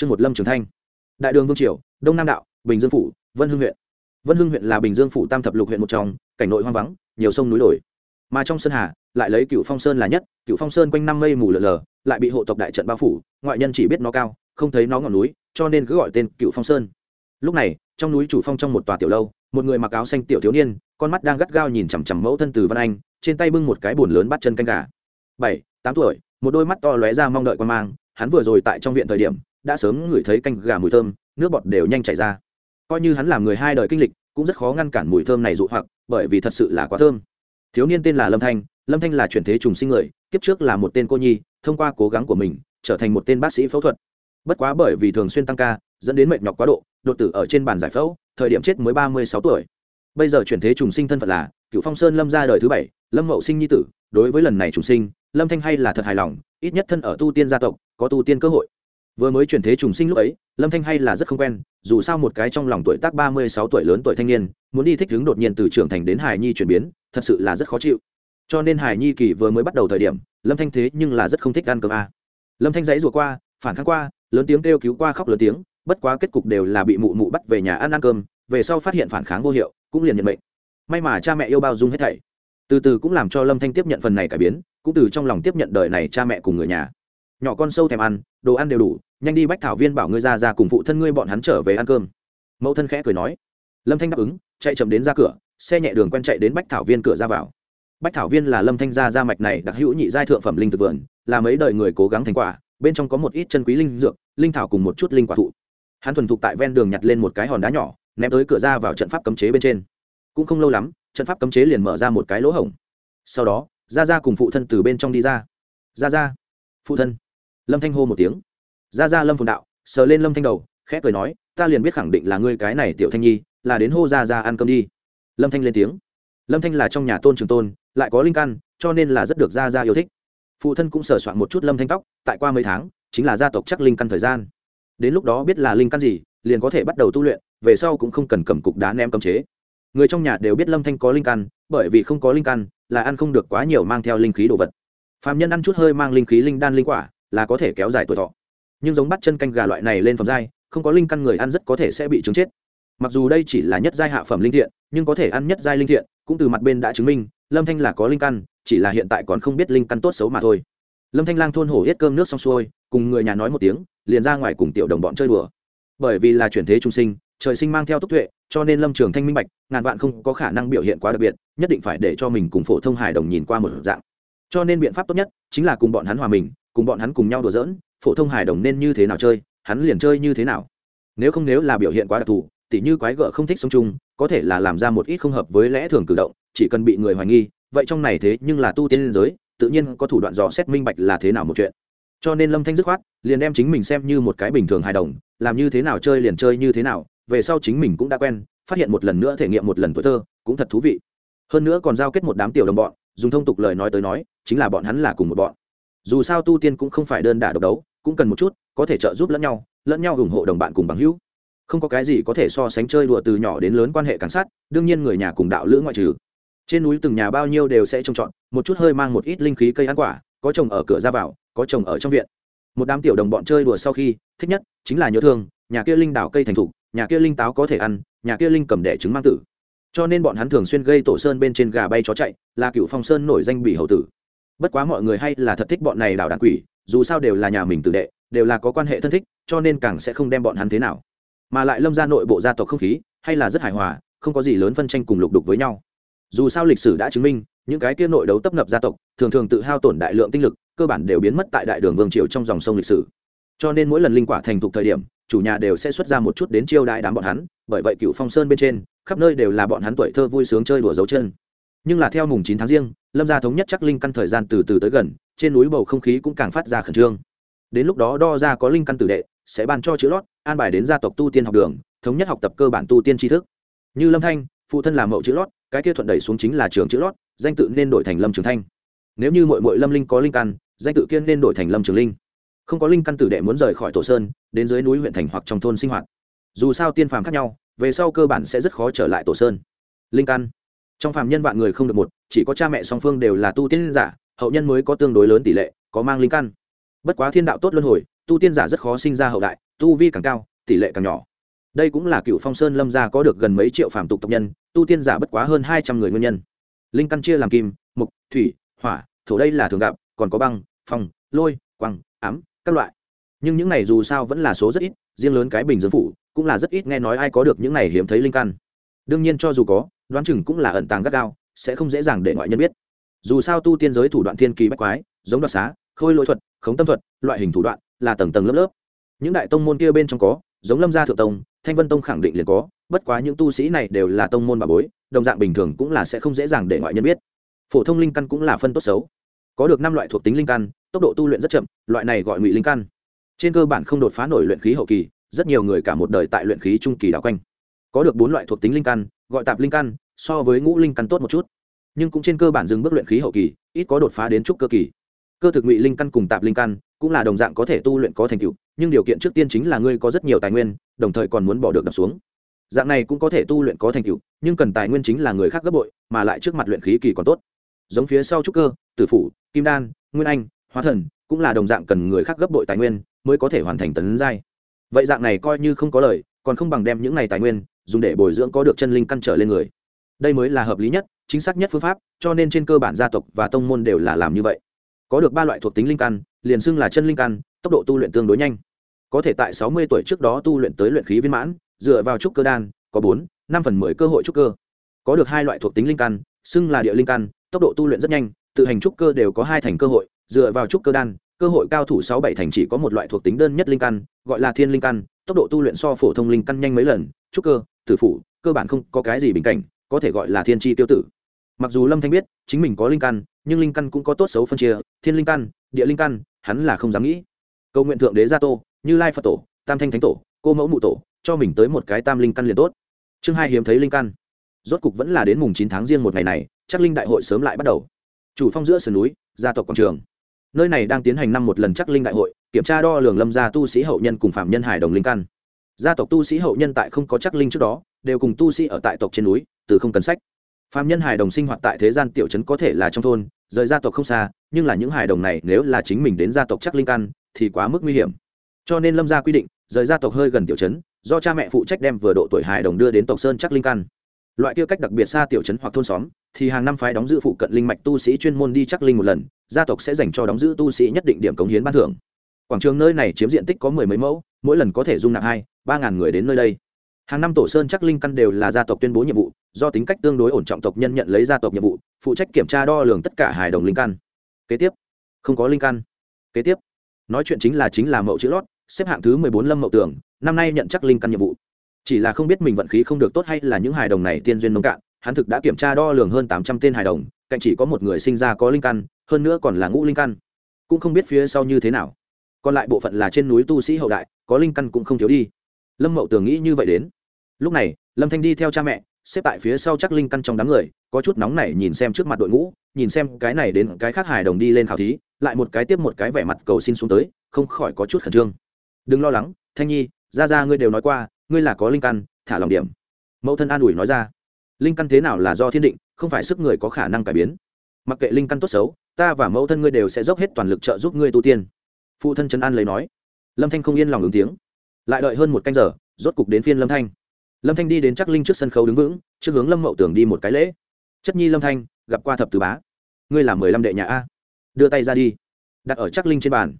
chương một lâm trường thanh. Đại đường vương triều, đông nam đạo, bình dương phủ, vân hưng huyện. Vân hưng huyện là bình dương phủ tam thập lục huyện một trong, cảnh nội hoang vắng, nhiều sông núi đồi. Mà trong sơn hà, lại lấy cựu phong sơn là nhất, cựu phong sơn quanh năm mây mù lờ lờ, lại bị hộ tộc đại trận bao phủ, ngoại nhân chỉ biết nó cao, không thấy nó ngọn núi, cho nên cứ gọi tên cựu phong sơn. Lúc này, trong núi chủ phong trong một tòa tiểu lâu, một người mặc áo xanh tiểu thiếu niên, con mắt đang gắt gao nhìn chằm chằm mẫu thân từ văn anh, trên tay bưng một cái bồn lớn bắt chân canh gà. Bảy, tám tuổi, một đôi mắt to lóe ra mong đợi quan mang, hắn vừa rồi tại trong viện thời điểm đã sớm ngửi thấy canh gà mùi thơm, nước bọt đều nhanh chảy ra. Coi như hắn làm người hai đời kinh lịch, cũng rất khó ngăn cản mùi thơm này dụ hoặc, bởi vì thật sự là quá thơm. Thiếu niên tên là lâm thanh lâm thanh là chuyển thế trùng sinh người, kiếp trước là một tên cô nhi, thông qua cố gắng của mình, trở thành một tên bác sĩ phẫu thuật. Bất quá bởi vì thường xuyên tăng ca, dẫn đến mệt nhọc quá độ, đột tử ở trên bàn giải phẫu, thời điểm chết mới ba mươi sáu tuổi. Bây giờ chuyển thế trùng sinh thân phận là cựu phong sơn lâm ra đời thứ bảy, lâm mậu sinh nhi tử. Đối với lần này trùng sinh, lâm thanh hay là thật hài lòng, ít nhất thân ở tu tiên gia tộc, có tu tiên cơ hội vừa mới chuyển thế trùng sinh lúc ấy, lâm thanh hay là rất không quen, dù sao một cái trong lòng tuổi tác ba mươi sáu tuổi lớn tuổi thanh niên, muốn đi thích hướng đột nhiên từ trưởng thành đến hài nhi chuyển biến, thật sự là rất khó chịu. Cho nên hài nhi kỳ vừa mới bắt đầu thời điểm, lâm thanh thế nhưng là rất không thích ăn cơm a. À. lâm thanh dãy rùa qua, phản kháng qua, lớn tiếng kêu cứu qua khóc lớn tiếng, bất quá kết cục đều là bị mụ mụ bắt về nhà ăn ăn cơm, về sau phát hiện phản kháng vô hiệu, cũng liền nhận mệnh. May mà cha mẹ yêu bao dung hết thảy. Từ từ cũng làm cho lâm thanh tiếp nhận phần này cải biến, cũng từ trong lòng tiếp nhận đời này cha mẹ cùng người nhà. Nhỏ con sâu thèm ăn, đồ ăn đều đủ nhanh đi bách thảo viên bảo ngươi ra ra cùng phụ thân ngươi bọn hắn trở về ăn cơm. Mẫu thân khẽ cười nói. Lâm thanh đáp ứng, chạy chậm đến ra cửa, xe nhẹ đường quen chạy đến bách thảo viên cửa ra vào. Bách thảo viên là lâm thanh gia gia mạch này đặc hữu nhị giai thượng phẩm linh thực vườn, là mấy đời người cố gắng thành quả, bên trong có một ít chân quý linh dược, linh thảo cùng một chút linh quả thụ. Hắn thuần thục tại ven đường nhặt lên một cái hòn đá nhỏ, ném tới cửa ra vào trận pháp cấm chế bên trên. Cũng không lâu lắm, trận pháp cấm chế liền mở ra một cái lỗ hổng. Sau đó, ra ra cùng phụ thân từ bên trong đi ra. Ra ra. Phụ thân. Lâm thanh hô một tiếng ra ra lâm phồn đạo, sờ lên lâm thanh đầu, khẽ cười nói, ta liền biết khẳng định là ngươi cái này tiểu thanh nhi, là đến hô ra ra ăn cơm đi. Lâm thanh lên tiếng. Lâm thanh là trong nhà tôn trường tôn, lại có linh căn, cho nên là rất được ra ra yêu thích. Phụ thân cũng sờ soạn một chút lâm thanh tóc, tại qua mấy tháng, chính là gia tộc chắc linh căn thời gian. Đến lúc đó biết là linh căn gì, liền có thể bắt đầu tu luyện, về sau cũng không cần cầm cục đá ném cấm chế. Người trong nhà đều biết lâm thanh có linh căn, bởi vì không có linh căn, là ăn không được quá nhiều mang theo linh khí đồ vật. Phạm nhân ăn chút hơi mang linh khí linh đan linh quả, là có thể kéo dài tuổi thọ nhưng giống bắt chân canh gà loại này lên phẩm giai không có linh căn người ăn rất có thể sẽ bị chứng chết. Mặc dù đây chỉ là nhất giai hạ phẩm linh thiện, nhưng có thể ăn nhất giai linh thiện, cũng từ mặt bên đã chứng minh, lâm thanh là có linh căn, chỉ là hiện tại còn không biết linh căn tốt xấu mà thôi. Lâm thanh lang thôn hổ hết cơm nước xong xuôi, cùng người nhà nói một tiếng, liền ra ngoài cùng tiểu đồng bọn chơi đùa. Bởi vì là chuyển thế trung sinh, trời sinh mang theo túc tuệ, cho nên lâm trường thanh minh bạch, ngàn vạn không có khả năng biểu hiện quá đặc biệt, nhất định phải để cho mình cùng phổ thông hài đồng nhìn qua một dạng. Cho nên biện pháp tốt nhất chính là cùng bọn hắn hòa mình, cùng bọn hắn cùng nhau đùa giỡn phổ thông hài đồng nên như thế nào chơi, hắn liền chơi như thế nào. Nếu không nếu là biểu hiện quá đặc thù, tỉ như quái gở không thích sống chung, có thể là làm ra một ít không hợp với lẽ thường cử động, chỉ cần bị người hoài nghi, vậy trong này thế nhưng là tu tiên liên giới, tự nhiên có thủ đoạn dò xét minh bạch là thế nào một chuyện. Cho nên lâm thanh dứt khoát, liền đem chính mình xem như một cái bình thường hài đồng, làm như thế nào chơi liền chơi như thế nào, về sau chính mình cũng đã quen, phát hiện một lần nữa thể nghiệm một lần tuổi thơ, cũng thật thú vị. Hơn nữa còn giao kết một đám tiểu đồng bọn, dùng thông tục lời nói tới nói, chính là bọn hắn là cùng một bọn dù sao tu tiên cũng không phải đơn đả độc đấu, cũng cần một chút, có thể trợ giúp lẫn nhau lẫn nhau ủng hộ đồng bạn cùng bằng hữu. Không có cái gì có thể so sánh chơi đùa từ nhỏ đến lớn quan hệ cảnh sát, đương nhiên người nhà cùng đạo lữ ngoại trừ. Trên núi từng nhà bao nhiêu đều sẽ trông trọt một chút hơi mang một ít linh khí cây ăn quả, có trồng ở cửa ra vào, có trồng ở trong viện. Một đám tiểu đồng bọn chơi đùa sau khi, thích nhất chính là nhớ thương, nhà kia linh đảo cây thành thục, nhà kia linh táo có thể ăn, nhà kia linh cầm đẻ trứng mang tử. Cho nên bọn hắn thường xuyên gây tổ sơn bên trên gà bay chó chạy, là cựu phong sơn nổi danh bị hầu tử bất quá mọi người hay là thật thích bọn này đảo đàn quỷ, dù sao đều là nhà mình tử đệ, đều là có quan hệ thân thích, cho nên càng sẽ không đem bọn hắn thế nào. Mà lại lâm ra nội bộ gia tộc không khí, hay là rất hài hòa, không có gì lớn phân tranh cùng lục đục với nhau. Dù sao lịch sử đã chứng minh, những cái kia nội đấu tấp nập gia tộc, thường thường tự hao tổn đại lượng tinh lực, cơ bản đều biến mất tại đại đường vương triều trong dòng sông lịch sử. Cho nên mỗi lần linh quả thành thục thời điểm, chủ nhà đều sẽ xuất ra một chút đến chiêu đại đám bọn hắn, bởi vậy cựu phong sơn bên trên, khắp nơi đều là bọn hắn tuổi thơ vui sướng chơi đùa dấu chân. Nhưng là theo mùng chín tháng riêng lâm gia thống nhất chắc linh căn thời gian từ từ tới gần, trên núi bầu không khí cũng càng phát ra khẩn trương. Đến lúc đó đo ra có linh căn tử đệ, sẽ ban cho chữ lót, an bài đến gia tộc tu tiên học đường, thống nhất học tập cơ bản tu tiên tri thức. Như lâm thanh, phụ thân làm mậu chữ lót, cái kia thuận đẩy xuống chính là trường chữ lót, danh tự nên đổi thành lâm trường thanh. Nếu như mọi mọi lâm linh có linh căn, danh tự kiên nên đổi thành lâm trường linh. Không có linh căn tử đệ muốn rời khỏi tổ sơn, đến dưới núi huyện thành hoặc trong thôn sinh hoạt. Dù sao tiên phàm khác nhau, về sau cơ bản sẽ rất khó trở lại tổ sơn. Linh căn trong phàm nhân vạn người không được một, chỉ có cha mẹ song phương đều là tu tiên giả, hậu nhân mới có tương đối lớn tỷ lệ, có mang linh căn. Bất quá thiên đạo tốt luân hồi, tu tiên giả rất khó sinh ra hậu đại, tu vi càng cao, tỷ lệ càng nhỏ. Đây cũng là cựu phong sơn lâm gia có được gần mấy triệu phàm tục tộc nhân, tu tiên giả bất quá hơn hai trăm người nguyên nhân. Linh căn chia làm kim, mục, thủy, hỏa, thổ đây là thường gặp, còn có băng, phong, lôi, quăng, ám, các loại. Nhưng những này dù sao vẫn là số rất ít, riêng lớn cái bình dương phủ, cũng là rất ít nghe nói ai có được những này hiếm thấy linh căn. Đương nhiên cho dù có đoán chừng cũng là ẩn tàng gắt gao, sẽ không dễ dàng để ngoại nhân biết. Dù sao tu tiên giới thủ đoạn thiên kỳ bách quái, giống đoạt xá, khôi lỗi thuật, khống tâm thuật, loại hình thủ đoạn là tầng tầng lớp lớp. Những đại tông môn kia bên trong có, giống lâm gia thượng tông, thanh vân tông khẳng định liền có, bất quá những tu sĩ này đều là tông môn bà bối, đồng dạng bình thường cũng là sẽ không dễ dàng để ngoại nhân biết. Phổ thông linh căn cũng là phân tốt xấu. Có được năm loại thuộc tính linh căn, tốc độ tu luyện rất chậm, loại này gọi ngụy linh căn. Trên cơ bản không đột phá nổi luyện khí hậu kỳ, rất nhiều người cả một đời tại luyện khí trung kỳ đảo quanh có được bốn loại thuộc tính linh căn, gọi tạp linh căn, so với ngũ linh căn tốt một chút. Nhưng cũng trên cơ bản dừng bước luyện khí hậu kỳ, ít có đột phá đến trúc cơ kỳ. Cơ thực ngụy linh căn cùng tạp linh căn cũng là đồng dạng có thể tu luyện có thành tựu, nhưng điều kiện trước tiên chính là ngươi có rất nhiều tài nguyên, đồng thời còn muốn bỏ được đập xuống. Dạng này cũng có thể tu luyện có thành tựu, nhưng cần tài nguyên chính là người khác gấp bội, mà lại trước mặt luyện khí kỳ còn tốt. Giống phía sau trúc cơ, tử phủ, kim đan, nguyên anh, hóa thần cũng là đồng dạng cần người khác gấp bội tài nguyên mới có thể hoàn thành tấn giai. Vậy dạng này coi như không có lời, còn không bằng đem những này tài nguyên dùng để bồi dưỡng có được chân linh căn trở lên người. Đây mới là hợp lý nhất, chính xác nhất phương pháp, cho nên trên cơ bản gia tộc và tông môn đều là làm như vậy. Có được ba loại thuộc tính linh căn, liền xưng là chân linh căn, tốc độ tu luyện tương đối nhanh. Có thể tại sáu mươi tuổi trước đó tu luyện tới luyện khí viên mãn, dựa vào trúc cơ đan, có bốn, năm phần mười cơ hội trúc cơ. Có được hai loại thuộc tính linh căn, xưng là địa linh căn, tốc độ tu luyện rất nhanh, tự hành trúc cơ đều có hai thành cơ hội, dựa vào trúc cơ đan, cơ hội cao thủ sáu bảy thành chỉ có một loại thuộc tính đơn nhất linh căn, gọi là thiên linh căn, tốc độ tu luyện so phổ thông linh căn nhanh mấy lần, trúc cơ tử phủ, cơ bản không có cái gì bình cảnh, có thể gọi là thiên tri tiêu tử. Mặc dù lâm thanh biết, chính mình có linh căn, nhưng linh căn cũng có tốt xấu phân chia, thiên linh căn, địa linh căn, hắn là không dám nghĩ. Cầu nguyện thượng đế gia tô, như lai phật tổ, tam thanh thánh tổ, cô mẫu mụ tổ, cho mình tới một cái tam linh căn liền tốt. Chương hai hiếm thấy linh căn. Rốt cục vẫn là đến mùng chín tháng riêng một ngày này, chắc linh đại hội sớm lại bắt đầu. Chủ phong giữa sườn núi, gia tộc quảng trường. Nơi này đang tiến hành năm một lần chắc linh đại hội, kiểm tra đo lường lâm gia tu sĩ hậu nhân cùng phạm nhân hải đồng linh căn gia tộc tu sĩ hậu nhân tại không có chắc linh trước đó, đều cùng tu sĩ ở tại tộc trên núi, từ không cần sách. Phạm nhân hải đồng sinh hoạt tại thế gian tiểu trấn có thể là trong thôn, rời gia tộc không xa, nhưng là những hải đồng này nếu là chính mình đến gia tộc chắc linh căn, thì quá mức nguy hiểm. Cho nên lâm gia quy định, rời gia tộc hơi gần tiểu trấn, do cha mẹ phụ trách đem vừa độ tuổi hải đồng đưa đến tộc sơn chắc linh căn. Loại kia cách đặc biệt xa tiểu trấn hoặc thôn xóm, thì hàng năm phái đóng giữ phụ cận linh mạch tu sĩ chuyên môn đi chắc linh một lần, gia tộc sẽ dành cho đóng giữ tu sĩ nhất định điểm cống hiến ban thưởng quảng trường nơi này chiếm diện tích có mười mấy mẫu, mỗi lần có thể dung nạp hai, ba ngàn người đến nơi đây. Hàng năm tổ sơn chắc linh căn đều là gia tộc tuyên bố nhiệm vụ, do tính cách tương đối ổn trọng tộc nhân nhận lấy gia tộc nhiệm vụ, phụ trách kiểm tra đo lường tất cả hài đồng linh căn. Kế tiếp, không có linh căn. Kế tiếp, nói chuyện chính là chính là mậu chữ lót, xếp hạng thứ mười bốn lâm mậu tường, năm nay nhận chắc linh căn nhiệm vụ. Chỉ là không biết mình vận khí không được tốt hay là những hài đồng này tiên duyên nông cạn, hắn thực đã kiểm tra đo lường hơn tám trăm tên hài đồng, cạnh chỉ có một người sinh ra có linh căn, hơn nữa còn là ngũ linh căn. Cũng không biết phía sau như thế nào còn lại bộ phận là trên núi tu sĩ hậu đại, có linh căn cũng không thiếu đi. Lâm mậu tường nghĩ như vậy đến. Lúc này, lâm thanh đi theo cha mẹ, xếp tại phía sau chắc linh căn trong đám người, có chút nóng này nhìn xem trước mặt đội ngũ, nhìn xem cái này đến cái khác hài đồng đi lên khảo thí, lại một cái tiếp một cái vẻ mặt cầu xin xuống tới, không khỏi có chút khẩn trương. Đừng lo lắng, thanh nhi, ra ra ngươi đều nói qua, ngươi là có linh căn, thả lòng điểm. Mẫu thân an ủi nói ra. Linh căn thế nào là do thiên định, không phải sức người có khả năng cải biến. Mặc kệ linh căn tốt xấu, ta và mẫu thân ngươi đều sẽ dốc hết toàn lực trợ giúp ngươi tu tiên phụ thân trấn an lấy nói. Lâm thanh không yên lòng ứng tiếng. Lại đợi hơn một canh giờ, rốt cục đến phiên lâm thanh. Lâm thanh đi đến chắc linh trước sân khấu đứng vững, trước hướng lâm mậu tưởng đi một cái lễ. Chất nhi lâm thanh, gặp qua thập Từ bá. Ngươi là mười lăm đệ nhà a. Đưa tay ra đi. Đặt ở chắc linh trên bàn.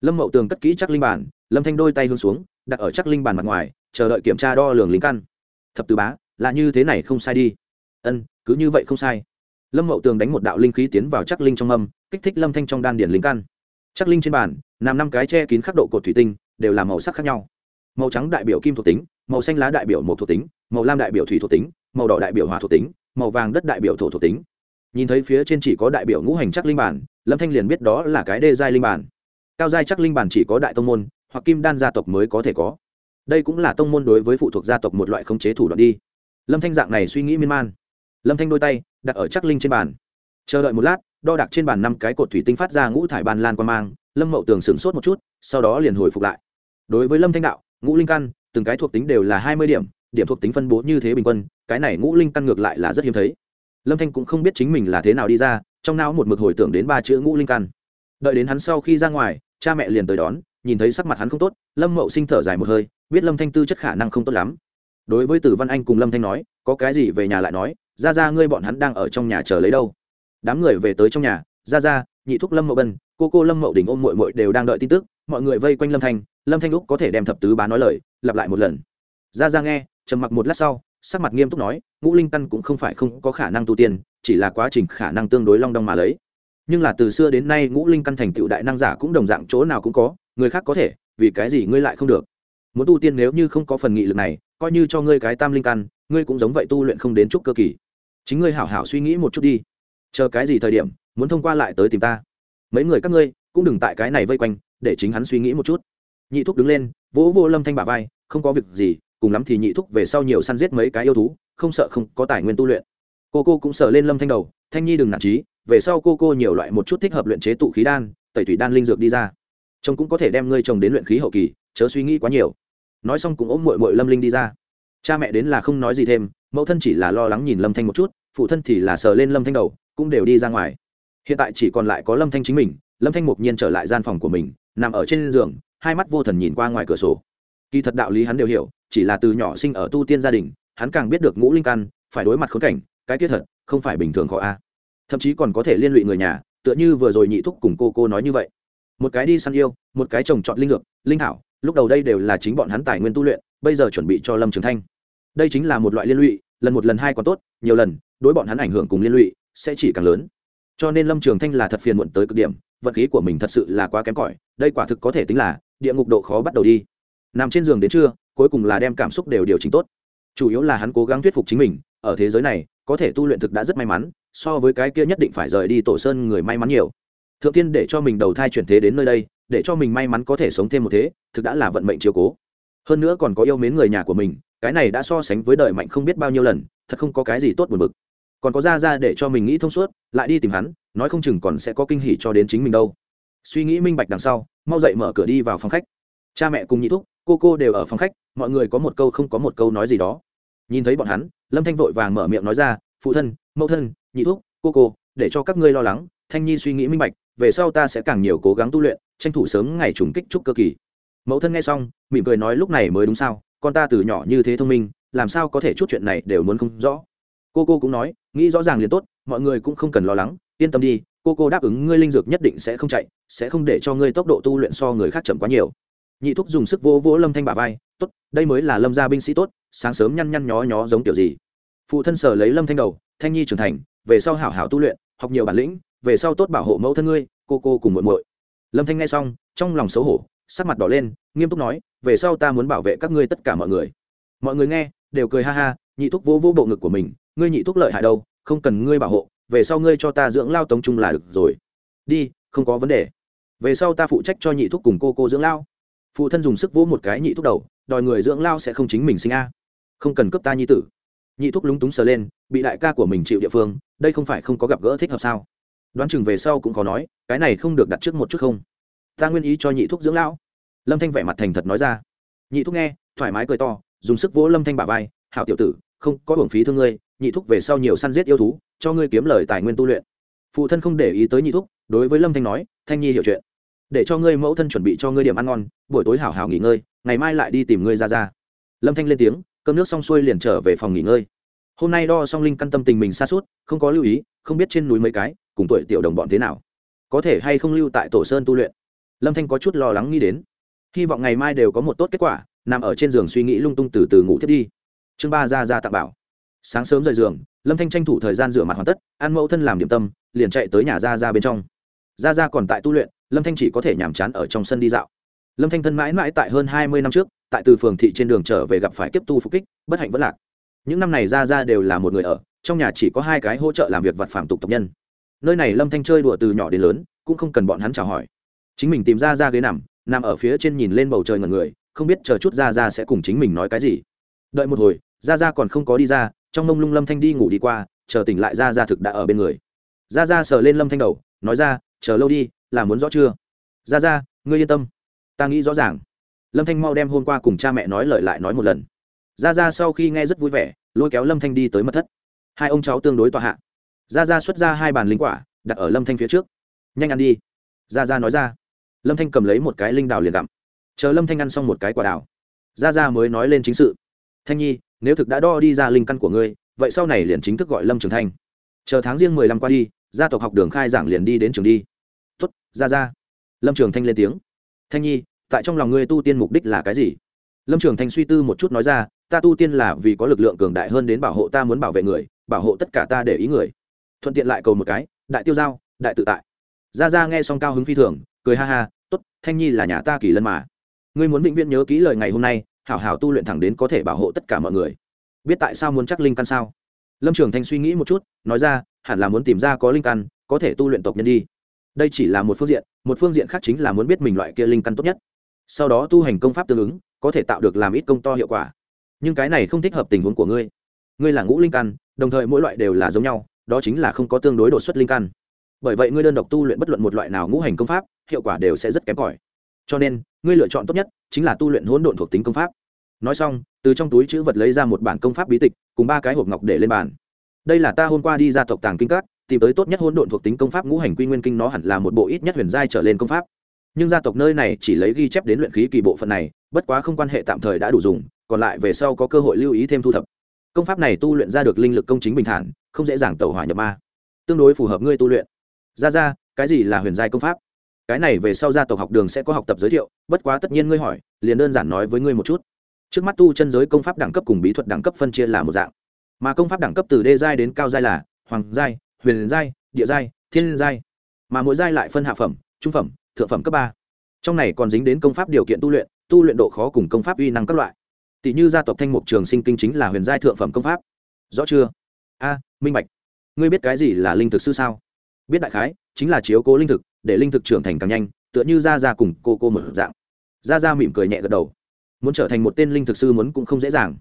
Lâm mậu tường cất kỹ chắc linh bàn, lâm thanh đôi tay hướng xuống, đặt ở chắc linh bàn mặt ngoài, chờ đợi kiểm tra đo lường lính căn. Thập Từ bá, là như thế này không sai đi. Ân, cứ như vậy không sai. Lâm mậu tường đánh một đạo linh khí tiến vào chắc linh trong âm, kích thích lâm thanh trong đan điển lính căn chắc linh trên bàn, nằm năm cái che kín khắc độ cột thủy tinh, đều là màu sắc khác nhau. Màu trắng đại biểu kim thuộc tính, màu xanh lá đại biểu một thuộc tính, màu lam đại biểu thủy thuộc tính, màu đỏ đại biểu hỏa thuộc tính, màu vàng đất đại biểu thổ thuộc tính. Nhìn thấy phía trên chỉ có đại biểu ngũ hành chắc linh bản lâm thanh liền biết đó là cái đê giai linh bản cao giai chắc linh bản chỉ có đại tông môn, hoặc kim đan gia tộc mới có thể có. Đây cũng là tông môn đối với phụ thuộc gia tộc một loại khống chế thủ đoạn đi. Lâm thanh dạng này suy nghĩ miên man. Lâm thanh đôi tay đặt ở chắc linh trên bàn. Chờ đợi một lát đo đạc trên bàn năm cái cột thủy tinh phát ra ngũ thải bàn lan qua mang, lâm mậu tường sửng sốt một chút, sau đó liền hồi phục lại. Đối với lâm thanh đạo, ngũ linh căn, từng cái thuộc tính đều là hai mươi điểm điểm thuộc tính phân bố như thế bình quân, cái này ngũ linh căn ngược lại là rất hiếm thấy. Lâm thanh cũng không biết chính mình là thế nào đi ra, trong não một mực hồi tưởng đến ba chữ ngũ linh căn. Đợi đến hắn sau khi ra ngoài, cha mẹ liền tới đón, nhìn thấy sắc mặt hắn không tốt, lâm mậu sinh thở dài một hơi, biết lâm thanh tư chất khả năng không tốt lắm. Đối với tử văn anh cùng lâm thanh nói, có cái gì về nhà lại nói, ra ra ngươi bọn hắn đang ở trong nhà chờ lấy đâu? Đám người về tới trong nhà ra ra nhị thúc lâm mậu bân, cô cô lâm mậu đình ôm mội mội đều đang đợi tin tức, mọi người vây quanh lâm thanh lâm thanh lúc có thể đem thập tứ bá nói lời, lặp lại một lần. Ra ra nghe, trầm mặc một lát sau, sắc mặt nghiêm túc nói, ngũ linh căn cũng không phải không có khả năng tu tiên, chỉ là quá trình khả năng tương đối long đong mà lấy. Nhưng là từ xưa đến nay ngũ linh căn thành tựu đại năng giả cũng đồng dạng chỗ nào cũng có, người khác có thể, vì cái gì ngươi lại không được? Muốn tu tiên nếu như không có phần nghị lực này, coi như cho ngươi cái tam linh căn, ngươi cũng giống vậy tu luyện không đến chút cơ kỳ. Chính ngươi hảo hảo suy nghĩ một chút đi chờ cái gì thời điểm, muốn thông qua lại tới tìm ta. Mấy người các ngươi, cũng đừng tại cái này vây quanh, để chính hắn suy nghĩ một chút. Nhị thúc đứng lên, vỗ vô lâm thanh bà vai, không có việc gì, cùng lắm thì nhị thúc về sau nhiều săn giết mấy cái yêu thú, không sợ không có tài nguyên tu luyện. Cô cô cũng sợ lên lâm thanh đầu, thanh nhi đừng nản trí về sau cô cô nhiều loại một chút thích hợp luyện chế tụ khí đan, tẩy thủy đan linh dược đi ra. Chồng cũng có thể đem ngươi chồng đến luyện khí hậu kỳ, chớ suy nghĩ quá nhiều. Nói xong cũng ôm mội mội lâm linh đi ra. Cha mẹ đến là không nói gì thêm, mẫu thân chỉ là lo lắng nhìn lâm thanh một chút, phụ thân thì là sờ lên lâm thanh đầu cũng đều đi ra ngoài. Hiện tại chỉ còn lại có lâm thanh chính mình, lâm thanh mục nhiên trở lại gian phòng của mình, nằm ở trên giường, hai mắt vô thần nhìn qua ngoài cửa sổ. Kỳ thật đạo lý hắn đều hiểu, chỉ là từ nhỏ sinh ở tu tiên gia đình, hắn càng biết được ngũ linh căn, phải đối mặt khốn cảnh, cái tiết thật, không phải bình thường khó a. Thậm chí còn có thể liên lụy người nhà, tựa như vừa rồi nhị thúc cùng cô cô nói như vậy. Một cái đi săn yêu, một cái trồng trọt linh dược, linh thảo lúc đầu đây đều là chính bọn hắn tài nguyên tu luyện, bây giờ chuẩn bị cho lâm trường thanh. Đây chính là một loại liên lụy, lần một lần hai còn tốt, nhiều lần, đối bọn hắn ảnh hưởng cùng liên lụy sẽ chỉ càng lớn. Cho nên lâm trường thanh là thật phiền muộn tới cực điểm vận khí của mình thật sự là quá kém cỏi, đây quả thực có thể tính là địa ngục độ khó bắt đầu đi. Nằm trên giường đến trưa, cuối cùng là đem cảm xúc đều điều chỉnh tốt. Chủ yếu là hắn cố gắng thuyết phục chính mình, ở thế giới này, có thể tu luyện thực đã rất may mắn, so với cái kia nhất định phải rời đi tổ sơn người may mắn nhiều. Thượng tiên để cho mình đầu thai chuyển thế đến nơi đây, để cho mình may mắn có thể sống thêm một thế, thực đã là vận mệnh chiếu cố. Hơn nữa còn có yêu mến người nhà của mình, cái này đã so sánh với đời mạnh không biết bao nhiêu lần, thật không có cái gì tốt buồn bực còn có ra ra để cho mình nghĩ thông suốt, lại đi tìm hắn, nói không chừng còn sẽ có kinh hỉ cho đến chính mình đâu. Suy nghĩ minh bạch đằng sau, mau dậy mở cửa đi vào phòng khách. Cha mẹ cùng nhị thúc, cô cô đều ở phòng khách, mọi người có một câu không có một câu nói gì đó. Nhìn thấy bọn hắn, lâm thanh vội vàng mở miệng nói ra, phụ thân, mẫu thân, nhị thúc, cô cô, để cho các ngươi lo lắng, thanh nhi suy nghĩ minh bạch, về sau ta sẽ càng nhiều cố gắng tu luyện, tranh thủ sớm ngày trùng kích trúc cơ kỳ. Mẫu thân nghe xong, mỉm cười nói, lúc này mới đúng sao, con ta từ nhỏ như thế thông minh, làm sao có thể chút chuyện này đều muốn không rõ? Cô cô cũng nói, nghĩ rõ ràng liền tốt, mọi người cũng không cần lo lắng, yên tâm đi, cô cô đáp ứng ngươi linh dược nhất định sẽ không chạy, sẽ không để cho ngươi tốc độ tu luyện so người khác chậm quá nhiều. Nhị thúc dùng sức vỗ vỗ lâm thanh bà vai, tốt, đây mới là lâm gia binh sĩ tốt, sáng sớm nhăn nhăn nhó nhó giống kiểu gì. Phụ thân sở lấy lâm thanh đầu, thanh nhi trưởng thành, về sau hảo hảo tu luyện, học nhiều bản lĩnh, về sau tốt bảo hộ mẫu thân ngươi, cô cô cùng muội muội. Lâm thanh nghe xong, trong lòng xấu hổ, sắc mặt đỏ lên, nghiêm túc nói, về sau ta muốn bảo vệ các ngươi tất cả mọi người. Mọi người nghe, đều cười ha ha, nhị thúc vỗ vỗ bộ ngực của mình ngươi nhị thúc lợi hại đâu, không cần ngươi bảo hộ, về sau ngươi cho ta dưỡng lao tống trung là được rồi. Đi, không có vấn đề. Về sau ta phụ trách cho nhị thúc cùng cô cô dưỡng lao. Phụ thân dùng sức vỗ một cái nhị thúc đầu, đòi người dưỡng lao sẽ không chính mình sinh a. Không cần cấp ta nhi tử. Nhị thúc lúng túng sờ lên, bị đại ca của mình chịu địa phương, đây không phải không có gặp gỡ thích hợp sao? Đoán chừng về sau cũng có nói, cái này không được đặt trước một chút không? Ta nguyên ý cho nhị thúc dưỡng lão lâm thanh vẻ mặt thành thật nói ra. Nhị thúc nghe, thoải mái cười to, dùng sức vỗ lâm thanh bả vai. Hảo tiểu tử, không có hưởng phí thương ngươi nhị thúc về sau nhiều săn giết yêu thú, cho ngươi kiếm lời tài nguyên tu luyện. Phụ thân không để ý tới nhị thúc, đối với lâm thanh nói, thanh nhi hiểu chuyện. Để cho ngươi mẫu thân chuẩn bị cho ngươi điểm ăn ngon, buổi tối hảo hảo nghỉ ngơi, ngày mai lại đi tìm ngươi ra ra. Lâm thanh lên tiếng, cơm nước xong xuôi liền trở về phòng nghỉ ngơi. Hôm nay đo song linh căn tâm tình mình xa suốt, không có lưu ý, không biết trên núi mấy cái, cùng tuổi tiểu đồng bọn thế nào. Có thể hay không lưu tại tổ sơn tu luyện. Lâm thanh có chút lo lắng nghĩ đến. Hy vọng ngày mai đều có một tốt kết quả, nằm ở trên giường suy nghĩ lung tung từ từ ngủ thiết đi. Chương ba ra ra tặng bảo sáng sớm rời giường, lâm thanh tranh thủ thời gian rửa mặt hoàn tất ăn mẫu thân làm điểm tâm, liền chạy tới nhà ra ra bên trong. Ra ra còn tại tu luyện, lâm thanh chỉ có thể nhàm chán ở trong sân đi dạo. Lâm thanh thân mãi mãi tại hơn hai mươi năm trước, tại từ phường thị trên đường trở về gặp phải tiếp tu phục kích, bất hạnh vất lạc. Những năm này ra ra đều là một người ở, trong nhà chỉ có hai cái hỗ trợ làm việc vật phạm tục tộc nhân. Nơi này lâm thanh chơi đùa từ nhỏ đến lớn, cũng không cần bọn hắn chào hỏi. Chính mình tìm ra ra ghế nằm nằm ở phía trên nhìn lên bầu trời ngần người, không biết chờ chút ra ra sẽ cùng chính mình nói cái gì. Đợi một hồi ra ra còn không có đi ra trong mông lung lâm thanh đi ngủ đi qua, chờ tỉnh lại ra ra thực đã ở bên người. Ra ra sờ lên lâm thanh đầu, nói ra, chờ lâu đi, là muốn rõ chưa? Ra ra ngươi yên tâm, ta nghĩ rõ ràng. Lâm thanh mau đem hôm qua cùng cha mẹ nói lời lại nói một lần. Ra ra sau khi nghe rất vui vẻ, lôi kéo lâm thanh đi tới mật thất. Hai ông cháu tương đối tọa hạ. Ra ra xuất ra hai bàn linh quả, đặt ở lâm thanh phía trước. Nhanh ăn đi. Ra ra nói ra. Lâm thanh cầm lấy một cái linh đào liền gặm. Chờ lâm thanh ăn xong một cái quả đào. Ra ra mới nói lên chính sự thanh nhi, nếu thực đã đo đi ra linh căn của ngươi, vậy sau này liền chính thức gọi lâm trường thanh. Chờ tháng riêng mười lăm qua đi, gia tộc học đường khai giảng liền đi đến trường đi. Tuất ra ra. Lâm trường thanh lên tiếng. Thanh nhi, tại trong lòng ngươi tu tiên mục đích là cái gì? Lâm trường thanh suy tư một chút nói ra, ta tu tiên là vì có lực lượng cường đại hơn đến bảo hộ ta muốn bảo vệ người, bảo hộ tất cả ta để ý người. Thuận tiện lại cầu một cái, đại tiêu giao, đại tự tại. Ra ra nghe xong cao hứng phi thường, cười ha ha t ố t thanh nhi là nhà ta kỳ lân mà. Ngươi muốn vĩnh viễn nhớ kỹ lời ngày hôm nay hảo hảo tu luyện thẳng đến có thể bảo hộ tất cả mọi người. Biết tại sao muốn chắc linh căn sao? Lâm trường thanh suy nghĩ một chút, nói ra, hẳn là muốn tìm ra có linh căn, có thể tu luyện tộc nhân đi. Đây chỉ là một phương diện, một phương diện khác chính là muốn biết mình loại kia linh căn tốt nhất. Sau đó tu hành công pháp tương ứng, có thể tạo được làm ít công to hiệu quả. Nhưng cái này không thích hợp tình huống của ngươi. Ngươi là ngũ linh căn, đồng thời mỗi loại đều là giống nhau, đó chính là không có tương đối đột xuất linh căn. Bởi vậy ngươi đơn độc tu luyện bất luận một loại nào ngũ hành công pháp, hiệu quả đều sẽ rất kém cỏi cho nên, ngươi lựa chọn tốt nhất chính là tu luyện hỗn độn thuộc tính công pháp. Nói xong, từ trong túi chữ vật lấy ra một bản công pháp bí tịch, cùng ba cái hộp ngọc để lên bàn. Đây là ta hôm qua đi ra tộc tàng kinh các, tìm tới tốt nhất hỗn độn thuộc tính công pháp ngũ hành quy nguyên kinh nó hẳn là một bộ ít nhất huyền giai trở lên công pháp. Nhưng gia tộc nơi này chỉ lấy ghi chép đến luyện khí kỳ bộ phận này, bất quá không quan hệ tạm thời đã đủ dùng, còn lại về sau có cơ hội lưu ý thêm thu thập. Công pháp này tu luyện ra được linh lực công chính bình thản, không dễ dàng tẩu hỏa nhập ma. Tương đối phù hợp ngươi tu luyện. Ra ra, cái gì là huyền giai công pháp? Cái này về sau gia tộc học đường sẽ có học tập giới thiệu, bất quá tất nhiên ngươi hỏi, liền đơn giản nói với ngươi một chút. Trước mắt tu chân giới công pháp đẳng cấp cùng bí thuật đẳng cấp phân chia là một dạng. Mà công pháp đẳng cấp từ đê giai đến cao giai là hoàng giai, huyền giai, địa giai, thiên giai. Mà mỗi giai lại phân hạ phẩm, trung phẩm, thượng phẩm cấp ba. Trong này còn dính đến công pháp điều kiện tu luyện tu luyện độ khó cùng công pháp uy năng các loại. Tỷ như gia tộc thanh mục trường sinh kinh chính là huyền giai thượng phẩm công pháp. Rõ chưa? A, minh bạch. Ngươi biết cái gì là linh thực sư sao? Biết đại khái, chính là chiếu cố linh thực để linh thực trưởng thành càng nhanh, tựa như ra ra cùng cô cô mở dạng. Ra ra mỉm cười nhẹ gật đầu. Muốn trở thành một tên linh thực sư muốn cũng không dễ dàng.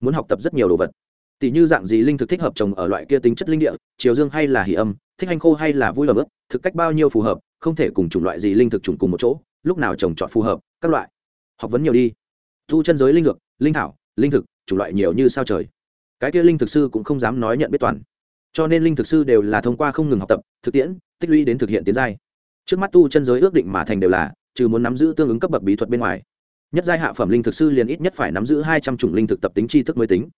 Muốn học tập rất nhiều đồ vật. Tỷ như dạng gì linh thực thích hợp trồng ở loại kia tính chất linh địa, chiều dương hay là hỉ âm, thích hành khô hay là vui lầm ướp thực cách bao nhiêu phù hợp, không thể cùng chủng loại gì linh thực trùng cùng một chỗ, lúc nào trồng trọt phù hợp, các loại. Học vấn nhiều đi. Thu chân giới linh dược, linh thảo, linh thực, chủng loại nhiều như sao trời. Cái kia linh thực sư cũng không dám nói nhận biết toàn. Cho nên linh thực sư đều là thông qua không ngừng học tập, thực tiễn, tích lũy đến thực hiện tiến giai trước mắt tu chân giới ước định mà thành đều là, trừ muốn nắm giữ tương ứng cấp bậc bí thuật bên ngoài. Nhất giai hạ phẩm linh thực sư liền ít nhất phải nắm giữ hai trăm chủng linh thực tập tính tri thức mới tính.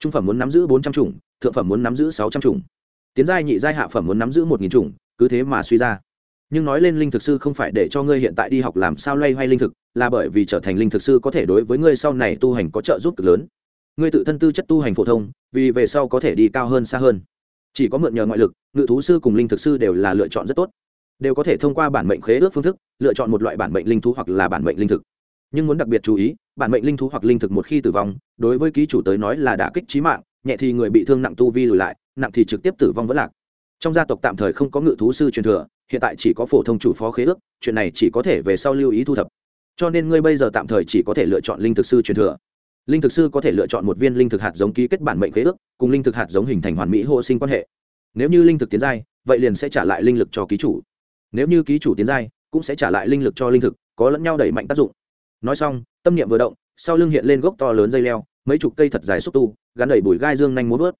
Trung phẩm muốn nắm giữ bốn trăm chủng, thượng phẩm muốn nắm giữ sáu trăm chủng. Tiến giai nhị giai hạ phẩm muốn nắm giữ một nghìn chủng, cứ thế mà suy ra. Nhưng nói lên linh thực sư không phải để cho ngươi hiện tại đi học làm sao loay hoay linh thực, là bởi vì trở thành linh thực sư có thể đối với ngươi sau này tu hành có trợ giúp cực lớn. Ngươi tự thân tư chất tu hành phổ thông, vì về sau có thể đi cao hơn, xa hơn. Chỉ có mượn nhờ ngoại lực, ngự thú sư cùng linh thực sư đều là lựa chọn rất tốt đều có thể thông qua bản mệnh khế ước phương thức lựa chọn một loại bản mệnh linh thú hoặc là bản mệnh linh thực. Nhưng muốn đặc biệt chú ý, bản mệnh linh thú hoặc linh thực một khi tử vong, đối với ký chủ tới nói là đã kích trí mạng, nhẹ thì người bị thương nặng tu vi lùi lại, nặng thì trực tiếp tử vong vẫn lạc. Trong gia tộc tạm thời không có ngự thú sư truyền thừa, hiện tại chỉ có phổ thông chủ phó khế ước, chuyện này chỉ có thể về sau lưu ý thu thập. Cho nên ngươi bây giờ tạm thời chỉ có thể lựa chọn linh thực sư truyền thừa. Linh thực sư có thể lựa chọn một viên linh thực hạt giống ký kết bản mệnh khế ước, cùng linh thực hạt giống hình thành hoàn mỹ hộ sinh quan hệ. Nếu như linh thực tiến giai, vậy liền sẽ trả lại linh lực cho ký chủ nếu như ký chủ tiến giai, cũng sẽ trả lại linh lực cho linh thực, có lẫn nhau đẩy mạnh tác dụng. Nói xong, tâm niệm vừa động, sau lưng hiện lên gốc to lớn dây leo, mấy chục cây thật dài xúc tu, gắn đầy bụi gai dương nhanh muốn vớt.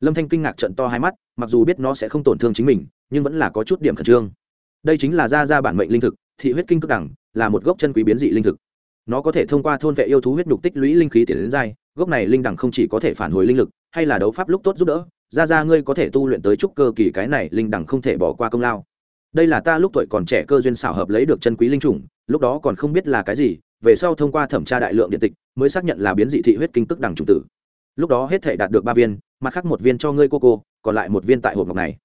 Lâm thanh kinh ngạc trận to hai mắt, mặc dù biết nó sẽ không tổn thương chính mình, nhưng vẫn là có chút điểm khẩn trương. Đây chính là gia gia bản mệnh linh thực, thị huyết kinh cực đẳng, là một gốc chân quý biến dị linh thực. Nó có thể thông qua thôn vệ yêu thú huyết nhục tích lũy linh khí tiền đến dai gốc này linh đẳng không chỉ có thể phản hồi linh lực, hay là đấu pháp lúc tốt giúp đỡ ra ra ngươi có thể tu luyện tới trúc cơ kỳ cái này, linh đẳng không thể bỏ qua công lao đây là ta lúc tuổi còn trẻ cơ duyên xảo hợp lấy được chân quý linh trùng, lúc đó còn không biết là cái gì về sau thông qua thẩm tra đại lượng điện tịch mới xác nhận là biến dị thị huyết kinh tức đẳng trùng tử. Lúc đó hết thể đạt được ba viên mặt khác một viên cho ngươi cô cô còn lại một viên tại hộp ngọc này.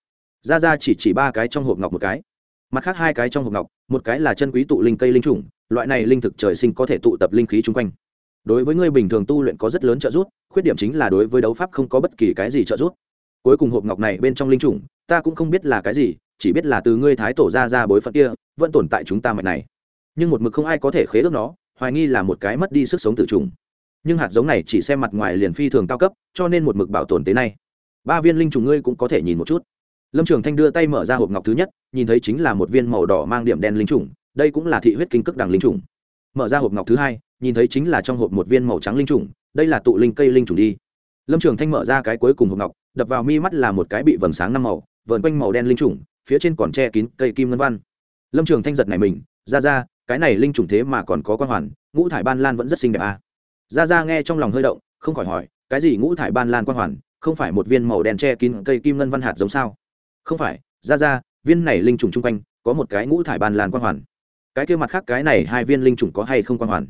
Ra ra chỉ chỉ ba cái trong hộp ngọc một cái. Mặt khác hai cái trong hộp ngọc một cái là chân quý tụ linh cây linh trùng loại này linh thực trời sinh có thể tụ tập linh khí chung quanh. Đối với ngươi bình thường tu luyện có rất lớn trợ giúp khuyết điểm chính là đối với đấu pháp không có bất kỳ cái gì trợ giúp. Cuối cùng hộp ngọc này bên trong linh trùng ta cũng không biết là cái gì chỉ biết là từ ngươi thái tổ ra ra bối phận kia, vẫn tồn tại chúng ta mạch này. Nhưng một mực không ai có thể khế ước nó, hoài nghi là một cái mất đi sức sống tự trùng. Nhưng hạt giống này chỉ xem mặt ngoài liền phi thường cao cấp, cho nên một mực bảo tồn tới nay. Ba viên linh trùng ngươi cũng có thể nhìn một chút. Lâm trường thanh đưa tay mở ra hộp ngọc thứ nhất, nhìn thấy chính là một viên màu đỏ mang điểm đen linh trùng, đây cũng là thị huyết kinh cước đằng linh trùng. Mở ra hộp ngọc thứ hai, nhìn thấy chính là trong hộp một viên màu trắng linh trùng, đây là tụ linh cây linh trùng đi. Lâm trường thanh mở ra cái cuối cùng hộp ngọc, đập vào mi mắt là một cái bị vầng sáng năm màu, vờn quanh màu đen linh trùng phía trên còn che kín cây kim ngân văn. Lâm trường thanh giật này mình ra ra cái này linh trùng thế mà còn có quan hoàn, ngũ thải ban lan vẫn rất xinh đẹp à. ra ra nghe trong lòng hơi động, không khỏi hỏi, cái gì ngũ thải ban lan quan hoàn, không phải một viên màu đen che kín cây kim ngân văn hạt giống sao? Không phải ra ra viên này linh trùng chung quanh có một cái ngũ thải ban lan quan hoàn. Cái kia mặt khác cái này hai viên linh trùng có hay không quan hoàn?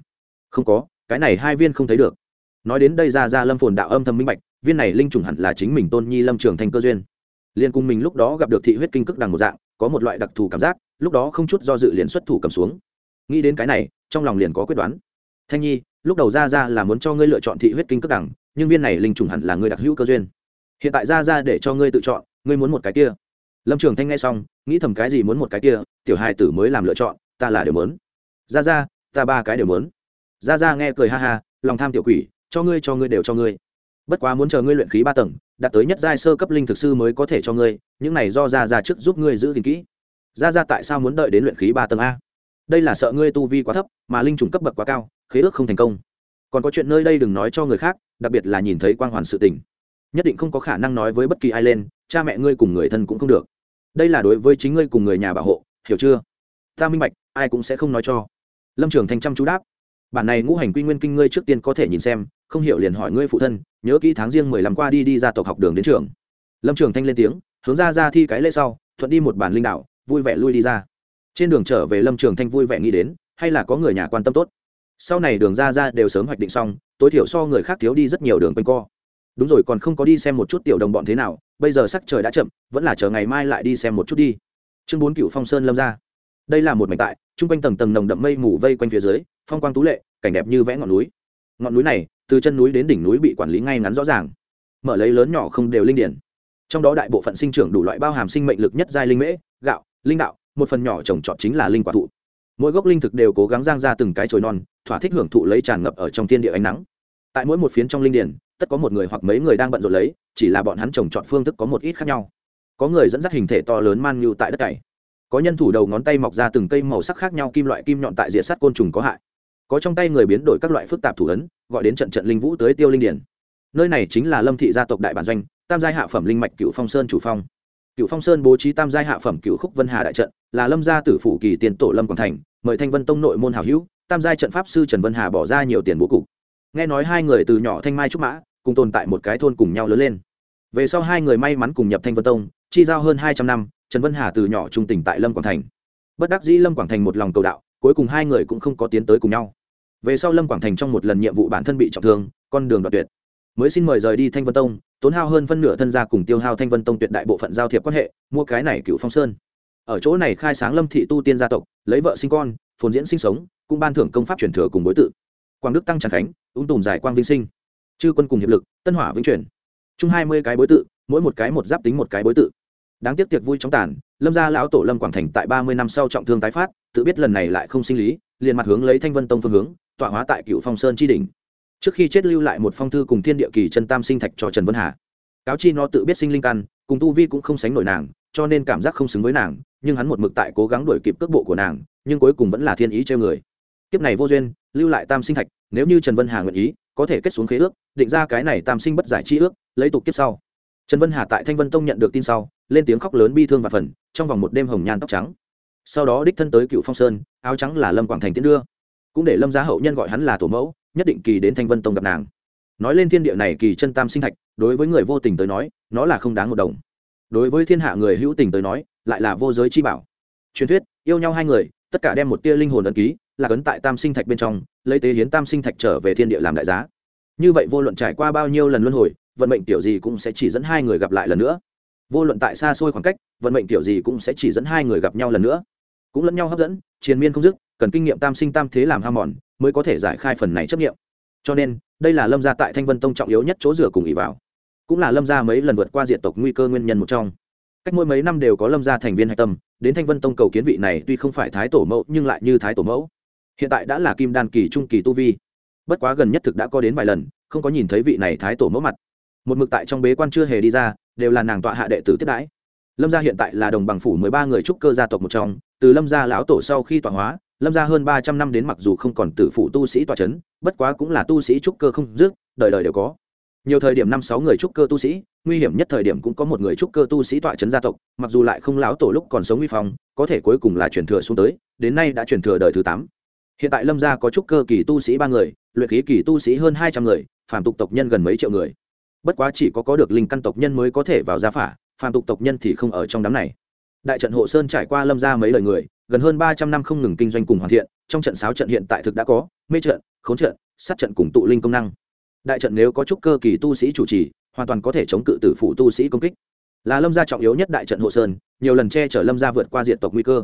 Không có, cái này hai viên không thấy được. Nói đến đây ra ra lâm phồn đạo âm thầm minh bạch, viên này linh trùng hẳn là chính mình tôn nhi lâm trường thành cơ duyên liên cùng mình lúc đó gặp được thị huyết kinh cức đằng một dạng, có một loại đặc thù cảm giác, lúc đó không chút do dự liền xuất thủ cầm xuống. Nghĩ đến cái này, trong lòng liền có quyết đoán. Thanh nhi, lúc đầu ra ra là muốn cho ngươi lựa chọn thị huyết kinh cức đằng, nhưng viên này linh trùng hẳn là ngươi đặc hữu cơ duyên. Hiện tại ra ra để cho ngươi tự chọn, ngươi muốn một cái kia. Lâm trường thanh nghe xong, nghĩ thầm cái gì muốn một cái kia, tiểu hai tử mới làm lựa chọn, ta là đều muốn. Ra ra ta ba cái đều muốn. Ra ra nghe cười ha ha, lòng tham tiểu quỷ, cho ngươi cho ngươi đều cho ngươi bất quá muốn chờ ngươi luyện khí ba tầng, đạt tới nhất giai sơ cấp linh thực sư mới có thể cho ngươi, những này do ra ra trước giúp ngươi giữ gìn kỹ. Ra ra tại sao muốn đợi đến luyện khí ba tầng a? Đây là sợ ngươi tu vi quá thấp, mà linh trùng cấp bậc quá cao, khế ước không thành công. Còn có chuyện nơi đây đừng nói cho người khác, đặc biệt là nhìn thấy quang hoàn sự tình. Nhất định không có khả năng nói với bất kỳ ai lên, cha mẹ ngươi cùng người thân cũng không được. Đây là đối với chính ngươi cùng người nhà bảo hộ, hiểu chưa? Ta minh bạch, ai cũng sẽ không nói cho. Lâm trường thanh chăm chú đáp. Bản này ngũ hành quy nguyên kinh ngươi trước tiên có thể nhìn xem không hiểu liền hỏi ngươi phụ thân, nhớ kỹ tháng riêng mười lăm qua đi đi ra tộc học đường đến trường. Lâm trường thanh lên tiếng, hướng ra ra thi cái lễ sau, thuận đi một bản linh đạo, vui vẻ lui đi ra. Trên đường trở về lâm trường thanh vui vẻ nghĩ đến, hay là có người nhà quan tâm tốt. Sau này đường ra ra đều sớm hoạch định xong, tối thiểu so người khác thiếu đi rất nhiều đường quanh co. Đúng rồi còn không có đi xem một chút tiểu đồng bọn thế nào, bây giờ sắc trời đã chậm, vẫn là chờ ngày mai lại đi xem một chút đi. Chương bốn cựu phong sơn lâm ra. Đây là một mảnh tại, chung quanh tầng tầng nồng đậm mây mù vây quanh phía dưới, phong quang tú lệ, cảnh đẹp như vẽ ngọn núi. Ngọn núi này từ chân núi đến đỉnh núi bị quản lý ngay ngắn rõ ràng. Mở lấy lớn nhỏ không đều linh điển. Trong đó đại bộ phận sinh trưởng đủ loại bao hàm sinh mệnh lực nhất giai linh mễ, gạo, linh đạo, một phần nhỏ trồng trọt chính là linh quả thụ. Mỗi gốc linh thực đều cố gắng giang ra từng cái chồi non, thỏa thích hưởng thụ lấy tràn ngập ở trong thiên địa ánh nắng. Tại mỗi một phiến trong linh điển, tất có một người hoặc mấy người đang bận rộn lấy, chỉ là bọn hắn trồng trọt phương thức có một ít khác nhau. Có người dẫn dắt hình thể to lớn man như tại đất cày. Có nhân thủ đầu ngón tay mọc ra từng cây màu sắc khác nhau kim loại kim nhọn tại diện sắt côn trùng có hại. Có trong tay người biến đổi các loại phức tạp thủ ấn gọi đến trận trận linh vũ tới tiêu linh điển. Nơi này chính là lâm thị gia tộc đại bản doanh, tam giai hạ phẩm linh mạch cựu phong sơn chủ phong. Cựu phong sơn bố trí tam giai hạ phẩm cựu khúc vân hà đại trận, là lâm gia tử phủ kỳ tiền tổ lâm quảng thành, mời thanh vân tông nội môn hảo hữu, tam giai trận pháp sư trần vân hà bỏ ra nhiều tiền bố cục. Nghe nói hai người từ nhỏ thanh mai trúc mã, cùng tồn tại một cái thôn cùng nhau lớn lên. Về sau hai người may mắn cùng nhập thanh vân tông, chi giao hơn hai trăm năm, trần vân hà từ nhỏ trung tình tại lâm quảng thành. Bất đắc dĩ lâm quảng thành một lòng cầu đạo, cuối cùng hai người cũng không có tiến tới cùng nhau về sau lâm quảng thành trong một lần nhiệm vụ bản thân bị trọng thương, con đường đoạt tuyệt. Mới xin mời rời đi thanh vân tông, tốn hao hơn phân nửa thân gia cùng tiêu hao thanh vân tông tuyệt đại bộ phận giao thiệp quan hệ, mua cái này cựu phong sơn. Ở chỗ này khai sáng lâm thị tu tiên gia tộc, lấy vợ sinh con, phồn diễn sinh sống, cũng ban thưởng công pháp truyền thừa cùng đối tự. Quang đức tăng tràn khánh, ung tùm giải quang vinh sinh. Chư quân cùng hiệp lực, tân hỏa vĩnh chuyển. Chung hai mươi cái bối tự, mỗi một cái một giáp tính một cái bối tự. Đáng tiếc tiệc vui chóng tàn, lâm gia lão tổ lâm quảng thành tại ba mươi năm sau trọng thương tái phát, tự biết lần này lại không sinh lý, liền mặt hướng lấy thanh vân tông phương hướng tọa hóa tại cựu phong sơn tri đình trước khi chết lưu lại một phong thư cùng thiên địa kỳ chân tam sinh thạch cho trần vân hà. Cáo chi nó tự biết sinh linh căn, cùng tu vi cũng không sánh nổi nàng, cho nên cảm giác không xứng với nàng, nhưng hắn một mực tại cố gắng đuổi kịp cước bộ của nàng, nhưng cuối cùng vẫn là thiên ý treo người. Kiếp này vô duyên, lưu lại tam sinh thạch, nếu như trần vân hà nguyện ý, có thể kết xuống khế ước, định ra cái này tam sinh bất giải chi ước, lấy tục kiếp sau. Trần vân hà tại thanh vân tông nhận được tin sau, lên tiếng khóc lớn bi thương và phần trong vòng một đêm hồng nhan tóc trắng. Sau đó đích thân tới cựu phong sơn, áo trắng là lâm quảng thành tiến đưa cũng để lâm gia hậu nhân gọi hắn là tổ mẫu, nhất định kỳ đến thanh vân tông gặp nàng. Nói lên thiên địa này kỳ chân tam sinh thạch, đối với người vô tình tới nói, nó là không đáng một đồng. Đối với thiên hạ người hữu tình tới nói, lại là vô giới chi bảo. Truyền thuyết, yêu nhau hai người, tất cả đem một tia linh hồn ấn ký, là cấn tại tam sinh thạch bên trong, lấy tế hiến tam sinh thạch trở về thiên địa làm đại giá. Như vậy vô luận trải qua bao nhiêu lần luân hồi, vận mệnh tiểu gì cũng sẽ chỉ dẫn hai người gặp lại lần nữa. Vô luận tại xa xôi khoảng cách, vận mệnh tiểu gì cũng sẽ chỉ dẫn hai người gặp nhau lần nữa. Cũng lẫn nhau hấp dẫn, triền miên không dứt cần kinh nghiệm tam sinh tam thế làm ham mòn mới có thể giải khai phần này chấp nghiệm. Cho nên, đây là lâm gia tại thanh vân tông trọng yếu nhất chỗ rửa cùng ỉ vào. Cũng là lâm gia mấy lần vượt qua diện tộc nguy cơ nguyên nhân một trong. Cách mỗi mấy năm đều có lâm gia thành viên hạch tâm, đến thanh vân tông cầu kiến vị này tuy không phải thái tổ mẫu nhưng lại như thái tổ mẫu. Hiện tại đã là kim đan kỳ trung kỳ tu vi. Bất quá gần nhất thực đã có đến vài lần, không có nhìn thấy vị này thái tổ mẫu mặt. Một mực tại trong bế quan chưa hề đi ra, đều là nàng tọa hạ đệ tử tiếp đãi. Lâm gia hiện tại là đồng bằng phủ mười ba người trúc cơ gia tộc một trong, từ lâm gia lão tổ sau khi tọa hóa lâm gia hơn ba trăm năm đến mặc dù không còn tử phụ tu sĩ tòa c h ấ n bất quá cũng là tu sĩ trúc cơ không dứt, đời đời đều có. Nhiều thời điểm năm sáu người trúc cơ tu sĩ, nguy hiểm nhất thời điểm cũng có một người trúc cơ tu sĩ tọa c h ấ n gia tộc, mặc dù lại không lão tổ lúc còn sống uy phong, có thể cuối cùng là truyền thừa xuống tới, đến nay đã chuyển thừa đời thứ tám. Hiện tại lâm gia có trúc cơ kỳ tu sĩ ba người, luyện khí kỳ tu sĩ hơn hai trăm người, phàm tục tộc nhân gần mấy triệu người. Bất quá chỉ có có được linh căn tộc nhân mới có thể vào gia phả, phàm tục tộc nhân thì không ở trong đám này. Đại trận hộ sơn trải qua lâm gia mấy lời người gần hơn ba trăm năm không ngừng kinh doanh cùng hoàn thiện, trong trận sáu trận hiện tại thực đã có, mê trận, khốn trận, sát trận cùng tụ linh công năng. Đại trận nếu có trúc cơ kỳ tu sĩ chủ trì, hoàn toàn có thể chống cự tử phụ tu sĩ công kích. Là lâm gia trọng yếu nhất đại trận hộ sơn, nhiều lần che chở lâm gia vượt qua diện tộc nguy cơ.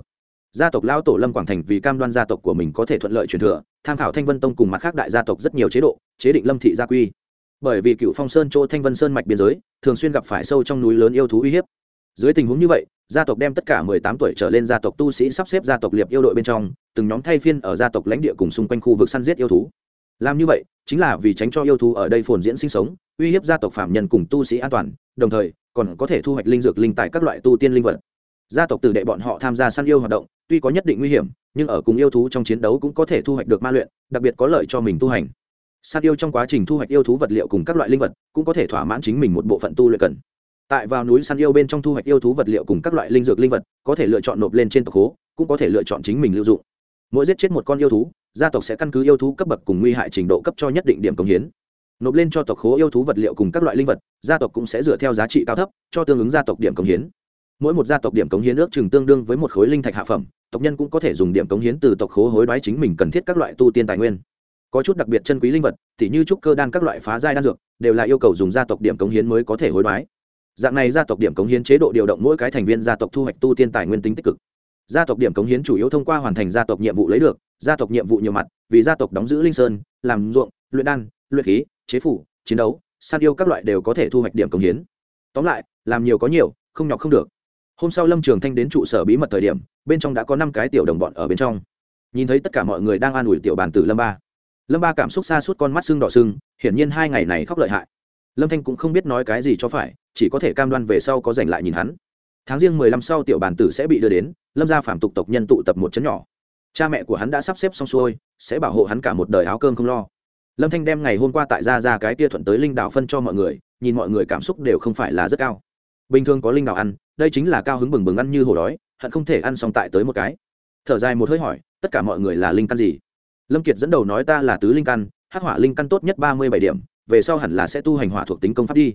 Gia tộc lao tổ lâm quảng thành vì cam đoan gia tộc của mình có thể thuận lợi truyền thừa, tham khảo thanh vân tông cùng mặt khác đại gia tộc rất nhiều chế độ, chế định lâm thị gia quy. Bởi vì cựu phong sơn chỗ thanh vân sơn mạch biên giới, thường xuyên gặp phải sâu trong núi lớn yêu thú uy hiếp. Dưới tình huống như vậy gia tộc đem tất cả mười tám tuổi trở lên gia tộc tu sĩ sắp xếp gia tộc liệp yêu đội bên trong, từng nhóm thay phiên ở gia tộc lãnh địa cùng xung quanh khu vực săn giết yêu thú. Làm như vậy, chính là vì tránh cho yêu thú ở đây phồn diễn sinh sống, uy hiếp gia tộc phạm nhân cùng tu sĩ an toàn, đồng thời, còn có thể thu hoạch linh dược linh tại các loại tu tiên linh vật. Gia tộc tử đệ bọn họ tham gia săn yêu hoạt động, tuy có nhất định nguy hiểm, nhưng ở cùng yêu thú trong chiến đấu cũng có thể thu hoạch được ma luyện, đặc biệt có lợi cho mình tu hành. Săn yêu trong quá trình thu hoạch yêu thú vật liệu cùng các loại linh vật, cũng có thể thỏa mãn chính mình một bộ phận tu luyện cần tại vào núi săn yêu bên trong thu hoạch yêu thú vật liệu cùng các loại linh dược linh vật, có thể lựa chọn nộp lên trên tộc hố, cũng có thể lựa chọn chính mình lưu dụng. Mỗi giết chết một con yêu thú, gia tộc sẽ căn cứ yêu thú cấp bậc cùng nguy hại trình độ cấp cho nhất định điểm công hiến. Nộp lên cho tộc khố yêu thú vật liệu cùng các loại linh vật, gia tộc cũng sẽ dựa theo giá trị cao thấp, cho tương ứng gia tộc điểm công hiến. Mỗi một gia tộc điểm cống hiến ước chừng tương đương với một khối linh thạch hạ phẩm, tộc nhân cũng có thể dùng điểm cống hiến từ tộc khố hối đoái chính mình cần thiết các loại tu tiên tài nguyên. Có chút đặc biệt chân quý linh vật t h như trúc cơ đan các loại phá giai đan dược, đều là yêu cầu dùng gia tộc điểm cống hiến mới có thể hối đoái dạng này gia tộc điểm cống hiến chế độ điều động mỗi cái thành viên gia tộc thu hoạch tu tiên tài nguyên tính tích cực. Gia tộc điểm cống hiến chủ yếu thông qua hoàn thành gia tộc nhiệm vụ lấy được, gia tộc nhiệm vụ nhiều mặt, vì gia tộc đóng giữ linh sơn, làm ruộng, luyện đan, luyện khí, chế phủ, chiến đấu săn yêu các loại đều có thể thu hoạch điểm cống hiến. Tóm lại, làm nhiều có nhiều, không nhọc không được. Hôm sau lâm trường thanh đến trụ sở bí mật thời điểm, bên trong đã có năm cái tiểu đồng bọn ở bên trong. Nhìn thấy tất cả mọi người đang an ủi tiểu bàn tử lâm ba. Lâm ba cảm xúc xa suốt, con mắt sưng đỏ sưng, hiển nhiên hai ngày này khóc lợi hại. Lâm thanh cũng không biết nói cái gì cho phải chỉ có thể cam đoan về sau có giành lại nhìn hắn. Tháng riêng mười lăm sau tiểu bàn tử sẽ bị đưa đến, lâm gia phạm tục tộc nhân tụ tập một chấn nhỏ. Cha mẹ của hắn đã sắp xếp xong xuôi, sẽ bảo hộ hắn cả một đời áo cơm không lo. Lâm thanh đem ngày hôm qua tại ra ra cái tia thuận tới linh đạo phân cho mọi người, nhìn mọi người cảm xúc đều không phải là rất cao. Bình thường có linh đạo ăn, đây chính là cao hứng bừng bừng ăn như hổ đói, hận không thể ăn xong tại tới một cái. Thở dài một hơi hỏi, tất cả mọi người là linh căn gì? Lâm kiệt dẫn đầu nói ta là tứ linh căn, hắc hỏa linh căn tốt nhất ba mươi bảy điểm, về sau hẳn là sẽ tu hành hỏa thuộc tính công pháp đi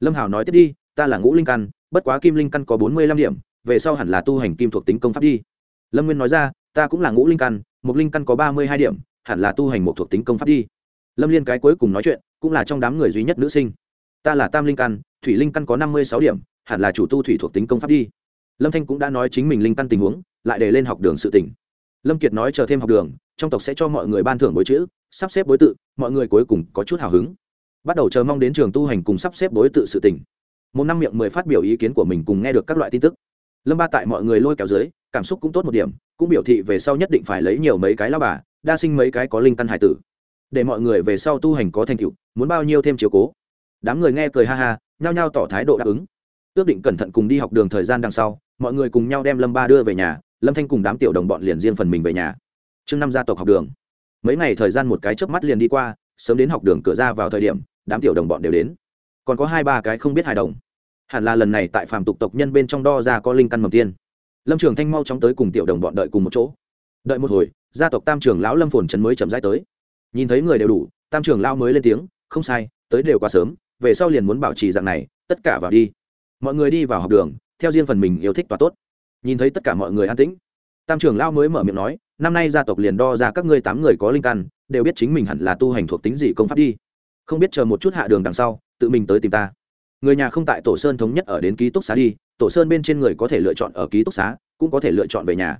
lâm Hảo nói tiếp đi, ta là ngũ linh căn, bất quá kim linh căn có bốn mươi lăm điểm, về sau hẳn là tu hành kim thuộc tính công pháp đi. Lâm nguyên nói ra, ta cũng là ngũ linh căn một linh căn có ba mươi hai điểm, hẳn là tu hành một thuộc tính công pháp đi. Lâm liên cái cuối cùng nói chuyện, cũng là trong đám người duy nhất nữ sinh. Ta là tam linh căn, thủy linh căn có năm mươi sáu điểm, hẳn là chủ tu thủy thuộc tính công pháp đi. Lâm thanh cũng đã nói chính mình linh căn tình huống, lại để lên học đường sự tỉnh lâm kiệt nói chờ thêm học đường, trong tộc sẽ cho mọi người ban thưởng bối chữ, sắp xếp bối tự, mọi người cuối cùng có chút hào hứng bắt đầu chờ mong đến trường tu hành cùng sắp xếp đối tự sự tỉnh một năm miệng mười phát biểu ý kiến của mình cùng nghe được các loại tin tức. Lâm ba tại mọi người lôi kéo dưới, cảm xúc cũng tốt một điểm, cũng biểu thị về sau nhất định phải lấy nhiều mấy cái lao bà, đa sinh mấy cái có linh căn hải tử. Để mọi người về sau tu hành có thành tựu, muốn bao nhiêu thêm chiều cố. Đám người nghe cười ha ha, nhao nhao tỏ thái độ đáp ứng. Ước định cẩn thận cùng đi học đường thời gian đằng sau, mọi người cùng nhau đem lâm ba đưa về nhà, lâm thanh cùng đám tiểu đồng bọn liền riêng phần mình về nhà. Chương năm gia tộc học đường. Mấy ngày thời gian một cái chớp mắt liền đi qua, sớm đến học đường cửa ra vào thời điểm đám tiểu đồng bọn đều đến. Còn có hai ba cái không biết hài đồng. Hẳn là lần này tại phàm tục tộc nhân bên trong đo ra có linh căn mầm tiên. Lâm trường thanh mau chóng tới cùng tiểu đồng bọn đợi cùng một chỗ. Đợi một hồi, gia tộc tam trường lão lâm phồn trấn mới chậm rãi tới. Nhìn thấy người đều đủ, tam trường lão mới lên tiếng, không sai, tới đều quá sớm, về sau liền muốn bảo trì dạng này, tất cả vào đi. Mọi người đi vào học đường, theo riêng phần mình yêu thích và tốt. Nhìn thấy tất cả mọi người an tĩnh, tam trưởng lão mới mở miệng nói, năm nay gia tộc liền đo ra các ngươi tám người có linh căn, đều biết chính mình hẳn là tu hành thuộc tính gì công pháp đi không biết chờ một chút hạ đường đằng sau, tự mình tới tìm ta. Người nhà không tại tổ sơn thống nhất ở đến ký túc xá đi, tổ sơn bên trên người có thể lựa chọn ở ký túc xá, cũng có thể lựa chọn về nhà.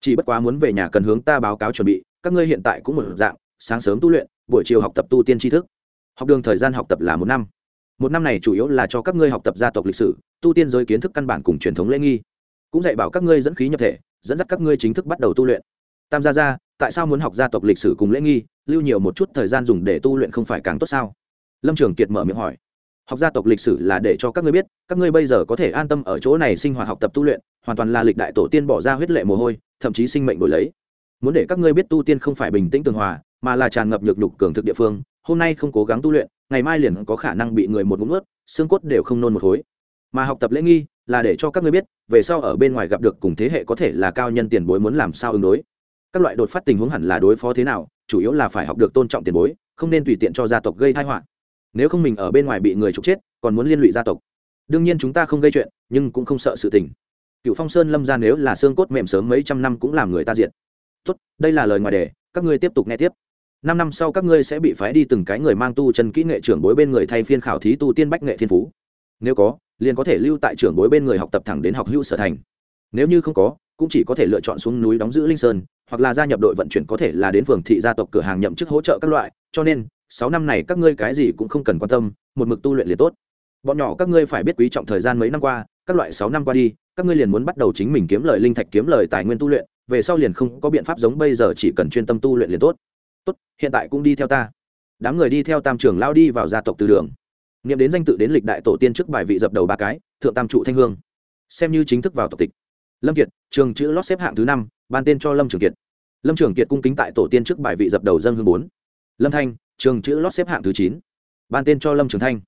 Chỉ bất quá muốn về nhà cần hướng ta báo cáo chuẩn bị, các ngươi hiện tại cũng một dạng, sáng sớm tu luyện, buổi chiều học tập tu tiên tri thức. Học đường thời gian học tập là một năm. Một năm này chủ yếu là cho các ngươi học tập gia tộc lịch sử, tu tiên giới kiến thức căn bản cùng truyền thống lễ nghi. Cũng dạy bảo các ngươi dẫn khí nhập thể, dẫn dắt các ngươi chính thức bắt đầu tu luyện. Tam gia gia tại sao muốn học gia tộc lịch sử cùng lễ nghi, lưu nhiều một chút thời gian dùng để tu luyện không phải càng tốt sao? Lâm trường kiệt mở miệng hỏi. Học gia tộc lịch sử là để cho các ngươi biết, các ngươi bây giờ có thể an tâm ở chỗ này sinh hoạt học tập tu luyện, hoàn toàn là lịch đại tổ tiên bỏ ra huyết lệ mồ hôi, thậm chí sinh mệnh đổi lấy. Muốn để các ngươi biết tu tiên không phải bình tĩnh tường hòa, mà là tràn ngập nhược nhục cường thực địa phương, hôm nay không cố gắng tu luyện, ngày mai liền có khả năng bị người một ngụm ướt xương cốt đều không nôn một khối. Mà học tập lễ nghi là để cho các ngươi biết, về sau ở bên ngoài gặp được cùng thế hệ có thể là cao nhân tiền bối muốn làm sao ứng đối các loại đột phát tình huống hẳn là đối phó thế nào, chủ yếu là phải học được tôn trọng tiền bối, không nên tùy tiện cho gia tộc gây tai họa. Nếu không mình ở bên ngoài bị người trục chết, còn muốn liên lụy gia tộc. Đương nhiên chúng ta không gây chuyện, nhưng cũng không sợ sự tình. Cựu phong sơn lâm ra nếu là xương cốt mềm sớm mấy trăm năm cũng làm người ta diện tốt, đây là lời ngoài đề, các ngươi tiếp tục nghe tiếp. Năm năm sau các ngươi sẽ bị phái đi từng cái người mang tu chân kỹ nghệ trưởng bối bên người thay phiên khảo thí tu tiên bách nghệ thiên phú. Nếu có, liền có thể lưu tại trưởng bối bên người học tập thẳng đến học hữu sở thành. Nếu như không có cũng chỉ có thể lựa chọn xuống núi đóng giữ linh sơn, hoặc là gia nhập đội vận chuyển có thể là đến phường thị gia tộc cửa hàng nhậm chức hỗ trợ các loại, cho nên, sáu năm này các ngươi cái gì cũng không cần quan tâm, một mực tu luyện liền tốt. Bọn nhỏ các ngươi phải biết quý trọng thời gian mấy năm qua, các loại sáu năm qua đi, các ngươi liền muốn bắt đầu chính mình kiếm lời linh thạch kiếm lời tài nguyên tu luyện, về sau liền không có biện pháp giống bây giờ chỉ cần chuyên tâm tu luyện liền tốt. Tốt, hiện tại cũng đi theo ta. Đám người đi theo tam trưởng lao đi vào gia tộc từ đường. Nghiệm đến danh tự đến lịch đại tổ tiên trước bài vị dập đầu ba cái, thượng tam trụ thanh hương. Xem như chính thức vào tộc tịch. Lâm kiệt trường chữ lót xếp hạng thứ năm, ban tên cho lâm trường kiệt. Lâm trường kiệt cung kính tại tổ tiên trước bài vị dập đầu dân hương bốn. Lâm thanh, trường chữ lót xếp hạng thứ chín, ban tên cho lâm trường thanh.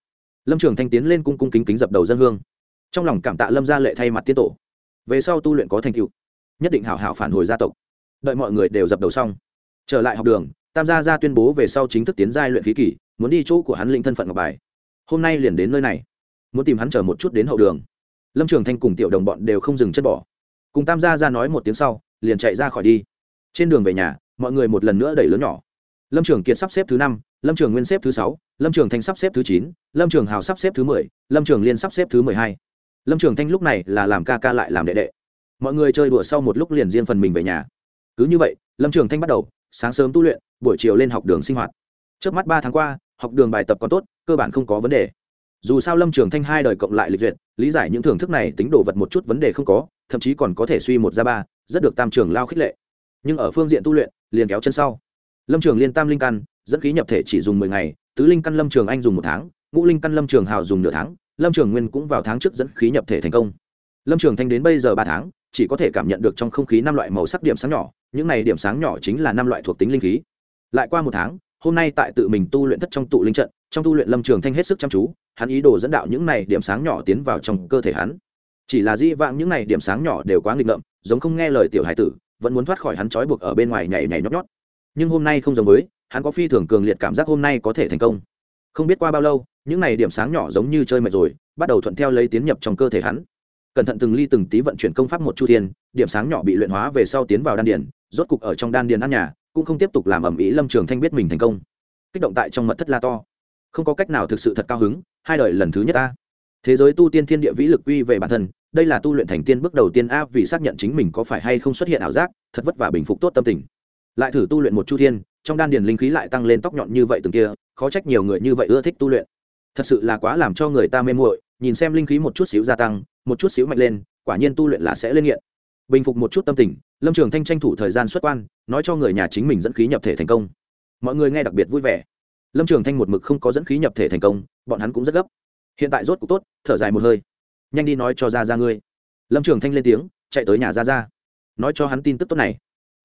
Lâm trường thanh tiến lên cung cung kính kính dập đầu dân hương. Trong lòng cảm tạ lâm gia lệ thay mặt tiết tổ. Về sau tu luyện có thành tựu. Nhất định hảo hảo phản hồi gia tộc. Đợi mọi người đều dập đầu xong. Trở lại học đường, tam gia ra tuyên bố về sau chính thức tiến giai luyện khí kỷ, muốn đi chỗ của hắn linh thân phận ngọc bài. Hôm nay liền đến nơi này. Muốn tìm hắn chờ một chút đến hậu đường. Lâm trường thanh cùng tiểu đồng bọn đều không dừng chất bỏ cùng tam gia ra nói một tiếng sau, liền chạy ra khỏi đi. Trên đường về nhà, mọi người một lần nữa đẩy lớn nhỏ. Lâm trường kiệt sắp xếp thứ năm, lâm trường nguyên xếp thứ sáu, lâm trường thanh sắp xếp thứ chín, lâm trường hào sắp xếp thứ mười, lâm trường liên sắp xếp thứ mười hai. Lâm trường thanh lúc này là làm ca ca lại làm đệ đệ. Mọi người chơi đùa sau một lúc liền riêng phần mình về nhà. Cứ như vậy, lâm trường thanh bắt đầu, sáng sớm tu luyện, buổi chiều lên học đường sinh hoạt. Trước mắt ba tháng qua, học đường bài tập còn tốt, cơ bản không có vấn đề dù sao lâm trường thanh hai đời cộng lại lịch duyệt, lý giải những thưởng thức này tính đồ vật một chút vấn đề không có, thậm chí còn có thể suy một ra ba, rất được tam trường lao khích lệ. Nhưng ở phương diện tu luyện, liền kéo chân sau. Lâm trường liên tam linh căn, dẫn khí nhập thể chỉ dùng mười ngày, tứ linh căn lâm trường anh dùng một tháng, ngũ linh căn lâm trường hào dùng nửa tháng, lâm trường nguyên cũng vào tháng trước dẫn khí nhập thể thành công. Lâm trường thanh đến bây giờ ba tháng, chỉ có thể cảm nhận được trong không khí năm loại màu sắc điểm sáng nhỏ, những này điểm sáng nhỏ chính là năm loại thuộc tính linh khí. Lại qua một tháng hôm nay tại tự mình tu luyện thất trong tụ linh trận, trong tu luyện lâm trường thanh hết sức chăm chú, hắn ý đồ dẫn đạo những này điểm sáng nhỏ tiến vào trong cơ thể hắn. Chỉ là di vãng những này điểm sáng nhỏ đều quá nghịch ngợm, giống không nghe lời tiểu hải tử, vẫn muốn thoát khỏi hắn trói buộc ở bên ngoài nhảy nhảy nhót nhót. Nhưng hôm nay không giống với, hắn có phi thường cường liệt cảm giác hôm nay có thể thành công. Không biết qua bao lâu, những này điểm sáng nhỏ giống như chơi mệt rồi, bắt đầu thuận theo lấy tiến nhập trong cơ thể hắn. Cẩn thận từng ly từng tí vận chuyển công pháp một chu thiên, điểm sáng nhỏ bị luyện hóa về sau tiến vào đan điền, rốt cục ở trong đan điền ăn nhà cũng không tiếp tục làm ẩm ý lâm trường thanh biết mình thành công. Kích động tại trong mật thất la to. Không có cách nào thực sự thật cao hứng, hai đời lần thứ nhất ta. Thế giới tu tiên thiên địa vĩ lực quy về bản thân, đây là tu luyện thành tiên bước đầu tiên a vì xác nhận chính mình có phải hay không xuất hiện ảo giác, thật vất vả bình phục tốt tâm tình. Lại thử tu luyện một chu thiên, trong đan điền linh khí lại tăng lên tóc nhọn như vậy từng kia, khó trách nhiều người như vậy ưa thích tu luyện. Thật sự là quá làm cho người ta mê muội, nhìn xem linh khí một chút xíu gia tăng, một chút xíu mạnh lên, quả nhiên tu luyện là sẽ lên nghiện. Bình phục một chút tâm tình lâm trường thanh tranh thủ thời gian xuất quan, nói cho người nhà chính mình dẫn khí nhập thể thành công. Mọi người nghe đặc biệt vui vẻ. Lâm trường thanh một mực không có dẫn khí nhập thể thành công, bọn hắn cũng rất gấp. Hiện tại rốt cuộc tốt, thở dài một hơi. Nhanh đi nói cho ra ra ngươi. Lâm trường thanh lên tiếng, chạy tới nhà ra ra nói cho hắn tin tức tốt này.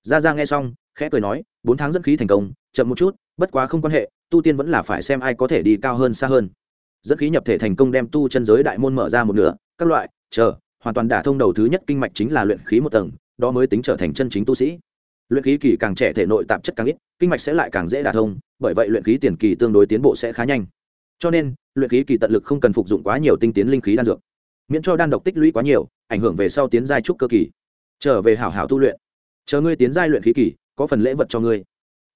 Ra ra nghe xong, khẽ cười nói, bốn tháng dẫn khí thành công, chậm một chút, bất quá không quan hệ, tu tiên vẫn là phải xem ai có thể đi cao hơn xa hơn. Dẫn khí nhập thể thành công đem tu chân giới đại môn mở ra một nửa, các loại, chờ, hoàn toàn đả thông đầu thứ nhất kinh mạch chính là luyện khí một tầng đó mới tính trở thành chân chính tu sĩ. Luyện khí kỳ càng trẻ thể nội tạp chất càng ít, kinh mạch sẽ lại càng dễ đả thông, bởi vậy luyện khí tiền kỳ tương đối tiến bộ sẽ khá nhanh. Cho nên, luyện khí kỳ tận lực không cần phục dụng quá nhiều tinh tiến linh khí đan dược. Miễn cho đan độc tích lũy quá nhiều, ảnh hưởng về sau tiến giai trúc cơ kỳ. Trở về hảo hảo tu luyện. Chờ ngươi tiến giai luyện khí kỳ, có phần lễ vật cho ngươi.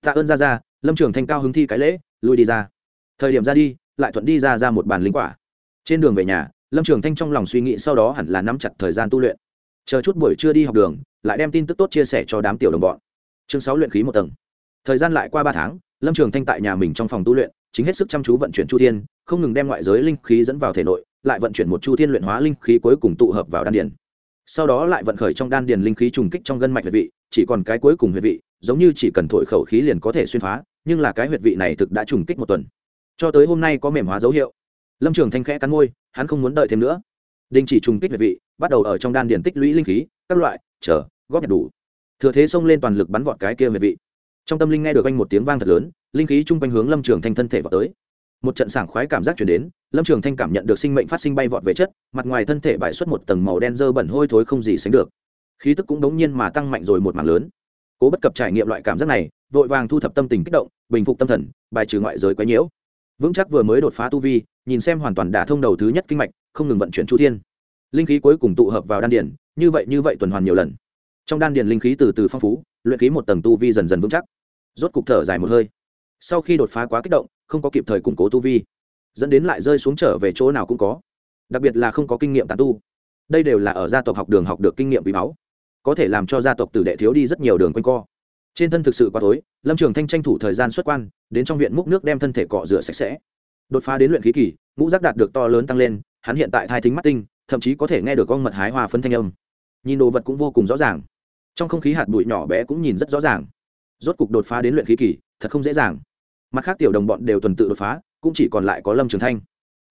Tạ ơn ra ra lâm trường thanh cao hứng thi cái lễ, lui đi ra. Thời điểm ra đi, lại thuận đi ra ra một bàn linh quả. Trên đường về nhà, lâm trường thanh trong lòng suy nghĩ sau đó hẳn là nắm chặt thời gian tu luyện chờ chút buổi trưa đi học đường, lại đem tin tức tốt chia sẻ cho đám tiểu đồng bọn. Chương sáu luyện khí một tầng. Thời gian lại qua ba tháng, lâm trường thanh tại nhà mình trong phòng tu luyện, chính hết sức chăm chú vận chuyển chu thiên, không ngừng đem ngoại giới linh khí dẫn vào thể nội, lại vận chuyển một chu thiên luyện hóa linh khí cuối cùng tụ hợp vào đan điền. Sau đó lại vận khởi trong đan điền linh khí trùng kích trong gân mạch huyệt vị, chỉ còn cái cuối cùng huyệt vị, giống như chỉ cần thổi khẩu khí liền có thể xuyên phá, nhưng là cái huyệt vị này thực đã trùng kích một tuần. Cho tới hôm nay có mềm hóa dấu hiệu. Lâm trường thanh khẽ cắn môi, hắn không muốn đợi thêm nữa đình chỉ trùng kích huyệt vị, bắt đầu ở trong đan điển tích lũy linh khí, các loại, chờ, góp nhặt đủ. Thừa thế xông lên toàn lực bắn vọt cái kia huyệt vị. Trong tâm linh nghe được anh một tiếng vang thật lớn, linh khí chung quanh hướng lâm trường thanh thân thể vào tới. Một trận sảng khoái cảm giác chuyển đến, lâm trường thanh cảm nhận được sinh mệnh phát sinh bay vọt về chất, mặt ngoài thân thể bại xuất một tầng màu đen dơ bẩn hôi thối không gì sánh được. Khí tức cũng đống nhiên mà tăng mạnh rồi một mảng lớn. Cố bất cập trải nghiệm loại cảm giác này, vội vàng thu thập tâm tình kích động, bình phục tâm thần, bài trừ ngoại giới quấy nhiễu. Vững chắc vừa mới đột phá tu vi, nhìn xem hoàn toàn đả thông đầu thứ nhất kinh mạch không ngừng vận chuyển chu thiên. Linh khí cuối cùng tụ hợp vào đan điền, như vậy như vậy tuần hoàn nhiều lần. Trong đan điền linh khí từ từ phong phú, luyện khí một tầng tu vi dần dần vững chắc. Rốt cục thở dài một hơi. Sau khi đột phá quá kích động, không có kịp thời củng cố tu vi, dẫn đến lại rơi xuống trở về chỗ nào cũng có. Đặc biệt là không có kinh nghiệm tàn tu. Đây đều là ở gia tộc học đường học được kinh nghiệm quý báu. Có thể làm cho gia tộc tử đệ thiếu đi rất nhiều đường quanh co. Trên thân thực sự quá tối, lâm trường thanh tranh thủ thời gian xuất quan, đến trong viện múc nước đem thân thể cọ rửa sạch sẽ. Đột phá đến luyện khí kỳ, ngũ giác đạt được to lớn tăng lên hắn hiện tại thai thính mắt tinh, thậm chí có thể nghe được con mật hái hoa phấn thanh âm. Nhìn đồ vật cũng vô cùng rõ ràng. Trong không khí hạt bụi nhỏ bé cũng nhìn rất rõ ràng. Rốt cục đột phá đến luyện khí kỳ, thật không dễ dàng. Mặt khác tiểu đồng bọn đều tuần tự đột phá, cũng chỉ còn lại có lâm trường thanh.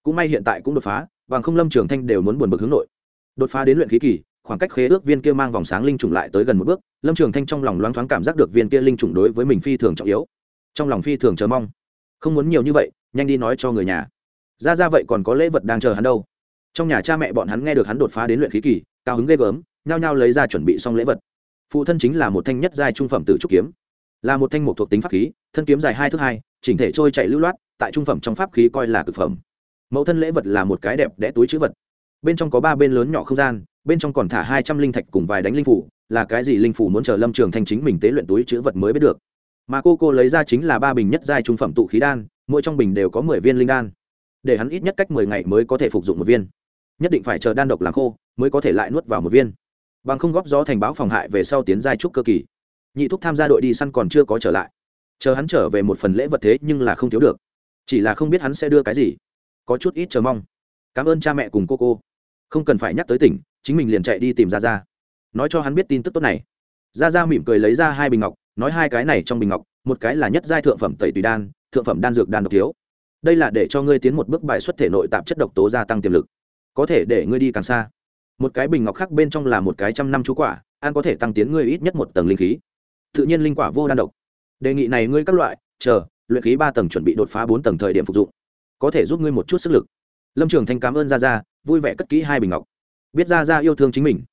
Cũng may hiện tại cũng đột phá, bằng không lâm trường thanh đều muốn buồn bực hướng nội. Đột phá đến luyện khí kỳ, khoảng cách khế ước viên kia mang vòng sáng linh trùng lại tới gần một bước, lâm trường thanh trong lòng loáng thoáng cảm giác được viên kia linh trùng đối với mình phi thường trọng yếu. Trong lòng phi thường chờ mong. Không muốn nhiều như vậy, nhanh đi nói cho người nhà ra ra vậy còn có lễ vật đang chờ hắn đâu. Trong nhà cha mẹ bọn hắn nghe được hắn đột phá đến luyện khí kỳ, cao hứng ghê gớm, nhao nhao lấy ra chuẩn bị xong lễ vật. Phụ thân chính là một thanh nhất giai trung phẩm từ trúc kiếm. Là một thanh mục thuộc tính pháp khí, thân kiếm dài hai thước hai, chỉnh thể trôi chạy lưu loát, tại trung phẩm trong pháp khí coi là cực phẩm. Mẫu thân lễ vật là một cái đẹp đẽ túi chữ vật. Bên trong có ba bên lớn nhỏ không gian, bên trong còn thả hai trăm linh thạch cùng vài đánh linh phủ, là cái gì linh phủ muốn chờ lâm trường thanh chính mình tế luyện túi chữ vật mới biết được. Mà cô cô lấy ra chính là ba bình nhất giai trung phẩm tụ khí đan, mỗi trong bình đều có mười viên linh đan để hắn ít nhất cách mười ngày mới có thể phục dụng một viên. Nhất định phải chờ đan độc làm khô, mới có thể lại nuốt vào một viên. Bằng không góp gió thành báo phòng hại về sau tiến giai trúc cơ kỳ. Nhị thúc tham gia đội đi săn còn chưa có trở lại. Chờ hắn trở về một phần lễ vật thế nhưng là không thiếu được. Chỉ là không biết hắn sẽ đưa cái gì. Có chút ít chờ mong. Cảm ơn cha mẹ cùng cô cô. Không cần phải nhắc tới tỉnh, chính mình liền chạy đi tìm ra ra nói cho hắn biết tin tức tốt này. Ra ra mỉm cười lấy ra hai bình ngọc, nói hai cái này trong bình ngọc, một cái là nhất giai thượng phẩm tẩy tùy đan, thượng phẩm đan dược đan độc thiếu đây là để cho ngươi tiến một bước bài xuất thể nội tạp chất độc tố gia tăng tiềm lực. Có thể để ngươi đi càng xa. Một cái bình ngọc khác bên trong là một cái trăm năm chú quả an có thể tăng tiến ngươi ít nhất một tầng linh khí. Tự nhiên linh quả vô đan độc. Đề nghị này ngươi các loại chờ luyện khí ba tầng chuẩn bị đột phá bốn tầng thời điểm phục dụng. Có thể giúp ngươi một chút sức lực. Lâm trường thanh cảm ơn gia gia, vui vẻ cất kỹ hai bình ngọc. Biết gia gia yêu thương chính mình.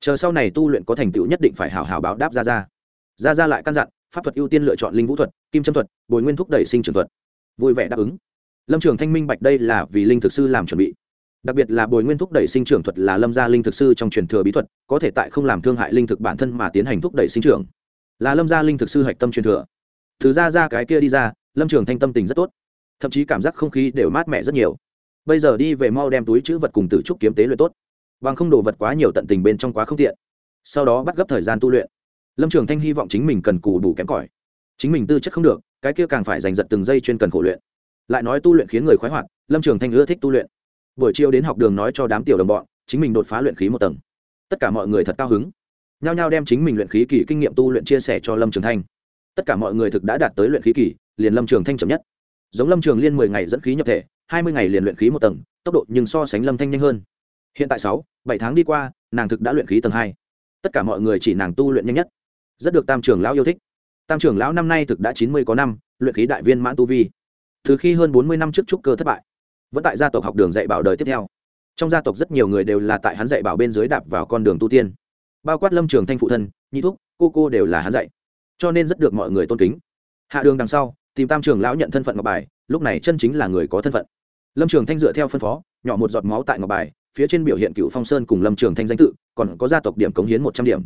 Chờ sau này tu luyện có thành tựu nhất định phải hào hào báo đáp gia gia. Gia gia lại căn dặn pháp thuật ưu tiên lựa chọn linh vũ thuật kim châm thuật bồi nguyên thúc đẩy sinh trường thuật. Vui vẻ đáp ứng lâm trường thanh minh bạch đây là vì linh thực sư làm chuẩn bị. Đặc biệt là bồi nguyên thúc đẩy sinh trưởng thuật là lâm gia linh thực sư trong truyền thừa bí thuật, có thể tại không làm thương hại linh thực bản thân mà tiến hành thúc đẩy sinh trưởng. Là lâm gia linh thực sư hạch tâm truyền thừa. Thứ ra ra cái kia đi ra, lâm trường thanh tâm tình rất tốt. Thậm chí cảm giác không khí đều mát mẻ rất nhiều. Bây giờ đi về mau đem túi chữ vật cùng tử trúc kiếm tế luyện tốt. Bằng không đồ vật quá nhiều tận tình bên trong quá không tiện. Sau đó bắt gấp thời gian tu luyện. Lâm trường thanh hy vọng chính mình cần cù đủ kém cỏi. Chính mình tư chất không được, cái kia càng phải giành giật từng giây chuyên cần khổ luyện lại nói tu luyện khiến người khoái hoạt, lâm trường thanh ưa thích tu luyện. Buổi chiều đến học đường nói cho đám tiểu đồng bọn, chính mình đột phá luyện khí một tầng. Tất cả mọi người thật cao hứng. Nhao nhao đem chính mình luyện khí kỳ kinh nghiệm tu luyện chia sẻ cho lâm trường thanh. Tất cả mọi người thực đã đạt tới luyện khí kỳ, liền lâm trường thanh chậm nhất. Giống lâm trường liên mười ngày dẫn khí nhập thể, hai mươi ngày liền luyện khí một tầng, tốc độ nhưng so sánh lâm thanh nhanh hơn. Hiện tại sáu, bảy tháng đi qua, nàng thực đã luyện khí tầng hai. Tất cả mọi người chỉ nàng tu luyện nhanh nhất. Rất được tam trường lão yêu thích. Tam trường lão năm nay thực đã chín mươi có năm, luyện khí đại viên mãn tu vi từ khi hơn bốn mươi năm trước trúc cơ thất bại, vẫn tại gia tộc học đường dạy bảo đời tiếp theo. Trong gia tộc rất nhiều người đều là tại hắn dạy bảo bên dưới đạp vào con đường tu tiên. Bao quát lâm trường thanh phụ thân, nhị thúc, cô cô đều là hắn dạy. Cho nên rất được mọi người tôn kính. Hạ đường đằng sau, tìm tam trường lão nhận thân phận ngọc bài, lúc này chân chính là người có thân phận. Lâm trường thanh dựa theo phân phó, nhỏ một giọt máu tại ngọc bài, phía trên biểu hiện cựu phong sơn cùng lâm trường thanh danh tự, còn có gia tộc điểm cống hiến một trăm điểm.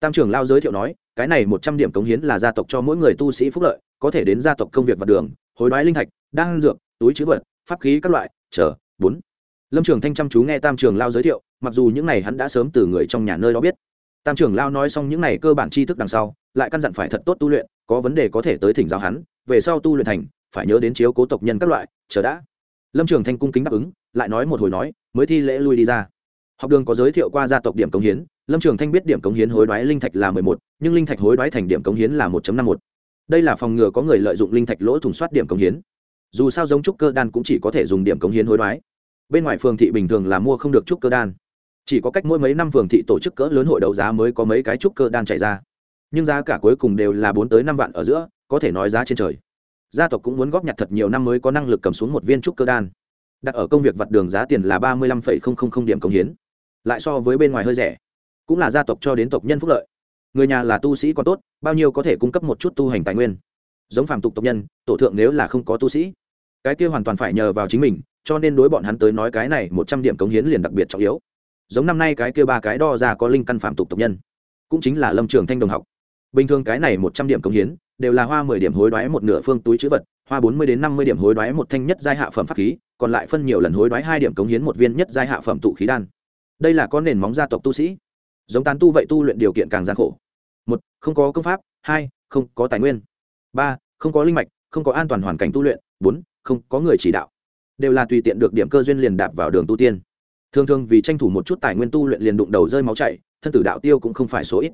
Tam trường lao giới thiệu nói, cái này một trăm điểm cống hiến là gia tộc cho mỗi người tu sĩ phúc lợi, có thể đến gia tộc công việc và đường hối đoái linh thạch, đan dược, túi chữ vật, pháp khí các loại, chờ, bốn. Lâm trường thanh chăm chú nghe tam trường lao giới thiệu, mặc dù những n à y hắn đã sớm từ người trong nhà nơi đó biết. Tam trường lao nói xong những n à y cơ bản tri thức đằng sau, lại căn dặn phải thật tốt tu luyện, có vấn đề có thể tới thỉnh giáo hắn, về sau tu luyện thành, phải nhớ đến chiếu cố tộc nhân các loại, chờ đã. Lâm trường thanh cung kính đáp ứng, lại nói một hồi nói, mới thi lễ lui đi ra. Học đường có giới thiệu qua gia tộc điểm cống hiến, lâm trường thanh biết điểm cống hiến hối đoái linh thạch là mười một, nhưng linh thạch hối đoái thành điểm cống hiến là một năm một đây là phòng ngừa có người lợi dụng linh thạch lỗ thủng soát điểm cống hiến. Dù sao giống trúc cơ đan cũng chỉ có thể dùng điểm cống hiến hối đoái. Bên ngoài phường thị bình thường là mua không được trúc cơ đan. Chỉ có cách mỗi mấy năm phường thị tổ chức cỡ lớn hội đấu giá mới có mấy cái trúc cơ đan chạy ra. Nhưng giá cả cuối cùng đều là bốn tới năm vạn ở giữa, có thể nói giá trên trời. Gia tộc cũng muốn góp nhặt thật nhiều năm mới có năng lực cầm xuống một viên trúc cơ đan. Đặt ở công việc vặt đường giá tiền là ba mươi lăm phẩy không không không điểm cống hiến. Lại so với bên ngoài hơi rẻ. Cũng là gia tộc cho đến tộc nhân phúc lợi người nhà là tu sĩ còn tốt, bao nhiêu có thể cung cấp một chút tu hành tài nguyên. Giống phàm tục tộc nhân, tổ thượng nếu là không có tu sĩ, cái kia hoàn toàn phải nhờ vào chính mình, cho nên đối bọn hắn tới nói cái này một trăm điểm cống hiến liền đặc biệt trọng yếu. Giống năm nay cái kia ba cái đo ra có linh căn phàm tục tộc nhân, cũng chính là lâm trường thanh đồng học. Bình thường cái này một trăm điểm cống hiến, đều là hoa mười điểm hối đoái một nửa phương túi chữ vật, hoa bốn mươi đến năm mươi điểm hối đoái một thanh nhất giai hạ phẩm pháp khí, còn lại phân nhiều lần hối đoái hai điểm cống hiến một viên nhất giai hạ phẩm tụ khí đan. Đây là con nền móng gia tộc tu sĩ. Giống tán tu vậy tu luyện điều kiện càng gian khổ một, không có công pháp. Hai, không có tài nguyên. Ba, không có linh mạch, không có an toàn hoàn cảnh tu luyện. Bốn, không có người chỉ đạo. Đều là tùy tiện được điểm cơ duyên liền đạp vào đường tu tiên. Thường thường vì tranh thủ một chút tài nguyên tu luyện liền đụng đầu rơi máu chảy, thân tử đạo tiêu cũng không phải số ít.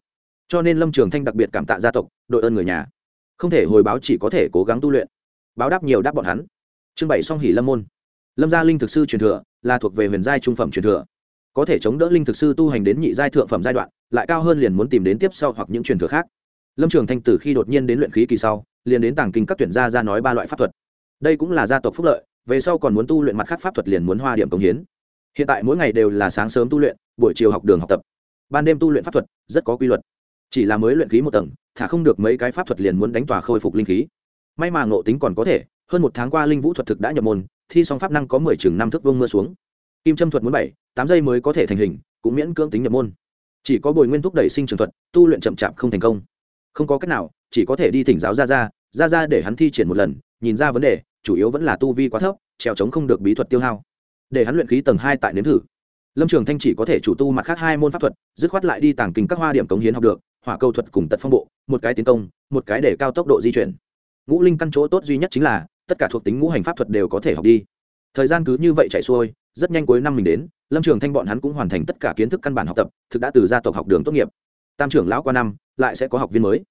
Cho nên lâm trường thanh đặc biệt cảm tạ gia tộc, đội ơn người nhà. Không thể hồi báo chỉ có thể cố gắng tu luyện. Báo đáp nhiều đáp bọn hắn. Trưng bày song hỉ lâm môn. Lâm gia linh thực sư truyền thừa, là thuộc về huyền giai trung phẩm truyền thừa có thể chống đỡ linh thực sư tu hành đến nhị giai thượng phẩm giai đoạn, lại cao hơn liền muốn tìm đến tiếp sau hoặc những truyền thừa khác. Lâm trường thanh tử khi đột nhiên đến luyện khí kỳ sau, liền đến tàng kinh các tuyển gia ra nói ba loại pháp thuật. Đây cũng là gia tộc phúc lợi, về sau còn muốn tu luyện mặt khác pháp thuật liền muốn hoa điểm công hiến. Hiện tại mỗi ngày đều là sáng sớm tu luyện, buổi chiều học đường học tập. Ban đêm tu luyện pháp thuật, rất có quy luật. Chỉ là mới luyện khí một tầng, thả không được mấy cái pháp thuật liền muốn đánh tòa khôi phục linh khí. May mà ngộ tính còn có thể, hơn một tháng qua linh vũ thuật thực đã nhập môn, thi song pháp năng có mười chừng năm thước vương mưa xuống kim châm thuật muốn bảy, tám giây mới có thể thành hình, cũng miễn cưỡng tính nhập môn. Chỉ có bồi nguyên thúc đẩy sinh trường thuật, tu luyện chậm chạp không thành công. Không có cách nào, chỉ có thể đi thỉnh giáo ra ra ra ra để hắn thi triển một lần, nhìn ra vấn đề, chủ yếu vẫn là tu vi quá thấp, trèo trống không được bí thuật tiêu hao. Để hắn luyện khí tầng hai tại nếm thử. Lâm trường thanh chỉ có thể chủ tu mặt khác hai môn pháp thuật, dứt khoát lại đi tàng kinh các hoa điểm cống hiến học được, hỏa câu thuật cùng tật phong bộ, một cái tiến công, một cái để cao tốc độ di chuyển. Ngũ linh căn chỗ tốt duy nhất chính là, tất cả thuộc tính ngũ hành pháp thuật đều có thể học đi. Thời gian cứ như vậy chạy xuôi rất nhanh cuối năm mình đến, lâm trường thanh bọn hắn cũng hoàn thành tất cả kiến thức căn bản học tập, thực đã từ gia tộc học đường tốt nghiệp. Tam trưởng lão qua năm, lại sẽ có học viên mới.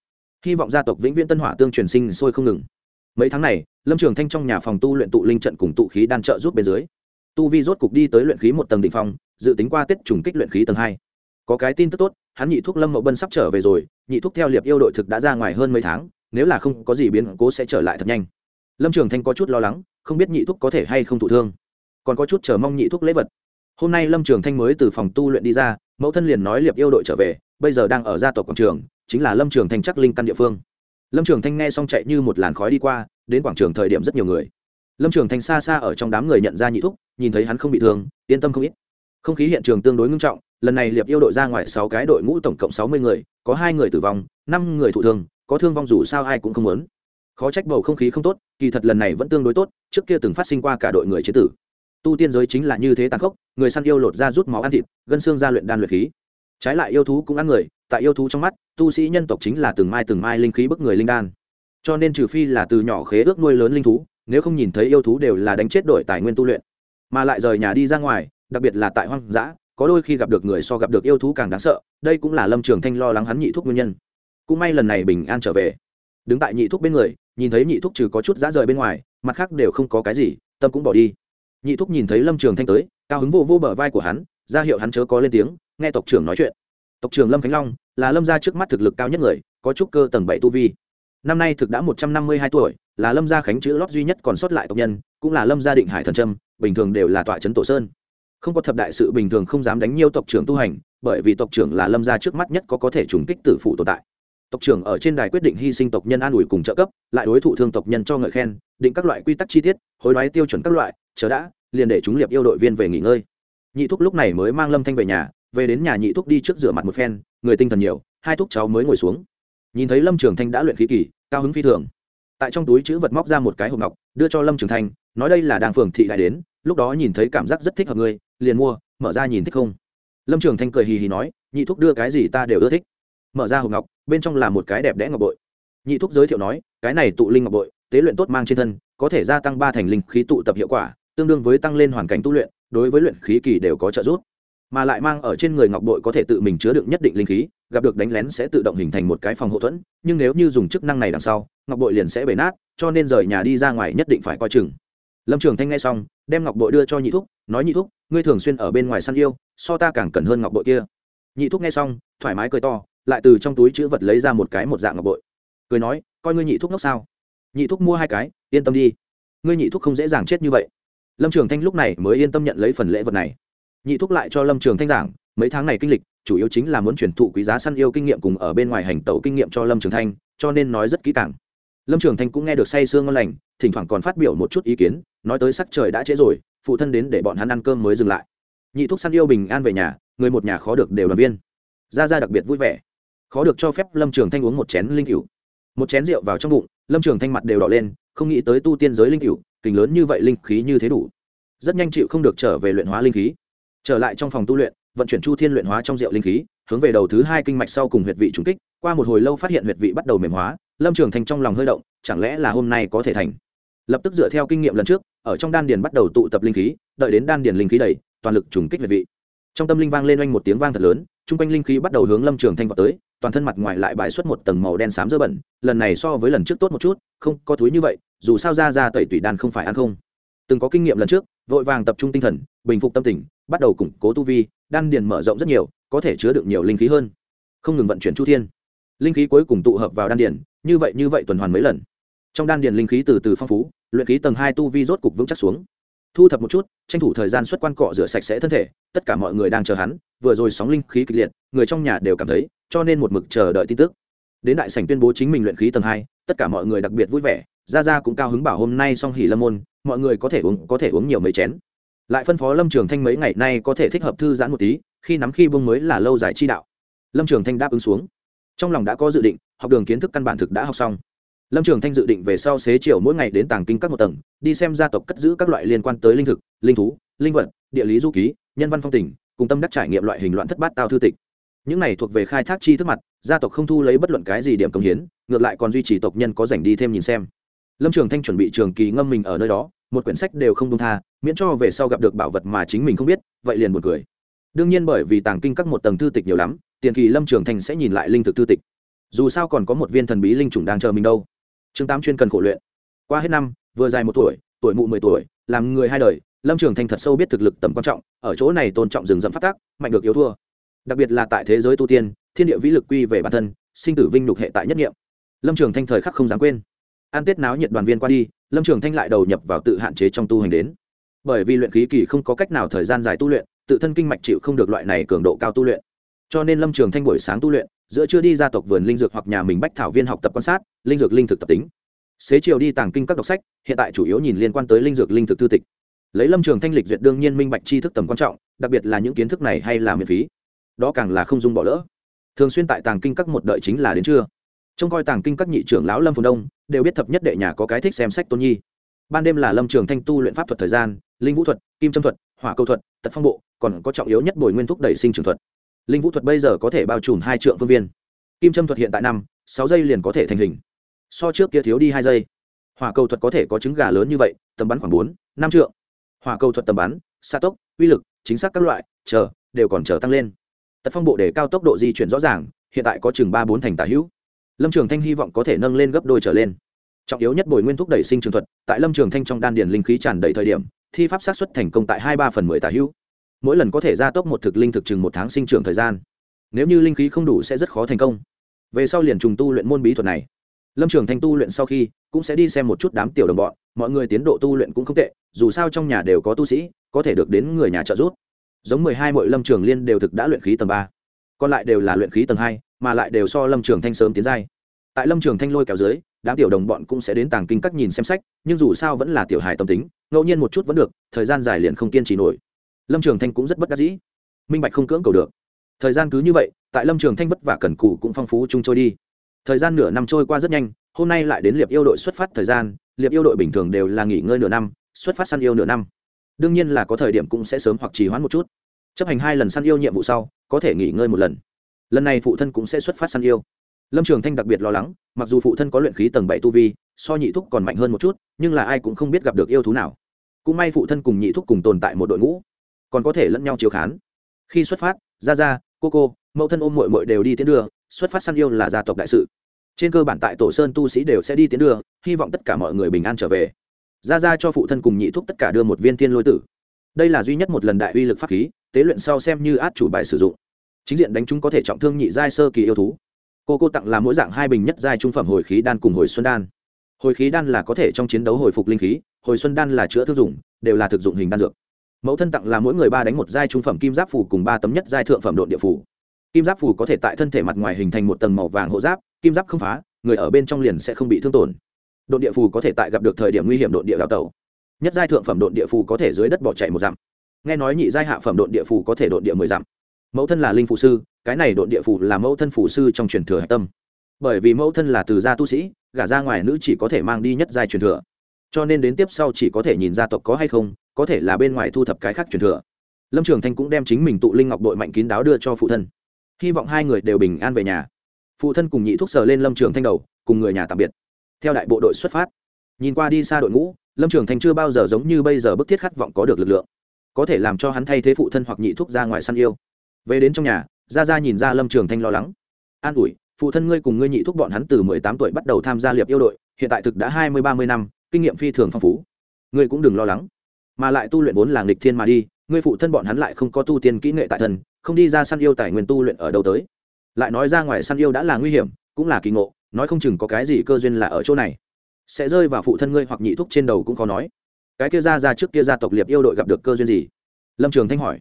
Hy vọng gia tộc vĩnh viễn tân hỏa tương truyền sinh sôi không ngừng. Mấy tháng này, lâm trường thanh trong nhà phòng tu luyện tụ linh trận cùng tụ khí đan trợ giúp bên dưới. Tu vi rốt cục đi tới luyện khí một tầng định phong, dự tính qua tết trùng kích luyện khí tầng hai. Có cái tin tức tốt, hắn nhị thuốc lâm mậu bân sắp trở về rồi, nhị thuốc theo liệp yêu đội thực đã ra ngoài hơn mấy tháng, nếu là không có gì biến cố sẽ trở lại thật nhanh. Lâm trường thanh có chút lo lắng, không biết nhị thuốc có thể hay không thụ thương còn có chút chờ mong nhị thuốc lễ vật. Hôm nay lâm trường thanh mới từ phòng tu luyện đi ra, mẫu thân liền nói liệp yêu đội trở về, bây giờ đang ở gia tộc quảng trường, chính là lâm trường thanh chắc linh căn địa phương. Lâm trường thanh nghe xong chạy như một làn khói đi qua, đến quảng trường thời điểm rất nhiều người. Lâm trường thanh xa xa ở trong đám người nhận ra nhị thúc, nhìn thấy hắn không bị thương, yên tâm không ít. Không khí hiện trường tương đối ngưng trọng, lần này liệp yêu đội ra ngoài sáu cái đội ngũ tổng cộng sáu mươi người, có hai người tử vong, năm người thụ thương, có thương vong dù sao ai cũng không muốn. Khó trách bầu không khí không tốt, kỳ thật lần này vẫn tương đối tốt, trước kia từng phát sinh qua cả đội người chế tử tu tiên giới chính là như thế tàn khốc, người săn yêu lột ra rút máu ăn thịt, gân xương ra luyện đan luyện khí. Trái lại yêu thú cũng ăn người, tại yêu thú trong mắt, tu sĩ nhân tộc chính là từng mai từng mai linh khí bức người linh đan. Cho nên trừ phi là từ nhỏ khế ước nuôi lớn linh thú, nếu không nhìn thấy yêu thú đều là đánh chết đổi tài nguyên tu luyện. Mà lại rời nhà đi ra ngoài, đặc biệt là tại hoang dã, có đôi khi gặp được người so gặp được yêu thú càng đáng sợ, đây cũng là lâm trường thanh lo lắng hắn nhị thuốc nguyên nhân. Cũng may lần này bình an trở về. Đứng tại nhị thuốc bên người, nhìn thấy nhị thuốc trừ có chút dã rời bên ngoài, mặt khác đều không có cái gì, tâm cũng bỏ đi nhị thúc nhìn thấy lâm trường thanh tới, cao hứng vô vô bờ vai của hắn, ra hiệu hắn chớ có lên tiếng, nghe tộc trưởng nói chuyện. Tộc trưởng lâm khánh long là lâm gia trước mắt thực lực cao nhất người, có trúc cơ tầng bảy tu vi. Năm nay thực đã một trăm năm mươi hai tuổi, là lâm gia khánh chữ lót duy nhất còn sót lại tộc nhân, cũng là lâm gia định hải thần trâm, bình thường đều là tọa trấn tổ sơn. Không có thập đại sự bình thường không dám đánh nhiều tộc trưởng tu hành, bởi vì tộc trưởng là lâm gia trước mắt nhất có có thể trùng kích tử phụ tồn tại tộc trưởng ở trên đài quyết định hy sinh tộc nhân an ủi cùng trợ cấp, lại đối thủ thương tộc nhân cho ngợi khen, định các loại quy tắc chi tiết, hối đoái tiêu chuẩn các loại, chờ đã, liền để chúng liệp yêu đội viên về nghỉ ngơi. Nhị thúc lúc này mới mang lâm thanh về nhà, về đến nhà nhị thúc đi trước rửa mặt một phen, người tinh thần nhiều, hai thúc cháu mới ngồi xuống. Nhìn thấy lâm trường thanh đã luyện khí kỳ, cao hứng phi thường. Tại trong túi chữ vật móc ra một cái hộp ngọc, đưa cho lâm trường thanh, nói đây là đàng phường thị lại đến, lúc đó nhìn thấy cảm giác rất thích hợp ngươi, liền mua, mở ra nhìn thích không. Lâm trường thanh cười hì hì nói, nhị thúc đưa cái gì ta đều ưa thích mở ra hộp ngọc, bên trong là một cái đẹp đẽ ngọc bội. Nhị thúc giới thiệu nói, cái này tụ linh ngọc bội, tế luyện tốt mang trên thân, có thể gia tăng ba thành linh khí tụ tập hiệu quả, tương đương với tăng lên hoàn cảnh tu luyện, đối với luyện khí kỳ đều có trợ giúp. Mà lại mang ở trên người ngọc bội có thể tự mình chứa đựng nhất định linh khí, gặp được đánh lén sẽ tự động hình thành một cái phòng hậu thuẫn, nhưng nếu như dùng chức năng này đằng sau, ngọc bội liền sẽ bể nát, cho nên rời nhà đi ra ngoài nhất định phải coi chừng. Lâm trường thanh nghe xong, đem ngọc bội đưa cho nhị thúc, nói nhị thúc, ngươi thường xuyên ở bên ngoài săn yêu, so ta càng cần hơn ngọc bội kia. Nhị thúc nghe xong, thoải mái cười to lại từ trong túi chữ vật lấy ra một cái một dạng ngọc bội. Cười nói, coi ngươi nhị thuốc ngốc sao? Nhị thuốc mua hai cái, yên tâm đi. Ngươi nhị thuốc không dễ dàng chết như vậy. Lâm trường thanh lúc này mới yên tâm nhận lấy phần lễ vật này. Nhị thuốc lại cho lâm trường thanh giảng, mấy tháng này kinh lịch, chủ yếu chính là muốn truyền thụ quý giá săn yêu kinh nghiệm cùng ở bên ngoài hành tẩu kinh nghiệm cho lâm trường thanh, cho nên nói rất kỹ càng. Lâm trường thanh cũng nghe được say sương ngon lành, thỉnh thoảng còn phát biểu một chút ý kiến, nói tới sắc trời đã trễ rồi, phụ thân đến để bọn hắn ăn cơm mới dừng lại. Nhị thuốc săn yêu bình an về nhà, người một nhà khó được đều đoàn viên. Ra ra đặc biệt vui vẻ khó được cho phép lâm trường thanh uống một chén linh cựu một chén rượu vào trong bụng, lâm trường thanh mặt đều đỏ lên, không nghĩ tới tu tiên giới linh cựu kình lớn như vậy linh khí như thế đủ. Rất nhanh chịu không được trở về luyện hóa linh khí. Trở lại trong phòng tu luyện, vận chuyển chu thiên luyện hóa trong rượu linh khí, hướng về đầu thứ hai kinh mạch sau cùng huyệt vị trùng kích, qua một hồi lâu phát hiện huyệt vị bắt đầu mềm hóa, lâm trường thanh trong lòng hơi động, chẳng lẽ là hôm nay có thể thành? Lập tức dựa theo kinh nghiệm lần trước, ở trong đan điền bắt đầu tụ tập linh khí, đợi đến đan điền linh khí đầy, toàn lực trùng kích huyệt vị. Trong tâm linh vang lên oanh một tiếng vang thật lớn, chung quanh linh khí bắt đầu hướng lâm trường thanh vào tới toàn thân mặt ngoài lại bài xuất một tầng màu đen xám dơ bẩn, lần này so với lần trước tốt một chút, không có túi như vậy, dù sao ra ra tẩy tủy đan không phải ăn không. Từng có kinh nghiệm lần trước, vội vàng tập trung tinh thần, bình phục tâm tình, bắt đầu củng cố tu vi, đan điền mở rộng rất nhiều, có thể chứa được nhiều linh khí hơn. Không ngừng vận chuyển chu thiên. Linh khí cuối cùng tụ hợp vào đan điền, như vậy như vậy tuần hoàn mấy lần. Trong đan điền linh khí từ từ phong phú, luyện khí tầng hai tu vi rốt cục vững chắc xuống thu thập một chút, tranh thủ thời gian xuất quan cọ rửa sạch sẽ thân thể, tất cả mọi người đang chờ hắn, vừa rồi sóng linh khí kịch liệt, người trong nhà đều cảm thấy, cho nên một mực chờ đợi tin tức. Đến đại sảnh tuyên bố chính mình luyện khí tầng hai, tất cả mọi người đặc biệt vui vẻ ra ra cũng cao hứng bảo hôm nay xong hỉ lâm môn, mọi người có thể uống, có thể uống nhiều mấy chén. Lại phân phó lâm trường thanh mấy ngày nay có thể thích hợp thư giãn một tí, khi nắm khi bông mới là lâu dài chi đạo. Lâm trường thanh đáp ứng xuống. Trong lòng đã có dự định, học đường kiến thức căn bản thực đã học xong lâm trường thanh dự định về sau xế chiều mỗi ngày đến tàng kinh các một tầng đi xem gia tộc cất giữ các loại liên quan tới linh thực linh thú linh vật địa lý du ký nhân văn phong tình, cùng tâm đắc trải nghiệm loại hình loạn thất bát tao thư tịch. Những này thuộc về khai thác chi thức mặt gia tộc không thu lấy bất luận cái gì điểm công hiến ngược lại còn duy trì tộc nhân có dành đi thêm nhìn xem. Lâm trường thanh chuẩn bị trường kỳ ngâm mình ở nơi đó một quyển sách đều không đông tha miễn cho về sau gặp được bảo vật mà chính mình không biết vậy liền buồn cười. Đương nhiên bởi vì tàng kinh các một tầng thư tịch nhiều lắm tiền kỳ lâm trường thanh sẽ nhìn lại linh thực thư tịch. Dù sao còn có một viên thần bí linh chủng đang chờ mình đâu chương tám chuyên cần khổ luyện. Qua hết năm, vừa dài một tuổi tuổi mụ mười tuổi, làm người hai đời, lâm trường thanh thật sâu biết thực lực tầm quan trọng, ở chỗ này tôn trọng rừng rậm phát tác, mạnh được yếu thua. Đặc biệt là tại thế giới tu tiên, thiên địa vĩ lực quy về bản thân, sinh tử vinh nhục hệ tại nhất nghiệm. Lâm trường thanh thời khắc không dám quên. An tết náo nhiệt đoàn viên qua đi, lâm trường thanh lại đầu nhập vào tự hạn chế trong tu hành đến. Bởi vì luyện khí kỳ không có cách nào thời gian dài tu luyện, tự thân kinh mạch chịu không được loại này cường độ cao tu luyện. Cho nên lâm trường thanh buổi sáng tu luyện giữa chưa đi gia tộc vườn linh dược hoặc nhà mình bách thảo viên học tập quan sát, linh dược linh thực tập tính. Xế chiều đi tàng kinh các đọc sách, hiện tại chủ yếu nhìn liên quan tới linh dược linh thực thư tịch. Lấy lâm trường thanh lịch duyệt đương nhiên minh bạch tri thức tầm quan trọng, đặc biệt là những kiến thức này hay là miễn phí. Đó càng là không dung bỏ lỡ. Thường xuyên tại tàng kinh các một đợi chính là đến trưa. Trông coi tàng kinh các nhị trưởng lão lâm phồn đông, đều biết thập nhất đệ nhà có cái thích xem sách tôn nhi. Ban đêm là lâm trường thanh tu luyện pháp thuật thời gian, linh vũ thuật, kim trâm thuật, hỏa câu thuật, tật phong bộ, còn có trọng yếu nhất bồi nguyên thúc đẩy sinh trường thuật linh vũ thuật bây giờ có thể bao trùm hai trượng phương viên. Kim trâm thuật hiện tại năm, sáu giây liền có thể thành hình. So trước kia thiếu đi hai giây. Hỏa cầu thuật có thể có trứng gà lớn như vậy, tầm bắn khoảng bốn, năm trượng. Hỏa cầu thuật tầm bắn xa tốc, uy lực, chính xác các loại, chờ, đều còn chờ tăng lên. Tật phong bộ để cao tốc độ di chuyển rõ ràng, hiện tại có chừng ba bốn thành tả hữu. Lâm trường thanh hy vọng có thể nâng lên gấp đôi trở lên. Trọng yếu nhất bồi nguyên thúc đẩy sinh trường thuật, tại lâm trường thanh trong đan điền linh khí tràn đầy thời điểm, thi pháp sát xuất thành công tại hai ba phần mười tả hữu mỗi lần có thể gia tốc một thực linh thực chừng một tháng sinh trưởng thời gian. Nếu như linh khí không đủ sẽ rất khó thành công. Về sau liền trùng tu luyện môn bí thuật này. Lâm trường thanh tu luyện sau khi, cũng sẽ đi xem một chút đám tiểu đồng bọn, mọi người tiến độ tu luyện cũng không tệ, dù sao trong nhà đều có tu sĩ, có thể được đến người nhà trợ giúp. Giống mười hai mọi lâm trường liên đều thực đã luyện khí tầng ba. Còn lại đều là luyện khí tầng hai, mà lại đều so lâm trường thanh sớm tiến giai. Tại lâm trường thanh lôi kéo dưới, đám tiểu đồng bọn cũng sẽ đến tàng kinh các nhìn xem sách, nhưng dù sao vẫn là tiểu hài tâm tính, ngẫu nhiên một chút vẫn được, thời gian dài liền không kiên trì nổi lâm trường thanh cũng rất bất đắc dĩ. Minh bạch không cưỡng cầu được. Thời gian cứ như vậy, tại lâm trường thanh vất vả cần cụ cũng phong phú chung trôi đi. Thời gian nửa năm trôi qua rất nhanh, hôm nay lại đến liệp yêu đội xuất phát thời gian, liệp yêu đội bình thường đều là nghỉ ngơi nửa năm, xuất phát săn yêu nửa năm. Đương nhiên là có thời điểm cũng sẽ sớm hoặc trì hoãn một chút. Chấp hành hai lần săn yêu nhiệm vụ sau, có thể nghỉ ngơi một lần. Lần này phụ thân cũng sẽ xuất phát săn yêu. Lâm trường thanh đặc biệt lo lắng, mặc dù phụ thân có luyện khí tầng bảy tu vi, so nhị thúc còn mạnh hơn một chút, nhưng là ai cũng không biết gặp được yêu thú nào. Cũng may phụ thân cùng nhị thúc cùng tồn tại một đội ngũ còn có thể lẫn nhau chiếu khán. Khi xuất phát ra ra cô cô, mẫu thân ôm mội mội đều đi tiến đưa xuất phát săn yêu là gia tộc đại sự. Trên cơ bản tại tổ sơn tu sĩ đều sẽ đi tiến đưa hy vọng tất cả mọi người bình an trở về. Ra ra cho phụ thân cùng nhị thúc tất cả đưa một viên thiên lôi tử. Đây là duy nhất một lần đại uy lực pháp khí, tế luyện sau xem như át chủ bài sử dụng. Chính diện đánh chúng có thể trọng thương nhị giai sơ kỳ yêu thú. Cô cô tặng là mỗi dạng hai bình nhất giai trung phẩm hồi khí đan cùng hồi xuân đan. Hồi khí đan là có thể trong chiến đấu hồi phục linh khí, hồi xuân đan là chữa thương dụng, đều là thực dụng hình đan dược mẫu thân tặng là mỗi người ba đánh một giai trung phẩm kim giáp phủ cùng ba tấm nhất giai thượng phẩm độn địa phủ kim giáp phủ có thể tại thân thể mặt ngoài hình thành một tầng màu vàng hộ giáp, kim giáp không phá, người ở bên trong liền sẽ không bị thương tổn. Độn địa phủ có thể tại gặp được thời điểm nguy hiểm độn địa đào tẩu. Nhất giai thượng phẩm độn địa phủ có thể dưới đất bỏ chạy một dặm. Nghe nói nhị giai hạ phẩm độn địa phủ có thể độn địa mười dặm. Mẫu thân là linh phụ sư, cái này độn địa phủ là mẫu thân phụ sư trong truyền thừa hạch tâm. Bởi vì mẫu thân là từ gia tu sĩ, gả ra ngoài nữ chỉ có thể mang đi nhất giai truyền thừa. Cho nên đến tiếp sau chỉ có thể nhìn gia tộc có hay không có thể là bên ngoài thu thập cái khác truyền thừa. Lâm trường thanh cũng đem chính mình tụ linh ngọc đội mạnh kín đáo đưa cho phụ thân. Hy vọng hai người đều bình an về nhà. Phụ thân cùng nhị thúc sờ lên lâm trường thanh đầu, cùng người nhà tạm biệt. Theo đại bộ đội xuất phát, nhìn qua đi xa đội ngũ, lâm trường thanh chưa bao giờ giống như bây giờ bức thiết khát vọng có được lực lượng. Có thể làm cho hắn thay thế phụ thân hoặc nhị thúc ra ngoài săn yêu. Về đến trong nhà ra ra nhìn ra lâm trường thanh lo lắng. An ủi, phụ thân ngươi cùng ngươi nhị thúc bọn hắn từ mười tám tuổi bắt đầu tham gia liệp yêu đội, hiện tại thực đã hai mươi, ba mươi năm, kinh nghiệm phi thường phong phú. Ngươi cũng đừng lo lắng mà lại tu luyện vốn là nghịch thiên mà đi, ngươi phụ thân bọn hắn lại không có tu tiên kỹ nghệ tại thân, không đi ra săn yêu tài nguyên tu luyện ở đâu tới. Lại nói ra ngoài săn yêu đã là nguy hiểm, cũng là kỳ ngộ, nói không chừng có cái gì cơ duyên là ở chỗ này. Sẽ rơi vào phụ thân ngươi hoặc nhị thúc trên đầu cũng khó nói. Cái kia ra ra trước kia gia tộc liệp yêu đội gặp được cơ duyên gì? Lâm trường thanh hỏi.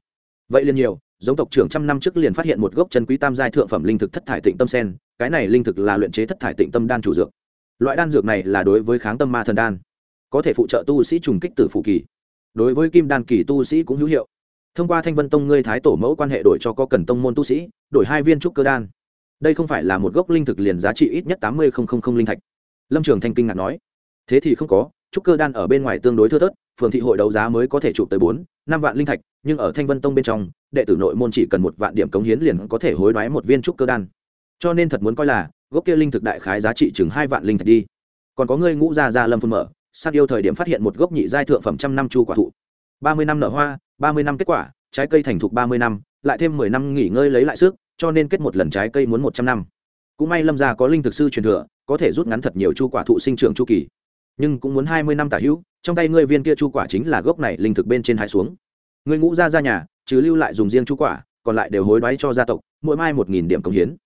Vậy liền nhiều, giống tộc trưởng trăm năm trước liền phát hiện một gốc chân quý tam giai thượng phẩm linh thực thất thải tịnh tâm sen, cái này linh thực là luyện chế thất thải tịnh tâm đan chủ dược. Loại đan dược này là đối với kháng tâm ma thần đan, có thể phụ trợ tu sĩ trùng kích tử phụ kỳ đối với kim đan kỳ tu sĩ cũng hữu hiệu. Thông qua thanh vân tông ngươi thái tổ mẫu quan hệ đổi cho có cần tông môn tu sĩ, đổi hai viên trúc cơ đan. Đây không phải là một gốc linh thực liền giá trị ít nhất tám mươi linh thạch. Lâm trường thanh kinh ngạc nói. Thế thì không có, trúc cơ đan ở bên ngoài tương đối thưa thớt, phường thị hội đấu giá mới có thể chụp tới bốn, năm vạn linh thạch, nhưng ở thanh vân tông bên trong, đệ tử nội môn chỉ cần một vạn điểm cống hiến liền có thể hối đoái một viên trúc cơ đan. Cho nên thật muốn coi là, gốc kia linh thực đại khái giá trị chừng hai vạn linh thạch đi. Còn có ngươi ngũ gia gia lâm phân mở sát yêu thời điểm phát hiện một gốc nhị giai thượng phẩm trăm năm chu quả thụ. Ba mươi năm nở hoa, ba mươi năm kết quả, trái cây thành thục ba mươi năm, lại thêm mười năm nghỉ ngơi lấy lại sức, cho nên kết một lần trái cây muốn một trăm năm. Cũng may lâm gia có linh thực sư truyền thừa, có thể rút ngắn thật nhiều chu quả thụ sinh trưởng chu kỳ. Nhưng cũng muốn hai mươi năm tả hữu, trong tay ngươi viên kia chu quả chính là gốc này linh thực bên trên hai xuống. Ngươi ngũ ra ra nhà chứ lưu lại dùng riêng chu quả, còn lại đều hối đoái cho gia tộc, mỗi mai một nghìn điểm công hiến.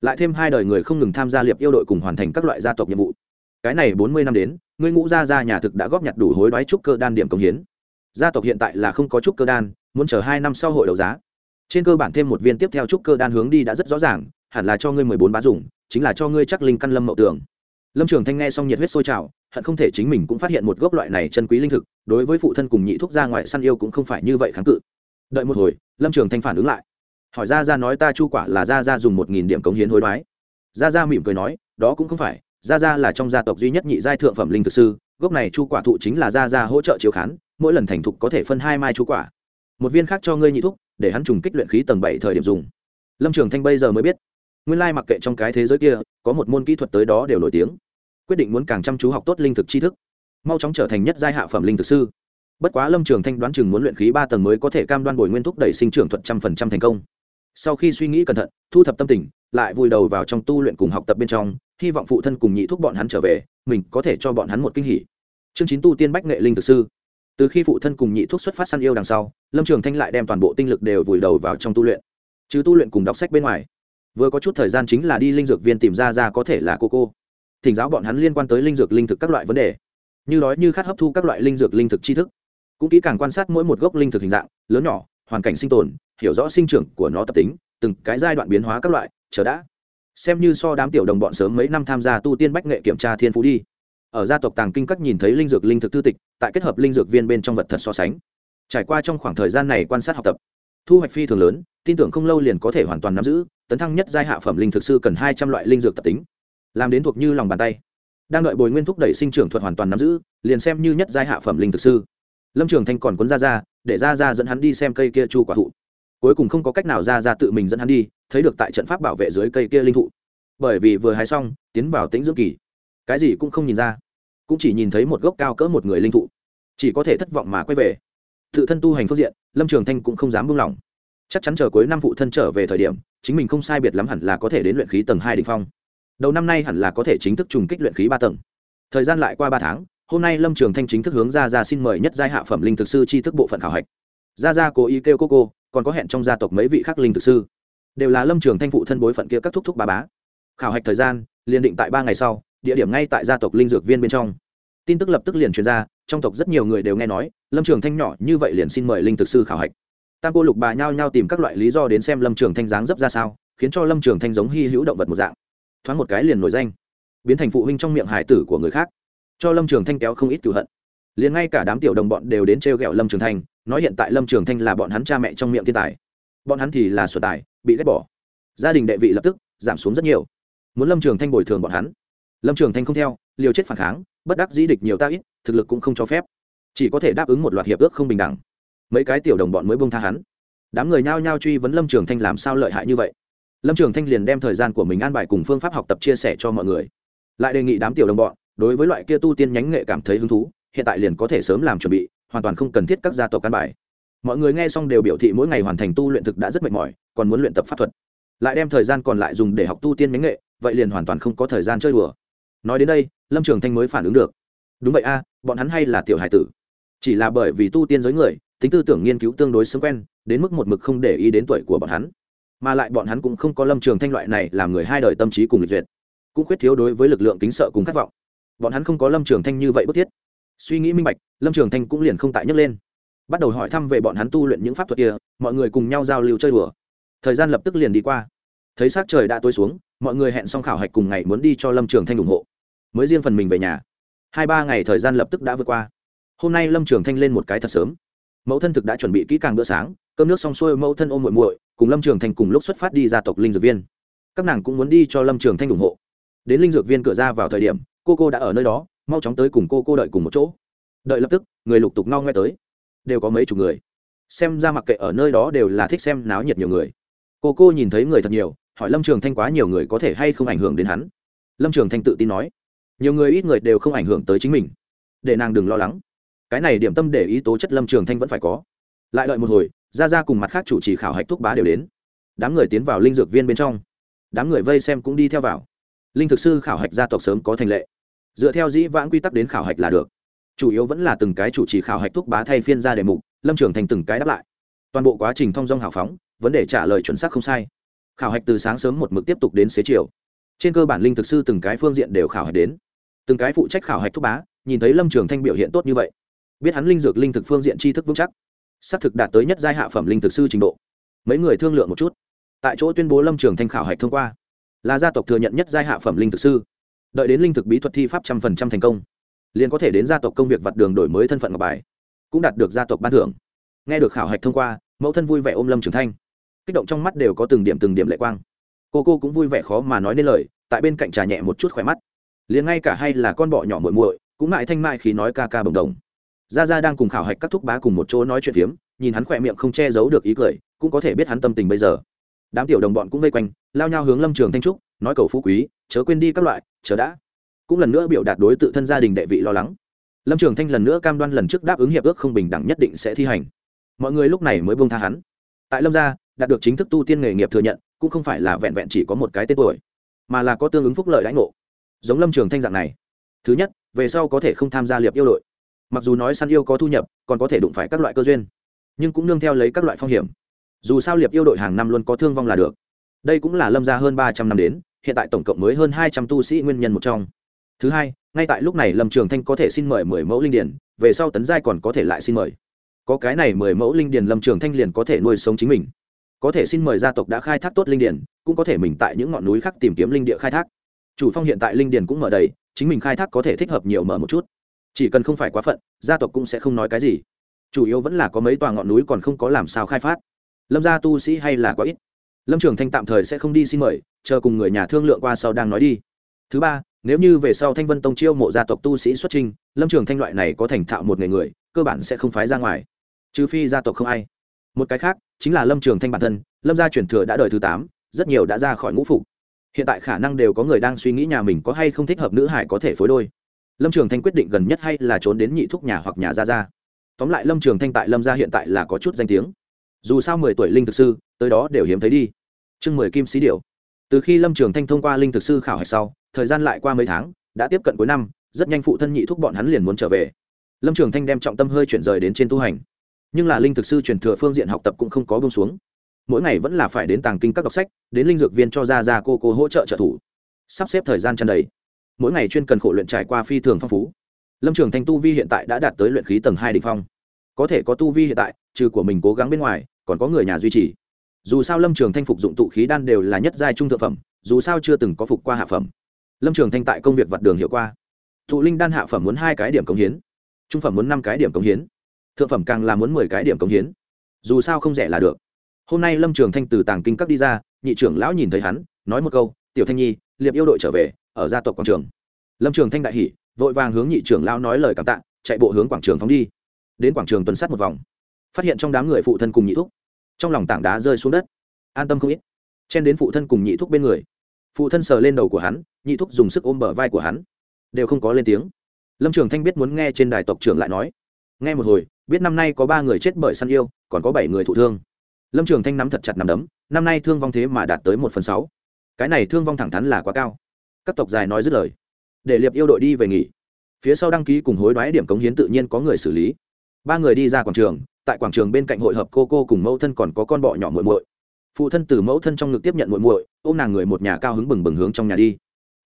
Lại thêm hai đời người không ngừng tham gia liệp yêu đội cùng hoàn thành các loại gia tộc nhiệm vụ cái này bốn mươi năm đến, ngươi ngũ gia gia nhà thực đã góp nhặt đủ hối đoái trúc cơ đan điểm công hiến. Gia tộc hiện tại là không có trúc cơ đan, muốn chờ hai năm sau hội đấu giá. Trên cơ bản thêm một viên tiếp theo trúc cơ đan hướng đi đã rất rõ ràng, hẳn là cho ngươi mười bốn bá dùng chính là cho ngươi chắc linh căn lâm mậu tường. Lâm trường thanh nghe xong nhiệt huyết sôi trào, hận không thể chính mình cũng phát hiện một gốc loại này chân quý linh thực, đối với phụ thân cùng nhị thuốc gia ngoại săn yêu cũng không phải như vậy kháng cự. Đợi một hồi, lâm trường thanh phản ứng lại. Hỏi ra ra nói ta chu quả là ra ra dùng một nghìn điểm cống hiến hối đoái. Ra ra mỉm cười nói, đó cũng không phải Gia gia là trong gia tộc duy nhất nhị giai thượng phẩm linh thực sư, gốc này chu quả thụ chính là gia gia hỗ trợ chiếu khán, mỗi lần thành thục có thể phân hai mai chu quả. Một viên khác cho ngươi nhị thúc, để hắn trùng kích luyện khí tầng bảy thời điểm dùng. Lâm trường thanh bây giờ mới biết, nguyên lai mặc kệ trong cái thế giới kia, có một môn kỹ thuật tới đó đều nổi tiếng. Quyết định muốn càng chăm chú học tốt linh thực tri thức, mau chóng trở thành nhất giai hạ phẩm linh thực sư. Bất quá lâm trường thanh đoán chừng muốn luyện khí ba tầng mới có thể cam đoan bồi nguyên thúc đẩy sinh trưởng thuật trăm phần trăm thành công. Sau khi suy nghĩ cẩn thận, thu thập tâm tình lại vùi đầu vào trong tu luyện cùng học tập bên trong, hy vọng phụ thân cùng nhị thúc bọn hắn trở về, mình có thể cho bọn hắn một kinh hỉ. Chương chín tu tiên bách nghệ linh thực sư. Từ khi phụ thân cùng nhị thúc xuất phát săn yêu đằng sau, lâm trường thanh lại đem toàn bộ tinh lực đều vùi đầu vào trong tu luyện. Chứ tu luyện cùng đọc sách bên ngoài, vừa có chút thời gian chính là đi linh dược viên tìm ra ra có thể là cô cô. Thỉnh giáo bọn hắn liên quan tới linh dược linh thực các loại vấn đề. Như nói như khát hấp thu các loại linh dược linh thực tri thức. Cũng kỹ càng quan sát mỗi một gốc linh thực hình dạng, lớn nhỏ, hoàn cảnh sinh tồn, hiểu rõ sinh trưởng của nó tập tính, từng cái giai đoạn biến hóa các loại chờ đã. Xem như so đám tiểu đồng bọn sớm mấy năm tham gia tu tiên bách nghệ kiểm tra thiên phú đi. Ở gia tộc tàng kinh các nhìn thấy linh dược linh thực thư tịch, tại kết hợp linh dược viên bên trong vật thật so sánh. Trải qua trong khoảng thời gian này quan sát học tập, thu hoạch phi thường lớn, tin tưởng không lâu liền có thể hoàn toàn nắm giữ, tấn thăng nhất giai hạ phẩm linh thực sư cần hai trăm loại linh dược tập tính. Làm đến thuộc như lòng bàn tay. Đang đợi bồi nguyên thúc đẩy sinh trưởng thuật hoàn toàn nắm giữ, liền xem như nhất giai hạ phẩm linh thực sư. Lâm trường thanh còn cuốn ra ra để ra ra dẫn hắn đi xem cây kia chu quả thụ cuối cùng không có cách nào ra ra tự mình dẫn hắn đi, thấy được tại trận pháp bảo vệ dưới cây kia linh thụ. Bởi vì vừa hái xong, tiến vào tĩnh dưỡng kỳ. Cái gì cũng không nhìn ra, cũng chỉ nhìn thấy một gốc cao cỡ một người linh thụ. Chỉ có thể thất vọng mà quay về. Tự thân tu hành phương diện, lâm trường thanh cũng không dám buông lỏng. Chắc chắn chờ cuối năm phụ thân trở về thời điểm, chính mình không sai biệt lắm hẳn là có thể đến luyện khí tầng hai đình phong. Đầu năm nay hẳn là có thể chính thức trùng kích luyện khí ba tầng. Thời gian lại qua ba tháng, hôm nay lâm trường thanh chính thức hướng ra ra xin mời nhất giai hạ phẩm linh thực sư tri thức bộ phận khảo hạch. Ra ra cố ý kêu cô cô còn có hẹn trong gia tộc mấy vị khác linh thực sư. Đều là lâm trường thanh phụ thân bối phận kia các thúc thúc bà bá. Khảo hạch thời gian, liền định tại ba ngày sau, địa điểm ngay tại gia tộc linh dược viên bên trong. Tin tức lập tức liền truyền ra, trong tộc rất nhiều người đều nghe nói, lâm trường thanh nhỏ như vậy liền xin mời linh thực sư khảo hạch. Tam cô lục bà nhao nhao tìm các loại lý do đến xem lâm trường thanh dáng dấp ra sao, khiến cho lâm trường thanh giống hy hữu động vật một dạng. Thoáng một cái liền nổi danh. Biến thành phụ huynh trong miệng hải tử của người khác. Cho lâm trường thanh kéo không ít cửu hận. Liền ngay cả đám tiểu đồng bọn đều đến t r e o g ẹ o lâm trường thanh nói hiện tại lâm trường thanh là bọn hắn cha mẹ trong miệng thiên tài. Bọn hắn thì là sửa tài, bị ghét bỏ. Gia đình đệ vị lập tức giảm xuống rất nhiều. Muốn lâm trường thanh bồi thường bọn hắn, lâm trường thanh không theo, liều chết phản kháng, bất đắc dĩ địch nhiều ta ít, thực lực cũng không cho phép. Chỉ có thể đáp ứng một loạt hiệp ước không bình đẳng. Mấy cái tiểu đồng bọn mới bông tha hắn. Đám người nhao nhao truy vấn lâm trường thanh làm sao lợi hại như vậy. Lâm trường thanh liền đem thời gian của mình an bài cùng phương pháp học tập chia sẻ cho mọi người. Lại đề nghị đám tiểu đồng bọn, đối với loại kia tu tiên nhánh nghệ cảm thấy hứng thú, hiện tại liền có thể sớm làm chuẩn bị hoàn toàn không cần thiết các gia tộc căn bài. Mọi người nghe xong đều biểu thị mỗi ngày hoàn thành tu luyện thực đã rất mệt mỏi, còn muốn luyện tập pháp thuật. Lại đem thời gian còn lại dùng để học tu tiên mánh nghệ, vậy liền hoàn toàn không có thời gian chơi đùa. Nói đến đây, lâm trường thanh mới phản ứng được. Đúng vậy a, bọn hắn hay là tiểu hải tử. Chỉ là bởi vì tu tiên giới người, tính tư tưởng nghiên cứu tương đối sớm quen, đến mức một mực không để ý đến tuổi của bọn hắn. Mà lại bọn hắn cũng không có lâm trường thanh loại này làm người hai đời tâm trí cùng lịch duyệt. Cũng khuyết thiếu đối với lực lượng kính sợ cùng khát vọng. Bọn hắn không có lâm trường thanh như vậy bức thiết suy nghĩ minh bạch, lâm trường thanh cũng liền không tại nhấc lên. Bắt đầu hỏi thăm về bọn hắn tu luyện những pháp thuật kia, mọi người cùng nhau giao lưu chơi đùa. Thời gian lập tức liền đi qua. Thấy s á t trời đã tối xuống, mọi người hẹn xong khảo hạch cùng ngày muốn đi cho lâm trường thanh ủng hộ. Mới riêng phần mình về nhà. Hai ba ngày thời gian lập tức đã vượt qua. Hôm nay lâm trường thanh lên một cái thật sớm. Mẫu thân thực đã chuẩn bị kỹ càng bữa sáng, cơm nước xong xuôi mẫu thân ôm muội muội, cùng lâm trường thanh cùng lúc xuất phát đi ra tộc linh dược viên. Các nàng cũng muốn đi cho lâm trường thanh ủng hộ. Đến linh dược viên cửa ra vào thời điểm, cô cô đã ở nơi đó mau chóng tới cùng cô cô đợi cùng một chỗ. Đợi lập tức, người lục tục no ngoe tới. Đều có mấy chục người. Xem ra mặc kệ ở nơi đó đều là thích xem náo nhiệt nhiều người. Cô cô nhìn thấy người thật nhiều, hỏi lâm trường thanh quá nhiều người có thể hay không ảnh hưởng đến hắn. Lâm trường thanh tự tin nói, nhiều người ít người đều không ảnh hưởng tới chính mình. Để nàng đừng lo lắng. Cái này điểm tâm để ý tố chất lâm trường thanh vẫn phải có. Lại đợi một hồi ra ra cùng mặt khác chủ trì khảo hạch thuốc bá đều đến. Đám người tiến vào linh dược viên bên trong. Đám người vây xem cũng đi theo vào. Linh thực sư khảo hạch gia tộc sớm có thành lệ dựa theo dĩ vãng quy tắc đến khảo hạch là được. Chủ yếu vẫn là từng cái chủ trì khảo hạch thúc bá thay phiên ra đề mục, lâm trường thành từng cái đáp lại. Toàn bộ quá trình thong dong hào phóng, vấn đề trả lời chuẩn xác không sai. Khảo hạch từ sáng sớm một mực tiếp tục đến xế chiều. Trên cơ bản linh thực sư từng cái phương diện đều khảo hạch đến. Từng cái phụ trách khảo hạch thúc bá, nhìn thấy lâm trường thanh biểu hiện tốt như vậy, biết hắn linh dược linh thực phương diện tri thức vững chắc, xác thực đạt tới nhất giai hạ phẩm linh thực sư trình độ. Mấy người thương lượng một chút. Tại chỗ tuyên bố lâm trường thanh khảo hạch thông qua, là gia tộc thừa nhận nhất giai hạ phẩm linh thực sư đợi đến linh thực bí thuật thi pháp trăm phần trăm thành công, liền có thể đến gia tộc công việc vặt đường đổi mới thân phận ngọc bài, cũng đạt được gia tộc ban thưởng. Nghe được khảo hạch thông qua, mẫu thân vui vẻ ôm lâm trường thanh. Kích động trong mắt đều có từng điểm từng điểm lệ quang. Cô cô cũng vui vẻ khó mà nói nên lời, tại bên cạnh trà nhẹ một chút khỏe mắt. Liền ngay cả hay là con bọ nhỏ muội muội, cũng ngại thanh mại khi nói ca ca bồng đồng. Gia gia đang cùng khảo hạch các thúc bá cùng một chỗ nói chuyện phiếm, nhìn hắn khỏe miệng không che giấu được ý cười, cũng có thể biết hắn tâm tình bây giờ. Đám tiểu đồng bọn cũng vây quanh, lao nhau hướng lâm trường thanh trúc nói cầu phú quý chớ quên đi các loại chớ đã. Cũng lần nữa biểu đạt đối tự thân gia đình đệ vị lo lắng. Lâm trường thanh lần nữa cam đoan lần trước đáp ứng hiệp ước không bình đẳng nhất định sẽ thi hành. Mọi người lúc này mới buông tha hắn. Tại lâm gia, đạt được chính thức tu tiên nghề nghiệp thừa nhận, cũng không phải là vẹn vẹn chỉ có một cái tên tuổi, mà là có tương ứng phúc lợi lãnh ngộ. Giống lâm trường thanh dạng này. Thứ nhất, về sau có thể không tham gia liệp yêu đội. Mặc dù nói săn yêu có thu nhập, còn có thể đụng phải các loại cơ duyên, nhưng cũng nương theo lấy các loại phong hiểm. Dù sao liệp yêu đội hàng năm luôn có thương vong là được. Đây cũng là lâm gia hơn ba trăm năm đến hiện tại tổng cộng mới hơn hai trăm tu sĩ nguyên nhân một trong. Thứ hai, ngay tại lúc này lâm trường thanh có thể xin mời mười mẫu linh điển về sau tấn giai còn có thể lại xin mời. Có cái này mười mẫu linh điển lâm trường thanh liền có thể nuôi sống chính mình. Có thể xin mời gia tộc đã khai thác tốt linh điển cũng có thể mình tại những ngọn núi khác tìm kiếm linh địa khai thác. Chủ phong hiện tại linh điển cũng mở đầy, chính mình khai thác có thể thích hợp nhiều mở một chút. Chỉ cần không phải quá phận, gia tộc cũng sẽ không nói cái gì. Chủ yếu vẫn là có mấy tòa ngọn núi còn không có làm sao khai phát. Lâm gia tu sĩ hay là quá ít lâm trường thanh tạm thời sẽ không đi xin mời, chờ cùng người nhà thương lượng qua sau đang nói đi. Thứ ba, nếu như về sau thanh vân tông chiêu mộ gia tộc tu sĩ xuất trình lâm trường thanh loại này có thành thạo một người người, cơ bản sẽ không phái ra ngoài. Trừ phi gia tộc không ai. Một cái khác, chính là lâm trường thanh bản thân, lâm gia truyền thừa đã đời thứ tám, rất nhiều đã ra khỏi ngũ phục hiện tại khả năng đều có người đang suy nghĩ nhà mình có hay không thích hợp nữ hải có thể phối đôi. Lâm trường thanh quyết định gần nhất hay là trốn đến nhị thúc nhà hoặc nhà gia gia. Tóm lại lâm trường thanh tại lâm gia hiện tại là có chút danh tiếng. Dù sao mười tuổi linh thực sư tới đó đều hiếm thấy đi. Chương mười kim sĩ điệu từ khi lâm trường thanh thông qua linh thực sư khảo hạch sau, thời gian lại qua mấy tháng, đã tiếp cận cuối năm, rất nhanh phụ thân nhị thúc bọn hắn liền muốn trở về. Lâm trường thanh đem trọng tâm hơi chuyển rời đến trên tu hành. Nhưng là linh thực sư truyền thừa phương diện học tập cũng không có bông xuống. Mỗi ngày vẫn là phải đến tàng kinh các đọc sách, đến linh dược viên cho ra ra cô cô hỗ trợ trợ thủ. Sắp xếp thời gian chăn đầy. Mỗi ngày chuyên cần khổ luyện trải qua phi thường phong phú. Lâm trường thanh tu vi hiện tại đã đạt tới luyện khí tầng hai đ ỉ n h phong. Có thể có tu vi hiện tại, trừ của mình cố gắng bên ngoài, còn có người nhà duy trì dù sao lâm trường thanh phục dụng tụ khí đan đều là nhất giai trung thượng phẩm, dù sao chưa từng có phục qua hạ phẩm. Lâm trường thanh tại công việc vặt đường hiệu qua. Thụ linh đan hạ phẩm muốn hai cái điểm cống hiến, trung phẩm muốn năm cái điểm cống hiến, thượng phẩm càng là muốn mười cái điểm cống hiến. Dù sao không rẻ là được. Hôm nay lâm trường thanh từ tàng kinh các đi ra, nhị trưởng lão nhìn thấy hắn, nói một câu, tiểu thanh nhi, liệp yêu đội trở về, ở gia tộc quảng trường. Lâm trường thanh đại hỷ vội vàng hướng nhị trưởng lão nói lời cảm tạ, chạy bộ hướng quảng trường phóng đi. Đến quảng trường tuần sát một vòng, phát hiện trong đám người phụ thân cùng nhị thúc trong lòng tảng đá rơi xuống đất. An tâm không ít. Chen đến phụ thân cùng nhị thúc bên người. Phụ thân sờ lên đầu của hắn, nhị thúc dùng sức ôm bờ vai của hắn. Đều không có lên tiếng. Lâm trường thanh biết muốn nghe trên đài tộc trưởng lại nói. Nghe một hồi, biết năm nay có ba người chết bởi săn yêu, còn có bảy người thụ thương. Lâm trường thanh nắm thật chặt nằm đấm, năm nay thương vong thế mà đạt tới một phần sáu. Cái này thương vong thẳng thắn là quá cao. Các tộc dài nói dứt lời. Để liệp yêu đội đi về nghỉ. Phía sau đăng ký cùng hối đoái điểm cống hiến tự nhiên có người xử lý. Ba người đi ra quảng trường tại quảng trường bên cạnh hội hợp cô cô cùng mẫu thân còn có con bọ nhỏ muội muội. Phụ thân từ mẫu thân trong ngực tiếp nhận muội muội, ôm nàng người một nhà cao hứng bừng bừng hướng trong nhà đi.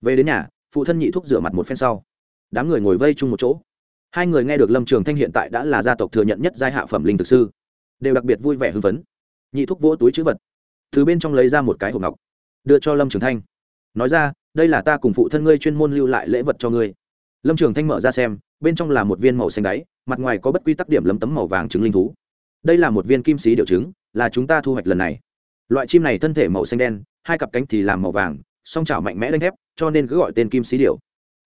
Về đến nhà, phụ thân nhị thuốc rửa mặt một phen sau. Đám người ngồi vây chung một chỗ. Hai người nghe được lâm trường thanh hiện tại đã là gia tộc thừa nhận nhất giai hạ phẩm linh thực sư, đều đặc biệt vui vẻ hưng phấn. Nhị thúc vỗ túi chữ vật, từ bên trong lấy ra một cái hộp ngọc, đưa cho lâm trường thanh. Nói ra, đây là ta cùng phụ thân ngươi chuyên môn lưu lại lễ vật cho ngươi lâm trường thanh mở ra xem, bên trong là một viên màu xanh đáy, mặt ngoài có bất quy tắc điểm lấm tấm màu vàng trứng linh thú. Đây là một viên kim xí điệu trứng, là chúng ta thu hoạch lần này. Loại chim này thân thể màu xanh đen, hai cặp cánh thì làm màu vàng, song chảo mạnh mẽ đánh thép, cho nên cứ gọi tên kim xí điệu.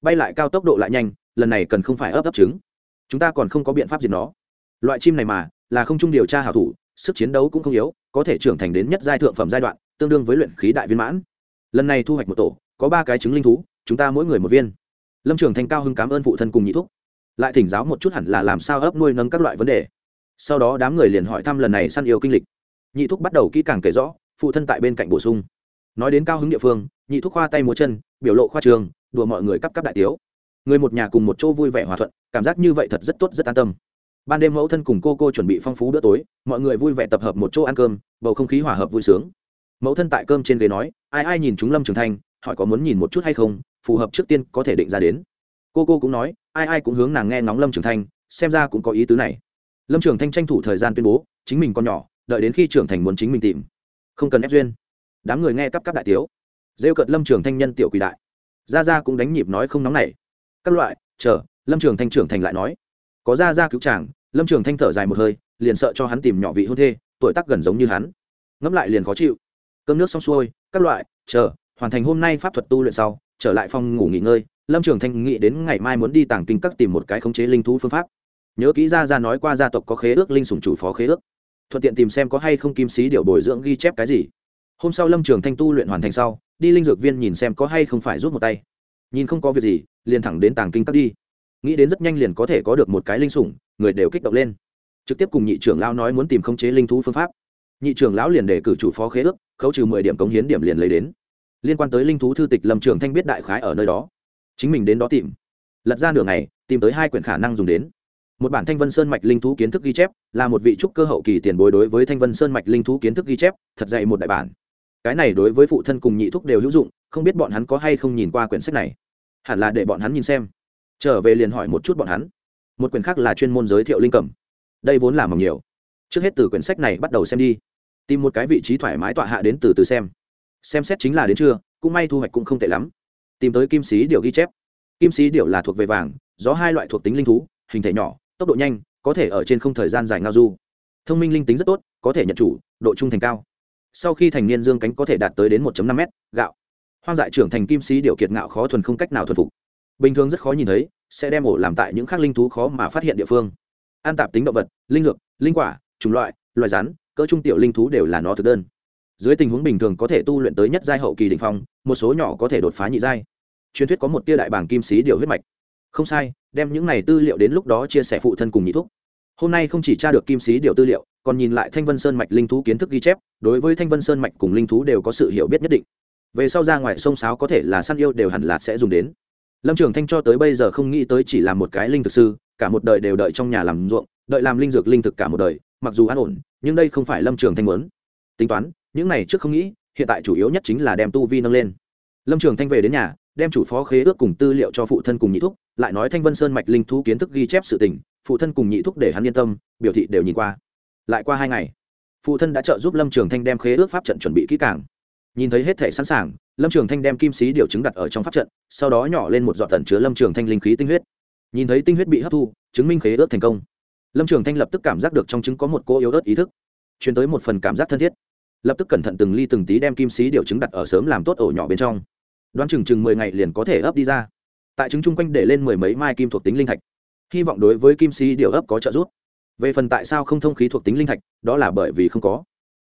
Bay lại cao tốc độ lại nhanh, lần này cần không phải ấp ấp trứng. Chúng ta còn không có biện pháp diệt nó. Loại chim này mà, là không chung điều tra hảo thủ, sức chiến đấu cũng không yếu, có thể trưởng thành đến nhất giai thượng phẩm giai đoạn, tương đương với luyện khí đại viên mãn. Lần này thu hoạch một tổ, có ba cái trứng linh thú, chúng ta mỗi người một viên lâm trường thanh cao hưng cảm ơn phụ thân cùng nhị thúc. Lại thỉnh giáo một chút hẳn là làm sao ấp nuôi nâng các loại vấn đề. Sau đó đám người liền hỏi thăm lần này săn yêu kinh lịch. Nhị thúc bắt đầu kỹ càng kể rõ, phụ thân tại bên cạnh bổ sung. Nói đến cao hứng địa phương, nhị thúc khoa tay múa chân, biểu lộ khoa trường, đùa mọi người cắp cắp đại tiếu. Người một nhà cùng một chỗ vui vẻ hòa thuận, cảm giác như vậy thật rất tốt, rất an tâm. Ban đêm mẫu thân cùng cô cô chuẩn bị phong phú bữa tối, mọi người vui vẻ tập hợp một chỗ ăn cơm, bầu không khí hòa hợp vui sướng. Mẫu thân tại cơm trên ghế nói, ai ai nhìn chúng lâm trường thanh, hỏi có muốn nhìn một chút hay không? Phù hợp trước tiên có thể định ra đến. Cô cô cũng nói, ai ai cũng hướng nàng nghe ngóng lâm trường thanh, xem ra cũng có ý tứ này. Lâm trường thanh tranh thủ thời gian tuyên bố, chính mình còn nhỏ, đợi đến khi trưởng thành muốn chính mình tìm. Không cần ép duyên. Đám người nghe cắp cắp đại tiếu. Rêu cợt lâm trường thanh nhân tiểu quỷ đại. Gia gia cũng đánh nhịp nói không nóng này các loại, chờ, lâm trường thanh trưởng thành lại nói. Có gia gia cứu chàng, lâm trường thanh thở dài một hơi, liền sợ cho hắn tìm nhỏ vị hôn thê, tuổi tác gần giống như hắn. Ngẫm lại liền khó chịu. Cơm nước xong xuôi, các loại, chờ, hoàn thành hôm nay pháp thuật tu luyện sau trở lại phòng ngủ nghỉ ngơi, lâm trường thanh nghĩ đến ngày mai muốn đi tàng kinh các tìm một cái khống chế linh thú phương pháp. Nhớ kỹ ra ra nói qua gia tộc có khế ước, linh sủng chủ phó khế ước. Thuận tiện tìm xem có hay không kim sĩ điều bồi dưỡng ghi chép cái gì. Hôm sau lâm trường thanh tu luyện hoàn thành sau, đi linh dược viên nhìn xem có hay không phải rút một tay. Nhìn không có việc gì, liền thẳng đến tàng kinh các đi. Nghĩ đến rất nhanh liền có thể có được một cái linh sủng, người đều kích động lên. Trực tiếp cùng nhị trưởng lão nói muốn tìm khống chế linh thú phương pháp. Nhị trưởng lão liền đề cử chủ phó khế ước, khấu trừ mười điểm cống hiến điểm liền lấy đến liên quan tới linh thú thư tịch lâm trường thanh biết đại khái ở nơi đó. Chính mình đến đó tìm. Lật ra nửa ngày, tìm tới hai quyển khả năng dùng đến. Một bản thanh vân sơn mạch linh thú kiến thức ghi chép, là một vị trúc cơ hậu kỳ tiền bối đối với thanh vân sơn mạch linh thú kiến thức ghi chép, thật dạy một đại bản. Cái này đối với phụ thân cùng nhị thúc đều hữu dụng, không biết bọn hắn có hay không nhìn qua quyển sách này. Hẳn là để bọn hắn nhìn xem. Trở về liền hỏi một chút bọn hắn. Một quyển khác là chuyên môn giới thiệu linh cẩm đây vốn là mỏng nhiều. Trước hết từ quyển sách này bắt đầu xem đi. Tìm một cái vị trí thoải mái tọa hạ đến từ từ xem xem xét chính là đến trưa, cũng may thu hoạch cũng không tệ lắm. Tìm tới kim sĩ điệu ghi chép. Kim sĩ điệu là thuộc về vàng do hai loại thuộc tính linh thú, hình thể nhỏ, tốc độ nhanh, có thể ở trên không thời gian dài ngao du. Thông minh linh tính rất tốt, có thể nhận chủ, độ trung thành cao. Sau khi thành niên dương cánh có thể đạt tới đến 1 năm m gạo. Hoang dại trưởng thành kim sĩ điều kiệt ngạo khó thuần không cách nào thuần phục. Bình thường rất khó nhìn thấy, sẽ đem ổ làm tại những khác linh thú khó mà phát hiện địa phương. An tạp tính động vật, linh dược, linh quả, chủng loại, loài rắn, cỡ trung tiểu linh thú đều là nó thực đơn dưới tình huống bình thường có thể tu luyện tới nhất giai hậu kỳ đ ỉ n h phong, một số nhỏ có thể đột phá nhị giai. Truyền thuyết có một tia đại bảng kim sĩ điều huyết mạch. Không sai, đem những này tư liệu đến lúc đó chia sẻ phụ thân cùng nhị thúc. Hôm nay không chỉ tra được kim sĩ điều tư liệu, còn nhìn lại thanh vân sơn mạch linh thú kiến thức ghi chép, đối với thanh vân sơn mạch cùng linh thú đều có sự hiểu biết nhất định. Về sau ra ngoài sông sáo có thể là săn yêu đều hẳn là sẽ dùng đến. Lâm trường thanh cho tới bây giờ không nghĩ tới chỉ là một cái linh thực sư, cả một đời đều đợi trong nhà làm ruộng, đợi làm linh dược linh thực cả một đời, mặc dù an ổn, nhưng đây không phải lâm trường thanh muốn. Tính toán những này trước không nghĩ, hiện tại chủ yếu nhất chính là đem tu vi nâng lên. Lâm trường thanh về đến nhà, đem chủ phó khế ước cùng tư liệu cho phụ thân cùng nhị thúc, lại nói thanh vân sơn mạch linh thú kiến thức ghi chép sự tình, phụ thân cùng nhị thúc để hắn yên tâm, biểu thị đều nhìn qua. Lại qua hai ngày, phụ thân đã trợ giúp lâm trường thanh đem khế ước pháp trận chuẩn bị kỹ càng. Nhìn thấy hết thể sẵn sàng, lâm trường thanh đem kim sĩ điều chứng đặt ở trong pháp trận, sau đó nhỏ lên một giọt tần chứa lâm trường thanh linh khí tinh huyết. Nhìn thấy tinh huyết bị hấp thu, chứng minh khế ước thành công. Lâm trường thanh lập tức cảm giác được trong chứng có một cô yếu ớt ý thức chuyển tới một phần cảm giác thân thiết lập tức cẩn thận từng ly từng tí đem kim sĩ điều chứng đặt ở sớm làm tốt ổ nhỏ bên trong. Đoán chừng chừng mười ngày liền có thể ấp đi ra. Tại trứng chung quanh để lên mười mấy mai kim thuộc tính linh thạch. Hy vọng đối với kim sĩ điều ấp có trợ giúp. Về phần tại sao không thông khí thuộc tính linh thạch, đó là bởi vì không có.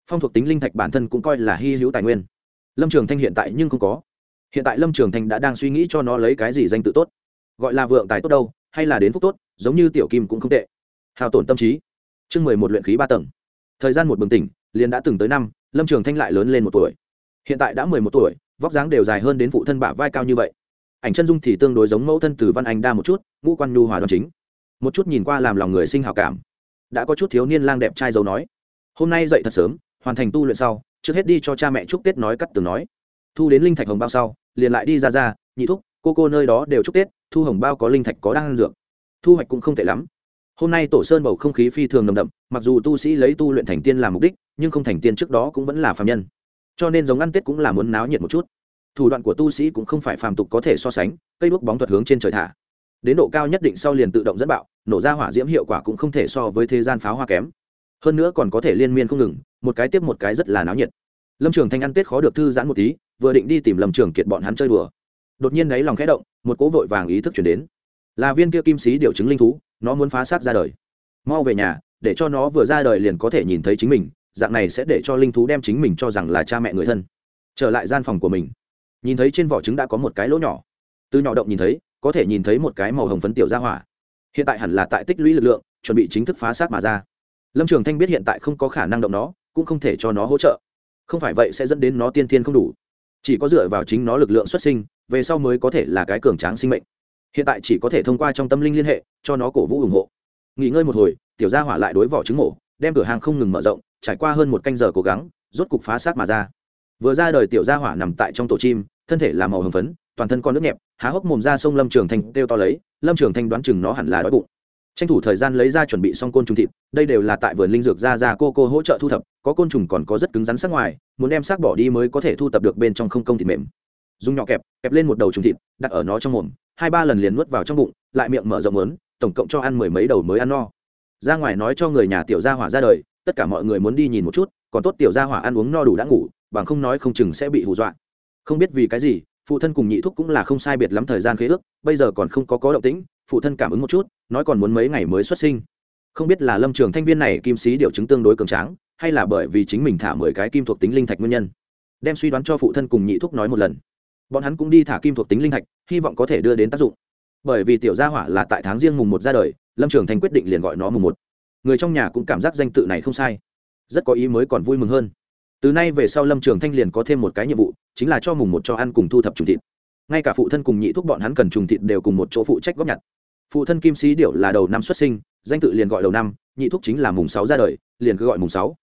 Phong thuộc tính linh thạch bản thân cũng coi là hy hữu tài nguyên. Lâm trường thanh hiện tại nhưng không có. Hiện tại lâm trường thanh đã đang suy nghĩ cho nó lấy cái gì danh tự tốt. Gọi là vượng tài tốt đâu, hay là đến phúc tốt, giống như tiểu kim cũng không tệ. Hào tổn tâm trí. Chương mười một luyện khí ba tầng. Thời gian một bừng tỉnh, liền đã từng tới năm lâm trường thanh lại lớn lên một tuổi. Hiện tại đã mười một tuổi, vóc dáng đều dài hơn đến phụ thân bả vai cao như vậy. Ảnh chân dung thì tương đối giống mẫu thân từ văn anh đa một chút, ngũ quan nhu hòa đoan chính. Một chút nhìn qua làm lòng người sinh hào cảm. Đã có chút thiếu niên lang đẹp trai dấu nói. Hôm nay dậy thật sớm, hoàn thành tu luyện sau, trước hết đi cho cha mẹ chúc tết nói cắt từng nói. Thu đến linh thạch hồng bao sau, liền lại đi ra ra, nhị thúc, cô cô nơi đó đều chúc tết, thu hồng bao có linh thạch có đang dược. Thu hoạch cũng không tệ lắm. Hôm nay tổ sơn bầu không khí phi thường nồng đậm, mặc dù tu sĩ lấy tu luyện thành tiên làm mục đích nhưng không thành tiên trước đó cũng vẫn là phạm nhân. Cho nên giống ăn tết cũng là muốn náo nhiệt một chút. Thủ đoạn của tu sĩ cũng không phải phàm tục có thể so sánh, cây đuốc bóng thuật hướng trên trời thả. Đến độ cao nhất định sau liền tự động dẫn bạo, nổ ra hỏa diễm hiệu quả cũng không thể so với thế gian pháo hoa kém. Hơn nữa còn có thể liên miên không ngừng, một cái tiếp một cái rất là náo nhiệt. Lâm trường thanh ăn tết khó được thư giãn một tí, vừa định đi tìm lâm trường kiệt bọn hắn chơi đùa. Đột nhiên đáy lòng khẽ động, một cố vội vàng ý thức chuyển đến. Là viên kia kim sĩ điều chứng linh thú, nó muốn phá xác ra đời. Mau về nhà, để cho nó vừa ra đời liền có thể nhìn thấy chính mình dạng này sẽ để cho linh thú đem chính mình cho rằng là cha mẹ người thân. Trở lại gian phòng của mình, nhìn thấy trên vỏ trứng đã có một cái lỗ nhỏ. Từ nhỏ động nhìn thấy, có thể nhìn thấy một cái màu hồng phấn tiểu ra hỏa. Hiện tại hẳn là tại tích lũy lực lượng, chuẩn bị chính thức phá xác mà ra. Lâm trường thanh biết hiện tại không có khả năng động nó, cũng không thể cho nó hỗ trợ. Không phải vậy sẽ dẫn đến nó tiên tiên không đủ. Chỉ có dựa vào chính nó lực lượng xuất sinh, về sau mới có thể là cái cường tráng sinh mệnh. Hiện tại chỉ có thể thông qua trong tâm linh liên hệ, cho nó cổ vũ ủng hộ. Nghỉ ngơi một hồi, tiểu gia hỏa lại đối vỏ trứng mổ, đem cửa hàng không ngừng mở rộng trải qua hơn một canh giờ cố gắng, rốt cục phá xác mà ra. Vừa ra đời tiểu gia hỏa nằm tại trong tổ chim, thân thể là màu hồng phấn, toàn thân con nước nhẹp, há hốc mồm ra sông lâm trường thanh kêu to lấy, lâm trường thanh đoán chừng nó hẳn là đói bụng. Tranh thủ thời gian lấy ra chuẩn bị xong côn trùng thịt, đây đều là tại vườn linh dược ra ra cô cô hỗ trợ thu thập, có côn trùng còn có rất cứng rắn sắc ngoài, muốn đem xác bỏ đi mới có thể thu thập được bên trong không công thịt mềm. Dùng nhỏ kẹp kẹp lên một đầu trùng thịt, đặt ở nó trong mồm, hai ba lần liền nuốt vào trong bụng, lại miệng mở rộng lớn, tổng cộng cho ăn mười mấy đầu mới ăn no. Ra ngoài nói cho người nhà tiểu gia hỏa ra đời tất cả mọi người muốn đi nhìn một chút, còn tốt tiểu gia hỏa ăn uống no đủ đã ngủ, bằng không nói không chừng sẽ bị hù dọa. Không biết vì cái gì, phụ thân cùng nhị thúc cũng là không sai biệt lắm thời gian khế ước, bây giờ còn không có có động tĩnh, phụ thân cảm ứng một chút, nói còn muốn mấy ngày mới xuất sinh. Không biết là lâm trường thanh viên này kim sĩ điều chứng tương đối cường tráng, hay là bởi vì chính mình thả mười cái kim thuộc tính linh thạch nguyên nhân. Đem suy đoán cho phụ thân cùng nhị thúc nói một lần. Bọn hắn cũng đi thả kim thuộc tính linh thạch, hy vọng có thể đưa đến tác dụng. Bởi vì tiểu gia hỏa là tại tháng riêng mùng một ra đời, lâm trường thanh quyết định liền gọi nó mùng một người trong nhà cũng cảm giác danh tự này không sai. Rất có ý mới còn vui mừng hơn. Từ nay về sau lâm trường thanh liền có thêm một cái nhiệm vụ, chính là cho mùng một cho ăn cùng thu thập trùng thịt. Ngay cả phụ thân cùng nhị thúc bọn hắn cần trùng thịt đều cùng một chỗ phụ trách góp nhặt. Phụ thân kim sĩ điệu là đầu năm xuất sinh, danh tự liền gọi đầu năm, nhị thúc chính là mùng sáu ra đời, liền cứ gọi mùng sáu.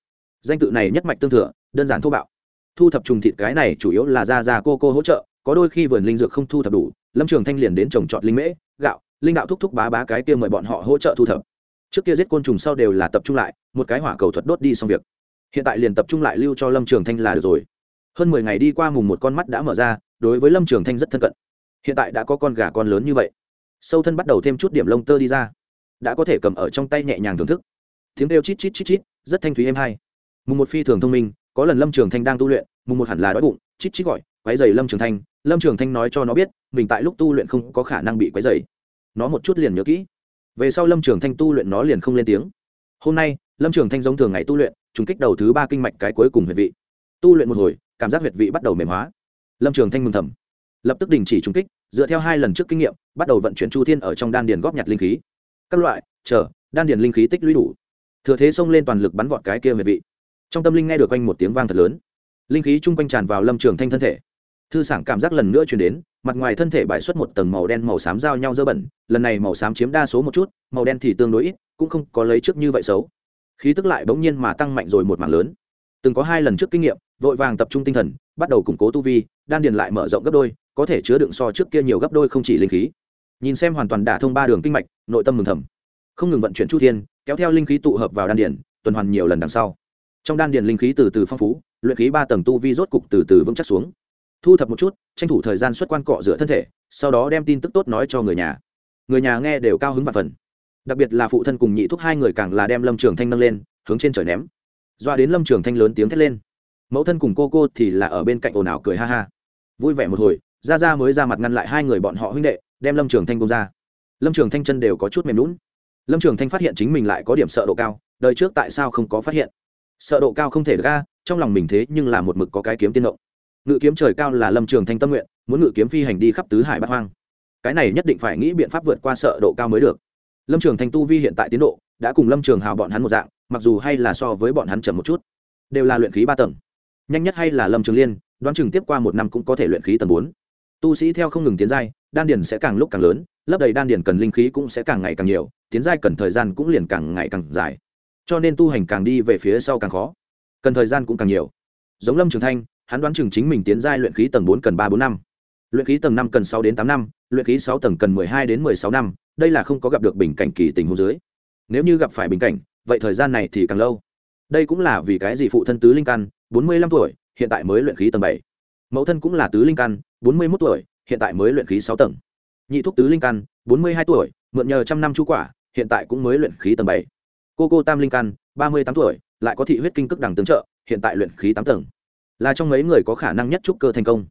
Danh tự này nhất mạch tương thừa, đơn giản thô bạo. Thu thập trùng thịt cái này chủ yếu là ra ra cô cô hỗ trợ, có đôi khi vườn linh dược không thu thập đủ, lâm trường thanh liền đến trồng trọt linh mễ, gạo, linh đạo thúc thúc bá bá cái kia mời bọn họ hỗ trợ thu thập trước kia giết côn trùng sau đều là tập trung lại, một cái hỏa cầu thuật đốt đi xong việc. Hiện tại liền tập trung lại lưu cho lâm trường thanh là được rồi. Hơn mười ngày đi qua mùng một con mắt đã mở ra, đối với lâm trường thanh rất thân cận. Hiện tại đã có con gà con lớn như vậy. Sâu thân bắt đầu thêm chút điểm lông tơ đi ra. Đã có thể cầm ở trong tay nhẹ nhàng thưởng thức. Tiếng kêu chít chít chít chít, rất thanh thúy êm hay. Mùng một phi thường thông minh, có lần lâm trường thanh đang tu luyện, mùng một hẳn là đói bụng, chít chít gọi quái dày lâm trường thanh. Lâm trường thanh nói cho nó biết, mình tại lúc tu luyện không có khả năng bị quái dày nó một chút liền nhớ kỹ về sau lâm trường thanh tu luyện nó liền không lên tiếng. Hôm nay, lâm trường thanh giống thường ngày tu luyện, trùng kích đầu thứ ba kinh mạch cái cuối cùng huyệt vị. Tu luyện một hồi, cảm giác huyệt vị bắt đầu mềm hóa. Lâm trường thanh mừng thầm. Lập tức đình chỉ trùng kích, dựa theo hai lần trước kinh nghiệm, bắt đầu vận chuyển chu thiên ở trong đan điền góp nhặt linh khí. Các loại, chờ, đan điền linh khí tích lũy đủ. Thừa thế xông lên toàn lực bắn vọt cái kia huyệt vị. Trong tâm linh nghe được quanh một tiếng vang thật lớn. Linh khí chung quanh tràn vào lâm trường thanh thân thể. Thư sảng cảm giác lần nữa chuyển đến mặt ngoài thân thể bài xuất một tầng màu đen màu xám giao nhau dơ bẩn, lần này màu xám chiếm đa số một chút, màu đen thì tương đối ít, cũng không có lấy trước như vậy xấu. Khí tức lại bỗng nhiên mà tăng mạnh rồi một mảng lớn. Từng có hai lần trước kinh nghiệm, vội vàng tập trung tinh thần, bắt đầu củng cố tu vi, đan điền lại mở rộng gấp đôi, có thể chứa đựng so trước kia nhiều gấp đôi không chỉ linh khí. Nhìn xem hoàn toàn đả thông ba đường kinh mạch, nội tâm mừng thầm. Không ngừng vận chuyển chu thiên, kéo theo linh khí tụ hợp vào đan điền, tuần hoàn nhiều lần đằng sau. Trong đan điền linh khí từ từ phong phú, luyện khí ba tầng tu vi rốt cục từ từ vững chắc xuống thu thập một chút, tranh thủ thời gian xuất quan cọ rửa thân thể, sau đó đem tin tức tốt nói cho người nhà. Người nhà nghe đều cao hứng và phần. Đặc biệt là phụ thân cùng nhị thúc hai người càng là đem lâm trường thanh nâng lên, hướng trên trời ném. Doa đến lâm trường thanh lớn tiếng thét lên. Mẫu thân cùng cô cô thì là ở bên cạnh ồn ào cười ha ha. Vui vẻ một hồi ra ra mới ra mặt ngăn lại hai người bọn họ huynh đệ, đem lâm trường thanh bông ra. Lâm trường thanh chân đều có chút mềm lún lâm trường thanh phát hiện chính mình lại có điểm sợ độ cao, đời trước tại sao không có phát hiện? Sợ độ cao không thể ra trong lòng mình thế nhưng là một mực có cái kiếm tiên động ngự kiếm trời cao là lâm trường thanh tâm nguyện, muốn ngự kiếm phi hành đi khắp tứ hải bát hoang. Cái này nhất định phải nghĩ biện pháp vượt qua sợ độ cao mới được. Lâm trường thanh tu vi hiện tại tiến độ, đã cùng lâm trường hào bọn hắn một dạng, mặc dù hay là so với bọn hắn chậm một chút, đều là luyện khí ba tầng. Nhanh nhất hay là lâm trường liên, đoán chừng tiếp qua một năm cũng có thể luyện khí tầng bốn. Tu sĩ theo không ngừng tiến giai, đan điền sẽ càng lúc càng lớn lấp đầy đan điền cần linh khí cũng sẽ càng ngày càng nhiều, tiến giai cần thời gian cũng liền càng ngày càng dài. Cho nên tu hành càng đi về phía sau càng khó, cần thời gian cũng càng nhiều. Giống lâm trường thanh hắn đoán chừng chính mình tiến giai luyện khí tầng bốn cần ba bốn năm. Luyện khí tầng năm cần sáu đến tám năm, luyện khí sáu tầng cần mười hai đến mười sáu năm, đây là không có gặp được bình cảnh kỳ tình hồ dưới. Nếu như gặp phải bình cảnh, vậy thời gian này thì càng lâu. Đây cũng là vì cái gì phụ thân tứ linh căn, bốn mươi lăm tuổi, hiện tại mới luyện khí tầng bảy. Mẫu thân cũng là tứ linh căn, bốn mươi mốt tuổi, hiện tại mới luyện khí sáu tầng. Nhị thúc tứ linh căn, bốn mươi hai tuổi, mượn nhờ trăm năm chú quả, hiện tại cũng mới luyện khí tầng bảy. Cô cô tam linh căn, ba mươi tám tuổi, lại có thị huyết kinh cước đằng tướng trợ, hiện tại luyện khí tám tầng là trong mấy người có khả năng nhất trúc cơ thành công.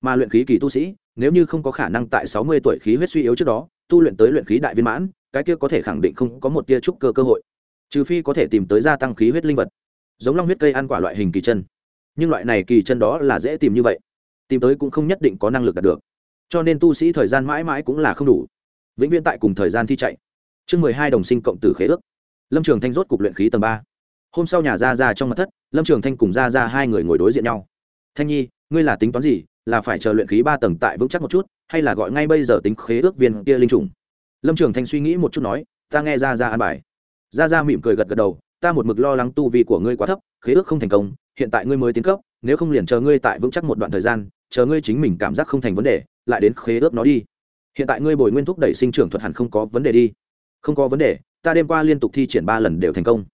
Mà luyện khí kỳ tu sĩ, nếu như không có khả năng tại sáu mươi tuổi khí huyết suy yếu trước đó, tu luyện tới luyện khí đại viên mãn, cái kia có thể khẳng định không có một tia trúc cơ cơ hội. Trừ phi có thể tìm tới gia tăng khí huyết linh vật. Giống long huyết cây ăn quả loại hình kỳ chân. Nhưng loại này kỳ chân đó là dễ tìm như vậy. Tìm tới cũng không nhất định có năng lực đạt được. Cho nên tu sĩ thời gian mãi mãi cũng là không đủ. Vĩnh viễn tại cùng thời gian thi chạy. Chương mười hai đồng sinh cộng tử khế ước. Lâm trường thanh rốt cục luyện khí tầng ba hôm sau nhà ra ra trong mặt thất, lâm trường thanh cùng ra ra hai người ngồi đối diện nhau. Thanh nhi, ngươi là tính toán gì? Là phải chờ luyện khí ba tầng tại vững chắc một chút, hay là gọi ngay bây giờ tính khế ước viên kia linh trùng? Lâm trường thanh suy nghĩ một chút nói, ta nghe ra ra an bài. Ra ra mỉm cười gật gật đầu, ta một mực lo lắng tu vi của ngươi quá thấp, khế ước không thành công, hiện tại ngươi mới tiến cấp, nếu không liền chờ ngươi tại vững chắc một đoạn thời gian, chờ ngươi chính mình cảm giác không thành vấn đề, lại đến khế ước nó đi. Hiện tại ngươi bồi nguyên thúc đẩy sinh trưởng thuật hẳn không có vấn đề đi. Không có vấn đề, ta đêm qua liên tục thi triển ba lần đều thành công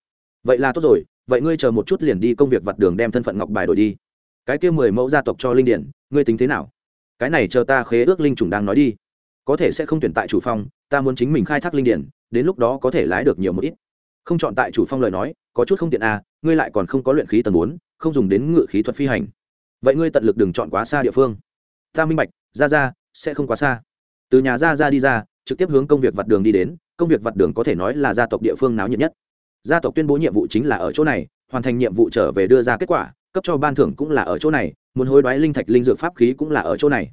vậy là tốt rồi, vậy ngươi chờ một chút liền đi công việc vặt đường đem thân phận ngọc bài đổi đi. Cái kia mười mẫu gia tộc cho linh điển, ngươi tính thế nào? Cái này chờ ta khế ước linh trùng đang nói đi. Có thể sẽ không tuyển tại chủ phong, ta muốn chính mình khai thác linh điển, đến lúc đó có thể lái được nhiều một ít. Không chọn tại chủ phong lời nói, có chút không tiện à ngươi lại còn không có luyện khí tầng bốn, không dùng đến ngự khí thuật phi hành. Vậy ngươi tận lực đừng chọn quá xa địa phương. Ta minh bạch, ra ra, sẽ không quá xa. Từ nhà ra ra đi ra, trực tiếp hướng công việc vặt đường đi đến, công việc vặt đường có thể nói là gia tộc địa phương náo nhiệt nhất gia tộc tuyên bố nhiệm vụ chính là ở chỗ này, hoàn thành nhiệm vụ trở về đưa ra kết quả, cấp cho ban thưởng cũng là ở chỗ này, muốn hối đoái linh thạch linh dược pháp khí cũng là ở chỗ này.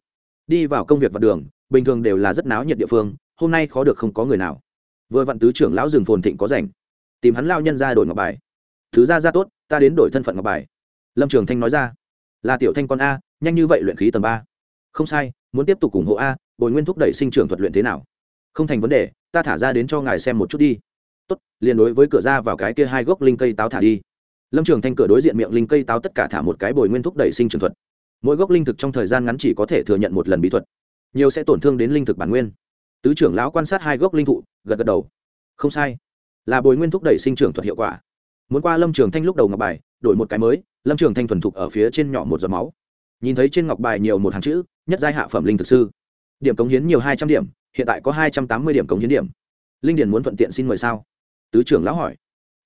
Đi vào công việc vặt đường, bình thường đều là rất náo nhiệt địa phương, hôm nay khó được không có người nào. Vừa vặn tứ trưởng lão rừng phồn thịnh có rảnh. Tìm hắn lao nhân ra đổi ngọc bài. Thứ ra ra tốt, ta đến đổi thân phận ngọc bài. Lâm trường thanh nói ra. Là tiểu thanh con a, nhanh như vậy luyện khí tầng ba. Không sai, muốn tiếp tục ủng hộ a, bồi nguyên thúc đẩy sinh trưởng thuật luyện thế nào? Không thành vấn đề, ta thả ra đến cho ngài xem một chút đi tốt, liền đối với cửa ra vào cái kia hai gốc linh cây táo thả đi. Lâm trường thanh cửa đối diện miệng linh cây táo tất cả thả một cái bồi nguyên thúc đẩy sinh trưởng thuật. Mỗi gốc linh thực trong thời gian ngắn chỉ có thể thừa nhận một lần bí thuật. Nhiều sẽ tổn thương đến linh thực bản nguyên. Tứ trưởng lão quan sát hai gốc linh thụ, gật gật đầu. Không sai. Là bồi nguyên thúc đẩy sinh trưởng thuật hiệu quả. Muốn qua lâm trường thanh lúc đầu ngọc bài, đổi một cái mới, lâm trường thanh thuần thục ở phía trên nhỏ một giọt máu. Nhìn thấy trên ngọc bài nhiều một hàng chữ, nhất giai hạ phẩm linh thực sư. Điểm cống hiến nhiều hai trăm điểm, hiện tại có hai trăm tám mươi điểm cống hiến điểm. Linh điền muốn thuận tiện xin mời sao? Tứ trưởng lão hỏi.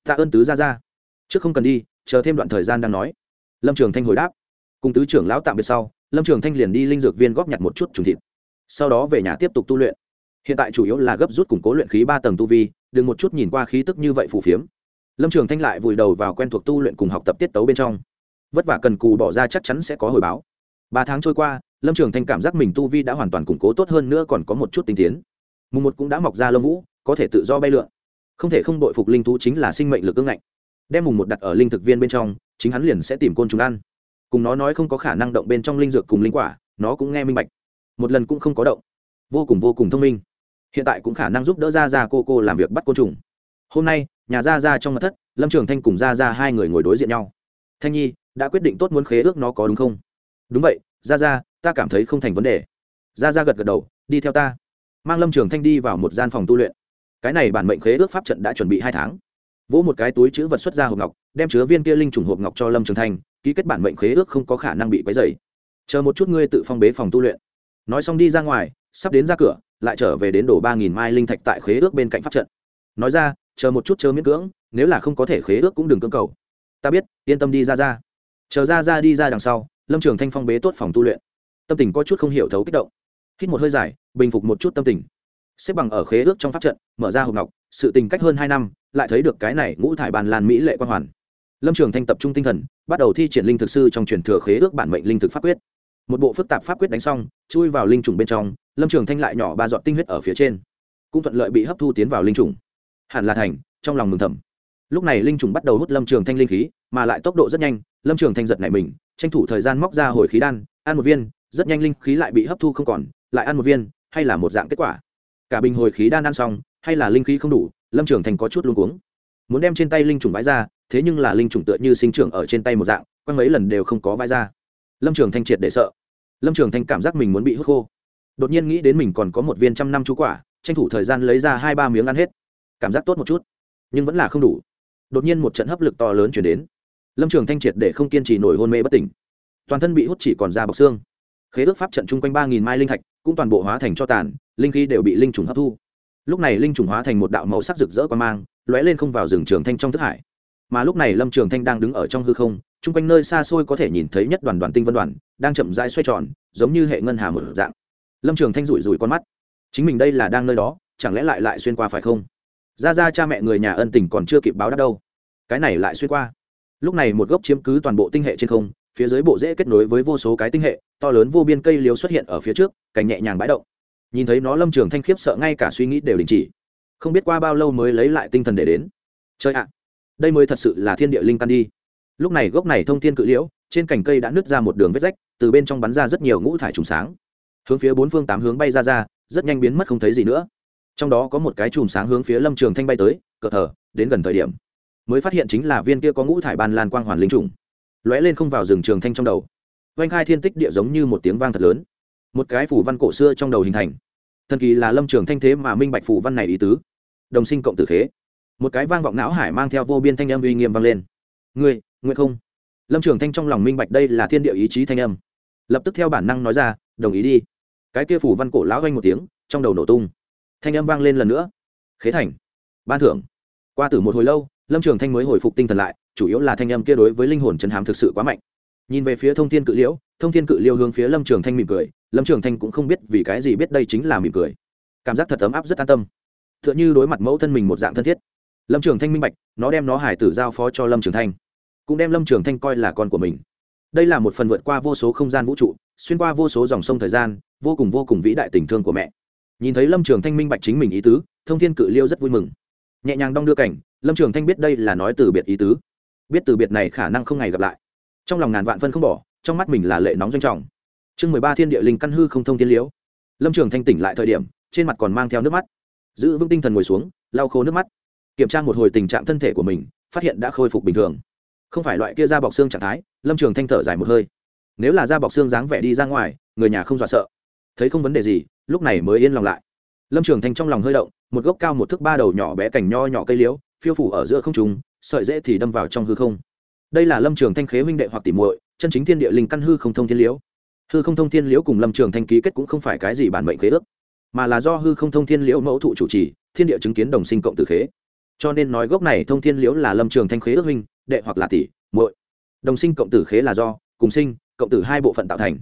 Tạ ơn tứ ra ra trước không cần đi, chờ thêm đoạn thời gian đang nói. Lâm trường thanh hồi đáp. Cùng tứ trưởng lão tạm biệt sau, lâm trường thanh liền đi linh dược viên góp nhặt một chút trùng thịt. Sau đó về nhà tiếp tục tu luyện. Hiện tại chủ yếu là gấp rút củng cố luyện khí ba tầng tu vi, đừng một chút nhìn qua khí tức như vậy phù phiếm. Lâm trường thanh lại vùi đầu vào quen thuộc tu luyện cùng học tập tiết tấu bên trong. Vất vả cần cù bỏ ra chắc chắn sẽ có hồi báo. Ba tháng trôi qua, lâm trường thanh cảm giác mình tu vi đã hoàn toàn củng cố tốt hơn nữa còn có một chút tinh tiến. Mùng một cũng đã mọc ra lông vũ, có thể tự do bay lượn không thể không đội phục linh thú chính là sinh mệnh lực ương ngạnh. Đem mùng một đặt ở linh thực viên bên trong, chính hắn liền sẽ tìm côn trùng ăn. Cùng nó nói không có khả năng động bên trong linh dược cùng linh quả, nó cũng nghe minh bạch. Một lần cũng không có động. Vô cùng vô cùng thông minh. Hiện tại cũng khả năng giúp đỡ ra ra cô cô làm việc bắt côn trùng. Hôm nay, nhà ra ra trong mặt thất, lâm trường thanh cùng ra ra hai người ngồi đối diện nhau. Thanh nhi, đã quyết định tốt muốn khế ước nó có đúng không? Đúng vậy ra ra ta cảm thấy không thành vấn đề. Ra ra gật gật đầu, đi theo ta. Mang lâm trường thanh đi vào một gian phòng tu luyện cái này bản mệnh khế ước pháp trận đã chuẩn bị hai tháng. Vỗ một cái túi chữ vật xuất ra hộp ngọc, đem chứa viên kia linh trùng hộp ngọc cho lâm trường thanh, ký kết bản mệnh khế ước không có khả năng bị quấy dày chờ một chút ngươi tự phong bế phòng tu luyện. Nói xong đi ra ngoài, sắp đến ra cửa, lại trở về đến đổ ba nghìn mai linh thạch tại khế ước bên cạnh pháp trận. Nói ra, chờ một chút chờ miễn cưỡng, nếu là không có thể khế ước cũng đừng cưỡng cầu. Ta biết, yên tâm đi ra ra. Chờ ra ra đi ra đằng sau, lâm trường thanh phong bế tốt phòng tu luyện. Tâm tình có chút không hiểu thấu kích động. Hít một hơi dài, bình phục một chút tâm tình xếp bằng ở khế ước trong pháp trận, mở ra hộp ngọc, sự tình cách hơn hai năm, lại thấy được cái này ngũ thải bàn lan mỹ lệ quan hoàn. Lâm trường thanh tập trung tinh thần, bắt đầu thi triển linh thực sư trong truyền thừa khế ước bản mệnh linh thực pháp quyết. Một bộ phức tạp pháp quyết đánh xong, chui vào linh trùng bên trong, lâm trường thanh lại nhỏ ba dọn tinh huyết ở phía trên. Cũng thuận lợi bị hấp thu tiến vào linh trùng. Hẳn là thành, trong lòng mừng thầm. Lúc này linh trùng bắt đầu hút lâm trường thanh linh khí, mà lại tốc độ rất nhanh, lâm trường thanh giật nảy mình, tranh thủ thời gian móc ra hồi khí đan, ăn một viên, rất nhanh linh khí lại bị hấp thu không còn, lại ăn một viên, hay là một dạng kết quả cả bình hồi khí đan ăn xong, hay là linh khí không đủ, lâm trường thành có chút luôn cuống. Muốn đem trên tay linh trùng vãi ra, thế nhưng là linh trùng tựa như sinh trưởng ở trên tay một dạng quanh mấy lần đều không có vãi ra. Lâm trường thanh triệt để sợ. Lâm trường thanh cảm giác mình muốn bị hút khô. Đột nhiên nghĩ đến mình còn có một viên trăm năm chú quả, tranh thủ thời gian lấy ra hai ba miếng ăn hết. Cảm giác tốt một chút, nhưng vẫn là không đủ. Đột nhiên một trận hấp lực to lớn chuyển đến. Lâm trường thanh triệt để không kiên trì nổi hôn mê bất tỉnh. Toàn thân bị hút chỉ còn da bọc xương. Khế ước pháp trận chung quanh ba nghìn mai linh thạch cũng toàn bộ hóa thành cho tàn, linh khí đều bị linh trùng hấp thu. Lúc này linh trùng hóa thành một đạo màu sắc rực rỡ qua mang, lóe lên không vào rừng trường thanh trong thức hải. Mà lúc này lâm trường thanh đang đứng ở trong hư không, chung quanh nơi xa xôi có thể nhìn thấy nhất đoàn đoàn tinh vân đoàn, đang chậm rãi xoay tròn, giống như hệ ngân hà một dạng. Lâm trường thanh rủi rủi con mắt. Chính mình đây là đang nơi đó, chẳng lẽ lại lại xuyên qua phải không? Ra ra cha mẹ người nhà ân tình còn chưa kịp báo đáp đâu. Cái này lại xuyên qua. Lúc này một gốc chiếm cứ toàn bộ tinh hệ trên không phía dưới bộ dễ kết nối với vô số cái tinh hệ, to lớn vô biên cây liếu xuất hiện ở phía trước, cành nhẹ nhàng bãi động. Nhìn thấy nó, lâm trường thanh khiếp sợ ngay cả suy nghĩ đều đình chỉ. Không biết qua bao lâu mới lấy lại tinh thần để đến. Chơi ạ, đây mới thật sự là thiên địa linh căn đi. Lúc này gốc này thông thiên cự liễu, trên cành cây đã nứt ra một đường vết rách, từ bên trong bắn ra rất nhiều ngũ thải trùng sáng. Hướng phía bốn phương tám hướng bay ra ra, rất nhanh biến mất không thấy gì nữa. Trong đó có một cái chùm sáng hướng phía lâm trường thanh bay tới cờ hở, đến gần thời điểm, mới phát hiện chính là viên kia có ngũ thải ban lan quang hoàn linh trùng lóe lên không vào rừng trường thanh trong đầu. Oanh khai thiên tích địa giống như một tiếng vang thật lớn. Một cái phủ văn cổ xưa trong đầu hình thành. Thần kỳ là lâm trường thanh thế mà minh bạch phủ văn này ý tứ. Đồng sinh cộng tử khế. Một cái vang vọng não hải mang theo vô biên thanh âm uy nghiêm vang lên. Ngươi, nguyện không? Lâm trường thanh trong lòng minh bạch đây là thiên địa ý chí thanh âm. Lập tức theo bản năng nói ra, đồng ý đi. Cái kia phủ văn cổ lão oanh một tiếng, trong đầu nổ tung. Thanh âm vang lên lần nữa. Khế thành. Ban thưởng. Qua từ một hồi lâu, lâm trường thanh mới hồi phục tinh thần lại chủ yếu là thanh âm kia đối với linh hồn chấn hám thực sự quá mạnh. Nhìn về phía thông thiên cự liễu, thông thiên cự liêu hướng phía lâm trường thanh mỉm cười, lâm trường thanh cũng không biết vì cái gì biết đây chính là mỉm cười. Cảm giác thật ấm áp rất an tâm. T h ư ợ n h ư đối mặt mẫu thân mình một dạng thân thiết. Lâm trường thanh minh bạch, nó đem nó hải tử giao phó cho lâm trường thanh, cũng đem lâm trường thanh coi là con của mình. Đây là một phần vượt qua vô số không gian vũ trụ, xuyên qua vô số dòng sông thời gian, vô cùng vô cùng vĩ đại tình thương của mẹ. Nhìn thấy lâm trường thanh minh bạch chính mình ý tứ, thông thiên cự liêu rất vui mừng. Nhẹ nhàng đong đưa cảnh, lâm trường thanh biết đây là nói từ biệt ý tứ biết từ biệt này khả năng không ngày gặp lại. Trong lòng ngàn vạn phân không bỏ, trong mắt mình là lệ nóng doanh trọng. Chương mười ba thiên địa linh căn hư không thông thiên liễu. Lâm trường thanh tỉnh lại thời điểm, trên mặt còn mang theo nước mắt. Giữ vững tinh thần ngồi xuống, lau khô nước mắt. Kiểm tra một hồi tình trạng thân thể của mình, phát hiện đã khôi phục bình thường. Không phải loại kia da bọc xương trạng thái, lâm trường thanh thở dài một hơi. Nếu là da bọc xương dáng vẻ đi ra ngoài, người nhà không dọa sợ. Thấy không vấn đề gì, lúc này mới yên lòng lại. Lâm trường thanh trong lòng hơi động, một gốc cao một thước ba đầu nhỏ bé cành nho nhỏ cây liễu, phiêu phủ ở giữa không trùng sợi dễ thì đâm vào trong hư không. Đây là lâm trường thanh khế huynh đệ hoặc tỉ muội, chân chính thiên địa linh căn hư không thông thiên liễu. Hư không thông thiên liễu cùng lâm trường thanh ký kết cũng không phải cái gì bản mệnh khế ước, mà là do hư không thông thiên liễu mẫu thụ chủ trì, thiên địa chứng kiến đồng sinh cộng tử khế. Cho nên nói gốc này thông thiên liễu là lâm trường thanh khế ước huynh, đệ hoặc là tỷ, muội. Đồng sinh cộng tử khế là do, cùng sinh, cộng tử hai bộ phận tạo thành.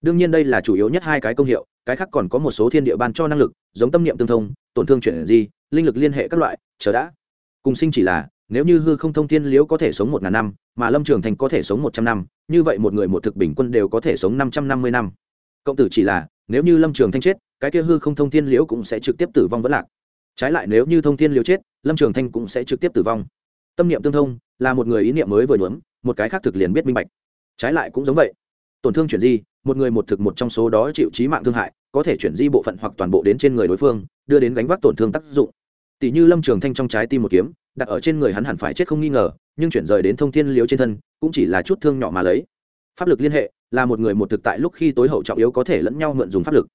Đương nhiên đây là chủ yếu nhất hai cái công hiệu, cái khác còn có một số thiên địa ban cho năng lực, giống tâm niệm tương thông, tổn thương chuyển di, linh lực liên hệ các loại, chờ đã. Cùng sinh chỉ là nếu như hư không thông thiên liễu có thể sống một ngàn năm, mà lâm trường thành có thể sống một trăm năm, như vậy một người một thực bình quân đều có thể sống năm trăm năm mươi năm. Cộng tử chỉ là, nếu như lâm trường thanh chết, cái kia hư không thông thiên liễu cũng sẽ trực tiếp tử vong vẫn lạc. Trái lại nếu như thông thiên liễu chết, lâm trường thanh cũng sẽ trực tiếp tử vong. Tâm niệm tương thông, là một người ý niệm mới vừa nhuốm, một cái khác thực liền biết minh bạch. Trái lại cũng giống vậy. Tổn thương chuyển di, một người một thực một trong số đó chịu trí mạng thương hại, có thể chuyển di bộ phận hoặc toàn bộ đến trên người đối phương, đưa đến gánh vác tổn thương tác dụng. Tỷ như lâm trường thanh trong trái tim một kiếm đặt ở trên người hắn hẳn phải chết không nghi ngờ, nhưng chuyển rời đến thông thiên liếu trên thân, cũng chỉ là chút thương nhỏ mà lấy. Pháp lực liên hệ, là một người một thực tại lúc khi tối hậu trọng yếu có thể lẫn nhau mượn dùng pháp lực.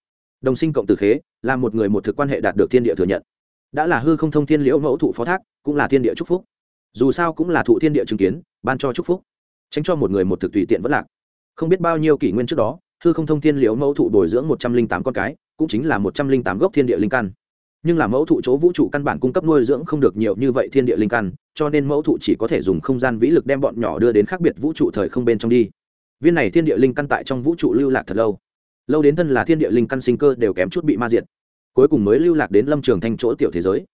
Đồng sinh cộng tử khế, là một người một thực quan hệ đạt được thiên địa thừa nhận. Đã là hư không thông thiên liễu mẫu thụ phó thác, cũng là thiên địa chúc phúc. Dù sao cũng là thụ thiên địa chứng kiến, ban cho chúc phúc. Tránh cho một người một thực tùy tiện vất lạc. Không biết bao nhiêu kỷ nguyên trước đó, hư không thông thiên liễu mẫu thụ bồi dưỡng một trăm linh tám con cái, cũng chính là một trăm linh tám gốc thiên địa linh căn nhưng là mẫu thụ chỗ vũ trụ căn bản cung cấp nuôi dưỡng không được nhiều như vậy thiên địa linh căn, cho nên mẫu thụ chỉ có thể dùng không gian vĩ lực đem bọn nhỏ đưa đến khác biệt vũ trụ thời không bên trong đi. Viên này thiên địa linh căn tại trong vũ trụ lưu lạc thật lâu. Lâu đến thân là thiên địa linh căn sinh cơ đều kém chút bị ma diệt. Cuối cùng mới lưu lạc đến lâm trường thanh chỗ tiểu thế giới.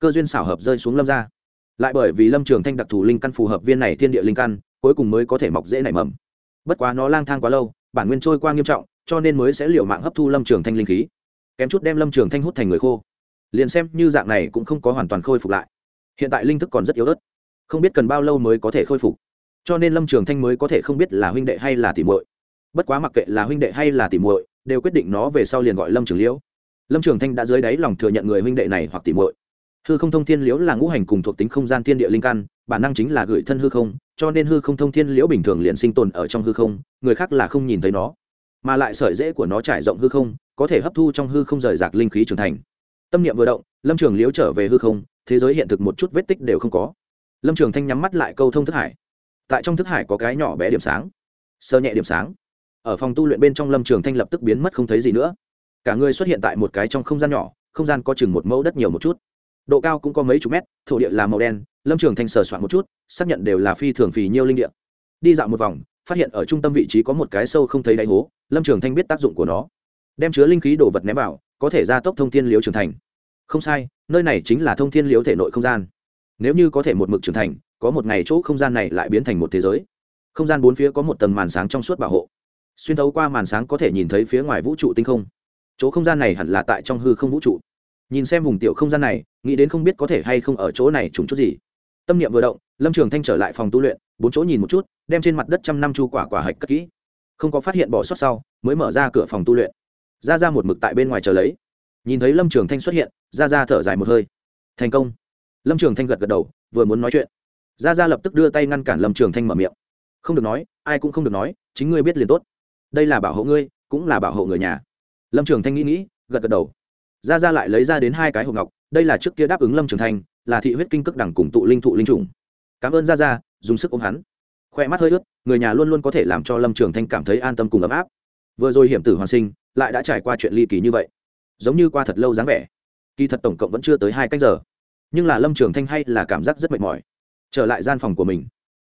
Cơ duyên xảo hợp rơi xuống lâm ra lại bởi vì lâm trường thanh đặc thù linh căn phù hợp viên này thiên địa linh căn, cuối cùng mới có thể mọc dễ nảy mầm. Bất quá nó lang thang quá lâu, bản nguyên trôi qua nghiêm trọng, cho nên mới sẽ liều mạng hấp thu lâm trường thanh linh khí. Kém chút đem lâm trường thanh hút thành người khô liền xem như dạng này cũng không có hoàn toàn khôi phục lại. Hiện tại linh thức còn rất yếu ớt, không biết cần bao lâu mới có thể khôi phục. Cho nên lâm trường thanh mới có thể không biết là huynh đệ hay là tỉ muội. Bất quá mặc kệ là huynh đệ hay là tỉ muội, đều quyết định nó về sau liền gọi lâm trường liễu. Lâm trường thanh đã dưới đáy lòng thừa nhận người huynh đệ này hoặc tỉ muội. Hư không thông thiên liễu là ngũ hành cùng thuộc tính không gian thiên địa linh căn, bản năng chính là gửi thân hư không, cho nên hư không thông thiên liễu bình thường liền sinh tồn ở trong hư không, người khác là không nhìn thấy nó, mà lại sợi dễ của nó trải rộng hư không, có thể hấp thu trong hư không rời rạc linh khí trưởng thành tâm niệm vừa động, lâm trường liễu trở về hư không, thế giới hiện thực một chút vết tích đều không có. Lâm trường thanh nhắm mắt lại câu thông thức hải. Tại trong thức hải có cái nhỏ bé điểm sáng, sơ nhẹ điểm sáng. Ở phòng tu luyện bên trong lâm trường thanh lập tức biến mất không thấy gì nữa. Cả người xuất hiện tại một cái trong không gian nhỏ, không gian có chừng một mẫu đất nhiều một chút. Độ cao cũng có mấy chục mét, thổ địa là màu đen, lâm trường thanh sờ soạn một chút, xác nhận đều là phi thường phì nhiêu linh địa. Đi dạo một vòng, phát hiện ở trung tâm vị trí có một cái sâu không thấy đáy hố, lâm trường thanh biết tác dụng của nó đem chứa linh khí đồ vật ném vào, có thể gia tốc thông thiên liếu trưởng thành. Không sai, nơi này chính là thông thiên liếu thể nội không gian. Nếu như có thể một mực trưởng thành, có một ngày chỗ không gian này lại biến thành một thế giới. Không gian bốn phía có một tầng màn sáng trong suốt bảo hộ. Xuyên thấu qua màn sáng có thể nhìn thấy phía ngoài vũ trụ tinh không. Chỗ không gian này hẳn là tại trong hư không vũ trụ. Nhìn xem vùng tiểu không gian này, nghĩ đến không biết có thể hay không ở chỗ này trùng chút gì. Tâm niệm vừa động, lâm trường thanh trở lại phòng tu luyện, bốn chỗ nhìn một chút, đem trên mặt đất trăm năm chu quả quả hạch cất kỹ. Không có phát hiện bỏ sót sau, mới mở ra cửa phòng tu luyện ra ra một mực tại bên ngoài chờ lấy. Nhìn thấy lâm trường thanh xuất hiện, ra ra thở dài một hơi. Thành công. Lâm trường thanh gật gật đầu, vừa muốn nói chuyện. Ra ra lập tức đưa tay ngăn cản lâm trường thanh mở miệng. Không được nói, ai cũng không được nói, chính ngươi biết liền tốt. Đây là bảo hộ ngươi, cũng là bảo hộ người nhà. Lâm trường thanh nghĩ nghĩ, gật gật đầu. Ra ra lại lấy ra đến hai cái hộp ngọc, đây là trước kia đáp ứng lâm trường thanh, là thị huyết kinh cước đẳng cùng tụ linh thụ linh trùng. Cảm ơn ra ra, dùng sức ôm hắn. Khoe mắt hơi ướt, người nhà luôn luôn có thể làm cho lâm trường thanh cảm thấy an tâm cùng ấm áp vừa rồi hiểm tử hoàn sinh, lại đã trải qua chuyện ly kỳ như vậy. Giống như qua thật lâu dáng vẻ. Kỳ thật tổng cộng vẫn chưa tới hai cách giờ. Nhưng là lâm trường thanh hay là cảm giác rất mệt mỏi. Trở lại gian phòng của mình.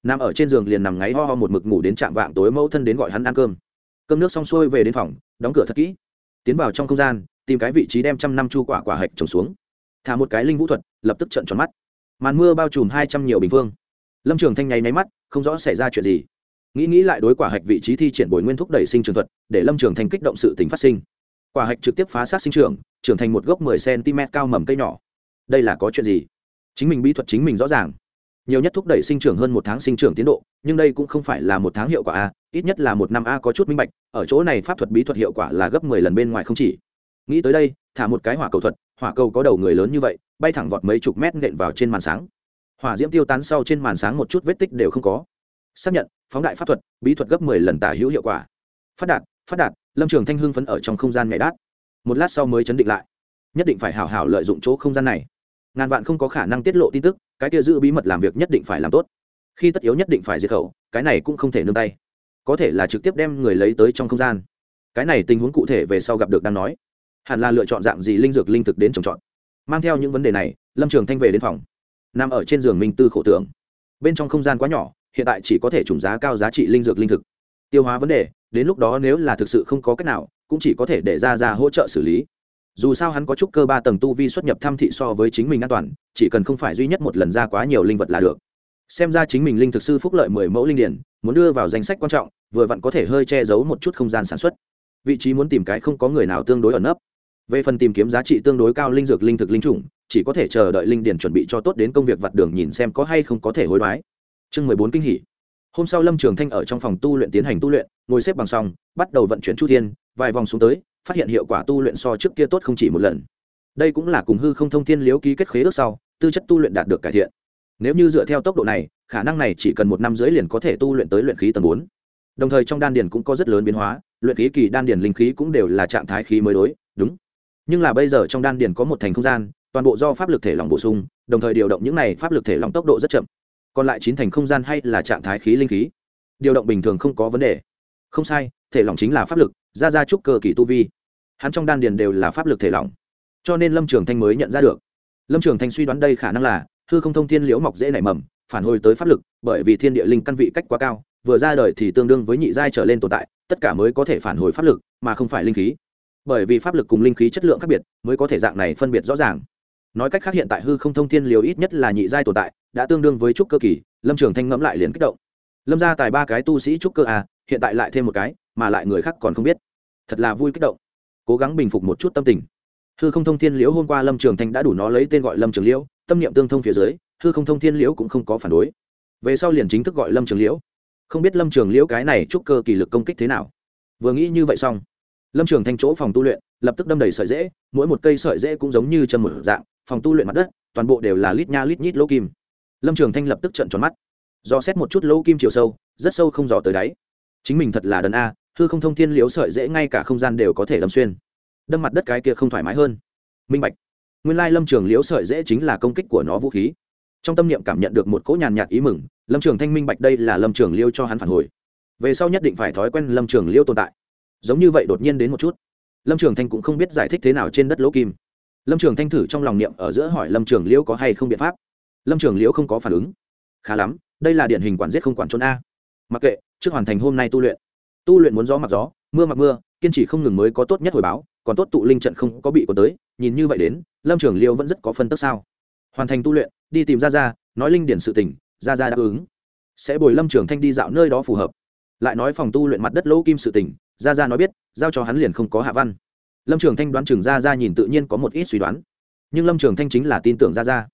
Nằm ở trên giường liền nằm ngáy ho ho một mực ngủ đến trạm vạng tối mẫu thân đến gọi hắn ăn cơm. Cơm nước xong xuôi về đến phòng, đóng cửa thật kỹ. Tiến vào trong không gian, tìm cái vị trí đem trăm năm chu quả quả hạch trồng xuống. Thả một cái linh vũ thuật, lập tức trận tròn mắt. Màn mưa bao trùm hai trăm nhiều bình phương. Lâm trường thanh nháy máy mắt, không rõ xảy ra chuyện gì nghĩ nghĩ lại đối quả hạch vị trí thi triển bồi nguyên thúc đẩy sinh trường thuật, để lâm trường thành kích động sự tính phát sinh. Quả hạch trực tiếp phá sát sinh trường, trưởng thành một gốc mười cm cao mầm cây nhỏ. Đây là có chuyện gì? Chính mình bí thuật chính mình rõ ràng. Nhiều nhất thúc đẩy sinh trưởng hơn một tháng sinh trưởng tiến độ, nhưng đây cũng không phải là một tháng hiệu quả a, ít nhất là một năm a có chút minh bạch, ở chỗ này pháp thuật bí thuật hiệu quả là gấp mười lần bên ngoài không chỉ. Nghĩ tới đây, thả một cái hỏa cầu thuật, hỏa cầu có đầu người lớn như vậy, bay thẳng vọt mấy chục mét nện vào trên màn sáng. Hỏa diễm tiêu tán sau trên màn sáng một chút vết tích đều không có xác nhận, phóng đại pháp thuật, bí thuật gấp mười lần tả hữu hiệu quả. Phát đạt phát đạt, lâm trường thanh hưng phấn ở trong không gian nhảy đát. Một lát sau mới chấn định lại. Nhất định phải hảo hảo lợi dụng chỗ không gian này. Ngàn vạn không có khả năng tiết lộ tin tức, cái kia giữ bí mật làm việc nhất định phải làm tốt. Khi tất yếu nhất định phải diệt khẩu, cái này cũng không thể nương tay. Có thể là trực tiếp đem người lấy tới trong không gian. Cái này tình huống cụ thể về sau gặp được đang nói. Hẳn là lựa chọn dạng gì linh dược linh thực đến trồng trọt. Mang theo những vấn đề này, lâm trường thanh về đến phòng. Nằm ở trên giường minh tư khổ tưởng. Bên trong không gian quá nhỏ hiện tại chỉ có thể trùng giá cao giá trị linh dược linh thực. Tiêu hóa vấn đề, đến lúc đó nếu là thực sự không có cách nào, cũng chỉ có thể để ra ra hỗ trợ xử lý. Dù sao hắn có chút cơ ba tầng tu vi xuất nhập thăm thị so với chính mình an toàn, chỉ cần không phải duy nhất một lần ra quá nhiều linh vật là được. Xem ra chính mình linh thực sư phúc lợi mười mẫu linh điển, muốn đưa vào danh sách quan trọng, vừa vặn có thể hơi che giấu một chút không gian sản xuất. Vị trí muốn tìm cái không có người nào tương đối ẩn nấp. Về phần tìm kiếm giá trị tương đối cao linh dược linh thực linh chủng, chỉ có thể chờ đợi linh điển chuẩn bị cho tốt đến công việc vặt đường nhìn xem có hay không có thể hối đoái chương mười bốn kinh hỷ hôm sau lâm trường thanh ở trong phòng tu luyện tiến hành tu luyện, ngồi xếp bằng xong, bắt đầu vận chuyển chu thiên, vài vòng xuống tới, phát hiện hiệu quả tu luyện so trước kia tốt không chỉ một lần. Đây cũng là cùng hư không thông thiên liếu ký kết khế ước sau, tư chất tu luyện đạt được cải thiện. Nếu như dựa theo tốc độ này, khả năng này chỉ cần một năm dưới liền có thể tu luyện tới luyện khí tầng bốn. Đồng thời trong đan điền cũng có rất lớn biến hóa, luyện khí kỳ đan điền linh khí cũng đều là trạng thái khí mới đối, đúng. Nhưng là bây giờ trong đan điền có một thành không gian, toàn bộ do pháp lực thể lỏng bổ sung, đồng thời điều động những này pháp lực thể lỏng tốc độ rất chậm còn lại chín thành không gian hay là trạng thái khí linh khí. Điều động bình thường không có vấn đề. Không sai, thể lỏng chính là pháp lực ra ra trúc cơ kỳ tu vi. Hắn trong đan điền đều là pháp lực thể lỏng. Cho nên lâm trường thanh mới nhận ra được. Lâm trường thanh suy đoán đây khả năng là hư không thông thiên liễu mọc dễ nảy mầm, phản hồi tới pháp lực, bởi vì thiên địa linh căn vị cách quá cao, vừa ra đời thì tương đương với nhị giai trở lên tồn tại, tất cả mới có thể phản hồi pháp lực, mà không phải linh khí. Bởi vì pháp lực cùng linh khí chất lượng khác biệt, mới có thể dạng này phân biệt rõ ràng nói cách khác hiện tại hư không thông thiên liều ít nhất là nhị giai tồn tại, đã tương đương với trúc cơ kỳ, lâm trường thanh ngẫm lại liền kích động. Lâm ra tài ba cái tu sĩ trúc cơ à hiện tại lại thêm một cái, mà lại người khác còn không biết. Thật là vui kích động. Cố gắng bình phục một chút tâm tình. Hư không thông thiên liễu hôm qua lâm trường thanh đã đủ nó lấy tên gọi lâm trường liễu, tâm niệm tương thông phía dưới, hư không thông thiên liễu cũng không có phản đối. Về sau liền chính thức gọi lâm trường liễu. Không biết lâm trường liễu cái này trúc cơ kỳ lực công kích thế nào. Vừa nghĩ như vậy xong, lâm trường thanh chỗ phòng tu luyện, lập tức đâm đầy sợi dễ mỗi một cây sợi dễ cũng giống như chân một dạng phòng tu luyện mặt đất, toàn bộ đều là lít nha lít nhít lỗ kim. Lâm trường thanh lập tức trận tròn mắt. Do xét một chút lỗ kim chiều sâu, rất sâu không dò tới đáy. Chính mình thật là đần a, hư không thông thiên liếu sợi dễ ngay cả không gian đều có thể đâm xuyên. Đâm mặt đất cái kia không thoải mái hơn. Minh bạch. Nguyên lai lâm trường liếu sợi dễ chính là công kích của nó vũ khí. Trong tâm niệm cảm nhận được một cỗ nhàn nhạt ý mừng, lâm trường thanh minh bạch đây là lâm trường liêu cho hắn phản hồi. Về sau nhất định phải thói quen lâm trường liêu tồn tại. Giống như vậy đột nhiên đến một chút. Lâm trường thanh cũng không biết giải thích thế nào trên đất lỗ kim lâm trường thanh thử trong lòng niệm ở giữa hỏi lâm trường liễu có hay không biện pháp. Lâm trường liễu không có phản ứng. Khá lắm, đây là điển hình quản giết không quản trốn a. Mặc kệ, trước hoàn thành hôm nay tu luyện. Tu luyện muốn gió mặc gió, mưa mặc mưa, kiên trì không ngừng mới có tốt nhất hồi báo, còn tốt tụ linh trận không có bị có tới, nhìn như vậy đến, lâm trường Liễu vẫn rất có phân tức sao. Hoàn thành tu luyện, đi tìm ra ra nói linh điển sự tỉnh ra ra đáp ứng. Sẽ bồi lâm trường thanh đi dạo nơi đó phù hợp. Lại nói phòng tu luyện mặt đất lỗ kim sự tỉnh ra ra nói biết, giao cho hắn liền không có hạ văn lâm trường thanh đoán Trường ra ra nhìn tự nhiên có một ít suy đoán. Nhưng lâm trường thanh chính là tin tưởng ra ra.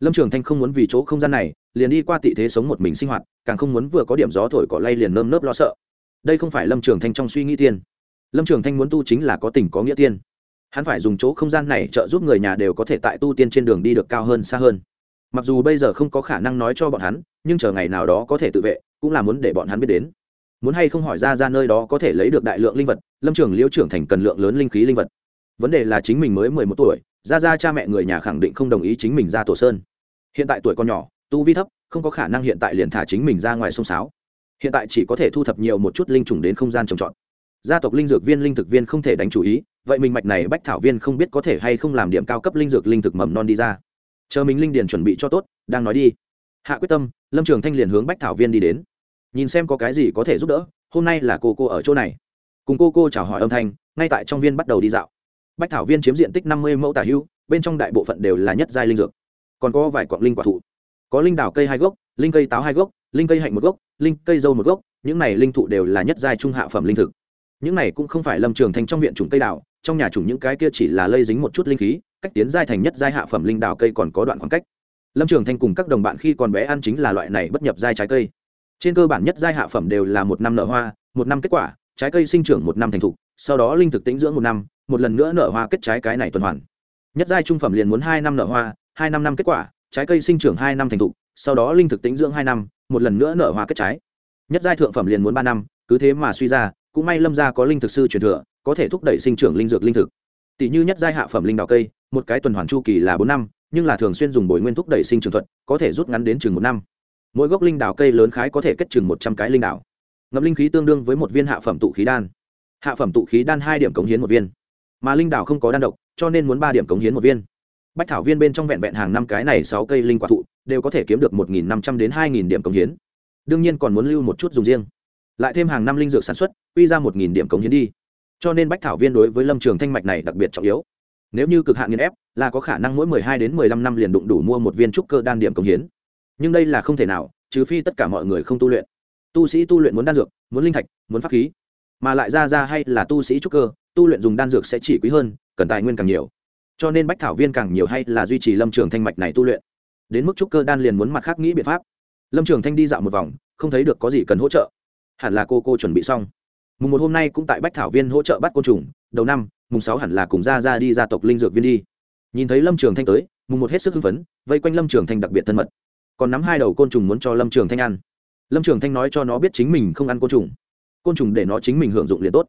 Lâm trường thanh không muốn vì chỗ không gian này, liền đi qua tị thế sống một mình sinh hoạt, càng không muốn vừa có điểm gió thổi cỏ lay liền nơm nớp lo sợ. Đây không phải lâm trường thanh trong suy nghĩ tiên. Lâm trường thanh muốn tu chính là có tình có nghĩa tiên. Hắn phải dùng chỗ không gian này trợ giúp người nhà đều có thể tại tu tiên trên đường đi được cao hơn, xa hơn. Mặc dù bây giờ không có khả năng nói cho bọn hắn, nhưng chờ ngày nào đó có thể tự vệ, cũng là muốn để bọn hắn biết đến muốn hay không hỏi ra ra nơi đó có thể lấy được đại lượng linh vật, lâm trường liễu trưởng thành cần lượng lớn linh khí linh vật. Vấn đề là chính mình mới mười một tuổi, ra ra cha mẹ người nhà khẳng định không đồng ý chính mình ra tổ sơn. Hiện tại tuổi còn nhỏ, tu vi thấp, không có khả năng hiện tại liền thả chính mình ra ngoài sông sáo. Hiện tại chỉ có thể thu thập nhiều một chút linh trùng đến không gian trồng trọt. Gia tộc linh dược viên linh thực viên không thể đánh chủ ý, vậy mình mạch này bách thảo viên không biết có thể hay không làm điểm cao cấp linh dược linh thực mầm non đi ra. Chờ mình linh điền chuẩn bị cho tốt, đang nói đi. Hạ quyết tâm, lâm trường thanh liền hướng bách thảo viên đi đến nhìn xem có cái gì có thể giúp đỡ, hôm nay là cô cô ở chỗ này. Cùng cô cô chào hỏi âm thanh, ngay tại trong viên bắt đầu đi dạo. Bách thảo viên chiếm diện tích năm mươi mẫu tả hưu, bên trong đại bộ phận đều là nhất giai linh dược. Còn có vài quặng linh quả thụ. Có linh đào cây hai gốc, linh cây táo hai gốc, linh cây hạnh một gốc, linh cây dâu một gốc, những này linh thụ đều là nhất giai trung hạ phẩm linh thực. Những này cũng không phải lâm trường thành trong viện trùng cây đào, trong nhà trùng những cái kia chỉ là lây dính một chút linh khí, cách tiến giai thành nhất giai hạ phẩm linh đào cây còn có đoạn khoảng cách. Lâm trường thanh cùng các đồng bạn khi còn bé ăn chính là loại này bất nhập giai trái cây trên cơ bản nhất giai hạ phẩm đều là một năm nở hoa, một năm kết quả, trái cây sinh trưởng một năm thành thục, sau đó linh thực tĩnh dưỡng một năm, một lần nữa nở hoa kết trái cái này tuần hoàn. Nhất giai trung phẩm liền muốn hai năm nở hoa, hai năm năm kết quả, trái cây sinh trưởng hai năm thành thục, sau đó linh thực tĩnh dưỡng hai năm, một lần nữa nở hoa kết trái. Nhất giai thượng phẩm liền muốn ba năm, cứ thế mà suy ra, cũng may lâm gia có linh thực sư truyền thừa, có thể thúc đẩy sinh trưởng linh dược linh thực. Tỷ như nhất giai hạ phẩm linh đào cây, một cái tuần hoàn chu kỳ là bốn năm, nhưng là thường xuyên dùng bồi nguyên thúc đẩy sinh trưởng thuật, có thể rút ngắn đến chừng một năm mỗi gốc linh đào cây lớn khái có thể kết chừng một trăm cái linh đào. Ngậm linh khí tương đương với một viên hạ phẩm tụ khí đan. Hạ phẩm tụ khí đan hai điểm cống hiến một viên. Mà linh đào không có đan độc, cho nên muốn ba điểm cống hiến một viên. Bách thảo viên bên trong vẹn vẹn hàng năm cái này sáu cây linh quả thụ, đều có thể kiếm được một nghìn năm trăm đến hai nghìn điểm cống hiến. Đương nhiên còn muốn lưu một chút dùng riêng. Lại thêm hàng năm linh dược sản xuất, quy ra một nghìn điểm cống hiến đi. Cho nên bách thảo viên đối với lâm trường thanh mạch này đặc biệt trọng yếu. Nếu như cực hạn nghiên ép, là có khả năng mỗi mười hai đến mười lăm năm liền đụng đủ mua một viên trúc cơ đan điểm cống hiến nhưng đây là không thể nào, trừ phi tất cả mọi người không tu luyện. Tu sĩ tu luyện muốn đan dược, muốn linh thạch, muốn pháp khí, mà lại ra ra hay là tu sĩ trúc cơ, tu luyện dùng đan dược sẽ chỉ quý hơn, cần tài nguyên càng nhiều. Cho nên bách thảo viên càng nhiều hay là duy trì lâm trường thanh mạch này tu luyện. Đến mức trúc cơ đan liền muốn mặt khác nghĩ biện pháp. Lâm trường thanh đi dạo một vòng, không thấy được có gì cần hỗ trợ. Hẳn là cô cô chuẩn bị xong. Mùng một hôm nay cũng tại bách thảo viên hỗ trợ bắt côn trùng, đầu năm, mùng sáu hẳn là cùng ra ra đi gia tộc linh dược viên đi. Nhìn thấy lâm trường thanh tới, mùng một hết sức hưng phấn, vây quanh lâm trường thanh đặc biệt thân mật còn nắm hai đầu côn trùng muốn cho lâm trường thanh ăn. Lâm trường thanh nói cho nó biết chính mình không ăn côn trùng. Côn trùng để nó chính mình hưởng dụng liền tốt.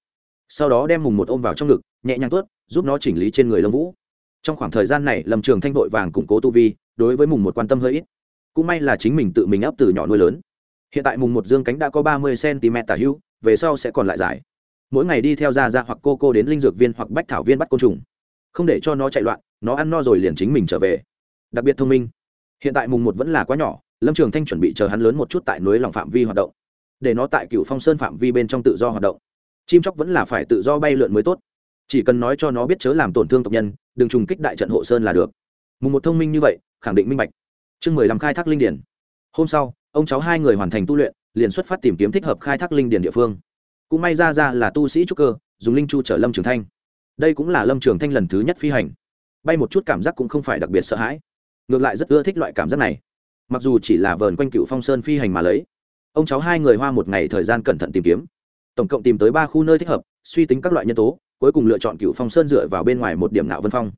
Sau đó đem mùng một ôm vào trong ngực, nhẹ nhàng tuốt, giúp nó chỉnh lý trên người lâm vũ. Trong khoảng thời gian này, lâm trường thanh vội vàng củng cố tu vi, đối với mùng một quan tâm hơi ít. Cũng may là chính mình tự mình ấp từ nhỏ nuôi lớn. Hiện tại mùng một dương cánh đã có ba mươi cm tả hữu, về sau sẽ còn lại dài. Mỗi ngày đi theo ra ra hoặc cô cô đến linh dược viên hoặc bách thảo viên bắt côn trùng. Không để cho nó chạy loạn, nó ăn no rồi liền chính mình trở về. Đặc biệt thông minh hiện tại mùng một vẫn là quá nhỏ, lâm trường thanh chuẩn bị chờ hắn lớn một chút tại núi lòng phạm vi hoạt động, để nó tại cựu phong sơn phạm vi bên trong tự do hoạt động. Chim chóc vẫn là phải tự do bay lượn mới tốt. Chỉ cần nói cho nó biết chớ làm tổn thương tộc nhân, đừng trùng kích đại trận hộ sơn là được. Mùng một thông minh như vậy, khẳng định minh bạch. Chương mười làm khai thác linh điển. Hôm sau, ông cháu hai người hoàn thành tu luyện, liền xuất phát tìm kiếm thích hợp khai thác linh điển địa phương. Cũng may ra ra là tu sĩ trúc cơ, dùng linh chu chở lâm trường thanh. Đây cũng là lâm trường thanh lần thứ nhất phi hành. Bay một chút cảm giác cũng không phải đặc biệt sợ hãi ngược lại rất ưa thích loại cảm giác này. Mặc dù chỉ là vờn quanh cựu phong sơn phi hành mà lấy, ông cháu hai người hoa một ngày thời gian cẩn thận tìm kiếm. Tổng cộng tìm tới ba khu nơi thích hợp, suy tính các loại nhân tố, cuối cùng lựa chọn cựu phong sơn dựa vào bên ngoài một điểm nạo vân phong.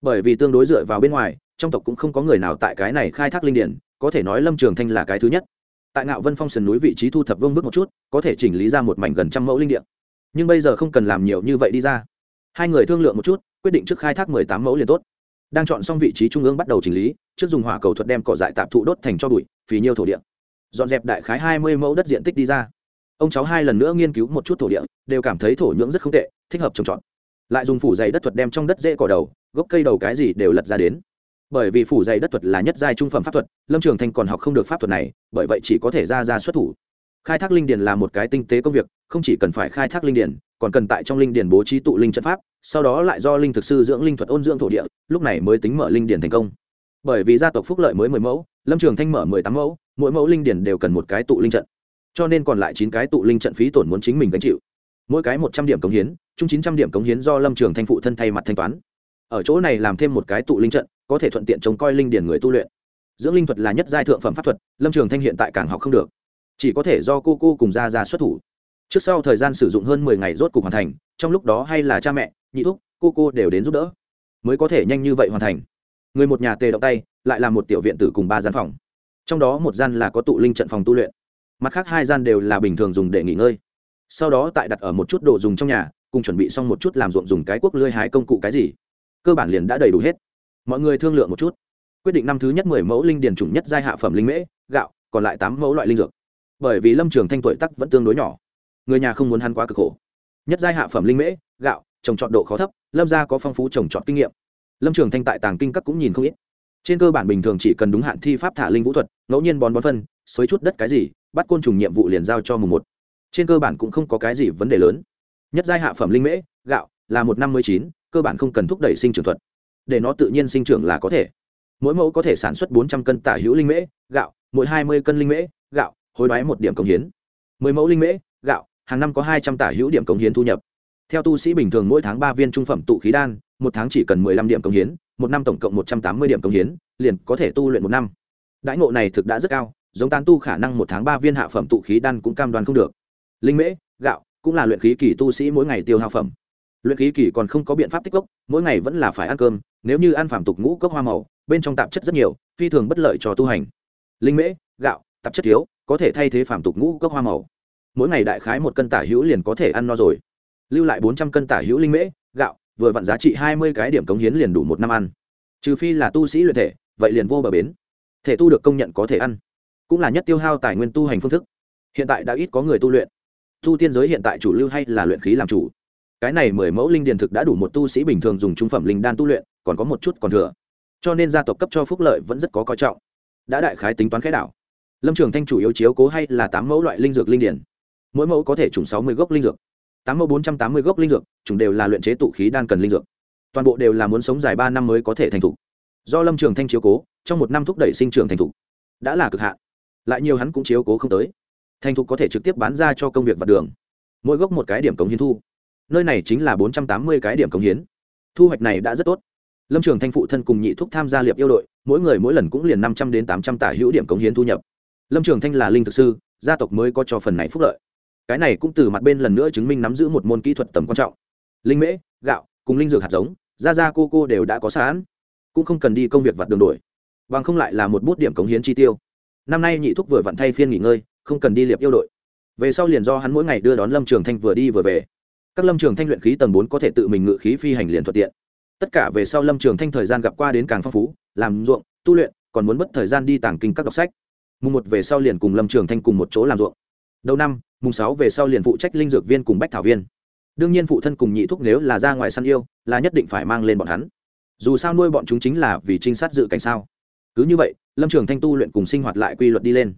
Bởi vì tương đối dựa vào bên ngoài, trong tộc cũng không có người nào tại cái này khai thác linh điển, có thể nói lâm trường thanh là cái thứ nhất. Tại ngạo vân phong sườn núi vị trí thu thập vương bước một chút, có thể chỉnh lý ra một mảnh gần trăm mẫu linh điện nhưng bây giờ không cần làm nhiều như vậy đi ra. Hai người thương lượng một chút, quyết định trước khai thác mười tám mẫu liền tốt đang chọn xong vị trí trung ương bắt đầu chỉnh lý, trước dùng hỏa cầu thuật đem cỏ dại tạp thụ đốt thành cho bụi phí nhiêu thổ địa. Dọn dẹp đại khái hai mươi mẫu đất diện tích đi ra. Ông cháu hai lần nữa nghiên cứu một chút thổ địa, đều cảm thấy thổ nhưỡng rất không tệ, thích hợp trồng trọt. Lại dùng phủ dày đất thuật đem trong đất dễ cỏ đầu, gốc cây đầu cái gì đều lật ra đến. Bởi vì phủ dày đất thuật là nhất giai trung phẩm pháp thuật, lâm trường thanh còn học không được pháp thuật này, bởi vậy chỉ có thể ra ra xuất thủ. Khai thác linh điền là một cái tinh tế công việc, không chỉ cần phải khai thác linh điền còn cần tại trong linh điền bố trí tụ linh trận pháp, sau đó lại do linh thực sư dưỡng linh thuật ôn dưỡng thổ địa, lúc này mới tính mở linh điền thành công. Bởi vì gia tộc phúc lợi mới mười mẫu, lâm trường thanh mở mười tám mẫu, mỗi mẫu linh điền đều cần một cái tụ linh trận. Cho nên còn lại chín cái tụ linh trận phí tổn muốn chính mình gánh chịu. Mỗi cái một trăm điểm cống hiến, chung chín trăm điểm cống hiến do lâm trường thanh phụ thân thay mặt thanh toán. Ở chỗ này làm thêm một cái tụ linh trận, có thể thuận tiện trông coi linh điển người tu luyện. Dưỡng linh thuật là nhất giai thượng phẩm pháp thuật, lâm trường thanh hiện tại càng học không được. Chỉ có thể do cô cô cùng ra ra xuất thủ trước sau thời gian sử dụng hơn mười ngày rốt cuộc hoàn thành, trong lúc đó hay là cha mẹ, nhị thúc, cô cô đều đến giúp đỡ, mới có thể nhanh như vậy hoàn thành. Người một nhà tề động tay, lại là một tiểu viện tử cùng ba gian phòng. Trong đó một gian là có tụ linh trận phòng tu luyện, mặt khác hai gian đều là bình thường dùng để nghỉ ngơi. Sau đó tại đặt ở một chút đồ dùng trong nhà, cùng chuẩn bị xong một chút làm ruộng dùng cái quốc lươi hái công cụ cái gì, cơ bản liền đã đầy đủ hết. Mọi người thương lượng một chút. Quyết định năm thứ nhất mười mẫu linh điền chủng nhất giai hạ phẩm linh mễ, gạo, còn lại tám mẫu loại linh dược. Bởi vì lâm trường thanh tuổi tắc vẫn tương đối nhỏ người nhà không muốn hắn quá cực khổ. Nhất giai hạ phẩm linh mễ, gạo, trồng trọt độ khó thấp, lâm gia có phong phú trồng trọt kinh nghiệm. Lâm trường thanh tại tàng kinh các cũng nhìn không ít. Trên cơ bản bình thường chỉ cần đúng hạn thi pháp thả linh vũ thuật, ngẫu nhiên bón bón phân, xới chút đất cái gì, bắt côn trùng nhiệm vụ liền giao cho mùng một. Trên cơ bản cũng không có cái gì vấn đề lớn. Nhất giai hạ phẩm linh mễ, gạo, là một năm mươi chín, cơ bản không cần thúc đẩy sinh trưởng thuật. Để nó tự nhiên sinh trưởng là có thể. Mỗi mẫu có thể sản xuất bốn trăm cân tả hữu linh mễ, gạo, mỗi hai mươi cân linh mễ, gạo, hối đoái một điểm cống hiến. Mười mẫu linh mễ hàng năm có hai trăm tả hữu điểm cống hiến thu nhập. Theo tu sĩ bình thường mỗi tháng ba viên trung phẩm tụ khí đan, một tháng chỉ cần mười lăm điểm cống hiến, một năm tổng cộng một trăm tám mươi điểm cống hiến, liền có thể tu luyện một năm. Đãi ngộ này thực đã rất cao, giống tán tu khả năng một tháng ba viên hạ phẩm tụ khí đan cũng cam đoan không được. Linh mễ, gạo cũng là luyện khí kỳ tu sĩ mỗi ngày tiêu hao phẩm. Luyện khí kỳ còn không có biện pháp tích cốc, mỗi ngày vẫn là phải ăn cơm, nếu như ăn phàm tục ngũ cốc hoa màu, bên trong tạp chất rất nhiều, phi thường bất lợi cho tu hành. Linh mễ, gạo, tạp chất thiếu, có thể thay thế phàm tục ngũ cốc hoa màu mỗi ngày đại khái một cân tả hữu liền có thể ăn no rồi. Lưu lại bốn trăm cân tả hữu linh mễ, gạo, vừa vặn giá trị hai mươi cái điểm cống hiến liền đủ một năm ăn. Trừ phi là tu sĩ luyện thể, vậy liền vô bờ bến. Thể tu được công nhận có thể ăn. Cũng là nhất tiêu hao tài nguyên tu hành phương thức. Hiện tại đã ít có người tu luyện. Tu tiên giới hiện tại chủ lưu hay là luyện khí làm chủ. Cái này mười mẫu linh điền thực đã đủ một tu sĩ bình thường dùng trung phẩm linh đan tu luyện, còn có một chút còn thừa. Cho nên gia tộc cấp cho phúc lợi vẫn rất có coi trọng. Đã đại khái tính toán khái đảo. Lâm trường thanh chủ yếu chiếu cố hay là tám mẫu loại linh dược linh điển mỗi mẫu có thể trùng sáu mươi gốc linh dược. Tám mẫu bốn trăm tám mươi gốc linh dược chúng đều là luyện chế tụ khí đan cần linh dược. Toàn bộ đều là muốn sống dài ba năm mới có thể thành thục. Do lâm trường thanh chiếu cố, trong một năm thúc đẩy sinh trưởng thành thục. Đã là cực hạn. Lại nhiều hắn cũng chiếu cố không tới. Thành thục có thể trực tiếp bán ra cho công việc vật đường. Mỗi gốc một cái điểm cống hiến thu. Nơi này chính là bốn trăm tám mươi cái điểm cống hiến. Thu hoạch này đã rất tốt. Lâm trường thanh phụ thân cùng nhị thúc tham gia liệp yêu đội, mỗi người mỗi lần cũng liền năm trăm đến tám trăm tả hữu điểm cống hiến thu nhập. Lâm trường thanh là linh thực sư, gia tộc mới có cho phần này phúc lợi cái này cũng từ mặt bên lần nữa chứng minh nắm giữ một môn kỹ thuật tầm quan trọng. Linh mễ, gạo, cùng linh dược hạt giống ra ra cô cô đều đã có sẵn, cũng không cần đi công việc vặt đường đổi bằng không lại là một bút điểm cống hiến chi tiêu. Năm nay nhị thúc vừa vặn thay phiên nghỉ ngơi, không cần đi liệp yêu đội. Về sau liền do hắn mỗi ngày đưa đón lâm trường thanh vừa đi vừa về. Các lâm trường thanh luyện khí tầng bốn có thể tự mình ngự khí phi hành liền thuận tiện. Tất cả về sau lâm trường thanh thời gian gặp qua đến càng phong phú, làm ruộng, tu luyện, còn muốn mất thời gian đi tàng kinh các đọc sách. Mùng một về sau liền cùng lâm trường thanh cùng một chỗ làm ruộng. Đầu năm mùng sáu về sau liền phụ trách linh dược viên cùng bách thảo viên. Đương nhiên phụ thân cùng nhị thúc nếu là ra ngoài săn yêu, là nhất định phải mang lên bọn hắn. Dù sao nuôi bọn chúng chính là vì trinh sát dự cảnh sao. Cứ như vậy, lâm trường thanh tu luyện cùng sinh hoạt lại quy luật đi lên.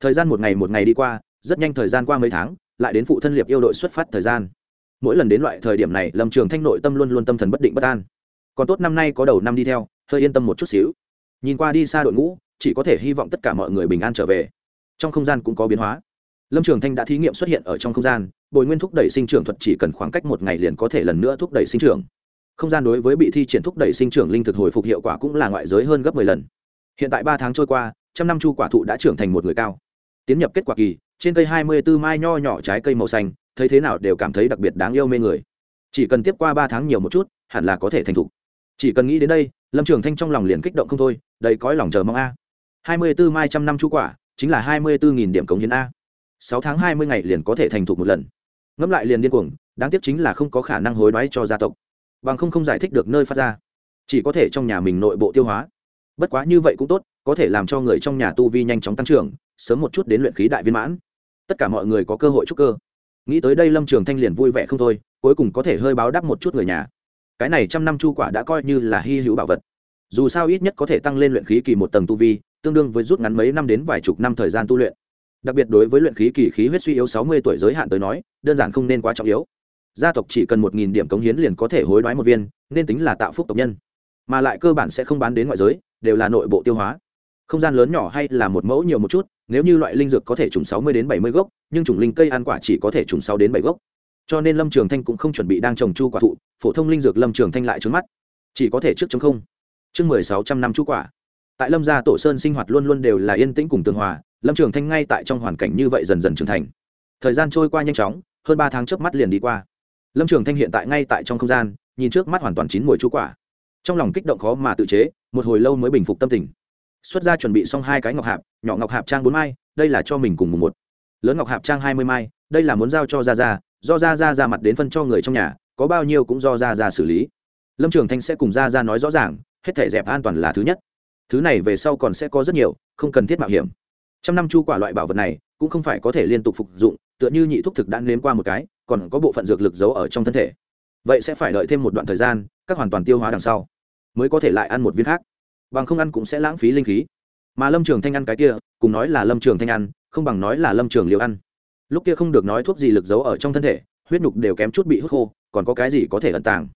Thời gian một ngày một ngày đi qua, rất nhanh thời gian qua mấy tháng, lại đến phụ thân liệp yêu đội xuất phát thời gian. Mỗi lần đến loại thời điểm này, lâm trường thanh nội tâm luôn luôn tâm thần bất định bất an. Còn tốt năm nay có đầu năm đi theo, hơi yên tâm một chút xíu. Nhìn qua đi xa đội ngũ, chỉ có thể hy vọng tất cả mọi người bình an trở về. Trong không gian cũng có biến hóa lâm trường thanh đã thí nghiệm xuất hiện ở trong không gian, bồi nguyên thúc đẩy sinh trưởng thuật chỉ cần khoảng cách một ngày liền có thể lần nữa thúc đẩy sinh trưởng. Không gian đối với bị thi triển thúc đẩy sinh trưởng linh thực hồi phục hiệu quả cũng là ngoại giới hơn gấp mười lần. Hiện tại ba tháng trôi qua, trăm năm chu quả thụ đã trưởng thành một người cao. Tiến nhập kết quả kỳ, trên cây hai mươi b ố mai nho nhỏ trái cây màu xanh, thấy thế nào đều cảm thấy đặc biệt đáng yêu mê người. Chỉ cần tiếp qua ba tháng nhiều một chút, hẳn là có thể thành thục. Chỉ cần nghĩ đến đây, lâm trường thanh trong lòng liền kích động không thôi, đầy cõi lòng chờ mong a. hai mươi b ố mai trăm năm chu quả, chính là hai mươi bốn nghìn điểm cống hiến a sáu tháng hai mươi ngày liền có thể thành thục một lần. Ngẫm lại liền điên cuồng, đáng tiếc chính là không có khả năng hối đoái cho gia tộc. Bằng không không giải thích được nơi phát ra. Chỉ có thể trong nhà mình nội bộ tiêu hóa. Bất quá như vậy cũng tốt, có thể làm cho người trong nhà tu vi nhanh chóng tăng trưởng, sớm một chút đến luyện khí đại viên mãn. Tất cả mọi người có cơ hội chúc cơ. Nghĩ tới đây lâm trường thanh liền vui vẻ không thôi, cuối cùng có thể hơi báo đáp một chút người nhà. Cái này trăm năm chu quả đã coi như là hy hữu bảo vật. Dù sao ít nhất có thể tăng lên luyện khí kỳ một tầng tu vi, tương đương với rút ngắn mấy năm đến vài chục năm thời gian tu luyện đặc biệt đối với luyện khí kỳ khí huyết suy yếu sáu mươi tuổi giới hạn tới nói, đơn giản không nên quá trọng yếu. Gia tộc chỉ cần một nghìn điểm cống hiến liền có thể hối đoái một viên, nên tính là tạo phúc tộc nhân. Mà lại cơ bản sẽ không bán đến ngoại giới, đều là nội bộ tiêu hóa. Không gian lớn nhỏ hay là một mẫu nhiều một chút, nếu như loại linh dược có thể trùng sáu mươi đến bảy mươi gốc, nhưng chủng linh cây ăn quả chỉ có thể trùng sáu đến bảy gốc. Cho nên lâm trường thanh cũng không chuẩn bị đang trồng chu quả thụ, phổ thông linh dược lâm trường thanh lại trứng mắt. Chỉ có thể trước chống không. Chương mười sáu trăm năm chu quả. Tại lâm gia tổ sơn sinh hoạt luôn luôn đều là yên tĩnh cùng tường hòa lâm trường thanh ngay tại trong hoàn cảnh như vậy dần dần trưởng thành. Thời gian trôi qua nhanh chóng, hơn ba tháng trước mắt liền đi qua. Lâm trường thanh hiện tại ngay tại trong không gian, nhìn trước mắt hoàn toàn chín mùi chu quả. Trong lòng kích động khó mà tự chế, một hồi lâu mới bình phục tâm tình. Xuất ra chuẩn bị xong hai cái ngọc hạp, nhỏ ngọc hạp trang bốn mai, đây là cho mình cùng mùng một. Lớn ngọc hạp trang hai mươi mai, đây là muốn giao cho ra ra do ra ra ra mặt đến phân cho người trong nhà, có bao nhiêu cũng do ra ra xử lý. Lâm trường thanh sẽ cùng ra ra nói rõ ràng, hết thể dẹp an toàn là thứ nhất. Thứ này về sau còn sẽ có rất nhiều, không cần thiết mạo hiểm trăm năm chu quả loại bảo vật này cũng không phải có thể liên tục phục dụng, tựa như nhị thuốc thực đã nếm qua một cái, còn có bộ phận dược lực giấu ở trong thân thể. Vậy sẽ phải đợi thêm một đoạn thời gian, các hoàn toàn tiêu hóa đằng sau, mới có thể lại ăn một viên khác. Bằng không ăn cũng sẽ lãng phí linh khí. Mà lâm trường thanh ăn cái kia, cùng nói là lâm trường thanh ăn, không bằng nói là lâm trường liều ăn. Lúc kia không được nói thuốc gì lực giấu ở trong thân thể, huyết nhục đều kém chút bị hút khô, còn có cái gì có thể ẩn tàng.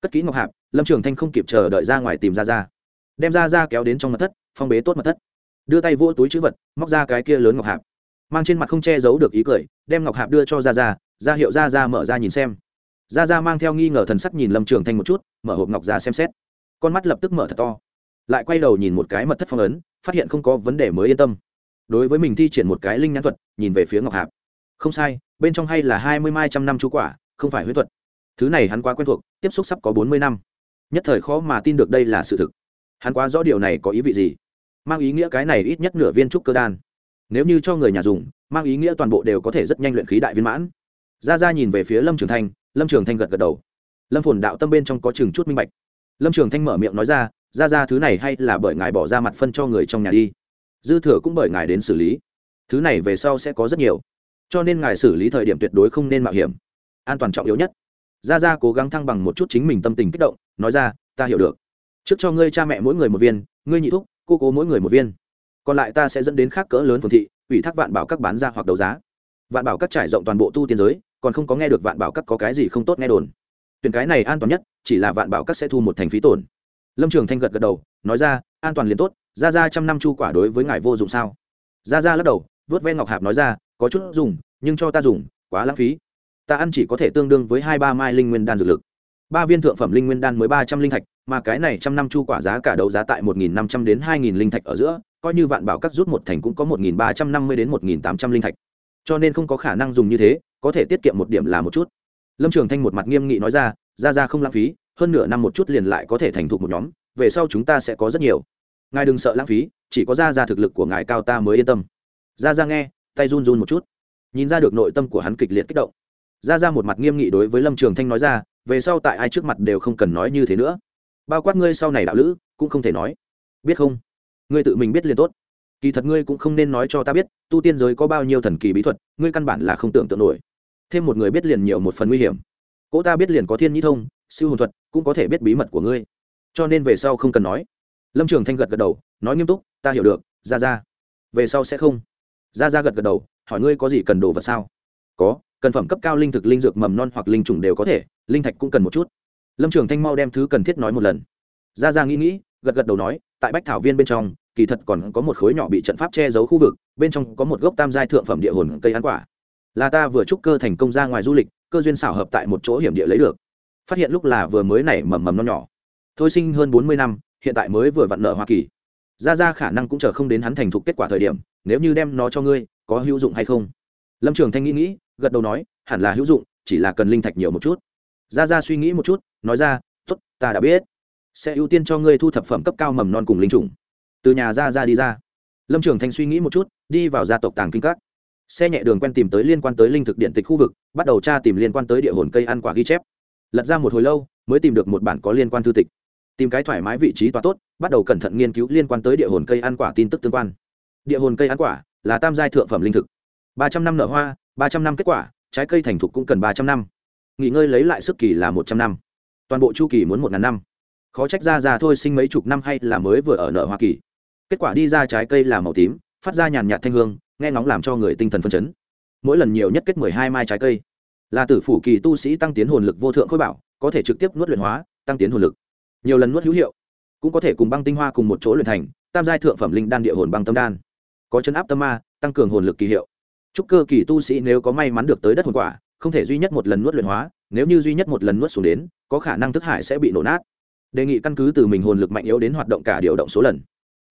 Cất kỹ ngọc hạp, lâm trường thanh không kịp chờ đợi ra ngoài tìm ra ra đem ra ra kéo đến trong mật thất, phong bế tốt mật thất đưa tay vỗ túi chữ vật, móc ra cái kia lớn ngọc hạp. Mang trên mặt không che giấu được ý cười, đem ngọc hạp đưa cho ra ra ra hiệu ra ra mở ra nhìn xem. Ra ra mang theo nghi ngờ thần sắc nhìn lâm trường thanh một chút, mở hộp ngọc ra xem xét. Con mắt lập tức mở thật to. Lại quay đầu nhìn một cái mật thất phong ấn, phát hiện không có vấn đề mới yên tâm. Đối với mình thi triển một cái linh nhãn thuật, nhìn về phía ngọc hạp. Không sai, bên trong hay là hai mươi mai trăm năm chú quả, không phải huyết thuật. Thứ này hắn quá quen thuộc, tiếp xúc sắp có bốn mươi năm. Nhất thời khó mà tin được đây là sự thực. Hắn quá rõ điều này có ý vị gì mang ý nghĩa cái này ít nhất nửa viên trúc cơ đan. Nếu như cho người nhà dùng, mang ý nghĩa toàn bộ đều có thể rất nhanh luyện khí đại viên mãn. Ra ra nhìn về phía lâm trường thanh, lâm trường thanh gật gật đầu. Lâm phồn đạo tâm bên trong có chừng chút minh bạch. Lâm trường thanh mở miệng nói ra ra ra thứ này hay là bởi ngài bỏ ra mặt phân cho người trong nhà đi. Dư thừa cũng bởi ngài đến xử lý. Thứ này về sau sẽ có rất nhiều. Cho nên ngài xử lý thời điểm tuyệt đối không nên mạo hiểm. An toàn trọng yếu nhất. Ra ra cố gắng thăng bằng một chút chính mình tâm tình kích động, nói ra, ta hiểu được. Trước cho ngươi cha mẹ mỗi người một viên, ngươi nhị thúc cô cố mỗi người một viên. Còn lại ta sẽ dẫn đến khác cỡ lớn phường thị, ủy thác vạn bảo các bán ra hoặc đấu giá. Vạn bảo các trải rộng toàn bộ tu tiên giới, còn không có nghe được vạn bảo các có cái gì không tốt nghe đồn. Tuyển cái này an toàn nhất, chỉ là vạn bảo các sẽ thu một thành phí tổn. Lâm trường thanh gật gật đầu, nói ra, an toàn liền tốt, ra ra trăm năm chu quả đối với ngài vô dụng sao? Ra ra lắc đầu, vớt ven ngọc hạp nói ra, có chút dùng, nhưng cho ta dùng, quá lãng phí. Ta ăn chỉ có thể tương đương với hai ba mai linh nguyên đan dược lực. Ba viên thượng phẩm linh nguyên đan mới ba trăm linh thạch mà cái này trăm năm chu quả giá cả đấu giá tại một nghìn năm trăm đến hai nghìn linh thạch ở giữa, coi như vạn bảo các rút một thành cũng có một nghìn ba trăm năm mươi đến một nghìn tám trăm linh thạch. Cho nên không có khả năng dùng như thế, có thể tiết kiệm một điểm là một chút. Lâm trường thanh một mặt nghiêm nghị nói ra ra ra không lãng phí, hơn nửa năm một chút liền lại có thể thành thục một nhóm, về sau chúng ta sẽ có rất nhiều. Ngài đừng sợ lãng phí, chỉ có ra ra thực lực của ngài cao ta mới yên tâm. Ra ra nghe, tay run run một chút. Nhìn ra được nội tâm của hắn kịch liệt kích động. Ra ra một mặt nghiêm nghị đối với lâm trường thanh nói ra, về sau tại ai trước mặt đều không cần nói như thế nữa bao quát ngươi sau này đạo lữ, cũng không thể nói. Biết không? Ngươi tự mình biết liền tốt. Kỳ thật ngươi cũng không nên nói cho ta biết, tu tiên giới có bao nhiêu thần kỳ bí thuật, ngươi căn bản là không tưởng tượng nổi. Thêm một người biết liền nhiều một phần nguy hiểm. Cỗ ta biết liền có thiên nhĩ thông, siêu hồn thuật, cũng có thể biết bí mật của ngươi. Cho nên về sau không cần nói. Lâm trường thanh gật gật đầu, nói nghiêm túc, ta hiểu được ra ra về sau sẽ không. Ra ra gật gật đầu, hỏi ngươi có gì cần đồ vật sao? Có, cần phẩm cấp cao linh thực, linh dược mầm non hoặc linh trùng đều có thể, linh thạch cũng cần một chút lâm trường thanh mau đem thứ cần thiết nói một lần. Ra ra nghĩ nghĩ, gật gật đầu nói, tại bách thảo viên bên trong, kỳ thật còn có một khối nhỏ bị trận pháp che giấu khu vực, bên trong có một gốc tam giai thượng phẩm địa hồn cây ăn quả. Là ta vừa trúc cơ thành công ra ngoài du lịch, cơ duyên xảo hợp tại một chỗ hiểm địa lấy được. Phát hiện lúc là vừa mới nảy mầm mầm non nhỏ. Thôi sinh hơn bốn mươi năm, hiện tại mới vừa vặn nợ hoa kỳ. Ra ra khả năng cũng chờ không đến hắn thành thục kết quả thời điểm, nếu như đem nó cho ngươi, có hữu dụng hay không? Lâm trường thanh nghĩ nghĩ, gật đầu nói, hẳn là hữu dụng, chỉ là cần linh thạch nhiều một chút ra ra suy nghĩ một chút, nói ra t ố t ta đã biết. Sẽ ưu tiên cho ngươi thu thập phẩm cấp cao mầm non cùng linh trùng. Từ nhà ra ra đi ra. Lâm trường thanh suy nghĩ một chút, đi vào gia tộc tàng kinh các. Xe nhẹ đường quen tìm tới liên quan tới linh thực điện tịch khu vực, bắt đầu tra tìm liên quan tới địa hồn cây ăn quả ghi chép. Lật ra một hồi lâu, mới tìm được một bản có liên quan thư tịch. Tìm cái thoải mái vị trí tòa tốt, bắt đầu cẩn thận nghiên cứu liên quan tới địa hồn cây ăn quả tin tức tương quan. Địa hồn cây ăn quả là tam giai thượng phẩm linh thực. ba trăm năm nở hoa, ba trăm năm kết quả, trái cây thành thục cũng cần ba trăm năm nghỉ ngơi lấy lại sức kỳ là một trăm năm. Toàn bộ chu kỳ muốn một ngàn năm. Khó trách ra ra thôi sinh mấy chục năm hay là mới vừa ở nợ hoa kỳ. Kết quả đi ra trái cây là màu tím, phát ra nhàn nhạt thanh hương, nghe ngóng làm cho người tinh thần phân chấn. Mỗi lần nhiều nhất kết mười hai mai trái cây. Là tử phủ kỳ tu sĩ tăng tiến hồn lực vô thượng khôi bảo, có thể trực tiếp nuốt luyện hóa, tăng tiến hồn lực. Nhiều lần nuốt hữu hiệu, cũng có thể cùng băng tinh hoa cùng một chỗ luyện thành, tam giai thượng phẩm linh đan địa hồn băng tâm đan. Có chấn áp tâm ma, tăng cường hồn lực kỳ hiệu. Chúc cơ kỳ tu sĩ nếu có may mắn được tới đất hồn quả không thể duy nhất một lần nuốt luyện hóa, nếu như duy nhất một lần nuốt xuống đến, có khả năng thức hải sẽ bị nổ nát. Đề nghị căn cứ từ mình hồn lực mạnh yếu đến hoạt động cả điều động số lần.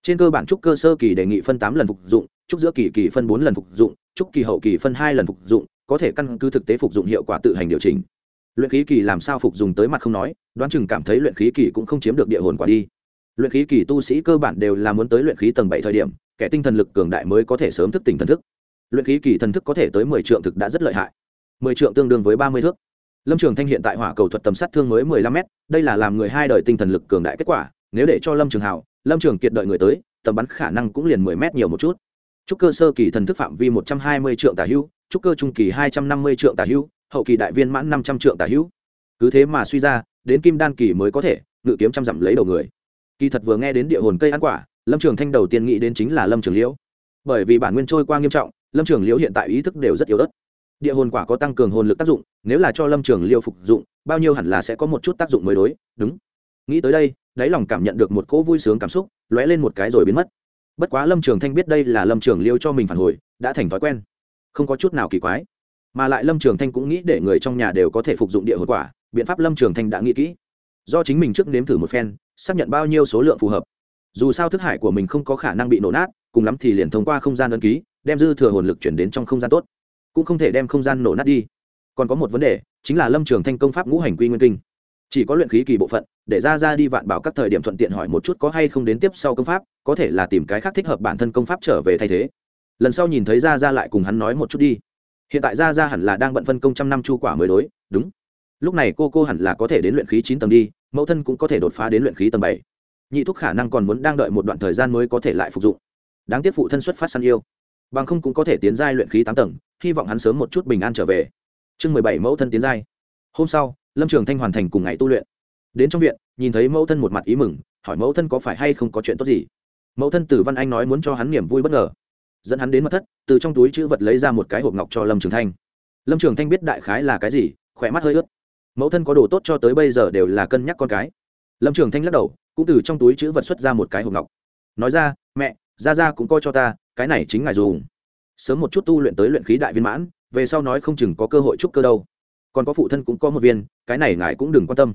Trên cơ bản trúc cơ sơ kỳ đề nghị phân tám lần phục dụng, trúc giữa kỳ kỳ phân bốn lần phục dụng, trúc kỳ hậu kỳ phân hai lần phục dụng, có thể căn cứ thực tế phục dụng hiệu quả tự hành điều chỉnh. Luyện khí kỳ làm sao phục dùng tới mặt không nói, đoán chừng cảm thấy luyện khí kỳ cũng không chiếm được địa hồn quả đi. Luyện khí kỳ tu sĩ cơ bản đều là muốn tới luyện khí tầng bảy thời điểm, kẻ tinh thần lực cường đại mới có thể sớm thức tỉnh thần thức. Luyện khí kỳ thần thức có thể tới mười trượng thực đã rất lợi hại mười trượng tương đương với ba mươi thước. Lâm trường thanh hiện tại hỏa cầu thuật tầm sát thương mới mười lăm mét, đây là làm người hai đời tinh thần lực cường đại kết quả, nếu để cho lâm trường hào lâm trường kiệt đợi người tới, tầm bắn khả năng cũng liền mười mét nhiều một chút. Trúc cơ sơ kỳ thần thức phạm vi một trăm hai mươi trượng tả hữu, trúc cơ trung kỳ hai trăm năm mươi trượng tả hữu, hậu kỳ đại viên mãn năm trăm trượng tả hữu. Cứ thế mà suy ra, đến kim đan kỳ mới có thể, ngự kiếm trăm dặm lấy đầu người. Kỳ thật vừa nghe đến địa hồn cây ăn quả, lâm trường thanh đầu tiên nghĩ đến chính là lâm trường liễu. Bởi vì bản nguyên trôi qua nghiêm trọng, lâm trường liễu hiện tại ý thức đều rất yếu ớt địa hồn quả có tăng cường hồn lực tác dụng, nếu là cho lâm trường liêu phục dụng, bao nhiêu hẳn là sẽ có một chút tác dụng mới đối, đúng. Nghĩ tới đây, đáy lòng cảm nhận được một cỗ vui sướng cảm xúc, lóe lên một cái rồi biến mất. Bất quá lâm trường thanh biết đây là lâm trường liêu cho mình phản hồi, đã thành thói quen. Không có chút nào kỳ quái. Mà lại lâm trường thanh cũng nghĩ để người trong nhà đều có thể phục dụng địa hồn quả, biện pháp lâm trường thanh đã nghĩ kỹ. Do chính mình trước nếm thử một phen, xác nhận bao nhiêu số lượng phù hợp. Dù sao thức hải của mình không có khả năng bị nổ nát, cùng lắm thì liền thông qua không gian ấn ký, đem dư thừa hồn lực chuyển đến trong không gian tốt cũng không thể đem không gian nổ nát đi. Còn có một vấn đề, chính là lâm trường thanh công pháp ngũ hành quy nguyên kinh. Chỉ có luyện khí kỳ bộ phận, để ra ra đi vạn bảo các thời điểm thuận tiện hỏi một chút có hay không đến tiếp sau công pháp, có thể là tìm cái khác thích hợp bản thân công pháp trở về thay thế. Lần sau nhìn thấy ra ra lại cùng hắn nói một chút đi. Hiện tại ra ra hẳn là đang bận phân công trăm năm chu quả mới đối, đúng. Lúc này cô cô hẳn là có thể đến luyện khí chín tầng đi, mẫu thân cũng có thể đột phá đến luyện khí tầng bảy. Nhị thúc khả năng còn muốn đang đợi một đoạn thời gian mới có thể lại phục dụng. Đáng tiếc phụ thân xuất phát săn yêu. Bằng không cũng có thể tiến giai luyện khí tám tầng hy vọng hắn sớm một chút bình an trở về. Chương mười bảy, mẫu thân tiến giai. Hôm sau, lâm trường thanh hoàn thành cùng ngày tu luyện. Đến trong viện, nhìn thấy mẫu thân một mặt ý mừng, hỏi mẫu thân có phải hay không có chuyện tốt gì? Mẫu thân từ văn anh nói muốn cho hắn niềm vui bất ngờ. Dẫn hắn đến mật thất, từ trong túi chữ vật lấy ra một cái hộp ngọc cho lâm trường thanh. Lâm trường thanh biết đại khái là cái gì, khỏe mắt hơi ướt. Mẫu thân có đồ tốt cho tới bây giờ đều là cân nhắc con cái. Lâm trường thanh lắc đầu, cũng từ trong túi chữ vật xuất ra một cái hộp ngọc. Nói ra, mẹ ra ra cũng coi cho ta, cái này chính ngài dùng sớm một chút tu luyện tới luyện khí đại viên mãn, về sau nói không chừng có cơ hội trúc cơ đâu. Còn có phụ thân cũng có một viên, cái này ngài cũng đừng quan tâm.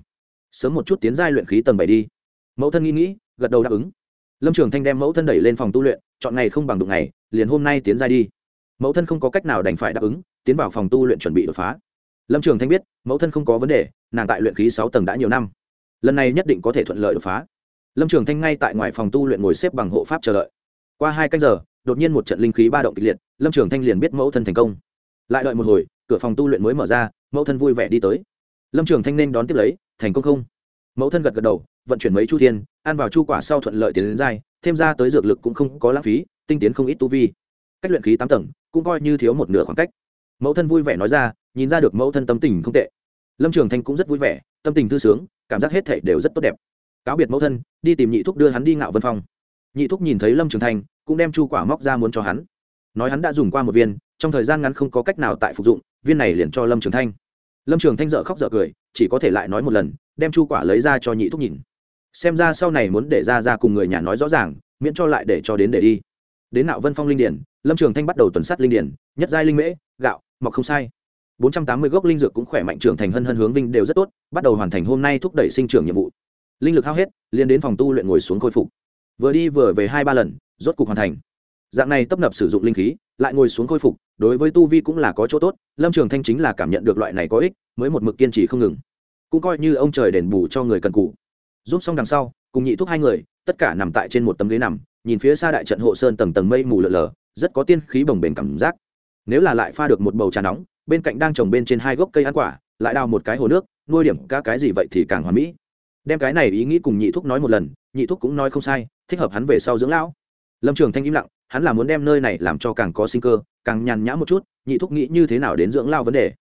Sớm một chút tiến giai luyện khí tầng bảy đi. Mẫu thân nghĩ nghĩ, gật đầu đáp ứng. Lâm trường thanh đem mẫu thân đẩy lên phòng tu luyện, chọn ngày không bằng đụng ngày, liền hôm nay tiến giai đi. Mẫu thân không có cách nào đành phải đáp ứng, tiến vào phòng tu luyện chuẩn bị đột phá. Lâm trường thanh biết, mẫu thân không có vấn đề, nàng tại luyện khí sáu tầng đã nhiều năm. Lần này nhất định có thể thuận lợi đột phá. Lâm trường thanh ngay tại ngoài phòng tu luyện ngồi xếp bằng hộ pháp chờ đợi. Qua hai canh giờ đột nhiên một trận linh khí ba động kịch liệt, lâm trường thanh liền biết mẫu thân thành công. Lại đợi một hồi, cửa phòng tu luyện mới mở ra, mẫu thân vui vẻ đi tới. Lâm trường thanh nên đón tiếp lấy, thành công không? Mẫu thân gật gật đầu, vận chuyển mấy chu thiên, ăn vào chu quả sau thuận lợi tiến đến dai thêm ra tới dược lực cũng không có lãng phí, tinh tiến không ít tu vi. Cách luyện khí tám tầng, cũng coi như thiếu một nửa khoảng cách. Mẫu thân vui vẻ nói ra, nhìn ra được mẫu thân tâm tình không tệ. Lâm trường thanh cũng rất vui vẻ, tâm tình thư sướng, cảm giác hết thể đều rất tốt đẹp. Cáo biệt mẫu thân, đi tìm nhị thúc đưa hắn đi ngạo vân phong. Nhị thúc nhìn thấy lâm trường thanh cũng đem chu quả móc ra muốn cho hắn. Nói hắn đã dùng qua một viên, trong thời gian ngắn không có cách nào tại phục dụng, viên này liền cho lâm trường thanh. Lâm trường thanh dợ khóc dợ cười, chỉ có thể lại nói một lần, đem chu quả lấy ra cho nhị thúc nhìn. Xem ra sau này muốn để ra ra cùng người nhà nói rõ ràng, miễn cho lại để cho đến để đi. Đến nạo vân phong linh điển, lâm trường thanh bắt đầu tuần sát linh điển, nhất giai linh mễ, gạo, mọc không sai. Bốn trăm tám mươi gốc linh dược cũng khỏe mạnh trưởng thành hân hân hướng vinh đều rất tốt, bắt đầu hoàn thành hôm nay thúc đẩy sinh trưởng nhiệm vụ. Linh lực hao hết liên đến phòng tu luyện ngồi xuống khôi phục vừa đi vừa về hai ba lần, rốt cục hoàn thành. Dạng này tấp nập sử dụng linh khí, lại ngồi xuống khôi phục, đối với tu vi cũng là có chỗ tốt, lâm trường thanh chính là cảm nhận được loại này có ích, mới một mực kiên trì không ngừng. Cũng coi như ông trời đền bù cho người cần cụ giúp xong đằng sau, cùng nhị thúc hai người, tất cả nằm tại trên một tấm ghế nằm, nhìn phía xa đại trận hộ sơn tầng tầng mây mù lờ lờ, rất có tiên khí bồng bềnh cảm giác. Nếu là lại pha được một bầu trà nóng, bên cạnh đang trồng bên trên hai gốc cây ăn quả, lại đào một cái hồ nước, nuôi điểm các cái gì vậy thì càng hoàn mỹ. Đem cái này ý nghĩ cùng nhị thúc nói một lần, nhị thúc cũng nói không sai thích hợp hắn về sau dưỡng lão. Lâm trường thanh im lặng, hắn là muốn đem nơi này làm cho càng có sinh cơ, càng nhàn nhã một chút, nhị thúc nghĩ như thế nào đến dưỡng lao vấn đề.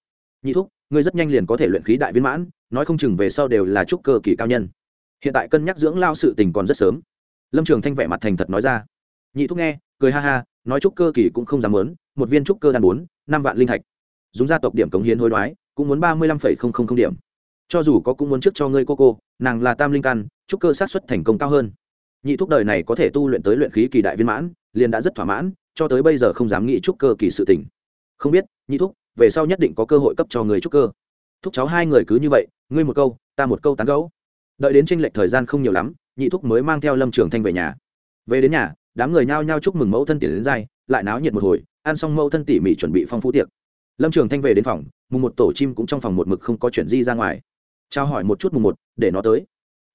Nhị thúc, ngươi rất nhanh liền có thể luyện khí đại viên mãn, nói không chừng về sau đều là trúc cơ kỳ cao nhân. Hiện tại cân nhắc dưỡng lao sự tình còn rất sớm. Lâm trường thanh vẻ mặt thành thật nói ra. Nhị thúc nghe, cười ha ha, nói trúc cơ kỳ cũng không dám lớn một viên trúc cơ đan bốn, năm vạn linh thạch. Dùng gia tộc điểm cống hiến hối đoái, cũng muốn ba mươi lăm phẩy không không không điểm. Cho dù có cũng muốn trước cho ngươi cô cô, nàng là tam linh căn, trúc cơ sát xuất thành công cao hơn nhị thúc đời này có thể tu luyện tới luyện khí kỳ đại viên mãn, liền đã rất thỏa mãn, cho tới bây giờ không dám nghĩ trúc cơ kỳ sự tình. Không biết, nhị thúc, về sau nhất định có cơ hội cấp cho người trúc cơ. Thúc cháu hai người cứ như vậy, ngươi một câu, ta một câu tán gấu đợi đến tranh lệch thời gian không nhiều lắm, nhị thúc mới mang theo lâm trường thanh về nhà. Về đến nhà, đám người nhao nhao chúc mừng mẫu thân tiền đến dai, lại náo nhiệt một hồi, ăn xong mẫu thân tỉ mỉ chuẩn bị phong phú tiệc. Lâm trường thanh về đến phòng, mùng một tổ chim cũng trong phòng một mực không có chuyện di ra ngoài. Trao hỏi một chút mùng một, để nó tới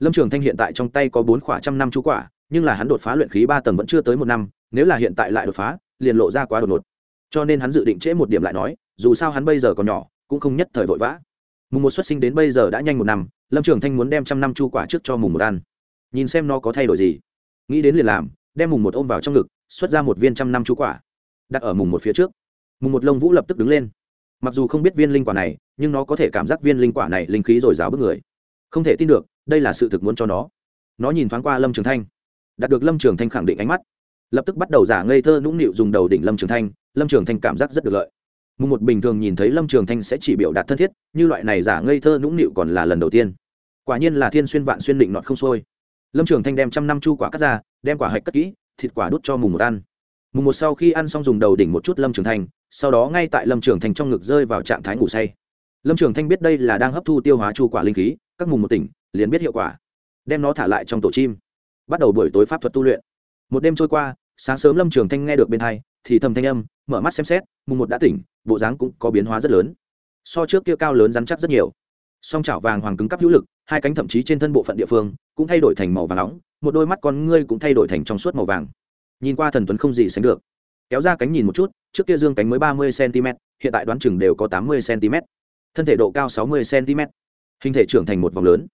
lâm trường thanh hiện tại trong tay có bốn quả trăm năm chú quả, nhưng là hắn đột phá luyện khí ba tầng vẫn chưa tới một năm, nếu là hiện tại lại đột phá, liền lộ ra quá đột ngột. Cho nên hắn dự định trễ một điểm lại nói, dù sao hắn bây giờ còn nhỏ, cũng không nhất thời vội vã. Mùng một xuất sinh đến bây giờ đã nhanh một năm, lâm trường thanh muốn đem trăm năm chu quả trước cho mùng một ăn. Nhìn xem nó có thay đổi gì. Nghĩ đến liền làm, đem mùng một ôm vào trong ngực, xuất ra một viên trăm năm chu quả. Đặt ở mùng một phía trước. Mùng một lông vũ lập tức đứng lên. Mặc dù không biết viên linh quả này, nhưng nó có thể cảm giác viên linh quả này linh khí r ồ i r à o bức người. Không thể tin được đây là sự thực muốn cho nó. Nó nhìn thoáng qua lâm trường thanh. Đạt được lâm trường thanh khẳng định ánh mắt. Lập tức bắt đầu giả ngây thơ nũng nịu dùng đầu đỉnh lâm trường thanh. Lâm trường thanh cảm giác rất được lợi. Mùng một bình thường nhìn thấy lâm trường thanh sẽ chỉ biểu đạt thân thiết, như loại này giả ngây thơ nũng nịu còn là lần đầu tiên. Quả nhiên là thiên xuyên vạn xuyên định nọt không sôi lâm trường thanh đem trăm năm chu quả cắt ra, đem quả hạch cất kỹ, thịt quả đút cho mùng một ăn. Mùng một sau khi ăn xong dùng đầu đỉnh một chút lâm trường thanh, sau đó ngay tại lâm trường thanh trong ngực rơi vào trạng thái ngủ say. Lâm trường thanh biết đây là đang hấp thu tiêu hóa chu quả linh khí, các mùng một tỉnh liền biết hiệu quả, đem nó thả lại trong tổ chim. Bắt đầu buổi tối pháp thuật tu luyện. Một đêm trôi qua, sáng sớm lâm trường thanh nghe được bên hai, thì thầm thanh âm, mở mắt xem xét, mùng một đã tỉnh, bộ dáng cũng có biến hóa rất lớn. So trước kia cao lớn rắn chắc rất nhiều. Song chảo vàng hoàng cứng cắp hữu lực, hai cánh thậm chí trên thân bộ phận địa phương cũng thay đổi thành màu vàng nóng, một đôi mắt con ngươi cũng thay đổi thành trong suốt màu vàng. Nhìn qua thần tuấn không gì sánh được. Kéo ra cánh nhìn một chút, trước kia dương cánh mới ba mươi cm hiện tại đoán chừng đều có tám mươi cm thân thể độ cao sáu mươi cm hình thể trưởng thành một vòng lớn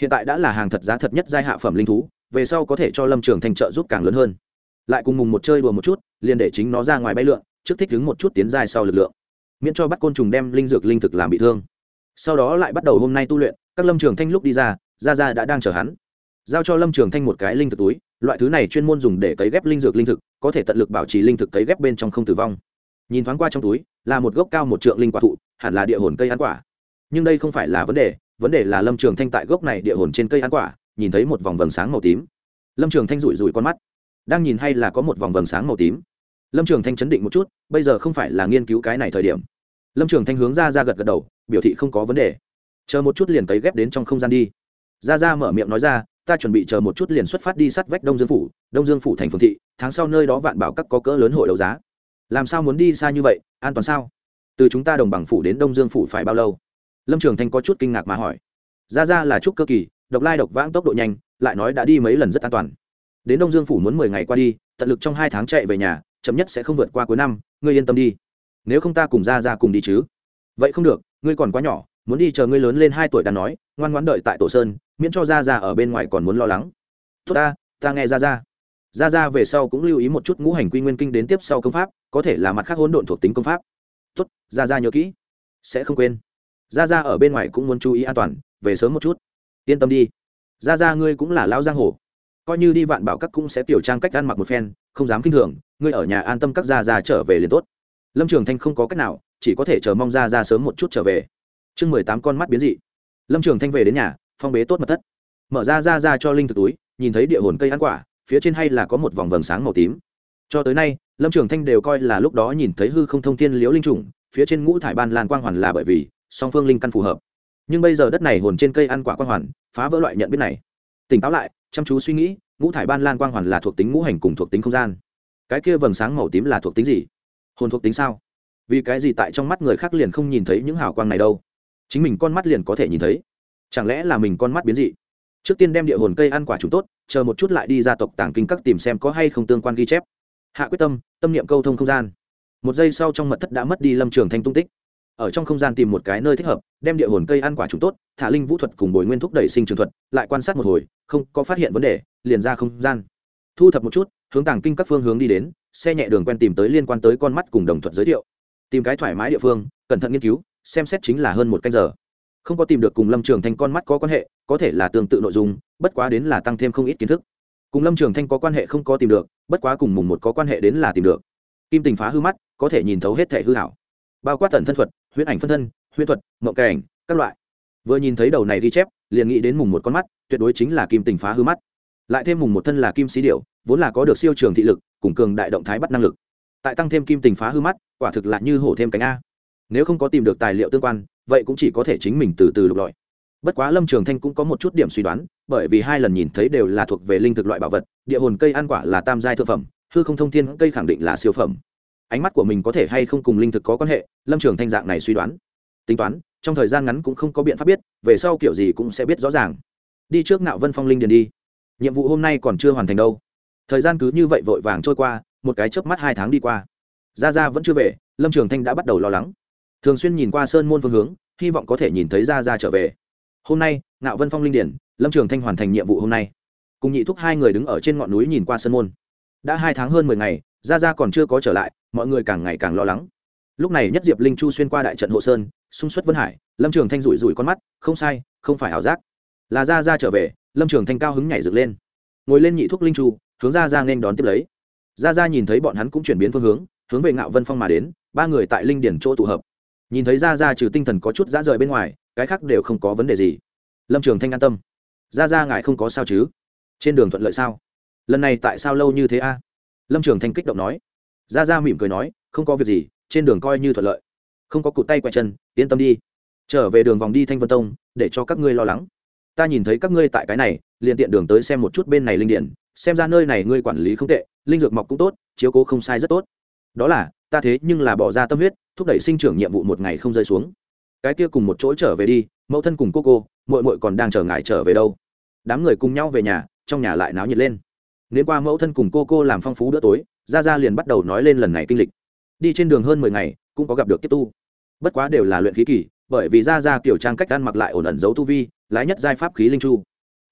hiện tại đã là hàng thật giá thật nhất giai hạ phẩm linh thú, về sau có thể cho lâm trường thành trợ giúp càng lớn hơn. Lại cùng mùng một chơi đùa một chút, liền để chính nó ra ngoài bay lượn, trước thích đứng một chút tiến dài sau lực lượng. Miễn cho bắt côn trùng đem linh dược linh thực làm bị thương. Sau đó lại bắt đầu hôm nay tu luyện, các lâm trường thanh lúc đi ra ra ra đã đang chờ hắn. Giao cho lâm trường thanh một cái linh thực túi, loại thứ này chuyên môn dùng để cấy ghép linh dược linh thực, có thể tận lực bảo trì linh thực cấy ghép bên trong không tử vong. Nhìn thoáng qua trong túi, là một gốc cao một trượng linh quả thụ, hẳn là địa hồn cây ăn quả. Nhưng đây không phải là vấn đề vấn đề là lâm trường thanh tại gốc này địa hồn trên cây ăn quả, nhìn thấy một vòng vầng sáng màu tím. Lâm trường thanh rủi rủi con mắt. Đang nhìn hay là có một vòng vầng sáng màu tím? Lâm trường thanh chấn định một chút, bây giờ không phải là nghiên cứu cái này thời điểm. Lâm trường thanh hướng ra ra gật gật đầu, biểu thị không có vấn đề. Chờ một chút liền cấy ghép đến trong không gian đi. Ra ra mở miệng nói ra, ta chuẩn bị chờ một chút liền xuất phát đi sắt vách đông dương phủ, đông dương phủ thành phương thị, tháng sau nơi đó vạn bảo các có cỡ lớn hội đấu giá. Làm sao muốn đi xa như vậy, an toàn sao? Từ chúng ta đồng bằng phủ đến đông dương phủ phải bao lâu? Lâm trường thanh có chút kinh ngạc mà hỏi. Ra ra là trúc cơ kỳ, độc lai độc vãng tốc độ nhanh, lại nói đã đi mấy lần rất an toàn. Đến đông dương phủ muốn mười ngày qua đi, tận lực trong hai tháng chạy về nhà, chậm nhất sẽ không vượt qua cuối năm, ngươi yên tâm đi. Nếu không ta cùng ra ra cùng đi chứ. Vậy không được, ngươi còn quá nhỏ, muốn đi chờ ngươi lớn lên hai tuổi đã nói, ngoan ngoãn đợi tại tổ sơn, miễn cho ra ra ở bên ngoài còn muốn lo lắng. Tốt ta ta nghe ra ra. Ra ra về sau cũng lưu ý một chút ngũ hành quy nguyên kinh đến tiếp sau công pháp, có thể là mặt khác hỗn độn thuộc tính công pháp. Tốt, ra ra nhớ kỹ. Sẽ không quên ra ra ở bên ngoài cũng muốn chú ý an toàn, về sớm một chút. Yên tâm đi. Ra ra ngươi cũng là lão giang hồ. Coi như đi vạn bảo các cũng sẽ tiểu trang cách ăn mặc một phen, không dám kinh thường, ngươi ở nhà an tâm các ra ra trở về liền tốt. Lâm trường thanh không có cách nào, chỉ có thể chờ mong ra ra sớm một chút trở về. Chương mười tám con mắt biến dị. Lâm trường thanh về đến nhà, phong bế tốt mật thất. Mở ra ra ra cho linh thực túi, nhìn thấy địa hồn cây ăn quả, phía trên hay là có một vòng vầng sáng màu tím. Cho tới nay, lâm trường thanh đều coi là lúc đó nhìn thấy hư không thông thiên liễu linh trùng, phía trên ngũ thải ban lan quang hoàn là bởi vì song phương linh căn phù hợp. Nhưng bây giờ đất này hồn trên cây ăn quả quang hoàn, phá vỡ loại nhận biết này. Tỉnh táo lại, chăm chú suy nghĩ, ngũ thải ban lan quang hoàn là thuộc tính ngũ hành cùng thuộc tính không gian. Cái kia vầng sáng màu tím là thuộc tính gì? Hồn thuộc tính sao? Vì cái gì tại trong mắt người khác liền không nhìn thấy những hào quang này đâu? Chính mình con mắt liền có thể nhìn thấy. Chẳng lẽ là mình con mắt biến dị? Trước tiên đem địa hồn cây ăn quả chúng tốt, chờ một chút lại đi ra tộc tàng kinh các tìm xem có hay không tương quan ghi chép. Hạ quyết tâm tâm niệm câu thông không gian. Một giây sau trong mật thất đã mất đi lâm trường thanh tung tích ở trong không gian tìm một cái nơi thích hợp, đem địa hồn cây ăn quả chúng tốt, thả linh vũ thuật cùng bồi nguyên thúc đẩy sinh trường thuật, lại quan sát một hồi, không có phát hiện vấn đề, liền ra không gian. Thu thập một chút, hướng tàng kinh các phương hướng đi đến, xe nhẹ đường quen tìm tới liên quan tới con mắt cùng đồng thuật giới thiệu. Tìm cái thoải mái địa phương, cẩn thận nghiên cứu, xem xét chính là hơn một canh giờ. Không có tìm được cùng lâm trường thanh con mắt có quan hệ, có thể là tương tự nội dung, bất quá đến là tăng thêm không ít kiến thức. Cùng lâm trường thanh có quan hệ không có tìm được, bất quá cùng mùng một có quan hệ đến là tìm được. Kim tình phá hư mắt, có thể nhìn thấu hết thể hư hảo. Bao quát tần thân thuật huyễn ảnh phân thân, huyễn thuật, mộng cảnh, các loại. Vừa nhìn thấy đầu này ghi chép, liền nghĩ đến mùng một con mắt, tuyệt đối chính là kim tình phá hư mắt. Lại thêm mùng một thân là kim sĩ điệu vốn là có được siêu trường thị lực, cùng cường đại động thái bắt năng lực. Tại tăng thêm kim tình phá hư mắt, quả thực là như hổ thêm cánh a. Nếu không có tìm được tài liệu tương quan, vậy cũng chỉ có thể chính mình từ từ lục lọi. Bất quá lâm trường thanh cũng có một chút điểm suy đoán, bởi vì hai lần nhìn thấy đều là thuộc về linh thực loại bảo vật, địa hồn cây ăn quả là tam giai thực phẩm, hư không thông thiên cây khẳng định là siêu phẩm ánh mắt của mình có thể hay không cùng linh thực có quan hệ, lâm trường thanh dạng này suy đoán. Tính toán, trong thời gian ngắn cũng không có biện pháp biết, về sau kiểu gì cũng sẽ biết rõ ràng. Đi trước nạo vân phong linh điền đi. Nhiệm vụ hôm nay còn chưa hoàn thành đâu. Thời gian cứ như vậy vội vàng trôi qua, một cái chớp mắt hai tháng đi qua. Ra ra vẫn chưa về, lâm trường thanh đã bắt đầu lo lắng. Thường xuyên nhìn qua sơn môn phương hướng, hy vọng có thể nhìn thấy ra ra trở về. Hôm nay, Nạo vân phong linh điển lâm trường thanh hoàn thành nhiệm vụ hôm nay. Cùng nhị thúc hai người đứng ở trên ngọn núi nhìn qua sơn môn. Đã hai tháng hơn mười ngày ra ra còn chưa có trở lại, mọi người càng ngày càng lo lắng. Lúc này nhất diệp linh chu xuyên qua đại trận hộ sơn, xung xuất vân hải, lâm trường thanh rủi rủi con mắt, không sai, không phải ảo giác. Là ra ra trở về, lâm trường thanh cao hứng nhảy dựng lên. Ngồi lên nhị thuốc linh chu, hướng ra ra nên đón tiếp lấy. Ra ra nhìn thấy bọn hắn cũng chuyển biến phương hướng hướng về ngạo vân phong mà đến, ba người tại linh điển chỗ tụ hợp. Nhìn thấy ra ra trừ tinh thần có chút dã rời bên ngoài, cái khác đều không có vấn đề gì. Lâm trường thanh an tâm. Ra ra ngài không có sao chứ? Trên đường thuận lợi sao? Lần này tại sao lâu như thế a? Lâm trường thanh kích động nói. Ra ra mỉm cười nói, không có việc gì, trên đường coi như thuận lợi. Không có cụt tay quẹt chân, yên tâm đi. Trở về đường vòng đi thanh vân tông, để cho các ngươi lo lắng. Ta nhìn thấy các ngươi tại cái này, liền tiện đường tới xem một chút bên này linh điện, xem ra nơi này ngươi quản lý không tệ, linh dược mọc cũng tốt, chiếu cố không sai rất tốt. Đó là, ta thế nhưng là bỏ ra tâm huyết, thúc đẩy sinh trưởng nhiệm vụ một ngày không rơi xuống. Cái kia cùng một chỗ trở về đi, mẫu thân cùng cô cô mội mội còn đang chờ ngài trở về đâu. Đám người cùng nhau về nhà, trong nhà lại náo nhiệt lên nếu qua mẫu thân cùng cô cô làm phong phú bữa tối ra ra liền bắt đầu nói lên lần này kinh lịch. Đi trên đường hơn mười ngày, cũng có gặp được kiếp tu. Bất quá đều là luyện khí kỳ, bởi vì ra ra kiểu trang cách ăn mặc lại ổn ẩn giấu tu vi, lái nhất giai pháp khí linh chu.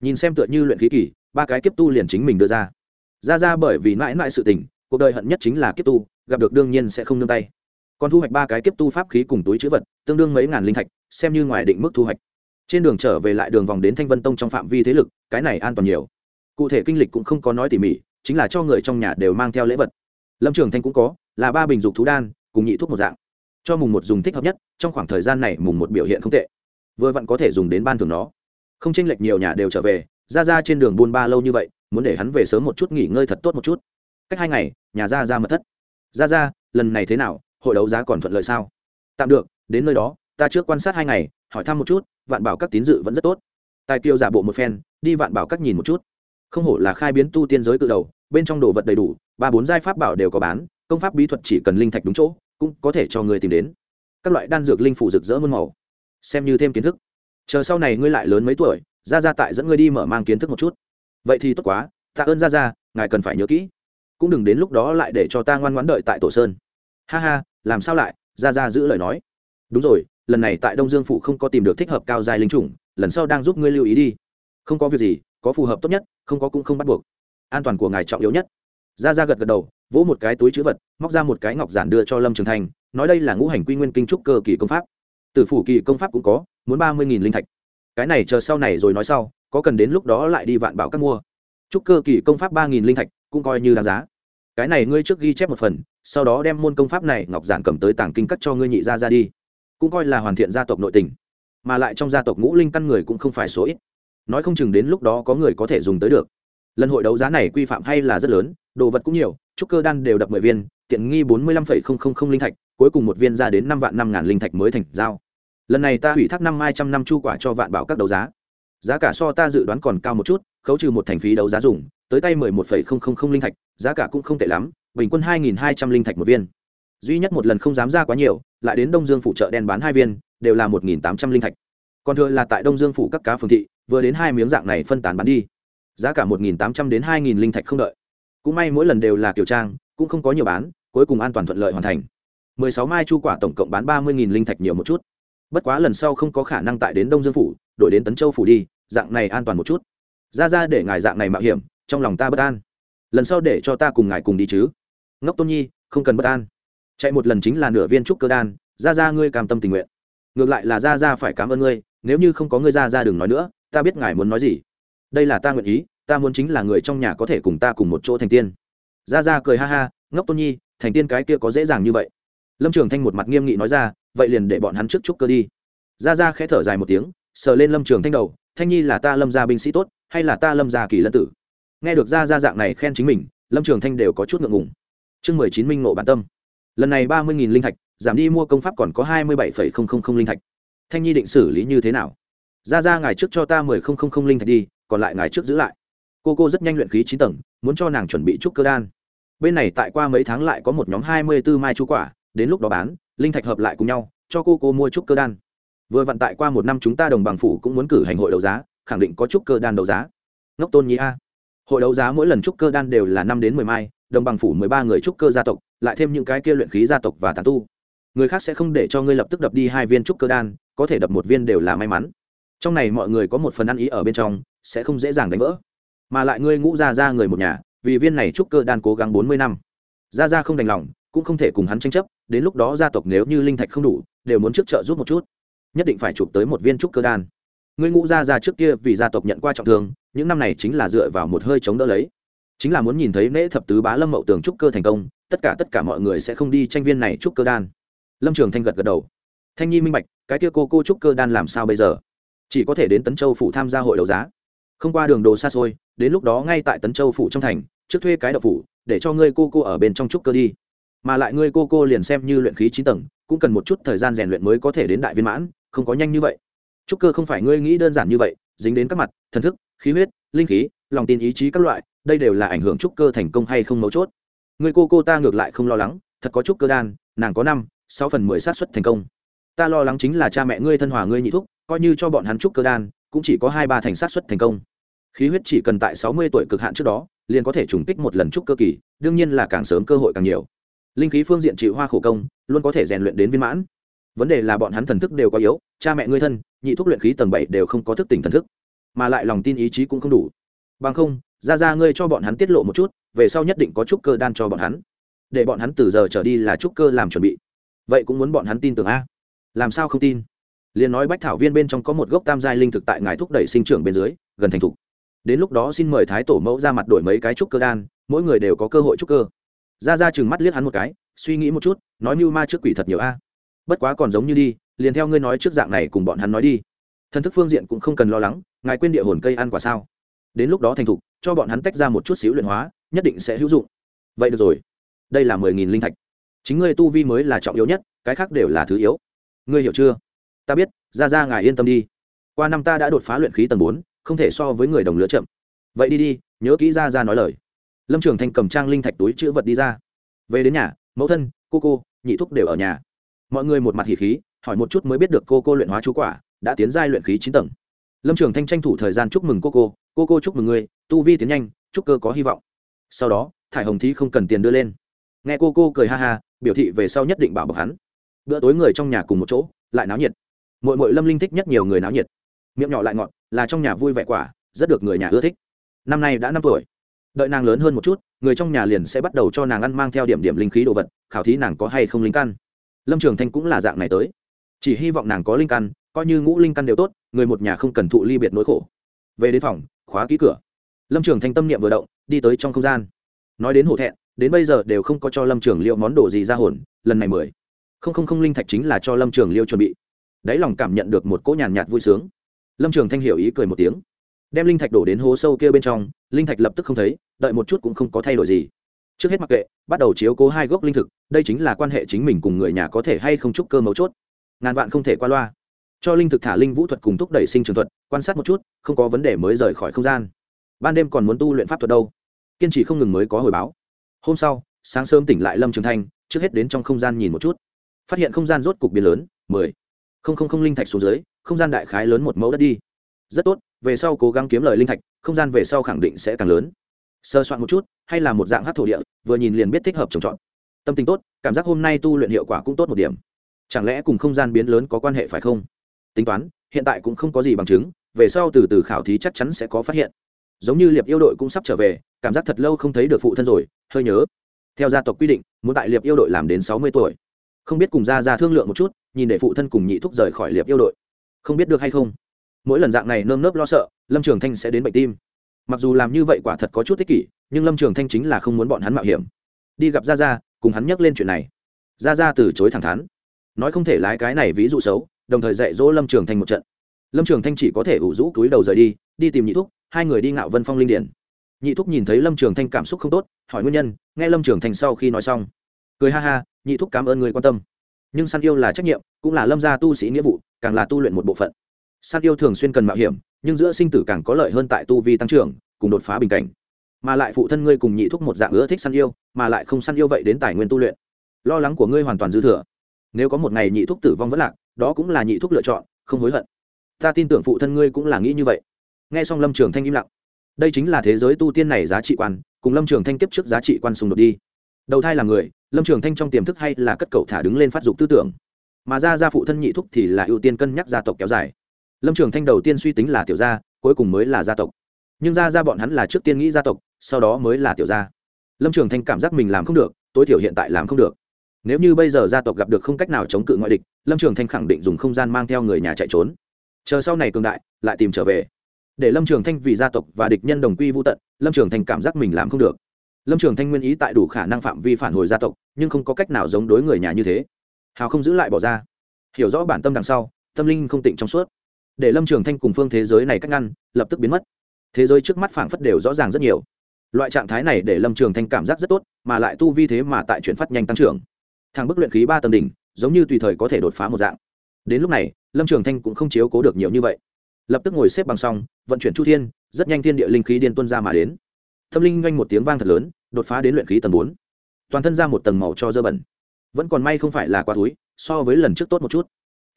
Nhìn xem tựa như luyện khí kỳ, ba cái kiếp tu liền chính mình đưa ra. Ra ra bởi vì mãi mãi sự tình, cuộc đời hận nhất chính là kiếp tu, gặp được đương nhiên sẽ không nương tay. Còn thu hoạch ba cái kiếp tu pháp khí cùng túi chữ vật, tương đương mấy ngàn linh thạch, xem như ngoài định mức thu hoạch. Trên đường trở về lại đường vòng đến thanh vân tông trong phạm vi thế lực, cái này an toàn nhiều cụ thể kinh lịch cũng không có nói tỉ mỉ, chính là cho người trong nhà đều mang theo lễ vật. Lâm trường thanh cũng có, là ba bình dục thú đan, cùng nhị thuốc một dạng. Cho mùng một dùng thích hợp nhất, trong khoảng thời gian này mùng một biểu hiện không tệ. Vừa vặn có thể dùng đến ban thường nó. Không tranh lệch nhiều nhà đều trở về, ra ra trên đường buôn ba lâu như vậy, muốn để hắn về sớm một chút nghỉ ngơi thật tốt một chút. Cách hai ngày, nhà ra ra mật thất. Ra ra, lần này thế nào, hội đấu giá còn thuận lợi sao? Tạm được, đến nơi đó, ta trước quan sát hai ngày, hỏi thăm một chút, vạn bảo các tín dự vẫn rất tốt. Tài kiều giả bộ một phen, đi vạn bảo các nhìn một chút không hổ là khai biến tu tiên giới cự đầu, bên trong đồ vật đầy đủ, ba bốn giai pháp bảo đều có bán, công pháp bí thuật chỉ cần linh thạch đúng chỗ, cũng có thể cho người tìm đến. Các loại đan dược linh phủ rực rỡ muôn màu. Xem như thêm kiến thức. Chờ sau này ngươi lại lớn mấy tuổi ra ra tại dẫn ngươi đi mở mang kiến thức một chút. Vậy thì tốt quá, tạ ơn ra ra ngài cần phải nhớ kỹ. Cũng đừng đến lúc đó lại để cho ta ngoan ngoãn đợi tại tổ sơn. Ha ha, làm sao lại? Ra ra giữ lời nói. Đúng rồi, lần này tại đông dương phủ không có tìm được thích hợp cao dài linh chủng, lần sau đang giúp ngươi lưu ý đi. Không có việc gì có phù hợp tốt nhất, không có cũng không bắt buộc. An toàn của ngài trọng yếu nhất. Ra ra gật gật đầu, vỗ một cái túi chữ vật, móc ra một cái ngọc giản đưa cho lâm trường thành, nói đây là ngũ hành quy nguyên kinh trúc cơ kỳ công pháp. Từ phủ kỳ công pháp cũng có, muốn ba mươi nghìn linh thạch. Cái này chờ sau này rồi nói sau, có cần đến lúc đó lại đi vạn bảo các mua. Trúc cơ kỳ công pháp ba nghìn linh thạch, cũng coi như đáng giá. Cái này ngươi trước ghi chép một phần, sau đó đem môn công pháp này ngọc giản cầm tới tàng kinh cắt cho ngươi nhị ra ra đi. Cũng coi là hoàn thiện gia tộc nội tình. Mà lại trong gia tộc ngũ linh căn người cũng không phải số ít nói không chừng đến lúc đó có người có thể dùng tới được. Lần hội đấu giá này quy phạm hay là rất lớn, đồ vật cũng nhiều, trúc cơ đan đều đập mười viên, tiện nghi bốn mươi lăm phẩy không không không linh thạch, cuối cùng một viên ra đến năm vạn năm ngàn linh thạch mới thành giao. Lần này ta hủy thác năm hai trăm năm chu quả cho vạn bảo các đấu giá. Giá cả so ta dự đoán còn cao một chút, khấu trừ một thành phí đấu giá dùng, tới tay mười một phẩy không không không linh thạch, giá cả cũng không tệ lắm, bình quân hai nghìn hai trăm linh thạch một viên. Duy nhất một lần không dám ra quá nhiều, lại đến đông dương phụ trợ đen bán hai viên, đều là một nghìn tám trăm linh thạch. Còn thừa là tại đông dương phủ các cá phương thị vừa đến hai miếng dạng này phân tán bán đi. Giá cả một nghìn tám trăm đến hai nghìn linh thạch không đợi. Cũng may mỗi lần đều là kiểu trang, cũng không có nhiều bán, cuối cùng an toàn thuận lợi hoàn thành. mười sáu mai chu quả tổng cộng bán ba mươi nghìn linh thạch nhiều một chút. Bất quá lần sau không có khả năng tại đến đông dương phủ, đổi đến tấn châu phủ đi, dạng này an toàn một chút. Ra ra để ngài dạng này mạo hiểm, trong lòng ta bất an. Lần sau để cho ta cùng ngài cùng đi chứ. Ngốc tôn nhi, không cần bất an. Chạy một lần chính là nửa viên trúc cơ đan, ra ra ngươi cam tâm tình nguyện. Ngược lại là ra ra phải cảm ơn ngươi, nếu như không có ngươi ra ra đừng nói nữa ta biết ngài muốn nói gì. Đây là ta nguyện ý, ta muốn chính là người trong nhà có thể cùng ta cùng một chỗ thành tiên. Ra ra cười ha ha, ngốc tôn nhi, thành tiên cái kia có dễ dàng như vậy. Lâm trường thanh một mặt nghiêm nghị nói ra, vậy liền để bọn hắn trước chúc cơ đi. Ra ra khẽ thở dài một tiếng, sờ lên lâm trường thanh đầu, thanh nhi là ta lâm gia binh sĩ tốt, hay là ta lâm gia kỳ lân tử? Nghe được ra ra dạng này khen chính mình, lâm trường thanh đều có chút ngượng ngùng. Chương mười chín minh nộ bản tâm. Lần này ba mươi nghìn linh thạch, giảm đi mua công pháp còn có hai mươi bảy phẩy không không không linh thạch. Thanh nhi định xử lý như thế nào? Ra ra ngài trước cho ta mười không không không linh thạch đi, còn lại ngài trước giữ lại. Cô cô rất nhanh luyện khí chín tầng, muốn cho nàng chuẩn bị trúc cơ đan. Bên này tại qua mấy tháng lại có một nhóm hai mươi b ố mai chú quả, đến lúc đó bán, linh thạch hợp lại cùng nhau, cho cô cô mua trúc cơ đan. Vừa vặn tại qua một năm chúng ta đồng bằng phủ cũng muốn cử hành hội đấu giá, khẳng định có trúc cơ đan đấu giá. Ngốc tôn nhi a. Hội đấu giá mỗi lần trúc cơ đan đều là năm đến mười mai, đồng bằng phủ mười ba người trúc cơ gia tộc, lại thêm những cái kia luyện khí gia tộc và tàn tu. Người khác sẽ không để cho ngươi lập tức đập đi hai viên trúc cơ đan, có thể đập một viên đều là may mắn trong này mọi người có một phần ăn ý ở bên trong, sẽ không dễ dàng đánh vỡ. Mà lại ngươi ngũ ra ra người một nhà, vì viên này trúc cơ đan cố gắng bốn mươi năm. Ra ra không đành lòng, cũng không thể cùng hắn tranh chấp, đến lúc đó gia tộc nếu như linh thạch không đủ, đều muốn trước trợ giúp một chút. Nhất định phải chụp tới một viên trúc cơ đan. Ngươi ngũ ra ra trước kia vì gia tộc nhận qua trọng thương, những năm này chính là dựa vào một hơi chống đỡ lấy. Chính là muốn nhìn thấy lễ thập tứ bá lâm mậu tường trúc cơ thành công, tất cả tất cả mọi người sẽ không đi tranh viên này trúc cơ đan. Lâm trường thanh gật gật đầu. Thanh nhi minh bạch, cái kia cô cô trúc cơ đan làm sao bây giờ? Chỉ có thể đến tấn châu phủ tham gia hội đấu giá. Không qua đường đồ xa xôi, đến lúc đó ngay tại tấn châu phủ trong thành, trước thuê cái đậu phủ, để cho ngươi cô cô ở bên trong trúc cơ đi. Mà lại ngươi cô cô liền xem như luyện khí chín tầng, cũng cần một chút thời gian rèn luyện mới có thể đến đại viên mãn, không có nhanh như vậy. Trúc cơ không phải ngươi nghĩ đơn giản như vậy, dính đến các mặt, thần thức, khí huyết, linh khí, lòng tin ý chí các loại, đây đều là ảnh hưởng trúc cơ thành công hay không mấu chốt. Người cô cô ta ngược lại không lo lắng, thật có trúc cơ đan, nàng có năm, sáu phần mười sát xuất thành công. Ta lo lắng chính là cha mẹ ngươi thân hòa ngươi nhị thúc coi như cho bọn hắn trúc cơ đan, cũng chỉ có hai ba thành sát xuất thành công. Khí huyết chỉ cần tại sáu mươi tuổi cực hạn trước đó, liền có thể trùng kích một lần trúc cơ kỳ, đương nhiên là càng sớm cơ hội càng nhiều. Linh khí phương diện chịu hoa khổ công, luôn có thể rèn luyện đến viên mãn. Vấn đề là bọn hắn thần thức đều quá yếu, cha mẹ ngươi thân, nhị thúc luyện khí tầng bảy đều không có thức tỉnh thần thức. Mà lại lòng tin ý chí cũng không đủ. Bằng không, ra ra ngươi cho bọn hắn tiết lộ một chút, về sau nhất định có trúc cơ đan cho bọn hắn. Để bọn hắn từ giờ trở đi là trúc cơ làm chuẩn bị. Vậy cũng muốn bọn hắn tin tưởng a? Làm sao không tin? Liền nói bách thảo viên bên trong có một gốc tam giai linh thực tại ngài thúc đẩy sinh trưởng bên dưới, gần thành thục. Đến lúc đó xin mời thái tổ mẫu ra mặt đổi mấy cái trúc cơ đan, mỗi người đều có cơ hội trúc cơ. Ra ra chừng mắt liếc hắn một cái, suy nghĩ một chút, nói mưu ma trước quỷ thật nhiều a. Bất quá còn giống như đi, liền theo ngươi nói trước dạng này cùng bọn hắn nói đi. Thần thức phương diện cũng không cần lo lắng, ngài quên địa hồn cây ăn quả sao. Đến lúc đó thành thục, cho bọn hắn tách ra một chút xíu luyện hóa, nhất định sẽ hữu dụng. Vậy được rồi. Đây là mười nghìn linh thạch. Chính ngươi tu vi mới là trọng yếu nhất, cái khác đều là thứ yếu. Ngươi hiểu chưa? Ta biết ra ra ngài yên tâm đi. Qua năm ta đã đột phá luyện khí tầng bốn không thể so với người đồng lứa chậm. Vậy đi đi nhớ kỹ ra ra nói lời. Lâm trường thanh cầm trang linh thạch túi chữ vật đi ra. Về đến nhà mẫu thân cô cô nhị thúc đều ở nhà. Mọi người một mặt hỉ khí hỏi một chút mới biết được cô cô luyện hóa chú quả đã tiến giai luyện khí chín tầng. Lâm trường thanh tranh thủ thời gian chúc mừng cô cô cô cô chúc mừng người, tu vi tiến nhanh chúc cơ có hy vọng. Sau đó thải hồng thí không cần tiền đưa lên. Nghe cô cô cười ha ha biểu thị về sau nhất định bảo bọc hắn. Bữa tối người trong nhà cùng một chỗ lại náo nhiệt mội mội lâm linh thích nhất nhiều người náo nhiệt. Miệng nhỏ lại ngọt, là trong nhà vui vẻ quả, rất được người nhà ưa thích. Năm nay đã năm tuổi. Đợi nàng lớn hơn một chút, người trong nhà liền sẽ bắt đầu cho nàng ăn mang theo điểm điểm linh khí đồ vật, khảo thí nàng có hay không linh căn. Lâm trường thanh cũng là dạng này tới. Chỉ hy vọng nàng có linh căn, coi như ngũ linh căn đều tốt, người một nhà không cần thụ ly biệt nỗi khổ. Về đến phòng, khóa ký cửa. Lâm trường thanh tâm niệm vừa động, đi tới trong không gian. Nói đến hổ thẹn, đến bây giờ đều không có cho lâm trường liệu món đồ gì ra hồn, lần này mười. Không không không linh thạch chính là cho lâm trường liêu chuẩn bị đáy lòng cảm nhận được một cỗ nhàn nhạt vui sướng. Lâm trường thanh hiểu ý cười một tiếng. Đem linh thạch đổ đến hố sâu kia bên trong, linh thạch lập tức không thấy, đợi một chút cũng không có thay đổi gì. Trước hết mặc kệ, bắt đầu chiếu cố hai gốc linh thực, đây chính là quan hệ chính mình cùng người nhà có thể hay không chúc cơ mấu chốt. Ngàn vạn không thể qua loa. Cho linh thực thả linh vũ thuật cùng thúc đẩy sinh trường thuật, quan sát một chút, không có vấn đề mới rời khỏi không gian. Ban đêm còn muốn tu luyện pháp thuật đâu? Kiên trì không ngừng mới có hồi báo. Hôm sau, sáng sớm tỉnh lại lâm trường thanh, trước hết đến trong không gian nhìn một chút. Phát hiện không gian rốt cục biến lớn, mười không không không linh thạch xuống dưới, không gian đại khái lớn một mẫu đất đi. Rất tốt, về sau cố gắng kiếm lời linh thạch, không gian về sau khẳng định sẽ càng lớn. Sơ soạn một chút, hay là một dạng hát thổ địa, vừa nhìn liền biết thích hợp trồng trọt. Tâm tình tốt, cảm giác hôm nay tu luyện hiệu quả cũng tốt một điểm. Chẳng lẽ cùng không gian biến lớn có quan hệ phải không? Tính toán, hiện tại cũng không có gì bằng chứng, về sau từ từ khảo thí chắc chắn sẽ có phát hiện. Giống như liệp yêu đội cũng sắp trở về, cảm giác thật lâu không thấy được phụ thân rồi, hơi nhớ. Theo gia tộc quy định, muốn tại liệp yêu đội làm đến sáu mươi tuổi. Không biết cùng gia ra thương lượng một chút nhìn để phụ thân cùng nhị thúc rời khỏi liệp yêu đội. Không biết được hay không? Mỗi lần dạng này nơm nớp lo sợ, lâm trường thanh sẽ đến bệnh tim. Mặc dù làm như vậy quả thật có chút tích kỷ, nhưng lâm trường thanh chính là không muốn bọn hắn mạo hiểm. Đi gặp ra ra cùng hắn nhắc lên chuyện này. Ra ra từ chối thẳng thắn. Nói không thể lái cái này ví dụ xấu, đồng thời dạy dỗ lâm trường thanh một trận. Lâm trường thanh chỉ có thể ủ rũ túi đầu rời đi đi tìm nhị thúc, hai người đi ngạo vân phong linh điển. Nhị thúc nhìn thấy lâm trường thanh cảm xúc không tốt, hỏi nguyên nhân, nghe lâm trường thanh sau khi nói xong. Cười ha ha, nhị thúc cảm ơn người quan tâm nhưng săn yêu là trách nhiệm, cũng là lâm gia tu sĩ nghĩa vụ, càng là tu luyện một bộ phận. Săn yêu thường xuyên cần mạo hiểm, nhưng giữa sinh tử càng có lợi hơn tại tu vi tăng trưởng, cùng đột phá bình cảnh. Mà lại phụ thân ngươi cùng nhị thúc một dạng ưa thích săn yêu, mà lại không săn yêu vậy đến tài nguyên tu luyện. Lo lắng của ngươi hoàn toàn dư thừa. Nếu có một ngày nhị thúc tử vong vẫn lạc, đó cũng là nhị thúc lựa chọn, không hối hận. Ta tin tưởng phụ thân ngươi cũng là nghĩ như vậy. Nghe xong lâm trường thanh im lặng. Đây chính là thế giới tu tiên này giá trị quan, cùng lâm trường thanh kiếp trước giá trị quan xung đột đi đầu thai là người, lâm trường thanh trong tiềm thức hay là cất cậu thả đứng lên phát dục tư tưởng. Mà ra ra phụ thân nhị thúc thì là ưu tiên cân nhắc gia tộc kéo dài. Lâm trường thanh đầu tiên suy tính là tiểu gia, cuối cùng mới là gia tộc. Nhưng ra ra bọn hắn là trước tiên nghĩ gia tộc, sau đó mới là tiểu gia. Lâm trường thanh cảm giác mình làm không được, tối thiểu hiện tại làm không được. Nếu như bây giờ gia tộc gặp được không cách nào chống cự ngoại địch, lâm trường thanh khẳng định dùng không gian mang theo người nhà chạy trốn. Chờ sau này cường đại, lại tìm trở về. Để lâm trường thanh vì gia tộc và địch nhân đồng quy vô tận, lâm trường thanh cảm giác mình làm không được lâm trường thanh nguyên ý tại đủ khả năng phạm vi phản hồi gia tộc, nhưng không có cách nào giống đối người nhà như thế. Hào không giữ lại bỏ ra. Hiểu rõ bản tâm đằng sau, tâm linh không tịnh trong suốt. Để lâm trường thanh cùng phương thế giới này cách ngăn, lập tức biến mất. Thế giới trước mắt phảng phất đều rõ ràng rất nhiều. Loại trạng thái này để lâm trường thanh cảm giác rất tốt, mà lại tu vi thế mà tại chuyển phát nhanh tăng trưởng. Thang bức luyện khí ba tầng đỉnh, giống như tùy thời có thể đột phá một dạng. Đến lúc này, lâm trường thanh cũng không chiếu cố được nhiều như vậy. Lập tức ngồi xếp bằng xong, vận chuyển chu thiên, rất nhanh thiên địa linh khí điên tuân ra mà đến. Tâm linh nhanh một tiếng vang thật lớn đột phá đến luyện khí tầng bốn. Toàn thân ra một tầng màu cho dơ bẩn. Vẫn còn may không phải là quá túi, so với lần trước tốt một chút.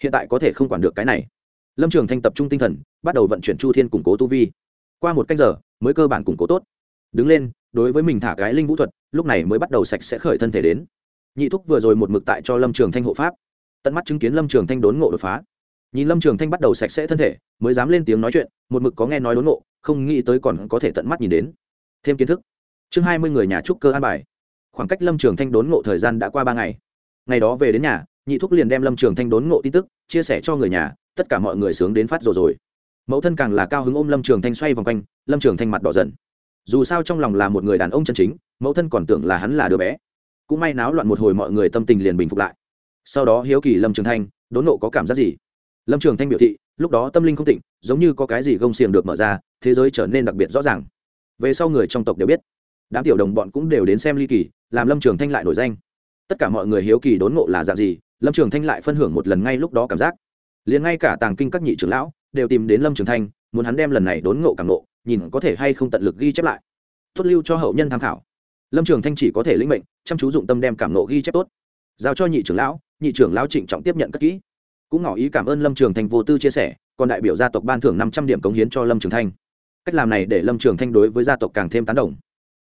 Hiện tại có thể không quản được cái này. Lâm trường thanh tập trung tinh thần, bắt đầu vận chuyển chu thiên củng cố tu vi. Qua một canh giờ, mới cơ bản củng cố tốt. Đứng lên, đối với mình thả cái linh vũ thuật, lúc này mới bắt đầu sạch sẽ khởi thân thể đến. Nhị thúc vừa rồi một mực tại cho lâm trường thanh hộ pháp. Tận mắt chứng kiến lâm trường thanh đốn ngộ đột phá. Nhìn lâm trường thanh bắt đầu sạch sẽ thân thể, mới dám lên tiếng nói chuyện, một mực có nghe nói đốn ngộ, không nghĩ tới còn có thể tận mắt nhìn đến. Thêm kiến thức chương hai mươi người nhà trúc cơ an bài. Khoảng cách lâm trường thanh đốn ngộ thời gian đã qua ba ngày. Ngày đó về đến nhà, nhị thúc liền đem lâm trường thanh đốn ngộ tin tức chia sẻ cho người nhà, tất cả mọi người sướng đến phát rồi rồi. Mẫu thân càng là cao hứng ôm lâm trường thanh xoay vòng quanh, lâm trường thanh mặt đỏ dần. Dù sao trong lòng là một người đàn ông chân chính, mẫu thân còn tưởng là hắn là đứa bé. Cũng may náo loạn một hồi mọi người tâm tình liền bình phục lại. Sau đó hiếu kỳ lâm trường thanh, đốn nộ có cảm giác gì? Lâm trường thanh biểu thị, lúc đó tâm linh không tịnh, giống như có cái gì gông xiềng được mở ra, thế giới trở nên đặc biệt rõ ràng. Về sau người trong tộc đều biết đám tiểu đồng bọn cũng đều đến xem ly kỳ, làm lâm trường thanh lại nổi danh. Tất cả mọi người hiếu kỳ đốn ngộ là dạng gì, lâm trường thanh lại phân hưởng một lần ngay lúc đó cảm giác. Liền ngay cả tàng kinh các nhị trưởng lão đều tìm đến lâm trường thanh, muốn hắn đem lần này đốn ngộ càng ngộ, nhìn có thể hay không tận lực ghi chép lại. Tốt lưu cho hậu nhân tham khảo. Lâm trường thanh chỉ có thể lĩnh mệnh, chăm chú dụng tâm đem cảm ngộ ghi chép tốt. Giao cho nhị trưởng lão, nhị trưởng lão trịnh trọng tiếp nhận cất kỹ. Cũng ngỏ ý cảm ơn lâm trường thanh vô tư chia sẻ, còn đại biểu gia tộc ban thưởng năm trăm điểm cống hiến cho lâm trường thanh. Cách làm này để lâm trường thanh đối với gia tộc càng thêm tán đồng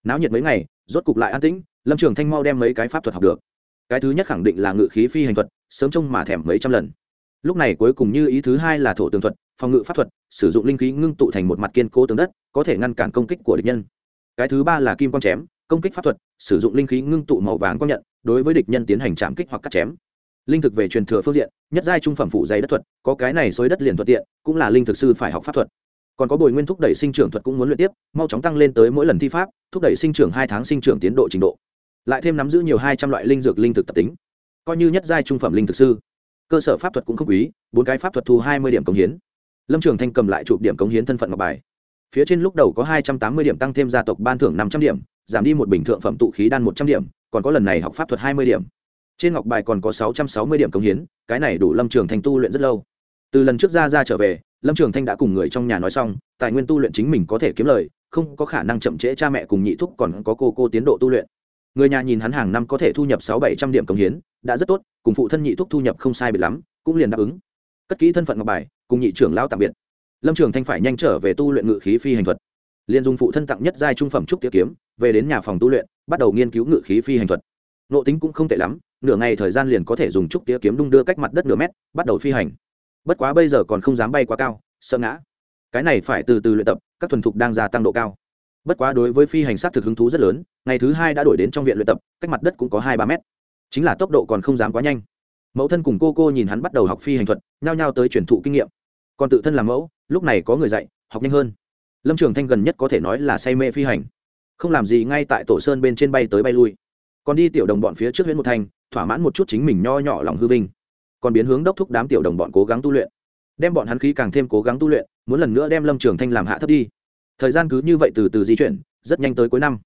náo nhiệt mấy ngày, rốt cục lại an tĩnh, lâm trường thanh mau đem mấy cái pháp thuật học được. Cái thứ nhất khẳng định là ngự khí phi hành thuật, sớm trông mà thèm mấy trăm lần. Lúc này cuối cùng như ý thứ hai là thổ tường thuật, phòng ngự pháp thuật, sử dụng linh khí ngưng tụ thành một mặt kiên cố tường đất, có thể ngăn cản công kích của địch nhân. Cái thứ ba là kim quang chém, công kích pháp thuật, sử dụng linh khí ngưng tụ màu vàng quang nhận, đối với địch nhân tiến hành chạm kích hoặc cắt chém. Linh thực về truyền thừa phương diện, nhất giai trung phẩm phụ dày đất thuật, có cái này xối đất liền thuận tiện, cũng là linh thực sư phải học pháp thuật còn có bồi nguyên thúc đẩy sinh trưởng thuật cũng muốn luyện tiếp, mau chóng tăng lên tới mỗi lần thi pháp, thúc đẩy sinh trưởng hai tháng sinh trưởng tiến độ trình độ. Lại thêm nắm giữ nhiều hai trăm loại linh dược linh thực tập tính, coi như nhất giai trung phẩm linh thực sư. Cơ sở pháp thuật cũng không quý, bốn cái pháp thuật thu hai mươi điểm cống hiến. Lâm trường thanh cầm lại chụp điểm cống hiến thân phận ngọc bài. Phía trên lúc đầu có hai trăm tám mươi điểm tăng thêm gia tộc ban thưởng năm trăm điểm, giảm đi một bình thượng phẩm tụ khí đan một trăm điểm, còn có lần này học pháp thuật hai mươi điểm. Trên ngọc bài còn có sáu trăm sáu mươi điểm cống hiến, cái này đủ lâm trường thanh tu luyện rất lâu từ lần trước ra ra trở về, lâm trường thanh đã cùng người trong nhà nói xong, tài nguyên tu luyện chính mình có thể kiếm lời, không có khả năng chậm trễ cha mẹ cùng nhị thúc còn có cô cô tiến độ tu luyện. Người nhà nhìn hắn hàng năm có thể thu nhập sáu bảy trăm điểm cống hiến, đã rất tốt, cùng phụ thân nhị thúc thu nhập không sai biệt lắm, cũng liền đáp ứng. Cất kỹ thân phận ngọc bài, cùng nhị trưởng lão tạm biệt. Lâm trường thanh phải nhanh trở về tu luyện ngự khí phi hành thuật. Liền dùng phụ thân tặng nhất giai trung phẩm trúc tiết kiếm, về đến nhà phòng tu luyện, bắt đầu nghiên cứu ngự khí phi hành thuật. Nộ tính cũng không tệ lắm, nửa ngày thời gian liền có thể dùng trúc tiết kiếm đung đưa cách mặt đất nửa mét, bắt đầu phi hành bất quá bây giờ còn không dám bay quá cao, sợ ngã. Cái này phải từ từ luyện tập, các thuần thục đang gia tăng độ cao. Bất quá đối với phi hành sát thực hứng thú rất lớn, ngày thứ hai đã đổi đến trong viện luyện tập, cách mặt đất cũng có hai ba mét. Chính là tốc độ còn không dám quá nhanh. Mẫu thân cùng cô cô nhìn hắn bắt đầu học phi hành thuật, nhao nhao tới truyền thụ kinh nghiệm. Còn tự thân làm mẫu, lúc này có người dạy, học nhanh hơn. Lâm trường thanh gần nhất có thể nói là say mê phi hành. Không làm gì ngay tại tổ sơn bên trên bay tới bay lui. Còn đi tiểu đồng bọn phía trước huyện một thanh thỏa mãn một chút chính mình nho nhỏ lòng hư vinh còn biến hướng đốc thúc đám tiểu đồng bọn cố gắng tu luyện. Đem bọn hắn khí càng thêm cố gắng tu luyện, muốn lần nữa đem lâm trường thanh làm hạ thấp đi. Thời gian cứ như vậy từ từ di chuyển, rất nhanh tới cuối năm.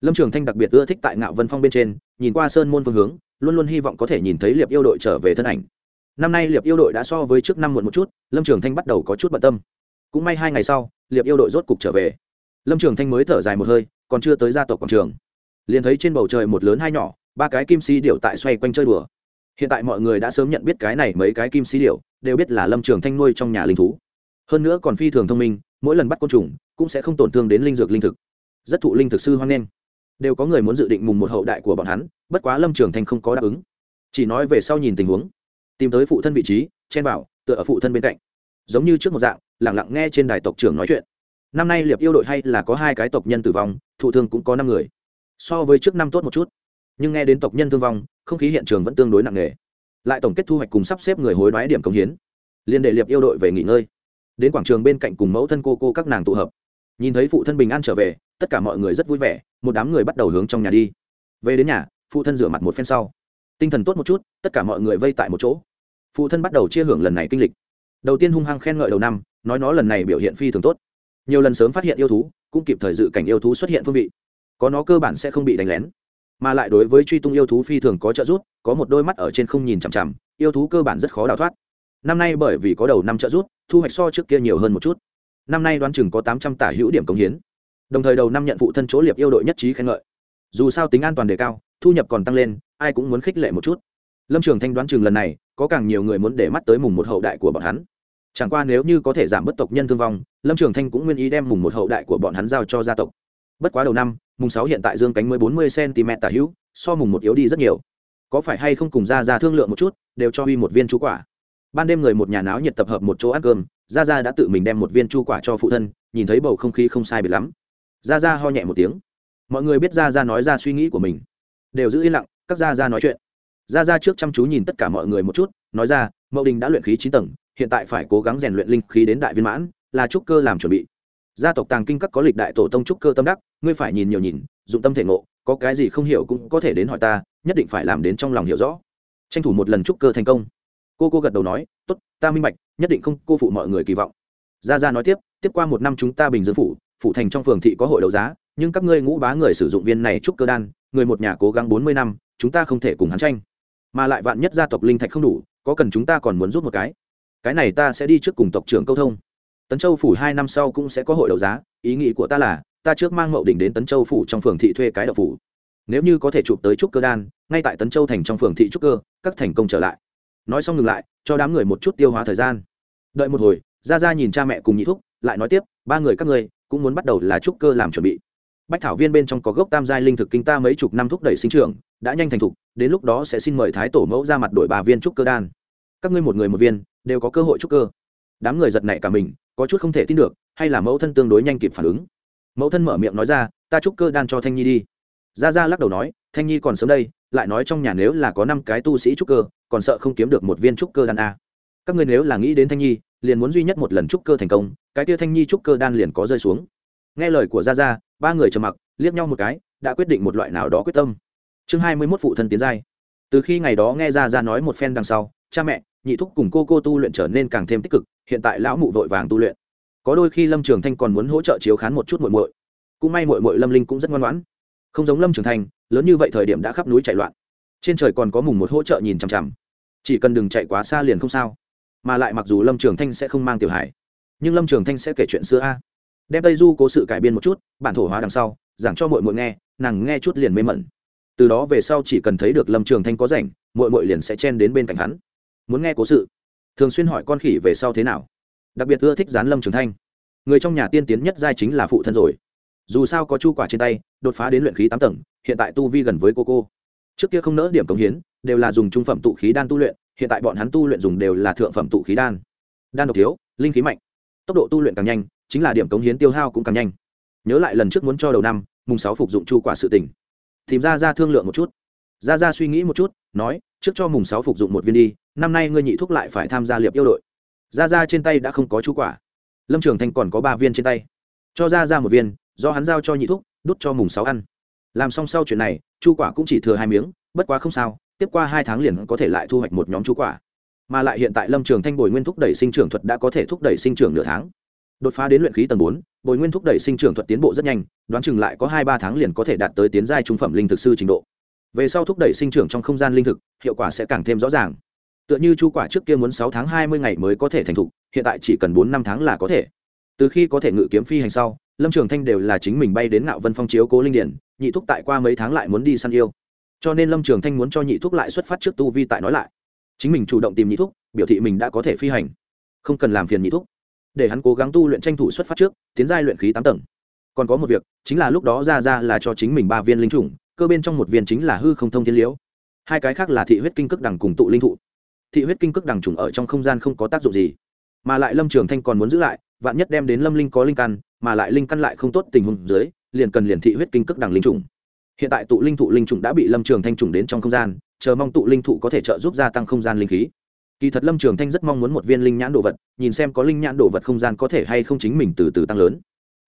Lâm trường thanh đặc biệt ưa thích tại ngạo vân phong bên trên, nhìn qua sơn môn phương hướng, luôn luôn hy vọng có thể nhìn thấy liệp yêu đội trở về thân ảnh. Năm nay liệp yêu đội đã so với trước năm muộn một chút, lâm trường thanh bắt đầu có chút bận tâm. Cũng may hai ngày sau, liệp yêu đội rốt cục trở về. Lâm trường thanh mới thở dài một hơi, còn chưa tới gia tộc quảng trường. Liền thấy trên bầu trời một lớn hai nhỏ, ba cái kim si điệu tại xoay quanh chơi đùa hiện tại mọi người đã sớm nhận biết cái này mấy cái kim sĩ điệu đều biết là lâm trường thanh nuôi trong nhà linh thú. Hơn nữa còn phi thường thông minh, mỗi lần bắt côn trùng, cũng sẽ không tổn thương đến linh dược linh thực. Rất thụ linh thực sư hoan nghênh. Đều có người muốn dự định mùng một hậu đại của bọn hắn, bất quá lâm trường thanh không có đáp ứng. Chỉ nói về sau nhìn tình huống. Tìm tới phụ thân vị trí, chen bảo tựa ở phụ thân bên cạnh. Giống như trước một dạng lẳng lặng nghe trên đài tộc trưởng nói chuyện. Năm nay liệp yêu đội hay là có hai cái tộc nhân tử vong, thụ thương cũng có năm người. So với trước năm tốt một chút nhưng nghe đến tộc nhân thương vong, không khí hiện trường vẫn tương đối nặng nề. Lại tổng kết thu hoạch cùng sắp xếp người hối đoái điểm công hiến. Liên đệ liệp yêu đội về nghỉ ngơi. Đến quảng trường bên cạnh cùng mẫu thân cô cô các nàng tụ hợp. Nhìn thấy phụ thân bình an trở về, tất cả mọi người rất vui vẻ, một đám người bắt đầu hướng trong nhà đi. Về đến nhà, phụ thân rửa mặt một phen sau. Tinh thần tốt một chút, tất cả mọi người vây tại một chỗ. Phụ thân bắt đầu chia hưởng lần này kinh lịch. Đầu tiên hung hăng khen ngợi đầu năm, nói nó lần này biểu hiện phi thường tốt. Nhiều lần sớm phát hiện yêu thú, cũng kịp thời dự cảnh yêu thú xuất hiện phương vị. Có nó cơ bản sẽ không bị đánh lén mà lại đối với truy tung yêu thú phi thường có trợ giúp, có một đôi mắt ở trên không nhìn chằm chằm, yêu thú cơ bản rất khó đào thoát. Năm nay bởi vì có đầu năm trợ giúp, thu hoạch so trước kia nhiều hơn một chút. Năm nay đoán chừng có tám trăm tả hữu điểm công hiến. Đồng thời đầu năm nhận phụ thân chỗ liệp yêu đội nhất trí khen ngợi. Dù sao tính an toàn đề cao, thu nhập còn tăng lên, ai cũng muốn khích lệ một chút. Lâm trường thanh đoán chừng lần này, có càng nhiều người muốn để mắt tới mùng một hậu đại của bọn hắn. Chẳng qua nếu như có thể giảm bất tộc nhân thương vong, lâm trường thanh cũng nguyên ý đem mùng một hậu đại của bọn hắn giao cho gia tộc. Bất quá đầu năm mùng sáu hiện tại dương cánh mới bốn mươi cm tả hữu, so mùng một yếu đi rất nhiều. Có phải hay không cùng ra ra thương lượng một chút, đều cho huy một viên chú quả. Ban đêm người một nhà náo nhiệt tập hợp một chỗ ăn cơm ra ra đã tự mình đem một viên chu quả cho phụ thân, nhìn thấy bầu không khí không sai biệt lắm. Ra ra ho nhẹ một tiếng. Mọi người biết ra ra nói ra suy nghĩ của mình. Đều giữ yên lặng, các ra ra nói chuyện. Ra ra trước chăm chú nhìn tất cả mọi người một chút, nói ra, mậu đình đã luyện khí chín tầng, hiện tại phải cố gắng rèn luyện linh khí đến đại viên mãn, là trúc cơ làm chuẩn bị gia tộc tàng kinh các có lịch đại tổ tông trúc cơ tâm đắc, ngươi phải nhìn nhiều nhìn, dụng tâm thể ngộ, có cái gì không hiểu cũng có thể đến hỏi ta, nhất định phải làm đến trong lòng hiểu rõ. Tranh thủ một lần trúc cơ thành công. Cô cô gật đầu nói, tốt, ta minh bạch, nhất định không cô phụ mọi người kỳ vọng. Gia gia nói tiếp tiếp qua một năm chúng ta bình dương phủ phủ thành trong phường thị có hội đấu giá, nhưng các ngươi ngũ bá người sử dụng viên này trúc cơ đan, người một nhà cố gắng bốn mươi năm, chúng ta không thể cùng hắn tranh. Mà lại vạn nhất gia tộc linh thạch không đủ, có cần chúng ta còn muốn rút một cái? Cái này ta sẽ đi trước cùng tộc trưởng câu thông tấn châu phủ hai năm sau cũng sẽ có hội đấu giá, ý nghĩ của ta là, ta trước mang mậu đỉnh đến tấn châu phủ trong phường thị thuê cái đậu phủ. Nếu như có thể chụp tới trúc cơ đan, ngay tại tấn châu thành trong phường thị trúc cơ, các thành công trở lại. Nói xong ngừng lại, cho đám người một chút tiêu hóa thời gian. Đợi một hồi ra ra nhìn cha mẹ cùng nhị thúc, lại nói tiếp, ba người các ngươi cũng muốn bắt đầu là trúc cơ làm chuẩn bị. Bách thảo viên bên trong có gốc tam giai linh thực kinh ta mấy chục năm thúc đẩy sinh trưởng, đã nhanh thành thục, đến lúc đó sẽ xin mời thái tổ mẫu ra mặt đổi bà viên trúc cơ đan. Các ngươi một người một viên, đều có cơ hội trúc cơ. Đám người giật nảy cả mình có chút không thể tin được hay là mẫu thân tương đối nhanh kịp phản ứng. Mẫu thân mở miệng nói ra ta chúc cơ đan cho thanh nhi đi. Ra ra lắc đầu nói thanh nhi còn sớm đây lại nói trong nhà nếu là có năm cái tu sĩ trúc cơ còn sợ không kiếm được một viên trúc cơ đan a các ngươi nếu là nghĩ đến thanh nhi liền muốn duy nhất một lần trúc cơ thành công cái tia thanh nhi trúc cơ đan liền có rơi xuống. Nghe lời của Ra Ra, ba người trầm mặc liếc nhau một cái đã quyết định một loại nào đó quyết tâm. Chương hai mươi mốt phụ thân tiến giai. Từ khi ngày đó nghe ra ra nói một phen đằng sau cha mẹ nhị thúc cùng cô cô tu luyện trở nên càng thêm tích cực hiện tại lão mụ vội vàng tu luyện. Có đôi khi lâm trường thanh còn muốn hỗ trợ chiếu khán một chút muội muội. Cũng may muội muội lâm linh cũng rất ngoan ngoãn. Không giống lâm trường thanh, lớn như vậy thời điểm đã khắp núi chạy loạn. Trên trời còn có mùng một hỗ trợ nhìn chằm chằm. Chỉ cần đừng chạy quá xa liền không sao. Mà lại mặc dù lâm trường thanh sẽ không mang tiểu hải nhưng lâm trường thanh sẽ kể chuyện xưa a. Đem tây du cố sự cải biên một chút, bản thổ hóa đằng sau, giảng cho mội mội nghe, nàng nghe chút liền mê mẩn. Từ đó về sau chỉ cần thấy được lâm trường thanh có rảnh mội mội liền sẽ chen đến bên cạnh hắn. Muốn nghe cố sự thường xuyên hỏi con khỉ về sau thế nào. Đặc biệt ưa thích gián lâm trường thanh. Người trong nhà tiên tiến nhất giai chính là phụ thân rồi. Dù sao có chu quả trên tay, đột phá đến luyện khí tám tầng, hiện tại tu vi gần với cô cô. Trước kia không nỡ điểm cống hiến, đều là dùng trung phẩm tụ khí đan tu luyện, hiện tại bọn hắn tu luyện dùng đều là thượng phẩm tụ khí đan. Đan độc thiếu, linh khí mạnh. Tốc độ tu luyện càng nhanh, chính là điểm cống hiến tiêu hao cũng càng nhanh. Nhớ lại lần trước muốn cho đầu năm, mùng sáu phục dụng chu quả sự tỉnh tìm ra ra thương lượng một chút ra ra suy nghĩ một chút, nói, trước cho mùng sáu phục dụng một viên đi, năm nay ngươi nhị thúc lại phải tham gia liệp yêu đội. Ra ra trên tay đã không có chu quả. Lâm trường thanh còn có ba viên trên tay. Cho ra ra một viên, do hắn giao cho nhị thúc, đút cho mùng sáu ăn. Làm xong sau chuyện này chu quả cũng chỉ thừa hai miếng, bất quá không sao, tiếp qua hai tháng liền có thể lại thu hoạch một nhóm chu quả. Mà lại hiện tại lâm trường thanh bồi nguyên thúc đẩy sinh trưởng thuật đã có thể thúc đẩy sinh trưởng nửa tháng. Đột phá đến luyện khí tầng bốn, bồi nguyên thúc đẩy sinh trưởng thuật tiến bộ rất nhanh, đoán chừng lại có hai ba tháng liền có thể đạt tới tiến giai trung phẩm linh thực sư trình độ về sau thúc đẩy sinh trưởng trong không gian linh thực, hiệu quả sẽ càng thêm rõ ràng. Tựa như chu quả trước kia muốn sáu tháng hai mươi ngày mới có thể thành thục, hiện tại chỉ cần bốn năm tháng là có thể. Từ khi có thể ngự kiếm phi hành sau, lâm trường thanh đều là chính mình bay đến ngạo vân phong chiếu cố linh điển, nhị thúc tại qua mấy tháng lại muốn đi săn yêu. Cho nên lâm trường thanh muốn cho nhị thúc lại xuất phát trước tu vi tại nói lại. Chính mình chủ động tìm nhị thúc, biểu thị mình đã có thể phi hành. Không cần làm phiền nhị thúc. Để hắn cố gắng tu luyện tranh thủ xuất phát trước, tiến giai luyện khí tám tầng. Còn có một việc, chính là lúc đó ra ra là cho chính mình ba viên linh chủng cơ bên trong một viên chính là hư không thông thiên liễu. Hai cái khác là thị huyết kinh cước đằng cùng tụ linh thụ. Thị huyết kinh cước đằng trùng ở trong không gian không có tác dụng gì, mà lại lâm trường thanh còn muốn giữ lại, vạn nhất đem đến lâm linh có linh căn, mà lại linh căn lại không tốt tình huống dưới, liền cần liền thị huyết kinh cước đằng linh trùng. Hiện tại tụ linh thụ linh trùng đã bị lâm trường thanh trùng đến trong không gian, chờ mong tụ linh thụ có thể trợ giúp gia tăng không gian linh khí. Kỳ thật lâm trường thanh rất mong muốn một viên linh nhãn đồ vật, nhìn xem có linh nhãn đồ vật không gian có thể hay không chính mình từ từ tăng lớn.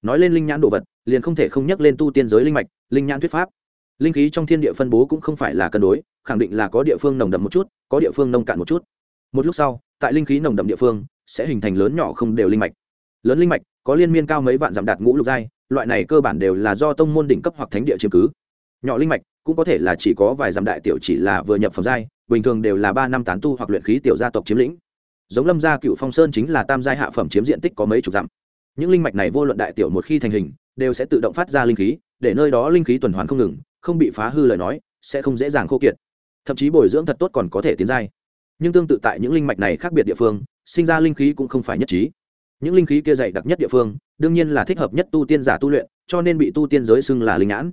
Nói lên linh nhãn đồ vật, liền không thể không nhắc lên tu tiên giới linh mạch, linh nhãn thuyết pháp linh khí trong thiên địa phân bố cũng không phải là cân đối, khẳng định là có địa phương nồng đậm một chút, có địa phương nông cạn một chút. Một lúc sau, tại linh khí nồng đậm địa phương, sẽ hình thành lớn nhỏ không đều linh mạch. Lớn linh mạch, có liên miên cao mấy vạn dặm đạt ngũ lục giai, loại này cơ bản đều là do tông môn đỉnh cấp hoặc thánh địa chiếm cứ. Nhỏ linh mạch, cũng có thể là chỉ có vài dặm đại tiểu chỉ là vừa nhập phẩm giai, bình thường đều là ba năm tán tu hoặc luyện khí tiểu gia tộc chiếm lĩnh. Giống lâm gia cựu phong sơn chính là tam giai hạ phẩm chiếm diện tích có mấy chục dặm. Những linh mạch này vô luận đại tiểu một khi thành hình, đều sẽ tự động phát ra linh khí, để nơi đó linh khí tuần hoàn không ngừng không bị phá hư lời nói, sẽ không dễ dàng khô kiệt. Thậm chí bồi dưỡng thật tốt còn có thể tiến giai. Nhưng tương tự tại những linh mạch này khác biệt địa phương, sinh ra linh khí cũng không phải nhất trí. Những linh khí kia dày đặc nhất địa phương, đương nhiên là thích hợp nhất tu tiên giả tu luyện, cho nên bị tu tiên giới xưng là linh nhãn.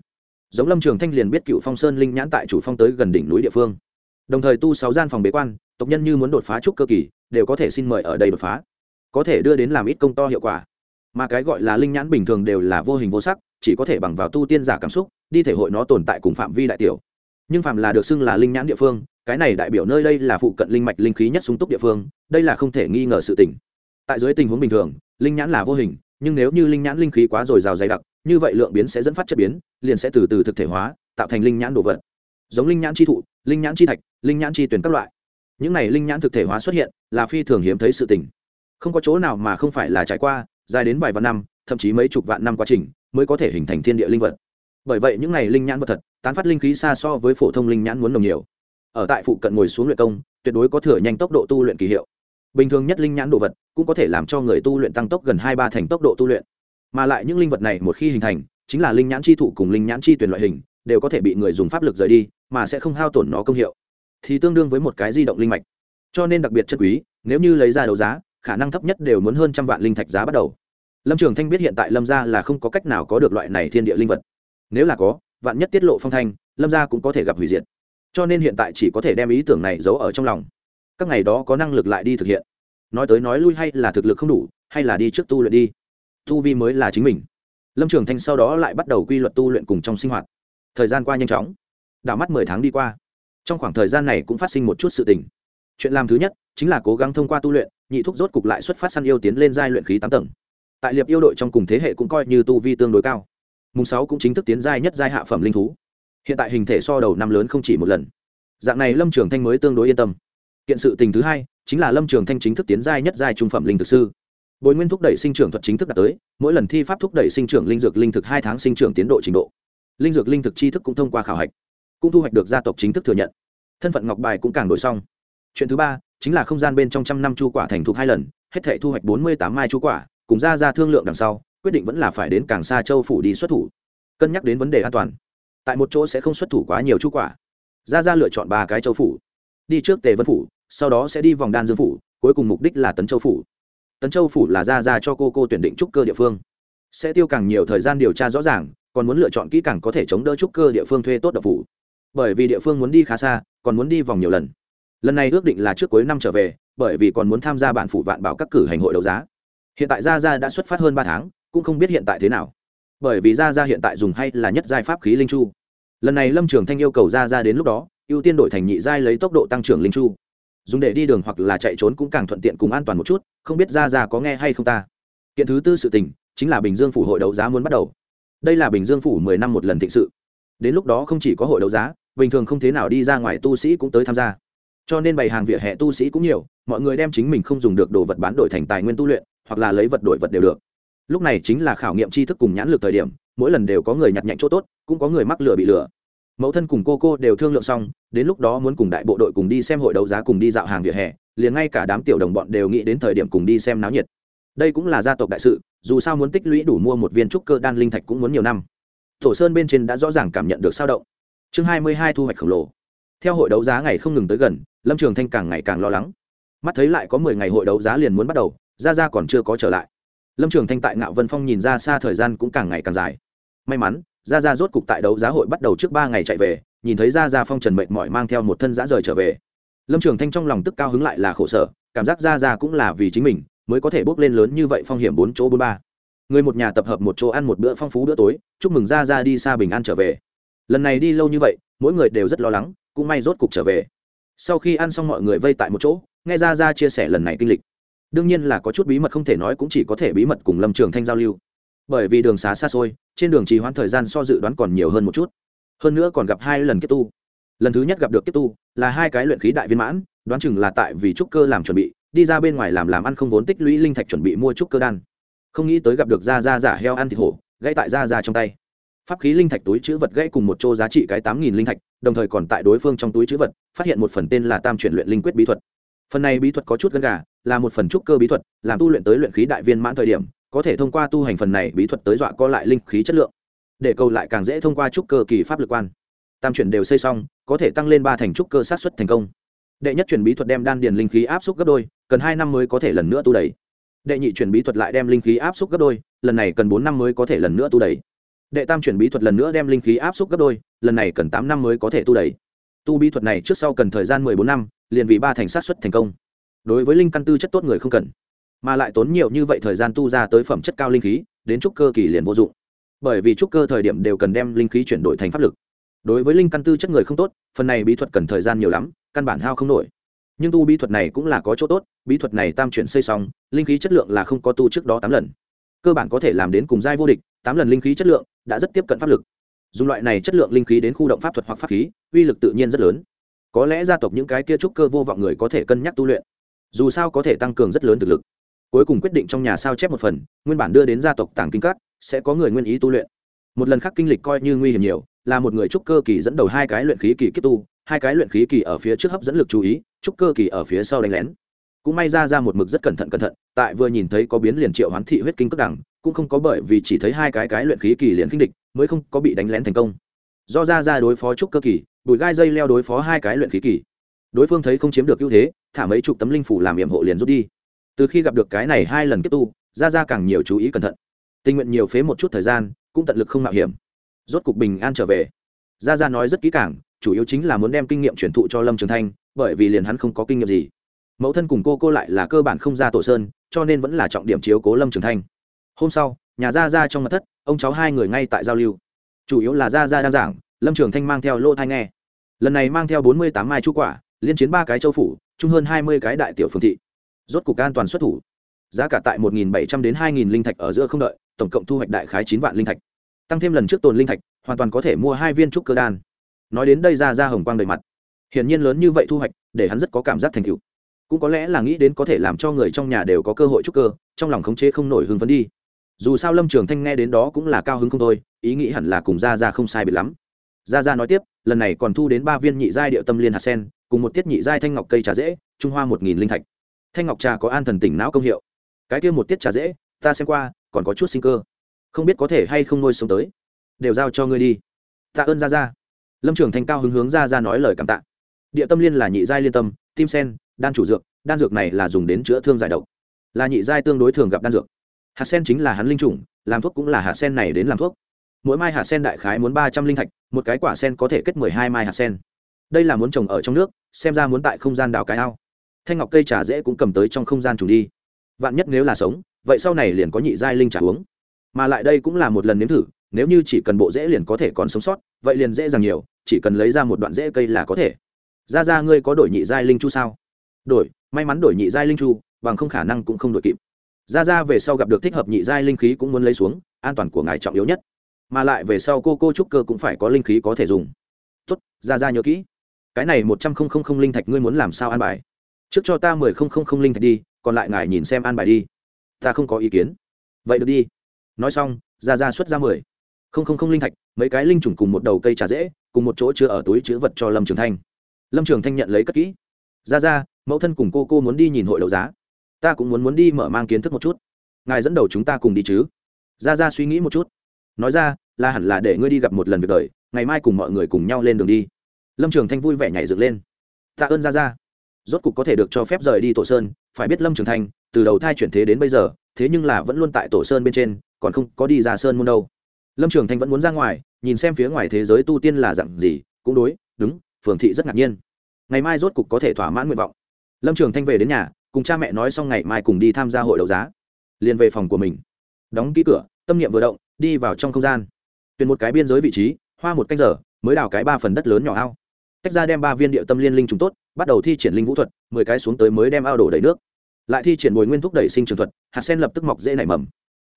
Giống lâm trường thanh liền biết cựu phong sơn linh nhãn tại chủ phong tới gần đỉnh núi địa phương. Đồng thời tu sáu gian phòng bế quan, tộc nhân như muốn đột phá trúc cơ kỳ, đều có thể xin mời ở đây đột phá. Có thể đưa đến làm ít công to hiệu quả. Mà cái gọi là linh nhãn bình thường đều là vô hình vô sắc, chỉ có thể bằng vào tu tiên giả cảm xúc đi thể hội nó tồn tại cùng phạm vi đại tiểu. Nhưng phạm là được xưng là linh nhãn địa phương, cái này đại biểu nơi đây là phụ cận linh mạch linh khí nhất sung túc địa phương, đây là không thể nghi ngờ sự tỉnh tại dưới tình huống bình thường, linh nhãn là vô hình, nhưng nếu như linh nhãn linh khí quá dồi dào dày đặc, như vậy lượng biến sẽ dẫn phát chất biến, liền sẽ từ từ thực thể hóa, tạo thành linh nhãn đồ vật. Giống linh nhãn chi thụ, linh nhãn chi thạch, linh nhãn chi tuyển các loại. Những này linh nhãn thực thể hóa xuất hiện, là phi thường hiếm thấy sự tình. Không có chỗ nào mà không phải là trải qua, dài đến vài vạn năm, thậm chí mấy chục vạn năm quá trình, mới có thể hình thành thiên địa linh vật bởi vậy những này linh nhãn vật thật, tán phát linh khí xa so với phổ thông linh nhãn muốn nồng nhiều. Ở tại phụ cận ngồi xuống luyện công, tuyệt đối có thừa nhanh tốc độ tu luyện kỳ hiệu. Bình thường nhất linh nhãn đồ vật cũng có thể làm cho người tu luyện tăng tốc gần hai ba thành tốc độ tu luyện. Mà lại những linh vật này một khi hình thành, chính là linh nhãn chi thụ cùng linh nhãn chi tuyển loại hình, đều có thể bị người dùng pháp lực rời đi, mà sẽ không hao tổn nó công hiệu. Thì tương đương với một cái di động linh mạch. Cho nên đặc biệt chất quý, nếu như lấy ra đấu giá, khả năng thấp nhất đều muốn hơn trăm vạn linh thạch giá bắt đầu. Lâm trường thanh biết hiện tại lâm gia là không có cách nào có được loại này thiên địa linh vật nếu là có, vạn nhất tiết lộ phong thanh, lâm gia cũng có thể gặp hủy diệt. Cho nên hiện tại chỉ có thể đem ý tưởng này giấu ở trong lòng. Các ngày đó có năng lực lại đi thực hiện. Nói tới nói lui hay là thực lực không đủ, hay là đi trước tu luyện đi. Tu vi mới là chính mình. Lâm trường thanh sau đó lại bắt đầu quy luật tu luyện cùng trong sinh hoạt. Thời gian qua nhanh chóng. Đảo mắt mười tháng đi qua. Trong khoảng thời gian này cũng phát sinh một chút sự tình. Chuyện làm thứ nhất chính là cố gắng thông qua tu luyện, nhị thúc rốt cục lại xuất phát săn yêu tiến lên giai luyện khí tám tầng. Tại liệp yêu đội trong cùng thế hệ cũng coi như tu vi tương đối cao mùng sáu cũng chính thức tiến giai nhất giai hạ phẩm linh thú. Hiện tại hình thể so đầu năm lớn không chỉ một lần. Dạng này lâm trường thanh mới tương đối yên tâm. Kiện sự tình thứ hai, chính là lâm trường thanh chính thức tiến giai nhất giai trung phẩm linh thực sư. Bồi nguyên thúc đẩy sinh trưởng thuật chính thức đạt tới, mỗi lần thi pháp thúc đẩy sinh trưởng linh dược linh thực hai tháng sinh trưởng tiến độ trình độ. Linh dược linh thực tri thức cũng thông qua khảo hạch, cũng thu hoạch được gia tộc chính thức thừa nhận. Thân phận ngọc bài cũng càng đổi xong. Chuyện thứ ba, chính là không gian bên trong trăm năm chu quả thành thục hai lần, hết thể thu hoạch bốn mươi tám mai chu quả, cùng ra ra thương lượng đằng sau quyết định vẫn là phải đến càng xa châu phủ đi xuất thủ. Cân nhắc đến vấn đề an toàn. Tại một chỗ sẽ không xuất thủ quá nhiều chu quả. Ra ra lựa chọn ba cái châu phủ. Đi trước tề vân phủ, sau đó sẽ đi vòng đan dương phủ, cuối cùng mục đích là tấn châu phủ. Tấn châu phủ là ra ra cho cô cô tuyển định trúc cơ địa phương. Sẽ tiêu càng nhiều thời gian điều tra rõ ràng, còn muốn lựa chọn kỹ càng có thể chống đỡ trúc cơ địa phương thuê tốt độc phủ. Bởi vì địa phương muốn đi khá xa, còn muốn đi vòng nhiều lần. Lần này ước định là trước cuối năm trở về, bởi vì còn muốn tham gia bản phủ vạn bảo các cử hành hội đấu giá. Hiện tại Ra Ra đã xuất phát hơn ba tháng cũng không biết hiện tại thế nào. Bởi vì gia gia hiện tại dùng hay là nhất giai pháp khí linh chu. Lần này lâm trường thanh yêu cầu gia gia đến lúc đó, ưu tiên đổi thành nhị giai lấy tốc độ tăng trưởng linh chu. Dùng để đi đường hoặc là chạy trốn cũng càng thuận tiện cùng an toàn một chút, không biết gia gia có nghe hay không ta. Kiện thứ tư sự tình, chính là bình dương phủ hội đấu giá muốn bắt đầu. Đây là bình dương phủ mười năm một lần thịnh sự. Đến lúc đó không chỉ có hội đấu giá, bình thường không thế nào đi ra ngoài tu sĩ cũng tới tham gia. Cho nên bày hàng vỉa hè tu sĩ cũng nhiều, mọi người đem chính mình không dùng được đồ vật bán đổi thành tài nguyên tu luyện, hoặc là lấy vật đổi vật đều được lúc này chính là khảo nghiệm tri thức cùng nhãn lực thời điểm, mỗi lần đều có người nhặt nhạnh chỗ tốt, cũng có người mắc lửa bị lửa mẫu thân cùng cô cô đều thương lượng xong, đến lúc đó muốn cùng đại bộ đội cùng đi xem hội đấu giá cùng đi dạo hàng vỉa hè, liền ngay cả đám tiểu đồng bọn đều nghĩ đến thời điểm cùng đi xem náo nhiệt. Đây cũng là gia tộc đại sự, dù sao muốn tích lũy đủ mua một viên trúc cơ đan linh thạch cũng muốn nhiều năm. Tổ sơn bên trên đã rõ ràng cảm nhận được sao động. Chương hai mươi hai thu hoạch khổng lồ. Theo hội đấu giá ngày không ngừng tới gần, lâm trường thanh càng ngày càng lo lắng. Mắt thấy lại có mười ngày hội đấu giá liền muốn bắt đầu ra ra còn chưa có trở lại lâm trường thanh tại ngạo vân phong nhìn ra xa thời gian cũng càng ngày càng dài. May mắn ra ra rốt cục tại đấu giá hội bắt đầu trước ba ngày chạy về, nhìn thấy ra ra phong trần Mệnh mỏi mang theo một thân giã rời trở về. Lâm trường thanh trong lòng tức cao hứng lại là khổ sở, cảm giác ra ra cũng là vì chính mình, mới có thể bốc lên lớn như vậy phong hiểm bốn chỗ bốn ba. Người một nhà tập hợp một chỗ ăn một bữa phong phú bữa tối, chúc mừng ra ra đi xa bình an trở về. Lần này đi lâu như vậy, mỗi người đều rất lo lắng, cũng may rốt cục trở về. Sau khi ăn xong mọi người vây tại một chỗ, nghe ra ra chia sẻ lần này kinh lịch đương nhiên là có chút bí mật không thể nói cũng chỉ có thể bí mật cùng lâm trường thanh giao lưu. Bởi vì đường xá xa xôi, trên đường trì hoãn thời gian so dự đoán còn nhiều hơn một chút. Hơn nữa còn gặp hai lần kết tu. Lần thứ nhất gặp được kết tu là hai cái luyện khí đại viên mãn, đoán chừng là tại vì trúc cơ làm chuẩn bị, đi ra bên ngoài làm làm ăn không vốn tích lũy linh thạch chuẩn bị mua trúc cơ đan. Không nghĩ tới gặp được da da giả heo ăn thịt hổ, gãy tại da da trong tay. Pháp khí linh thạch túi chữ vật gãy cùng một chỗ giá trị cái tám nghìn linh thạch, đồng thời còn tại đối phương trong túi chữ vật, phát hiện một phần tên là tam chuyển luyện linh quyết bí thuật. Phần này bí thuật có chút gần gà là một phần trúc cơ bí thuật, làm tu luyện tới luyện khí đại viên mãn thời điểm, có thể thông qua tu hành phần này bí thuật tới dọa co lại linh khí chất lượng, để cầu lại càng dễ thông qua trúc cơ kỳ pháp lực quan. Tam chuyển đều xây xong, có thể tăng lên ba thành trúc cơ sát xuất thành công. Đệ nhất chuyển bí thuật đem đan điền linh khí áp suất gấp đôi, cần hai năm mới có thể lần nữa tu đầy. Đệ nhị chuyển bí thuật lại đem linh khí áp suất gấp đôi, lần này cần bốn năm mới có thể lần nữa tu đầy. Đệ tam chuyển bí thuật lần nữa đem linh khí áp suất gấp đôi, lần này cần tám năm mới có thể tu đầy. Tu bí thuật này trước sau cần thời gian mười bốn năm, liền vì ba thành sát xuất thành công đối với linh căn tư chất tốt người không cần, mà lại tốn nhiều như vậy thời gian tu ra tới phẩm chất cao linh khí, đến trúc cơ kỳ liền vô dụng. Bởi vì trúc cơ thời điểm đều cần đem linh khí chuyển đổi thành pháp lực. Đối với linh căn tư chất người không tốt, phần này bí thuật cần thời gian nhiều lắm, căn bản hao không nổi. Nhưng tu bí thuật này cũng là có chỗ tốt, bí thuật này tam chuyển xây xong, linh khí chất lượng là không có tu trước đó tám lần. Cơ bản có thể làm đến cùng giai vô địch, tám lần linh khí chất lượng đã rất tiếp cận pháp lực. Dùng loại này chất lượng linh khí đến khu động pháp thuật hoặc pháp khí, uy lực tự nhiên rất lớn. Có lẽ gia tộc những cái kia trúc cơ vô vọng người có thể cân nhắc tu luyện dù sao có thể tăng cường rất lớn thực lực. Cuối cùng quyết định trong nhà sao chép một phần, nguyên bản đưa đến gia tộc tàng kinh các, sẽ có người nguyên ý tu luyện. Một lần khác kinh lịch coi như nguy hiểm nhiều, là một người trúc cơ kỳ dẫn đầu hai cái luyện khí kỳ kiếp tu, hai cái luyện khí kỳ ở phía trước hấp dẫn lực chú ý, trúc cơ kỳ ở phía sau đánh lén. Cũng may ra ra một mực rất cẩn thận cẩn thận, tại vừa nhìn thấy có biến liền triệu hoán thị huyết kinh cất đẳng, cũng không có bởi vì chỉ thấy hai cái cái luyện khí kỳ liền kinh địch, mới không có bị đánh lén thành công. Do ra ra đối phó trúc cơ kỳ, bùi gai dây leo đối phó hai cái luyện khí kỳ đối phương thấy không chiếm được ưu thế, thả mấy chục tấm linh phủ làm yểm hộ liền rút đi. Từ khi gặp được cái này hai lần kết tu ra ra càng nhiều chú ý cẩn thận. Tình nguyện nhiều phế một chút thời gian, cũng tận lực không mạo hiểm. Rốt cục bình an trở về. Ra ra nói rất kỹ càng, chủ yếu chính là muốn đem kinh nghiệm truyền thụ cho lâm trường thanh, bởi vì liền hắn không có kinh nghiệm gì. Mẫu thân cùng cô cô lại là cơ bản không ra tổ sơn, cho nên vẫn là trọng điểm chiếu cố lâm trường thanh. Hôm sau, nhà ra ra trong mặt thất, ông cháu hai người ngay tại giao lưu. Chủ yếu là ra ra đang giảng, lâm trường thanh mang theo lô thai nghe. Lần này mang theo bốn mươi tám mai chú quả liên chiến ba cái châu phủ, chung hơn hai mươi cái đại tiểu phương thị. Rốt cục an toàn xuất thủ. Giá cả tại một bảy trăm đến hai linh thạch ở giữa không đợi, tổng cộng thu hoạch đại khái chín vạn linh thạch. Tăng thêm lần trước tồn linh thạch, hoàn toàn có thể mua hai viên trúc cơ đan. Nói đến đây ra ra hồng quang đầy mặt. Hiển nhiên lớn như vậy thu hoạch, để hắn rất có cảm giác thành tựu. Cũng có lẽ là nghĩ đến có thể làm cho người trong nhà đều có cơ hội trúc cơ, trong lòng khống chế không nổi hưng phấn đi. Dù sao lâm trường thanh nghe đến đó cũng là cao hứng không thôi, ý nghĩ hẳn là cùng ra ra không sai biệt lắm. Ra ra nói tiếp, lần này còn thu đến ba viên nhị giai địa tâm liên hạt sen cùng một tiết nhị giai thanh ngọc cây trà dễ, trung hoa một nghìn linh thạch. Thanh ngọc trà có an thần tỉnh não công hiệu. Cái kia một tiết trà dễ, ta xem qua, còn có chút sinh cơ. Không biết có thể hay không nuôi sống tới. Đều giao cho ngươi đi. Tạ ơn ra ra lâm trường thanh cao hứng hướng ra ra nói lời cảm tạ. Địa tâm liên là nhị giai liên tâm, tim sen, đan chủ dược, đan dược này là dùng đến chữa thương giải độc. Là nhị giai tương đối thường gặp đan dược. Hạt sen chính là hắn linh chủng, làm thuốc cũng là hạt sen này đến làm thuốc. Mỗi mai hạt sen đại khái muốn ba trăm linh thạch, một cái quả sen có thể kết mười hai mai hạt sen đây là muốn trồng ở trong nước, xem ra muốn tại không gian đào cái ao. Thanh ngọc cây trà dễ cũng cầm tới trong không gian trùng đi. Vạn nhất nếu là sống, vậy sau này liền có nhị giai linh trà uống. Mà lại đây cũng là một lần nếm thử, nếu như chỉ cần bộ dễ liền có thể còn sống sót, vậy liền dễ dàng nhiều, chỉ cần lấy ra một đoạn dễ cây là có thể. Ra ra ngươi có đổi nhị giai linh chu sao? Đổi, may mắn đổi nhị giai linh chu, bằng không khả năng cũng không đổi kịp. Ra ra về sau gặp được thích hợp nhị giai linh khí cũng muốn lấy xuống, an toàn của ngài trọng yếu nhất. Mà lại về sau cô cô trúc cơ cũng phải có linh khí có thể dùng. Tốt ra ra nhớ kỹ cái này một trăm không không không linh thạch ngươi muốn làm sao an bài? Trước cho ta mười không không không linh thạch đi, còn lại ngài nhìn xem an bài đi. Ta không có ý kiến. Vậy được đi. Nói xong, ra ra xuất ra mười không không không linh thạch, mấy cái linh trùng cùng một đầu cây trà dễ, cùng một chỗ chứa ở túi chữ vật cho lâm trường thanh. Lâm trường thanh nhận lấy cất kỹ. Ra ra, mẫu thân cùng cô cô muốn đi nhìn hội đấu giá. Ta cũng muốn muốn đi mở mang kiến thức một chút. Ngài dẫn đầu chúng ta cùng đi chứ. Ra ra suy nghĩ một chút. Nói ra, là hẳn là để ngươi đi gặp một lần việc đời, ngày mai cùng mọi người cùng nhau lên đường đi lâm trường thanh vui vẻ nhảy dựng lên. Tạ ơn ra ra rốt cục có thể được cho phép rời đi tổ sơn, phải biết lâm trường thanh, từ đầu thai chuyển thế đến bây giờ, thế nhưng là vẫn luôn tại tổ sơn bên trên, còn không có đi ra sơn môn đâu. Lâm trường thanh vẫn muốn ra ngoài, nhìn xem phía ngoài thế giới tu tiên là dặn gì, cũng đối, đúng, phường thị rất ngạc nhiên. Ngày mai rốt cục có thể thỏa mãn nguyện vọng. Lâm trường thanh về đến nhà, cùng cha mẹ nói xong ngày mai cùng đi tham gia hội đấu giá. Liền về phòng của mình. Đóng ký cửa, tâm niệm vừa động, đi vào trong không gian. Tuyển một cái biên giới vị trí, hoa một canh giờ, mới đào cái ba phần đất lớn nhỏ ao tách ra đem ba viên địa tâm liên linh trùng tốt, bắt đầu thi triển linh vũ thuật, mười cái xuống tới mới đem ao đổ đầy nước. Lại thi triển bồi nguyên thúc đẩy sinh trường thuật, hạt sen lập tức mọc dễ nảy mầm.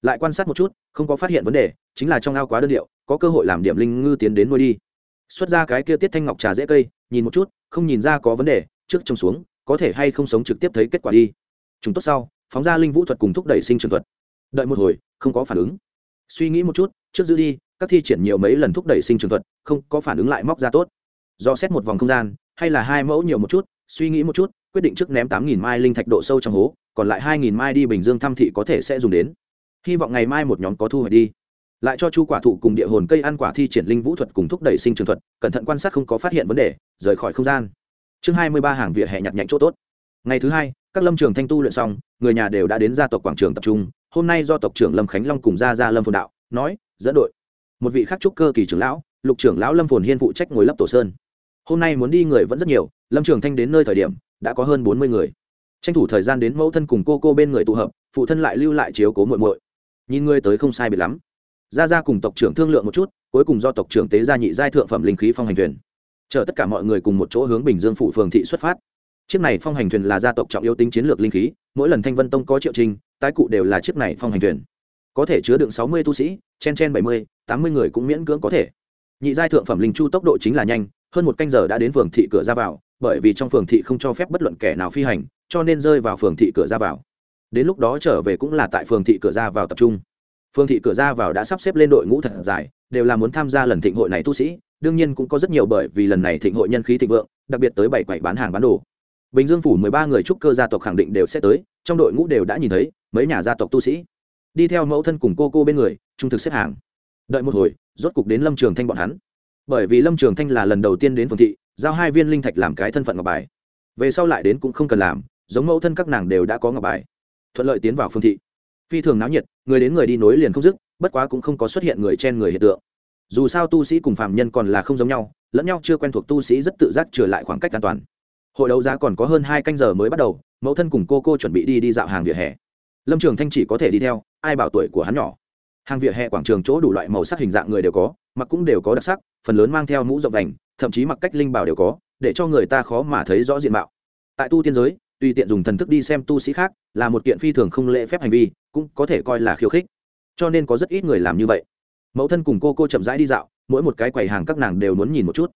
Lại quan sát một chút, không có phát hiện vấn đề, chính là trong ao quá đơn điệu, có cơ hội làm điểm linh ngư tiến đến nuôi đi. Xuất ra cái kia tiết thanh ngọc trà dễ cây, nhìn một chút, không nhìn ra có vấn đề, trước trông xuống, có thể hay không sống trực tiếp thấy kết quả đi. Chúng tốt sau, phóng ra linh vũ thuật cùng thúc đẩy sinh trường thuật. Đợi một hồi, không có phản ứng. Suy nghĩ một chút, trước giữ đi, các thi triển nhiều mấy lần thúc đẩy sinh trường thuật, không có phản ứng lại móc ra tốt do xét một vòng không gian, hay là hai mẫu nhiều một chút, suy nghĩ một chút, quyết định trước ném tám nghìn mai linh thạch độ sâu trong hố, còn lại hai nghìn mai đi bình dương thăm thị có thể sẽ dùng đến. Hy vọng ngày mai một nhóm có thu hoạch đi. Lại cho chu quả thụ cùng địa hồn cây ăn quả thi triển linh vũ thuật cùng thúc đẩy sinh trường thuật, cẩn thận quan sát không có phát hiện vấn đề, rời khỏi không gian. Chương hai mươi ba hàng vỉa hè nhặt nhạnh chỗ tốt. Ngày thứ hai, các lâm trường thanh tu luyện xong, người nhà đều đã đến gia tộc quảng trường tập trung. Hôm nay do tộc trưởng lâm khánh long cùng gia gia lâm phồn đạo nói, dẫn đội. Một vị khắc trúc cơ kỳ trưởng lão, lục trưởng lão lâm phồn hiên phụ trách ngồi lấp tổ sơn hôm nay muốn đi người vẫn rất nhiều, lâm trường thanh đến nơi thời điểm, đã có hơn bốn mươi người. Tranh thủ thời gian đến mẫu thân cùng cô cô bên người tụ hợp, phụ thân lại lưu lại chiếu cố muội muội. Nhìn ngươi tới không sai biệt lắm. Ra ra cùng tộc trưởng thương lượng một chút, cuối cùng do tộc trưởng tế gia nhị giai thượng phẩm linh khí phong hành thuyền. Chờ tất cả mọi người cùng một chỗ hướng bình dương phụ phường thị xuất phát. Chiếc này phong hành thuyền là gia tộc trọng yếu tính chiến lược linh khí, mỗi lần thanh vân tông có triệu trình, tái cụ đều là chiếc này phong hành thuyền. Có thể chứa đựng sáu mươi tu sĩ, chen chen bảy mươi, tám mươi người cũng miễn cưỡng có thể. Nhị giai thượng phẩm linh chu tốc độ chính là nhanh hơn một canh giờ đã đến phường thị cửa ra vào, bởi vì trong phường thị không cho phép bất luận kẻ nào phi hành, cho nên rơi vào phường thị cửa ra vào. Đến lúc đó trở về cũng là tại phường thị cửa ra vào tập trung. Phường thị cửa ra vào đã sắp xếp lên đội ngũ thật dài, đều là muốn tham gia lần thịnh hội này tu sĩ, đương nhiên cũng có rất nhiều bởi vì lần này thịnh hội nhân khí thịnh vượng, đặc biệt tới bảy quầy bán hàng bán đồ. Bình dương phủ mười ba người trúc cơ gia tộc khẳng định đều sẽ tới, trong đội ngũ đều đã nhìn thấy mấy nhà gia tộc tu sĩ. Đi theo mẫu thân cùng cô cô bên người, trung thực xếp hàng. Đợi một hồi, rốt cục đến lâm trường thanh bọn hắn bởi vì lâm trường thanh là lần đầu tiên đến phường thị, giao hai viên linh thạch làm cái thân phận ngọc bài. Về sau lại đến cũng không cần làm, giống mẫu thân các nàng đều đã có ngọc bài. Thuận lợi tiến vào phương thị. Phi thường náo nhiệt, người đến người đi nối liền không dứt, bất quá cũng không có xuất hiện người chen người hiện tượng. Dù sao tu sĩ cùng phạm nhân còn là không giống nhau, lẫn nhau chưa quen thuộc tu sĩ rất tự giác trở lại khoảng cách an toàn. Hội đấu giá còn có hơn hai canh giờ mới bắt đầu, mẫu thân cùng cô cô chuẩn bị đi đi dạo hàng vỉa hè. Lâm trường thanh chỉ có thể đi theo, ai bảo tuổi của hắn nhỏ hàng vỉa hè quảng trường chỗ đủ loại màu sắc hình dạng người đều có, mặc cũng đều có đặc sắc, phần lớn mang theo mũ rộng đành thậm chí mặc cách linh bảo đều có, để cho người ta khó mà thấy rõ diện mạo. Tại tu tiên giới, tùy tiện dùng thần thức đi xem tu sĩ khác, là một kiện phi thường không lễ phép hành vi, cũng có thể coi là khiêu khích. Cho nên có rất ít người làm như vậy. Mẫu thân cùng cô cô chậm rãi đi dạo, mỗi một cái quầy hàng các nàng đều muốn nhìn một chút.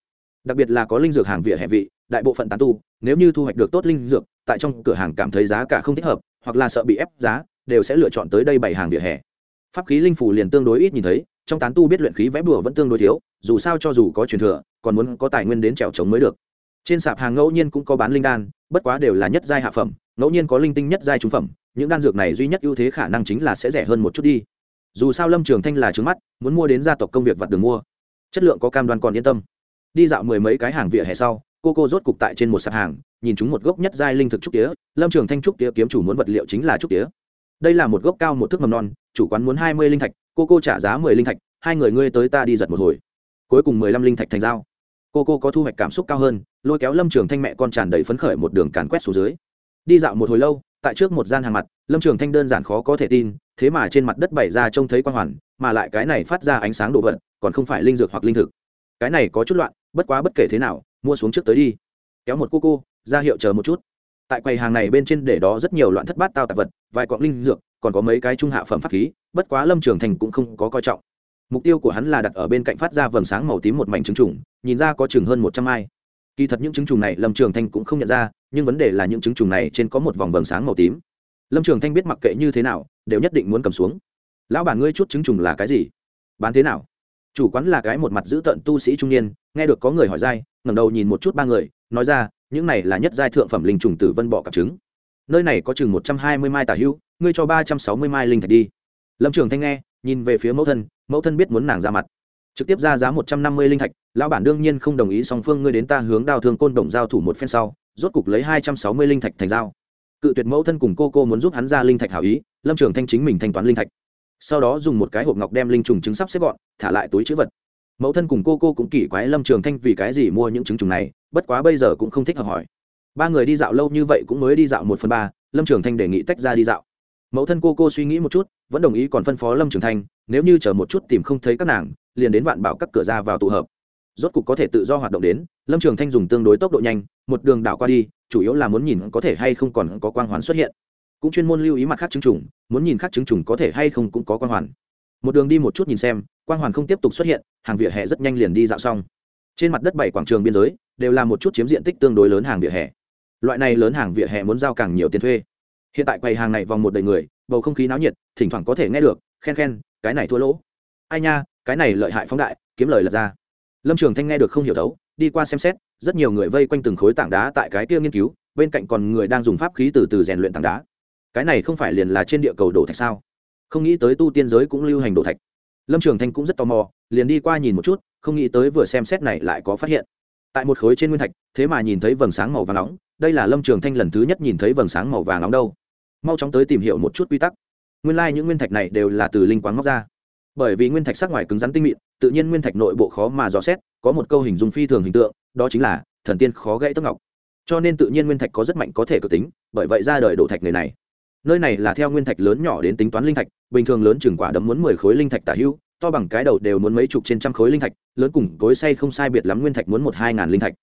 Đặc biệt là có linh dược hàng vỉa hè vị, đại bộ phận tán tu, nếu như thu hoạch được tốt linh dược, tại trong cửa hàng cảm thấy giá cả không thích hợp, hoặc là sợ bị ép giá, đều sẽ lựa chọn tới đây bày hàng vỉa hè pháp khí linh phủ liền tương đối ít nhìn thấy, trong tán tu biết luyện khí vẽ bùa vẫn tương đối thiếu, dù sao cho dù có truyền thừa, còn muốn có tài nguyên đến trèo trống mới được. Trên sạp hàng ngẫu nhiên cũng có bán linh đan, bất quá đều là nhất giai hạ phẩm, ngẫu nhiên có linh tinh nhất giai trung phẩm, những đan dược này duy nhất ưu thế khả năng chính là sẽ rẻ hơn một chút đi. Dù sao lâm trường thanh là trứng mắt, muốn mua đến gia tộc công việc vặt đường mua. Chất lượng có cam đoan còn yên tâm. Đi dạo mười mấy cái hàng vỉa hè sau, cô cô rốt cục tại trên một sạp hàng, nhìn chúng một gốc nhất giai linh thực trúc tía. Lâm trường thanh trúc tía kiếm chủ muốn vật liệu chính là trúc tía đây là một gốc cao một thước mầm non, chủ quán muốn hai mươi linh thạch, cô cô trả giá mười linh thạch, hai người ngươi tới ta đi giật một hồi. Cuối cùng mười lăm linh thạch thành dao cô cô có thu hoạch cảm xúc cao hơn, lôi kéo lâm trường thanh mẹ con tràn đầy phấn khởi một đường càn quét xuống dưới. Đi dạo một hồi lâu, tại trước một gian hàng mặt, lâm trường thanh đơn giản khó có thể tin, thế mà trên mặt đất bày ra trông thấy quan hoàn, mà lại cái này phát ra ánh sáng đồ vật, còn không phải linh dược hoặc linh thực. Cái này có chút loạn, bất quá bất kể thế nào, mua xuống trước tới đi. Kéo một cô cô, ra hiệu chờ một chút tại quầy hàng này bên trên để đó rất nhiều loạn thất bát tao tạp vật, vài cọng linh dược, còn có mấy cái trung hạ phẩm pháp khí, bất quá lâm trường thành cũng không có coi trọng. Mục tiêu của hắn là đặt ở bên cạnh phát ra vầng sáng màu tím một mảnh trứng trùng, nhìn ra có chừng hơn một trăm ai. Kỳ thật những trứng trùng này lâm trường thanh cũng không nhận ra, nhưng vấn đề là những trứng trùng này trên có một vòng vầng sáng màu tím. Lâm trường thanh biết mặc kệ như thế nào, đều nhất định muốn cầm xuống. Lão bản ngươi chút trứng trùng là cái gì? Bán thế nào? Chủ quán là cái một mặt giữ tận tu sĩ trung niên, nghe được có người hỏi dai, ngẩng đầu nhìn một chút ba người, nói ra những này là nhất giai thượng phẩm linh trùng tử vân bọ cặp trứng. Nơi này có chừng một trăm hai mươi mai tả hữu, ngươi cho ba trăm sáu mươi mai linh thạch đi. Lâm trường thanh nghe, nhìn về phía mẫu thân mẫu thân biết muốn nàng ra mặt. Trực tiếp ra giá một trăm năm mươi linh thạch, lão bản đương nhiên không đồng ý song phương ngươi đến ta hướng đào thương côn đồng giao thủ một phen sau, rốt cục lấy hai trăm sáu mươi linh thạch thành giao. Cự tuyệt mẫu thân cùng cô cô muốn giúp hắn ra linh thạch hảo ý, lâm trường thanh chính mình thanh toán linh thạch. Sau đó dùng một cái hộp ngọc đem linh trùng trứng sắp xếp gọn, thả lại túi chữ vật mẫu thân cùng cô cô cũng kỳ quái lâm trường thanh vì cái gì mua những trứng trùng này, bất quá bây giờ cũng không thích hợp hỏi. Ba người đi dạo lâu như vậy cũng mới đi dạo một phần ba, lâm trường thanh đề nghị tách ra đi dạo. Mẫu thân cô cô suy nghĩ một chút, vẫn đồng ý còn phân phó lâm trường thanh, nếu như chờ một chút tìm không thấy các nàng, liền đến vạn bảo các cửa ra vào tụ hợp. Rốt cục có thể tự do hoạt động đến, lâm trường thanh dùng tương đối tốc độ nhanh, một đường đảo qua đi, chủ yếu là muốn nhìn có thể hay không còn có quang hoàn xuất hiện. Cũng chuyên môn lưu ý mặt khác chứng trùng, muốn nhìn khác chứng trùng có thể hay không cũng có quang hoàn một đường đi một chút nhìn xem, quang hoàn không tiếp tục xuất hiện, hàng vỉa hè rất nhanh liền đi dạo xong. Trên mặt đất bảy quảng trường biên giới, đều là một chút chiếm diện tích tương đối lớn hàng vỉa hè. Loại này lớn hàng vỉa hè muốn giao càng nhiều tiền thuê. Hiện tại quầy hàng này vòng một đầy người, bầu không khí náo nhiệt, thỉnh thoảng có thể nghe được, khen khen, cái này thua lỗ. Ai nha, cái này lợi hại phóng đại, kiếm lời lật ra. Lâm trường thanh nghe được không hiểu thấu, đi qua xem xét, rất nhiều người vây quanh từng khối tảng đá tại cái kia nghiên cứu, bên cạnh còn người đang dùng pháp khí từ từ rèn luyện tảng đá. Cái này không phải liền là trên địa cầu đổ thạch sao? Không nghĩ tới tu tiên giới cũng lưu hành đồ thạch. Lâm trường thanh cũng rất tò mò, liền đi qua nhìn một chút, không nghĩ tới vừa xem xét này lại có phát hiện. Tại một khối trên nguyên thạch, thế mà nhìn thấy vầng sáng màu vàng nóng, đây là lâm trường thanh lần thứ nhất nhìn thấy vầng sáng màu vàng nóng đâu. Mau chóng tới tìm hiểu một chút quy tắc. Nguyên lai、like、những nguyên thạch này đều là từ linh quán móc ra. Bởi vì nguyên thạch sắc ngoài cứng rắn tinh mịn, tự nhiên nguyên thạch nội bộ khó mà dò xét, có một câu hình dung phi thường hình tượng, đó chính là thần tiên khó gãy tấc ngọc. Cho nên tự nhiên nguyên thạch có rất mạnh có thể cực tính, bởi vậy ra đời đổ thạch người này nơi này là theo nguyên thạch lớn nhỏ đến tính toán linh thạch, bình thường lớn chừng quả đấm muốn mười khối linh thạch tả hữu to bằng cái đầu đều muốn mấy chục trên trăm khối linh thạch, lớn cùng cối say không sai biệt lắm nguyên thạch muốn một hai ngàn linh thạch.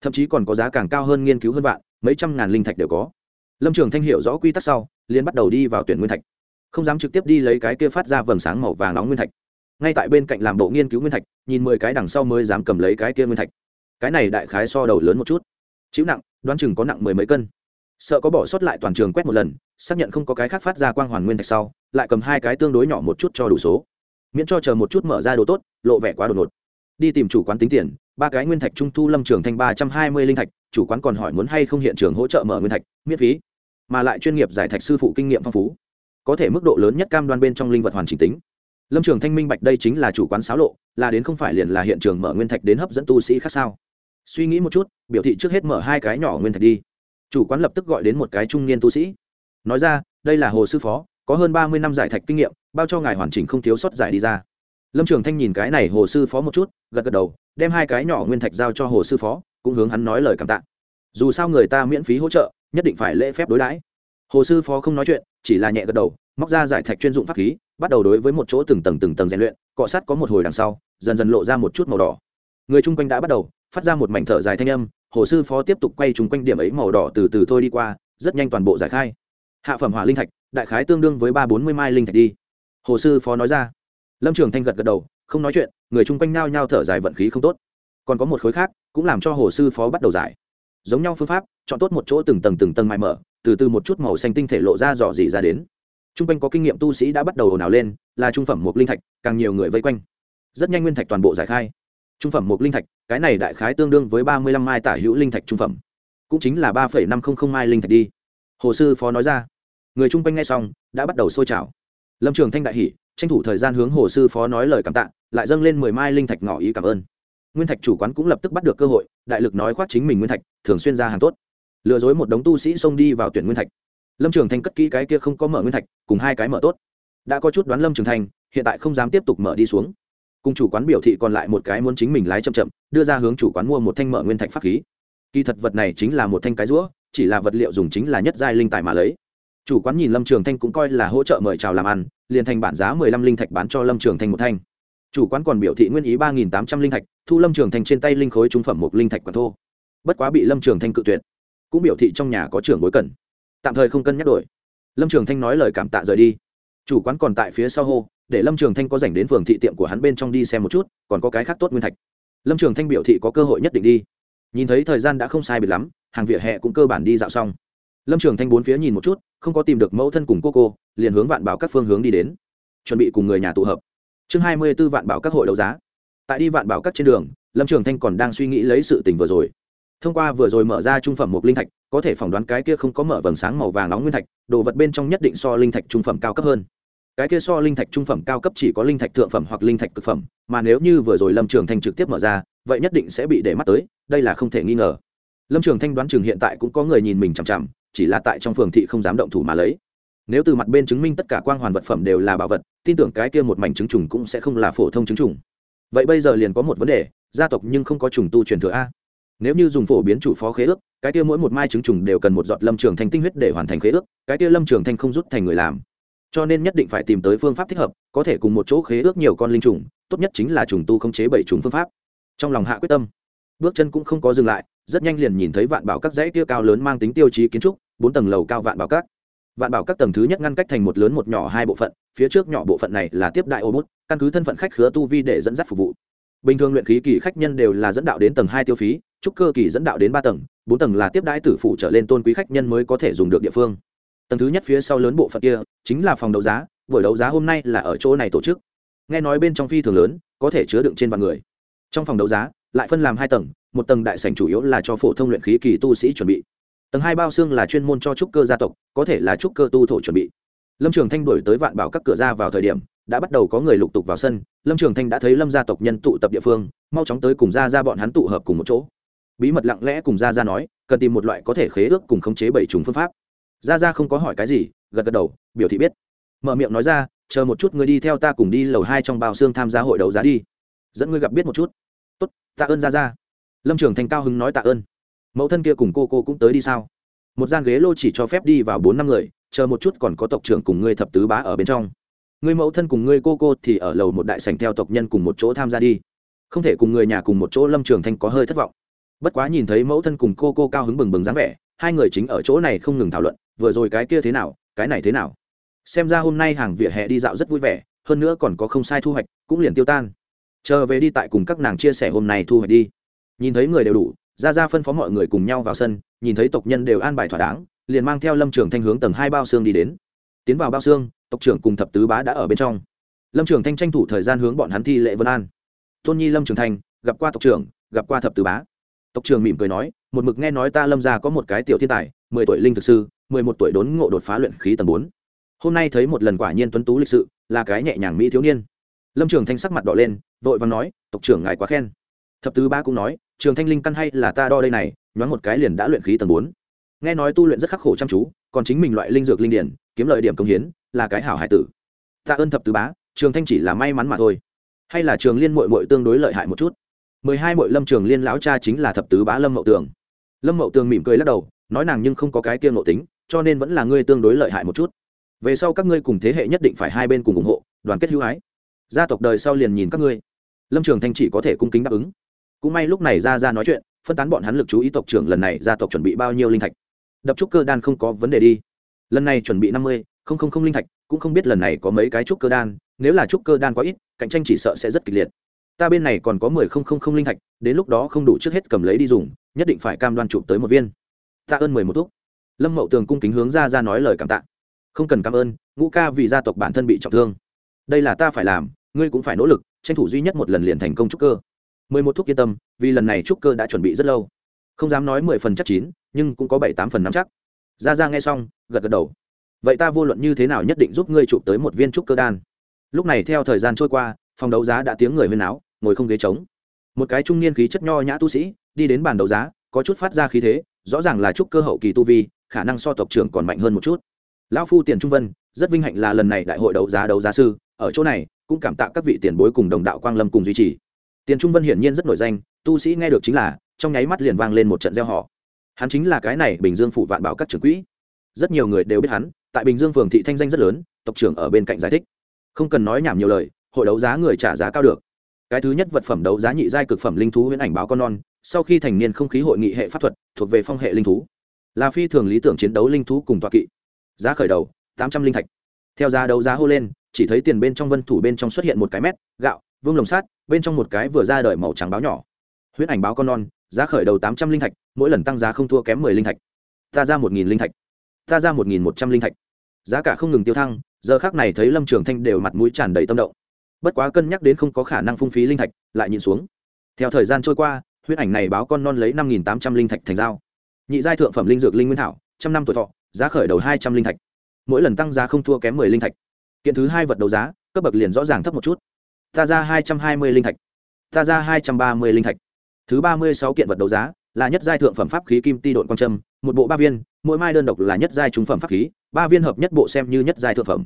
Thậm chí còn có giá càng cao hơn nghiên cứu hơn vạn, mấy trăm ngàn linh thạch đều có. Lâm trường thanh hiểu rõ quy tắc sau liên bắt đầu đi vào tuyển nguyên thạch. Không dám trực tiếp đi lấy cái kia phát ra vầng sáng màu vàng nóng nguyên thạch. Ngay tại bên cạnh làm bộ nghiên cứu nguyên thạch, nhìn mười cái đằng sau mới dám cầm lấy cái kia nguyên thạch. Cái này đại khái so đầu lớn một chút. Chịu nặng, đoán chừng có nặng mười mấy cân sợ có bỏ sót lại toàn trường quét một lần, xác nhận không có cái khác phát ra quang hoàn nguyên thạch sau, lại cầm hai cái tương đối nhỏ một chút cho đủ số. Miễn cho chờ một chút mở ra đồ tốt, lộ vẻ quá đột ngột. Đi tìm chủ quán tính tiền, ba cái nguyên thạch trung thu lâm trường thanh ba trăm hai mươi linh thạch, chủ quán còn hỏi muốn hay không hiện trường hỗ trợ mở nguyên thạch, miễn phí. Mà lại chuyên nghiệp giải thạch sư phụ kinh nghiệm phong phú, có thể mức độ lớn nhất cam đoan bên trong linh vật hoàn chỉnh tính. Lâm trường thanh minh bạch đây chính là chủ quán xáo lộ, là đến không phải liền là hiện trường mở nguyên thạch đến hấp dẫn tu sĩ khác sao? Suy nghĩ một chút, biểu thị trước hết mở hai cái nhỏ nguyên thạch đi chủ quán lập tức gọi đến một cái trung niên tu sĩ. Nói ra, đây là hồ sư phó, có hơn ba mươi năm giải thạch kinh nghiệm, bao cho ngài hoàn chỉnh không thiếu sót giải đi ra. Lâm trường thanh nhìn cái này hồ sư phó một chút, gật gật đầu, đem hai cái nhỏ nguyên thạch giao cho hồ sư phó, cũng hướng hắn nói lời cảm tạ. Dù sao người ta miễn phí hỗ trợ, nhất định phải lễ phép đối đãi. Hồ sư phó không nói chuyện, chỉ là nhẹ gật đầu, móc ra giải thạch chuyên dụng pháp khí, bắt đầu đối với một chỗ từng tầng từng tầng rèn luyện, cọ sát có một hồi đằng sau, dần dần lộ ra một chút màu đỏ. Người chung quanh đã bắt đầu, phát ra một mảnh thở dài thanh âm hồ sư phó tiếp tục quay chung quanh điểm ấy màu đỏ từ từ thôi đi qua, rất nhanh toàn bộ giải khai. Hạ phẩm hỏa linh thạch, đại khái tương đương với ba bốn mươi mai linh thạch đi. Hồ sư phó nói ra. Lâm trường thanh gật gật đầu, không nói chuyện, người chung quanh nao nhao thở dài vận khí không tốt. Còn có một khối khác, cũng làm cho hồ sư phó bắt đầu giải. Giống nhau phương pháp, chọn tốt một chỗ từng tầng từng tầng mai mở, từ từ một chút màu xanh tinh thể lộ ra dò dỉ ra đến. T r u n g quanh có kinh nghiệm tu sĩ đã bắt đầu ồn ào lên, là trung phẩm một linh thạch, càng nhiều người vây quanh. Rất nhanh nguyên thạch toàn bộ giải khai. Trung phẩm một linh thạch cái này đại khái tương đương với ba mươi lăm mai tả hữu linh thạch trung phẩm, cũng chính là ba phẩy năm không không mai linh thạch đi. Hồ sư phó nói ra. Người chung quanh nghe xong, đã bắt đầu sôi trào. Lâm trường thanh đại hỷ tranh thủ thời gian hướng hồ sư phó nói lời cảm tạ, lại dâng lên mười mai linh thạch ngỏ ý cảm ơn. Nguyên thạch chủ quán cũng lập tức bắt được cơ hội, đại lực nói khoác chính mình nguyên thạch, thường xuyên ra hàng tốt. Lừa dối một đống tu sĩ xông đi vào tuyển nguyên thạch. Lâm trường thanh cất kỹ cái kia không có mở nguyên thạch, cùng hai cái mở tốt. Đã có chút đoán lâm trường thanh, hiện tại không dám tiếp tục mở đi xuống cùng chủ quán biểu thị còn lại một cái muốn chính mình lái chậm chậm, đưa ra hướng chủ quán mua một thanh mở nguyên thạch pháp khí. Kỳ thật vật này chính là một thanh cái rũa, chỉ là vật liệu dùng chính là nhất giai linh tài mà lấy. Chủ quán nhìn lâm trường thanh cũng coi là hỗ trợ mời chào làm ăn, liền thành bản giá mười lăm linh thạch bán cho lâm trường thanh một thanh. Chủ quán còn biểu thị nguyên ý ba nghìn tám trăm linh thạch, thu lâm trường thanh trên tay linh khối trung phẩm một linh thạch còn thô. Bất quá bị lâm trường thanh cự tuyệt, cũng biểu thị trong nhà có trưởng bối cần. Tạm thời không cân nhắc đổi. Lâm trường thanh nói lời cảm tạ rời đi. Chủ quán còn tại phía sau hô để lâm trường thanh có dành đến phường thị tiệm của hắn bên trong đi xem một chút, còn có cái khác tốt nguyên thạch. Lâm trường thanh biểu thị có cơ hội nhất định đi. Nhìn thấy thời gian đã không sai biệt lắm, hàng vỉa hè cũng cơ bản đi dạo xong. Lâm trường thanh bốn phía nhìn một chút, không có tìm được mẫu thân cùng cô cô, liền hướng vạn bảo các phương hướng đi đến. Chuẩn bị cùng người nhà tụ hợp. Chương hai mươi b ố vạn bảo các hội đấu giá. Tại đi vạn bảo các trên đường, lâm trường thanh còn đang suy nghĩ lấy sự tình vừa rồi. Thông qua vừa rồi mở ra trung phẩm một linh thạch, có thể phỏng đoán cái kia không có mở vầng sáng màu vàng nóng nguyên thạch, đồ vật bên trong nhất định so linh thạch trung phẩm cao cấp hơn cái kia so linh thạch trung phẩm cao cấp chỉ có linh thạch thượng phẩm hoặc linh thạch cực phẩm, mà nếu như vừa rồi lâm trường thanh trực tiếp mở ra, vậy nhất định sẽ bị để mắt tới, đây là không thể nghi ngờ. Lâm trường thanh đoán chừng hiện tại cũng có người nhìn mình chằm chằm, chỉ là tại trong phường thị không dám động thủ mà lấy. Nếu từ mặt bên chứng minh tất cả quang hoàn vật phẩm đều là bảo vật, tin tưởng cái kia một mảnh chứng trùng cũng sẽ không là phổ thông chứng trùng. Vậy bây giờ liền có một vấn đề, gia tộc nhưng không có trùng tu truyền thừa a. Nếu như dùng phổ biến chủ phó khế ước, cái kia mỗi một mai chứng trùng đều cần một giọt lâm trường thanh tinh huyết để hoàn thành khế ước, cái kia lâm trường thanh không rút thành người làm cho nên nhất định phải tìm tới phương pháp thích hợp, có thể cùng một chỗ khế ước nhiều con linh trùng, tốt nhất chính là trùng tu không chế bảy trùng phương pháp. Trong lòng hạ quyết tâm, bước chân cũng không có dừng lại, rất nhanh liền nhìn thấy vạn bảo các dãy kia cao lớn mang tính tiêu chí kiến trúc, bốn tầng lầu cao vạn bảo các. Vạn bảo các tầng thứ nhất ngăn cách thành một lớn một nhỏ hai bộ phận, phía trước nhỏ bộ phận này là tiếp đại ô bút, căn cứ thân phận khách khứa tu vi để dẫn dắt phục vụ. Bình thường luyện khí kỳ khách nhân đều là dẫn đạo đến tầng hai tiêu phí, trúc cơ kỳ dẫn đạo đến ba tầng, bốn tầng là tiếp đãi tử phụ trở lên tôn quý khách nhân mới có thể dùng được địa phương tầng thứ nhất phía sau lớn bộ phận kia, chính là phòng đấu giá, buổi đấu giá hôm nay là ở chỗ này tổ chức. Nghe nói bên trong phi thường lớn, có thể chứa đựng trên vạn người. Trong phòng đấu giá, lại phân làm hai tầng, một tầng đại sảnh chủ yếu là cho phổ thông luyện khí kỳ tu sĩ chuẩn bị. Tầng hai bao xương là chuyên môn cho trúc cơ gia tộc, có thể là trúc cơ tu thổ chuẩn bị. Lâm trường thanh đổi tới vạn bảo các cửa ra vào thời điểm, đã bắt đầu có người lục tục vào sân. Lâm trường thanh đã thấy lâm gia tộc nhân tụ tập địa phương, mau chóng tới cùng ra ra bọn hắn tụ hợp cùng một chỗ. Bí mật lặng lẽ cùng ra ra nói, cần tìm một loại có thể khế ước cùng khống chế bảy trùng phương pháp ra ra không có hỏi cái gì, gật gật đầu, biểu thị biết. Mở miệng nói ra, chờ một chút người đi theo ta cùng đi lầu hai trong bao xương tham gia hội đấu giá đi. Dẫn ngươi gặp biết một chút. Tốt, tạ ơn ra ra. Lâm trường Thành cao hứng nói tạ ơn. Mẫu thân kia cùng cô cô cũng tới đi sao? Một gian ghế lô chỉ cho phép đi vào bốn năm người, chờ một chút còn có tộc trưởng cùng ngươi thập tứ bá ở bên trong. Người mẫu thân cùng ngươi cô cô thì ở lầu một đại sảnh theo tộc nhân cùng một chỗ tham gia đi. Không thể cùng người nhà cùng một chỗ. Lâm trường thanh có hơi thất vọng. Bất quá nhìn thấy mẫu thân cùng cô cô cao hứng bừng bừng dáng vẻ hai người chính ở chỗ này không ngừng thảo luận, vừa rồi cái kia thế nào, cái này thế nào. Xem ra hôm nay hàng vỉa hè đi dạo rất vui vẻ, hơn nữa còn có không sai thu hoạch, cũng liền tiêu tan. Chờ về đi tại cùng các nàng chia sẻ hôm nay thu hoạch đi. Nhìn thấy người đều đủ ra ra phân phó mọi người cùng nhau vào sân, nhìn thấy tộc nhân đều an bài thỏa đáng, liền mang theo lâm trường thanh hướng tầng hai bao xương đi đến. Tiến vào bao xương, tộc trưởng cùng thập tứ bá đã ở bên trong. Lâm trường thanh tranh thủ thời gian hướng bọn hắn thi lệ vân an. Tôn nhi lâm trường thanh, gặp qua tộc trưởng, gặp qua thập tứ bá. Tộc trưởng mỉm cười nói một mực nghe nói ta lâm ra có một cái tiểu thiên tài, mười tuổi linh thực sư, mười một tuổi đốn ngộ đột phá luyện khí tầng bốn. Hôm nay thấy một lần quả nhiên tuấn tú lịch sự, là cái nhẹ nhàng mỹ thiếu niên. Lâm trường thanh sắc mặt đỏ lên, vội và nói, tộc trưởng ngài quá khen. Thập tứ bá cũng nói, trường thanh linh căn hay là ta đo đây này, nhoáng một cái liền đã luyện khí tầng bốn. Nghe nói tu luyện rất khắc khổ chăm chú, còn chính mình loại linh dược linh điển, kiếm lợi điểm công hiến, là cái hảo hải tử. Tạ ơn thập tứ bá, trường thanh chỉ là may mắn mà thôi. Hay là trường liên mội mội tương đối lợi hại một chút. Mười hai mội lâm trường liên lão cha chính là thập tứ bá lâm mậu tường lâm mậu tường mỉm cười lắc đầu, nói nàng nhưng không có cái kia nội tính, cho nên vẫn là ngươi tương đối lợi hại một chút. Về sau các ngươi cùng thế hệ nhất định phải hai bên cùng ủng hộ, đoàn kết hữu ái. Gia tộc đời sau liền nhìn các ngươi. Lâm trường thanh chỉ có thể cung kính đáp ứng. Cũng may lúc này ra ra nói chuyện, phân tán bọn hắn lực chú ý tộc trưởng lần này gia tộc chuẩn bị bao nhiêu linh thạch. Đập trúc cơ đan không có vấn đề đi. Lần này chuẩn bị năm mươi, không không không linh thạch, cũng không biết lần này có mấy cái trúc cơ đan, nếu là trúc cơ đan quá ít, cạnh tranh chỉ sợ sẽ rất kịch liệt. Ta bên này còn có mười không không không linh thạch, đến lúc đó không đủ trước hết cầm lấy đi dùng nhất định phải cam đoan chụp tới một viên. Tạ ơn mười một thuốc lâm mậu tường cung kính hướng ra ra nói lời cảm tạ. Không cần cảm ơn, ngũ ca vì gia tộc bản thân bị trọng thương. Đây là ta phải làm, ngươi cũng phải nỗ lực, tranh thủ duy nhất một lần liền thành công trúc cơ. Mười một thuốc yên tâm, vì lần này trúc cơ đã chuẩn bị rất lâu. Không dám nói mười phần chắc chín, nhưng cũng có bảy tám phần nắm chắc. Ra ra nghe xong, gật gật đầu. Vậy ta vô luận như thế nào nhất định giúp ngươi chụp tới một viên trúc cơ đan. Lúc này theo thời gian trôi qua, phòng đấu giá đã tiếng người huyên áo ngồi không ghế trống một cái trung niên khí chất nho nhã tu sĩ, đi đến bàn đấu giá, có chút phát ra khí thế, rõ ràng là trúc cơ hậu kỳ tu vi, khả năng so tộc trưởng còn mạnh hơn một chút. Lão phu tiền trung vân, rất vinh hạnh là lần này đại hội đấu giá đấu giá sư, ở chỗ này, cũng cảm tạ các vị tiền bối cùng đồng đạo quang lâm cùng duy trì. Tiền trung vân hiển nhiên rất nổi danh, tu sĩ nghe được chính là, trong nháy mắt liền vang lên một trận gieo họ hắn chính là cái này bình dương phụ vạn bảo các trưởng quỹ. Rất nhiều người đều biết hắn, tại bình dương phường thị thanh danh rất lớn, tộc trưởng ở bên cạnh giải thích. Không cần nói nhảm nhiều lời, hội đấu giá người trả giá cao được cái thứ nhất vật phẩm đấu giá nhị giai cực phẩm linh thú huyễn ảnh báo con non, sau khi thành niên không khí hội nghị hệ pháp thuật, thuộc về phong hệ linh thú. Là phi thường lý tưởng chiến đấu linh thú cùng tọa kỵ. Giá khởi đầu, tám trăm linh thạch. Theo giá đấu giá hô lên, chỉ thấy tiền bên trong vân thủ bên trong xuất hiện một cái mét, gạo, vương lồng sát bên trong một cái vừa ra đời màu trắng báo nhỏ. Huyễn ảnh báo con non, giá khởi đầu tám trăm linh thạch, mỗi lần tăng giá không thua kém mười linh thạch. Ta ra một nghìn linh thạch. Ta ra một nghìn một trăm linh thạch. Giá cả không ngừng tiêu thăng, giờ khác này thấy lâm trường thanh đều mặt mũi tràn đầy tâm động bất quá cân nhắc đến không có khả năng phung phí linh thạch, lại nhìn xuống. Theo thời gian trôi qua, huyết ảnh này báo con non lấy năm nghìn tám trăm linh thạch thành dao nhị giai thượng phẩm linh dược linh nguyên thảo, trăm năm tuổi thọ, giá khởi đầu hai trăm linh thạch. Mỗi lần tăng giá không thua kém mười linh thạch. Kiện thứ hai vật đấu giá, cấp bậc liền rõ ràng thấp một chút. Ta ra hai trăm hai mươi linh thạch. Ta ra hai trăm ba mươi linh thạch. Thứ ba mươi sáu kiện vật đấu giá, là nhất giai thượng phẩm pháp khí kim ti đội quang trâm một bộ ba viên, mỗi mai đơn độc là nhất giai trung phẩm pháp khí, ba viên hợp nhất bộ xem như nhất giai thượng phẩm.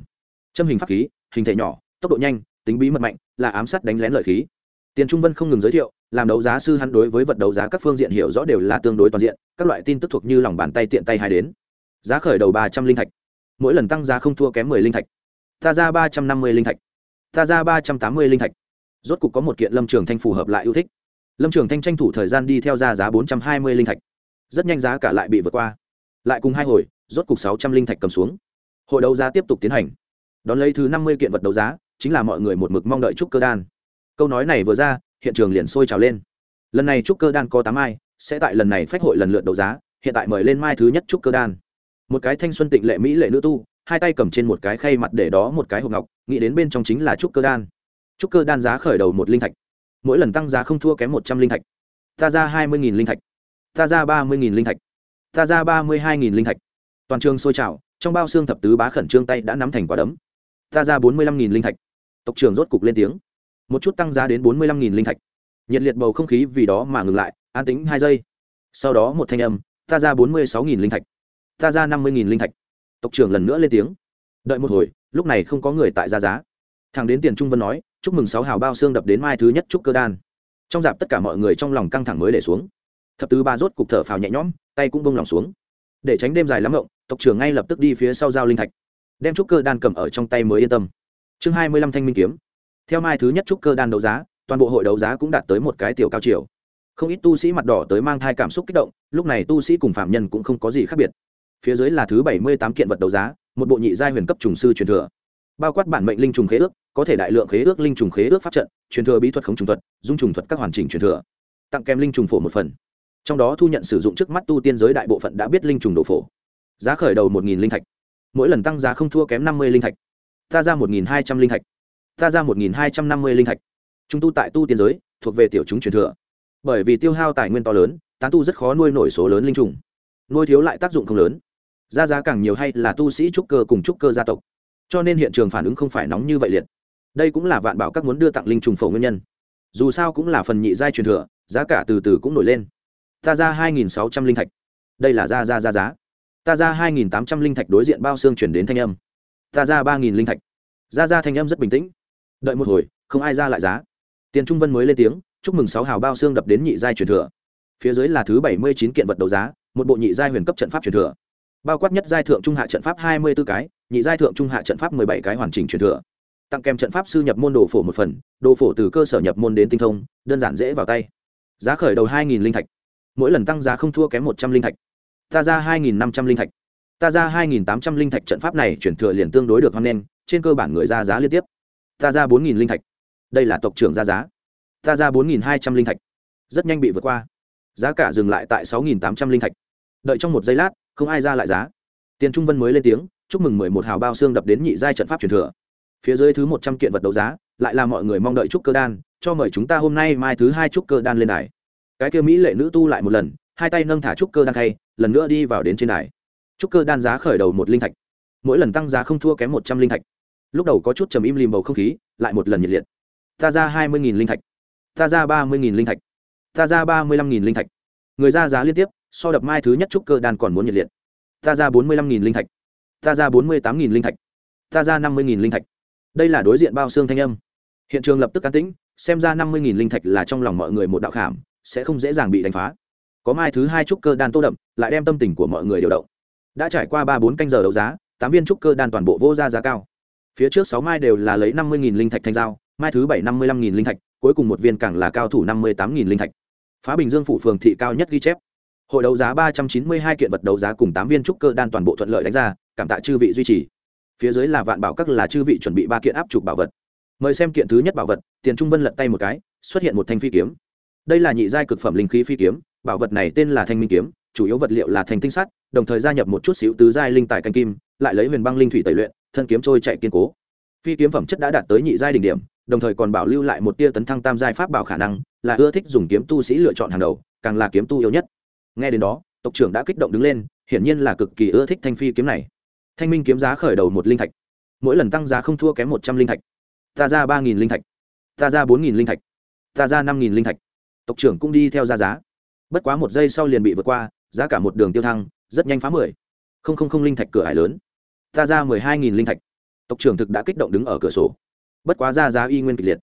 Châm hình pháp khí, hình thể nhỏ, tốc độ nhanh tính bí mật mạnh, là ám sát đánh lén lợi khí. Tiền trung vân không ngừng giới thiệu, làm đấu giá sư hắn đối với vật đấu giá các phương diện hiểu rõ đều là tương đối toàn diện, các loại tin tức thuộc như lòng bàn tay tiện tay hai đến. Giá khởi đầu ba trăm linh thạch. Mỗi lần tăng giá không thua kém mười linh thạch. Ta ra ba trăm năm mươi linh thạch. Ta ra ba trăm tám mươi linh thạch. Rốt cục có một kiện lâm trường thanh phù hợp lại yêu thích. Lâm trường thanh tranh thủ thời gian đi theo ra giá bốn trăm hai mươi linh thạch. Rất nhanh giá cả lại bị vượt qua. Lại cùng hai hồi, rốt cục sáu trăm linh thạch cầm xuống. Hội đấu giá tiếp tục tiến hành. Đón lấy thứ năm mươi kiện vật đấu giá chính là mọi người một mực mong đợi trúc cơ đan. Câu nói này vừa ra hiện trường liền sôi trào lên. Lần này trúc cơ đan có tám ai, sẽ tại lần này phách hội lần lượt đấu giá hiện tại mời lên mai thứ nhất trúc cơ đan. Một cái thanh xuân tịnh lệ mỹ lệ nữ tu hai tay cầm trên một cái khay mặt để đó một cái hộp ngọc nghĩ đến bên trong chính là trúc cơ đan. Trúc cơ đan giá khởi đầu một linh thạch. Mỗi lần tăng giá không thua kém một trăm linh thạch. Ta ra hai mươi linh thạch. Ta ra ba mươi linh thạch. Ta ra ba mươi hai linh thạch. Toàn trường sôi trào trong bao xương thập tứ bá khẩn trương tay đã nắm thành quả đấm. Ta ra bốn mươi lăm linh thạch tộc trưởng rốt cục lên tiếng. Một chút tăng giá đến bốn mươi lăm nghìn linh thạch. Nhiệt liệt bầu không khí vì đó mà ngừng lại, an tính hai giây. Sau đó một thanh âm, ta ra bốn mươi sáu nghìn linh thạch. Ta ra năm mươi nghìn linh thạch. Tộc trưởng lần nữa lên tiếng. Đợi một hồi, lúc này không có người tại ra giá. Thằng đến tiền trung vân nói, chúc mừng sáu hào bao xương đập đến mai thứ nhất chúc cơ đan. Trong dạp tất cả mọi người trong lòng căng thẳng mới để xuống. Thập tứ ba rốt cục thở phào nhẹ nhõm, tay cũng bông lòng xuống. Để tránh đêm dài lắm rộng tộc trưởng ngay lập tức đi phía sau giao linh thạch. Đem trúc cơ đan cầm ở trong tay mới yên tâm chương hai mươi lăm thanh minh kiếm. Theo mai thứ nhất trúc cơ đan đấu giá, toàn bộ hội đấu giá cũng đạt tới một cái tiểu cao chiều. Không ít tu sĩ mặt đỏ tới mang thai cảm xúc kích động, lúc này tu sĩ cùng phạm nhân cũng không có gì khác biệt. Phía dưới là thứ bảy mươi tám kiện vật đấu giá, một bộ nhị giai huyền cấp trùng sư truyền thừa. Bao quát bản mệnh linh trùng khế ước, có thể đại lượng khế ước linh trùng khế ước pháp trận, truyền thừa bí thuật khống trùng thuật, dung trùng thuật các hoàn chỉnh truyền thừa. Tặng kèm linh trùng phổ một phần. Trong đó thu nhận sử dụng trước mắt tu tiên giới đại bộ phận đã biết linh trùng đồ phổ. Giá khởi đầu một linh thạch. Mỗi lần tăng giá không thua kém năm mươi linh thạch ta ra một hai trăm linh thạch. Ta ra một hai trăm năm mươi linh thạch. Chúng tu tại tu tiên giới, thuộc về tiểu chúng truyền thừa. Bởi vì tiêu hao tài nguyên to lớn, tán tu rất khó nuôi nổi số lớn linh trùng. Nuôi thiếu lại tác dụng không lớn. Ra giá càng nhiều hay là tu sĩ trúc cơ cùng trúc cơ gia tộc. Cho nên hiện trường phản ứng không phải nóng như vậy liệt. Đây cũng là vạn bảo các muốn đưa tặng linh trùng phổ nguyên nhân. Dù sao cũng là phần nhị giai truyền thừa, giá cả từ từ cũng nổi lên. Ta ra hai nghìn sáu trăm linh thạch. Đây là ra ra ra giá. Ta ra hai nghìn tám trăm linh thạch đối diện bao xương chuyển đến thanh âm ta ra ba nghìn linh thạch. Ra ra thanh âm rất bình tĩnh. Đợi một hồi, không ai ra lại giá. Tiền trung vân mới lên tiếng, chúc mừng sáu hào bao xương đập đến nhị giai truyền thừa. Phía dưới là thứ bảy mươi chín kiện vật đấu giá, một bộ nhị giai huyền cấp trận pháp truyền thừa. Bao quát nhất giai thượng trung hạ trận pháp hai mươi b ố cái, nhị giai thượng trung hạ trận pháp mười bảy cái hoàn chỉnh truyền thừa. Tặng kèm trận pháp sư nhập môn đồ phổ một phần, đồ phổ từ cơ sở nhập môn đến tinh thông, đơn giản dễ vào tay. Giá khởi đầu hai nghìn linh thạch. Mỗi lần tăng giá không thua kém một trăm linh thạch. Ta ra hai nghìn năm trăm linh thạch ta ra hai nghìn tám trăm linh thạch trận pháp này chuyển thừa liền tương đối được hoan nghênh, trên cơ bản người ra giá liên tiếp. Ta ra bốn nghìn linh thạch. Đây là tộc trưởng ra giá. Ta ra bốn nghìn hai trăm linh thạch. Rất nhanh bị vượt qua. Giá cả dừng lại tại sáu nghìn tám trăm linh thạch. Đợi trong một giây lát, không ai ra lại giá. Tiền trung vân mới lên tiếng, chúc mừng mười một hào bao xương đập đến nhị giai trận pháp truyền thừa. Phía dưới thứ một trăm kiện vật đấu giá, lại là mọi người mong đợi trúc cơ đan, cho mời chúng ta hôm nay mai thứ hai trúc cơ đan lên đài. Cái kia mỹ lệ nữ tu lại một lần, hai tay nâng thả trúc cơ đan thay lần nữa đi vào đến trên đài trúc cơ đan giá khởi đầu một linh thạch. Mỗi lần tăng giá không thua kém một trăm linh thạch. Lúc đầu có chút trầm im lìm bầu không khí, lại một lần nhiệt liệt. Ta ra hai mươi linh thạch. Ta ra ba mươi linh thạch. Ta ra ba mươi lăm linh thạch. Người ra giá liên tiếp, so đập mai thứ nhất trúc cơ đan còn muốn nhiệt liệt. Ta ra bốn mươi lăm linh thạch. Ta ra bốn mươi tám linh thạch. Ta ra năm mươi linh thạch. Đây là đối diện bao xương thanh âm. Hiện trường lập tức căng tĩnh, xem ra năm mươi linh thạch là trong lòng mọi người một đạo khảm, sẽ không dễ dàng bị đánh phá. Có mai thứ hai trúc cơ đan tô đậm, lại đem tâm tình của mọi người điều động đã trải qua ba bốn canh giờ đấu giá, tám viên trúc cơ đan toàn bộ vô ra giá cao. Phía trước sáu mai đều là lấy năm mươi linh thạch thanh giao, mai thứ bảy năm mươi lăm linh thạch, cuối cùng một viên càng là cao thủ năm mươi tám linh thạch. Phá bình dương phủ phường thị cao nhất ghi chép. Hội đấu giá ba trăm chín mươi hai kiện vật đấu giá cùng tám viên trúc cơ đan toàn bộ thuận lợi đánh ra, cảm tạ chư vị duy trì. Phía dưới là vạn bảo các là chư vị chuẩn bị ba kiện áp chụp bảo vật. Mời xem kiện thứ nhất bảo vật, tiền trung vân lật tay một cái, xuất hiện một thanh phi kiếm. Đây là nhị giai cực phẩm linh khí phi kiếm, bảo vật này tên là thanh minh kiếm, chủ yếu vật liệu là thanh tinh sắt đồng thời gia nhập một chút xíu tứ giai linh tài canh kim, lại lấy huyền băng linh thủy tẩy luyện, thân kiếm trôi chạy kiên cố. Phi kiếm phẩm chất đã đạt tới nhị giai đỉnh điểm, đồng thời còn bảo lưu lại một tia tấn thăng tam giai pháp bảo khả năng, là ưa thích dùng kiếm tu sĩ lựa chọn hàng đầu, càng là kiếm tu yêu nhất. Nghe đến đó, tộc trưởng đã kích động đứng lên, hiển nhiên là cực kỳ ưa thích thanh phi kiếm này. Thanh minh kiếm giá khởi đầu một linh thạch. Mỗi lần tăng giá không thua kém một trăm linh thạch. Ta ra ba nghìn linh thạch. Ta ra bốn nghìn linh thạch. Ta ra năm nghìn linh thạch. Tộc trưởng cũng đi theo ra giá. Bất quá một giây sau liền bị vượt qua, giá cả một đường tiêu thăng rất nhanh phá mười. Không không không, linh thạch cửa hải lớn. Ta ra mười hai nghìn linh thạch. Tộc trưởng thực đã kích động đứng ở cửa sổ. Bất quá ra giá y nguyên kịch liệt.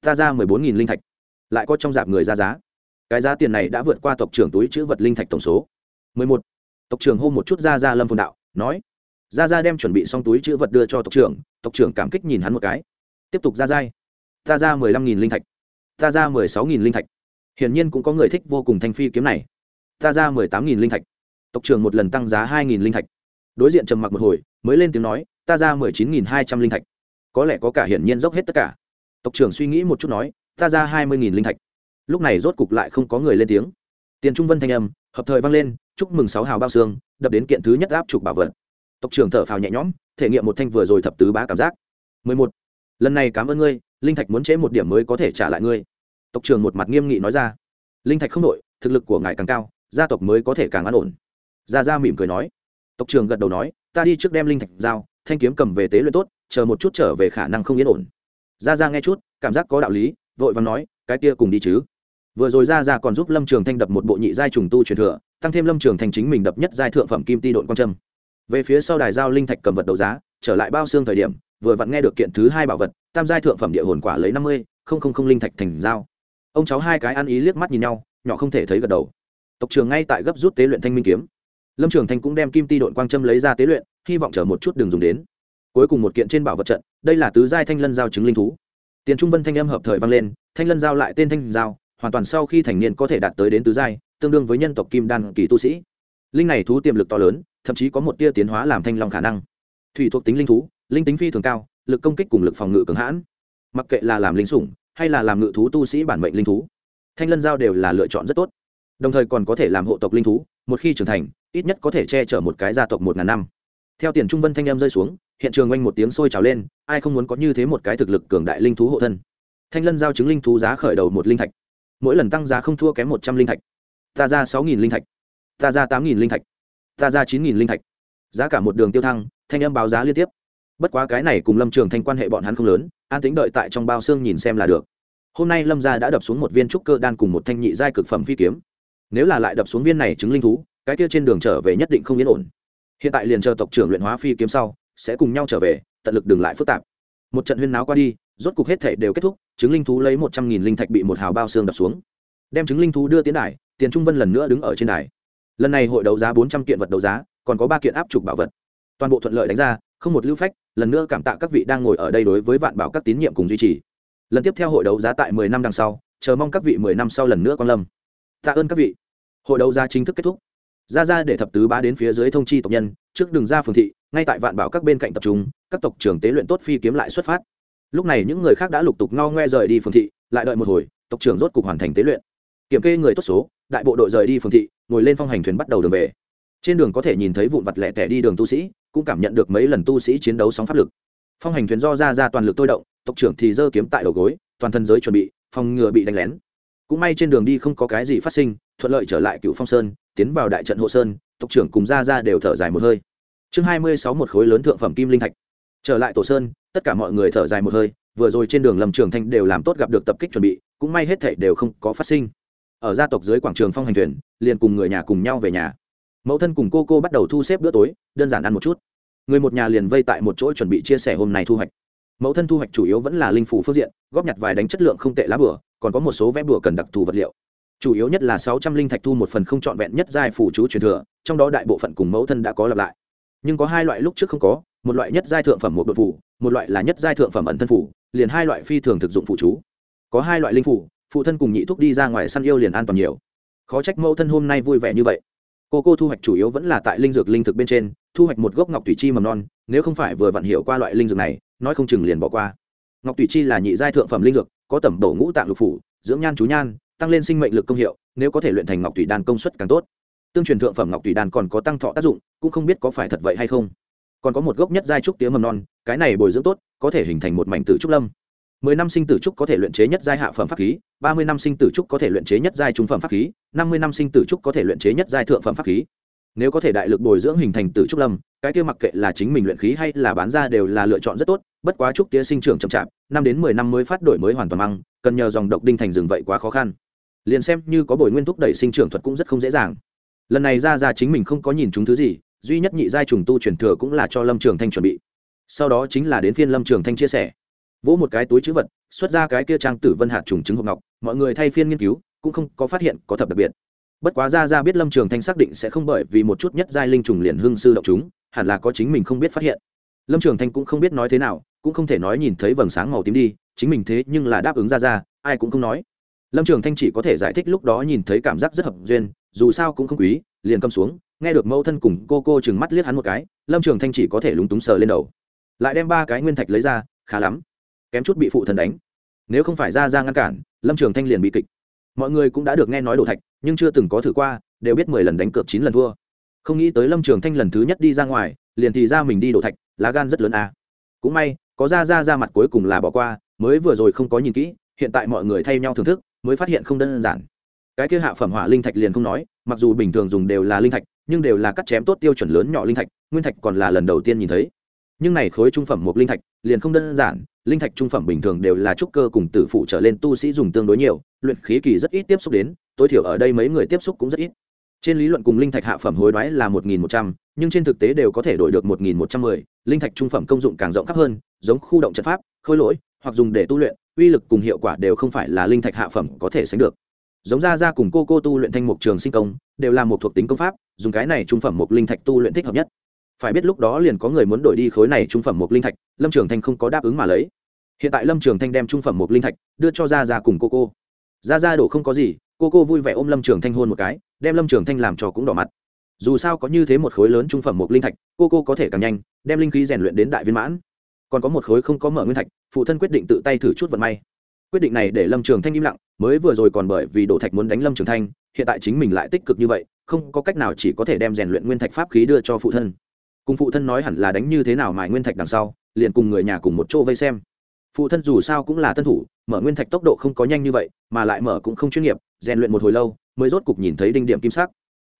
Ta ra mười bốn nghìn linh thạch. Lại có trong dạp người ra giá. Cái giá tiền này đã vượt qua tộc trưởng túi chữ vật linh thạch tổng số. mười một. Tộc trưởng hôm một chút ra ra lâm phồn đạo, nói, ra ra đem chuẩn bị xong túi chữ vật đưa cho tộc trưởng. Tộc trưởng cảm kích nhìn hắn một cái. Tiếp tục ra dai. Ta ra mười lăm nghìn linh thạch. Ta ra mười sáu nghìn linh thạch. Hiển nhiên cũng có người thích vô cùng thanh phi kiếm này. Ta ra mười tám nghìn linh thạch tộc trưởng một lần tăng giá hai nghìn linh thạch. Đối diện trầm mặc một hồi, mới lên tiếng nói, ta ra mười chín nghìn hai trăm linh thạch. Có lẽ có cả hiển nhiên dốc hết tất cả. Tộc trưởng suy nghĩ một chút nói, ta ra hai mươi nghìn linh thạch. Lúc này rốt cục lại không có người lên tiếng. Tiền trung vân thanh âm, hợp thời vang lên, chúc mừng sáu hào bao xương, đập đến kiện thứ nhất áp trục bảo vật. Tộc trưởng thở phào nhẹ nhõm, thể nghiệm một thanh vừa rồi thập tứ bá cảm giác. Mười một, lần này cảm ơn ngươi, linh thạch muốn chế một điểm mới có thể trả lại ngươi. Tộc trưởng một mặt nghiêm nghị nói ra. Linh thạch không đội, thực lực của ngài càng cao, gia tộc mới có thể càng an ổn gia gia mỉm cười nói. Tộc trưởng gật đầu nói, ta đi trước đem linh thạch giao, thanh kiếm cầm về tế luyện tốt, chờ một chút trở về khả năng không yên ổn. Gia gia nghe chút, cảm giác có đạo lý, vội vàng nói, cái kia cùng đi chứ. Vừa rồi gia gia còn giúp lâm trường thanh đập một bộ nhị giai trùng tu truyền thừa, tăng thêm lâm trường thanh chính mình đập nhất giai thượng phẩm kim ti đội quan trâm. Về phía sau đài giao linh thạch cầm vật đấu giá, trở lại bao xương thời điểm, vừa vặn nghe được kiện thứ hai bảo vật, tam giai thượng phẩm địa hồn quả lấy năm mươi, không không không linh thạch thành giao. Ông cháu hai cái ăn ý liếc mắt nhìn nhau, nhỏ không thể thấy gật đầu. Tộc trường ngay tại gấp rút tế luyện thanh minh kiếm lâm trường thanh cũng đem kim ti đội quang châm lấy ra tế luyện, hy vọng chờ một chút đường dùng đến. Cuối cùng một kiện trên bảo vật trận, đây là tứ giai thanh lân giao chứng linh thú. Tiền trung vân thanh âm hợp thời vang lên, thanh lân giao lại tên thanh giao, hoàn toàn sau khi thành niên có thể đạt tới đến tứ giai, tương đương với nhân tộc kim đan kỳ tu sĩ. Linh này thú tiềm lực to lớn, thậm chí có một tia tiến hóa làm thanh long khả năng. Thủy thuộc tính linh thú, linh tính phi thường cao, lực công kích cùng lực phòng ngự cường hãn. Mặc kệ là làm linh sủng, hay là làm ngự thú tu sĩ bản mệnh linh thú, thanh lân giao đều là lựa chọn rất tốt. Đồng thời còn có thể làm hộ tộc linh thú, một khi trưởng thành ít nhất có thể che chở một cái gia tộc một ngàn năm. Theo tiền trung vân thanh em rơi xuống, hiện trường oanh một tiếng sôi trào lên, ai không muốn có như thế một cái thực lực cường đại linh thú hộ thân. Thanh lân giao chứng linh thú giá khởi đầu một linh thạch. Mỗi lần tăng giá không thua kém một trăm linh thạch. Ta ra sáu nghìn linh thạch. Ta ra tám nghìn linh thạch. Ta ra chín nghìn linh thạch. Giá cả một đường tiêu thăng, thanh âm báo giá liên tiếp. Bất quá cái này cùng lâm trường thanh quan hệ bọn hắn không lớn, an tính đợi tại trong bao xương nhìn xem là được. Hôm nay lâm gia đã đập xuống một viên trúc cơ đan cùng một thanh nhị giai cực phẩm phi kiếm. Nếu là lại đập xuống viên này chứng linh thú cái kia trên đường trở về nhất định không yên ổn. Hiện tại liền chờ tộc trưởng luyện hóa phi kiếm sau, sẽ cùng nhau trở về, tận lực đừng lại phức tạp. Một trận huyên náo qua đi, rốt cục hết thể đều kết thúc, chứng linh thú lấy một trăm nghìn linh thạch bị một hào bao xương đập xuống. Đem chứng linh thú đưa tiến đài, tiền trung vân lần nữa đứng ở trên đài. Lần này hội đấu giá bốn trăm kiện vật đấu giá, còn có ba kiện áp trục bảo vật. Toàn bộ thuận lợi đánh ra, không một lưu phách, lần nữa cảm tạ các vị đang ngồi ở đây đối với vạn bảo các tín nhiệm cùng duy trì. Lần tiếp theo hội đấu giá tại mười năm đằng sau, chờ mong các vị mười năm sau lần nữa quan lâm. Tạ ơn các vị. Hội đấu giá chính thức kết thúc ra ra để thập tứ bá đến phía dưới thông chi tộc nhân, trước đường ra phường thị, ngay tại vạn bảo các bên cạnh tập trung, các tộc trưởng tế luyện tốt phi kiếm lại xuất phát. Lúc này những người khác đã lục tục ngao ngoe rời đi phường thị, lại đợi một hồi, tộc trưởng rốt cục hoàn thành tế luyện. Kiểm kê người tốt số, đại bộ đội rời đi phường thị, ngồi lên phong hành thuyền bắt đầu đường về. Trên đường có thể nhìn thấy vụn vặt lẻ tẻ đi đường tu sĩ, cũng cảm nhận được mấy lần tu sĩ chiến đấu sóng pháp lực. Phong hành thuyền do ra ra toàn lực tôi động, tộc trưởng thì giơ kiếm tại đầu gối, toàn thân giới chuẩn bị, phòng ngừa bị đánh lén. Cũng may trên đường đi không có cái gì phát sinh, thuận lợi trở lại cựu phong sơn tiến vào đại trận hộ sơn, tộc trưởng cùng ra ra đều thở dài một hơi. Chương hai mươi sáu một khối lớn thượng phẩm kim linh thạch. Trở lại tổ sơn, tất cả mọi người thở dài một hơi, vừa rồi trên đường lâm trường thanh đều làm tốt gặp được tập kích chuẩn bị, cũng may hết thảy đều không có phát sinh. Ở gia tộc dưới quảng trường phong hành thuyền, liền cùng người nhà cùng nhau về nhà. Mẫu thân cùng cô cô bắt đầu thu xếp bữa tối, đơn giản ăn một chút. Người một nhà liền vây tại một chỗ chuẩn bị chia sẻ hôm nay thu hoạch. Mẫu thân thu hoạch chủ yếu vẫn là linh phủ phương diện, góp nhặt vài đánh chất lượng không tệ lá bửa, còn có một số vẽ bửa cần đặc thù vật liệu chủ yếu nhất là sáu trăm linh thạch thu một phần không trọn vẹn nhất giai phủ chú truyền thừa, trong đó đại bộ phận cùng mẫu thân đã có lặp lại. Nhưng có hai loại lúc trước không có, một loại nhất giai thượng phẩm một đột phủ, một loại là nhất giai thượng phẩm ẩn thân phủ, liền hai loại phi thường thực dụng phụ chú. Có hai loại linh phủ, phụ thân cùng nhị thúc đi ra ngoài săn yêu liền an toàn nhiều. Khó trách mẫu thân hôm nay vui vẻ như vậy. Cô cô thu hoạch chủ yếu vẫn là tại linh dược linh thực bên trên, thu hoạch một gốc ngọc thủy chi mầm non, nếu không phải vừa vặn hiểu qua loại linh dược này, nói không chừng liền bỏ qua. Ngọc thủy chi là nhị giai thượng phẩm linh dược, có tẩm bổ ngũ tạng lục phủ, dưỡng nhan chú nhan tăng lên sinh mệnh lực công hiệu, nếu có thể luyện thành ngọc thủy đan công suất càng tốt. Tương truyền thượng phẩm ngọc thủy đan còn có tăng thọ tác dụng, cũng không biết có phải thật vậy hay không. Còn có một gốc nhất giai trúc tía mầm non, cái này bồi dưỡng tốt, có thể hình thành một mảnh tử trúc lâm. Mười năm sinh tử trúc có thể luyện chế nhất giai hạ phẩm pháp khí, ba mươi năm sinh tử trúc có thể luyện chế nhất giai trung phẩm pháp khí, năm mươi năm sinh tử trúc có thể luyện chế nhất giai thượng phẩm pháp khí. Nếu có thể đại lực bồi dưỡng hình thành tử trúc lâm, cái kia mặc kệ là chính mình luyện khí hay là bán ra đều là lựa chọn rất tốt, bất quá trúc tía sinh trưởng chậm chạp, năm đến mười năm mới phát đổi mới hoàn toàn măng, cần nhờ dòng độc đinh thành rừng vậy quá khó khăn liền xem như có bồi nguyên thúc đẩy sinh trưởng thuật cũng rất không dễ dàng. Lần này ra ra chính mình không có nhìn chúng thứ gì, duy nhất nhị giai trùng tu truyền thừa cũng là cho lâm trường thanh chuẩn bị. Sau đó chính là đến phiên lâm trường thanh chia sẻ. Vỗ một cái túi chữ vật, xuất ra cái kia trang tử vân hạt trùng trứng hộp ngọc, mọi người thay phiên nghiên cứu, cũng không có phát hiện có thập đặc biệt. Bất quá ra ra biết lâm trường thanh xác định sẽ không bởi vì một chút nhất giai linh trùng liền hương sư động chúng, hẳn là có chính mình không biết phát hiện. Lâm trường thanh cũng không biết nói thế nào, cũng không thể nói nhìn thấy vầng sáng màu tím đi, chính mình thế nhưng là đáp ứng ra ra ai cũng không nói lâm trường thanh chỉ có thể giải thích lúc đó nhìn thấy cảm giác rất hợp duyên, dù sao cũng không quý, liền cầm xuống, nghe được mẫu thân cùng cô cô chừng mắt liếc hắn một cái, lâm trường thanh chỉ có thể lúng túng sờ lên đầu. Lại đem ba cái nguyên thạch lấy ra, khá lắm. Kém chút bị phụ thần đánh. Nếu không phải ra ra ngăn cản, lâm trường thanh liền bị kịch. Mọi người cũng đã được nghe nói đổ thạch, nhưng chưa từng có thử qua, đều biết mười lần đánh cược chín lần thua. Không nghĩ tới lâm trường thanh lần thứ nhất đi ra ngoài, liền thì ra mình đi đổ thạch, lá gan rất lớn à. cũng may, có ra ra ra mặt cuối cùng là bỏ qua, mới vừa rồi không có nhìn kỹ, hiện tại mọi người thay nhau thưởng thức mới phát hiện không đơn giản. Cái kia hạ phẩm hỏa linh thạch liền không nói, mặc dù bình thường dùng đều là linh thạch, nhưng đều là cắt chém tốt tiêu chuẩn lớn nhỏ linh thạch, nguyên thạch còn là lần đầu tiên nhìn thấy. Nhưng này khối trung phẩm một linh thạch, liền không đơn giản, linh thạch trung phẩm bình thường đều là trúc cơ cùng tử phụ trở lên tu sĩ dùng tương đối nhiều, luyện khí kỳ rất ít tiếp xúc đến, tối thiểu ở đây mấy người tiếp xúc cũng rất ít. Trên lý luận cùng linh thạch hạ phẩm hối đoái là một nghìn một trăm, nhưng trên thực tế đều có thể đổi được một nghìn một trăm mười, linh thạch trung phẩm công dụng càng rộng khắp hơn, giống khu động trận pháp, khôi lỗi, hoặc dùng để tu luyện uy lực cùng hiệu quả đều không phải là linh thạch hạ phẩm có thể sánh được. Giống ra ra cùng cô cô tu luyện thanh mục trường sinh công, đều là một thuộc tính công pháp, dùng cái này trung phẩm một linh thạch tu luyện thích hợp nhất. Phải biết lúc đó liền có người muốn đổi đi khối này trung phẩm một linh thạch, lâm trường thanh không có đáp ứng mà lấy. Hiện tại lâm trường thanh đem trung phẩm một linh thạch đưa cho ra ra cùng cô cô. Ra ra đổ không có gì, cô cô vui vẻ ôm lâm trường thanh hôn một cái, đem lâm trường thanh làm cho cũng đỏ mặt. Dù sao có như thế một khối lớn trung phẩm một linh thạch, cô cô có thể càng nhanh, đem linh khí rèn luyện đến đại viên mãn còn có một khối không có mở nguyên thạch, phụ thân quyết định tự tay thử chút vận may. Quyết định này để lâm trường thanh im lặng, mới vừa rồi còn bởi vì đổ thạch muốn đánh lâm trường thanh, hiện tại chính mình lại tích cực như vậy, không có cách nào chỉ có thể đem rèn luyện nguyên thạch pháp khí đưa cho phụ thân. Cùng phụ thân nói hẳn là đánh như thế nào mài nguyên thạch đằng sau, liền cùng người nhà cùng một chỗ vây xem. Phụ thân dù sao cũng là tân thủ, mở nguyên thạch tốc độ không có nhanh như vậy, mà lại mở cũng không chuyên nghiệp, rèn luyện một hồi lâu, mới rốt cục nhìn thấy đinh điểm kim sắc.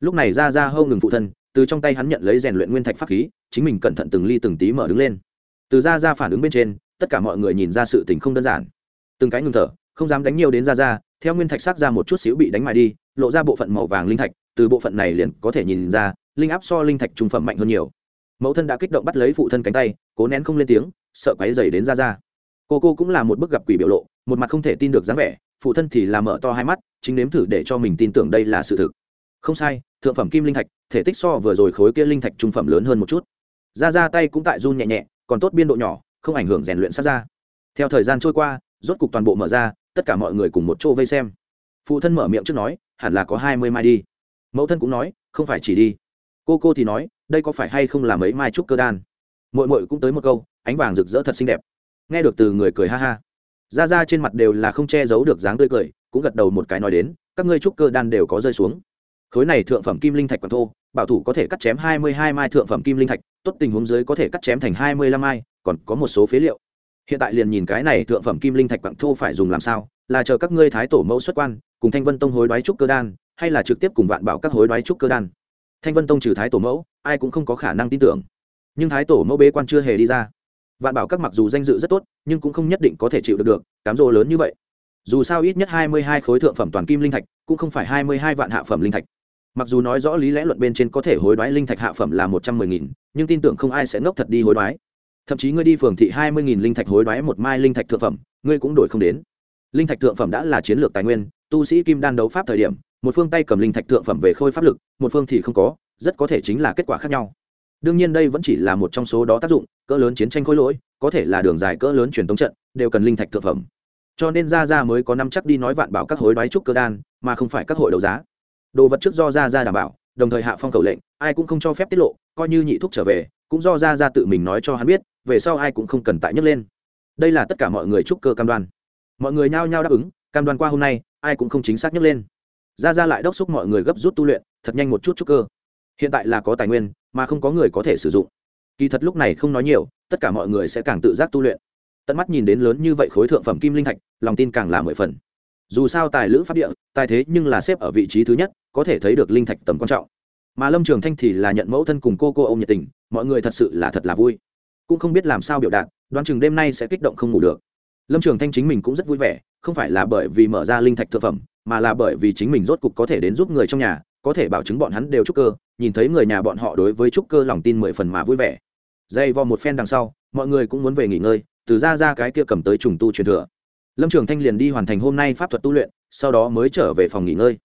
Lúc này ra ra hâu ngừng phụ thân, từ trong tay hắn nhận lấy rèn luyện nguyên thạch pháp khí, chính mình cẩn thận từng ly từng tí mở đứng lên từ ra ra phản ứng bên trên, tất cả mọi người nhìn ra sự tình không đơn giản. Từng cái ngừng thở, không dám đánh nhiều đến ra ra theo nguyên thạch sắc ra một chút xíu bị đánh mài đi, lộ ra bộ phận màu vàng linh thạch, từ bộ phận này liền có thể nhìn ra, linh áp so linh thạch trung phẩm mạnh hơn nhiều. Mẫu thân đã kích động bắt lấy phụ thân cánh tay, cố nén không lên tiếng, sợ quáy dày đến ra ra cô cô cũng là một bức gặp quỷ biểu lộ, một mặt không thể tin được dáng vẻ, phụ thân thì làm mở to hai mắt, chính nếm thử để cho mình tin tưởng đây là sự thực. Không sai, thượng phẩm kim linh thạch, thể tích so vừa rồi khối kia linh thạch trung phẩm lớn hơn một chút. Ra ra tay cũng tại run nhẹ nhẹ còn tốt biên độ nhỏ, không ảnh hưởng rèn luyện sát ra theo thời gian trôi qua, rốt cục toàn bộ mở ra, tất cả mọi người cùng một chỗ vây xem. Phụ thân mở miệng trước nói, hẳn là có hai mươi mai đi. Mẫu thân cũng nói, không phải chỉ đi. Cô cô thì nói, đây có phải hay không là mấy mai trúc cơ đan? Mội mội cũng tới một câu, ánh vàng rực rỡ thật xinh đẹp. Nghe được từ người cười ha ha. Ra ra trên mặt đều là không che giấu được dáng tươi cười, cũng gật đầu một cái nói đến, các ngươi trúc cơ đan đều có rơi xuống. Khối này thượng phẩm kim linh thạch còn thô bảo thủ có thể cắt chém hai mươi hai mai thượng phẩm kim linh thạch, tốt tình huống dưới có thể cắt chém thành hai mươi lăm mai, còn có một số phế liệu. Hiện tại liền nhìn cái này thượng phẩm kim linh thạch quặng thô phải dùng làm sao, là chờ các ngươi thái tổ mẫu xuất quan, cùng thanh vân tông hối đoái trúc cơ đan, hay là trực tiếp cùng vạn bảo các hối đoái trúc cơ đan. Thanh vân tông trừ thái tổ mẫu, ai cũng không có khả năng tin tưởng. Nhưng thái tổ mẫu bế quan chưa hề đi ra. Vạn bảo các mặc dù danh dự rất tốt, nhưng cũng không nhất định có thể chịu được được, cám dỗ lớn như vậy. Dù sao ít nhất hai mươi hai khối thượng phẩm toàn kim linh thạch, cũng không phải hai mươi hai vạn hạ phẩm linh thạch mặc dù nói rõ lý lẽ luận bên trên có thể hối đoái linh thạch hạ phẩm là một trăm mười nghìn, nhưng tin tưởng không ai sẽ ngốc thật đi hối đoái. Thậm chí ngươi đi phường thị hai mươi nghìn linh thạch hối đoái một mai linh thạch thượng phẩm, ngươi cũng đổi không đến. Linh thạch thượng phẩm đã là chiến lược tài nguyên, tu sĩ kim đan đấu pháp thời điểm, một phương tay cầm linh thạch thượng phẩm về khôi pháp lực, một phương thì không có, rất có thể chính là kết quả khác nhau. Đương nhiên đây vẫn chỉ là một trong số đó tác dụng, cỡ lớn chiến tranh khối lỗi, có thể là đường dài cỡ lớn truyền tống trận, đều cần linh thạch thượng phẩm. Cho nên ra ra mới có năm chắc đi nói vạn bảo các hối đoái trúc cơ đan, mà không phải các hội đấu giá đồ vật trước do ra ra đảm bảo, đồng thời hạ phong khẩu lệnh, ai cũng không cho phép tiết lộ, coi như nhị thúc trở về, cũng do ra ra tự mình nói cho hắn biết, về sau ai cũng không cần tại nhấc lên. Đây là tất cả mọi người chúc cơ cam đoan. Mọi người nhao nhao đáp ứng, cam đoan qua hôm nay, ai cũng không chính xác nhấc lên. Ra ra lại đốc xúc mọi người gấp rút tu luyện, thật nhanh một chút chúc cơ. Hiện tại là có tài nguyên, mà không có người có thể sử dụng. Kỳ thật lúc này không nói nhiều, tất cả mọi người sẽ càng tự giác tu luyện. Tận mắt nhìn đến lớn như vậy khối thượng phẩm kim linh thạch, lòng tin càng là mười phần dù sao tài lữ pháp địa, tài thế nhưng là xếp ở vị trí thứ nhất, có thể thấy được linh thạch tầm quan trọng. Mà lâm trường thanh thì là nhận mẫu thân cùng cô cô ô m nhiệt tình, mọi người thật sự là thật là vui. Cũng không biết làm sao biểu đạt, đoán chừng đêm nay sẽ kích động không ngủ được. Lâm trường thanh chính mình cũng rất vui vẻ, không phải là bởi vì mở ra linh thạch thực phẩm, mà là bởi vì chính mình rốt cục có thể đến giúp người trong nhà, có thể bảo chứng bọn hắn đều trúc cơ, nhìn thấy người nhà bọn họ đối với trúc cơ lòng tin mười phần mà vui vẻ. Dây vo một phen đằng sau, mọi người cũng muốn về nghỉ ngơi, từ ra ra cái kia cầm tới trùng tu truyền thừa lâm trường thanh liền đi hoàn thành hôm nay pháp thuật tu luyện, sau đó mới trở về phòng nghỉ ngơi.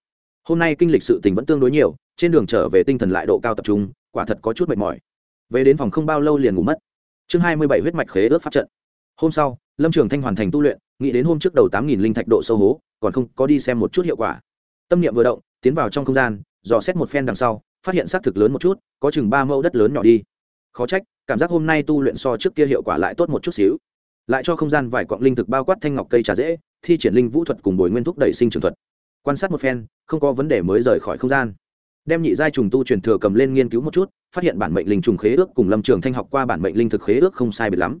Hôm nay kinh lịch sự tình vẫn tương đối nhiều, trên đường trở về tinh thần lại độ cao tập trung, quả thật có chút mệt mỏi. Về đến phòng không bao lâu liền ngủ mất. Chương hai mươi bảy huyết mạch khế ước pháp trận. Hôm sau, lâm trường thanh hoàn thành tu luyện, nghĩ đến hôm trước đầu tám nghìn linh thạch độ sâu hố, còn không có đi xem một chút hiệu quả. Tâm niệm vừa động, tiến vào trong không gian, dò xét một phen đằng sau, phát hiện xác thực lớn một chút, có chừng ba mẫu đất lớn nhỏ đi. Khó trách, cảm giác hôm nay tu luyện so trước kia hiệu quả lại tốt một chút xíu lại cho không gian vài quặng linh thực bao quát thanh ngọc cây trà dễ, thi triển linh vũ thuật cùng bồi nguyên thúc đẩy sinh trường thuật. Quan sát một phen, không có vấn đề mới rời khỏi không gian. Đem nhị giai trùng tu truyền thừa cầm lên nghiên cứu một chút, phát hiện bản mệnh linh trùng khế ước cùng lâm trường thanh học qua bản mệnh linh thực khế ước không sai biệt lắm.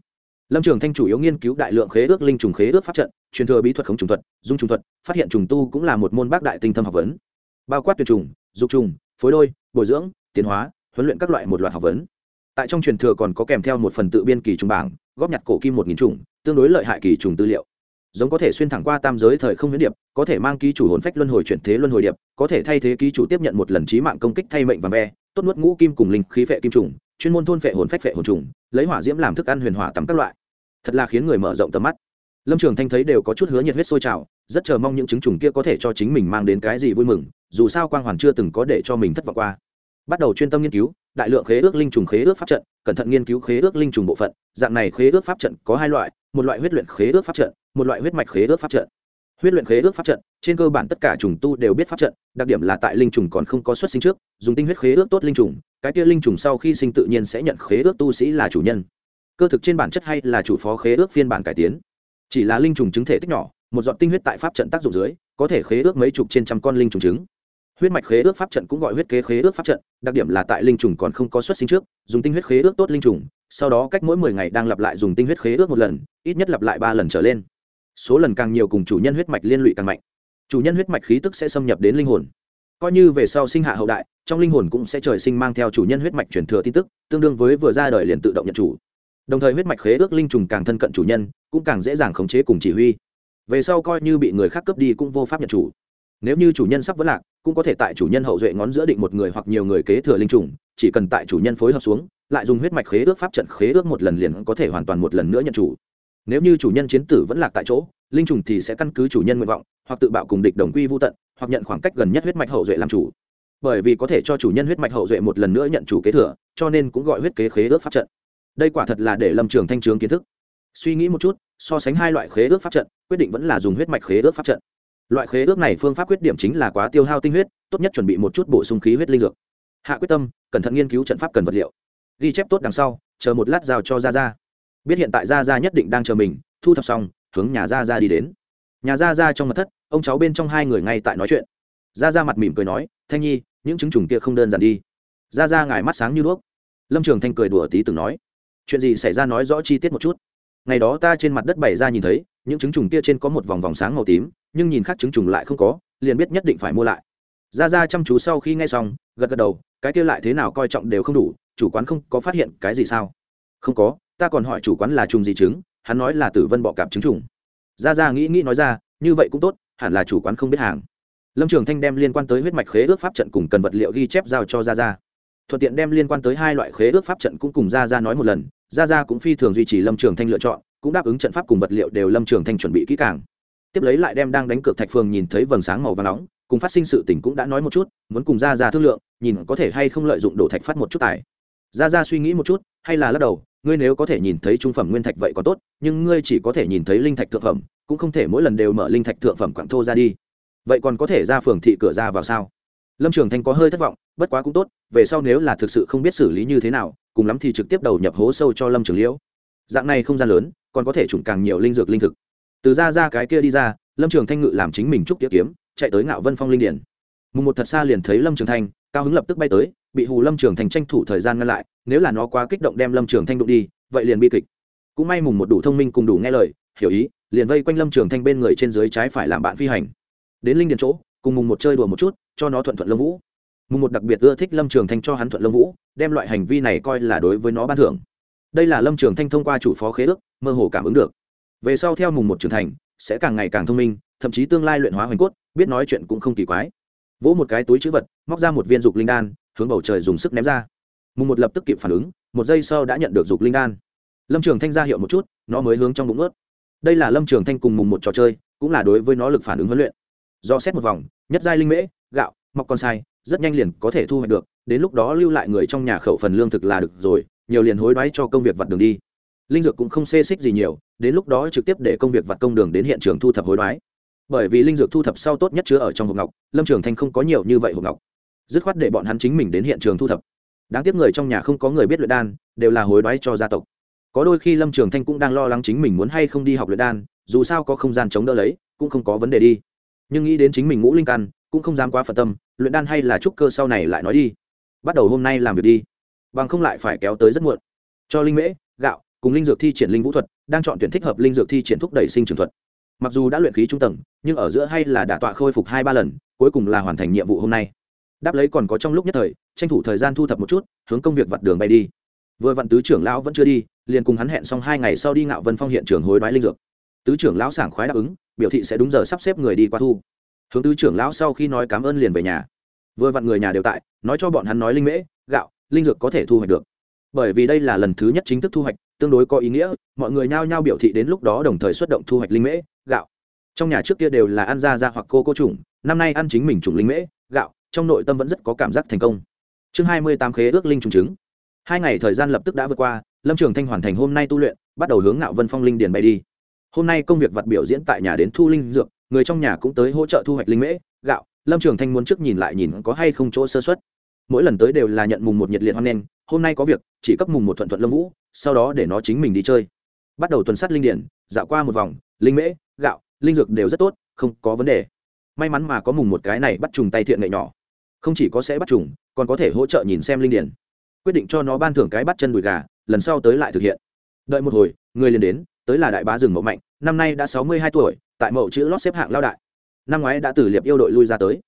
Lâm trường thanh chủ yếu nghiên cứu đại lượng khế ước linh trùng khế ước pháp trận, truyền thừa bí thuật khống trùng thuật, dung trùng thuật, phát hiện trùng tu cũng là một môn bác đại tinh thâm học vấn. Bao quát tuyệt trùng, dục trùng, phối đôi, bồi dưỡng, tiến hóa, huấn luyện các loại một loạt học vấn. Tại trong truyền thừa còn có kèm theo một phần tự biên kỳ trùng bảng góp nhặt cổ kim một nghìn trùng tương đối lợi hại kỳ trùng tư liệu. Giống có thể xuyên thẳng qua tam giới thời không huyễn điệp, có thể mang ký chủ hồn phách luân hồi chuyển thế luân hồi điệp, có thể thay thế ký chủ tiếp nhận một lần trí mạng công kích thay mệnh và ve, tốt nuốt ngũ kim cùng linh khí phệ kim trùng, chuyên môn thôn phệ hồn phách phệ hồn trùng, lấy hỏa diễm làm thức ăn huyền hỏa tắm các loại. Thật là khiến người mở rộng tầm mắt. Lâm trường thanh thấy đều có chút hứa nhiệt huyết sôi trào, rất chờ mong những chứng trùng kia có thể cho chính mình mang đến cái gì vui mừng, dù sao quang hoàn chưa từng có để cho mình thất vọng qua bắt đầu chuyên tâm nghiên cứu đại lượng khế ước linh trùng khế ước pháp trận cẩn thận nghiên cứu khế ước linh trùng bộ phận dạng này khế ước pháp trận có hai loại một loại huyết luyện khế ước pháp trận một loại huyết mạch khế ước pháp trận huyết luyện khế ước pháp trận trên cơ bản tất cả trùng tu đều biết pháp trận đặc điểm là tại linh trùng còn không có xuất sinh trước dùng tinh huyết khế ước tốt linh trùng cái kia linh trùng sau khi sinh tự nhiên sẽ nhận khế ước tu sĩ là chủ nhân cơ thực trên bản chất hay là chủ phó khế ước phiên bản cải tiến chỉ là linh trùng chứng thể tích nhỏ một giọt tinh huyết tại pháp trận tác dụng dưới có thể khế ước mấy chục trên trăm con linh trùng trứng huyết mạch khế ước pháp trận cũng gọi huyết kế khế ước pháp trận, đặc điểm là tại linh trùng còn không có xuất sinh trước, dùng tinh huyết khế ước tốt linh trùng, sau đó cách mỗi mười ngày đang lặp lại dùng tinh huyết khế ước một lần, ít nhất lặp lại ba lần trở lên. Số lần càng nhiều cùng chủ nhân huyết mạch liên lụy càng mạnh. Chủ nhân huyết mạch khí tức sẽ xâm nhập đến linh hồn. Coi như về sau sinh hạ hậu đại, trong linh hồn cũng sẽ trời sinh mang theo chủ nhân huyết mạch truyền thừa tin tức, tương đương với vừa ra đời liền tự động nhận chủ. Đồng thời huyết mạch khế ước linh trùng càng thân cận chủ nhân, cũng càng dễ dàng khống chế cùng chỉ huy. Về sau coi như bị người khác cướp đi cũng vô pháp nhận chủ nếu như chủ nhân sắp vẫn lạc, cũng có thể tại chủ nhân hậu duệ ngón giữa định một người hoặc nhiều người kế thừa linh trùng, chỉ cần tại chủ nhân phối hợp xuống, lại dùng huyết mạch khế ước pháp trận khế ước một lần liền có thể hoàn toàn một lần nữa nhận chủ. Nếu như chủ nhân chiến tử vẫn lạc tại chỗ, linh trùng thì sẽ căn cứ chủ nhân nguyện vọng, hoặc tự bạo cùng địch đồng quy vô tận, hoặc nhận khoảng cách gần nhất huyết mạch hậu duệ làm chủ. Bởi vì có thể cho chủ nhân huyết mạch hậu duệ một lần nữa nhận chủ kế thừa, cho nên cũng gọi huyết kế khế ước pháp trận. Đây quả thật là để lâm trường thanh trướng kiến thức. Suy nghĩ một chút, so sánh hai loại khế ước pháp trận, quyết định vẫn là dùng huyết mạch khế ước pháp trận loại khế ước này phương pháp quyết điểm chính là quá tiêu hao tinh huyết, tốt nhất chuẩn bị một chút bổ sung khí huyết linh dược. Hạ quyết tâm, cẩn thận nghiên cứu trận pháp cần vật liệu. Ghi chép tốt đằng sau, chờ một lát giao cho ra ra biết hiện tại ra ra nhất định đang chờ mình, thu thập xong, hướng nhà ra ra đi đến. Nhà ra ra trong mặt thất, ông cháu bên trong hai người ngay tại nói chuyện. Ra ra mặt mỉm cười nói, thanh nhi, những chứng trùng kia không đơn giản đi. Ra ra ngài mắt sáng như đuốc. Lâm trường thanh cười đùa tí từng nói, chuyện gì xảy ra nói rõ chi tiết một chút. Ngày đó ta trên mặt đất bày ra nhìn thấy, những trứng trùng kia trên có một vòng vòng sáng màu tím nhưng nhìn khác trứng trùng lại không có, liền biết nhất định phải mua lại. Ra ra chăm chú sau khi nghe xong, gật gật đầu, cái kia lại thế nào coi trọng đều không đủ, chủ quán không có phát hiện cái gì sao? Không có, ta còn hỏi chủ quán là trùng gì trứng, hắn nói là tử vân bọ cạp trứng trùng. Ra ra nghĩ nghĩ nói ra, như vậy cũng tốt, hẳn là chủ quán không biết hàng. Lâm trường thanh đem liên quan tới huyết mạch khế ước pháp trận cùng cần vật liệu ghi chép giao cho ra ra thuận tiện đem liên quan tới hai loại khế ước pháp trận cũng cùng ra ra nói một lần ra ra cũng phi thường duy trì lâm trường thanh lựa chọn, cũng đáp ứng trận pháp cùng vật liệu đều lâm trường thanh chuẩn bị kỹ càng tiếp lấy lại đem đang đánh cược thạch phường nhìn thấy vầng sáng màu và nóng, cùng phát sinh sự tình cũng đã nói một chút, muốn cùng ra ra thương lượng, nhìn có thể hay không lợi dụng đổ thạch phát một chút tài. Ra ra suy nghĩ một chút, hay là lắc đầu, ngươi nếu có thể nhìn thấy trung phẩm nguyên thạch vậy còn tốt, nhưng ngươi chỉ có thể nhìn thấy linh thạch thượng phẩm, cũng không thể mỗi lần đều mở linh thạch thượng phẩm quảng thô ra đi. Vậy còn có thể ra phường thị cửa ra vào sao? Lâm trường thanh có hơi thất vọng, bất quá cũng tốt, về sau nếu là thực sự không biết xử lý như thế nào, cùng lắm thì trực tiếp đầu nhập hố sâu cho lâm trường liễu. Dạng này không gian lớn, còn có thể trùng càng nhiều linh dược linh thực từ ra ra cái kia đi ra, lâm trường thanh ngự làm chính mình trúc tiết kiếm, chạy tới ngạo vân phong linh điển. Mùng một thật xa liền thấy lâm trường thanh, cao hứng lập tức bay tới, bị hù lâm trường thanh tranh thủ thời gian ngăn lại, nếu là nó quá kích động đem lâm trường thanh đụng đi, vậy liền bi kịch. Cũng may mùng một đủ thông minh cùng đủ nghe lời, hiểu ý, liền vây quanh lâm trường thanh bên người trên dưới trái phải làm bạn phi hành. Đến linh điền chỗ, cùng mùng một chơi đùa một chút, cho nó thuận thuận lâm vũ. Mùng một đặc biệt ưa thích lâm trường thanh cho hắn thuận lâm vũ, đem loại hành vi này coi là đối với nó ban thưởng. Đây là lâm trường thanh thông qua chủ phó khế ước, mơ hồ cảm ứng được về sau theo mùng một trưởng thành, sẽ càng ngày càng thông minh, thậm chí tương lai luyện hóa hoành cốt, biết nói chuyện cũng không kỳ quái. Vỗ một cái túi chữ vật, móc ra một viên dục linh đan, hướng bầu trời dùng sức ném ra. Mùng một lập tức kịp phản ứng, một giây sau đã nhận được dục linh đan. Lâm trường thanh ra hiệu một chút, nó mới hướng trong bụng ướt. Đây là lâm trường thanh cùng mùng một trò chơi, cũng là đối với nó lực phản ứng huấn luyện. Do xét một vòng, nhất giai linh mễ, gạo, mọc con sai, rất nhanh liền có thể thu hoạch được, đến lúc đó lưu lại người trong nhà khẩu phần lương thực là được rồi, nhiều liền hối đoái cho công việc vặt đường đi linh dược cũng không xê xích gì nhiều, đến lúc đó trực tiếp để công việc vặt công đường đến hiện trường thu thập hối đoái. Bởi vì linh dược thu thập sau tốt nhất chứa ở trong hộp ngọc, lâm trường thanh không có nhiều như vậy hộp ngọc. Dứt khoát để bọn hắn chính mình đến hiện trường thu thập. Đáng tiếc người trong nhà không có người biết luyện đan, đều là hối đoái cho gia tộc. Có đôi khi lâm trường thanh cũng đang lo lắng chính mình muốn hay không đi học luyện đan, dù sao có không gian chống đỡ lấy, cũng không có vấn đề đi. Nhưng nghĩ đến chính mình ngũ linh căn, cũng không dám quá phật tâm, luyện đan hay là trúc cơ sau này lại nói đi. Bắt đầu hôm nay làm việc đi. Bằng không lại phải kéo tới rất muộn. Cho linh mễ, gạo cùng linh dược thi triển linh vũ thuật, đang chọn tuyển thích hợp linh dược thi triển thúc đẩy sinh trường thuật. Mặc dù đã luyện khí trung tầng, nhưng ở giữa hay là đả tọa khôi phục hai ba lần, cuối cùng là hoàn thành nhiệm vụ hôm nay. Đáp lấy còn có trong lúc nhất thời, tranh thủ thời gian thu thập một chút, hướng công việc vặt đường bay đi. Vừa vặn tứ trưởng lão vẫn chưa đi, liền cùng hắn hẹn xong hai ngày sau đi ngạo vân phong hiện trường hối đoái linh dược. Tứ trưởng lão sảng khoái đáp ứng, biểu thị sẽ đúng giờ sắp xếp người đi qua thu. Hướng tứ trưởng lão sau khi nói cảm ơn liền về nhà. Vừa vặn người nhà đều tại, nói cho bọn hắn nói linh mễ, gạo, linh dược có thể thu hoạch được. Bởi vì đây là lần thứ nhất chính thức thu hoạch tương đối có ý nghĩa, mọi người nhao nhao biểu thị đến lúc đó đồng thời xuất động thu hoạch linh mễ, gạo. Trong nhà trước kia đều là ăn ra ra hoặc cô cô trùng, năm nay ăn chính mình trùng linh mễ, gạo, trong nội tâm vẫn rất có cảm giác thành công. Chương hai mươi tám khế ước linh trùng trứng. Hai ngày thời gian lập tức đã vượt qua, lâm trường thanh hoàn thành hôm nay tu luyện, bắt đầu hướng ngạo vân phong linh điền bay đi. Hôm nay công việc vật biểu diễn tại nhà đến thu linh dược, người trong nhà cũng tới hỗ trợ thu hoạch linh mễ, gạo. Lâm trường thanh muốn trước nhìn lại nhìn có hay không chỗ sơ xuất mỗi lần tới đều là nhận mùng một nhiệt liệt hoan nghênh, hôm nay có việc, chỉ cấp mùng một thuận thuận lâm vũ sau đó để nó chính mình đi chơi. Bắt đầu tuần sát linh điển, dạo qua một vòng, linh mễ, gạo, linh dược đều rất tốt, không có vấn đề. May mắn mà có mùng một cái này bắt trùng tay thiện nghệ nhỏ. Không chỉ có sẽ bắt trùng, còn có thể hỗ trợ nhìn xem linh điển. Quyết định cho nó ban thưởng cái bắt chân đùi gà, lần sau tới lại thực hiện. Đợi một hồi, người liền đến, tới là đại bá rừng mậu mạnh, năm nay đã sáu mươi hai tuổi, tại mậu chữ lót xếp hạng lao đại. Năm ngoái đã từ liệp yêu đội lui ra tới.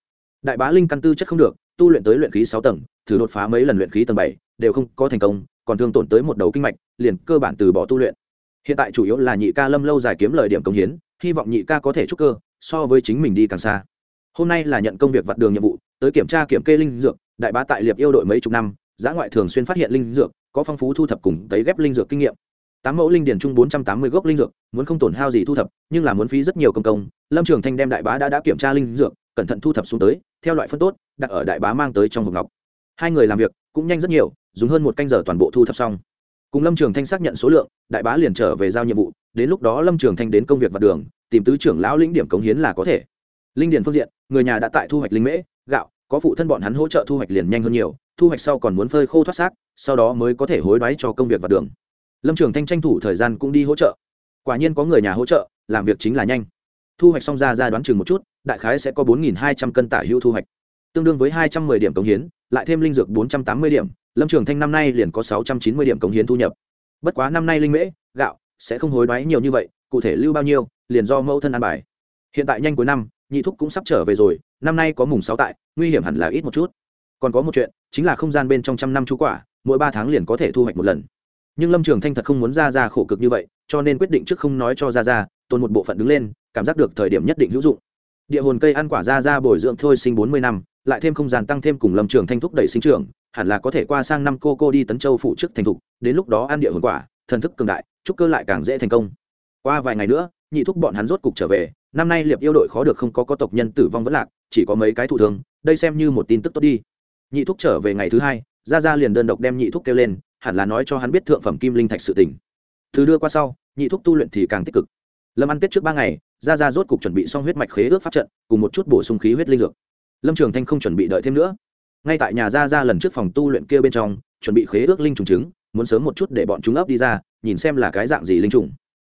Đại bá linh căn tư chất không được, tu luyện tới luyện khí sáu tầng, thử đột phá mấy lần luyện khí tầng bảy, đều không có thành công còn thương tổn tới một đầu kinh mạch, liền cơ bản từ bỏ tu luyện. Hiện tại chủ yếu là nhị ca lâm lâu dài kiếm lời điểm công hiến, hy vọng nhị ca có thể chúc cơ, so với chính mình đi càng xa. Hôm nay là nhận công việc vặt đường nhiệm vụ, tới kiểm tra kiểm kê linh dược, đại bá tại liệp yêu đội mấy chục năm, giã ngoại thường xuyên phát hiện linh dược, có phong phú thu thập cùng tấy ghép linh dược kinh nghiệm. Tám mẫu linh điền chung bốn trăm tám mươi gốc linh dược, muốn không tổn hao gì thu thập, nhưng là muốn phí rất nhiều công công. Lâm trường thanh đem đại bá đã đã kiểm tra linh dược, cẩn thận thu thập xuống tới, theo loại phân tốt, đặt ở đại bá mang tới trong hộp ngọc. Hai người làm việc cũng nhanh rất nhiều dùng hơn một canh giờ toàn bộ thu thập xong. Cùng lâm trường thanh xác nhận số lượng, đại bá liền trở về giao nhiệm vụ, đến lúc đó lâm trường thanh đến công việc vật đường, tìm tứ trưởng lão lĩnh điểm cống hiến là có thể. Linh điền phương diện, người nhà đã tại thu hoạch linh mễ, gạo, có phụ thân bọn hắn hỗ trợ thu hoạch liền nhanh hơn nhiều, thu hoạch sau còn muốn phơi khô thoát xác, sau đó mới có thể hối đoái cho công việc vật đường. Lâm trường thanh tranh thủ thời gian cũng đi hỗ trợ. Quả nhiên có người nhà hỗ trợ, làm việc chính là nhanh. Thu hoạch xong ra ra đoán chừng một chút, đại khái sẽ có bốn hai trăm cân tả hữu thu hoạch. Tương đương với hai trăm m ư ơ i điểm cống hiến, lại thêm linh dược bốn trăm tám mươi điểm lâm trường thanh năm nay liền có sáu trăm chín mươi điểm cống hiến thu nhập. Bất quá năm nay linh mễ, gạo sẽ không hối đoái nhiều như vậy, cụ thể lưu bao nhiêu, liền do mẫu thân ăn bài. Hiện tại nhanh cuối năm, nhị thúc cũng sắp trở về rồi, năm nay có mùng sáu tại, nguy hiểm hẳn là ít một chút. Còn có một chuyện, chính là không gian bên trong trăm năm chú quả, mỗi ba tháng liền có thể thu hoạch một lần. Nhưng lâm trường thanh thật không muốn ra ra khổ cực như vậy, cho nên quyết định trước không nói cho ra ra tồn một bộ phận đứng lên, cảm giác được thời điểm nhất định hữu dụng. Địa hồn cây ăn quả ra ra bồi dưỡng thôi sinh bốn mươi năm, lại thêm không gian tăng thêm cùng lâm trường thanh thúc đẩy sinh trưởng hẳn là có thể qua sang năm cô cô đi tấn châu phụ chức thành thục, đến lúc đó ăn địa hồn quả, thần thức cường đại chúc cơ lại càng dễ thành công. Qua vài ngày nữa, nhị thúc bọn hắn rốt cục trở về, năm nay liệp yêu đội khó được không có có tộc nhân tử vong vẫn lạc, chỉ có mấy cái thụ thương, đây xem như một tin tức tốt đi. Nhị thúc trở về ngày thứ hai ra ra liền đơn độc đem nhị thúc kêu lên, hẳn là nói cho hắn biết thượng phẩm kim linh thạch sự tình. thứ đưa qua sau, nhị thúc tu luyện thì càng tích cực. Lâm ăn tết trước ba ngày ra ra rốt cục chuẩn bị xong huyết mạch khế ước pháp trận, cùng một chút bổ sung khí huyết linh dược. Lâm trường thanh không chuẩn bị đợi thêm nữa ngay tại nhà ra ra lần trước phòng tu luyện kia bên trong, chuẩn bị khế ước linh trùng trứng, muốn sớm một chút để bọn chúng ấp đi ra, nhìn xem là cái dạng gì linh trùng.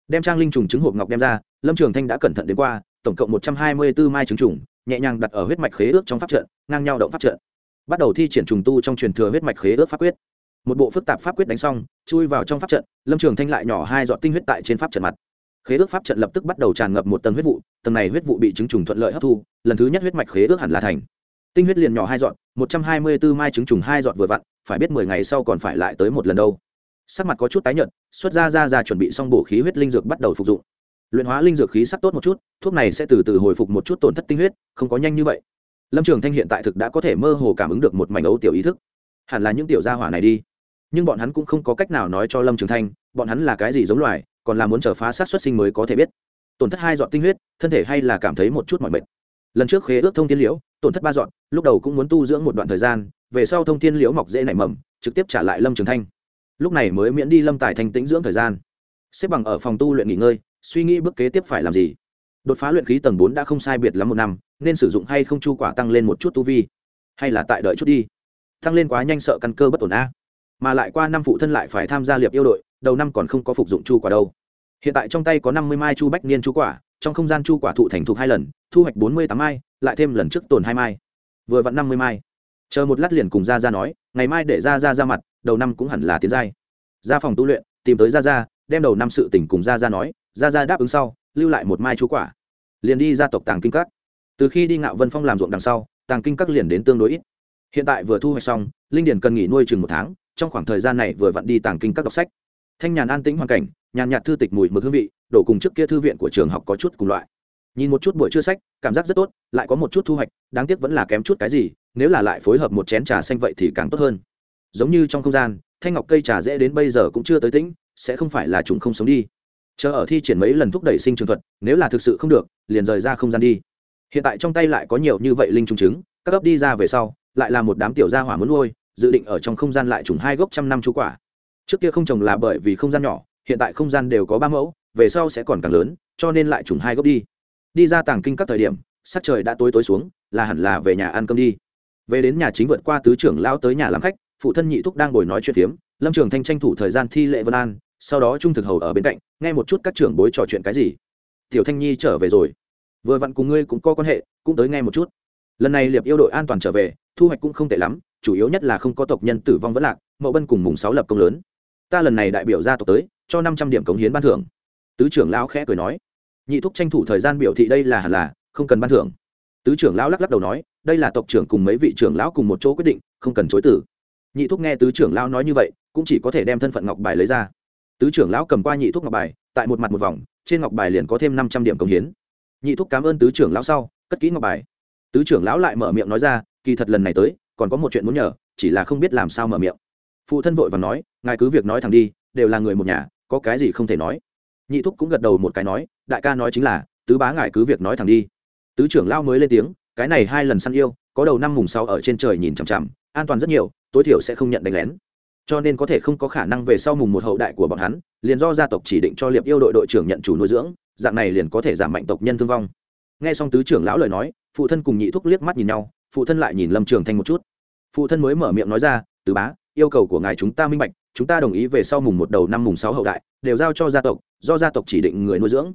Đem trang linh trùng trứng hộp ngọc đem ra, lâm trường thanh đã cẩn thận đến qua, tổng cộng một trăm hai mươi bốn mai trứng trùng, nhẹ nhàng đặt ở huyết mạch khế ước trong pháp trận, ngang nhau động pháp trận. Bắt đầu thi triển trùng tu trong truyền thừa huyết mạch khế ước pháp quyết. Một bộ phức tạp pháp quyết đánh xong, chui vào trong pháp trận, lâm trường thanh lại nhỏ hai giọt tinh huyết tại trên pháp trận mặt. Khế ước pháp trận lập tức bắt đầu tràn ngập một tầng huyết vụ, tầng này huyết vụ bị chứng trùng thuận lợi hấp thu, lần thứ nhất huyết mạch khế ước hẳn là thành tinh huyết liền nhỏ hai dọn, một trăm hai mươi b ố mai trứng trùng hai dọn vừa vặn, phải biết mười ngày sau còn phải lại tới một lần đâu. Sắc mặt có chút tái nhợt, xuất ra ra ra chuẩn bị xong bổ khí huyết linh dược bắt đầu phục dụng. Luyện hóa linh dược khí sắc tốt một chút, thuốc này sẽ từ từ hồi phục một chút tổn thất tinh huyết, không có nhanh như vậy. Lâm trường thanh hiện tại thực đã có thể mơ hồ cảm ứng được một mảnh ấu tiểu ý thức. Hẳn là những tiểu gia hỏa này đi. Nhưng bọn hắn cũng không có cách nào nói cho lâm trường thanh, bọn hắn là cái gì giống loài, còn là muốn chờ phá sát xuất sinh mới có thể biết. Tổn thất hai dọn tinh huyết, thân thể hay là cảm thấy một chút mọi mệt lần trước khế ước thông thiên liễu, tổn thất ba dọn, lúc đầu cũng muốn tu dưỡng một đoạn thời gian, về sau thông thiên liễu mọc dễ nảy mầm, trực tiếp trả lại lâm trường thanh. Lúc này mới miễn đi lâm tài thanh tĩnh dưỡng thời gian. Xếp bằng ở phòng tu luyện nghỉ ngơi, suy nghĩ bước kế tiếp phải làm gì. Đột phá luyện khí tầng bốn đã không sai biệt lắm một năm, nên sử dụng hay không chu quả tăng lên một chút tu vi. Hay là tại đợi chút đi. Tăng lên quá nhanh sợ căn cơ bất ổn a. Mà lại qua năm phụ thân lại phải tham gia liệp yêu đội, đầu năm còn không có phục dụng chu quả đâu. Hiện tại trong tay có năm mươi mai chu bách niên chu quả trong không gian chu quả thụ thành thục hai lần, thu hoạch bốn mươi tám mai, lại thêm lần trước tồn hai mai. Vừa vặn năm mươi mai. Chờ một lát liền cùng ra ra nói, ngày mai để ra ra ra mặt, đầu năm cũng hẳn là tiến giai. Ra phòng tu luyện, tìm tới ra ra đem đầu năm sự tỉnh cùng ra ra nói ra ra đáp ứng sau, lưu lại một mai chú quả. Liền đi ra tộc tàng kinh các. Từ khi đi ngạo vân phong làm ruộng đằng sau, tàng kinh các liền đến tương đối ít. Hiện tại vừa thu hoạch xong, linh điển cần nghỉ nuôi chừng một tháng, trong khoảng thời gian này vừa vặn đi tàng kinh các đọc sách thanh nhàn an tĩnh hoàn cảnh, nhàn nhạt thư tịch mùi mực hương vị đổ cùng trước kia thư viện của trường học có chút cùng loại. Nhìn một chút buổi trưa sách, cảm giác rất tốt, lại có một chút thu hoạch, đáng tiếc vẫn là kém chút cái gì, nếu là lại phối hợp một chén trà xanh vậy thì càng tốt hơn. Giống như trong không gian, thanh ngọc cây trà dễ đến bây giờ cũng chưa tới tĩnh, sẽ không phải là chúng không sống đi. Chờ ở thi triển mấy lần thúc đẩy sinh trường thuật, nếu là thực sự không được, liền rời ra không gian đi. Hiện tại trong tay lại có nhiều như vậy linh trùng trứng các cấp đi ra về sau, lại là một đám tiểu gia hỏa muốn nuôi, dự định ở trong không gian lại trùng hai gốc trăm năm chú quả trước kia không trồng là bởi vì không gian nhỏ, hiện tại không gian đều có ba mẫu, về sau sẽ còn càng lớn, cho nên lại trùng hai gốc đi. Đi ra tàng kinh các thời điểm, sắc trời đã tối tối xuống, là hẳn là về nhà ăn cơm đi. Về đến nhà chính vượt qua tứ trưởng lao tới nhà làm khách, phụ thân nhị thúc đang ngồi nói chuyện phiếm, lâm trường thanh tranh thủ thời gian thi lệ vân an, sau đó trung thực hầu ở bên cạnh, nghe một chút các trưởng bối trò chuyện cái gì. Tiểu thanh nhi trở về rồi. Vừa vặn cùng ngươi cũng có quan hệ, cũng tới nghe một chút. Lần này liệp yêu đội an toàn trở về, thu hoạch cũng không tệ lắm, chủ yếu nhất là không có tộc nhân tử vong vẫn lạc, mậu bân cùng mùng sáu lập công lớn ta lần này đại biểu gia tộc tới, cho năm trăm điểm cống hiến ban thưởng. Tứ trưởng lão khẽ cười nói. Nhị thúc tranh thủ thời gian biểu thị đây là hẳn là không cần ban thưởng. Tứ trưởng lão lắc lắc đầu nói, đây là tộc trưởng cùng mấy vị trưởng lão cùng một chỗ quyết định, không cần chối tử nhị thúc nghe tứ trưởng lão nói như vậy, cũng chỉ có thể đem thân phận ngọc bài lấy ra. Tứ trưởng lão cầm qua nhị thúc ngọc bài, tại một mặt một vòng, trên ngọc bài liền có thêm năm trăm điểm cống hiến. Nhị thúc cảm ơn tứ trưởng lão sau, cất kỹ ngọc bài. Tứ trưởng lão lại mở miệng nói ra, kỳ thật lần này tới, còn có một chuyện muốn nhờ, chỉ là không biết làm sao mở miệng phụ thân vội và nói, ngài cứ việc nói thẳng đi, đều là người một nhà, có cái gì không thể nói. Nhị thúc cũng gật đầu một cái nói, đại ca nói chính là, tứ bá ngài cứ việc nói thẳng đi. Tứ trưởng lao mới lên tiếng, cái này hai lần săn yêu, có đầu năm mùng sau ở trên trời nhìn chằm chằm, an toàn rất nhiều, tối thiểu sẽ không nhận đánh lén. Cho nên có thể không có khả năng về sau mùng một hậu đại của bọn hắn, liền do gia tộc chỉ định cho liệp yêu đội đội trưởng nhận chủ nuôi dưỡng, dạng này liền có thể giảm mạnh tộc nhân thương vong. Nghe xong tứ trưởng lão lời nói, phụ thân cùng nhị thúc liếc mắt nhìn nhau, phụ thân lại nhìn lâm trường thanh một chút. Phụ thân mới mở miệng nói ra, tứ bá yêu cầu của ngài chúng ta minh bạch, chúng ta đồng ý về sau mùng một đầu năm mùng sáu hậu đại, đều giao cho gia tộc, do gia tộc chỉ định người nuôi dưỡng.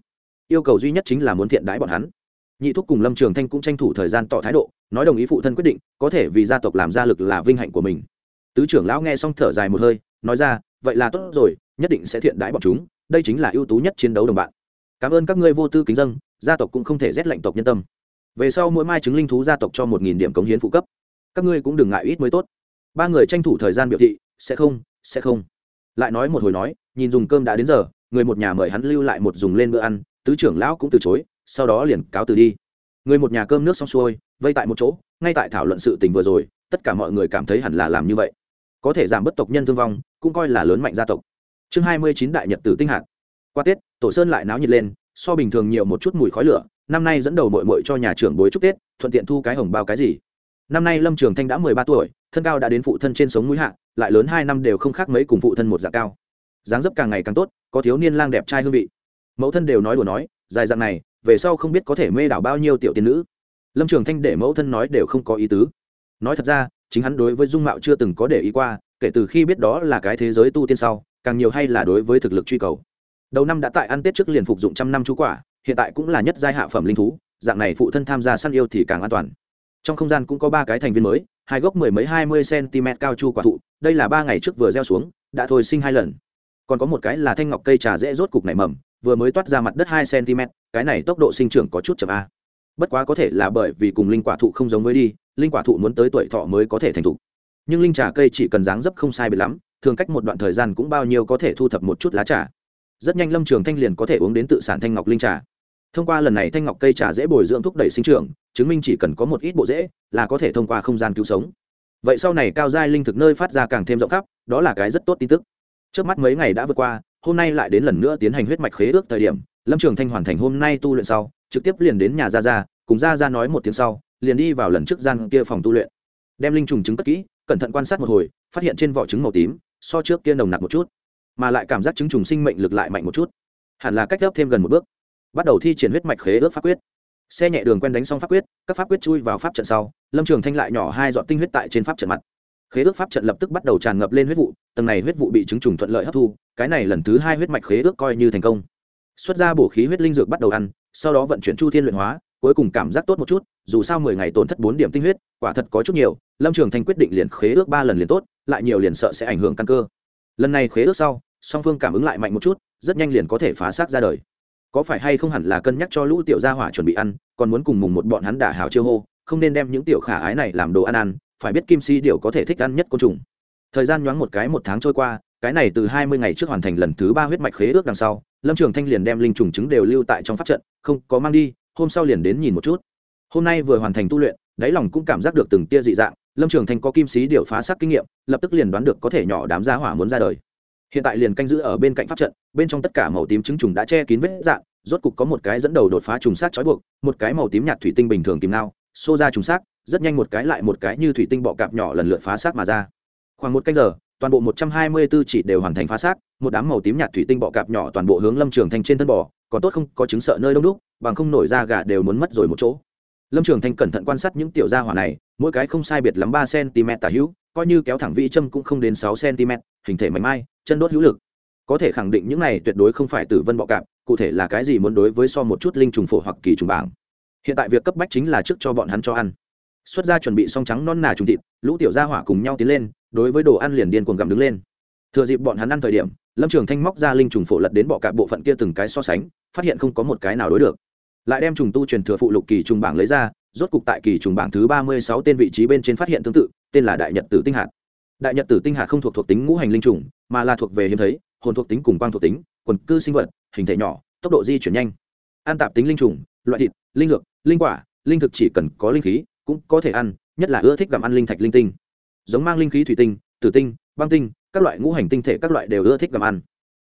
Yêu cầu duy nhất chính là muốn thiện đãi bọn hắn. Nhị thúc cùng lâm trường thanh cũng tranh thủ thời gian tỏ thái độ, nói đồng ý phụ thân quyết định, có thể vì gia tộc làm gia lực là vinh hạnh của mình. Tứ trưởng lão nghe xong thở dài một hơi, nói ra, vậy là tốt rồi, nhất định sẽ thiện đãi bọn chúng, đây chính là ưu tú nhất chiến đấu đồng bạn. Cảm ơn các ngươi vô tư kính dân, gia tộc cũng không thể rét lệnh tộc nhân tâm. Về sau mỗi mai chứng linh thú gia tộc cho một nghìn điểm cống hiến phụ cấp. Các ngươi cũng đừng ngại ít mới tốt ba người tranh thủ thời gian biểu thị, sẽ không sẽ không. Lại nói một hồi nói, nhìn dùng cơm đã đến giờ, người một nhà mời hắn lưu lại một dùng lên bữa ăn, tứ trưởng lão cũng từ chối, sau đó liền cáo từ đi. Người một nhà cơm nước xong xuôi, vây tại một chỗ, ngay tại thảo luận sự tình vừa rồi, tất cả mọi người cảm thấy hẳn là làm như vậy. Có thể giảm bất tộc nhân thương vong, cũng coi là lớn mạnh gia tộc. Chương hai mươi chín đại nhật tử tinh hạt. Qua tết, tổ sơn lại náo nhiệt lên, so bình thường nhiều một chút mùi khói lửa, năm nay dẫn đầu mội mội cho nhà trưởng bối chúc tết, thuận tiện thu cái hồng bao cái gì năm nay lâm trường thanh đã mười ba tuổi, thân cao đã đến phụ thân trên sống mũi hạ, lại lớn hai năm đều không khác mấy cùng phụ thân một dạng cao. Dáng dấp càng ngày càng tốt, có thiếu niên lang đẹp trai hương vị. Mẫu thân đều nói đùa nói, dài dạng này, về sau không biết có thể mê đảo bao nhiêu tiểu tiên nữ. Lâm trường thanh để mẫu thân nói đều không có ý tứ. Nói thật ra, chính hắn đối với dung mạo chưa từng có để ý qua, kể từ khi biết đó là cái thế giới tu tiên sau, càng nhiều hay là đối với thực lực truy cầu. Đầu năm đã tại ăn tết trước liền phục dụng trăm năm chú quả, hiện tại cũng là nhất giai hạ phẩm linh thú, dạng này phụ thân tham gia săn yêu thì càng an toàn trong không gian cũng có ba cái thành viên mới, hai gốc mười mấy hai mươi cm cao chu quả thụ, đây là ba ngày trước vừa gieo xuống, đã thôi sinh hai lần. Còn có một cái là thanh ngọc cây trà dễ rốt cục nảy mầm, vừa mới toát ra mặt đất hai cm, cái này tốc độ sinh trưởng có chút chậm a. Bất quá có thể là bởi vì cùng linh quả thụ không giống với đi, linh quả thụ muốn tới tuổi thọ mới có thể thành thụ. Nhưng linh trà cây chỉ cần dáng dấp không sai biệt lắm, thường cách một đoạn thời gian cũng bao nhiêu có thể thu thập một chút lá trà. Rất nhanh lâm trường thanh liền có thể uống đến tự sản thanh ngọc linh trà thông qua lần này thanh ngọc cây trà dễ bồi dưỡng thúc đẩy sinh trưởng, chứng minh chỉ cần có một ít bộ dễ là có thể thông qua không gian cứu sống. Vậy sau này cao giai linh thực nơi phát ra càng thêm rộng khắp, đó là cái rất tốt tin tức. Trước mắt mấy ngày đã vượt qua, hôm nay lại đến lần nữa tiến hành huyết mạch khế ước thời điểm, lâm trường thanh hoàn thành hôm nay tu luyện sau, trực tiếp liền đến nhà ra ra cùng ra ra nói một tiếng sau, liền đi vào lần trước gian kia phòng tu luyện. Đem linh trùng trứng cất kỹ, cẩn thận quan sát một hồi, phát hiện trên vỏ trứng màu tím, so trước kia nồng nặc một chút, mà lại cảm giác trứng trùng sinh mệnh lực lại mạnh một chút. Hẳn là cách gấp thêm gần một bước bắt đầu thi triển huyết mạch khế ước pháp quyết. Xe nhẹ đường quen đánh xong pháp quyết, các pháp quyết chui vào pháp trận sau, lâm trường thanh lại nhỏ hai dọn tinh huyết tại trên pháp trận mặt. Khế ước pháp trận lập tức bắt đầu tràn ngập lên huyết vụ, tầng này huyết vụ bị chứng trùng thuận lợi hấp thu, cái này lần thứ hai huyết mạch khế ước coi như thành công. Xuất ra bổ khí huyết linh dược bắt đầu ăn, sau đó vận chuyển chu thiên luyện hóa, cuối cùng cảm giác tốt một chút, dù sao mười ngày tổn thất bốn điểm tinh huyết, quả thật có chút nhiều, lâm trường thanh quyết định liền khế ước ba lần liền tốt, lại nhiều liền sợ sẽ ảnh hưởng căn cơ. Lần này khế ước sau, song phương cảm ứng lại mạnh một chút, rất nhanh liền có thể phá xác ra đời có phải hay không hẳn là cân nhắc cho lũ tiểu gia hỏa chuẩn bị ăn, còn muốn cùng mùng một bọn hắn đả hào chiêu hô, không nên đem những tiểu khả ái này làm đồ ăn ăn, phải biết kim si điều có thể thích ăn nhất côn trùng. Thời gian nhoáng một cái một tháng trôi qua, cái này từ hai mươi ngày trước hoàn thành lần thứ ba huyết mạch khế ước đằng sau, lâm trường thanh liền đem linh trùng trứng đều lưu tại trong pháp trận, không, có mang đi, hôm sau liền đến nhìn một chút. Hôm nay vừa hoàn thành tu luyện, đáy lòng cũng cảm giác được từng tia dị dạng, lâm trường thanh có kim sĩ điều phá sắc kinh nghiệm, lập tức liền đoán được có thể nhỏ đám gia hỏa muốn ra đời hiện tại liền canh giữ ở bên cạnh pháp trận bên trong tất cả màu tím trứng trùng đã che kín vết dạng rốt cục có một cái dẫn đầu đột phá trùng sát trói buộc một cái màu tím nhạt thủy tinh bình thường kìm nao xô ra trùng sát rất nhanh một cái lại một cái như thủy tinh bọ cạp nhỏ lần lượt phá sát mà ra. Khoảng một canh giờ toàn bộ một trăm hai mươi 124 chỉ đều hoàn thành phá sát, một đám màu tím nhạt thủy tinh bọ cạp nhỏ toàn bộ hướng lâm trường thanh trên thân bò còn tốt không có chứng sợ nơi đông đúc bằng không nổi ra gà đều muốn mất rồi một chỗ. Lâm trường thanh cẩn thận quan sát những tiểu gia hỏa này mỗi cái không sai biệt lắm ba cm tả hữu coi như kéo thẳng vị châm cũng không đến sáu cm hình thể mảnh mai chân đốt hữu lực. Có thể khẳng định những này tuyệt đối không phải tử vân bọ cạp, cụ thể là cái gì muốn đối với so một chút linh trùng phổ hoặc kỳ trùng bảng. Hiện tại việc cấp bách chính là trước cho bọn hắn cho ăn. Xuất ra chuẩn bị song trắng non nà trùng thịt, lũ tiểu gia hỏa cùng nhau tiến lên, đối với đồ ăn liền điên cuồng gặm đứng lên. Thừa dịp bọn hắn ăn thời điểm, lâm trường thanh móc ra linh trùng phổ lật đến bọ cạp bộ phận kia từng cái so sánh, phát hiện không có một cái nào đối được. Lại đem trùng tu truyền thừa phụ lục kỳ trùng bảng lấy ra, rốt cục tại kỳ trùng bảng thứ ba mươi sáu tên vị trí bên trên phát hiện tương tự, tên là đại nhật tử tinh hạt đại nhật tử tinh hạt không thuộc thuộc tính ngũ hành linh trùng, mà là thuộc về hiếm thấy, hồn thuộc tính cùng quang thuộc tính, quần cư sinh vật, hình thể nhỏ, tốc độ di chuyển nhanh. An tạp tính linh trùng, loại thịt, linh dược, linh quả, linh thực chỉ cần có linh khí, cũng có thể ăn, nhất là ưa thích gặm ăn linh thạch linh tinh. Giống mang linh khí thủy tinh, tử tinh, băng tinh, các loại ngũ hành tinh thể các loại đều ưa thích gặm ăn.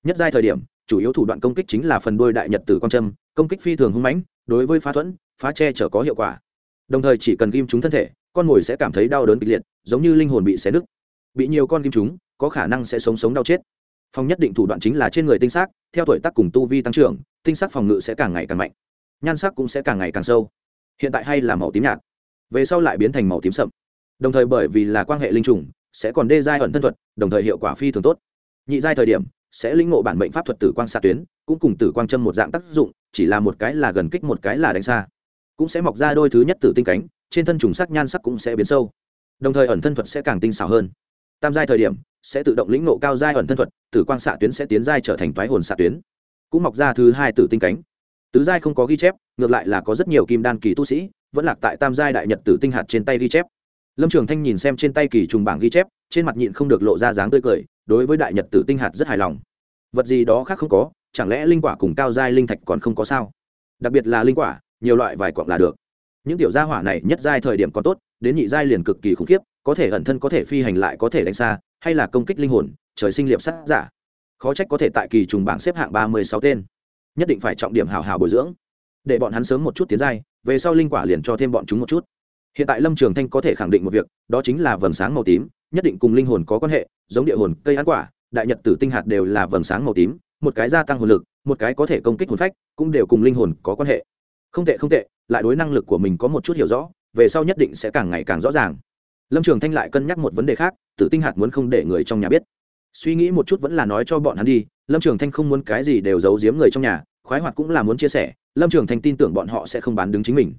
Nhất giai thời điểm, chủ yếu thủ đoạn công kích chính là phần đuôi đại nhật tử quang trâm công kích phi thường hung mãnh, đối với phá thuẫn, phá che chở có hiệu quả. Đồng thời chỉ cần ghim chúng thân thể, con mồi sẽ cảm thấy đau đớn kịch liệt, giống như linh hồn bị xé nứt bị nhiều con kim chúng, có khả năng sẽ sống sống đau chết. Phòng nhất định thủ đoạn chính là trên người tinh xác, theo tuổi tác cùng tu vi tăng trưởng, tinh sắc phòng ngự sẽ càng ngày càng mạnh, nhan sắc cũng sẽ càng ngày càng sâu. Hiện tại hay là màu tím nhạt, về sau lại biến thành màu tím sậm. Đồng thời bởi vì là quan hệ linh trùng, sẽ còn đê giai ẩn thân thuật, đồng thời hiệu quả phi thường tốt. Nhị giai thời điểm, sẽ lĩnh ngộ bản mệnh pháp thuật tử quang xạ tuyến, cũng cùng tử quang châm một dạng tác dụng, chỉ là một cái là gần kích một cái là đánh xa. Cũng sẽ mọc ra đôi thứ nhất tử tinh cánh, trên thân trùng sắc nhan sắc cũng sẽ biến sâu. Đồng thời ẩn thân thuật sẽ càng tinh xảo hơn tam giai thời điểm, sẽ tự động lĩnh ngộ cao giai ẩn thân thuật, tử quang xạ tuyến sẽ tiến giai trở thành toái hồn xạ tuyến. Cũng mọc ra thứ hai tử tinh cánh. Tứ giai không có ghi chép, ngược lại là có rất nhiều kim đan kỳ tu sĩ, vẫn lạc tại tam giai đại nhật tử tinh hạt trên tay ghi chép. Lâm trường thanh nhìn xem trên tay kỳ trùng bảng ghi chép, trên mặt nhịn không được lộ ra dáng tươi cười, đối với đại nhật tử tinh hạt rất hài lòng. Vật gì đó khác không có, chẳng lẽ linh quả cùng cao giai linh thạch còn không có sao? Đặc biệt là linh quả, nhiều loại vài quặng là được. Những tiểu gia hỏa này nhất giai thời điểm còn tốt, đến nhị giai liền cực kỳ khủng khiếp có thể ẩn thân có thể phi hành lại có thể đánh xa, hay là công kích linh hồn, trời sinh liệp sát giả. Khó trách có thể tại kỳ trùng bảng xếp hạng ba mươi sáu tên. Nhất định phải trọng điểm hào hào bồi dưỡng. Để bọn hắn sớm một chút tiến giai, về sau linh quả liền cho thêm bọn chúng một chút. Hiện tại lâm trường thanh có thể khẳng định một việc, đó chính là vầng sáng màu tím, nhất định cùng linh hồn có quan hệ, giống địa hồn, cây ăn quả, đại nhật tử tinh hạt đều là vầng sáng màu tím, một cái gia tăng hồn lực, một cái có thể công kích hồn phách, cũng đều cùng linh hồn có quan hệ. Không tệ không tệ, lại đối năng lực của mình có một chút hiểu rõ, về sau nhất định sẽ càng ngày càng rõ ràng lâm trường thanh lại cân nhắc một vấn đề khác, tử tinh hạt muốn không để người trong nhà biết. Suy nghĩ một chút vẫn là nói cho bọn hắn đi, lâm trường thanh không muốn cái gì đều giấu giếm người trong nhà, khoái hoạt cũng là muốn chia sẻ, lâm trường thanh tin tưởng bọn họ sẽ không bán đứng chính mình.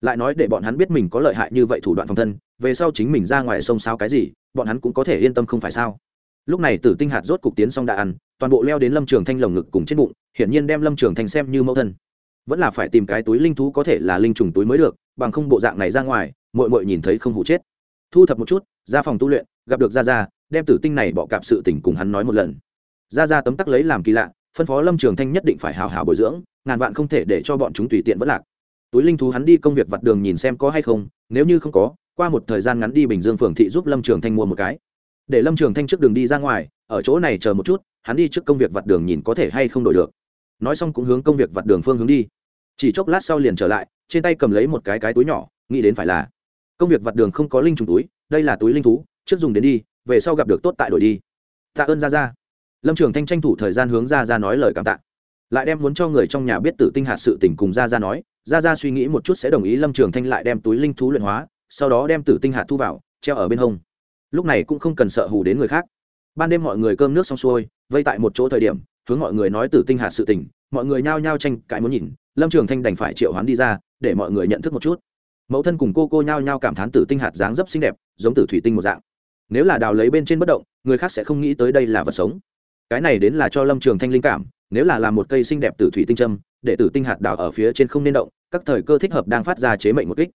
Lại nói để bọn hắn biết mình có lợi hại như vậy thủ đoạn phòng thân, về sau chính mình ra ngoài sông sao cái gì, bọn hắn cũng có thể yên tâm không phải sao? Lúc này tử tinh hạt rốt cục tiến xong đã ăn, toàn bộ leo đến lâm trường thanh lồng ngực cùng trên bụng, hiển nhiên đem lâm trường thanh xem như mẫu thân. Vẫn là phải tìm cái túi linh thú có thể là linh trùng túi mới được, bằng không bộ dạng này ra ngoài mội mội nhìn thấy không hụ chết thu thập một chút, ra phòng tu luyện, gặp được gia gia, đem tử tinh này bọ cạp sự tình cùng hắn nói một lần. Gia gia tấm tắc lấy làm kỳ lạ, phân phó lâm trường thanh nhất định phải hào hào bồi dưỡng, ngàn vạn không thể để cho bọn chúng tùy tiện vất lạc. Túi linh thú hắn đi công việc vặt đường nhìn xem có hay không, nếu như không có, qua một thời gian ngắn đi bình dương phường thị giúp lâm trường thanh mua một cái. Để lâm trường thanh trước đường đi ra ngoài, ở chỗ này chờ một chút, hắn đi trước công việc vặt đường nhìn có thể hay không đổi được. Nói xong cũng hướng công việc vặt đường phương hướng đi. Chỉ chốc lát sau liền trở lại, trên tay cầm lấy một cái cái túi nhỏ, nghĩ đến phải là công việc vặt đường không có linh trùng túi, đây là túi linh thú, trước dùng đến đi, về sau gặp được tốt tại đổi đi. Tạ ơn ra ra lâm trường thanh tranh thủ thời gian hướng ra ra nói lời cảm tạ. Lại đem muốn cho người trong nhà biết tử tinh hạt sự tình cùng ra ra nói ra ra suy nghĩ một chút sẽ đồng ý lâm trường thanh lại đem túi linh thú luyện hóa, sau đó đem tử tinh hạt thu vào, treo ở bên hông. Lúc này cũng không cần sợ hù đến người khác. Ban đêm mọi người cơm nước xong xuôi, vây tại một chỗ thời điểm, hướng mọi người nói tử tinh hạt sự tình, mọi người nhao nhao tranh cãi muốn nhìn, lâm trường thanh đành phải triệu hoán đi ra, để mọi người nhận thức một chút mẫu thân cùng cô cô nhao nhao cảm thán tử tinh hạt dáng dấp xinh đẹp, giống tử thủy tinh một dạng. Nếu là đào lấy bên trên bất động, người khác sẽ không nghĩ tới đây là vật sống. Cái này đến là cho lâm trường thanh linh cảm, nếu là làm một cây xinh đẹp tử thủy tinh châm, để tử tinh hạt đào ở phía trên không nên động, các thời cơ thích hợp đang phát ra chế mệnh một kích.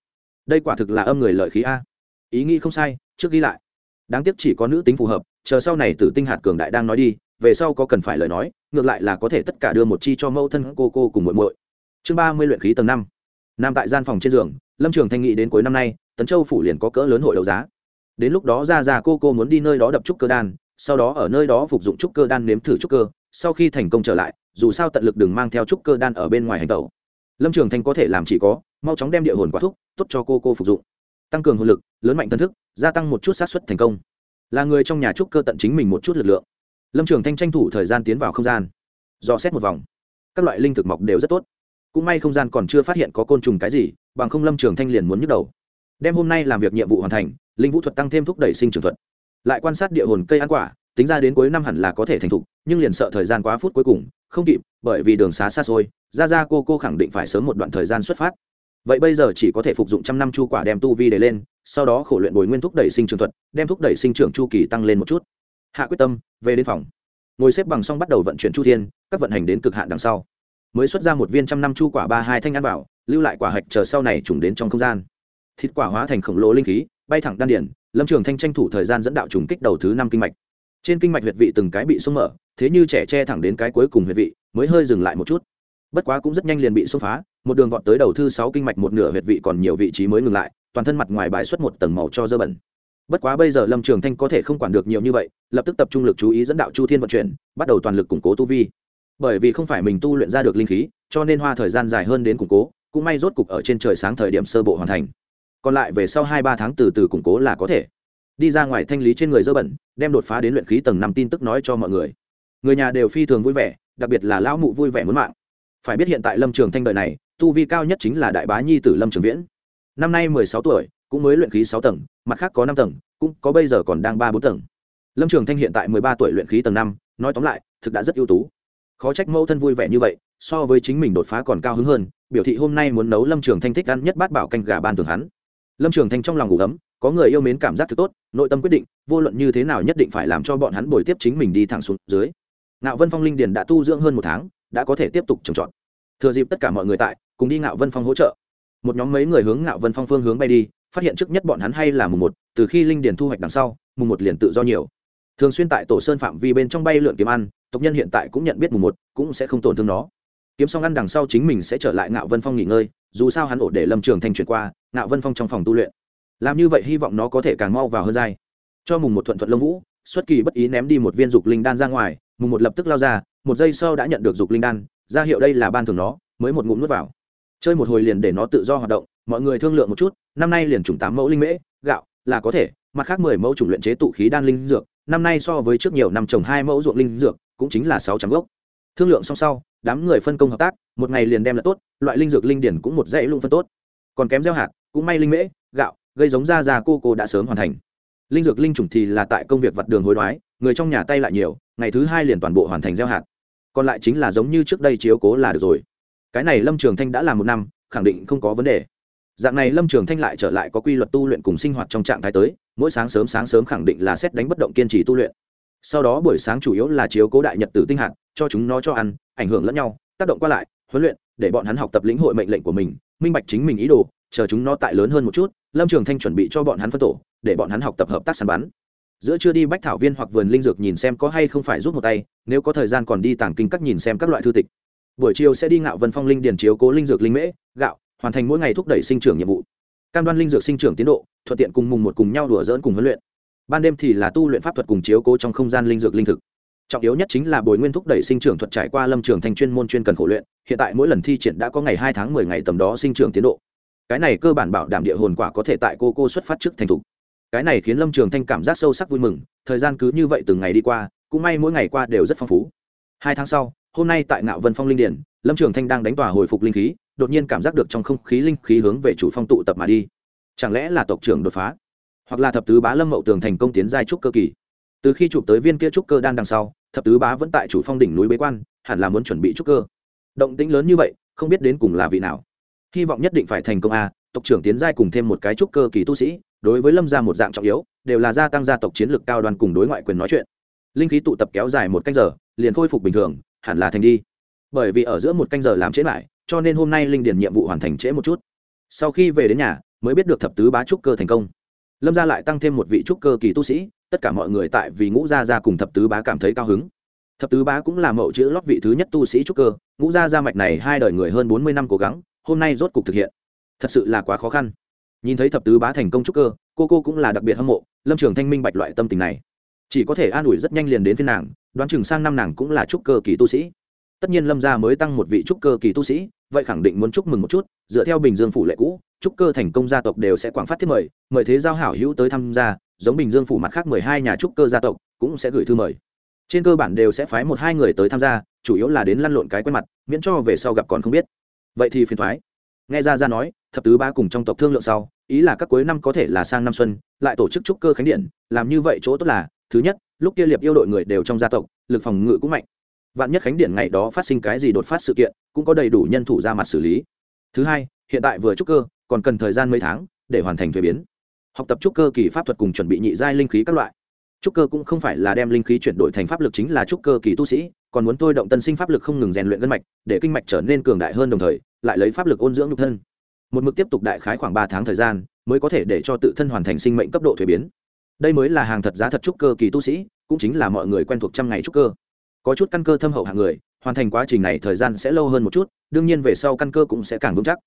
Đây quả thực là âm người lợi khí a. Ý nghĩ không sai, trước ghi lại. Đáng tiếc chỉ có nữ tính phù hợp, chờ sau này tử tinh hạt cường đại đang nói đi, về sau có cần phải lời nói, ngược lại là có thể tất cả đưa một chi cho mẫu thân cô cô cùng muội muội. Chương ba mươi luyện khí tầng năm. Nằm tại gian phòng trên giường lâm trường thanh nghĩ đến cuối năm nay, tấn châu phủ liền có cỡ lớn hội đấu giá. Đến lúc đó ra ra cô cô muốn đi nơi đó đập trúc cơ đan, sau đó ở nơi đó phục dụng trúc cơ đan nếm thử trúc cơ, sau khi thành công trở lại, dù sao tận lực đừng mang theo trúc cơ đan ở bên ngoài hành tẩu. Lâm trường thanh có thể làm chỉ có, mau chóng đem địa hồn quả thúc, tốt cho cô cô phục dụng. Tăng cường hồn lực, lớn mạnh tân thức, gia tăng một chút sát xuất thành công. Là người trong nhà trúc cơ tận chính mình một chút lực lượng. Lâm trường thanh tranh thủ thời gian tiến vào không gian, dò xét một vòng. Các loại linh thực mọc đều rất tốt cũng may không gian còn chưa phát hiện có côn trùng cái gì, bằng không lâm trường thanh liền muốn nhức đầu. Đem hôm nay làm việc nhiệm vụ hoàn thành, linh vũ thuật tăng thêm thúc đẩy sinh trường thuật. Lại quan sát địa hồn cây ăn quả, tính ra đến cuối năm hẳn là có thể thành thục, nhưng liền sợ thời gian quá phút cuối cùng, không kịp, bởi vì đường xá xa xôi ra ra cô cô khẳng định phải sớm một đoạn thời gian xuất phát. Vậy bây giờ chỉ có thể phục dụng trăm năm chu quả đem tu vi để lên, sau đó khổ luyện bồi nguyên thúc đẩy sinh trường thuật, đem thúc đẩy sinh trưởng chu kỳ tăng lên một chút. Hạ quyết tâm, về đến phòng. Ngồi xếp bằng xong bắt đầu vận chuyển chu thiên, các vận hành đến cực hạn đằng sau mới xuất ra một viên trăm năm chu quả ba hai thanh ăn bảo lưu lại quả hạch chờ sau này trùng đến trong không gian. Thịt quả hóa thành khổng lồ linh khí, bay thẳng đan điển lâm trường thanh tranh thủ thời gian dẫn đạo trùng kích đầu thứ năm kinh mạch. Trên kinh mạch huyệt vị từng cái bị xông mở, thế như trẻ che thẳng đến cái cuối cùng huyệt vị, mới hơi dừng lại một chút. Bất quá cũng rất nhanh liền bị xông phá, một đường vọt tới đầu thứ sáu kinh mạch một nửa huyệt vị còn nhiều vị trí mới ngừng lại, toàn thân mặt ngoài bãi xuất một tầng màu cho dơ bẩn. Bất quá bây giờ lâm trường thanh có thể không quản được nhiều như vậy, lập tức tập trung lực chú ý dẫn đạo chu thiên vận chuyển, bắt đầu toàn lực củng cố tu vi bởi vì không phải mình tu luyện ra được linh khí, cho nên hoa thời gian dài hơn đến củng cố, cũng may rốt cục ở trên trời sáng thời điểm sơ bộ hoàn thành. Còn lại về sau hai ba tháng từ từ củng cố là có thể. Đi ra ngoài thanh lý trên người dơ bẩn, đem đột phá đến luyện khí tầng năm tin tức nói cho mọi người. Người nhà đều phi thường vui vẻ, đặc biệt là lão mụ vui vẻ muốn mạng. Phải biết hiện tại lâm trường thanh đợi này, tu vi cao nhất chính là đại bá nhi tử lâm trường viễn. Năm nay mười sáu tuổi, cũng mới luyện khí sáu tầng, mặt khác có năm tầng, cũng có bây giờ còn đang ba bốn tầng. Lâm trường thanh hiện tại mười ba tuổi luyện khí tầng năm, nói tóm lại, thực đã rất ưu tú khó trách mẫu thân vui vẻ như vậy, so với chính mình đột phá còn cao hứng hơn, biểu thị hôm nay muốn nấu lâm trường thanh thích ăn nhất bát bảo canh gà ban thường hắn. Lâm trường thanh trong lòng ngủ ấm, có người yêu mến cảm giác thực tốt, nội tâm quyết định, vô luận như thế nào nhất định phải làm cho bọn hắn bồi tiếp chính mình đi thẳng xuống dưới. Ngạo vân phong linh điền đã tu dưỡng hơn một tháng, đã có thể tiếp tục trồng trọt. Thừa dịp tất cả mọi người tại, cùng đi ngạo vân phong hỗ trợ. Một nhóm mấy người hướng ngạo vân phong phương hướng bay đi, phát hiện trước nhất bọn hắn hay là mùng một, từ khi linh điền thu hoạch đằng sau, mùng một liền tự do nhiều thường xuyên tại tổ sơn phạm vi bên trong bay lượn kiếm ăn, tộc nhân hiện tại cũng nhận biết mùng một, cũng sẽ không tổn thương nó. Kiếm xong ăn đằng sau chính mình sẽ trở lại ngạo vân phong nghỉ ngơi, dù sao hắn ổ để lâm trường thành chuyển qua, ngạo vân phong trong phòng tu luyện. Làm như vậy hy vọng nó có thể càng mau vào hơn dai. Cho mùng một thuận thuận lông vũ, xuất kỳ bất ý ném đi một viên dục linh đan ra ngoài, mùng một lập tức lao ra, một giây sau đã nhận được dục linh đan, ra hiệu đây là ban thường nó, mới một ngụm nuốt vào. Chơi một hồi liền để nó tự do hoạt động, mọi người thương lượng một chút, năm nay liền chủng tám mẫu linh mễ, gạo, là có thể, mặt khác mười mẫu chủng luyện chế tụ khí đan linh dược năm nay so với trước nhiều năm trồng hai mẫu ruộng linh dược, cũng chính là sáu trăm gốc. Thương lượng xong sau, đám người phân công hợp tác, một ngày liền đem là tốt, loại linh dược linh điển cũng một dãy lung phân tốt. Còn kém gieo hạt, cũng may linh mễ, gạo, gây giống ra ra cô cô đã sớm hoàn thành. Linh dược linh chủng thì là tại công việc vặt đường hối đoái, người trong nhà tay lại nhiều, ngày thứ hai liền toàn bộ hoàn thành gieo hạt. Còn lại chính là giống như trước đây chiếu cố là được rồi. Cái này lâm trường thanh đã làm một năm, khẳng định không có vấn đề. Dạng này lâm trường thanh lại trở lại có quy luật tu luyện cùng sinh hoạt trong trạng thái tới mỗi sáng sớm sáng sớm khẳng định là xét đánh bất động kiên trì tu luyện. Sau đó buổi sáng chủ yếu là chiếu cố đại nhật tử tinh hạt, cho chúng nó cho ăn, ảnh hưởng lẫn nhau, tác động qua lại, huấn luyện, để bọn hắn học tập lĩnh hội mệnh lệnh của mình, minh bạch chính mình ý đồ, chờ chúng nó tại lớn hơn một chút, lâm trường thanh chuẩn bị cho bọn hắn phân tổ, để bọn hắn học tập hợp tác săn bắn. Giữa chưa đi bách thảo viên hoặc vườn linh dược nhìn xem có hay không phải rút một tay, nếu có thời gian còn đi tàng kinh các nhìn xem các loại thư tịch. Buổi chiều sẽ đi ngạo vân phong linh điền chiếu cố linh dược linh mễ, gạo, hoàn thành mỗi ngày thúc đẩy sinh trưởng nhiệm vụ cam đoan linh dược sinh trưởng tiến độ, thuận tiện cùng mùng một cùng nhau đùa dỡn cùng huấn luyện. Ban đêm thì là tu luyện pháp thuật cùng chiếu cố trong không gian linh dược linh thực. Trọng yếu nhất chính là bồi nguyên thúc đẩy sinh trưởng thuật trải qua lâm trường thành chuyên môn chuyên cần khổ luyện, hiện tại mỗi lần thi triển đã có ngày hai tháng mười ngày tầm đó sinh trưởng tiến độ. Cái này cơ bản bảo đảm địa hồn quả có thể tại cô cô xuất phát trước thành thục. Cái này khiến lâm trường thanh cảm giác sâu sắc vui mừng, thời gian cứ như vậy từng ngày đi qua, cũng may mỗi ngày qua đều rất phong phú. Hai tháng sau, hôm nay tại ngạo vân phong linh điển lâm trường thanh đang đánh tòa hồi phục linh khí đột nhiên cảm giác được trong không khí linh khí hướng về chủ phong tụ tập mà đi. Chẳng lẽ là tộc trưởng đột phá? Hoặc là thập tứ bá lâm mậu tường thành công tiến giai trúc cơ kỳ? Từ khi chụp tới viên kia trúc cơ đan đằng sau, thập tứ bá vẫn tại chủ phong đỉnh núi bế quan, hẳn là muốn chuẩn bị trúc cơ. Động tĩnh lớn như vậy, không biết đến cùng là vị nào. Hy vọng nhất định phải thành công a, tộc trưởng tiến giai cùng thêm một cái trúc cơ kỳ tu sĩ, đối với lâm gia một dạng trọng yếu, đều là gia tăng gia tộc chiến lược cao đoàn cùng đối ngoại quyền nói chuyện. Linh khí tụ tập kéo dài một canh giờ, liền khôi phục bình thường, hẳn là thành đi. Bởi vì ở giữa một canh giờ làm trễ lại cho nên hôm nay linh điền nhiệm vụ hoàn thành trễ một chút. Sau khi về đến nhà, mới biết được thập tứ bá trúc cơ thành công. Lâm gia lại tăng thêm một vị trúc cơ kỳ tu sĩ, tất cả mọi người tại vì ngũ gia gia cùng thập tứ bá cảm thấy cao hứng. Thập tứ bá cũng là mẫu chữ lót vị thứ nhất tu sĩ trúc cơ, ngũ gia gia mạch này hai đời người hơn bốn mươi năm cố gắng, hôm nay rốt cục thực hiện. Thật sự là quá khó khăn. Nhìn thấy thập tứ bá thành công trúc cơ, cô cô cũng là đặc biệt hâm mộ, lâm trường thanh minh bạch loại tâm tình này. Chỉ có thể an ủi rất nhanh liền đến phiên nàng, đoán chừng sang năm nàng cũng là trúc cơ kỳ tu sĩ tất nhiên lâm gia mới tăng một vị trúc cơ kỳ tu sĩ, vậy khẳng định muốn chúc mừng một chút, dựa theo bình dương phủ lệ cũ, trúc cơ thành công gia tộc đều sẽ quảng phát thiết mời mời thế giao hảo hữu tới tham gia, giống bình dương phủ mặt khác mười hai nhà trúc cơ gia tộc, cũng sẽ gửi thư mời. Trên cơ bản đều sẽ phái một hai người tới tham gia, chủ yếu là đến lăn lộn cái quen mặt, miễn cho về sau gặp còn không biết. Vậy thì phiền thoái. Nghe ra ra nói, thập tứ ba cùng trong tộc thương lượng sau, ý là các cuối năm có thể là sang năm xuân, lại tổ chức trúc cơ khánh điện, làm như vậy chỗ tốt là, thứ nhất, lúc kia liệp yêu đội người đều trong gia tộc, lực phòng ngự cũng mạnh vạn nhất khánh điện ngày đó phát sinh cái gì đột phát sự kiện, cũng có đầy đủ nhân thủ ra mặt xử lý. Thứ hai, hiện tại vừa trúc cơ, còn cần thời gian mấy tháng để hoàn thành thuế biến. Học tập trúc cơ kỳ pháp thuật cùng chuẩn bị nhị giai linh khí các loại. Trúc cơ cũng không phải là đem linh khí chuyển đổi thành pháp lực chính là trúc cơ kỳ tu sĩ, còn muốn tôi động tân sinh pháp lực không ngừng rèn luyện gân mạch, để kinh mạch trở nên cường đại hơn đồng thời, lại lấy pháp lực ôn dưỡng nhục thân. Một mực tiếp tục đại khái khoảng ba tháng thời gian, mới có thể để cho tự thân hoàn thành sinh mệnh cấp độ thuế biến. Đây mới là hàng thật giá thật trúc cơ kỳ tu sĩ, cũng chính là mọi người quen thuộc trăm ngày trúc cơ có chút căn cơ thâm hậu hạng người, hoàn thành quá trình này thời gian sẽ lâu hơn một chút, đương nhiên về sau căn cơ cũng sẽ càng vững chắc.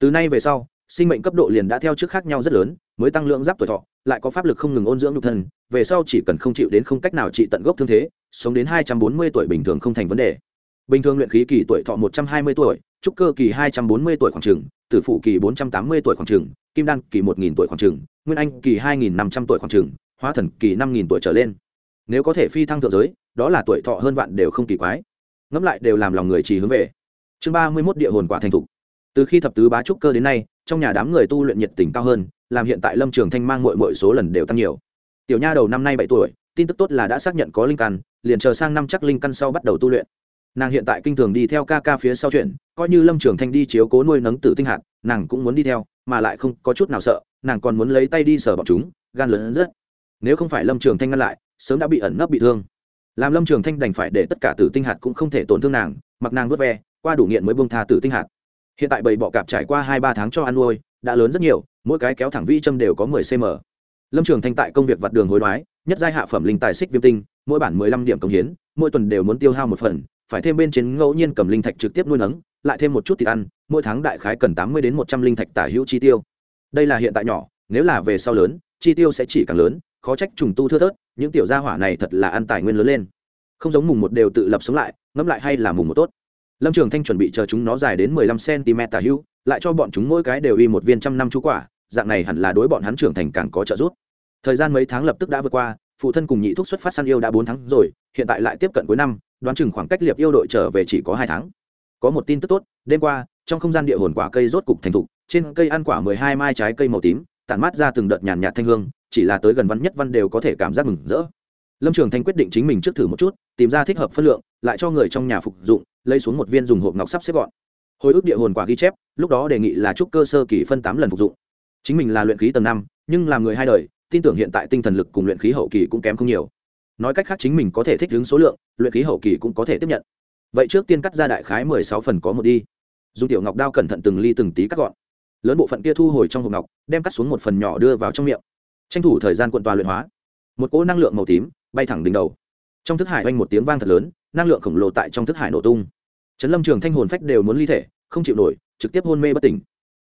Từ nay về sau, sinh mệnh cấp độ liền đã theo trước khác nhau rất lớn, mới tăng lượng giáp tuổi thọ, lại có pháp lực không ngừng ôn dưỡng nhục thân, về sau chỉ cần không chịu đến không cách nào trị tận gốc thương thế, sống đến hai trăm bốn mươi tuổi bình thường không thành vấn đề. Bình thường luyện khí kỳ tuổi thọ một trăm hai mươi tuổi, trúc cơ kỳ hai trăm bốn mươi tuổi khoảng trường tử phụ kỳ bốn trăm tám mươi tuổi khoảng trường kim đan kỳ một nghìn tuổi khoảng trường nguyên anh kỳ hai nghìn năm trăm tuổi khoảng trường hóa thần kỳ năm nghìn tuổi trở lên nếu có thể phi thăng thượng giới, đó là tuổi thọ hơn vạn đều không kỳ quái. Ngẫm lại đều làm lòng người trì hướng về. Chương ba mươi mốt địa hồn quả thành thục. Từ khi thập tứ bá trúc cơ đến nay, trong nhà đám người tu luyện nhiệt tình cao hơn, làm hiện tại lâm trường thanh mang mội mội số lần đều tăng nhiều. Tiểu nha đầu năm nay bảy tuổi, tin tức tốt là đã xác nhận có linh căn, liền chờ sang năm chắc linh căn sau bắt đầu tu luyện. Nàng hiện tại kinh thường đi theo ca ca phía sau chuyện, coi như lâm trường thanh đi chiếu cố nuôi nấng tử tinh hạt, nàng cũng muốn đi theo, mà lại không có chút nào sợ, nàng còn muốn lấy tay đi sờ bọn chúng, gan lớn rất. Nếu không phải lâm trường thanh ngăn lại sớm đã bị ẩn nấp bị thương. Làm lâm trường thanh đành phải để tất cả tử tinh hạt cũng không thể tổn thương nàng, mặc nàng vớt ve, qua đủ nghiện mới bông tha tử tinh hạt. Hiện tại bầy bọ cạp trải qua hai ba tháng cho ăn nuôi, đã lớn rất nhiều, mỗi cái kéo thẳng vi châm đều có mười cm lâm trường thanh tại công việc vặt đường hối đoái, nhất giai hạ phẩm linh tài xích viêm tinh, mỗi bản mười lăm điểm công hiến, mỗi tuần đều muốn tiêu hao một phần, phải thêm bên trên ngẫu nhiên cầm linh thạch trực tiếp nuôi nấng, lại thêm một chút thịt ăn, mỗi tháng đại khái cần tám mươi đến một trăm linh thạch tả hữu chi tiêu. Đây là hiện tại nhỏ, nếu là về sau lớn, chi tiêu sẽ chỉ càng lớn, khó trách trùng tu thưa thớt những tiểu gia hỏa này thật là ăn tài nguyên lớn lên. Không giống mùng một đều tự lập sống lại, ngẫm lại hay là mùng một tốt. Lâm trường thanh chuẩn bị chờ chúng nó dài đến mười lăm cm tả hữu, lại cho bọn chúng mỗi cái đều y một viên trăm năm chú quả, dạng này hẳn là đối bọn hắn trưởng thành càng có trợ giúp. Thời gian mấy tháng lập tức đã vượt qua, phụ thân cùng nhị thúc xuất phát săn yêu đã bốn tháng rồi, hiện tại lại tiếp cận cuối năm, đoán chừng khoảng cách liệp yêu đội trở về chỉ có hai tháng. Có một tin tức tốt, đêm qua, trong không gian địa hồn quả cây rốt cục thành thục, trên cây ăn quả mười hai mai trái cây màu tím, tản mát ra từng đợt nhàn nhạt thanh hương chỉ là tới gần văn nhất văn đều có thể cảm giác mừng rỡ. Lâm trường thanh quyết định chính mình trước thử một chút, tìm ra thích hợp phân lượng, lại cho người trong nhà phục dụng, lấy xuống một viên dùng hộp ngọc sắp xếp gọn. Hồi ức địa hồn quả ghi chép, lúc đó đề nghị là trúc cơ sơ kỳ phân tám lần phục dụng. Chính mình là luyện khí tầng năm, nhưng làm người hai đời, tin tưởng hiện tại tinh thần lực cùng luyện khí hậu kỳ cũng kém không nhiều. Nói cách khác chính mình có thể thích ứng số lượng, luyện khí hậu kỳ cũng có thể tiếp nhận. Vậy trước tiên cắt ra đại khái mười sáu phần có một đi. Dùng tiểu ngọc đao cẩn thận từng ly từng tí cắt gọn. Lớn bộ phận kia thu hồi trong hộp ngọc, đem cắt xuống một phần nhỏ đưa vào trong miệng tranh thủ thời gian quận tòa luyện hóa. Một cỗ năng lượng màu tím bay thẳng đỉnh đầu. Trong thức hải oanh một tiếng vang thật lớn, năng lượng khổng lồ tại trong thức hải nổ tung. Trấn lâm trường thanh hồn phách đều muốn ly thể, không chịu nổi, trực tiếp hôn mê bất tỉnh.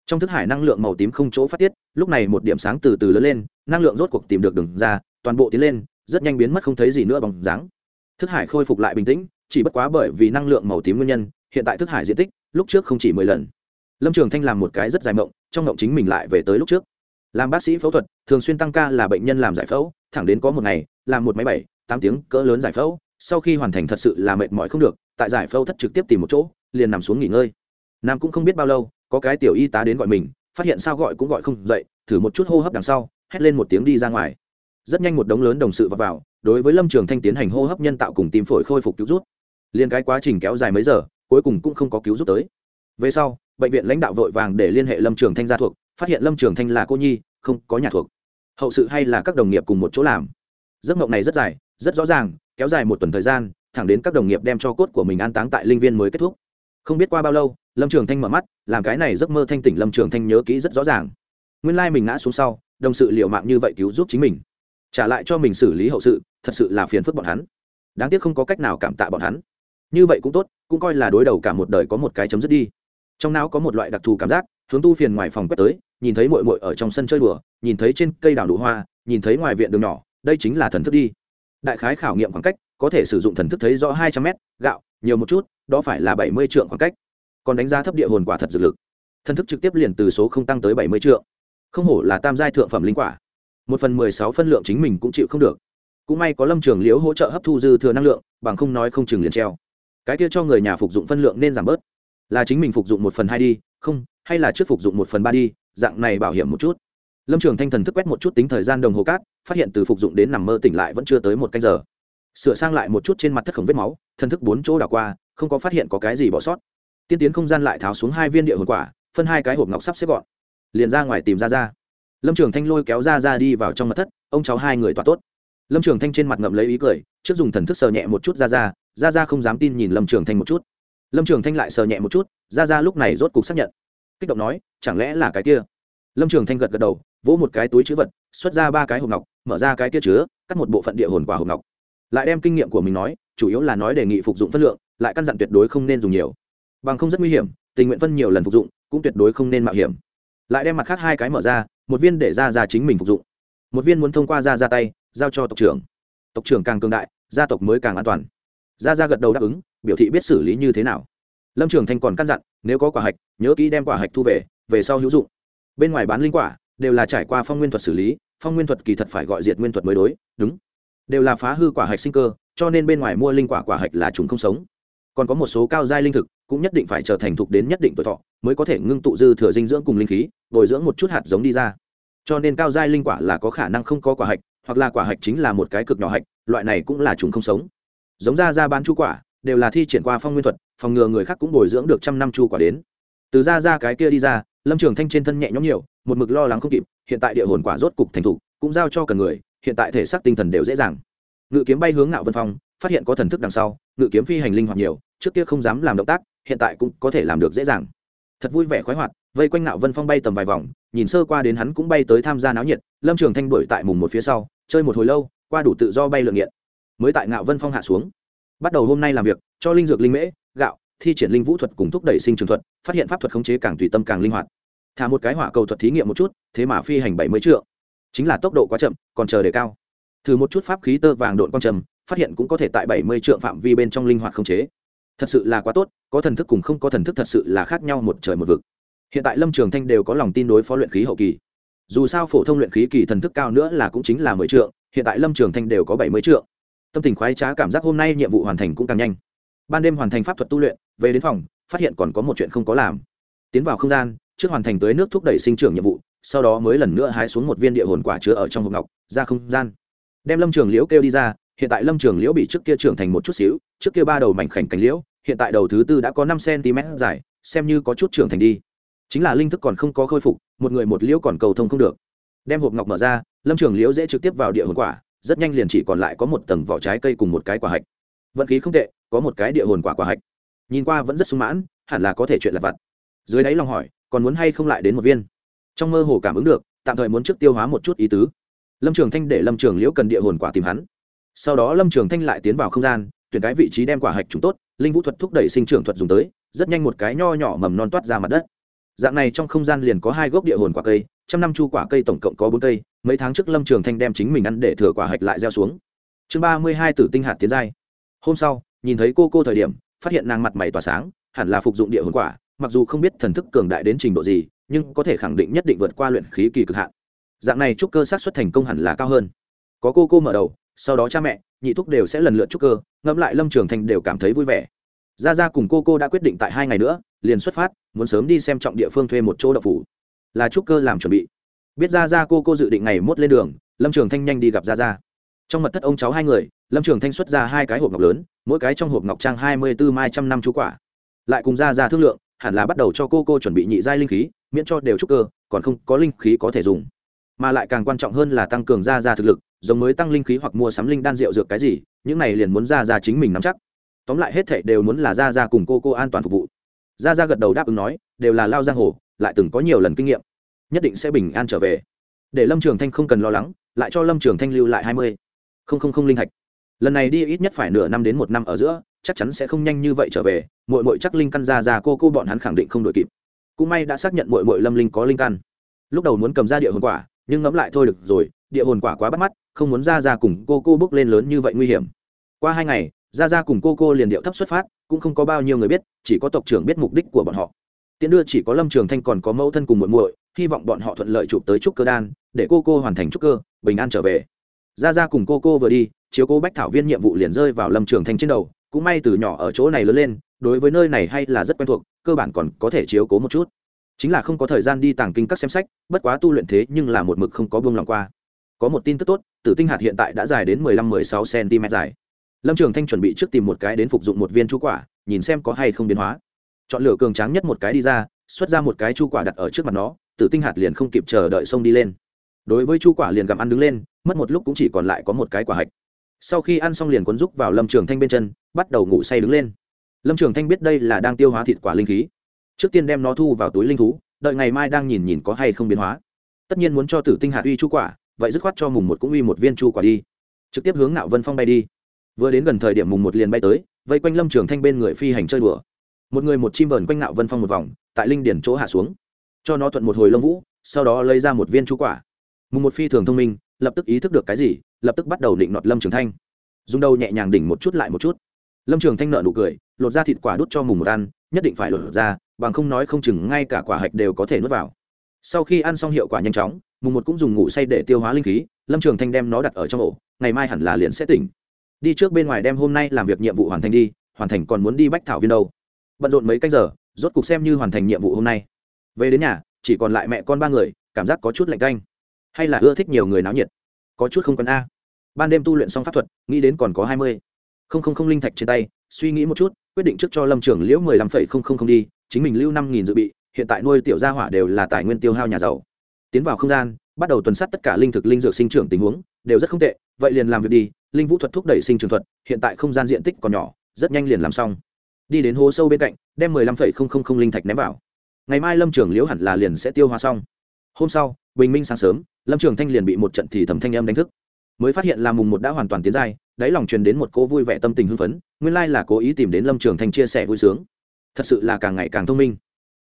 Trong thức hải năng lượng màu tím không chỗ phát tiết, lúc này một điểm sáng từ từ lớn lên, năng lượng rốt cuộc tìm được đường ra, toàn bộ tiến lên, rất nhanh biến mất không thấy gì nữa bằng dáng. Thức hải khôi phục lại bình tĩnh, chỉ bất quá bởi vì năng lượng màu tím nguyên nhân, hiện tại thức hải diện tích lúc trước không chỉ mười lần. Lâm trường thanh làm một cái rất dài mộng, trong mộng chính mình lại về tới lúc trước làm bác sĩ phẫu thuật thường xuyên tăng ca là bệnh nhân làm giải phẫu thẳng đến có một ngày làm một máy bảy tám tiếng cỡ lớn giải phẫu. Sau khi hoàn thành thật sự là mệt mỏi không được tại giải phẫu thất trực tiếp tìm một chỗ liền nằm xuống nghỉ ngơi. Nam cũng không biết bao lâu có cái tiểu y tá đến gọi mình phát hiện sao gọi cũng gọi không dậy thử một chút hô hấp đằng sau hét lên một tiếng đi ra ngoài. Rất nhanh một đống lớn đồng sự vào, vào đối với lâm trường thanh tiến hành hô hấp nhân tạo cùng tim phổi khôi phục cứu rút. Liên cái quá trình kéo dài mấy giờ cuối cùng cũng không có cứu giúp tới. Về sau bệnh viện lãnh đạo vội vàng để liên hệ lâm trường thanh gia thuộc phát hiện lâm trường thanh là cô nhi, không có nhà thuộc. Hậu sự hay là các đồng nghiệp cùng một chỗ làm? Giấc mộng này rất dài, rất rõ ràng, kéo dài một tuần thời gian, thẳng đến các đồng nghiệp đem cho cốt của mình an táng tại linh viên mới kết thúc. Không biết qua bao lâu, lâm trường thanh mở mắt, làm cái này giấc mơ thanh tỉnh lâm trường thanh nhớ kỹ rất rõ ràng. Nguyên lai mình ngã xuống sau, đồng sự liệu mạng như vậy cứu giúp chính mình. Trả lại cho mình xử lý hậu sự, thật sự là phiền phức bọn hắn. Đáng tiếc không có cách nào cảm tạ bọn hắn. Như vậy cũng tốt, cũng coi là đối đầu cả một đời có một cái chấm dứt đi. Trong não có một loại đặc thù cảm giác hướng tu phiền ngoài phòng quét tới, nhìn thấy mội mội ở trong sân chơi đùa, nhìn thấy trên cây đào đủ hoa, nhìn thấy ngoài viện đường nhỏ, đây chính là thần thức đi. Đại khái khảo nghiệm khoảng cách, có thể sử dụng thần thức thấy rõ hai trăm mét, gạo, nhiều một chút, đó phải là bảy mươi trượng khoảng cách. Còn đánh giá thấp địa hồn quả thật dược lực. Thần thức trực tiếp liền từ số không tăng tới bảy mươi trượng. Không hổ là tam giai thượng phẩm linh quả. Một phần mười sáu phân lượng chính mình cũng chịu không được. Cũng may có lâm trường liễu hỗ trợ hấp thu dư thừa năng lượng, bằng không nói không chừng liền treo. Cái kia cho người nhà phục dụng phân lượng nên giảm bớt. Là chính mình phục dụng một phần hai đi, không hay là trước phục dụng một phần ba đi, dạng này bảo hiểm một chút. Lâm trường thanh thần thức quét một chút tính thời gian đồng hồ cát, phát hiện từ phục dụng đến nằm mơ tỉnh lại vẫn chưa tới một canh giờ. Sửa sang lại một chút trên mặt thất khổng vết máu, thần thức bốn chỗ đảo qua, không có phát hiện có cái gì bỏ sót. Tiên tiến không gian lại tháo xuống hai viên địa hồn quả, phân hai cái hộp ngọc sắp xếp gọn. Liền ra ngoài tìm ra ra. Lâm trường thanh lôi kéo ra ra đi vào trong mặt thất, ông cháu hai người tỏa tốt. Lâm trường thanh trên mặt ngậm lấy ý cười, trước dùng thần thức sờ nhẹ một chút ra ra ra ra không dám tin nhìn lâm trường thanh một chút. Lâm trường thanh lại sờ nhẹ một chút, ra ra lúc này rốt cục xác nhận kích động nói, chẳng lẽ là cái kia? Lâm trường thanh gật gật đầu, vỗ một cái túi chữ vật, xuất ra ba cái hộp ngọc, mở ra cái kia chứa, cắt một bộ phận địa hồn quả hộp ngọc. Lại đem kinh nghiệm của mình nói, chủ yếu là nói đề nghị phục dụng phân lượng, lại căn dặn tuyệt đối không nên dùng nhiều. Bằng không rất nguy hiểm, tình nguyện phân nhiều lần phục dụng, cũng tuyệt đối không nên mạo hiểm. Lại đem mặt khác hai cái mở ra, một viên để ra ra chính mình phục dụng. Một viên muốn thông qua ra ra tay, giao cho tộc trưởng. Tộc trưởng càng cường đại, gia tộc mới càng an toàn. Ra ra gật đầu đáp ứng, biểu thị biết xử lý như thế nào. Lâm trường thanh còn căn dặn nếu có quả hạch, nhớ kỹ đem quả hạch thu về về sau hữu dụng. Bên ngoài bán linh quả, đều là trải qua phong nguyên thuật xử lý, phong nguyên thuật kỳ thật phải gọi diệt nguyên thuật mới đối, đúng. Đều là phá hư quả hạch sinh cơ, cho nên bên ngoài mua linh quả quả hạch là chúng không sống. Còn có một số cao giai linh thực, cũng nhất định phải trở thành thục đến nhất định tuổi thọ, mới có thể ngưng tụ dư thừa dinh dưỡng cùng linh khí, bồi dưỡng một chút hạt giống đi ra. Cho nên cao giai linh quả là có khả năng không có quả hạch, hoặc là quả hạch chính là một cái cực nhỏ hạch, loại này cũng là chúng không sống. Giống ra ra bán chu quả, đều là thi triển qua phong nguyên thuật phòng ngừa người khác cũng bồi dưỡng được trăm năm chu quả đến. Từ ra ra cái kia đi ra, lâm trường thanh trên thân nhẹ nhõm nhiều, một mực lo lắng không kịp, hiện tại địa hồn quả rốt cục thành thục, cũng giao cho cần người, hiện tại thể xác tinh thần đều dễ dàng. Ngự kiếm bay hướng ngạo vân phong, phát hiện có thần thức đằng sau, ngự kiếm phi hành linh hoạt nhiều, trước kia không dám làm động tác, hiện tại cũng có thể làm được dễ dàng. Thật vui vẻ khoái hoạt, vây quanh ngạo vân phong bay tầm vài vòng, nhìn sơ qua đến hắn cũng bay tới tham gia náo nhiệt, lâm trường thanh đuổi tại mùng một phía sau, chơi một hồi lâu, qua đủ tự do bay lượng nghiện. Mới tại ngạo vân phong hạ xuống. Bắt đầu hôm nay làm việc cho linh dược linh mễ, gạo, thi triển linh vũ thuật cùng thúc đẩy sinh trường thuật, phát hiện pháp thuật khống chế càng tùy tâm càng linh hoạt. Thả một cái hỏa cầu thuật thí nghiệm một chút, thế mà phi hành bảy mươi triệu chính là tốc độ quá chậm, còn chờ đề cao. Thử một chút pháp khí tơ vàng độn quang trầm, phát hiện cũng có thể tại bảy mươi triệu phạm vi bên trong linh hoạt khống chế. Thật sự là quá tốt, có thần thức cùng không có thần thức thật sự là khác nhau một trời một vực. Hiện tại lâm trường thanh đều có lòng tin đối phó luyện khí hậu kỳ. Dù sao phổ thông luyện khí kỳ thần thức cao nữa là cũng chính là mười triệu hiện tại lâm trường thanh đều có bảy mươi triệu tâm tình khoái trá cảm giác hôm nay nhiệm vụ hoàn thành cũng càng nhanh ban đêm hoàn thành pháp thuật tu luyện, về đến phòng, phát hiện còn có một chuyện không có làm. Tiến vào không gian, trước hoàn thành tới nước thúc đẩy sinh trưởng nhiệm vụ, sau đó mới lần nữa hái xuống một viên địa hồn quả chứa ở trong hộp ngọc, ra không gian. Đem lâm trường liễu kêu đi ra, hiện tại lâm trường liễu bị trước kia trưởng thành một chút xíu, trước kia ba đầu mảnh khảnh cánh liễu, hiện tại đầu thứ tư đã có năm cm dài, xem như có chút trưởng thành đi. Chính là linh thức còn không có khôi phục, một người một liễu còn cầu thông không được. Đem hộp ngọc mở ra, lâm trường liễu dễ trực tiếp vào địa hồn quả, rất nhanh liền chỉ còn lại có một tầng vỏ trái cây cùng một cái quả hạch vận khí không tệ, có một cái địa hồn quả quả hạch. Nhìn qua vẫn rất sung mãn, hẳn là có thể chuyện lặt vặt. Dưới đáy lòng hỏi, còn muốn hay không lại đến một viên? Trong mơ hồ cảm ứng được, tạm thời muốn trước tiêu hóa một chút ý tứ. Lâm trường thanh để lâm trường liễu cần địa hồn quả tìm hắn. Sau đó lâm trường thanh lại tiến vào không gian, tuyển cái vị trí đem quả hạch chúng tốt, linh vũ thuật thúc đẩy sinh trưởng thuật dùng tới, rất nhanh một cái nho nhỏ mầm non toát ra mặt đất. Dạng này trong không gian liền có hai gốc địa hồn quả cây, trăm năm chu quả cây tổng cộng có bốn cây, mấy tháng trước lâm trường thanh đem chính mình ăn để thừa quả hạch lại gieo xuống. Chương ba mươi hai tử tinh hạt tiến giai hôm sau, nhìn thấy cô cô thời điểm, phát hiện nàng mặt mày tỏa sáng, hẳn là phục dụng địa hồn quả, mặc dù không biết thần thức cường đại đến trình độ gì, nhưng có thể khẳng định nhất định vượt qua luyện khí kỳ cực hạn. Dạng này trúc cơ sát xuất thành công hẳn là cao hơn. Có cô cô mở đầu, sau đó cha mẹ, nhị thúc đều sẽ lần lượt trúc cơ, ngẫm lại lâm trường thành đều cảm thấy vui vẻ. Ra ra cùng cô cô đã quyết định tại hai ngày nữa, liền xuất phát, muốn sớm đi xem trọng địa phương thuê một chỗ đậu phủ. Là trúc cơ làm chuẩn bị. Biết ra ra cô cô dự định ngày mốt lên đường, lâm trường thanh nhanh đi gặp ra ra trong mật thất ông cháu hai người, lâm trường thanh xuất ra hai cái hộp ngọc lớn, mỗi cái trong hộp ngọc trang hai mươi bốn mai trăm năm chú quả. Lại cùng ra ra thương lượng, hẳn là bắt đầu cho cô cô chuẩn bị nhị giai linh khí, miễn cho đều trúc cơ, còn không có linh khí có thể dùng. Mà lại càng quan trọng hơn là tăng cường ra ra thực lực, giống mới tăng linh khí hoặc mua sắm linh đan rượu dược cái gì, những này liền muốn ra ra chính mình nắm chắc. Tóm lại hết thệ đều muốn là ra ra cùng cô cô an toàn phục vụ. Ra ra gật đầu đáp ứng nói, đều là lao giang hồ, lại từng có nhiều lần kinh nghiệm, nhất định sẽ bình an trở về. Để lâm trường thanh không cần lo lắng, lại cho lâm trường thanh lưu lại hai mươi không không không linh thạch. Lần này đi ít nhất phải nửa năm đến một năm ở giữa, chắc chắn sẽ không nhanh như vậy trở về mội mội chắc linh căn ra ra cô cô bọn hắn khẳng định không đội kịp. Cũng may đã xác nhận mội mội lâm linh có linh căn. Lúc đầu muốn cầm ra địa hồn quả, nhưng ngẫm lại thôi được rồi, địa hồn quả quá bắt mắt, không muốn ra ra cùng cô cô bước lên lớn như vậy nguy hiểm. Qua hai ngày, ra ra cùng cô cô liền điệu thấp xuất phát, cũng không có bao nhiêu người biết, chỉ có tộc trưởng biết mục đích của bọn họ. Tiễn đưa chỉ có lâm trường thanh còn có mẫu thân cùng muội muội, hy vọng bọn họ thuận lợi chụp tới trúc cơ đan, để cô cô hoàn thành trúc cơ, bình an trở về ra ra cùng cô cô vừa đi, chiếu cô bách thảo viên nhiệm vụ liền rơi vào lâm trường thanh trên đầu, cũng may từ nhỏ ở chỗ này lớn lên, đối với nơi này hay là rất quen thuộc, cơ bản còn có thể chiếu cố một chút. Chính là không có thời gian đi tàng kinh các xem sách, bất quá tu luyện thế nhưng là một mực không có buông lòng qua. Có một tin tức tốt, tử tinh hạt hiện tại đã dài đến mười lăm mười sáu cm dài. Lâm trường thanh chuẩn bị trước tìm một cái đến phục dụng một viên chu quả, nhìn xem có hay không biến hóa. Chọn lựa cường tráng nhất một cái đi ra, xuất ra một cái chu quả đặt ở trước mặt nó, tử tinh hạt liền không kịp chờ đợi xông đi lên. Đối với chu quả liền gặm ăn đứng lên mất một lúc cũng chỉ còn lại có một cái quả hạch. Sau khi ăn xong liền cuốn rúc vào lâm trường thanh bên chân, bắt đầu ngủ say đứng lên. Lâm trường thanh biết đây là đang tiêu hóa thịt quả linh khí. Trước tiên đem nó thu vào túi linh thú, đợi ngày mai đang nhìn nhìn có hay không biến hóa. Tất nhiên muốn cho tử tinh hạt uy chu quả, vậy dứt khoát cho mùng một cũng uy một viên chu quả đi. Trực tiếp hướng nạo vân phong bay đi. Vừa đến gần thời điểm mùng một liền bay tới, vây quanh lâm trường thanh bên người phi hành chơi đùa. Một người một chim vờn quanh nạo vân phong một vòng, tại linh điển chỗ hạ xuống. Cho nó thuận một hồi lông vũ, sau đó lấy ra một viên chú quả. Mùng một phi thường thông minh lập tức ý thức được cái gì, lập tức bắt đầu định nọt lâm trường thanh. Dùng đầu nhẹ nhàng đỉnh một chút lại một chút. Lâm trường thanh nợ nụ cười, lột ra thịt quả đút cho mùng một ăn, nhất định phải lột ra, bằng không nói không chừng ngay cả quả hạch đều có thể nuốt vào. Sau khi ăn xong hiệu quả nhanh chóng, mùng một cũng dùng ngủ say để tiêu hóa linh khí, lâm trường thanh đem nó đặt ở trong ổ, ngày mai hẳn là liền sẽ tỉnh. Đi trước bên ngoài đem hôm nay làm việc nhiệm vụ hoàn thành đi, hoàn thành còn muốn đi bách thảo viên đâu. Bận rộn mấy canh giờ, rốt cục xem như hoàn thành nhiệm vụ hôm nay. Về đến nhà, chỉ còn lại mẹ con ba người, cảm giác có chút lạnh canh hay là ưa thích nhiều người náo nhiệt? Có chút không cần a. Ban đêm tu luyện xong pháp thuật, nghĩ đến còn có hai mươi. Không không không linh thạch trên tay, suy nghĩ một chút, quyết định trước cho lâm trưởng liễu mười lăm phẩy không không không đi, chính mình lưu năm nghìn dự bị, hiện tại nuôi tiểu gia hỏa đều là tài nguyên tiêu hao nhà giàu. Tiến vào không gian, bắt đầu tuần sát tất cả linh thực linh dược sinh trưởng tình huống, đều rất không tệ, vậy liền làm việc đi, linh vũ thuật thúc đẩy sinh trường thuật, hiện tại không gian diện tích còn nhỏ, rất nhanh liền làm xong. Đi đến hố sâu bên cạnh, đem mười lăm phẩy không không không linh thạch ném vào. Ngày mai lâm trưởng liễu hẳn là liền sẽ tiêu hóa xong hôm sau bình minh sáng sớm lâm trường thanh liền bị một trận thì thầm thanh âm đánh thức. Mới phát hiện là mùng một đã hoàn toàn tiến dài, đáy lòng truyền đến một cô vui vẻ tâm tình hưng phấn nguyên lai là cố ý tìm đến lâm trường thanh chia sẻ vui sướng. Thật sự là càng ngày càng thông minh.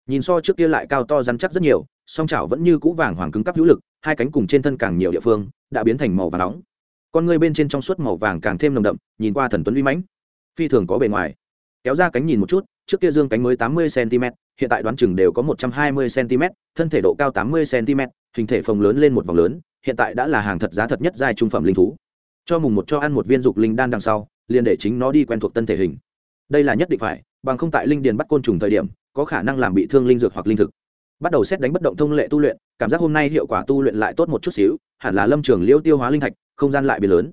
Nhìn so trước kia lại cao to rắn chắc rất nhiều song chảo vẫn như cũ vàng hoàng cứng cắp hữu lực hai cánh cùng trên thân càng nhiều địa phương đã biến thành màu và nóng. Con người bên trên trong suốt màu vàng càng thêm nồng đậm nhìn qua thần tuấn uy mãnh. Phi thường có bề ngoài. Kéo ra cánh nhìn một chút trước kia dương cánh mới tám mươi cm hiện tại đoán chừng đều có một trăm hai mươi cm thân thể độ cao tám mươi cm hình thể phồng lớn lên một vòng lớn, hiện tại đã là hàng thật giá thật nhất giai trung phẩm linh thú. Cho mùng một cho ăn một viên dục linh đan đằng sau, liền để chính nó đi quen thuộc tân thể hình. Đây là nhất định phải, bằng không tại linh điền bắt côn trùng thời điểm, có khả năng làm bị thương linh dược hoặc linh thực. Bắt đầu xét đánh bất động thông lệ tu luyện, cảm giác hôm nay hiệu quả tu luyện lại tốt một chút xíu, hẳn là lâm trường liễu tiêu hóa linh thạch, không gian lại bị lớn.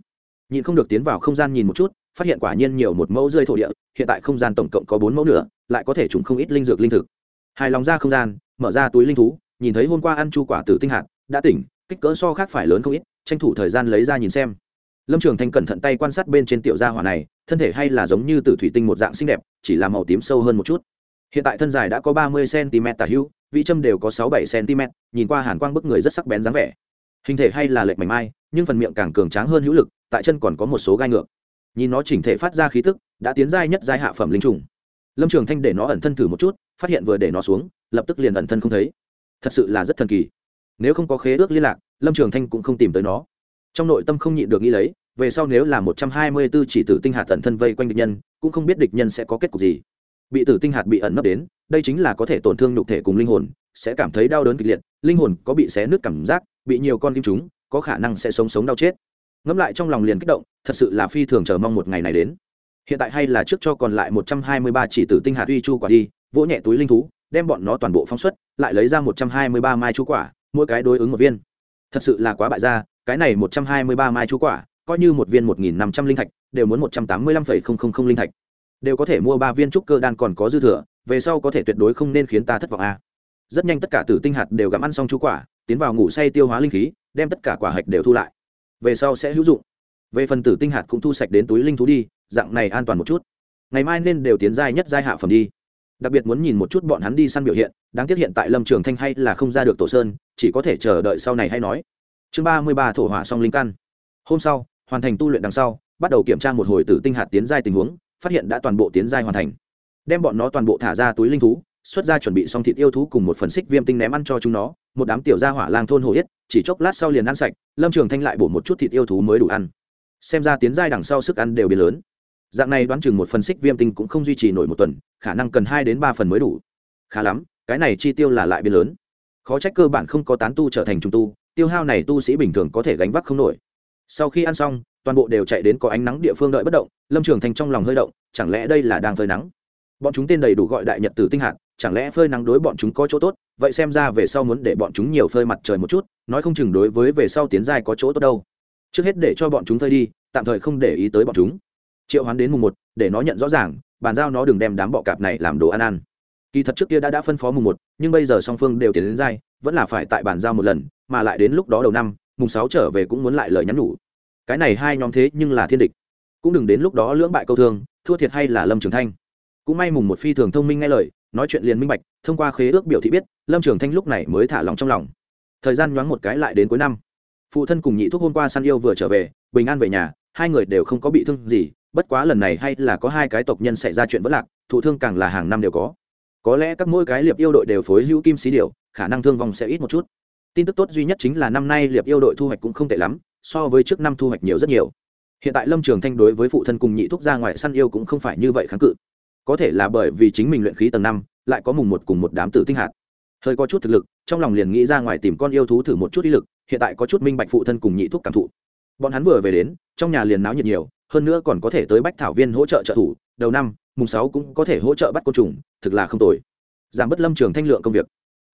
Nhìn không được tiến vào không gian nhìn một chút phát hiện quả nhiên nhiều một mẫu rơi thổ địa, hiện tại không gian tổng cộng có bốn mẫu nữa, lại có thể trùng không ít linh dược linh thực. Hài lòng ra không gian, mở ra túi linh thú, nhìn thấy hôm qua ăn chu quả tử tinh hạt, đã tỉnh, kích cỡ so khác phải lớn không ít, tranh thủ thời gian lấy ra nhìn xem. Lâm trường thanh cẩn thận tay quan sát bên trên tiểu gia hỏa này, thân thể hay là giống như từ thủy tinh một dạng xinh đẹp, chỉ là màu tím sâu hơn một chút. Hiện tại thân dài đã có ba mươi cm tả hữu, vị châm đều có sáu bảy cm nhìn qua hàn quang bức người rất sắc bén dáng vẻ. Hình thể hay là lệch mảnh mai, nhưng phần miệng càng cường tráng hơn hữu lực, tại chân còn có một số gai ngược nhìn nó chỉnh thể phát ra khí tức, đã tiến giai nhất giai hạ phẩm linh trùng. Lâm trường thanh để nó ẩn thân thử một chút, phát hiện vừa để nó xuống, lập tức liền ẩn thân không thấy. Thật sự là rất thần kỳ. Nếu không có khế ước liên lạc, lâm trường thanh cũng không tìm tới nó. Trong nội tâm không nhịn được nghĩ lấy, về sau nếu là một trăm hai mươi b ố chỉ tử tinh hạt tận thân vây quanh địch nhân, cũng không biết địch nhân sẽ có kết cục gì. Bị tử tinh hạt bị ẩn nấp đến, đây chính là có thể tổn thương nhục thể cùng linh hồn, sẽ cảm thấy đau đớn kịch liệt, linh hồn có bị xé nước cảm giác, bị nhiều con kim chúng, có khả năng sẽ sống sống đau chết ngẫm lại trong lòng liền kích động, thật sự là phi thường chờ mong một ngày này đến. Hiện tại hay là trước cho còn lại một trăm hai mươi ba chỉ tử tinh hạt uy chu quả đi, vỗ nhẹ túi linh thú, đem bọn nó toàn bộ phóng xuất, lại lấy ra một trăm hai mươi ba mai chu quả, mỗi cái đối ứng một viên. Thật sự là quá bại ra cái này một trăm hai mươi ba mai chu quả, coi như một viên một nghìn năm trăm linh thạch, đều muốn một trăm tám mươi lăm phẩy không không không linh thạch. Đều có thể mua ba viên trúc cơ đan còn có dư thừa, về sau có thể tuyệt đối không nên khiến ta thất vọng a rất nhanh tất cả tử tinh hạt đều gặm ăn xong chú quả, tiến vào ngủ say tiêu hóa linh khí, đem tất cả quả hạch đều thu lại về sau sẽ hữu dụng. Về phần tử tinh hạt cũng thu sạch đến túi linh thú đi, dạng này an toàn một chút. Ngày mai nên đều tiến giai nhất giai hạ phẩm đi. Đặc biệt muốn nhìn một chút bọn hắn đi săn biểu hiện, đáng tiếc hiện tại lâm trường thanh hay là không ra được tổ sơn, chỉ có thể chờ đợi sau này hay nói. Chương ba mươi ba thổ hỏa song linh căn. Hôm sau, hoàn thành tu luyện đằng sau, bắt đầu kiểm tra một hồi tử tinh hạt tiến giai tình huống, phát hiện đã toàn bộ tiến giai hoàn thành. Đem bọn nó toàn bộ thả ra túi linh thú, xuất ra chuẩn bị xong thịt yêu thú cùng một phần xích viêm tinh ném ăn cho chúng nó một đám tiểu gia hỏa lang thôn hồ yết, chỉ chốc lát sau liền ăn sạch, lâm trường thanh lại bổ một chút thịt yêu thú mới đủ ăn. Xem ra tiến giai đằng sau sức ăn đều biến lớn. Dạng này đoán chừng một phần xích viêm tinh cũng không duy trì nổi một tuần, khả năng cần hai đến ba phần mới đủ. Khá lắm, cái này chi tiêu là lại biến lớn. Khó trách cơ bản không có tán tu trở thành trung tu, tiêu hao này tu sĩ bình thường có thể gánh vác không nổi. Sau khi ăn xong, toàn bộ đều chạy đến có ánh nắng địa phương đợi bất động, lâm trường thành trong lòng hơi động, chẳng lẽ đây là đang phơi nắng? Bọn chúng tên đầy đủ gọi đại nhật tử tinh hạt, chẳng lẽ phơi nắng đối bọn chúng có chỗ tốt? Vậy xem ra về sau muốn để bọn chúng nhiều phơi mặt trời một chút, nói không chừng đối với về sau tiến giai có chỗ tốt đâu. Trước hết để cho bọn chúng phơi đi, tạm thời không để ý tới bọn chúng. Triệu hoán đến mùng một, để nó nhận rõ ràng, bàn giao nó đừng đem đám bọ cạp này làm đồ ăn ăn. Kỳ thật trước kia đã đã phân phó mùng một, nhưng bây giờ song phương đều tiến đến giai, vẫn là phải tại bàn giao một lần, mà lại đến lúc đó đầu năm, mùng sáu trở về cũng muốn lại lời nhắn nhủ. Cái này hai nhóm thế nhưng là thiên địch. Cũng đừng đến lúc đó lưỡng bại câu thương, thua thiệt hay là lâm trường thanh. Cũng may mùng một phi thường thông minh nghe lời nói chuyện liền minh bạch, thông qua khế ước biểu thị biết, lâm trường thanh lúc này mới thả lòng trong lòng. Thời gian nhoáng một cái lại đến cuối năm. Phụ thân cùng nhị thúc hôm qua săn yêu vừa trở về, bình an về nhà, hai người đều không có bị thương gì, bất quá lần này hay là có hai cái tộc nhân xảy ra chuyện vất lạc, thụ thương càng là hàng năm đều có. Có lẽ các mỗi cái liệp yêu đội đều phối hữu kim xí điều khả năng thương vong sẽ ít một chút. Tin tức tốt duy nhất chính là năm nay liệp yêu đội thu hoạch cũng không tệ lắm, so với trước năm thu hoạch nhiều rất nhiều. Hiện tại lâm trường thanh đối với phụ thân cùng nhị thúc ra ngoài săn yêu cũng không phải như vậy kháng cự có thể là bởi vì chính mình luyện khí tầng năm, lại có mùng một cùng một đám tử tinh hạt. Hơi có chút thực lực, trong lòng liền nghĩ ra ngoài tìm con yêu thú thử một chút ý lực, hiện tại có chút minh bạch phụ thân cùng nhị thuốc cảm thụ. Bọn hắn vừa về đến, trong nhà liền náo nhiệt nhiều, hơn nữa còn có thể tới bách thảo viên hỗ trợ trợ thủ, đầu năm, mùng sáu cũng có thể hỗ trợ bắt côn trùng, thực là không tồi. Giảm bớt lâm trường thanh lượng công việc.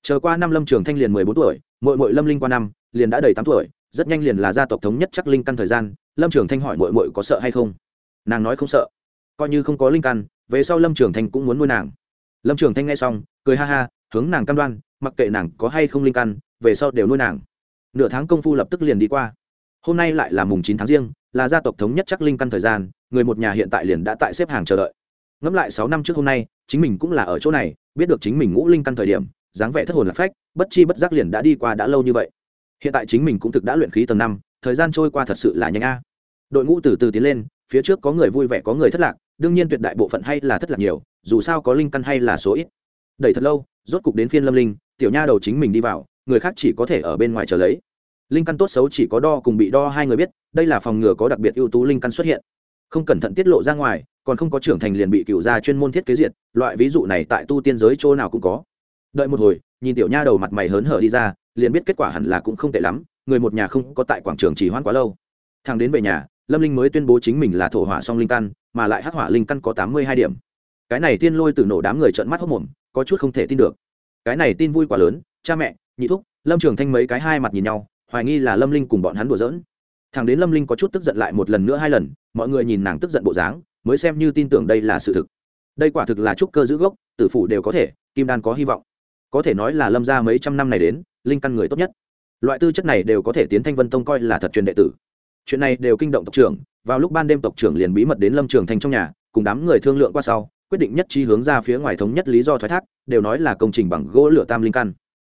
Chờ qua năm lâm trường thanh liền mười bốn tuổi mội mội lâm linh qua năm, liền đã đầy tám tuổi, rất nhanh liền là gia tộc thống nhất chắc linh căn thời gian, lâm trường thanh hỏi mội mội có sợ hay không? Nàng nói không sợ. Coi như không có linh căn về sau lâm trường thanh cũng muốn nuôi nàng. Lâm trường thanh nghe xong, cười ha ha, hướng nàng cam đoan, mặc kệ nàng có hay không linh căn, về sau đều nuôi nàng. Nửa tháng công phu lập tức liền đi qua. Hôm nay lại là mùng chín tháng riêng, là gia tộc thống nhất chắc linh căn thời gian, người một nhà hiện tại liền đã tại xếp hàng chờ đợi. Ngẫm lại sáu năm trước hôm nay, chính mình cũng là ở chỗ này, biết được chính mình ngũ linh căn thời điểm, dáng vẻ thất hồn lạc phách, bất chi bất giác liền đã đi qua đã lâu như vậy. Hiện tại chính mình cũng thực đã luyện khí tầng năm, thời gian trôi qua thật sự là nhanh a. Đội ngũ từ từ tiến lên, phía trước có người vui vẻ có người thất lạc đương nhiên tuyệt đại bộ phận hay là thất lạc nhiều, dù sao có linh căn hay là số ít. Đẩy thật lâu, rốt cục đến phiên lâm linh, tiểu nha đầu chính mình đi vào, người khác chỉ có thể ở bên ngoài chờ lấy. Linh căn tốt xấu chỉ có đo cùng bị đo hai người biết, đây là phòng ngừa có đặc biệt ưu tú linh căn xuất hiện. Không cẩn thận tiết lộ ra ngoài, còn không có trưởng thành liền bị cựu gia chuyên môn thiết kế diện loại ví dụ này tại tu tiên giới chỗ nào cũng có. Đợi một hồi, nhìn tiểu nha đầu mặt mày hớn hở đi ra, liền biết kết quả hẳn là cũng không tệ lắm, người một nhà không có tại quảng trường chỉ hoãn quá lâu. Thằng đến về nhà lâm linh mới tuyên bố chính mình là thổ hỏa song linh căn, mà lại hắc hỏa linh căn có tám mươi hai điểm. Cái này tiên lôi từ nổ đám người trợn mắt hốc mồm, có chút không thể tin được. Cái này tin vui quá lớn, cha mẹ, nhị thúc, lâm trường thanh mấy cái hai mặt nhìn nhau, hoài nghi là lâm linh cùng bọn hắn đùa giỡn. Thằng đến lâm linh có chút tức giận lại một lần nữa hai lần, mọi người nhìn nàng tức giận bộ dáng, mới xem như tin tưởng đây là sự thực. Đây quả thực là trúc cơ giữ gốc, tử phủ đều có thể, kim đan có hy vọng. Có thể nói là lâm ra mấy trăm năm này đến, linh căn người tốt nhất. Loại tư chất này đều có thể tiến thanh vân tông coi là thật truyền đệ tử chuyện này đều kinh động tộc trưởng, vào lúc ban đêm tộc trưởng liền bí mật đến lâm trường thành trong nhà, cùng đám người thương lượng qua sau, quyết định nhất trí hướng ra phía ngoài thống nhất lý do thoái thác, đều nói là công trình bằng gỗ lửa tam linh căn.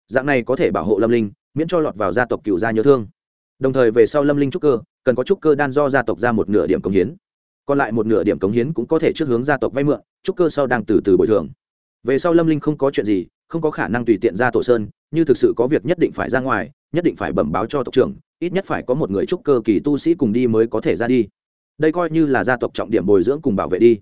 Dạng này có thể bảo hộ lâm linh, miễn cho lọt vào gia tộc cựu gia nhớ thương. Đồng thời về sau lâm linh trúc cơ, cần có trúc cơ đan do gia tộc ra một nửa điểm cống hiến. Còn lại một nửa điểm cống hiến cũng có thể trước hướng gia tộc vay mượn, trúc cơ sau đang từ từ bồi thường. Về sau lâm linh không có chuyện gì, không có khả năng tùy tiện ra tổ sơn, như thực sự có việc nhất định phải ra ngoài nhất định phải bẩm báo cho tộc trưởng, ít nhất phải có một người trúc cơ kỳ tu sĩ cùng đi mới có thể ra đi. Đây coi như là gia tộc trọng điểm bồi dưỡng cùng bảo vệ đi.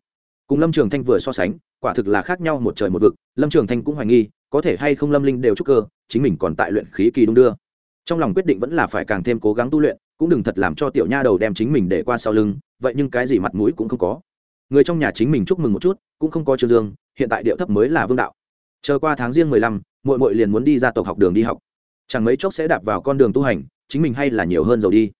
Cùng lâm trường thanh vừa so sánh, quả thực là khác nhau một trời một vực, lâm trường thanh cũng hoài nghi, có thể hay không lâm linh đều trúc cơ, chính mình còn tại luyện khí kỳ đung đưa. Trong lòng quyết định vẫn là phải càng thêm cố gắng tu luyện, cũng đừng thật làm cho tiểu nha đầu đem chính mình để qua sau lưng, vậy nhưng cái gì mặt mũi cũng không có. Người trong nhà chính mình chúc mừng một chút, cũng không có trương dương, hiện tại điệu thấp mới là vương đạo. Chờ qua tháng riêng mười lăm mội mội liền muốn đi ra tộc học đường đi học chẳng mấy chốc sẽ đạp vào con đường tu hành, chính mình hay là nhiều hơn dầu đi.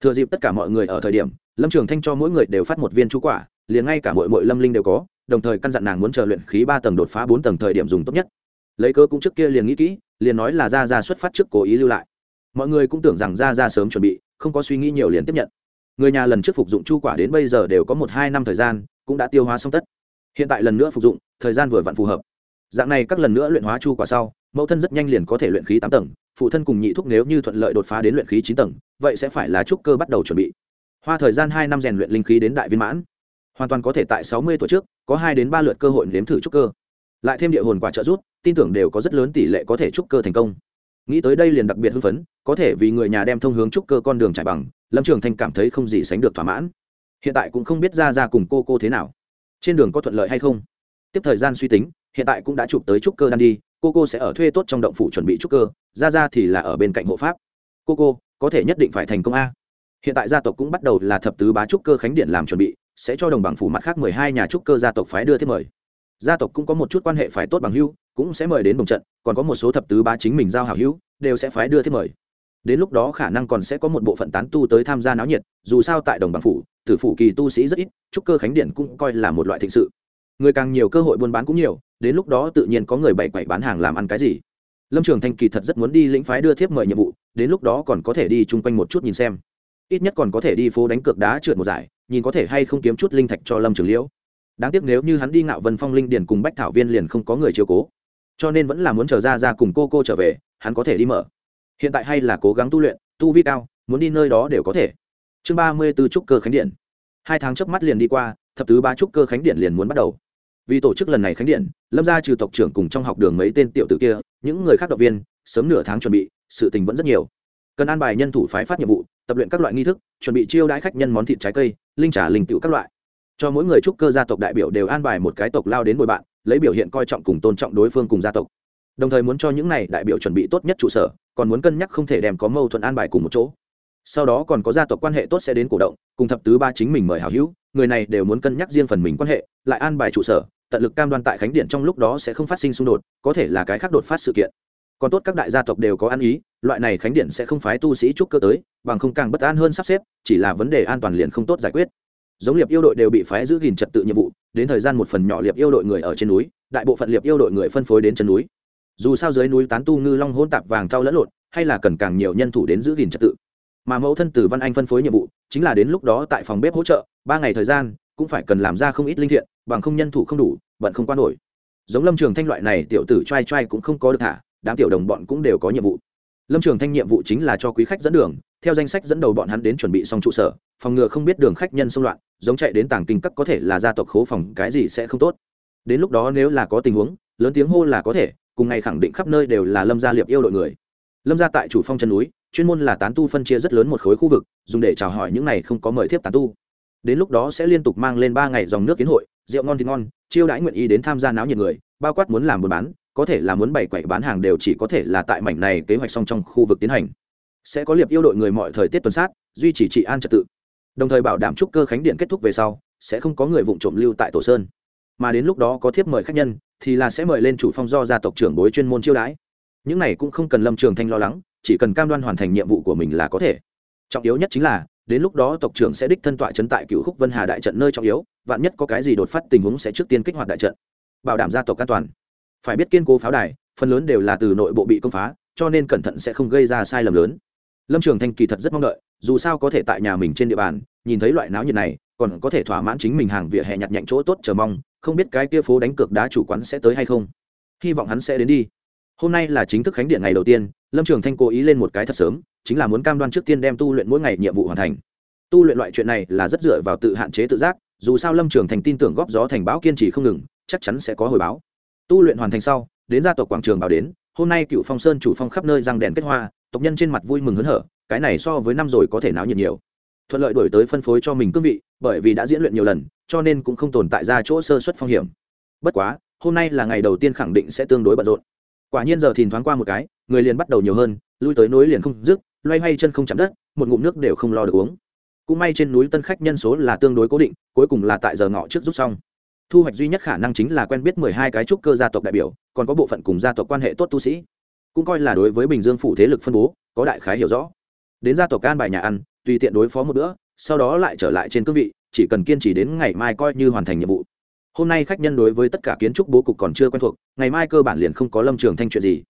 Thừa dịp tất cả mọi người ở thời điểm, lâm trường thanh cho mỗi người đều phát một viên chú quả, liền ngay cả mỗi mỗi lâm linh đều có, đồng thời căn dặn nàng muốn chờ luyện khí ba tầng đột phá bốn tầng thời điểm dùng tốt nhất. Lấy cơ cũng trước kia liền nghĩ kỹ, liền nói là ra ra xuất phát trước cố ý lưu lại. Mọi người cũng tưởng rằng ra ra sớm chuẩn bị, không có suy nghĩ nhiều liền tiếp nhận. Người nhà lần trước phục dụng chu quả đến bây giờ đều có một hai năm thời gian, cũng đã tiêu hóa xong tất. Hiện tại lần nữa phục dụng, thời gian vừa vặn phù hợp. Dạng này các lần nữa luyện hóa chu quả sau, mẫu thân rất nhanh liền có thể luyện khí tám tầng phụ thân cùng nhị thúc nếu như thuận lợi đột phá đến luyện khí chín tầng, vậy sẽ phải là trúc cơ bắt đầu chuẩn bị. Hoa thời gian hai năm rèn luyện linh khí đến đại viên mãn. Hoàn toàn có thể tại sáu mươi tuổi trước, có hai đến ba lượt cơ hội nếm thử trúc cơ. Lại thêm địa hồn quả trợ rút tin tưởng đều có rất lớn tỷ lệ có thể trúc cơ thành công. Nghĩ tới đây liền đặc biệt hưng phấn, có thể vì người nhà đem thông hướng trúc cơ con đường trải bằng, lâm trường thanh cảm thấy không gì sánh được thỏa mãn. Hiện tại cũng không biết ra ra cùng cô cô thế nào. Trên đường có thuận lợi hay không? Tiếp thời gian suy tính, hiện tại cũng đã chụp tới trúc cơ đan đi cô cô sẽ ở thuê tốt trong động phủ chuẩn bị trúc cơ ra ra thì là ở bên cạnh hộ pháp. Cô cô, có thể nhất định phải thành công a. Hiện tại gia tộc cũng bắt đầu là thập tứ bá trúc cơ khánh điện làm chuẩn bị, sẽ cho đồng bằng phủ mặt khác mười hai nhà trúc cơ gia tộc phái đưa thêm mời. Gia tộc cũng có một chút quan hệ phải tốt bằng hưu cũng sẽ mời đến đồng trận, còn có một số thập tứ bá chính mình giao hảo hữu, đều sẽ phái đưa thêm mời. Đến lúc đó khả năng còn sẽ có một bộ phận tán tu tới tham gia náo nhiệt, dù sao tại đồng bằng phủ, tử phủ kỳ tu sĩ rất ít, trúc cơ khánh điện cũng coi là một loại thịnh sự. Người càng nhiều cơ hội buôn bán cũng nhiều đến lúc đó tự nhiên có người bày quậy bán hàng làm ăn cái gì. Lâm trường thanh kỳ thật rất muốn đi lĩnh phái đưa thiếp mời nhiệm vụ, đến lúc đó còn có thể đi chung quanh một chút nhìn xem. Ít nhất còn có thể đi phố đánh cược đá trượt một giải, nhìn có thể hay không kiếm chút linh thạch cho lâm trường liễu. Đáng tiếc nếu như hắn đi ngạo vân phong linh điền cùng bách thảo viên liền không có người chiều cố. Cho nên vẫn là muốn chờ ra ra cùng cô cô trở về, hắn có thể đi mở. Hiện tại hay là cố gắng tu luyện, tu vi cao, muốn đi nơi đó đều có thể. Chương ba mươi b ố trúc cơ khánh điện. Hai tháng trước mắt liền đi qua, thập tứ ba trúc cơ khánh điện liền muốn bắt đầu vì tổ chức lần này khánh điện, lâm gia trừ tộc trưởng cùng trong học đường mấy tên tiểu tử kia, những người khác động viên, sớm nửa tháng chuẩn bị, sự tình vẫn rất nhiều. Cần an bài nhân thủ phái phát nhiệm vụ, tập luyện các loại nghi thức, chuẩn bị chiêu đãi khách nhân món thịt trái cây, linh trả linh tựu các loại. Cho mỗi người trúc cơ gia tộc đại biểu đều an bài một cái tộc lao đến bồi bạn, lấy biểu hiện coi trọng cùng tôn trọng đối phương cùng gia tộc. Đồng thời muốn cho những này đại biểu chuẩn bị tốt nhất trụ sở, còn muốn cân nhắc không thể đem có mâu thuẫn an bài cùng một chỗ. Sau đó còn có gia tộc quan hệ tốt sẽ đến cổ động cùng thập tứ ba chính mình mời hảo hữu, người này đều muốn cân nhắc riêng phần mình quan hệ, lại an bài trụ sở, tận lực cam đoan tại khánh điện trong lúc đó sẽ không phát sinh xung đột, có thể là cái khác đột phát sự kiện. Còn tốt các đại gia tộc đều có ăn ý, loại này khánh điện sẽ không phái tu sĩ trúc cơ tới, bằng không càng bất an hơn sắp xếp, chỉ là vấn đề an toàn liền không tốt giải quyết. Giống liệp yêu đội đều bị phái giữ gìn trật tự nhiệm vụ, đến thời gian một phần nhỏ liệp yêu đội người ở trên núi, đại bộ phận liệp yêu đội người phân phối đến chân núi. Dù sao dưới núi tán tu ngư long hôn tạp vàng thau lẫn lộn, hay là cần càng nhiều nhân thủ đến giữ gìn trật tự mà mẫu thân từ văn anh phân phối nhiệm vụ chính là đến lúc đó tại phòng bếp hỗ trợ, ba ngày thời gian cũng phải cần làm ra không ít linh thiện, bằng không nhân thủ không đủ bận không quan nổi. Giống lâm trường thanh loại này, tiểu tử t r a i t r a i cũng không có được thả, đám tiểu đồng bọn cũng đều có nhiệm vụ. Lâm trường thanh nhiệm vụ chính là cho quý khách dẫn đường, theo danh sách dẫn đầu bọn hắn đến chuẩn bị xong trụ sở, phòng ngừa không biết đường khách nhân xung loạn, giống chạy đến tàng kinh các có thể là gia tộc khố phòng, cái gì sẽ không tốt. Đến lúc đó nếu là có tình huống, lớn tiếng hô là có thể, cùng ngày khẳng định khắp nơi đều là lâm gia liệp yêu đội người lâm gia tại chủ phong chân núi, chuyên môn là tán tu phân chia rất lớn một khối khu vực, dùng để chào hỏi những này không có mời thiếp tán tu. Đến lúc đó sẽ liên tục mang lên ba ngày dòng nước kiến hội, rượu ngon thì ngon, chiêu đãi nguyện ý đến tham gia náo nhiệt người, bao quát muốn làm buôn bán, có thể là muốn bày quậy bán hàng đều chỉ có thể là tại mảnh này kế hoạch xong trong khu vực tiến hành. Sẽ có liệp yêu đội người mọi thời tiết tuần sát, duy trì trị an trật tự. Đồng thời bảo đảm trúc cơ khánh điện kết thúc về sau, sẽ không có người vụ trộm lưu tại tổ sơn. Mà đến lúc đó có thiếp mời khách nhân, thì là sẽ mời lên chủ phong do gia tộc trưởng bối chuyên môn chiêu đãi những này cũng không cần lâm trường thanh lo lắng, chỉ cần cam đoan hoàn thành nhiệm vụ của mình là có thể. Trọng yếu nhất chính là, đến lúc đó tộc trưởng sẽ đích thân tọa chấn tại cựu khúc vân hà đại trận nơi trọng yếu, vạn nhất có cái gì đột phát tình huống sẽ trước tiên kích hoạt đại trận. Bảo đảm gia tộc an toàn. Phải biết kiên cố pháo đài, phần lớn đều là từ nội bộ bị công phá, cho nên cẩn thận sẽ không gây ra sai lầm lớn. Lâm trường thanh kỳ thật rất mong đợi, dù sao có thể tại nhà mình trên địa bàn, nhìn thấy loại náo nhiệt này, còn có thể thỏa mãn chính mình hàng vỉa hè nhặt nhạnh chỗ tốt chờ mong, không biết cái kia phố đánh cược đá chủ quán sẽ tới hay không. Hy vọng hắn sẽ đến đi hôm nay là chính thức khánh điện ngày đầu tiên, lâm trường thanh cố ý lên một cái thật sớm, chính là muốn cam đoan trước tiên đem tu luyện mỗi ngày nhiệm vụ hoàn thành. Tu luyện loại chuyện này là rất dựa vào tự hạn chế tự giác, dù sao lâm trường thành tin tưởng góp gió thành báo kiên trì không ngừng, chắc chắn sẽ có hồi báo. Tu luyện hoàn thành sau, đến gia tộc quảng trường báo đến, hôm nay cựu phong sơn chủ phong khắp nơi răng đèn kết hoa, tộc nhân trên mặt vui mừng hớn hở, cái này so với năm rồi có thể náo nhiệt nhiều. Thuận lợi đổi tới phân phối cho mình cương vị, bởi vì đã diễn luyện nhiều lần, cho nên cũng không tồn tại ra chỗ sơ xuất phong hiểm. Bất quá, hôm nay là ngày đầu tiên khẳng định sẽ tương đối bận rộn quả nhiên giờ thìn thoáng qua một cái, người liền bắt đầu nhiều hơn, lui tới nối liền không dứt, loay hoay chân không chạm đất, một ngụm nước đều không lo được uống. Cũng may trên núi tân khách nhân số là tương đối cố định, cuối cùng là tại giờ ngọ trước rút xong. Thu hoạch duy nhất khả năng chính là quen biết mười hai cái trúc cơ gia tộc đại biểu, còn có bộ phận cùng gia tộc quan hệ tốt tu sĩ. Cũng coi là đối với bình dương phủ thế lực phân bố, có đại khái hiểu rõ. Đến gia tộc can bài nhà ăn, tùy tiện đối phó một bữa, sau đó lại trở lại trên cương vị, chỉ cần kiên trì đến ngày mai coi như hoàn thành nhiệm vụ hôm nay khách nhân đối với tất cả kiến trúc bố cục còn chưa quen thuộc, ngày mai cơ bản liền không có lâm trường thanh chuyện gì.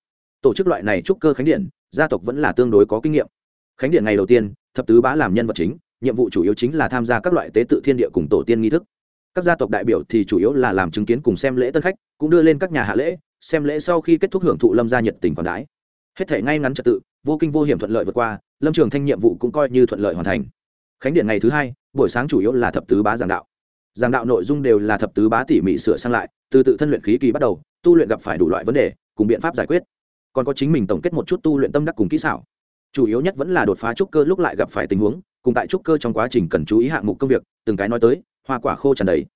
Tổ chức loại này trúc cơ khánh điện gia tộc vẫn là tương đối có kinh nghiệm. Khánh điện ngày đầu tiên, thập tứ bá làm nhân vật chính, nhiệm vụ chủ yếu chính là tham gia các loại tế tự thiên địa cùng tổ tiên nghi thức. Các gia tộc đại biểu thì chủ yếu là làm chứng kiến cùng xem lễ tân khách, cũng đưa lên các nhà hạ lễ, xem lễ sau khi kết thúc hưởng thụ lâm gia nhiệt tình còn đái hết thể ngay ngắn trật tự, vô kinh vô hiểm thuận lợi vượt qua, lâm trường thanh nhiệm vụ cũng coi như thuận lợi hoàn thành. Khánh điện ngày thứ hai, buổi sáng chủ yếu là thập tứ bá giảng đạo giảng đạo nội dung đều là thập tứ bá tỉ mỉ sửa sang lại, từ tự thân luyện khí kỳ bắt đầu, tu luyện gặp phải đủ loại vấn đề, cùng biện pháp giải quyết. Còn có chính mình tổng kết một chút tu luyện tâm đắc cùng kỹ xảo. Chủ yếu nhất vẫn là đột phá trúc cơ lúc lại gặp phải tình huống, cùng tại trúc cơ trong quá trình cần chú ý hạng mục công việc, từng cái nói tới, hoa quả khô tràn đầy.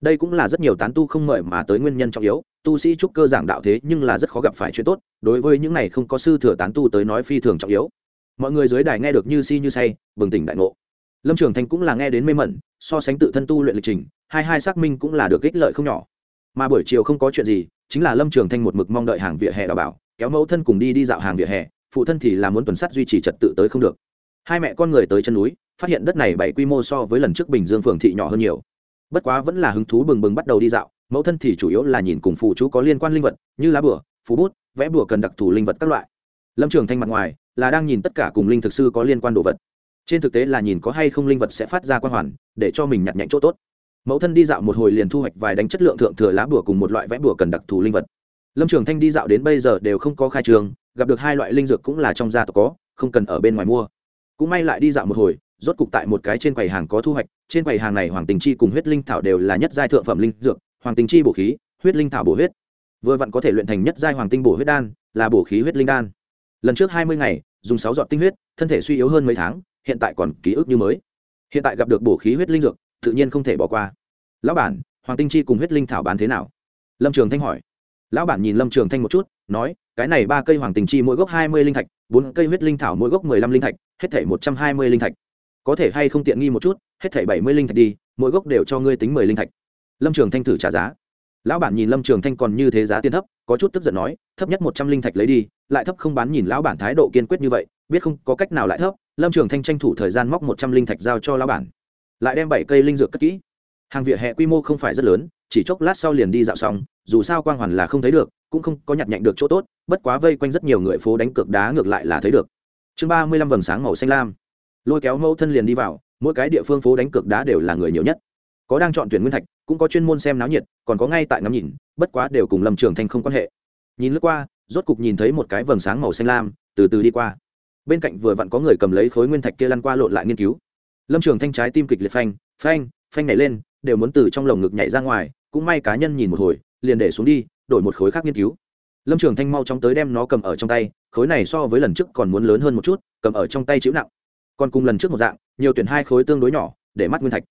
Đây cũng là rất nhiều tán tu không mời mà tới nguyên nhân trọng yếu, tu sĩ trúc cơ giảng đạo thế nhưng là rất khó gặp phải chuyện tốt, đối với những này không có sư thừa tán tu tới nói phi thường trọng yếu. Mọi người dưới đài nghe được như si như say, bừng tỉnh đại ngộ. Lâm trường thanh cũng là nghe đến mê mẩn so sánh tự thân tu luyện lịch trình, hai hai xác minh cũng là được ích lợi không nhỏ. Mà buổi chiều không có chuyện gì, chính là lâm trường thanh một mực mong đợi hàng vỉa hè đào bảo, kéo mẫu thân cùng đi đi dạo hàng vỉa hè, phụ thân thì là muốn tuần sắt duy trì trật tự tới không được. Hai mẹ con người tới chân núi, phát hiện đất này bảy quy mô so với lần trước bình dương phường thị nhỏ hơn nhiều. Bất quá vẫn là hứng thú bừng bừng bắt đầu đi dạo, mẫu thân thì chủ yếu là nhìn cùng phụ chú có liên quan linh vật, như lá bửa phú bút, vẽ bùa cần đặc thù linh vật các loại. Lâm trường thanh mặt ngoài là đang nhìn tất cả cùng linh thực sư có liên quan đồ vật trên thực tế là nhìn có hay không linh vật sẽ phát ra quan hoàn, để cho mình nhặt nhạnh chỗ tốt. Mẫu thân đi dạo một hồi liền thu hoạch vài đánh chất lượng thượng thừa lá bùa cùng một loại vẽ bùa cần đặc thù linh vật. Lâm trường thanh đi dạo đến bây giờ đều không có khai trường, gặp được hai loại linh dược cũng là trong gia tộc có, không cần ở bên ngoài mua. Cũng may lại đi dạo một hồi, rốt cục tại một cái trên quầy hàng có thu hoạch, trên quầy hàng này hoàng tình chi cùng huyết linh thảo đều là nhất giai thượng phẩm linh dược, hoàng tình chi bổ khí, huyết linh thảo bổ huyết. Vừa vặn có thể luyện thành nhất giai hoàng tinh bổ huyết đan, là bổ khí huyết linh đan. Lần trước hai mươi ngày, dùng sáu giọt tinh huyết, thân thể suy yếu hơn mấy tháng hiện tại còn ký ức như mới. Hiện tại gặp được bổ khí huyết linh dược, tự nhiên không thể bỏ qua. Lão bản, hoàng tinh chi cùng huyết linh thảo bán thế nào? Lâm trường thanh hỏi. Lão bản nhìn lâm trường thanh một chút, nói, cái này ba cây hoàng tinh chi mỗi gốc hai mươi linh thạch, bốn cây huyết linh thảo mỗi gốc mười lăm linh thạch, hết thảy một trăm hai mươi linh thạch. Có thể hay không tiện nghi một chút, hết thảy bảy mươi linh thạch đi, mỗi gốc đều cho ngươi tính mười linh thạch. Lâm trường thanh thử trả giá. Lão bản nhìn lâm trường thanh còn như thế giá tiền thấp, có chút tức giận nói, thấp nhất một trăm linh thạch lấy đi, lại thấp không bán nhìn lão bản thái độ kiên quyết như vậy biết không, có cách nào lại thấp, lâm trường thanh tranh thủ thời gian móc một trăm linh thạch giao cho lão bản. Lại đem bảy cây linh dược cất kỹ. Hàng vỉa hè quy mô không phải rất lớn, chỉ chốc lát sau liền đi dạo xong, dù sao quang hoàn là không thấy được, cũng không có nhặt nhạnh được chỗ tốt, bất quá vây quanh rất nhiều người phố đánh cược đá ngược lại là thấy được. Chương ba mươi lăm vầng sáng màu xanh lam. Lôi kéo mẫu thân liền đi vào, mỗi cái địa phương phố đánh cược đá đều là người nhiều nhất. Có đang chọn tuyển nguyên thạch, cũng có chuyên môn xem náo nhiệt, còn có ngay tại ngắm nhìn, bất quá đều cùng lâm trường thanh không quan hệ. Nhìn lướt qua, rốt cục nhìn thấy một cái vầng sáng màu xanh lam, từ từ đi qua bên cạnh vừa vặn có người cầm lấy khối nguyên thạch kia lăn qua lộn lại nghiên cứu. Lâm trường thanh trái tim kịch liệt phanh phanh phanh nhảy lên, đều muốn từ trong lồng ngực nhảy ra ngoài, cũng may cá nhân nhìn một hồi, liền để xuống đi, đổi một khối khác nghiên cứu. Lâm trường thanh mau chóng tới đem nó cầm ở trong tay, khối này so với lần trước còn muốn lớn hơn một chút, cầm ở trong tay chịu nặng. Còn cùng lần trước một dạng, nhiều tuyển hai khối tương đối nhỏ, để mắt nguyên thạch.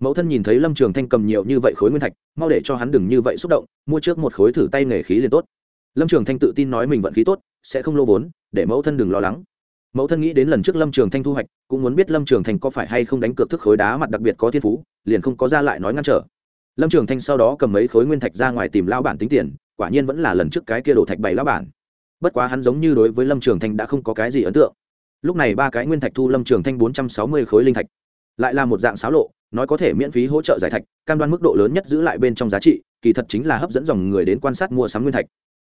Mẫu thân nhìn thấy lâm trường thanh cầm nhiều như vậy khối nguyên thạch, mau để cho hắn đừng như vậy xúc động, mua trước một khối thử tay nghề khí liền tốt. Lâm trường thanh tự tin nói mình vận khí tốt, sẽ không lô vốn, để mẫu thân đừng lo lắng mẫu thân nghĩ đến lần trước lâm trường thanh thu hoạch, cũng muốn biết lâm trường thanh có phải hay không đánh cược thức khối đá mặt đặc biệt có thiên phú, liền không có ra lại nói ngăn trở. Lâm trường thanh sau đó cầm mấy khối nguyên thạch ra ngoài tìm lao bản tính tiền, quả nhiên vẫn là lần trước cái kia đổ thạch bảy lao bản. Bất quá hắn giống như đối với lâm trường thanh đã không có cái gì ấn tượng. Lúc này ba cái nguyên thạch thu lâm trường thanh bốn trăm sáu mươi khối linh thạch. Lại là một dạng xáo lộ, nói có thể miễn phí hỗ trợ giải thạch, cam đoan mức độ lớn nhất giữ lại bên trong giá trị, kỳ thật chính là hấp dẫn dòng người đến quan sát mua sắm nguyên thạch.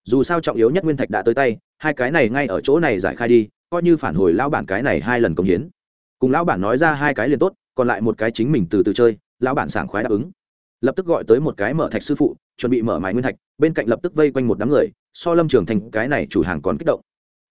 Dù sao trọng yếu nhất nguyên thạch đã tới tay, hai cái này ngay ở chỗ này giải khai đi coi như phản hồi lão bản cái này hai lần công hiến. Cùng lão bản nói ra hai cái liền tốt, còn lại một cái chính mình từ từ chơi, lão bản sảng khoái đáp ứng. Lập tức gọi tới một cái mở thạch sư phụ, chuẩn bị mở mài nguyên thạch, bên cạnh lập tức vây quanh một đám người, so lâm trường thành cái này chủ hàng còn kích động.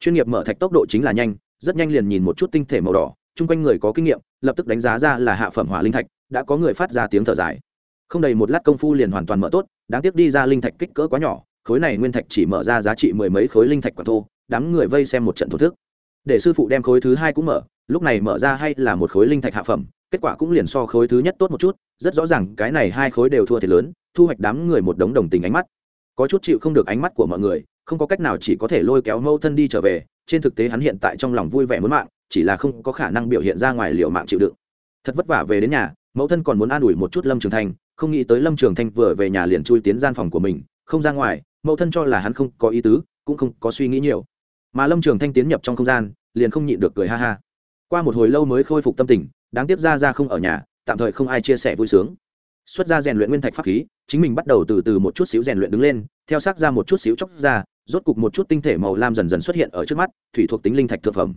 Chuyên nghiệp mở thạch tốc độ chính là nhanh, rất nhanh liền nhìn một chút tinh thể màu đỏ, chung quanh người có kinh nghiệm, lập tức đánh giá ra là hạ phẩm hỏa linh thạch, đã có người phát ra tiếng thở dài. Không đầy một lát công phu liền hoàn toàn mở tốt, đáng tiếc đi ra linh thạch kích cỡ quá nhỏ, khối này nguyên thạch chỉ mở ra giá trị mười mấy khối linh thạch quả thô, đám người vây xem một trận thổ thức để sư phụ đem khối thứ hai cũng mở, lúc này mở ra hay là một khối linh thạch hạ phẩm, kết quả cũng liền so khối thứ nhất tốt một chút, rất rõ ràng cái này hai khối đều thua thiệt lớn, thu hoạch đám người một đống đồng tình ánh mắt. Có chút chịu không được ánh mắt của mọi người, không có cách nào chỉ có thể lôi kéo mâu thân đi trở về, trên thực tế hắn hiện tại trong lòng vui vẻ muốn mạng, chỉ là không có khả năng biểu hiện ra ngoài liệu mạng chịu đựng. Thật vất vả về đến nhà, mẫu thân còn muốn an ủi một chút lâm trường thanh, không nghĩ tới lâm trường thanh vừa về nhà liền chui tiến gian phòng của mình, không ra ngoài, mẫu thân cho là hắn không có ý tứ, cũng không có suy nghĩ nhiều. Mà lâm trường thanh tiến nhập trong không gian liền không nhịn được cười ha ha. Qua một hồi lâu mới khôi phục tâm tình, đáng tiếc ra ra không ở nhà, tạm thời không ai chia sẻ vui sướng. Xuất ra rèn luyện nguyên thạch pháp khí, chính mình bắt đầu từ từ một chút xíu rèn luyện đứng lên, theo xác ra một chút xíu chóc ra, rốt cục một chút tinh thể màu lam dần dần xuất hiện ở trước mắt, thủy thuộc tính linh thạch thực phẩm.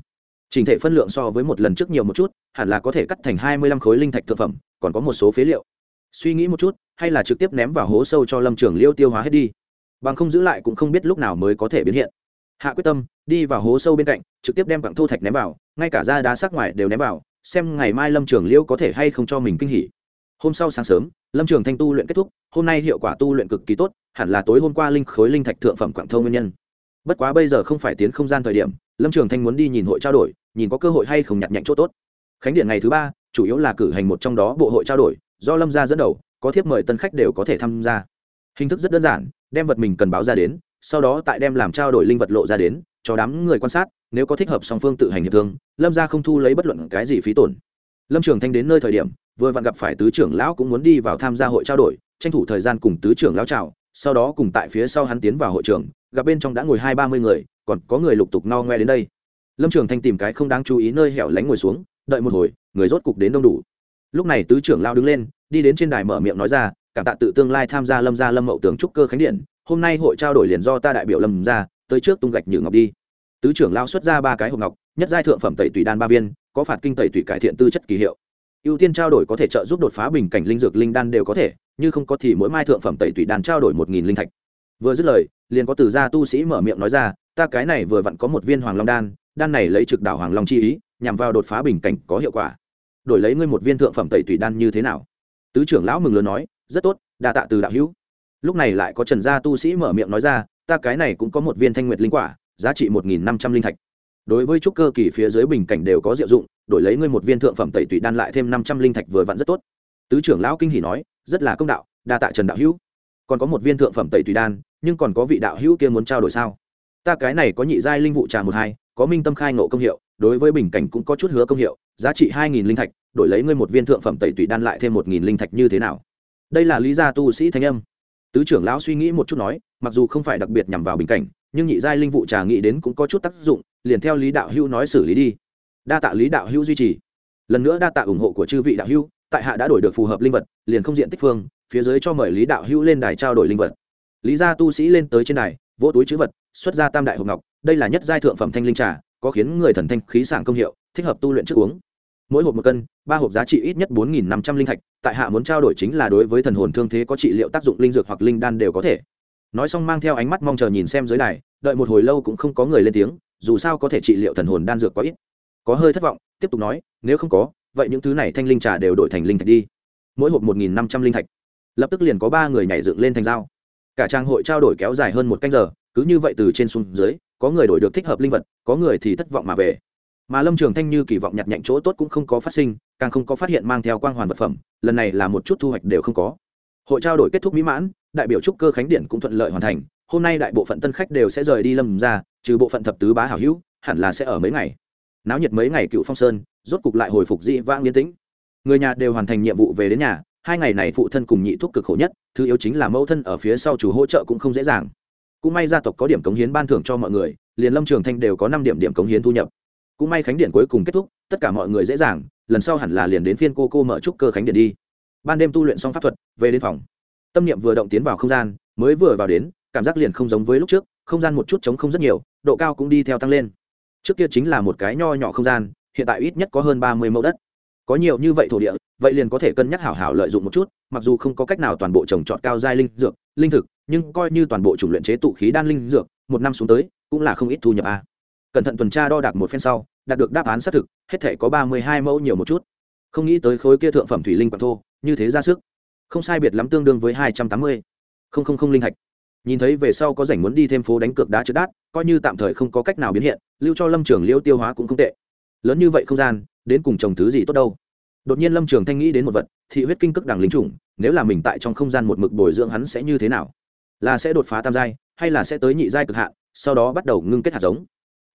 Trình thể phân lượng so với một lần trước nhiều một chút, hẳn là có thể cắt thành hai mươi lăm khối linh thạch thực phẩm, còn có một số phế liệu. Suy nghĩ một chút, hay là trực tiếp ném vào hố sâu cho lâm trường liêu tiêu hóa hết đi. Bằng không giữ lại cũng không biết lúc nào mới có thể biến hiện hạ quyết tâm, đi vào hố sâu bên cạnh, trực tiếp đem quặng thô thạch ném vào, ngay cả da đá sắc ngoài đều ném vào, xem ngày mai lâm trường liêu có thể hay không cho mình kinh hỉ. Hôm sau sáng sớm, lâm trường thanh tu luyện kết thúc, hôm nay hiệu quả tu luyện cực kỳ tốt, hẳn là tối hôm qua linh khối linh thạch thượng phẩm quảng thâu nguyên nhân. Bất quá bây giờ không phải tiến không gian thời điểm, lâm trường thanh muốn đi nhìn hội trao đổi, nhìn có cơ hội hay không nhặt nhạnh chỗ tốt. Khánh điện ngày thứ ba, chủ yếu là cử hành một trong đó bộ hội trao đổi, do lâm gia dẫn đầu, có thiếp mời tân khách đều có thể tham gia. Hình thức rất đơn giản, đem vật mình cần báo ra đến sau đó tại đem làm trao đổi linh vật lộ ra đến, cho đám người quan sát, nếu có thích hợp song phương tự hành hiệp thương, lâm gia không thu lấy bất luận cái gì phí tổn. Lâm trường thanh đến nơi thời điểm, vừa vặn gặp phải tứ trưởng lão cũng muốn đi vào tham gia hội trao đổi, tranh thủ thời gian cùng tứ trưởng lão chào, sau đó cùng tại phía sau hắn tiến vào hội trường, gặp bên trong đã ngồi hai ba mươi người, còn có người lục tục no ngoe đến đây. Lâm trường thanh tìm cái không đáng chú ý nơi hẻo lánh ngồi xuống, đợi một hồi, người rốt cục đến đông đủ. Lúc này tứ trưởng lao đứng lên, đi đến trên đài mở miệng nói ra, cảm tạ tự tương lai tham gia lâm gia lâm mậu tướng trúc cơ khánh điện hôm nay hội trao đổi liền do ta đại biểu lâm ra, tới trước tung gạch nhử ngọc đi. Tứ trưởng lao xuất ra ba cái hộp ngọc, nhất giai thượng phẩm tẩy tùy đan ba viên, có phạt kinh tẩy tùy cải thiện tư chất kỳ hiệu. Ưu tiên trao đổi có thể trợ giúp đột phá bình cảnh linh dược linh đan đều có thể, như không có thì mỗi mai thượng phẩm tẩy tùy đan trao đổi một nghìn linh thạch. Vừa dứt lời, liền có từ gia tu sĩ mở miệng nói ra, ta cái này vừa vặn có một viên hoàng long đan đan này lấy trực đảo hoàng long chi ý, nhằm vào đột phá bình cảnh có hiệu quả. Đổi lấy ngươi một viên thượng phẩm tẩy tùy đan như thế nào? Tứ trưởng lão mừng lớn nói, rất tốt, đa tạ từ đạo hữu lúc này lại có trần gia tu sĩ mở miệng nói ra, ta cái này cũng có một viên thanh nguyệt linh quả, giá trị một nghìn năm trăm linh thạch. Đối với trúc cơ kỳ phía dưới bình cảnh đều có diệu dụng, đổi lấy ngươi một viên thượng phẩm tẩy tụy đan lại thêm năm trăm linh thạch vừa vặn rất tốt. Tứ trưởng lão kinh hỉ nói, rất là công đạo, đa tạ trần đạo hữu. Còn có một viên thượng phẩm tẩy tùy đan, nhưng còn có vị đạo hữu kia muốn trao đổi sao? Ta cái này có nhị giai linh vụ trà một hai, có minh tâm khai nộ công hiệu, đối với bình cảnh cũng có chút hứa công hiệu, giá trị hai nghìn linh thạch, đổi lấy ngươi một viên thượng phẩm tẩy tùy đan lại thêm một nghìn linh thạch như thế nào? Đây là lý gia tu sĩ thanh âm tứ trưởng lão suy nghĩ một chút nói, mặc dù không phải đặc biệt nhằm vào bình cảnh, nhưng nhị giai linh vụ trà nghĩ đến cũng có chút tác dụng, liền theo lý đạo hữu nói xử lý đi. Đa tạ lý đạo hữu duy trì. Lần nữa đa tạ ủng hộ của chư vị đạo hữu, tại hạ đã đổi được phù hợp linh vật, liền không diện tích phương, phía dưới cho mời lý đạo hữu lên đài trao đổi linh vật. Lý gia tu sĩ lên tới trên đài, vỗ túi chữ vật, xuất ra tam đại hộp ngọc, đây là nhất giai thượng phẩm thanh linh trà, có khiến người thần thanh khí sảng công hiệu, thích hợp tu luyện trước uống mỗi hộp một cân, ba hộp giá trị ít nhất bốn nghìn năm trăm linh thạch tại hạ muốn trao đổi chính là đối với thần hồn thương thế có trị liệu tác dụng linh dược hoặc linh đan đều có thể. Nói xong mang theo ánh mắt mong chờ nhìn xem dưới đài, đợi một hồi lâu cũng không có người lên tiếng, dù sao có thể trị liệu thần hồn đan dược quá ít. Có hơi thất vọng, tiếp tục nói, nếu không có, vậy những thứ này thanh linh trà đều đổi thành linh thạch đi. Mỗi hộp một nghìn năm trăm linh thạch lập tức liền có ba người nhảy dựng lên thành dao. Cả trang hội trao đổi kéo dài hơn một canh giờ, cứ như vậy từ trên xuống dưới, có người đổi được thích hợp linh vật, có người thì thất vọng mà về mà lâm trường thanh như kỳ vọng nhặt nhạnh chỗ tốt cũng không có phát sinh, càng không có phát hiện mang theo quang hoàn vật phẩm, lần này là một chút thu hoạch đều không có. Hội trao đổi kết thúc mỹ mãn, đại biểu trúc cơ khánh điện cũng thuận lợi hoàn thành, hôm nay đại bộ phận tân khách đều sẽ rời đi lâm ra, trừ bộ phận thập tứ bá hảo hữu, hẳn là sẽ ở mấy ngày. Náo nhiệt mấy ngày cựu phong sơn, rốt cục lại hồi phục dị vãng yên tĩnh. Người nhà đều hoàn thành nhiệm vụ về đến nhà, hai ngày này phụ thân cùng nhị thuốc cực khổ nhất, thứ yếu chính là mẫu thân ở phía sau chủ hỗ trợ cũng không dễ dàng. Cũng may gia tộc có điểm cống hiến ban thưởng cho mọi người, liền lâm trường thanh đều có năm điểm điểm cống hiến thu nhập cũng may khánh điện cuối cùng kết thúc, tất cả mọi người dễ dàng, lần sau hẳn là liền đến phiên cô cô mở trúc cơ khánh điện đi. Ban đêm tu luyện xong pháp thuật, về đến phòng. Tâm niệm vừa động tiến vào không gian, mới vừa vào đến, cảm giác liền không giống với lúc trước, không gian một chút chống không rất nhiều, độ cao cũng đi theo tăng lên. Trước kia chính là một cái nho nhỏ không gian, hiện tại ít nhất có hơn ba mươi mẫu đất. Có nhiều như vậy thổ địa, vậy liền có thể cân nhắc hảo hảo lợi dụng một chút, mặc dù không có cách nào toàn bộ trồng trọt cao giai linh dược, linh thực, nhưng coi như toàn bộ chủng luyện chế tụ khí đan linh dược, một năm xuống tới, cũng là không ít thu nhập a. Cẩn thận tuần tra đo đạc một phen sau đạt được đáp án xác thực, hết thể có ba mươi hai mẫu nhiều một chút. Không nghĩ tới khối kia thượng phẩm thủy linh quảng thô, như thế ra sức. Không sai biệt lắm tương đương với hai trăm tám mươi. Không không không linh thạch nhìn thấy về sau có rảnh muốn đi thêm phố đánh cược đá trước đát, coi như tạm thời không có cách nào biến hiện, lưu cho lâm trường liễu tiêu hóa cũng không tệ. Lớn như vậy không gian, đến cùng trồng thứ gì tốt đâu. Đột nhiên lâm trường thanh nghĩ đến một vật, thị huyết kinh cước đằng lính chủng, nếu là mình tại trong không gian một mực bồi dưỡng hắn sẽ như thế nào? Là sẽ đột phá tam giai, hay là sẽ tới nhị giai cực hạn, sau đó bắt đầu ngưng kết hạt giống?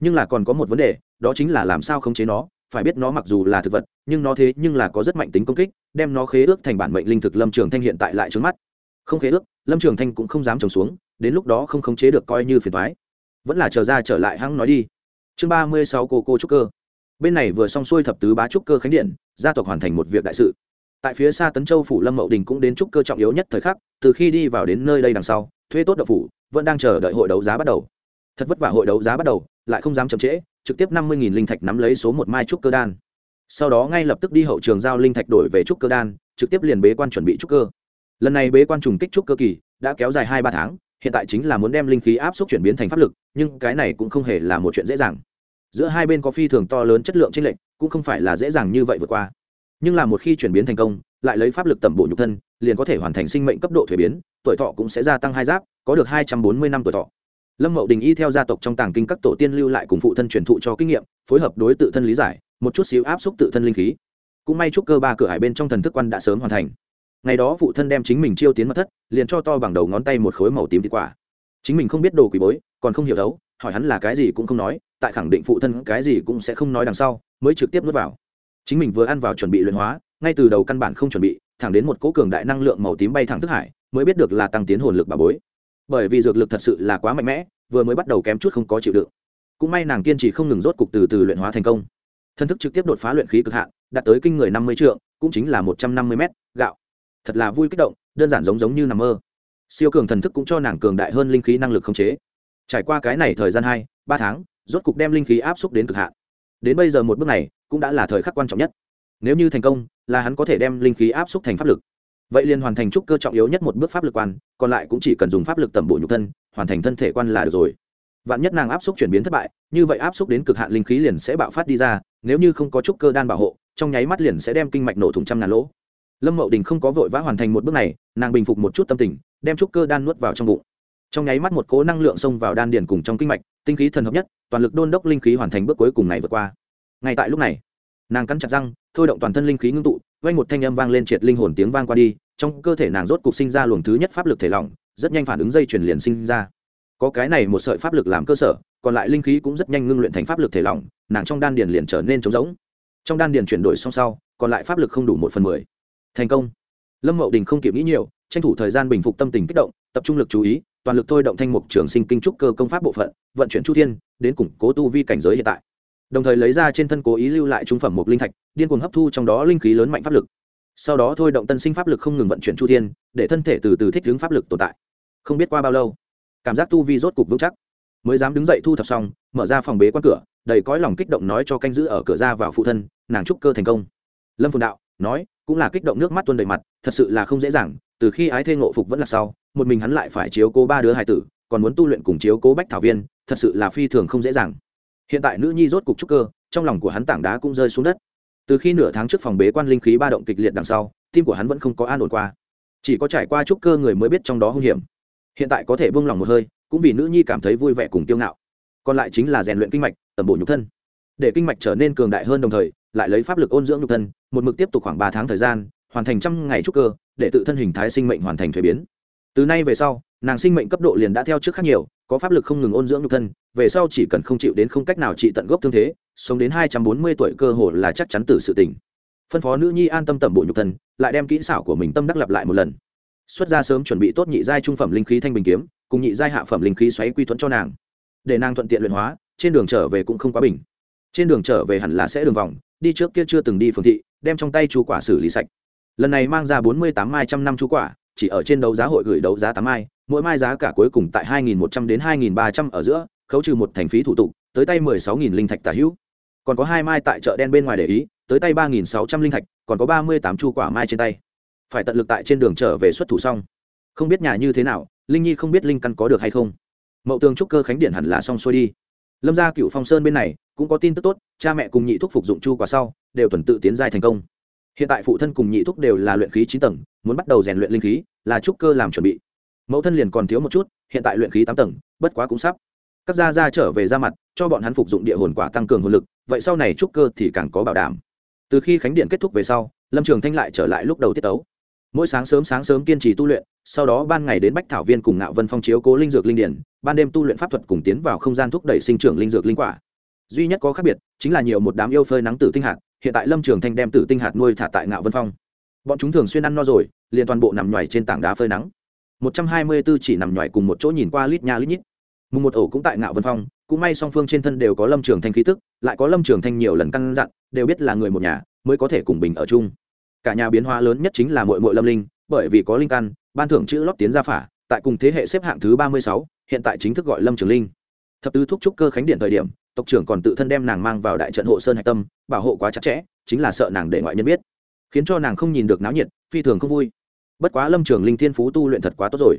Nhưng là còn có một vấn đề, đó chính là làm sao khống chế nó, phải biết nó mặc dù là thực vật, nhưng nó thế nhưng là có rất mạnh tính công kích, đem nó khế ước thành bản mệnh linh thực lâm trường thanh hiện tại lại trướng mắt. Không khế ước, lâm trường thanh cũng không dám trồng xuống, đến lúc đó không khống chế được coi như phiền thoái vẫn là chờ ra trở lại hăng nói đi. Chương ba mươi sáu cô cô trúc cơ. Bên này vừa xong xuôi thập tứ bá trúc cơ khánh điện, gia tộc hoàn thành một việc đại sự. Tại phía xa tấn châu phủ lâm mậu đình cũng đến trúc cơ trọng yếu nhất thời khắc, từ khi đi vào đến nơi đây đằng sau, thuê tốt đậu phủ, vẫn đang chờ đợi hội đấu giá bắt đầu. Thật vất vả hội đấu giá bắt đầu lại không dám chậm trễ, trực tiếp năm mươi linh thạch nắm lấy số một mai trúc cơ đan. Sau đó ngay lập tức đi hậu trường giao linh thạch đổi về trúc cơ đan, trực tiếp liền bế quan chuẩn bị trúc cơ. Lần này bế quan trùng kích trúc cơ kỳ đã kéo dài hai ba tháng, hiện tại chính là muốn đem linh khí áp suất chuyển biến thành pháp lực, nhưng cái này cũng không hề là một chuyện dễ dàng. Giữa hai bên có phi thường to lớn chất lượng chênh lệch, cũng không phải là dễ dàng như vậy vượt qua. Nhưng là một khi chuyển biến thành công, lại lấy pháp lực tẩm bổ nhục thân, liền có thể hoàn thành sinh mệnh cấp độ thuế biến, tuổi thọ cũng sẽ gia tăng hai giáp, có được hai trăm bốn mươi năm tuổi thọ lâm mậu đình y theo gia tộc trong tàng kinh các tổ tiên lưu lại cùng phụ thân truyền thụ cho kinh nghiệm, phối hợp đối tự thân lý giải, một chút xíu áp xúc tự thân linh khí. Cũng may chúc cơ ba cửa hải bên trong thần thức quan đã sớm hoàn thành. Ngày đó phụ thân đem chính mình chiêu tiến mật thất, liền cho to bằng đầu ngón tay một khối màu tím thịt quả. Chính mình không biết đồ quỷ bối, còn không hiểu đấu, hỏi hắn là cái gì cũng không nói, tại khẳng định phụ thân cái gì cũng sẽ không nói đằng sau, mới trực tiếp nuốt vào. Chính mình vừa ăn vào chuẩn bị luyện hóa, ngay từ đầu căn bản không chuẩn bị, thẳng đến một cỗ cường đại năng lượng màu tím bay thẳng thức hải, mới biết được là tăng tiến hồn lực bà bối bởi vì dược lực thật sự là quá mạnh mẽ, vừa mới bắt đầu kém chút không có chịu đựng. Cũng may nàng kiên trì không ngừng rốt cục từ từ luyện hóa thành công. Thân thức trực tiếp đột phá luyện khí cực hạn, đạt tới kinh người năm mươi trượng, cũng chính là một trăm năm mươi mét, gạo. Thật là vui kích động, đơn giản giống giống như nằm mơ. Siêu cường thần thức cũng cho nàng cường đại hơn linh khí năng lực khống chế. Trải qua cái này thời gian hai, ba tháng, rốt cục đem linh khí áp xúc đến cực hạn. Đến bây giờ một bước này, cũng đã là thời khắc quan trọng nhất. Nếu như thành công, là hắn có thể đem linh khí áp xúc thành pháp lực vậy liền hoàn thành trúc cơ trọng yếu nhất một bước pháp lực quan, còn lại cũng chỉ cần dùng pháp lực tẩm bổ nhục thân, hoàn thành thân thể quan là được rồi. Vạn nhất nàng áp xúc chuyển biến thất bại, như vậy áp xúc đến cực hạn linh khí liền sẽ bạo phát đi ra, nếu như không có trúc cơ đan bảo hộ, trong nháy mắt liền sẽ đem kinh mạch nổ thủng trăm ngàn lỗ. Lâm mậu đình không có vội vã hoàn thành một bước này, nàng bình phục một chút tâm tình, đem trúc cơ đan nuốt vào trong bụng. Trong nháy mắt một cố năng lượng xông vào đan điền cùng trong kinh mạch, tinh khí thần hợp nhất, toàn lực đôn đốc linh khí hoàn thành bước cuối cùng này vượt qua. Ngay tại lúc này, nàng cắn chặt răng, thôi động toàn thân linh khí ngưng tụ quanh một thanh âm vang lên triệt linh hồn tiếng vang qua đi, trong cơ thể nàng rốt cục sinh ra luồng thứ nhất pháp lực thể lỏng, rất nhanh phản ứng dây chuyển liền sinh ra. Có cái này một sợi pháp lực làm cơ sở, còn lại linh khí cũng rất nhanh ngưng luyện thành pháp lực thể lỏng, nàng trong đan điền liền trở nên trống rỗng. Trong đan điền chuyển đổi xong sau, còn lại pháp lực không đủ một phần mười. Thành công. Lâm mậu đình không kịp nghĩ nhiều, tranh thủ thời gian bình phục tâm tình kích động, tập trung lực chú ý, toàn lực thôi động thanh mục trường sinh kinh trúc cơ công pháp bộ phận, vận chuyển chu thiên, đến củng cố tu vi cảnh giới hiện tại đồng thời lấy ra trên thân cố ý lưu lại trung phẩm một linh thạch, điên cuồng hấp thu trong đó linh khí lớn mạnh pháp lực. Sau đó thôi động tân sinh pháp lực không ngừng vận chuyển chu thiên, để thân thể từ từ thích ứng pháp lực tồn tại. Không biết qua bao lâu, cảm giác tu vi rốt cục vững chắc. Mới dám đứng dậy thu thập xong, mở ra phòng bế quan cửa, đầy cõi lòng kích động nói cho canh giữ ở cửa ra vào phụ thân, nàng trúc cơ thành công. Lâm phồn đạo nói, cũng là kích động nước mắt tuôn đầy mặt, thật sự là không dễ dàng, từ khi ái thê ngộ phục vẫn là sau, một mình hắn lại phải chiếu cố ba đứa hải tử, còn muốn tu luyện cùng chiếu cố bách thảo viên, thật sự là phi thường không dễ dàng hiện tại nữ nhi rốt cục trúc cơ, trong lòng của hắn tảng đá cũng rơi xuống đất. Từ khi nửa tháng trước phòng bế quan linh khí ba động kịch liệt đằng sau, tim của hắn vẫn không có an ổn qua. Chỉ có trải qua trúc cơ người mới biết trong đó hung hiểm. Hiện tại có thể buông lòng một hơi, cũng vì nữ nhi cảm thấy vui vẻ cùng tiêu ngạo. Còn lại chính là rèn luyện kinh mạch, tẩm bổ nhục thân. Để kinh mạch trở nên cường đại hơn đồng thời, lại lấy pháp lực ôn dưỡng nhục thân, một mực tiếp tục khoảng ba tháng thời gian, hoàn thành trăm ngày trúc cơ, để tự thân hình thái sinh mệnh hoàn thành thuế biến. Từ nay về sau nàng sinh mệnh cấp độ liền đã theo trước khác nhiều, có pháp lực không ngừng ôn dưỡng nhục thân, về sau chỉ cần không chịu đến không cách nào trị tận gốc thương thế, sống đến hai trăm bốn mươi tuổi cơ hồ là chắc chắn từ sự tỉnh. Phân phó nữ nhi an tâm tẩm bộ nhục thân, lại đem kỹ xảo của mình tâm đắc lặp lại một lần. Xuất ra sớm chuẩn bị tốt nhị giai trung phẩm linh khí thanh bình kiếm, cùng nhị giai hạ phẩm linh khí xoáy quy thuẫn cho nàng. Để nàng thuận tiện luyện hóa, trên đường trở về cũng không quá bình. Trên đường trở về hẳn là sẽ đường vòng, đi trước kia chưa từng đi phường thị, đem trong tay chu quả xử lý sạch. Lần này mang ra bốn mươi tám mai trăm năm chu quả, chỉ ở trên đấu giá hội gửi đấu giá tám mai mỗi mai giá cả cuối cùng tại hai nghìn một trăm đến hai nghìn ba trăm ở giữa, khấu trừ một thành phí thủ tục, tới tay mười sáu nghìn linh thạch tả hữu. Còn có hai mai tại chợ đen bên ngoài để ý, tới tay ba nghìn sáu trăm linh thạch, còn có ba mươi tám chu quả mai trên tay. Phải tận lực tại trên đường trở về xuất thủ xong. Không biết nhà như thế nào, linh nhi không biết linh căn có được hay không. Mậu tường trúc cơ khánh điện hẳn là xong xuôi đi. Lâm gia cựu phong sơn bên này, cũng có tin tức tốt, cha mẹ cùng nhị thúc phục dụng chu quả sau, đều tuần tự tiến giai thành công. Hiện tại phụ thân cùng nhị thúc đều là luyện khí chín tầng, muốn bắt đầu rèn luyện linh khí, là trúc cơ làm chuẩn bị mẫu thân liền còn thiếu một chút, hiện tại luyện khí tám tầng, bất quá cũng sắp. Các gia gia trở về ra mặt, cho bọn hắn phục dụng địa hồn quả tăng cường hồn lực, vậy sau này trúc cơ thì càng có bảo đảm. Từ khi khánh điện kết thúc về sau, lâm trường thanh lại trở lại lúc đầu tiết tấu. Mỗi sáng sớm sáng sớm kiên trì tu luyện, sau đó ban ngày đến bách thảo viên cùng ngạo vân phong chiếu cố linh dược linh điển, ban đêm tu luyện pháp thuật cùng tiến vào không gian thúc đẩy sinh trưởng linh dược linh quả. Duy nhất có khác biệt, chính là nhiều một đám yêu phơi nắng tử tinh hạt, hiện tại lâm trường thanh đem tử tinh hạt nuôi thả tại ngạo vân phong. Bọn chúng thường xuyên ăn no rồi, liền toàn bộ nằm nhoài trên tảng đá phơi nắng một trăm hai mươi b ố chỉ nằm nhòi cùng một chỗ nhìn qua lít nha lít nhít. Mùng một ổ cũng tại ngạo vân phong, cũng may song phương trên thân đều có lâm trường thanh khí tức, lại có lâm trường thanh nhiều lần căn dặn, đều biết là người một nhà, mới có thể cùng bình ở chung. Cả nhà biến hóa lớn nhất chính là Muội Muội lâm linh, bởi vì có linh căn, ban thưởng chữ lót tiến gia phả, tại cùng thế hệ xếp hạng thứ ba mươi sáu, hiện tại chính thức gọi lâm trường linh. Thập tứ thúc trúc cơ khánh điện thời điểm, tộc trưởng còn tự thân đem nàng mang vào đại trận hộ sơn hạch tâm, bảo hộ quá chặt chẽ, chính là sợ nàng để ngoại nhân biết, khiến cho nàng không nhìn được náo nhiệt, phi thường không vui bất quá lâm trường linh thiên phú tu luyện thật quá tốt rồi.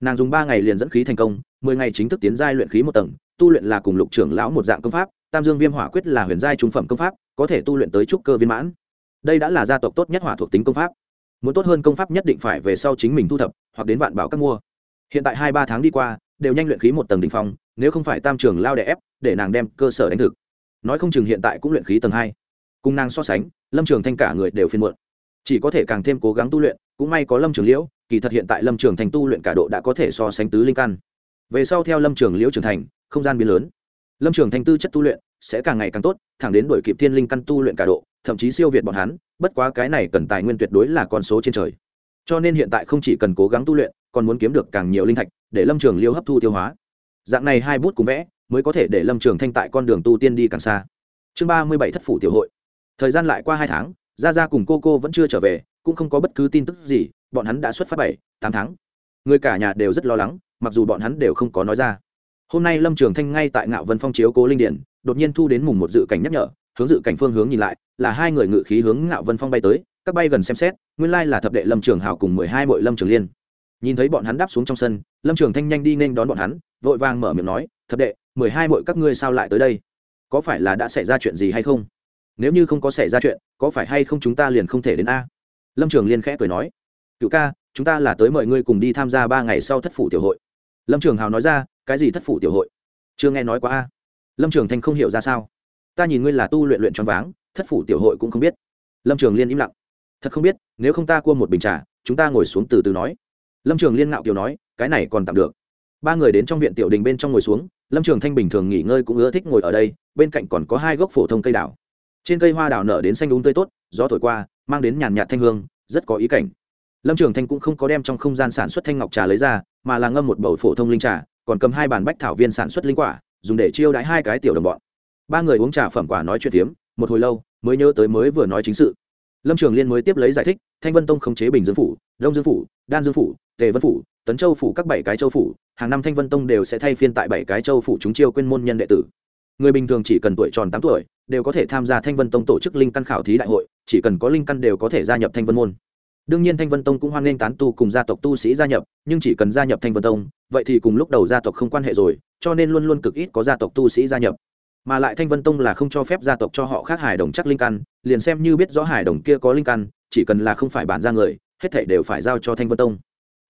Nàng dùng ba ngày liền dẫn khí thành công, mười ngày chính thức tiến giai luyện khí một tầng, tu luyện là cùng lục trưởng lão một dạng công pháp, tam dương viêm hỏa quyết là huyền giai trung phẩm công pháp, có thể tu luyện tới trúc cơ viên mãn. Đây đã là gia tộc tốt nhất hỏa thuộc tính công pháp. Muốn tốt hơn công pháp nhất định phải về sau chính mình thu thập, hoặc đến vạn bảo các mua. Hiện tại hai ba tháng đi qua, đều nhanh luyện khí một tầng đ ỉ n h phong, nếu không phải tam trường lao đè ép, để nàng đem cơ sở đánh thực. Nói không chừng hiện tại cũng luyện khí tầng hai. Cùng nàng so sánh, lâm trường thanh cả người đều phiên muộn. Chỉ có thể càng thêm cố gắng tu luyện cũng may có lâm trường liễu, kỳ thật hiện tại lâm trường thành tu luyện cả độ đã có thể so sánh tứ linh căn. Về sau theo lâm trường liễu trưởng thành, không gian biến lớn. Lâm trường thành tư chất tu luyện sẽ càng ngày càng tốt, thẳng đến đổi kịp thiên linh căn tu luyện cả độ, thậm chí siêu việt bọn hắn, bất quá cái này cần tài nguyên tuyệt đối là con số trên trời. Cho nên hiện tại không chỉ cần cố gắng tu luyện, còn muốn kiếm được càng nhiều linh thạch để lâm trường liêu hấp thu tiêu hóa. Dạng này hai bút cùng vẽ mới có thể để lâm trường thanh tại con đường tu tiên đi càng xa. Chương ba mươi bảy thất phủ tiểu hội. Thời gian lại qua hai tháng, gia gia cùng cô cô vẫn chưa trở về cũng không có bất cứ tin tức gì, bọn hắn đã xuất phát bảy, tám tháng. Người cả nhà đều rất lo lắng, mặc dù bọn hắn đều không có nói ra. Hôm nay lâm trường thanh ngay tại ngạo vân phong chiếu cố linh điển đột nhiên thu đến mùng một dự cảnh nhắc nhở, hướng dự cảnh phương hướng nhìn lại, là hai người ngự khí hướng ngạo vân phong bay tới, các bay gần xem xét, nguyên lai là thập đệ lâm trường hào cùng mười hai mội lâm trường liên. Nhìn thấy bọn hắn đáp xuống trong sân, lâm trường thanh nhanh đi nên đón bọn hắn, vội vàng mở miệng nói, thập đệ, mười hai mội các ngươi sao lại tới đây? Có phải là đã xảy ra chuyện gì hay không? Nếu như không có xảy ra chuyện, có phải hay không chúng ta liền không thể đến a? Lâm trường liên khẽ cười nói, cựu ca, chúng ta là tới mời ngươi cùng đi tham gia ba ngày sau thất phủ tiểu hội. Lâm trường hào nói ra, cái gì thất phủ tiểu hội? Chưa nghe nói quá a. Lâm trường thanh không hiểu ra sao. Ta nhìn ngươi là tu luyện luyện tròn váng, thất phủ tiểu hội cũng không biết. Lâm trường liên im lặng. Thật không biết, nếu không ta cua một bình trà, chúng ta ngồi xuống từ từ nói. Lâm trường liên ngạo kiều nói, cái này còn tạm được. Ba người đến trong viện tiểu đình bên trong ngồi xuống, lâm trường thanh bình thường nghỉ ngơi cũng ưa thích ngồi ở đây, bên cạnh còn có hai gốc phổ thông cây đào. Trên cây hoa đào nở đến xanh đúng tươi tốt gió thổi qua, mang đến nhàn nhạt thanh hương, rất có ý cảnh. Lâm trường thanh cũng không có đem trong không gian sản xuất thanh ngọc trà lấy ra, mà là ngâm một bầu phổ thông linh trà, còn cầm hai bàn bách thảo viên sản xuất linh quả, dùng để chiêu đãi hai cái tiểu đồng bọn. Ba người uống trà phẩm quả nói chuyện tiếm một hồi lâu, mới nhớ tới mới vừa nói chính sự. Lâm trường liên mới tiếp lấy giải thích, thanh vân tông khống chế bình dương phủ, đông dương phủ, đan dương phủ, tề vân phủ, tấn châu phủ các bảy cái châu phủ, hàng năm thanh vân tông đều sẽ thay phiên tại bảy cái châu phủ chúng chiêu quyên môn nhân đệ tử. Người bình thường chỉ cần tuổi tròn tám tuổi đều có thể tham gia thanh vân tông tổ chức linh căn khảo thí đại hội, chỉ cần có linh căn đều có thể gia nhập thanh vân môn. Đương nhiên thanh vân tông cũng hoan nghênh tán tu cùng gia tộc tu sĩ gia nhập, nhưng chỉ cần gia nhập thanh vân tông, vậy thì cùng lúc đầu gia tộc không quan hệ rồi, cho nên luôn luôn cực ít có gia tộc tu sĩ gia nhập. Mà lại thanh vân tông là không cho phép gia tộc cho họ khác hải đồng chắc linh căn, liền xem như biết rõ hải đồng kia có linh căn, chỉ cần là không phải bản ra người, hết thảy đều phải giao cho thanh vân tông.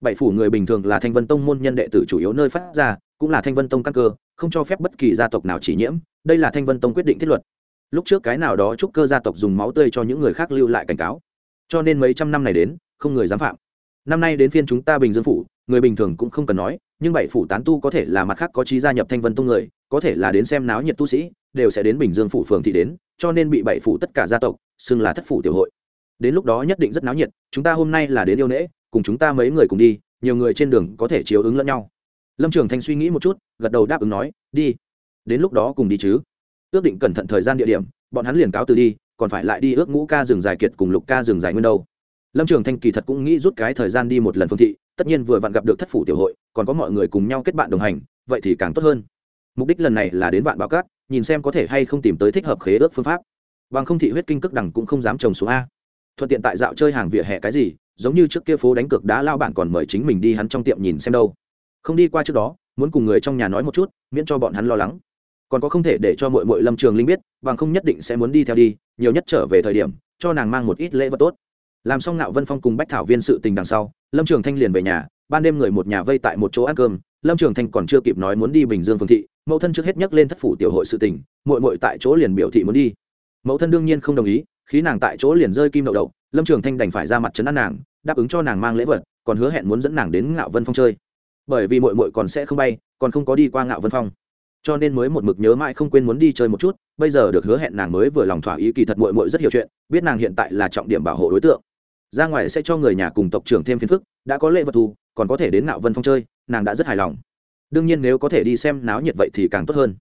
Bảy phủ người bình thường là thanh vân tông môn nhân đệ tử chủ yếu nơi phát ra, cũng là thanh vân tông căn cơ, không cho phép bất kỳ gia tộc nào chỉ nhiễm, đây là thanh vân tông quyết định thiết luật lúc trước cái nào đó trúc cơ gia tộc dùng máu tươi cho những người khác lưu lại cảnh cáo. Cho nên mấy trăm năm này đến, không người dám phạm. Năm nay đến phiên chúng ta bình dương phủ, người bình thường cũng không cần nói, nhưng bảy phủ tán tu có thể là mặt khác có trí gia nhập thanh vân tông người, có thể là đến xem náo nhiệt tu sĩ, đều sẽ đến bình dương phủ phường thị đến, cho nên bị bảy phủ tất cả gia tộc xưng là thất phủ tiểu hội. Đến lúc đó nhất định rất náo nhiệt, chúng ta hôm nay là đến yêu nễ, cùng chúng ta mấy người cùng đi, nhiều người trên đường có thể chiếu ứng lẫn nhau. Lâm trường thanh suy nghĩ một chút, gật đầu đáp ứng nói, đi. Đến lúc đó cùng đi chứ ước định cẩn thận thời gian địa điểm, bọn hắn liền cáo từ đi, còn phải lại đi ước ngũ ca rừng dài kiệt cùng lục ca rừng dài nguyên đâu. Lâm trường thanh kỳ thật cũng nghĩ rút cái thời gian đi một lần phương thị, tất nhiên vừa vặn gặp được thất phủ tiểu hội, còn có mọi người cùng nhau kết bạn đồng hành, vậy thì càng tốt hơn. Mục đích lần này là đến vạn bảo cát, nhìn xem có thể hay không tìm tới thích hợp khế ước phương pháp. Bằng không thị huyết kinh cước đẳng cũng không dám trồng xuống a. Thuận tiện tại dạo chơi hàng vỉa hè cái gì, giống như trước kia phố đánh cược đã lao bản còn mời chính mình đi hắn trong tiệm nhìn xem đâu. Không đi qua trước đó, muốn cùng người trong nhà nói một chút, miễn cho bọn hắn lo lắng còn có không thể để cho mọi mọi lâm trường linh biết, bằng không nhất định sẽ muốn đi theo đi, nhiều nhất trở về thời điểm, cho nàng mang một ít lễ vật tốt. Làm xong nạo vân phong cùng bách thảo viên sự tình đằng sau, lâm trường thanh liền về nhà, ban đêm người một nhà vây tại một chỗ ăn cơm, lâm trường thanh còn chưa kịp nói muốn đi bình dương phương thị, mẫu thân trước hết nhắc lên thất phủ tiểu hội sự tình, mội mội tại chỗ liền biểu thị muốn đi. Mẫu thân đương nhiên không đồng ý khi nàng tại chỗ liền rơi kim đậu đậu, lâm trường thanh đành phải ra mặt chấn an nàng, đáp ứng cho nàng mang lễ vật, còn hứa hẹn muốn dẫn nàng đến ngạo vân phong chơi. Bởi vì mội mội còn sẽ không bay, còn không có đi qua ngạo vân phong cho nên mới một mực nhớ mãi không quên muốn đi chơi một chút, bây giờ được hứa hẹn nàng mới vừa lòng thỏa ý kỳ thật mội mội rất hiểu chuyện, biết nàng hiện tại là trọng điểm bảo hộ đối tượng. Ra ngoài sẽ cho người nhà cùng tộc trưởng thêm phiền phức, đã có lễ vật thù, còn có thể đến nạo vân phong chơi, nàng đã rất hài lòng. Đương nhiên nếu có thể đi xem náo nhiệt vậy thì càng tốt hơn.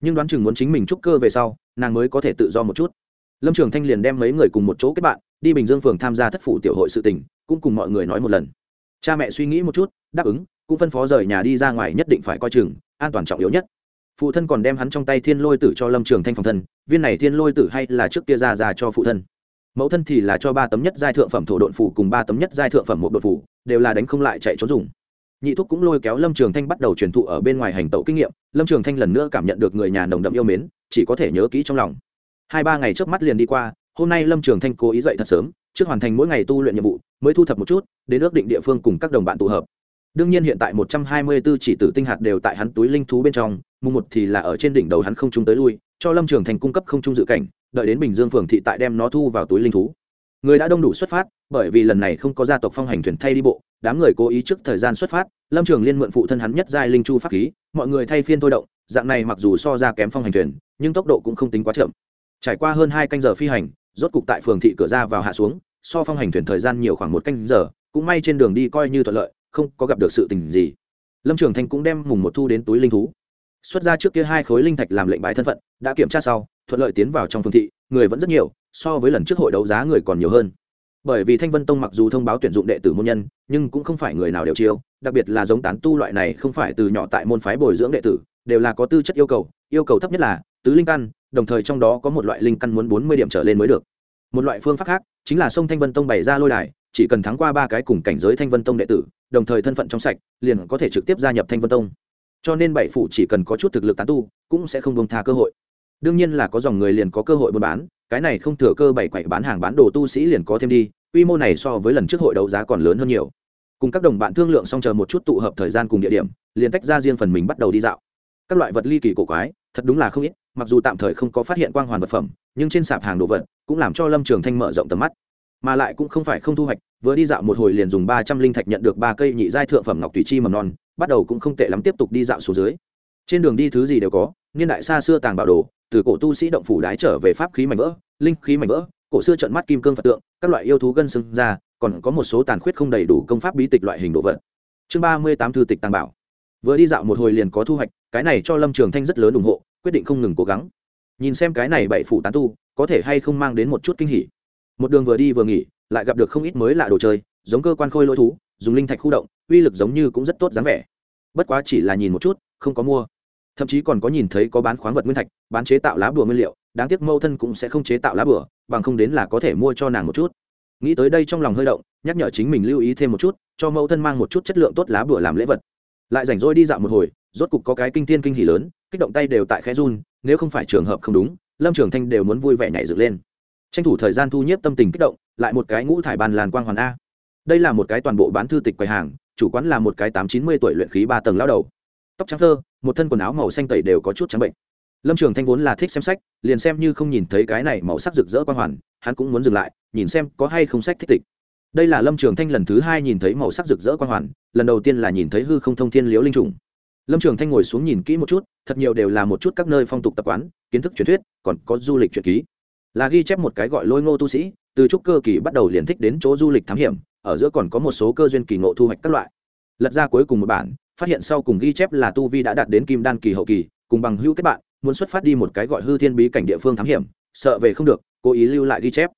Nhưng đoán chừng muốn chính mình trúc cơ về sau, nàng mới có thể tự do một chút. Lâm trường thanh liền đem mấy người cùng một chỗ kết bạn, đi bình dương phường tham gia thất phủ tiểu hội sự tình, cũng cùng mọi người nói một lần. Cha mẹ suy nghĩ một chút, đáp ứng, cũng phân phó rời nhà đi ra ngoài nhất định phải coi chừng, an toàn trọng yếu nhất phụ thân còn đem hắn trong tay thiên lôi tử cho lâm trường thanh phòng thân, viên này thiên lôi tử hay là trước kia ra ra cho phụ thân. Mẫu thân thì là cho ba tấm nhất giai thượng phẩm thổ độn phủ cùng ba tấm nhất giai thượng phẩm một đột phủ, đều là đánh không lại chạy trốn dùng. Nhị thúc cũng lôi kéo lâm trường thanh bắt đầu truyền thụ ở bên ngoài hành tẩu kinh nghiệm, lâm trường thanh lần nữa cảm nhận được người nhà nồng đậm yêu mến, chỉ có thể nhớ kỹ trong lòng. Hai ba ngày trước mắt liền đi qua, hôm nay lâm trường thanh cố ý dậy thật sớm, trước hoàn thành mỗi ngày tu luyện nhiệm vụ, mới thu thập một chút, đến ước định địa phương cùng các đồng bạn tụ hợp đương nhiên hiện tại một trăm hai mươi 124 chỉ tử tinh hạt đều tại hắn túi linh thú bên trong, mùng một thì là ở trên đỉnh đầu hắn không trung tới lui, cho lâm trường thành cung cấp không trung dự cảnh, đợi đến bình dương phường thị tại đem nó thu vào túi linh thú. Người đã đông đủ xuất phát, bởi vì lần này không có gia tộc phong hành thuyền thay đi bộ, đám người cố ý trước thời gian xuất phát, lâm trường liên mượn phụ thân hắn nhất giai linh chu pháp khí, mọi người thay phiên thôi động, dạng này mặc dù so ra kém phong hành thuyền, nhưng tốc độ cũng không tính quá chậm. Trải qua hơn hai canh giờ phi hành, rốt cục tại phường thị cửa ra vào hạ xuống, so phong hành thuyền thời gian nhiều khoảng một canh giờ, cũng may trên đường đi coi như thuận lợi không có gặp được sự tình gì. Lâm trường thanh cũng đem mùng một thu đến túi linh thú. Xuất ra trước kia hai khối linh thạch làm lệnh bài thân phận, đã kiểm tra sau, thuận lợi tiến vào trong phương thị, người vẫn rất nhiều, so với lần trước hội đấu giá người còn nhiều hơn. Bởi vì thanh vân tông mặc dù thông báo tuyển dụng đệ tử môn nhân, nhưng cũng không phải người nào đều chiêu, đặc biệt là giống tán tu loại này không phải từ nhỏ tại môn phái bồi dưỡng đệ tử, đều là có tư chất yêu cầu yêu cầu thấp nhất là tứ linh căn, đồng thời trong đó có một loại linh căn muốn bốn mươi điểm trở lên mới được. Một loại phương pháp khác chính là sông thanh vân tông bày ra lôi đài chỉ cần thắng qua ba cái cùng cảnh giới thanh vân tông đệ tử, đồng thời thân phận trong sạch, liền có thể trực tiếp gia nhập thanh vân tông. Cho nên bảy phủ chỉ cần có chút thực lực tán tu, cũng sẽ không bông tha cơ hội. Đương nhiên là có dòng người liền có cơ hội buôn bán, cái này không thừa cơ bảy quậy bán hàng bán đồ tu sĩ liền có thêm đi, quy mô này so với lần trước hội đấu giá còn lớn hơn nhiều. Cùng các đồng bạn thương lượng xong chờ một chút tụ hợp thời gian cùng địa điểm, liền tách ra riêng phần mình bắt đầu đi dạo. Các loại vật ly kỳ cổ quái, thật đúng là không ít, mặc dù tạm thời không có phát hiện quang hoàn vật phẩm, nhưng trên sạp hàng đồ vật cũng làm cho lâm trường thanh mở rộng tầm mắt mà lại cũng không phải không thu hoạch, vừa đi dạo một hồi liền dùng ba trăm linh thạch nhận được ba cây nhị giai thượng phẩm ngọc thủy chi mầm non, bắt đầu cũng không tệ lắm tiếp tục đi dạo xuống dưới. Trên đường đi thứ gì đều có, niên đại xa xưa tàng bảo đồ, từ cổ tu sĩ động phủ đái trở về pháp khí mảnh vỡ, linh khí mảnh vỡ, cổ xưa trận mắt kim cương phật tượng, các loại yêu thú gân xưng ra, còn có một số tàn khuyết không đầy đủ công pháp bí tịch loại hình đồ vật. Chương ba mươi tám thư tịch tàng bảo. Vừa đi dạo một hồi liền có thu hoạch, cái này cho lâm trường thanh rất lớn ủng hộ, quyết định không ngừng cố gắng. Nhìn xem cái này bảy phủ tán tu, có thể hay không mang đến một chút kinh hỉ một đường vừa đi vừa nghỉ, lại gặp được không ít mới lạ đồ chơi, giống cơ quan khôi lỗi thú, dùng linh thạch khu động, uy lực giống như cũng rất tốt dáng vẻ. Bất quá chỉ là nhìn một chút, không có mua. Thậm chí còn có nhìn thấy có bán khoáng vật nguyên thạch, bán chế tạo lá bùa nguyên liệu, đáng tiếc mâu thân cũng sẽ không chế tạo lá bùa, bằng không đến là có thể mua cho nàng một chút. Nghĩ tới đây trong lòng hơi động, nhắc nhở chính mình lưu ý thêm một chút, cho mẫu thân mang một chút chất lượng tốt lá bùa làm lễ vật. Lại rảnh rỗi đi dạo một hồi, rốt cục có cái kinh thiên kinh hỉ lớn, kích động tay đều tại khe run, nếu không phải trường hợp không đúng, lâm trường thanh đều muốn vui vẻ nhảy dựng lên tranh thủ thời gian thu nhếp tâm tình kích động, lại một cái ngũ thải bàn làn quang hoàn a. Đây là một cái toàn bộ bán thư tịch quầy hàng, chủ quán là một cái tám chín mươi tuổi luyện khí ba tầng lao đầu. Tóc trắng thơ, một thân quần áo màu xanh tẩy đều có chút trắng bệnh. Lâm trường thanh vốn là thích xem sách, liền xem như không nhìn thấy cái này màu sắc rực rỡ quang hoàn, hắn cũng muốn dừng lại, nhìn xem có hay không sách thích tịch. Đây là lâm trường thanh lần thứ hai nhìn thấy màu sắc rực rỡ quang hoàn, lần đầu tiên là nhìn thấy hư không thông thiên liễu linh trùng. Lâm trường thanh ngồi xuống nhìn kỹ một chút, thật nhiều đều là một chút các nơi phong tục tập quán, kiến thức truyền thuyết, còn có du lịch truyện ký là ghi chép một cái gọi lôi ngô tu sĩ, từ trúc cơ kỳ bắt đầu liền thích đến chỗ du lịch thám hiểm, ở giữa còn có một số cơ duyên kỳ ngộ thu hoạch các loại. Lật ra cuối cùng một bản, phát hiện sau cùng ghi chép là tu vi đã đạt đến kim đan kỳ hậu kỳ, cùng bằng hữu kết bạn, muốn xuất phát đi một cái gọi hư thiên bí cảnh địa phương thám hiểm, sợ về không được, cố ý lưu lại ghi chép.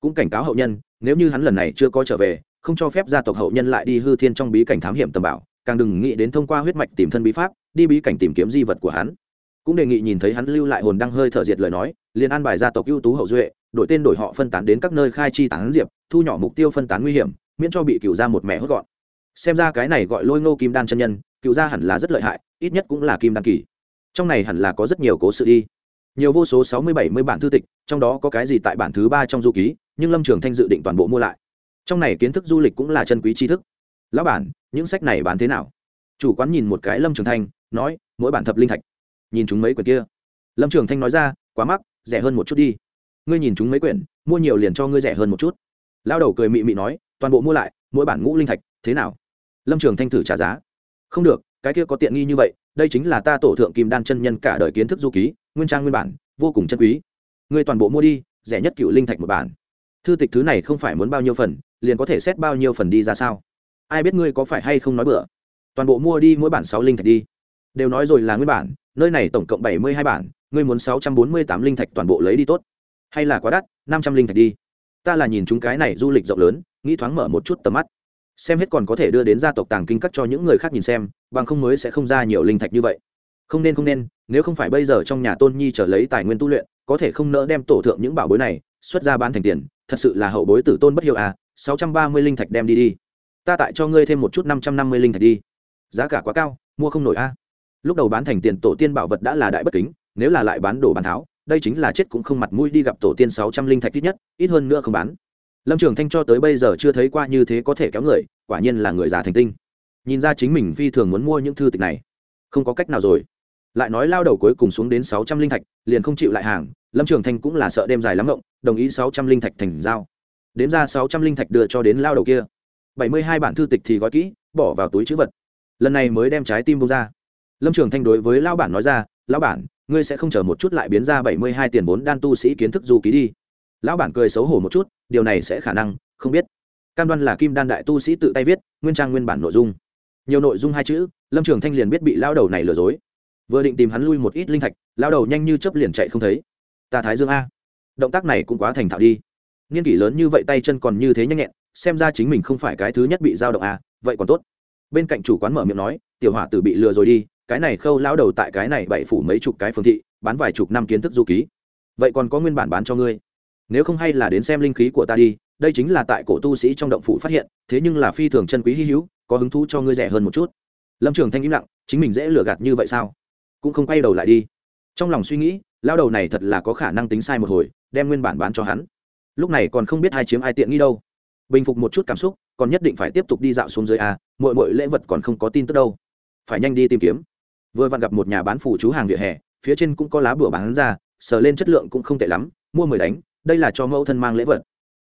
Cũng cảnh cáo hậu nhân, nếu như hắn lần này chưa có trở về, không cho phép gia tộc hậu nhân lại đi hư thiên trong bí cảnh thám hiểm tầm bảo, càng đừng nghĩ đến thông qua huyết mạch tìm thân bí pháp, đi bí cảnh tìm kiếm di vật của hắn. Cũng đề nghị nhìn thấy hắn lưu lại hồn đang hơi thở diệt lời nói liền an bài gia tộc ưu tú hậu duệ, đổi tên đổi họ phân tán đến các nơi khai chi tán diệp, thu nhỏ mục tiêu phân tán nguy hiểm, miễn cho bị cựu gia một mẹ hốt gọn. Xem ra cái này gọi lôi ngô kim đan chân nhân cựu gia hẳn là rất lợi hại, ít nhất cũng là kim đan kỳ. Trong này hẳn là có rất nhiều cố sự đi. Nhiều vô số sáu mươi bảy mươi bản thư tịch, trong đó có cái gì tại bản thứ ba trong du ký, nhưng lâm trường thanh dự định toàn bộ mua lại. Trong này kiến thức du lịch cũng là chân quý tri thức. Lão bản, những sách này bán thế nào? Chủ quán nhìn một cái lâm trường thanh, nói, mỗi bản thập linh thạch. Nhìn chúng mấy quyển kia. Lâm trường thanh nói ra, quá mắc rẻ hơn một chút đi. Ngươi nhìn chúng mấy quyển, mua nhiều liền cho ngươi rẻ hơn một chút. Lao đầu cười mị mị nói, toàn bộ mua lại, mỗi bản ngũ linh thạch, thế nào? Lâm trường thanh thử trả giá, không được, cái kia có tiện nghi như vậy, đây chính là ta tổ thượng kim đan chân nhân cả đời kiến thức du ký, nguyên trang nguyên bản, vô cùng chân quý. Ngươi toàn bộ mua đi, rẻ nhất cựu linh thạch một bản. Thư tịch thứ này không phải muốn bao nhiêu phần, liền có thể xét bao nhiêu phần đi ra sao? Ai biết ngươi có phải hay không nói bừa? Toàn bộ mua đi, mỗi bản sáu linh thạch đi. Đều nói rồi là nguyên bản, nơi này tổng cộng bảy mươi hai bản ngươi muốn sáu trăm bốn mươi tám linh thạch toàn bộ lấy đi tốt. Hay là quá đắt, năm trăm linh thạch đi. Ta là nhìn chúng cái này du lịch rộng lớn, nghĩ thoáng mở một chút tầm mắt. Xem hết còn có thể đưa đến gia tộc tàng kinh cắt cho những người khác nhìn xem, bằng không mới sẽ không ra nhiều linh thạch như vậy. Không nên không nên, nếu không phải bây giờ trong nhà tôn nhi trở lấy tài nguyên tu luyện, có thể không nỡ đem tổ thượng những bảo bối này xuất ra bán thành tiền, thật sự là hậu bối tử tôn bất hiệu à sáu trăm ba mươi linh thạch đem đi đi. Ta tại cho ngươi thêm một chút năm trăm năm mươi linh thạch đi. Giá cả quá cao, mua không nổi a. Lúc đầu bán thành tiền tổ tiên bảo vật đã là đại bất kính nếu là lại bán đồ bán tháo, đây chính là chết cũng không mặt mũi đi gặp tổ tiên sáu trăm linh thạch ít nhất, ít hơn nữa không bán. Lâm trường thanh cho tới bây giờ chưa thấy qua như thế có thể kéo người, quả nhiên là người già thành tinh. Nhìn ra chính mình phi thường muốn mua những thư tịch này, không có cách nào rồi. Lại nói lao đầu cuối cùng xuống đến sáu trăm linh thạch, liền không chịu lại hàng, lâm trường thanh cũng là sợ đêm dài lắm rộng đồng ý sáu trăm linh thạch thành giao. Đếm ra sáu trăm linh thạch đưa cho đến lao đầu kia. Bảy mươi hai bản thư tịch thì gói kỹ, bỏ vào túi chữ vật. Lần này mới đem trái tim bông ra. Lâm trường thanh đối với lao bản nói ra lao bản ngươi sẽ không chờ một chút lại biến ra bảy mươi hai tiền vốn đan tu sĩ kiến thức du ký đi. Lão bản cười xấu hổ một chút, điều này sẽ khả năng, không biết. Cam đoan là kim đan đại tu sĩ tự tay viết, nguyên trang nguyên bản nội dung. Nhiều nội dung hai chữ, lâm trường thanh liền biết bị lao đầu này lừa dối. Vừa định tìm hắn lui một ít linh thạch lao đầu nhanh như chấp liền chạy không thấy. Ta thái dương a. Động tác này cũng quá thành thạo đi. Niên kỷ lớn như vậy tay chân còn như thế nhanh nhẹn, xem ra chính mình không phải cái thứ nhất bị giao động a, vậy còn tốt. Bên cạnh chủ quán mở miệng nói, tiểu hỏa tử bị lừa rồi đi cái này khâu lão đầu tại cái này bảy phủ mấy chục cái phương thị, bán vài chục năm kiến thức du ký. Vậy còn có nguyên bản bán cho ngươi? Nếu không hay là đến xem linh khí của ta đi, đây chính là tại cổ tu sĩ trong động phủ phát hiện, thế nhưng là phi thường chân quý hy hữu, có hứng thú cho ngươi rẻ hơn một chút. Lâm trường thanh im lặng, chính mình dễ lừa gạt như vậy sao? Cũng không quay đầu lại đi. Trong lòng suy nghĩ lao đầu này thật là có khả năng tính sai một hồi, đem nguyên bản bán cho hắn. Lúc này còn không biết ai chiếm ai tiện nghi đâu. Bình phục một chút cảm xúc, còn nhất định phải tiếp tục đi dạo xuống dưới a mỗi mỗi lễ vật còn không có tin tức đâu. Phải nhanh đi tìm kiếm vừa vặn gặp một nhà bán phủ chú hàng vỉa hè, phía trên cũng có lá bửa bán ra, sờ lên chất lượng cũng không tệ lắm, mua mười đánh, đây là cho mẫu thân mang lễ vật.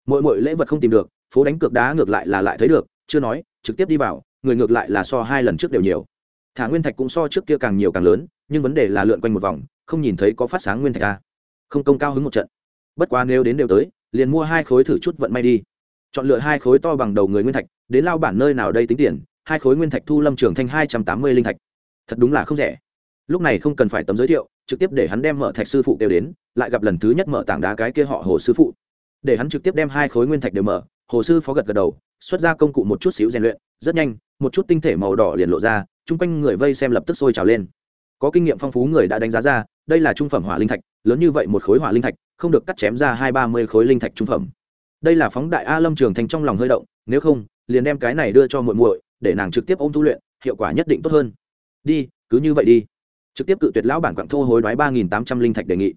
Mỗi mỗi lễ vật không tìm được, phố đánh cược đá ngược lại là lại thấy được, chưa nói, trực tiếp đi vào, người ngược lại là so hai lần trước đều nhiều. Thả nguyên thạch cũng so trước kia càng nhiều càng lớn, nhưng vấn đề là lượn quanh một vòng, không nhìn thấy có phát sáng nguyên thạch a không công cao hứng một trận. Bất quá nếu đến đều tới, liền mua hai khối thử chút vận may đi. Chọn lựa hai khối to bằng đầu người nguyên thạch, đến lao bản nơi nào đây tính tiền, hai khối nguyên thạch thu lâm trường thanh hai trăm tám mươi linh thạch thật đúng là không rẻ. Lúc này không cần phải tấm giới thiệu, trực tiếp để hắn đem mở thạch sư phụ đều đến, lại gặp lần thứ nhất mở tảng đá cái kia họ hồ sư phụ. Để hắn trực tiếp đem hai khối nguyên thạch đều mở, hồ sư phó gật gật đầu, xuất ra công cụ một chút xíu rèn luyện, rất nhanh, một chút tinh thể màu đỏ liền lộ ra, chung quanh người vây xem lập tức sôi trào lên. Có kinh nghiệm phong phú người đã đánh giá ra, đây là trung phẩm hỏa linh thạch, lớn như vậy một khối hỏa linh thạch, không được cắt chém ra hai ba mươi khối linh thạch trung phẩm. Đây là phóng đại a lâm trường thành trong lòng hơi động, nếu không, liền đem cái này đưa cho muội muội, để nàng trực tiếp ôm tu luyện, hiệu quả nhất định tốt hơn đi, cứ như vậy đi. Trực tiếp cự tuyệt lão bản quặng thô hối đoái ba nghìn tám trăm linh thạch đề nghị.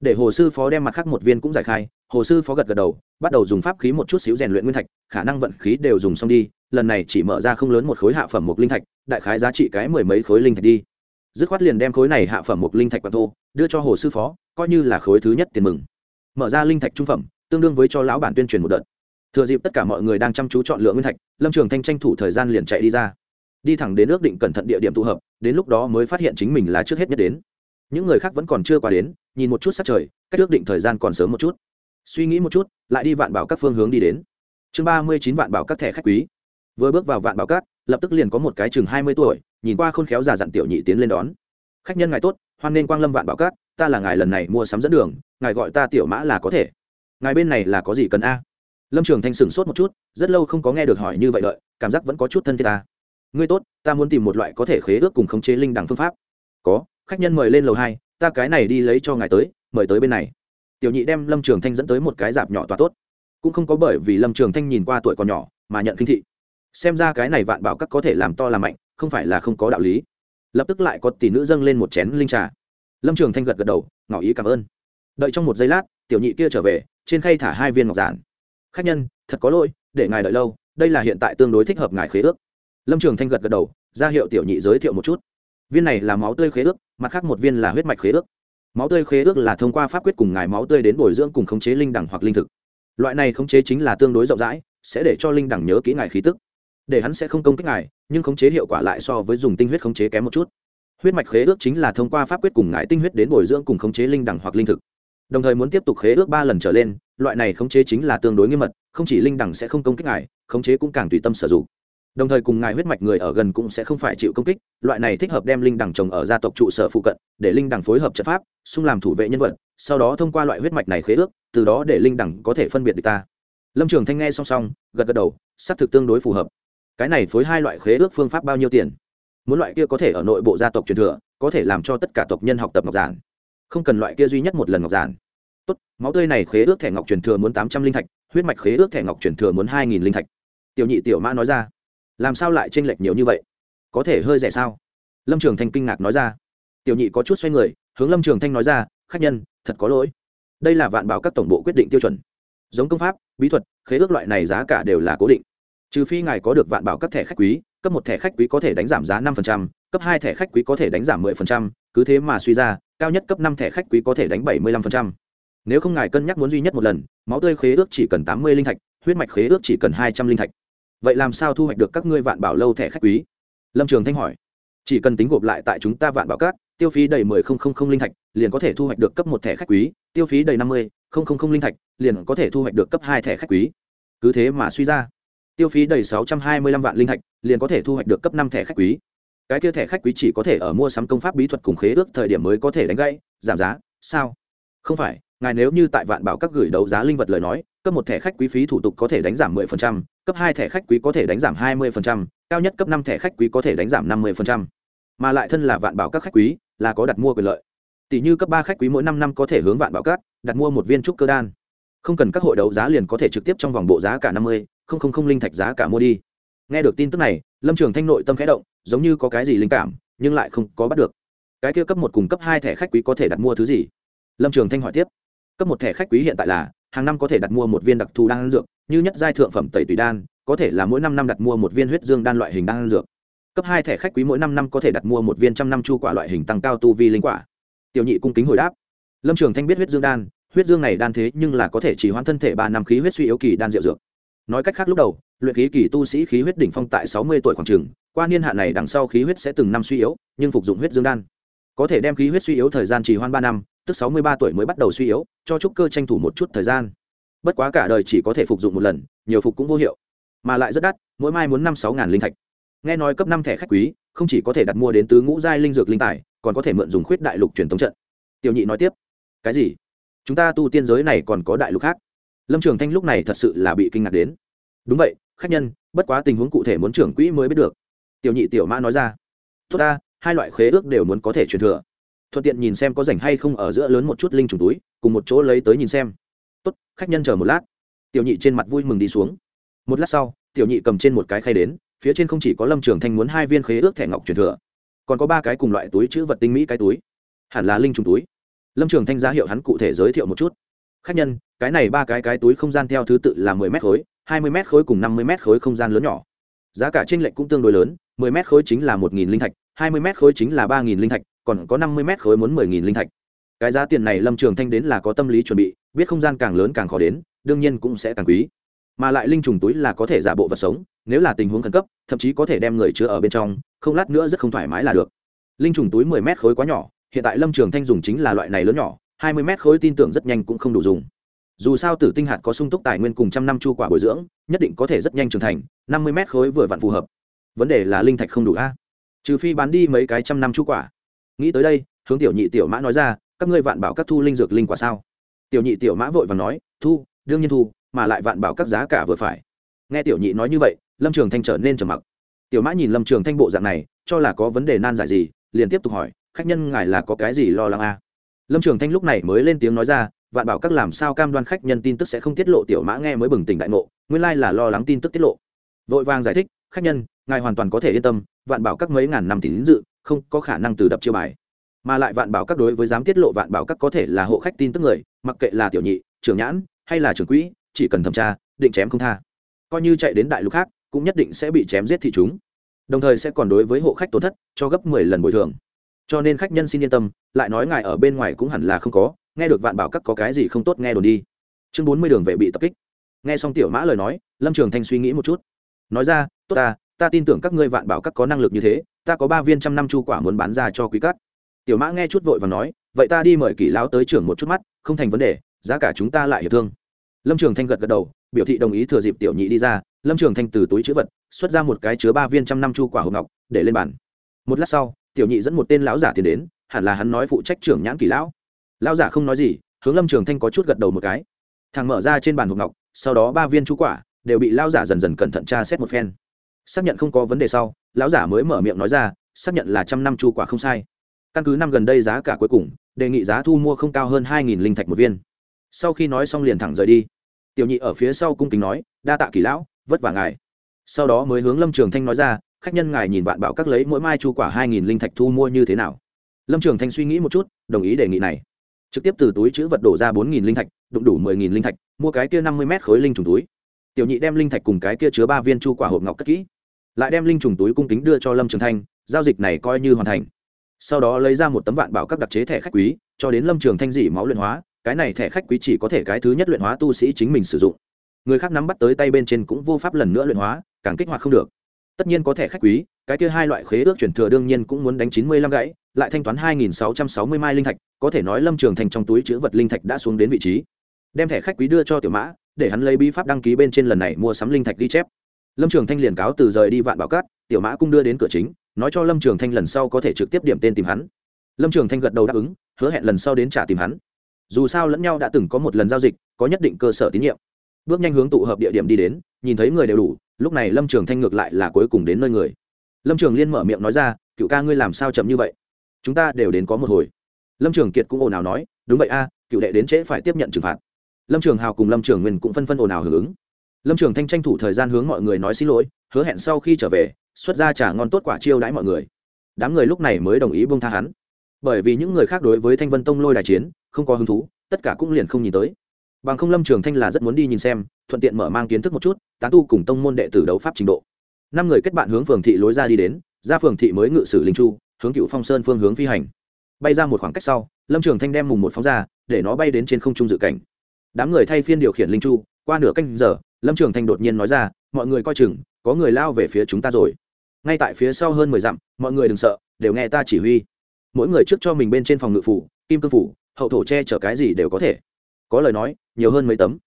Để hồ sư phó đem mặt khác một viên cũng giải khai, hồ sư phó gật gật đầu, bắt đầu dùng pháp khí một chút xíu rèn luyện nguyên thạch, khả năng vận khí đều dùng xong đi, lần này chỉ mở ra không lớn một khối hạ phẩm một linh thạch, đại khái giá trị cái mười mấy khối linh thạch đi. Dứt khoát liền đem khối này hạ phẩm một linh thạch quặng thô, đưa cho hồ sư phó, coi như là khối thứ nhất tiền mừng. Mở ra linh thạch trung phẩm, tương đương với cho lão bản tuyên truyền một đợt. Thừa dịp tất cả mọi người đang chăm chú chọn lựa nguyên thạch, lâm trường thanh tranh thủ thời gian liền chạy đi ra đi thẳng đến ước định cẩn thận địa điểm tụ hợp, đến lúc đó mới phát hiện chính mình là trước hết nhất đến. Những người khác vẫn còn chưa qua đến, nhìn một chút sát trời, cách ước định thời gian còn sớm một chút. Suy nghĩ một chút, lại đi vạn bảo các phương hướng đi đến. Chương ba mươi chín vạn bảo các thẻ khách quý. Vừa bước vào vạn bảo các, lập tức liền có một cái chừng hai mươi tuổi, nhìn qua khôn khéo già dặn tiểu nhị tiến lên đón. Khách nhân ngài tốt, hoan nên quang lâm vạn bảo các, ta là ngài lần này mua sắm dẫn đường, ngài gọi ta tiểu mã là có thể. Ngài bên này là có gì cần a? Lâm trường thanh sửng sốt một chút, rất lâu không có nghe được hỏi như vậy đợi, cảm giác vẫn có chút thân thiết ta ngươi tốt, ta muốn tìm một loại có thể khế ước cùng khống chế linh đẳng phương pháp. Có, khách nhân mời lên lầu hai, ta cái này đi lấy cho ngài tới, mời tới bên này. Tiểu nhị đem lâm trường thanh dẫn tới một cái dạp nhỏ tòa tốt. Cũng không có bởi vì lâm trường thanh nhìn qua tuổi còn nhỏ mà nhận kinh thị. Xem ra cái này vạn bảo các có thể làm to làm mạnh, không phải là không có đạo lý. Lập tức lại có tỷ nữ dâng lên một chén linh trà. Lâm trường thanh gật gật đầu, ngỏ ý cảm ơn. Đợi trong một giây lát, tiểu nhị kia trở về, trên khay thả hai viên ngọc giản. Khách nhân, thật có lỗi, để ngài đợi lâu, đây là hiện tại tương đối thích hợp ngài khế ước lâm trường thanh gật gật đầu, ra hiệu tiểu nhị giới thiệu một chút. Viên này là máu tươi khế ước, mặt khác một viên là huyết mạch khế ước. Máu tươi khế ước là thông qua pháp quyết cùng ngài máu tươi đến bồi dưỡng cùng khống chế linh đẳng hoặc linh thực. Loại này khống chế chính là tương đối rộng rãi, sẽ để cho linh đẳng nhớ kỹ ngài khí tức. Để hắn sẽ không công kích ngài, nhưng khống chế hiệu quả lại so với dùng tinh huyết khống chế kém một chút. Huyết mạch khế ước chính là thông qua pháp quyết cùng ngài tinh huyết đến bồi dưỡng cùng khống chế linh đẳng hoặc linh thực. Đồng thời muốn tiếp tục khế ước ba lần trở lên, loại này khống chế chính là tương đối nghiêm mật, không chỉ linh đẳng sẽ không công kích ngài, khống chế cũng càng tùy tâm sử dụng đồng thời cùng ngài huyết mạch người ở gần cũng sẽ không phải chịu công kích, loại này thích hợp đem linh đẳng trồng ở gia tộc trụ sở phụ cận, để linh đẳng phối hợp trận pháp, xung làm thủ vệ nhân vật, sau đó thông qua loại huyết mạch này khế ước, từ đó để linh đẳng có thể phân biệt được ta. Lâm trường thanh nghe song song gật gật đầu, xác thực tương đối phù hợp. Cái này phối hai loại khế ước phương pháp bao nhiêu tiền? Muốn loại kia có thể ở nội bộ gia tộc truyền thừa, có thể làm cho tất cả tộc nhân học tập ngọc giản. Không cần loại kia duy nhất một lần ngọc giản. Tốt, máu tươi này khế ước thẻ ngọc truyền thừa muốn tám trăm linh thạch, huyết mạch khế ước thẻ ngọc truyền thừa muốn hai nghìn linh thạch. Tiểu nhị tiểu mã nói ra làm sao lại tranh lệch nhiều như vậy? Có thể hơi rẻ sao? Lâm trường thanh kinh ngạc nói ra. Tiểu nhị có chút xoay người hướng lâm trường thanh nói ra khách nhân thật có lỗi. Đây là vạn bảo các tổng bộ quyết định tiêu chuẩn. Giống công pháp bí thuật khế ước loại này giá cả đều là cố định. Trừ phi ngài có được vạn bảo các thẻ khách quý cấp một thẻ khách quý có thể đánh giảm giá năm cấp hai thẻ khách quý có thể đánh giảm 10%, cứ thế mà suy ra cao nhất cấp năm thẻ khách quý có thể đánh 75%. nếu không ngài cân nhắc muốn duy nhất một lần máu tươi khế ước chỉ cần tám mươi linh thạch huyết mạch khế ước chỉ cần hai trăm linh thạch vậy làm sao thu hoạch được các ngươi vạn bảo lâu thẻ khách quý? Lâm trường thanh hỏi. Chỉ cần tính gộp lại tại chúng ta vạn bảo cát, tiêu phí đầy mười không không không linh thạch, liền có thể thu hoạch được cấp một thẻ khách quý. Tiêu phí đầy năm mươi không không không linh thạch, liền có thể thu hoạch được cấp hai thẻ khách quý. Cứ thế mà suy ra. Tiêu phí đầy sáu trăm hai mươi lăm vạn linh thạch, liền có thể thu hoạch được cấp năm thẻ khách quý. Cái kia thẻ khách quý chỉ có thể ở mua sắm công pháp bí thuật cùng khế ước thời điểm mới có thể đánh gãy, giảm giá. Sao? Không phải ngài nếu như tại vạn bảo các gửi đấu giá linh vật lời nói cấp một thẻ khách quý phí thủ tục có thể đánh giảm 10%, cấp hai thẻ khách quý có thể đánh giảm 20%, cao nhất cấp năm thẻ khách quý có thể đánh giảm 50%. mà lại thân là vạn bảo các khách quý là có đặt mua quyền lợi. Tỷ như cấp ba khách quý mỗi năm năm có thể hướng vạn bảo các đặt mua một viên trúc cơ đan. Không cần các hội đấu giá liền có thể trực tiếp trong vòng bộ giá cả năm mươi không không không linh thạch giá cả mua đi. Nghe được tin tức này lâm trường thanh nội tâm khẽ động giống như có cái gì linh cảm nhưng lại không có bắt được. Cái kia cấp một cùng cấp hai thẻ khách quý có thể đặt mua thứ gì? Lâm trường thanh hỏi tiếp cấp một thẻ khách quý hiện tại là, hàng năm có thể đặt mua một viên đặc thù đan dược, như nhất giai thượng phẩm tẩy tùy đan, có thể là mỗi năm năm đặt mua một viên huyết dương đan loại hình đan dược. Cấp hai thẻ khách quý mỗi năm năm có thể đặt mua một viên trăm năm chu quả loại hình tăng cao tu vi linh quả. Tiểu nhị cung kính hồi đáp. Lâm trường thanh biết huyết dương đan, huyết dương này đan thế nhưng là có thể chỉ hoãn thân thể ba năm khí huyết suy yếu kỳ đan diệu dược. Nói cách khác lúc đầu, luyện khí kỳ tu sĩ khí huyết đỉnh phong tại sáu mươi tuổi khoảng trường qua niên hạn này đằng sau khí huyết sẽ từng năm suy yếu, nhưng phục dụng huyết dương đan. Có thể đem khí huyết suy yếu thời gian trì hoãn ba năm tức sáu mươi ba tuổi mới bắt đầu suy yếu, cho trúc cơ tranh thủ một chút thời gian. Bất quá cả đời chỉ có thể phục dụng một lần, nhiều phục cũng vô hiệu. Mà lại rất đắt, mỗi mai muốn năm sáu ngàn linh thạch. Nghe nói cấp năm thẻ khách quý, không chỉ có thể đặt mua đến tứ ngũ giai linh dược linh tài, còn có thể mượn dùng khuyết đại lục truyền thống trận. Tiểu nhị nói tiếp, cái gì? Chúng ta tu tiên giới này còn có đại lục khác? Lâm trường thanh lúc này thật sự là bị kinh ngạc đến. Đúng vậy, khách nhân, bất quá tình huống cụ thể muốn trưởng quỹ mới biết được. Tiểu nhị tiểu mã nói ra, tốt ta, hai loại khế ước đều muốn có thể truyền thừa thuận tiện nhìn xem có rảnh hay không ở giữa lớn một chút linh trùng túi, cùng một chỗ lấy tới nhìn xem. Tốt, khách nhân chờ một lát. Tiểu nhị trên mặt vui mừng đi xuống. Một lát sau, tiểu nhị cầm trên một cái khay đến, phía trên không chỉ có lâm trường thanh muốn hai viên khế ước thẻ ngọc truyền thừa, còn có ba cái cùng loại túi chữ vật tinh mỹ cái túi. Hẳn là linh trùng túi. Lâm trường thanh giá hiệu hắn cụ thể giới thiệu một chút. Khách nhân, cái này ba cái cái túi không gian theo thứ tự là mười mét khối, hai mươi mét khối cùng năm mươi mét khối không gian lớn nhỏ. Giá cả trên lệnh cũng tương đối lớn, mười mét khối chính là một nghìn linh thạch, hai mươi mét khối chính là ba nghìn linh thạch còn có năm mươi mét khối muốn mười nghìn linh thạch. Cái giá tiền này lâm trường thanh đến là có tâm lý chuẩn bị, biết không gian càng lớn càng khó đến, đương nhiên cũng sẽ càng quý. Mà lại linh trùng túi là có thể giả bộ vật sống, nếu là tình huống khẩn cấp, thậm chí có thể đem người chứa ở bên trong, không lát nữa rất không thoải mái là được. Linh trùng túi mười mét khối quá nhỏ, hiện tại lâm trường thanh dùng chính là loại này lớn nhỏ, hai mươi mét khối tin tưởng rất nhanh cũng không đủ dùng. Dù sao tử tinh hạt có sung túc tài nguyên cùng trăm năm chu quả bồi dưỡng, nhất định có thể rất nhanh trưởng thành, năm mươi mét khối vừa vặn phù hợp. Vấn đề là linh thạch không đủ a. Trừ phi bán đi mấy cái trăm năm chu quả nghĩ tới đây, hướng tiểu nhị tiểu mã nói ra, các ngươi vạn bảo các thu linh dược linh quả sao? Tiểu nhị tiểu mã vội và nói, thu, đương nhiên thu, mà lại vạn bảo các giá cả vừa phải. Nghe tiểu nhị nói như vậy, lâm trường thanh trở nên trầm mặc. Tiểu mã nhìn lâm trường thanh bộ dạng này, cho là có vấn đề nan giải gì, liền tiếp tục hỏi, khách nhân ngài là có cái gì lo lắng a lâm trường thanh lúc này mới lên tiếng nói ra, vạn bảo các làm sao cam đoan khách nhân tin tức sẽ không tiết lộ, tiểu mã nghe mới bừng tỉnh đại ngộ, nguyên lai là lo lắng tin tức tiết lộ. Vội vàng giải thích, khách nhân, ngài hoàn toàn có thể yên tâm, vạn bảo các mấy ngàn năm tín dự không có khả năng từ đập chiêu bài. Mà lại vạn bảo các đối với dám tiết lộ vạn bảo các có thể là hộ khách tin tức người, mặc kệ là tiểu nhị, trưởng nhãn, hay là trưởng quỹ, chỉ cần thẩm tra, định chém không tha. Coi như chạy đến đại lục khác, cũng nhất định sẽ bị chém giết thị chúng. Đồng thời sẽ còn đối với hộ khách tổn thất, cho gấp mười lần bồi thường. Cho nên khách nhân xin yên tâm, lại nói ngài ở bên ngoài cũng hẳn là không có, nghe được vạn bảo các có cái gì không tốt nghe đồn đi. Chương bốn mươi đường vệ bị tập kích. Nghe xong tiểu mã lời nói, lâm trường thanh suy nghĩ một chút. Nói ra, tốt ta ta tin tưởng các ngươi vạn bảo các có năng lực như thế ta có ba viên trăm năm chu quả muốn bán ra cho quý cắt tiểu mã nghe chút vội và nói, vậy ta đi mời kỷ lão tới trưởng một chút mắt, không thành vấn đề, giá cả chúng ta lại hiệp thương. Lâm trường thanh gật gật đầu, biểu thị đồng ý thừa dịp tiểu nhị đi ra, lâm trường thanh từ túi chữ vật, xuất ra một cái chứa ba viên trăm năm chu quả hộp ngọc, để lên bàn. Một lát sau, tiểu nhị dẫn một tên lão giả tiền đến, hẳn là hắn nói phụ trách trưởng nhãn kỷ lão. Lão giả không nói gì, hướng lâm trường thanh có chút gật đầu một cái. Thằng mở ra trên bàn hộp ngọc, sau đó ba viên chu quả, đều bị lão giả dần dần cẩn thận tra xét một phen xác nhận không có vấn đề sau, lão giả mới mở miệng nói ra, xác nhận là trăm năm chu quả không sai. Căn cứ năm gần đây giá cả cuối cùng, đề nghị giá thu mua không cao hơn hai nghìn linh thạch một viên. Sau khi nói xong liền thẳng rời đi. Tiểu nhị ở phía sau cung kính nói, đa tạ kỳ lão, vất vả ngài. Sau đó mới hướng lâm trường thanh nói ra, khách nhân ngài nhìn vạn bảo các lấy mỗi mai chu quả hai nghìn linh thạch thu mua như thế nào? Lâm trường thanh suy nghĩ một chút, đồng ý đề nghị này. Trực tiếp từ túi chữ vật đổ ra bốn nghìn linh thạch, đụng đủ mười nghìn linh thạch, mua cái kia năm mươi mét khối linh trùng túi. Tiểu nhị đem linh thạch cùng cái kia chứa ba viên chu quả hộp ngọc cất kỹ lại đem linh trùng túi cung kính đưa cho lâm trường thanh, giao dịch này coi như hoàn thành. Sau đó lấy ra một tấm vạn bảo các đặc chế thẻ khách quý, cho đến lâm trường thanh dị máu luyện hóa, cái này thẻ khách quý chỉ có thể cái thứ nhất luyện hóa tu sĩ chính mình sử dụng. Người khác nắm bắt tới tay bên trên cũng vô pháp lần nữa luyện hóa, càng kích hoạt không được. Tất nhiên có thẻ khách quý, cái kia hai loại khế ước chuyển thừa đương nhiên cũng muốn đánh chín mươi lăm gãy, lại thanh toán hai nghìn sáu trăm sáu mươi mai linh thạch, có thể nói lâm trường thành trong túi chữ vật linh thạch đã xuống đến vị trí. Đem thẻ khách quý đưa cho tiểu mã, để hắn lấy bí pháp đăng ký bên trên lần này mua sắm linh thạch ghi chép lâm trường thanh liền cáo từ rời đi vạn bảo cát, tiểu mã cũng đưa đến cửa chính, nói cho lâm trường thanh lần sau có thể trực tiếp điểm tên tìm hắn. Lâm trường thanh gật đầu đáp ứng, hứa hẹn lần sau đến trả tìm hắn. Dù sao lẫn nhau đã từng có một lần giao dịch, có nhất định cơ sở tín nhiệm. Bước nhanh hướng tụ hợp địa điểm đi đến, nhìn thấy người đều đủ, lúc này lâm trường thanh ngược lại là cuối cùng đến nơi người. Lâm trường liên mở miệng nói ra, cựu ca ngươi làm sao chậm như vậy? Chúng ta đều đến có một hồi. Lâm trường kiệt cũng ồn ào nói, đúng vậy a, cựu đệ đến trễ phải tiếp nhận trừng phạt. Lâm trường hào cùng lâm trường nguyên cũng phân phân ồn ào hưởng ứng lâm trường thanh tranh thủ thời gian hướng mọi người nói xin lỗi, hứa hẹn sau khi trở về, xuất ra trả ngon tốt quả chiêu đãi mọi người. Đám người lúc này mới đồng ý bông tha hắn. Bởi vì những người khác đối với thanh vân tông lôi đài chiến, không có hứng thú, tất cả cũng liền không nhìn tới. Bằng không lâm trường thanh là rất muốn đi nhìn xem, thuận tiện mở mang kiến thức một chút, tán tu cùng tông môn đệ tử đấu pháp trình độ. Năm người kết bạn hướng phường thị lối ra đi đến, ra phường thị mới ngự sử linh chu, hướng cựu phong sơn phương hướng phi hành. Bay ra một khoảng cách sau, lâm trường thanh đem mùng một phóng ra, để nó bay đến trên không trung dự cảnh. Đám người thay phiên điều khiển linh chu qua nửa canh giờ, lâm trường thanh đột nhiên nói ra, mọi người coi chừng, có người lao về phía chúng ta rồi. Ngay tại phía sau hơn mười dặm, mọi người đừng sợ, đều nghe ta chỉ huy. Mỗi người trước cho mình bên trên phòng ngự phủ, kim cương phủ, hậu thổ che chở cái gì đều có thể. Có lời nói, nhiều hơn mấy tấm.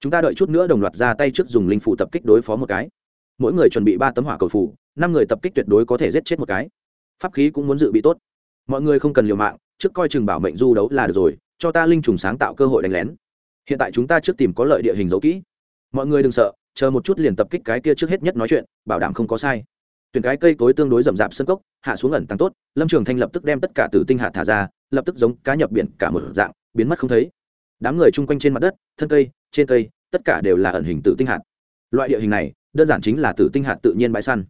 Chúng ta đợi chút nữa đồng loạt ra tay trước dùng linh phủ tập kích đối phó một cái. Mỗi người chuẩn bị ba tấm hỏa cầu phủ, năm người tập kích tuyệt đối có thể giết chết một cái. Pháp khí cũng muốn dự bị tốt. Mọi người không cần liều mạng, trước coi chừng bảo mệnh du đấu là được rồi, cho ta linh trùng sáng tạo cơ hội đánh lén hiện tại chúng ta trước tìm có lợi địa hình dấu kỹ. Mọi người đừng sợ, chờ một chút liền tập kích cái kia trước hết nhất nói chuyện, bảo đảm không có sai. Tuyển cái cây cối tương đối rậm rạp sân cốc, hạ xuống ẩn tăng tốt, lâm trường thanh lập tức đem tất cả tử tinh hạt thả ra, lập tức giống cá nhập biển cả một dạng, biến mất không thấy. Đám người chung quanh trên mặt đất, thân cây, trên cây, tất cả đều là ẩn hình tử tinh hạt. Loại địa hình này, đơn giản chính là tử tinh hạt tự nhiên bãi săn.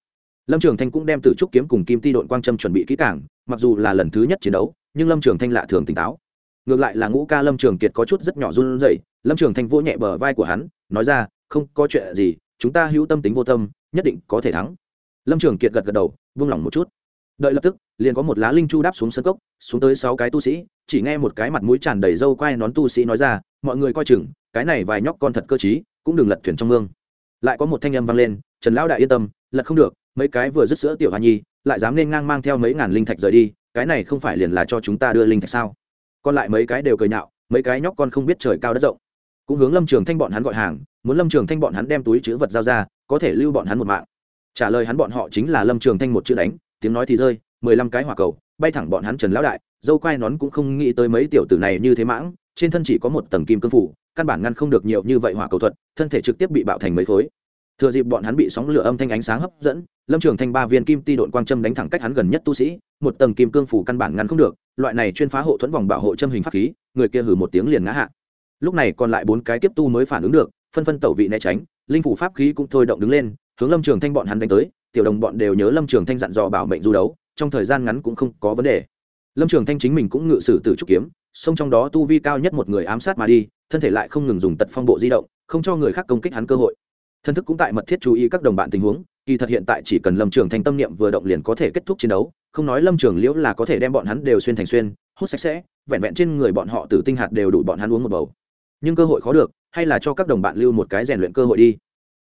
Lâm trường thanh cũng đem tử trúc kiếm cùng kim ti đội quang trâm chuẩn bị kỹ cảng mặc dù là lần thứ nhất chiến đấu, nhưng lâm trường thanh lạ thường tỉnh táo ngược lại là ngũ ca lâm trường kiệt có chút rất nhỏ run rẩy, lâm trường thanh vỗ nhẹ bờ vai của hắn, nói ra, không có chuyện gì, chúng ta hữu tâm tính vô tâm, nhất định có thể thắng. Lâm trường kiệt gật gật đầu vung lòng một chút. Đợi lập tức, liền có một lá linh chu đáp xuống sân cốc, xuống tới sáu cái tu sĩ, chỉ nghe một cái mặt mũi tràn đầy râu quai nón tu sĩ nói ra, mọi người coi chừng, cái này vài nhóc con thật cơ t cũng đừng lật thuyền trong mương. Lại có một thanh âm vang lên, trần lão đại yên tâm, lật không được, mấy cái vừa dứt sữa tiểu hoa nhi, lại dám nên ngang mang theo mấy ngàn linh thạch rời đi, cái này không phải liền là cho chúng ta đưa linh thạch sao? Còn lại mấy cái đều cười nhạo, mấy cái nhóc con không biết trời cao đất rộng. Cũng hướng lâm trường thanh bọn hắn gọi hàng, muốn lâm trường thanh bọn hắn đem túi chữ vật giao ra, có thể lưu bọn hắn một mạng. Trả lời hắn bọn họ chính là lâm trường thanh một chữ đánh, tiếng nói thì rơi, mười lăm cái hỏa cầu, bay thẳng bọn hắn trần lão đại, dâu quai nón cũng không nghĩ tới mấy tiểu tử này như thế mãng, trên thân chỉ có một tầng kim cương phủ, căn bản ngăn không được nhiều như vậy hỏa cầu thuật, thân thể trực tiếp bị bạo thành mấy khối thừa dịp bọn hắn bị sóng lửa âm thanh ánh sáng hấp dẫn, lâm trường thanh ba viên kim ti đội quang châm đánh thẳng cách hắn gần nhất tu sĩ, một tầng kim cương phủ căn bản ngăn không được, loại này chuyên phá hộ thuẫn vòng bảo hộ châm hình pháp khí, người kia hử một tiếng liền ngã hạ. Lúc này còn lại bốn cái tiếp tu mới phản ứng được, phân phân tẩu vị né tránh, linh phủ pháp khí cũng thôi động đứng lên, hướng lâm trường thanh bọn hắn đánh tới, tiểu đồng bọn đều nhớ lâm trường thanh dặn dò bảo mệnh du đấu, trong thời gian ngắn cũng không có vấn đề. Lâm trường thanh chính mình cũng ngự sử từ trúc kiếm song trong đó tu vi cao nhất một người ám sát mà đi, thân thể lại không ngừng dùng tật phong bộ di động, không cho người khác công kích hắn cơ hội thân thức cũng tại mật thiết chú ý các đồng bạn tình huống, kỳ thật hiện tại chỉ cần lâm trường thanh tâm niệm vừa động liền có thể kết thúc chiến đấu, không nói lâm trường liễu là có thể đem bọn hắn đều xuyên thành xuyên, hút sạch sẽ, vẹn vẹn trên người bọn họ tử tinh hạt đều đủ bọn hắn uống một bầu. Nhưng cơ hội khó được, hay là cho các đồng bạn lưu một cái rèn luyện cơ hội đi.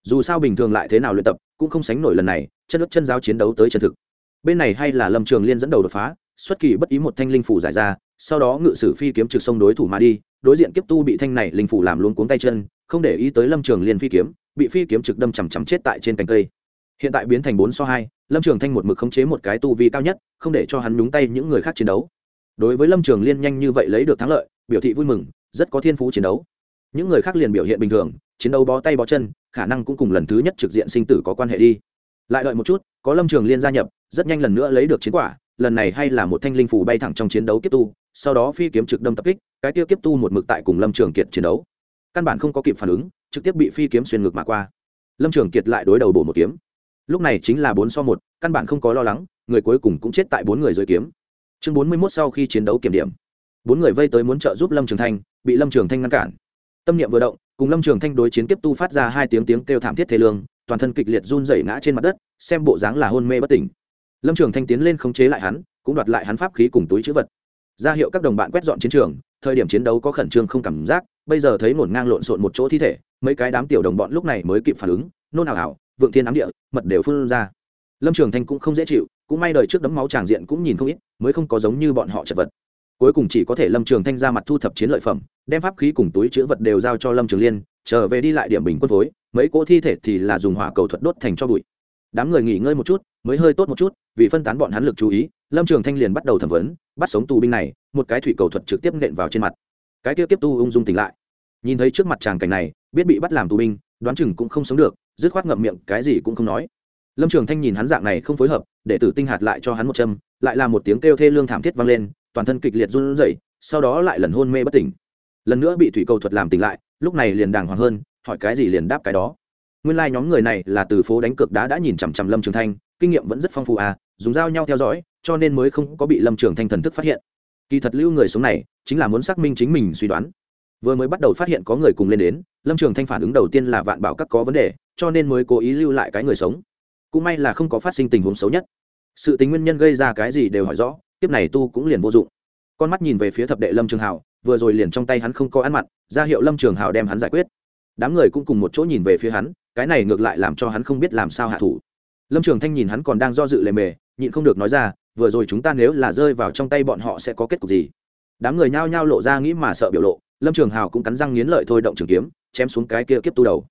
Dù sao bình thường lại thế nào luyện tập, cũng không sánh nổi lần này, chân ướp chân giáo chiến đấu tới chân thực. Bên này hay là lâm trường liên dẫn đầu đột phá, xuất kỳ bất ý một thanh linh phủ giải ra, sau đó ngự sử phi kiếm trực sông đối thủ mà đi, đối diện kiếp tu bị thanh này linh phủ làm luôn cuống tay chân không để ý tới lâm trường liên phi kiếm, bị phi kiếm trực đâm chằm chằm chết tại trên cành cây. Hiện tại biến thành bốn so hai, lâm trường thanh một mực khống chế một cái tu vi cao nhất, không để cho hắn nhúng tay những người khác chiến đấu. Đối với lâm trường liên nhanh như vậy lấy được thắng lợi, biểu thị vui mừng, rất có thiên phú chiến đấu. Những người khác liền biểu hiện bình thường, chiến đấu bó tay bó chân, khả năng cũng cùng lần thứ nhất trực diện sinh tử có quan hệ đi. Lại đợi một chút, có lâm trường liên gia nhập, rất nhanh lần nữa lấy được chiến quả, lần này hay là một thanh linh phủ bay thẳng trong chiến đấu kiếp tu, sau đó phi kiếm trực đâm tập kích, cái tiêu kiếp tu một mực tại cùng lâm trường kiệt chiến đấu căn bản không có kịp phản ứng, trực tiếp bị phi kiếm xuyên ngược mà qua. Lâm trường kiệt lại đối đầu bổ một kiếm. Lúc này chính là bốn so một, căn bản không có lo lắng, người cuối cùng cũng chết tại bốn người dưới kiếm. Chương bốn mươi mốt sau khi chiến đấu kiểm điểm. Bốn người vây tới muốn trợ giúp lâm trường thanh, bị lâm trường thanh ngăn cản. Tâm niệm vừa động, cùng lâm trường thanh đối chiến tiếp tu phát ra hai tiếng tiếng kêu thảm thiết thế lương, toàn thân kịch liệt run rẩy ngã trên mặt đất, xem bộ dáng là hôn mê bất tỉnh. Lâm trường thanh tiến lên khống chế lại hắn, cũng đoạt lại hắn pháp khí cùng túi chữ vật. Ra hiệu các đồng bạn quét dọn chiến trường, thời điểm chiến đấu có khẩn trương không cảm giác bây giờ thấy ngổn ngang lộn xộn một chỗ thi thể, mấy cái đám tiểu đồng bọn lúc này mới kịp phản ứng, nôn ảo ảo vượng thiên ám địa, mật đều phun ra. Lâm trường thanh cũng không dễ chịu, cũng may đời trước đấm máu tràng diện cũng nhìn không ít, mới không có giống như bọn họ chật vật. Cuối cùng chỉ có thể lâm trường thanh ra mặt thu thập chiến lợi phẩm, đem pháp khí cùng túi chữ vật đều giao cho lâm trường liên, trở về đi lại điểm bình quân phối, mấy cỗ thi thể thì là dùng hỏa cầu thuật đốt thành cho bụi. Đám người nghỉ ngơi một chút, mới hơi tốt một chút, vì phân tán bọn hắn lực chú ý, lâm trường thanh liền bắt đầu thẩm vấn, bắt sống tù binh này, một cái thủy cầu thuật trực tiếp nện vào trên mặt. Cái kia tiếp tu ung dung tỉnh lại nhìn thấy trước mặt chàng cảnh này, biết bị bắt làm tù binh, đoán chừng cũng không sống được, dứt khoát ngậm miệng, cái gì cũng không nói. Lâm trường thanh nhìn hắn dạng này không phối hợp, để tử tinh hạt lại cho hắn một châm, lại là một tiếng kêu thê lương thảm thiết vang lên, toàn thân kịch liệt run rẩy, sau đó lại lần hôn mê bất tỉnh. Lần nữa bị thủy cầu thuật làm tỉnh lại, lúc này liền đàng hoàng hơn, hỏi cái gì liền đáp cái đó. Nguyên lai、like、nhóm người này là từ phố đánh cược đá đã nhìn chằm chằm lâm trường thanh, kinh nghiệm vẫn rất phong phú à dùng dao nhau theo dõi, cho nên mới không có bị lâm trường thanh thần thức phát hiện. Kỳ thật lưu người sống này, chính là muốn xác minh chính mình suy đoán vừa mới bắt đầu phát hiện có người cùng lên đến, lâm trường thanh phản ứng đầu tiên là vạn bảo các có vấn đề, cho nên mới cố ý lưu lại cái người sống. Cũng may là không có phát sinh tình huống xấu nhất. Sự tính nguyên nhân gây ra cái gì đều hỏi rõ tiếp này tu cũng liền vô dụng. Con mắt nhìn về phía thập đệ lâm trường hào vừa rồi liền trong tay hắn không có ăn mặn, ra hiệu lâm trường hào đem hắn giải quyết. Đám người cũng cùng một chỗ nhìn về phía hắn, cái này ngược lại làm cho hắn không biết làm sao hạ thủ. Lâm trường thanh nhìn hắn còn đang do dự lề mề, nhịn không được nói ra, vừa rồi chúng ta nếu là rơi vào trong tay bọn họ sẽ có kết cục gì? Đám người nhao nhao lộ ra nghĩ mà sợ biểu lộ lâm trường hào cũng cắn răng nghiến lợi thôi động trường kiếm, chém xuống cái kia kiếp tu đầu.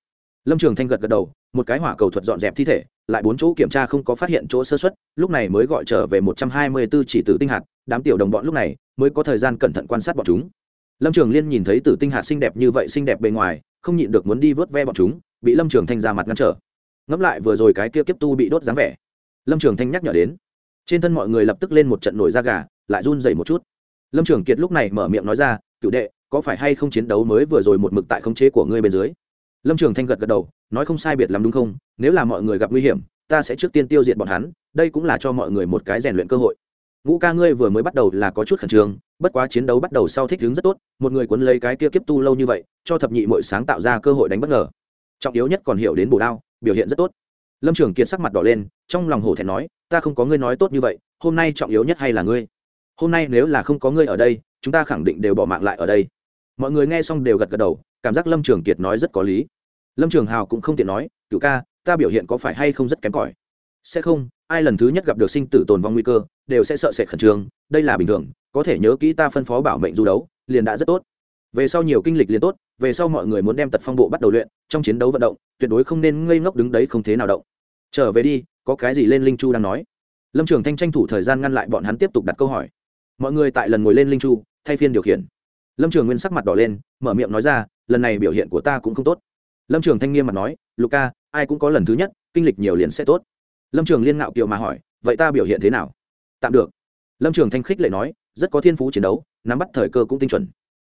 Lâm trường thanh gật gật đầu, một cái hỏa cầu thuật dọn dẹp thi thể, lại bốn chỗ kiểm tra không có phát hiện chỗ sơ xuất lúc này mới gọi trở về một trăm hai mươi b ố chỉ tử tinh hạt, đám tiểu đồng bọn lúc này mới có thời gian cẩn thận quan sát bọn chúng. Lâm trường liên nhìn thấy tử tinh hạt xinh đẹp như vậy xinh đẹp bề ngoài, không nhịn được muốn đi vớt ve bọn chúng, bị lâm trường thanh ra mặt ngăn trở. Ngẫm lại vừa rồi cái kia kiếp tu bị đốt dáng vẻ. Lâm trường thanh nhắc nhở đến. Trên thân mọi người lập tức lên một trận nổi da gà, lại run dày một chút. Lâm trường kiệt lúc này mở miệng nói ra cựu đệ có phải hay không chiến đấu mới vừa rồi một mực tại khống chế của ngươi bên dưới? Lâm trường thanh gật gật đầu, nói không sai biệt lắm đúng không? Nếu là mọi người gặp nguy hiểm, ta sẽ trước tiên tiêu diệt bọn hắn, đây cũng là cho mọi người một cái rèn luyện cơ hội. Ngũ ca ngươi vừa mới bắt đầu là có chút khẩn trương, bất quá chiến đấu bắt đầu sau thích hướng rất tốt, một người cuốn lấy cái kia kiếp tu lâu như vậy, cho thập nhị mọi sáng tạo ra cơ hội đánh bất ngờ. Trọng yếu nhất còn hiểu đến bổ đao, biểu hiện rất tốt. Lâm trường kiệt sắc mặt đỏ lên, trong lòng hổ thẹn nói, ta không có ngươi nói tốt như vậy, hôm nay trọng yếu nhất hay là ngươi? Hôm nay nếu là không có ngươi ở đây, chúng ta khẳng định đều bỏ mạng lại ở đây mọi người nghe xong đều gật gật đầu, cảm giác lâm trường kiệt nói rất có lý. Lâm trường hào cũng không tiện nói cựu ca, ta biểu hiện có phải hay không rất kém cỏi? Sẽ không, ai lần thứ nhất gặp được sinh tử tồn vong nguy cơ, đều sẽ sợ sệt khẩn trương, đây là bình thường, có thể nhớ kỹ ta phân phó bảo mệnh du đấu, liền đã rất tốt. Về sau nhiều kinh lịch liền tốt, về sau mọi người muốn đem tật phong bộ bắt đầu luyện, trong chiến đấu vận động, tuyệt đối không nên ngây ngốc đứng đấy không thế nào động. Trở về đi, có cái gì lên linh chu đang nói? Lâm trường thanh tranh thủ thời gian ngăn lại bọn hắn tiếp tục đặt câu hỏi. Mọi người tại lần ngồi lên linh chu, thay phiên điều khiển lâm trường nguyên sắc mặt đỏ lên, mở miệng nói ra, lần này biểu hiện của ta cũng không tốt. Lâm trường thanh nghiêm mặt nói luca ai cũng có lần thứ nhất, kinh lịch nhiều liền sẽ tốt. Lâm trường liên ngạo kiều mà hỏi, vậy ta biểu hiện thế nào? Tạm được. Lâm trường thanh khích lệ nói, rất có thiên phú chiến đấu, nắm bắt thời cơ cũng tinh chuẩn.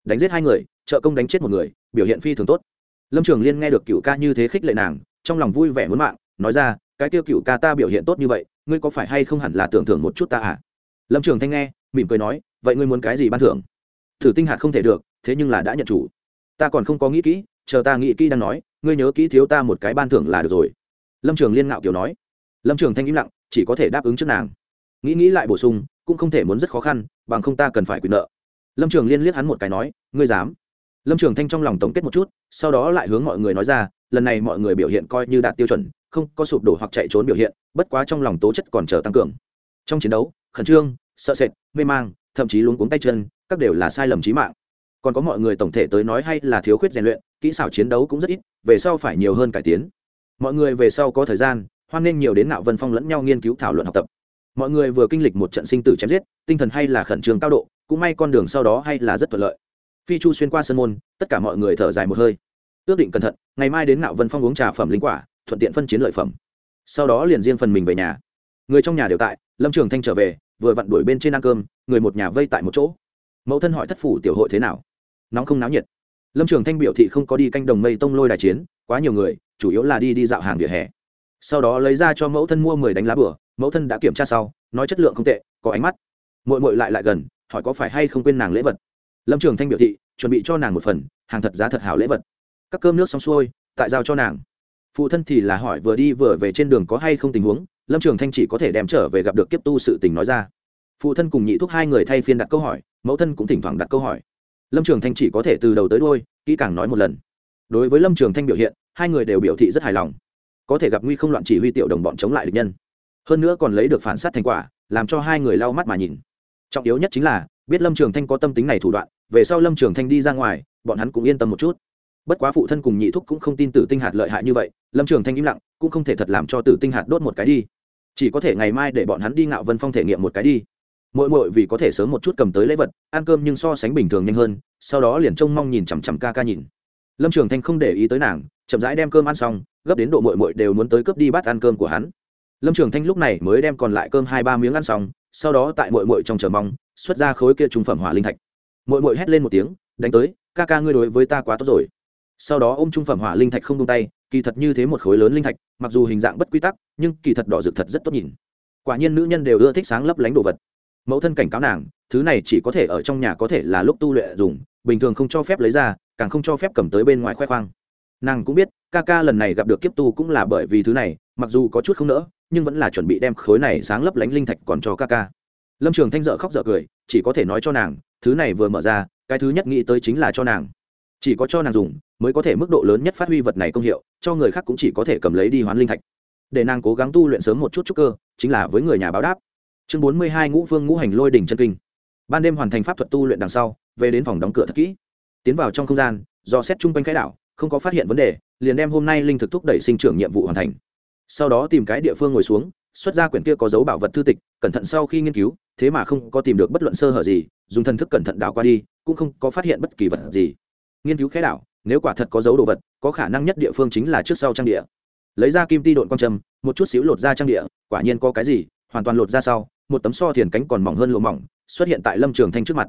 Đánh giết hai người, trợ công đánh chết một người, biểu hiện phi thường tốt. Lâm trường liên nghe được cựu ca như thế khích lệ nàng, trong lòng vui vẻ muốn mạng, nói ra, cái tiêu cựu ca ta biểu hiện tốt như vậy, ngươi có phải hay không hẳn là tưởng thưởng một chút ta à? Lâm trường thanh nghe, mỉm cười nói, vậy ngươi muốn cái gì ban thưởng? Thử tinh hạt không thể được, thế nhưng là đã nhận chủ. Ta còn không có nghĩ kỹ, chờ ta nghĩ kỹ đang nói, ngươi nhớ kỹ thiếu ta một cái ban thưởng là được rồi. Lâm trường liên ngạo kiều nói. Lâm trường thanh im lặng, chỉ có thể đáp ứng trước nàng. Nghĩ nghĩ lại bổ sung, cũng không thể muốn rất khó khăn, bằng không ta cần phải quyền nợ. Lâm trường liên liếc hắn một cái nói, ngươi dám? Lâm trường thanh trong lòng tổng kết một chút, sau đó lại hướng mọi người nói ra, lần này mọi người biểu hiện coi như đạt tiêu chuẩn, không có sụp đổ hoặc chạy trốn biểu hiện, bất quá trong lòng tố chất còn chờ tăng cường. Trong chiến đấu, khẩn trương, sợ sệt, mê mang, thậm chí luống cuống tay chân các đều là sai lầm trí mạng. Còn có mọi người tổng thể tới nói hay là thiếu khuyết rèn luyện, kỹ xảo chiến đấu cũng rất ít, về sau phải nhiều hơn cải tiến. Mọi người về sau có thời gian, hoan nghênh nhiều đến nạo vân phong lẫn nhau nghiên cứu thảo luận học tập. Mọi người vừa kinh lịch một trận sinh tử chém giết, tinh thần hay là khẩn trương cao độ, cũng may con đường sau đó hay là rất thuận lợi. Phi chu xuyên qua sân môn, tất cả mọi người thở dài một hơi. Ước định cẩn thận, ngày mai đến nạo vân phong uống trà phẩm linh quả, thuận tiện phân chiến lợi phẩm. Sau đó liền riêng phần mình về nhà. Người trong nhà đều tại, lâm trường thanh trở về, vừa vặn đuổi bên trên ăn cơm, người một nhà vây tại một chỗ mẫu thân hỏi thất phủ tiểu hội thế nào? Nóng không náo nhiệt. Lâm trường thanh biểu thị không có đi canh đồng mây tông lôi đài chiến, quá nhiều người, chủ yếu là đi đi dạo hàng vỉa hè. Sau đó lấy ra cho mẫu thân mua mười đánh lá bửa, mẫu thân đã kiểm tra sau, nói chất lượng không tệ, có ánh mắt. Mội mội lại lại gần, hỏi có phải hay không quên nàng lễ vật. Lâm trường thanh biểu thị, chuẩn bị cho nàng một phần, hàng thật giá thật hảo lễ vật. Các cơm nước xong xuôi, tại giao cho nàng. Phụ thân thì là hỏi vừa đi vừa về trên đường có hay không tình huống, lâm trường thanh chỉ có thể đem trở về gặp được kiếp tu sự tình nói ra. Phụ thân cùng nhị thúc hai người thay phiên đặt câu hỏi mẫu thân cũng thỉnh thoảng đặt câu hỏi. Lâm trường thanh chỉ có thể từ đầu tới đôi kỹ càng nói một lần. Đối với lâm trường thanh biểu hiện, hai người đều biểu thị rất hài lòng. Có thể gặp nguy không loạn chỉ huy tiểu đồng bọn chống lại địch nhân. Hơn nữa còn lấy được phản s á t thành quả, làm cho hai người lau mắt mà nhìn. Trọng yếu nhất chính là, biết lâm trường thanh có tâm tính này thủ đoạn, về sau lâm trường thanh đi ra ngoài, bọn hắn cũng yên tâm một chút. Bất quá phụ thân cùng nhị thúc cũng không tin tử tinh hạt lợi hại như vậy, lâm trường thanh im lặng, cũng không thể thật làm cho tử tinh hạt đốt một cái đi. Chỉ có thể ngày mai để bọn hắn đi ngạo vân phong thể nghiệm một cái đi mỗi mội vì có thể sớm một chút cầm tới lễ vật, ăn cơm nhưng so sánh bình thường nhanh hơn, sau đó liền trông mong nhìn chằm chằm ca ca nhìn. Lâm trường thanh không để ý tới nàng, chậm rãi đem cơm ăn xong, gấp đến độ mội mội đều muốn tới cướp đi bát ăn cơm của hắn. Lâm trường thanh lúc này mới đem còn lại cơm hai ba miếng ăn xong, sau đó tại mội mội trong chờ mong, xuất ra khối kia trung phẩm hỏa linh thạch. Mội mội hét lên một tiếng, đánh tới, ca ca ngươi đối với ta quá tốt rồi. Sau đó ô m trung phẩm hỏa linh thạch không tung tay, kỳ thật như thế một khối lớn linh thạch, mặc dù hình dạng bất quy tắc, nhưng kỳ thật đỏ rực thật rất tốt nhìn. Quả nhiên nữ nhân đều ưa thích sáng lấp lánh đồ vật mẫu thân cảnh cáo nàng, thứ này chỉ có thể ở trong nhà có thể là lúc tu luyện dùng, bình thường không cho phép lấy ra, càng không cho phép cầm tới bên ngoài khoe khoang. Nàng cũng biết, ca ca lần này gặp được kiếp tu cũng là bởi vì thứ này, mặc dù có chút không nỡ, nhưng vẫn là chuẩn bị đem khối này sáng lấp lánh linh thạch còn cho ca ca. Lâm trường thanh dợ khóc dợ cười, chỉ có thể nói cho nàng, thứ này vừa mở ra, cái thứ nhất nghĩ tới chính là cho nàng. Chỉ có cho nàng dùng, mới có thể mức độ lớn nhất phát huy vật này công hiệu, cho người khác cũng chỉ có thể cầm lấy đi hoán linh thạch. Để nàng cố gắng tu luyện sớm một chút chút cơ, chính là với người nhà báo đáp chương bốn mươi hai ngũ phương ngũ hành lôi đỉnh chân kinh. Ban đêm hoàn thành pháp thuật tu luyện đằng sau, về đến phòng đóng cửa thật kỹ. Tiến vào trong không gian, do xét chung quanh cái đảo, không có phát hiện vấn đề, liền đem hôm nay linh thực thúc đẩy sinh trưởng nhiệm vụ hoàn thành. Sau đó tìm cái địa phương ngồi xuống, xuất ra quyển kia có dấu bảo vật thư tịch, cẩn thận sau khi nghiên cứu, thế mà không có tìm được bất luận sơ hở gì, dùng thần thức cẩn thận đảo qua đi, cũng không có phát hiện bất kỳ vật gì. Nghiên cứu khẽ đảo, nếu quả thật có dấu đồ vật, có khả năng nhất địa phương chính là trước sau trang địa. Lấy ra kim ti độn quan trầm một chút xíu lột ra trang địa, quả nhiên có cái gì hoàn toàn lột ra sau, một tấm so thiền cánh còn mỏng hơn lụa mỏng, xuất hiện tại lâm trường thanh trước mặt.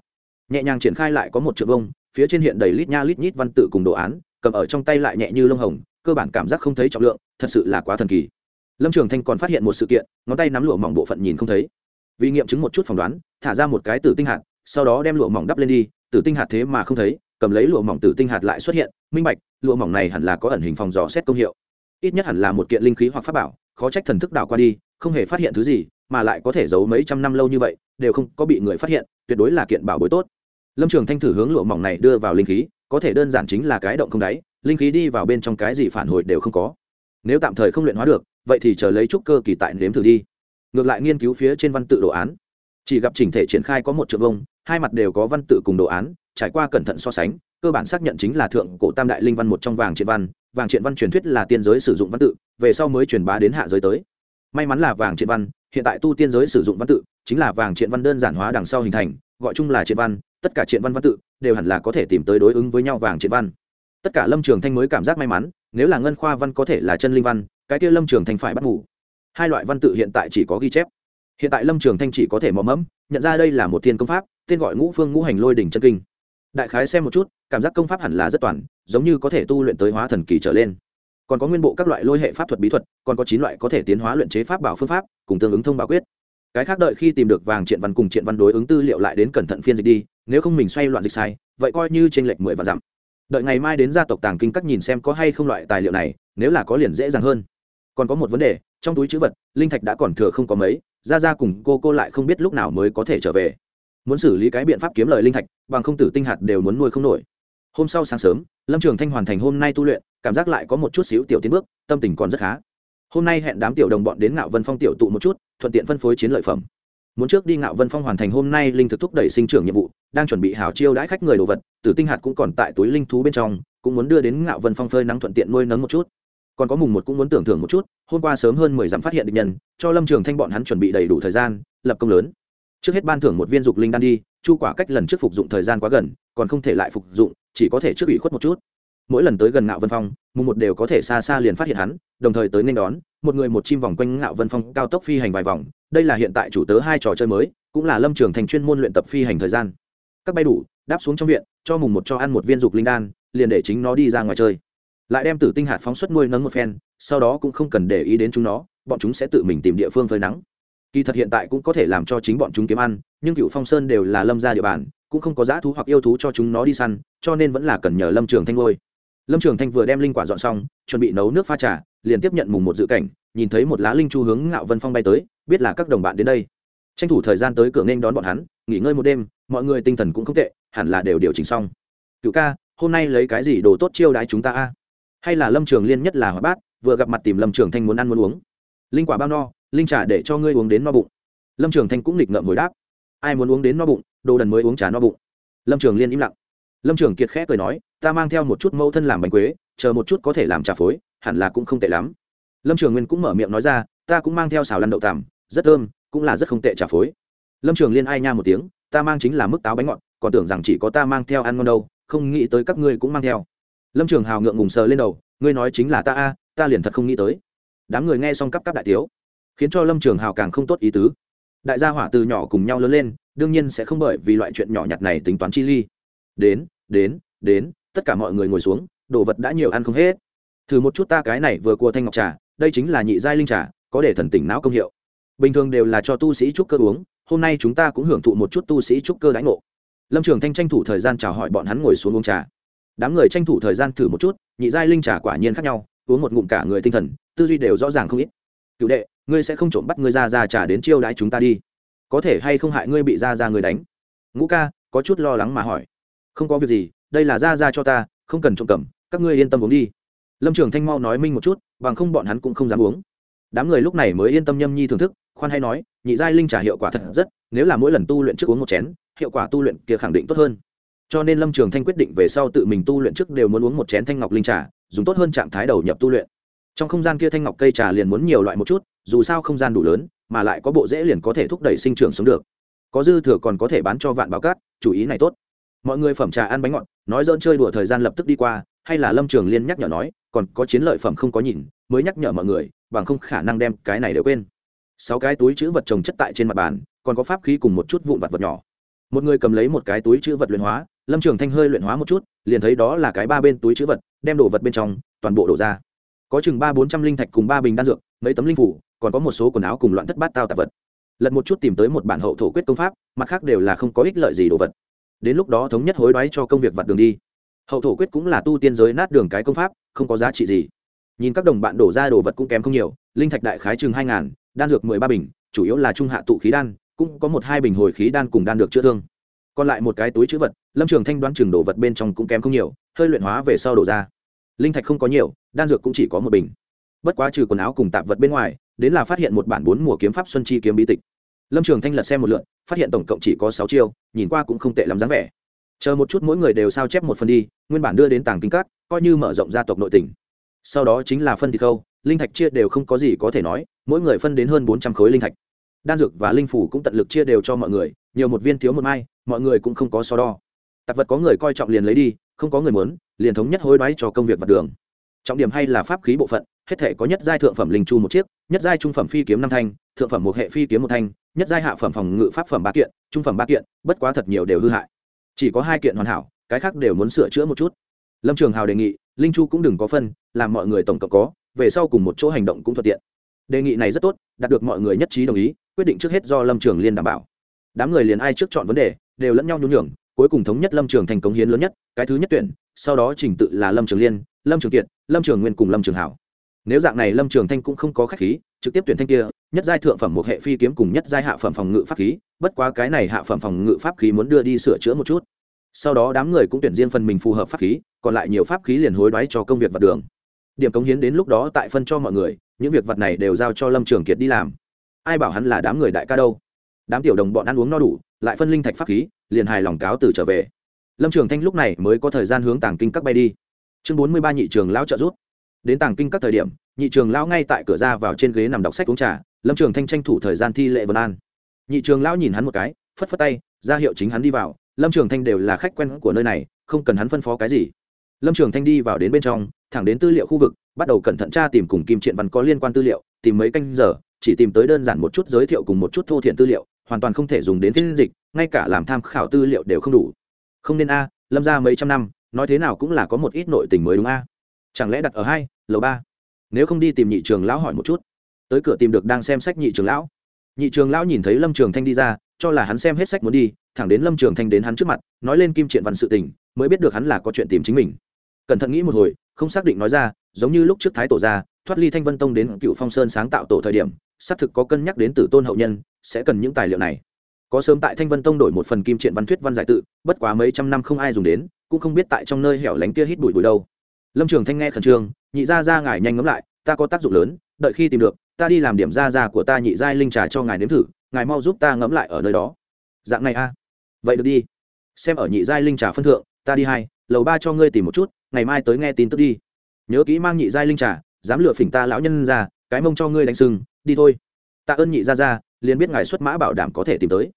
Nhẹ nhàng triển khai lại có một trượng vông phía trên hiện đầy lít nha lít nhít văn tự cùng đồ án, cầm ở trong tay lại nhẹ như lông hồng, cơ bản cảm giác không thấy trọng lượng, thật sự là quá thần kỳ. Lâm trường thanh còn phát hiện một sự kiện, ngón tay nắm lụa mỏng bộ phận nhìn không thấy. Vì nghiệm chứng một chút phỏng đoán, thả ra một cái tử tinh hạt, sau đó đem lụa mỏng đắp lên đi, tử tinh hạt thế mà không thấy, cầm lấy lụa mỏng tử tinh hạt lại xuất hiện, minh bạch, lụa mỏng này hẳn là có ẩn hình phòng dò xét công hiệu. Ít nhất hẳn là một kiện linh khí hoặc pháp bảo, khó trách thần thức đảo qua đi, không hề phát hiện thứ gì mà lại có thể giấu mấy trăm năm lâu như vậy, đều không có bị người phát hiện, tuyệt đối là kiện bảo bối tốt. Lâm trường thanh thử hướng lụa mỏng này đưa vào linh khí, có thể đơn giản chính là cái động không đáy, linh khí đi vào bên trong cái gì phản hồi đều không có. Nếu tạm thời không luyện hóa được, vậy thì chờ lấy chút cơ kỳ tại nếm thử đi. Ngược lại nghiên cứu phía trên văn tự đồ án. Chỉ gặp chỉnh thể triển khai có một trượng vông, hai mặt đều có văn tự cùng đồ án, trải qua cẩn thận so sánh, cơ bản xác nhận chính là thượng cổ tam đại linh văn một trong vàng triện văn, vàng triện văn truyền thuyết là tiên giới sử dụng văn tự, về sau mới truyền bá đến hạ giới tới. May mắn là vàng triện văn hiện tại tu tiên giới sử dụng văn tự chính là vàng triện văn đơn giản hóa đằng sau hình thành, gọi chung là triện văn, tất cả triện văn văn tự đều hẳn là có thể tìm tới đối ứng với nhau vàng triện văn. Tất cả lâm trường thanh mới cảm giác may mắn, nếu là ngân khoa văn có thể là chân linh văn, cái kia lâm trường thanh phải bắt ngủ. Hai loại văn tự hiện tại chỉ có ghi chép. Hiện tại lâm trường thanh chỉ có thể mò mẫm, nhận ra đây là một thiên công pháp, tên gọi ngũ phương ngũ hành lôi đỉnh chân kinh. Đại khái xem một chút, cảm giác công pháp hẳn là rất toàn, giống như có thể tu luyện tới hóa thần kỳ trở lên còn có nguyên bộ các loại lôi hệ pháp thuật bí thuật, còn có chín loại có thể tiến hóa luyện chế pháp bảo phương pháp, cùng tương ứng thông báo quyết. Cái khác đợi khi tìm được vàng triện văn cùng triện văn đối ứng tư liệu lại đến cẩn thận phiên dịch đi, nếu không mình xoay loạn dịch sai, vậy coi như t r ê n lệch mười và dặm. Đợi ngày mai đến gia tộc tàng kinh các nhìn xem có hay không loại tài liệu này, nếu là có liền dễ dàng hơn. Còn có một vấn đề, trong túi chữ vật, linh thạch đã còn thừa không có mấy ra ra cùng cô cô lại không biết lúc nào mới có thể trở về. Muốn xử lý cái biện pháp kiếm lời linh thạch, bằng không tử tinh hạt đều muốn nuôi không nổi hôm sau sáng sớm, lâm trường thanh hoàn thành hôm nay tu luyện, cảm giác lại có một chút xíu tiểu tiến bước, tâm tình còn rất khá. Hôm nay hẹn đám tiểu đồng bọn đến ngạo vân phong tiểu tụ một chút, thuận tiện phân phối chiến lợi phẩm. Muốn trước đi ngạo vân phong hoàn thành hôm nay linh thực thúc đẩy sinh trưởng nhiệm vụ, đang chuẩn bị hảo chiêu đãi khách người đồ vật, tử tinh hạt cũng còn tại túi linh thú bên trong, cũng muốn đưa đến ngạo vân phong phơi nắng thuận tiện nuôi nấng một chút. Còn có mùng một cũng muốn tưởng thưởng một chút, hôm qua sớm hơn mười dặm phát hiện địch nhân, cho lâm trường thanh bọn hắn chuẩn bị đầy đủ thời gian, lập công lớn. Trước hết ban thưởng một viên dục linh đan đi, chu quả cách lần trước phục dụng thời gian quá gần, còn không thể lại phục dụng chỉ có thể trước ủy khuất một chút. Mỗi lần tới gần ngạo vân phong, mùng một đều có thể xa xa liền phát hiện hắn, đồng thời tới nên đón, một người một chim vòng quanh ngạo vân phong cao tốc phi hành vài vòng. Đây là hiện tại chủ tớ hai trò chơi mới, cũng là lâm trường thành chuyên môn luyện tập phi hành thời gian. Các bay đủ, đáp xuống trong viện, cho mùng một cho ăn một viên dục linh đan, liền để chính nó đi ra ngoài chơi. Lại đem tử tinh hạt phóng xuất nuôi nấng một phen, sau đó cũng không cần để ý đến chúng nó, bọn chúng sẽ tự mình tìm địa phương phơi nắng. Kỳ thật hiện tại cũng có thể làm cho chính bọn chúng kiếm ăn, nhưng cựu phong sơn đều là lâm ra địa bàn cũng không có giá thú hoặc yêu thú cho chúng nó đi săn, cho nên vẫn là cần nhờ lâm trường thanh ngôi lâm trường thanh vừa đem linh quả dọn xong, chuẩn bị nấu nước pha trà, liền tiếp nhận mùng một dự cảnh, nhìn thấy một lá linh chu hướng ngạo vân phong bay tới, biết là các đồng bạn đến đây. Tranh thủ thời gian tới cửa nghênh đón bọn hắn, nghỉ ngơi một đêm, mọi người tinh thần cũng không tệ, hẳn là đều điều chỉnh xong. Cựu ca, hôm nay lấy cái gì đồ tốt chiêu đãi chúng ta a? Hay là lâm trường liên nhất là hóa bát, vừa gặp mặt tìm lâm trường thanh muốn ăn muốn uống. Linh quả bao no, linh trà để cho ngươi uống đến no bụng. Lâm trường thanh cũng nghịch ngợm hồi đáp. Ai muốn uống đến no bụng đồ đần mới uống trà no bụng. Lâm trường liên im lặng. Lâm trường kiệt khẽ cười nói, ta mang theo một chút mẫu thân làm bánh quế, chờ một chút có thể làm trà phối, hẳn là cũng không tệ lắm. Lâm trường nguyên cũng mở miệng nói ra, ta cũng mang theo xào lăn đậu tằm, rất thơm, cũng là rất không tệ trà phối. Lâm trường liên ai nha một tiếng, ta mang chính là mức táo bánh ngọt, còn tưởng rằng chỉ có ta mang theo ăn ngon đâu, không nghĩ tới các ngươi cũng mang theo. Lâm trường hào ngượng ngùng sờ lên đầu, ngươi nói chính là ta a, ta liền thật không nghĩ tới. Đám người nghe xong cắp cắp đại tiếu, khiến cho lâm trường hào càng không tốt ý tứ. Đại gia hỏa từ nhỏ cùng nhau lớn lên đương nhiên sẽ không bởi vì loại chuyện nhỏ nhặt này tính toán chi ly. Đến đến đến, tất cả mọi người ngồi xuống, đồ vật đã nhiều ăn không hết. Thử một chút ta cái này vừa cua thanh ngọc trà, đây chính là nhị giai linh trà, có để thần tỉnh não công hiệu. Bình thường đều là cho tu sĩ trúc cơ uống, hôm nay chúng ta cũng hưởng thụ một chút tu sĩ trúc cơ đãi ngộ. Lâm trường thanh tranh thủ thời gian chào hỏi bọn hắn ngồi xuống uống trà. Đám người tranh thủ thời gian thử một chút, nhị giai linh trà quả nhiên khác nhau, uống một ngụm cả người tinh thần, tư duy đều rõ ràng không ít. Cựu đệ, ngươi sẽ không trộm bắt ngươi ra ra trà đến chiêu đãi chúng ta đi có thể hay không hại ngươi bị ra ra người đánh? Ngũ ca, có chút lo lắng mà hỏi. Không có việc gì, đây là ra ra cho ta, không cần trộm cầm các ngươi yên tâm uống đi. Lâm trường thanh mau nói minh một chút, bằng không bọn hắn cũng không dám uống. Đám người lúc này mới yên tâm nhâm nhi thưởng thức, khoan hay nói, nhị giai linh trà hiệu quả thật rất, nếu là mỗi lần tu luyện trước uống một chén, hiệu quả tu luyện kia khẳng định tốt hơn. Cho nên lâm trường thanh quyết định về sau tự mình tu luyện trước đều muốn uống một chén thanh ngọc linh trà, dùng tốt hơn trạng thái đầu nhập tu luyện. Trong không gian kia thanh ngọc cây trà liền muốn nhiều loại một chút, dù sao không gian đủ lớn mà lại có bộ dễ liền có thể thúc đẩy sinh trưởng sống được. Có dư thừa còn có thể bán cho vạn báo cát, chủ ý này tốt. Mọi người phẩm trà ăn bánh ngọt, nói dỡn chơi đùa thời gian lập tức đi qua, hay là lâm trường liên nhắc nhở nói, còn có chiến lợi phẩm không có nhìn, mới nhắc nhở mọi người, bằng không khả năng đem cái này đều quên. Sáu cái túi chữ vật trồng chất tại trên mặt bàn, còn có pháp khí cùng một chút vụn vật vật nhỏ. Một người cầm lấy một cái túi chữ vật luyện hóa, lâm trường thanh hơi luyện hóa một chút, liền thấy đó là cái ba bên túi chữ vật, đem đồ vật bên trong, toàn bộ đổ ra. Có chừng ba bốn trăm linh thạch cùng ba bình đan dược, mấy tấm linh phủ còn có một số quần áo cùng loạn thất bát tao tạp vật. Lật một chút tìm tới một bản hậu thổ quyết công pháp, mặt khác đều là không có ích lợi gì đồ vật. Đến lúc đó thống nhất hối đoái cho công việc vặt đường đi. Hậu thổ quyết cũng là tu tiên giới nát đường cái công pháp, không có giá trị gì. Nhìn các đồng bạn đổ ra đồ vật cũng kém không nhiều, linh thạch đại khái chừng hai ngàn, đan dược mười ba bình, chủ yếu là trung hạ tụ khí đan, cũng có một hai bình hồi khí đan cùng đan được chữa thương. Còn lại một cái túi chữ vật, lâm trường thanh đoán chừng đồ vật bên trong cũng kém không nhiều, hơi luyện hóa về sau đổ ra. Linh thạch không có nhiều, đan dược cũng chỉ có một bình. Bất quá trừ quần áo cùng tạp vật bên ngoài đến là phát hiện một bản bốn mùa kiếm pháp xuân chi kiếm bí tịch. Lâm trường thanh lật xem một lượn phát hiện tổng cộng chỉ có sáu chiêu, nhìn qua cũng không tệ lắm dáng vẻ. Chờ một chút mỗi người đều sao chép một phần đi, nguyên bản đưa đến tàng kinh các, coi như mở rộng gia tộc nội tỉnh sau đó chính là phân thịt khâu, linh thạch chia đều không có gì có thể nói, mỗi người phân đến hơn bốn trăm khối linh thạch. Đan dược và linh phủ cũng tận lực chia đều cho mọi người, nhiều một viên thiếu một mai, mọi người cũng không có so đo. Tạp vật có người coi trọng liền lấy đi, không có người muốn, liền thống nhất hối đoái cho công việc vặt đường trọng điểm hay là pháp khí bộ phận, hết thể có nhất giai thượng phẩm linh chu một chiếc, nhất giai trung phẩm phi kiếm năm thanh, thượng phẩm một hệ phi kiếm một thanh, nhất giai hạ phẩm phòng ngự pháp phẩm ba kiện, trung phẩm ba kiện, bất quá thật nhiều đều hư hại. Chỉ có hai kiện hoàn hảo, cái khác đều muốn sửa chữa một chút. Lâm trường hào đề nghị, linh chu cũng đừng có phân, làm mọi người tổng cộng có, về sau cùng một chỗ hành động cũng thuận tiện. Đề nghị này rất tốt, đạt được mọi người nhất trí đồng ý, quyết định trước hết do lâm trường liên đảm bảo. Đám người liền ai trước chọn vấn đề, đều lẫn nhau nhún nhường, cuối cùng thống nhất lâm trường thành công hiến lớn nhất, cái thứ nhất tuyển sau đó trình tự là lâm trường liên, lâm trường kiệt, lâm trường nguyên cùng lâm trường hảo. Nếu dạng này lâm trường thanh cũng không có khách khí, trực tiếp tuyển thanh kia, nhất giai thượng phẩm một hệ phi kiếm cùng nhất giai hạ phẩm phòng ngự pháp khí, bất quá cái này hạ phẩm phòng ngự pháp khí muốn đưa đi sửa chữa một chút. Sau đó đám người cũng tuyển riêng phần mình phù hợp pháp khí, còn lại nhiều pháp khí liền hối đoái cho công việc vật đường. Điểm cống hiến đến lúc đó tại phân cho mọi người, những việc vật này đều giao cho lâm trường kiệt đi làm. Ai bảo hắn là đám người đại ca đâu? Đám tiểu đồng bọn ăn uống no đủ, lại phân linh thạch pháp khí, liền hài lòng cáo từ trở về lâm trường thanh lúc này mới có thời gian hướng tàng kinh các bay đi. Chương bốn mươi ba nhị trường lão trợ rút đến tàng kinh các thời điểm, nhị trường lão ngay tại cửa ra vào trên ghế nằm đọc sách uống trà, lâm trường thanh tranh thủ thời gian thi lệ vân an. Nhị trường lão nhìn hắn một cái, phất phất tay, ra hiệu chính hắn đi vào. Lâm trường thanh đều là khách quen của nơi này, không cần hắn phân phó cái gì. Lâm trường thanh đi vào đến bên trong, thẳng đến tư liệu khu vực, bắt đầu cẩn thận tra tìm cùng kim triện văn có liên quan tư liệu, tìm mấy canh giờ, chỉ tìm tới đơn giản một chút giới thiệu cùng một chút thô thiện tư liệu, hoàn toàn không thể dùng đến phiên dịch, ngay cả làm tham khảo tư liệu đều không đủ không nên a, lâm ra mấy trăm năm, nói thế nào cũng là có một ít nội tình mới đúng a. Chẳng lẽ đặt ở hai, lầu ba? Nếu không đi tìm nhị trường lão hỏi một chút. Tới cửa tìm được đang xem sách nhị trường lão. Nhị trường lão nhìn thấy lâm trường thanh đi ra, cho là hắn xem hết sách muốn đi, thẳng đến lâm trường thanh đến hắn trước mặt, nói lên kim triện văn sự tình, mới biết được hắn là có chuyện tìm chính mình. Cẩn thận nghĩ một hồi, không xác định nói ra, giống như lúc trước thái tổ ra, thoát ly thanh vân tông đến cựu phong sơn sáng tạo tổ thời điểm, xác thực có cân nhắc đến Tử tôn hậu nhân, sẽ cần những tài liệu này có sớm tại thanh vân tông đổi một phần kim triện văn thuyết văn giải tự, bất quá mấy trăm năm không ai dùng đến, cũng không biết tại trong nơi hẻo lánh kia hít bụi bụi đâu. Lâm trường thanh nghe khẩn trương, nhị ra ra ngài nhanh ngấm lại, ta có tác dụng lớn, đợi khi tìm được, ta đi làm điểm ra ra của ta nhị giai linh trà cho ngài nếm thử, ngài mau giúp ta ngấm lại ở nơi đó. Dạng này a. Vậy được đi. Xem ở nhị giai linh trà phân thượng, ta đi hai, lầu ba cho ngươi tìm một chút, ngày mai tới nghe tin tức đi. Nhớ kỹ mang nhị giai linh trà, dám lựa phỉnh ta lão nhân ra, cái mông cho ngươi đánh sưng đi thôi. Tạ ơn nhị ra ra liền biết ngài xuất mã bảo đảm có thể tìm tới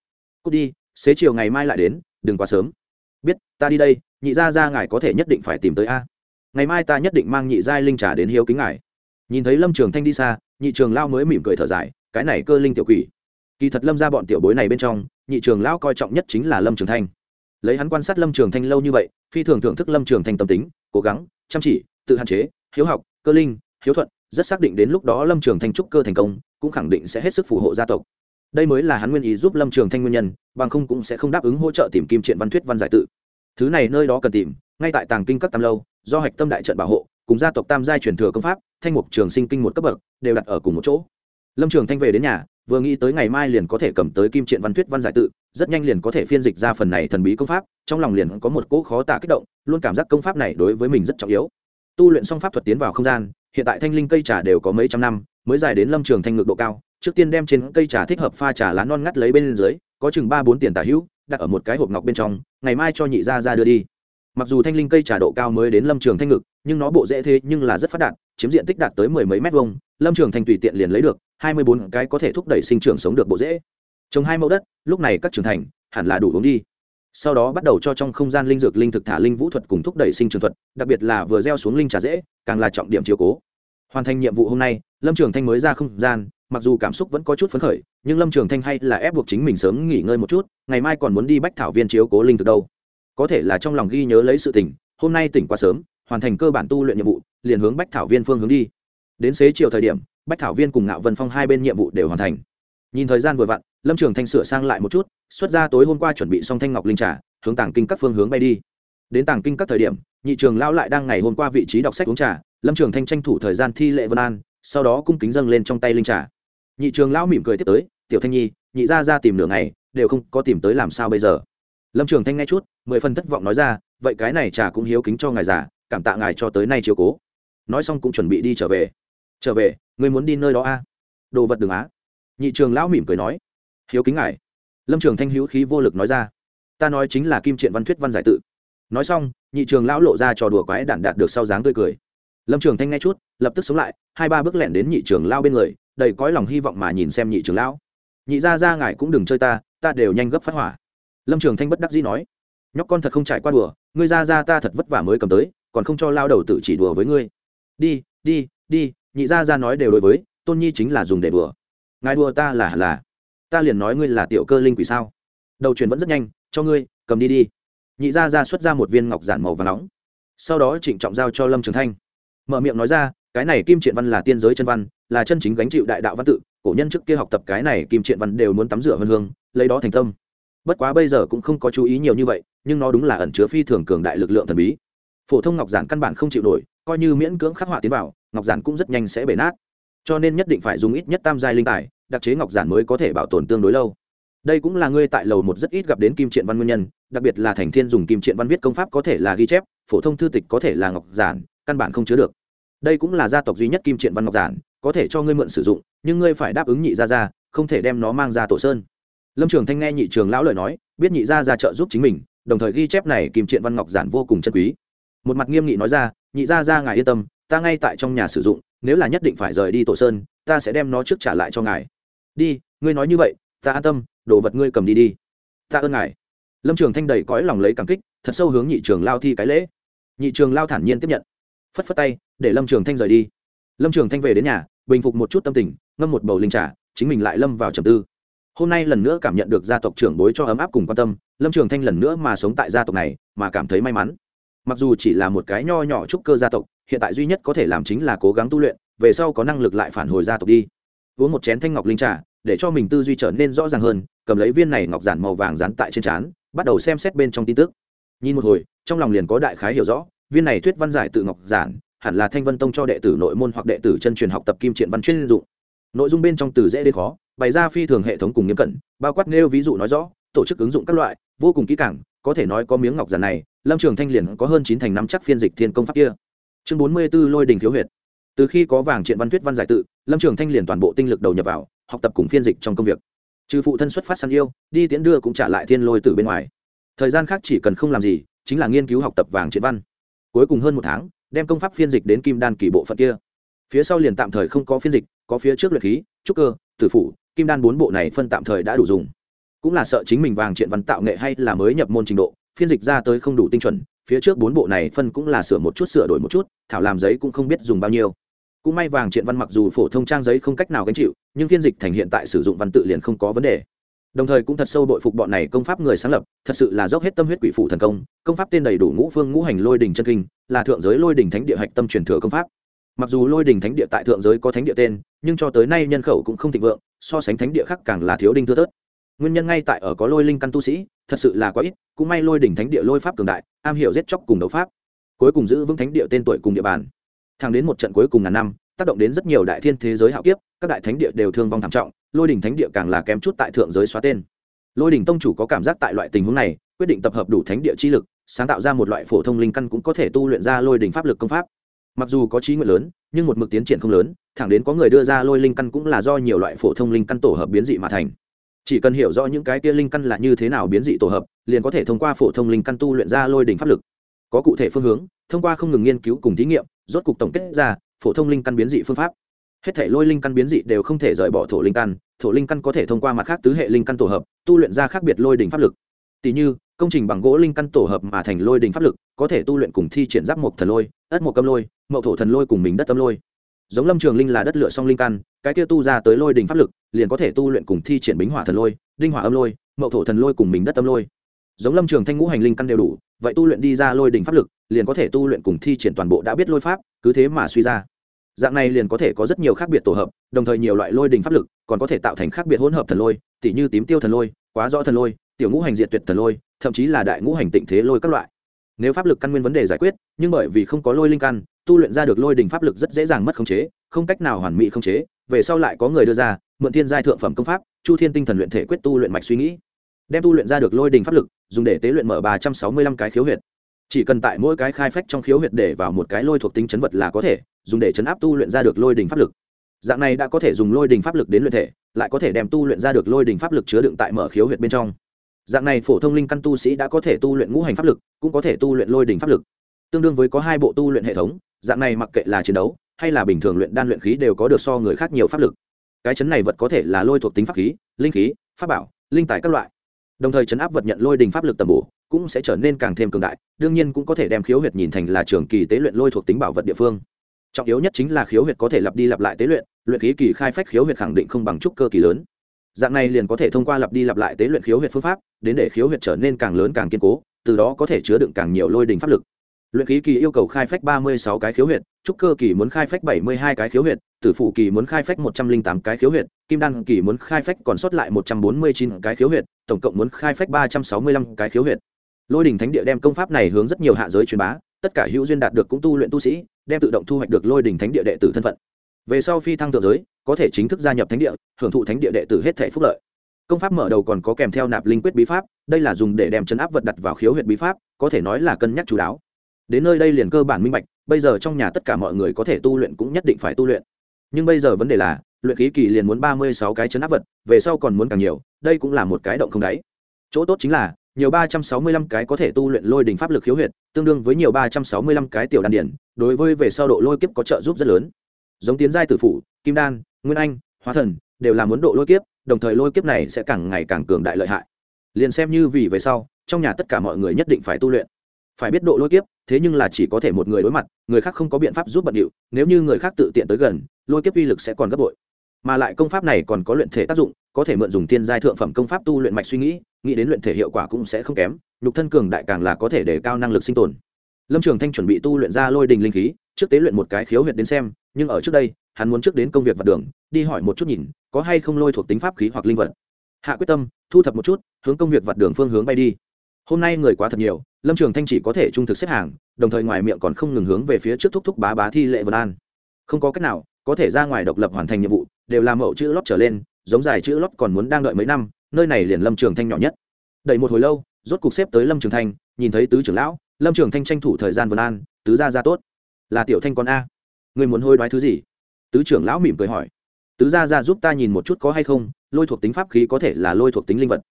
cút đi, xế chiều ngày mai lại đến, đừng quá sớm. Biết, ta đi đây, nhị gia gia ngài có thể nhất định phải tìm tới a. Ngày mai ta nhất định mang nhị giai linh trà đến hiếu kính ngài. Nhìn thấy lâm trường thanh đi xa, nhị trường lao mới mỉm cười thở dài, cái này cơ linh tiểu quỷ. Kỳ thật lâm ra bọn tiểu bối này bên trong, nhị trường lão coi trọng nhất chính là lâm trường thanh. Lấy hắn quan sát lâm trường thanh lâu như vậy, phi thường thưởng thức lâm trường thanh tâm tính, cố gắng, chăm chỉ, tự hạn chế, hiếu học, cơ linh, hiếu thuận, rất xác định đến lúc đó lâm trường thanh trúc cơ thành công, cũng khẳng định sẽ hết sức phù hộ gia tộc đây mới là hắn nguyên ý giúp lâm trường thanh nguyên nhân, bằng không cũng sẽ không đáp ứng hỗ trợ tìm kim triện văn thuyết văn giải tự. Thứ này nơi đó cần tìm, ngay tại tàng kinh các tam lâu, do hạch tâm đại trận bảo hộ, cùng gia tộc tam giai truyền thừa công pháp, thanh mục trường sinh kinh một cấp bậc, đều đặt ở cùng một chỗ. Lâm trường thanh về đến nhà, vừa nghĩ tới ngày mai liền có thể cầm tới kim triện văn thuyết văn giải tự, rất nhanh liền có thể phiên dịch ra phần này thần bí công pháp, trong lòng liền có một cỗ khó tả kích động, luôn cảm giác công pháp này đối với mình rất trọng yếu. Tu luyện xong pháp thuật tiến vào không gian, hiện tại thanh linh cây trà đều có mấy trăm năm, mới dài đến lâm trường thanh ngược độ cao trước tiên đem trên cây trà thích hợp pha trà lá non ngắt lấy bên dưới, có chừng ba bốn tiền tả hữu, đặt ở một cái hộp ngọc bên trong, ngày mai cho nhị gia ra đưa đi. Mặc dù thanh linh cây trà độ cao mới đến lâm trường thanh ngực, nhưng nó bộ dễ thế nhưng là rất phát đạt, chiếm diện tích đạt tới mười mấy mét vuông, lâm trường thanh tùy tiện liền lấy được, hai mươi bốn cái có thể thúc đẩy sinh trưởng sống được bộ dễ. Trồng hai mẫu đất, lúc này các trưởng thành, hẳn là đủ uống đi. Sau đó bắt đầu cho trong không gian linh dược linh thực thả linh vũ thuật cùng thúc đẩy sinh trường thuật, đặc biệt là vừa gieo xuống linh trà dễ, càng là trọng điểm chiếu cố. Hoàn thành nhiệm vụ hôm nay, lâm trường thanh mới ra không gian mặc dù cảm xúc vẫn có chút phấn khởi, nhưng lâm trường thanh hay là ép buộc chính mình sớm nghỉ ngơi một chút, ngày mai còn muốn đi bách thảo viên chiếu cố linh thực đâu. Có thể là trong lòng ghi nhớ lấy sự tỉnh hôm nay tỉnh quá sớm, hoàn thành cơ bản tu luyện nhiệm vụ, liền hướng bách thảo viên phương hướng đi. Đến xế chiều thời điểm, bách thảo viên cùng ngạo vân phong hai bên nhiệm vụ đều hoàn thành. Nhìn thời gian vừa vặn, lâm trường thanh sửa sang lại một chút, xuất ra tối hôm qua chuẩn bị xong thanh ngọc linh trà, hướng tàng kinh các phương hướng bay đi. Đến tàng kinh các thời điểm, nhị trường lão lại đang ngày hôm qua vị trí đọc sách uống trà, lâm trường thanh tranh thủ thời gian thi lệ vân an, sau đó cung kính dâng lên trong tay linh trà nhị trường lão mỉm cười tiếp tới, tiểu thanh nhi, nhị ra ra tìm nửa ngày, đều không có tìm tới làm sao bây giờ? Lâm trường thanh nghe chút, mười phần thất vọng nói ra, vậy cái này trà cũng hiếu kính cho ngài già, cảm tạ ngài cho tới nay chiều cố. Nói xong cũng chuẩn bị đi trở về. Trở về người muốn đi nơi đó a à? đồ vật đường á. Nhị trường lão mỉm cười nói. Hiếu kính ngài. Lâm trường thanh hữu khí vô lực nói ra. Ta nói chính là kim triện văn thuyết văn giải tự. Nói xong, nhị trường lão lộ ra trò đùa quái đản đạt được sau dáng tươi cười. Lâm trường thanh nghe chút, lập tức sống lại, hai ba bước lẹn đến nhị trường lao bên người đầy cõi lòng hy vọng mà nhìn xem nhị trưởng lão. Nhị ra ra ngài cũng đừng chơi ta ta đều nhanh gấp phát hỏa. Lâm trường thanh bất đắc dĩ nói, nhóc con thật không trải qua đùa, ngươi ra ra ta thật vất vả mới cầm tới, còn không cho lao đầu tự chỉ đùa với ngươi. Đi đi đi, nhị ra ra nói đều đối với, tôn nhi chính là dùng để đùa. Ngài đùa ta là là. Ta liền nói ngươi là tiểu cơ linh quỷ sao. Đầu truyền vẫn rất nhanh, cho ngươi, cầm đi đi. Nhị ra ra xuất ra một viên ngọc giản màu và nóng. Sau đó trịnh trọng giao cho lâm trường thanh. Mở miệng nói ra, cái này kim triện văn là tiên giới chân văn là chân chính gánh chịu đại đạo văn tự, cổ nhân trước kia học tập cái này kim triện văn đều muốn tắm rửa hơn hương, lấy đó thành tâm. Bất quá bây giờ cũng không có chú ý nhiều như vậy, nhưng nó đúng là ẩn chứa phi thường cường đại lực lượng thần bí. Phổ thông ngọc giản căn bản không chịu nổi, coi như miễn cưỡng khắc họa tiến vào, ngọc giản cũng rất nhanh sẽ bể nát. Cho nên nhất định phải dùng ít nhất tam giai linh tài, đặc chế ngọc giản mới có thể bảo tồn tương đối lâu. Đây cũng là ngươi tại lầu một rất ít gặp đến kim triện văn nguyên nhân, đặc biệt là thành thiên dùng kim triện văn viết công pháp có thể là ghi chép, phổ thông thư tịch có thể là ngọc giản, căn bản không chứa được. Đây cũng là gia tộc duy nhất kim triện văn ngọc giản có thể cho ngươi mượn sử dụng, nhưng ngươi phải đáp ứng nhị gia gia, không thể đem nó mang ra tổ sơn. Lâm trường thanh nghe nhị trường lão lời nói, biết nhị gia ra trợ giúp chính mình, đồng thời ghi chép này kìm triện văn ngọc giản vô cùng chân quý. Một mặt nghiêm nghị nói ra, nhị gia ra ngài yên tâm, ta ngay tại trong nhà sử dụng, nếu là nhất định phải rời đi tổ sơn, ta sẽ đem nó trước trả lại cho ngài. Đi, ngươi nói như vậy, ta an tâm, đồ vật ngươi cầm đi đi. Ta ơn ngài. Lâm trường thanh đầy cõi lòng lấy cảm kích, thật sâu hướng nhị trường lao thi cái lễ. Nhị trường lao thản nhiên tiếp nhận, phất phất tay, để lâm trường thanh rời đi. Lâm trường thanh về đến nhà bình phục một chút tâm tình, ngâm một bầu linh trà, chính mình lại lâm vào trầm tư. Hôm nay lần nữa cảm nhận được gia tộc trưởng bối cho ấm áp cùng quan tâm, lâm trường thanh lần nữa mà sống tại gia tộc này, mà cảm thấy may mắn. Mặc dù chỉ là một cái nho nhỏ trúc cơ gia tộc, hiện tại duy nhất có thể làm chính là cố gắng tu luyện, về sau có năng lực lại phản hồi gia tộc đi. Uống một chén thanh ngọc linh trà, để cho mình tư duy trở nên rõ ràng hơn, cầm lấy viên này ngọc giản màu vàng dán tại trên trán, bắt đầu xem xét bên trong tin tức. Nhìn một hồi, trong lòng liền có đại khái hiểu rõ, viên này thuyết văn giải tự ngọc giản hẳn là thanh vân tông cho đệ tử nội môn hoặc đệ tử chân truyền học tập kim triện văn chuyên dụng. Nội dung bên trong từ dễ đến khó, bày ra phi thường hệ thống cùng nghiêm cẩn, bao quát nêu ví dụ nói rõ, tổ chức ứng dụng các loại, vô cùng kỹ càng, có thể nói có miếng ngọc giản này, lâm trường thanh liền có hơn chín thành năm chắc phiên dịch thiên công pháp kia. Chương bốn mươi b ố lôi đình khiếu huyệt. Từ khi có vàng triện văn thuyết văn giải tự, lâm trường thanh liền toàn bộ tinh lực đầu nhập vào, học tập cùng phiên dịch trong công việc. Trừ phụ thân xuất phát săn yêu, đi tiễn đưa cũng trả lại thiên lôi từ bên ngoài. Thời gian khác chỉ cần không làm gì, chính là nghiên cứu học tập vàng triện văn. Cuối cùng hơn một tháng đem công pháp phiên dịch đến kim đan kỳ bộ phận kia. Phía sau liền tạm thời không có phiên dịch, có phía trước luyện khí, trúc cơ, tử phủ, kim đan bốn bộ này phân tạm thời đã đủ dùng. Cũng là sợ chính mình vàng triện văn tạo nghệ hay là mới nhập môn trình độ, phiên dịch ra tới không đủ tinh chuẩn, phía trước bốn bộ này phân cũng là sửa một chút, sửa đổi một chút, thảo làm giấy cũng không biết dùng bao nhiêu. Cũng may vàng triện văn mặc dù phổ thông trang giấy không cách nào gánh chịu, nhưng phiên dịch thành hiện tại sử dụng văn tự liền không có vấn đề đồng thời cũng thật sâu bội phục bọn này công pháp người sáng lập, thật sự là dốc hết tâm huyết quỷ phủ thần công công pháp tên đầy đủ ngũ phương ngũ hành lôi đình chân kinh, là thượng giới lôi đình thánh địa hạch tâm truyền thừa công pháp. Mặc dù lôi đình thánh địa tại thượng giới có thánh địa tên, nhưng cho tới nay nhân khẩu cũng không thịnh vượng, so sánh thánh địa khác càng là thiếu đinh thưa tớt. nguyên nhân ngay tại ở có lôi linh căn tu sĩ, thật sự là quá ít, cũng may lôi đỉnh thánh địa lôi pháp cường đại, am hiểu giết chóc cùng đấu pháp. Cuối cùng giữ vững thánh địa tên tuổi cùng địa bàn. Thẳng đến một trận cuối cùng ngàn năm, tác động đến rất nhiều đại thiên thế giới hạo kiếp, các đại thánh địa đều thương vong thảm trọng lôi đỉnh thánh địa càng là kém chút tại thượng giới xóa tên. Lôi đỉnh tông chủ có cảm giác tại loại tình huống này, quyết định tập hợp đủ thánh địa chi lực, sáng tạo ra một loại phổ thông linh căn cũng có thể tu luyện ra lôi đỉnh pháp lực công pháp. Mặc dù có trí nguyện lớn, nhưng một mực tiến triển không lớn, thẳng đến có người đưa ra lôi linh căn cũng là do nhiều loại phổ thông linh căn tổ hợp biến dị mà thành. Chỉ cần hiểu rõ những cái kia linh căn là như thế nào biến dị tổ hợp, liền có thể thông qua phổ thông linh căn tu luyện ra lôi đỉnh pháp lực. Có cụ thể phương hướng, thông qua không ngừng nghiên cứu cùng thí nghiệm, rốt cục tổng kết ra phổ thông linh căn biến dị phương pháp hết thể lôi linh căn biến dị đều không thể rời bỏ thổ linh căn, thổ linh căn có thể thông qua mặt khác tứ hệ linh căn tổ hợp, tu luyện ra khác biệt lôi đình pháp lực. Tỷ như, công trình bằng gỗ linh căn tổ hợp mà thành lôi đình pháp lực, có thể tu luyện cùng thi triển giáp mộc thần lôi, ất mộc âm lôi, mậu thổ thần lôi cùng mình đất âm lôi. Giống lâm trường linh là đất lựa song linh căn, cái kia tu ra tới lôi đình pháp lực, liền có thể tu luyện cùng thi triển bính hỏa thần lôi, đinh hỏa âm lôi, mậu thổ thần lôi cùng mình đất âm lôi. Giống lâm trường thanh ngũ hành linh căn đều đủ, vậy tu luyện đi ra lôi đình pháp lực, liền có thể tu luyện cùng thi triển toàn bộ đã biết lôi pháp, cứ thế mà suy ra dạng này liền có thể có rất nhiều khác biệt tổ hợp, đồng thời nhiều loại lôi đình pháp lực, còn có thể tạo thành khác biệt hỗn hợp thần lôi, tỉ như tím tiêu thần lôi, quá rõ thần lôi, tiểu ngũ hành diệt tuyệt thần lôi, thậm chí là đại ngũ hành tịnh thế lôi các loại. Nếu pháp lực căn nguyên vấn đề giải quyết, nhưng bởi vì không có lôi linh căn, tu luyện ra được lôi đình pháp lực rất dễ dàng mất khống chế, không cách nào hoàn mỹ khống chế, về sau lại có người đưa ra, mượn thiên giai thượng phẩm công pháp, chu thiên tinh thần luyện thể quyết tu luyện mạch suy nghĩ. Đem tu luyện ra được lôi đình pháp lực, dùng để tế luyện mở ba trăm sáu mươi lăm cái khiếu huyệt chỉ cần tại mỗi cái khai phách trong khiếu huyệt để vào một cái lôi thuộc tính chấn vật là có thể, dùng để chấn áp tu luyện ra được lôi đình pháp lực. Dạng này đã có thể dùng lôi đình pháp lực đến luyện thể, lại có thể đem tu luyện ra được lôi đình pháp lực chứa đựng tại mở khiếu huyệt bên trong. Dạng này phổ thông linh căn tu sĩ đã có thể tu luyện ngũ hành pháp lực, cũng có thể tu luyện lôi đình pháp lực. Tương đương với có hai bộ tu luyện hệ thống, dạng này mặc kệ là chiến đấu, hay là bình thường luyện đan luyện khí đều có được so người khác nhiều pháp lực. Cái chấn này vật có thể là lôi thuộc tính pháp khí, linh khí, pháp bảo, linh tài các loại. Đồng thời chấn áp vật nhận lôi đình pháp lực tầm bổ cũng sẽ trở nên càng thêm cường đại, đương nhiên cũng có thể đem khiếu huyệt nhìn thành là trường kỳ tế luyện lôi thuộc tính bảo vật địa phương. Trọng yếu nhất chính là khiếu huyệt có thể lặp đi lặp lại tế luyện luyện khí kỳ khai phách khiếu huyệt khẳng định không bằng trúc cơ kỳ lớn. Dạng này liền có thể thông qua lặp đi lặp lại tế luyện khiếu huyệt phương pháp, đến để khiếu huyệt trở nên càng lớn càng kiên cố, từ đó có thể chứa đựng càng nhiều lôi đình pháp lực. Luyện khí kỳ yêu cầu khai phách ba mươi sáu cái khiếu huyệt, trúc cơ kỳ muốn khai phách bảy mươi hai cái khiếu huyệt, tử phủ kỳ muốn khai phách một trăm linh tám cái khiếu huyệt, kim đan kỳ muốn khai phách còn sót lại một trăm bốn mươi chín cái khiếu huyệt, tổng cộng muốn khai phách ba trăm sáu mươi lăm cái khiếu huyệt lôi đình thánh địa đem công pháp này hướng rất nhiều hạ giới truyền bá, tất cả hữu duyên đạt được cũng tu luyện tu sĩ, đem tự động thu hoạch được lôi đình thánh địa đệ tử thân phận. Về sau phi thăng thượng giới, có thể chính thức gia nhập thánh địa, hưởng thụ thánh địa đệ tử hết thể phúc lợi. Công pháp mở đầu còn có kèm theo nạp linh quyết bí pháp, đây là dùng để đem chấn áp vật đặt vào khiếu huyệt bí pháp, có thể nói là cân nhắc chú đáo. Đến nơi đây liền cơ bản minh bạch, bây giờ trong nhà tất cả mọi người có thể tu luyện cũng nhất định phải tu luyện. Nhưng bây giờ vấn đề là, luyện khí kỳ liền muốn ba mươi sáu cái chấn áp vật, về sau còn muốn càng nhiều, đây cũng là một cái động không đáy. Chỗ tốt chính là nhiều ba trăm sáu mươi lăm cái có thể tu luyện lôi đỉnh pháp lực khiếu huyệt, tương đương với nhiều ba trăm sáu mươi lăm cái tiểu đan điển đối với về sau độ lôi kiếp có trợ giúp rất lớn. Giống tiến giai tử phủ, kim đan, nguyên anh, hóa thần, đều là muốn độ lôi kiếp, đồng thời lôi kiếp này sẽ càng ngày càng cường đại lợi hại. Liền xem như vì về sau, trong nhà tất cả mọi người nhất định phải tu luyện. Phải biết độ lôi kiếp, thế nhưng là chỉ có thể một người đối mặt, người khác không có biện pháp giúp bận điệu, nếu như người khác tự tiện tới gần, lôi kiếp uy lực sẽ còn gấp bội mà lại công pháp này còn có luyện thể tác dụng, có thể mượn dùng tiên giai thượng phẩm công pháp tu luyện mạch suy nghĩ nghĩ đến luyện thể hiệu quả cũng sẽ không kém, nhục thân cường đại càng là có thể để cao năng lực sinh tồn. Lâm trường thanh chuẩn bị tu luyện ra lôi đình linh khí, trước tế luyện một cái khiếu huyệt đến xem, nhưng ở trước đây, hắn muốn trước đến công việc vặt đường, đi hỏi một chút nhìn, có hay không lôi thuộc tính pháp khí hoặc linh vật. Hạ quyết tâm, thu thập một chút, hướng công việc vặt đường phương hướng bay đi. Hôm nay người quá thật nhiều, lâm trường thanh chỉ có thể trung thực xếp hàng, đồng thời ngoài miệng còn không ngừng hướng về phía trước thúc thúc bá bá thi lệ vân an. Không có cách nào có thể ra ngoài độc lập hoàn thành nhiệm vụ, đều làm mẫu chữ lót trở lên, giống dài chữ lót còn muốn đang đợi mấy năm, nơi này liền lâm trường thanh nhỏ nhất. Đợi một hồi lâu, rốt cục xếp tới lâm trường thanh, nhìn thấy tứ trưởng lão, lâm trường thanh tranh thủ thời gian vân an, tứ gia ra tốt. Là tiểu thanh con a. Người muốn hôi đoái thứ gì? Tứ trưởng lão mỉm cười hỏi. Tứ gia ra giúp ta nhìn một chút có hay không, lôi thuộc tính pháp khí có thể là lôi thuộc tính linh vật.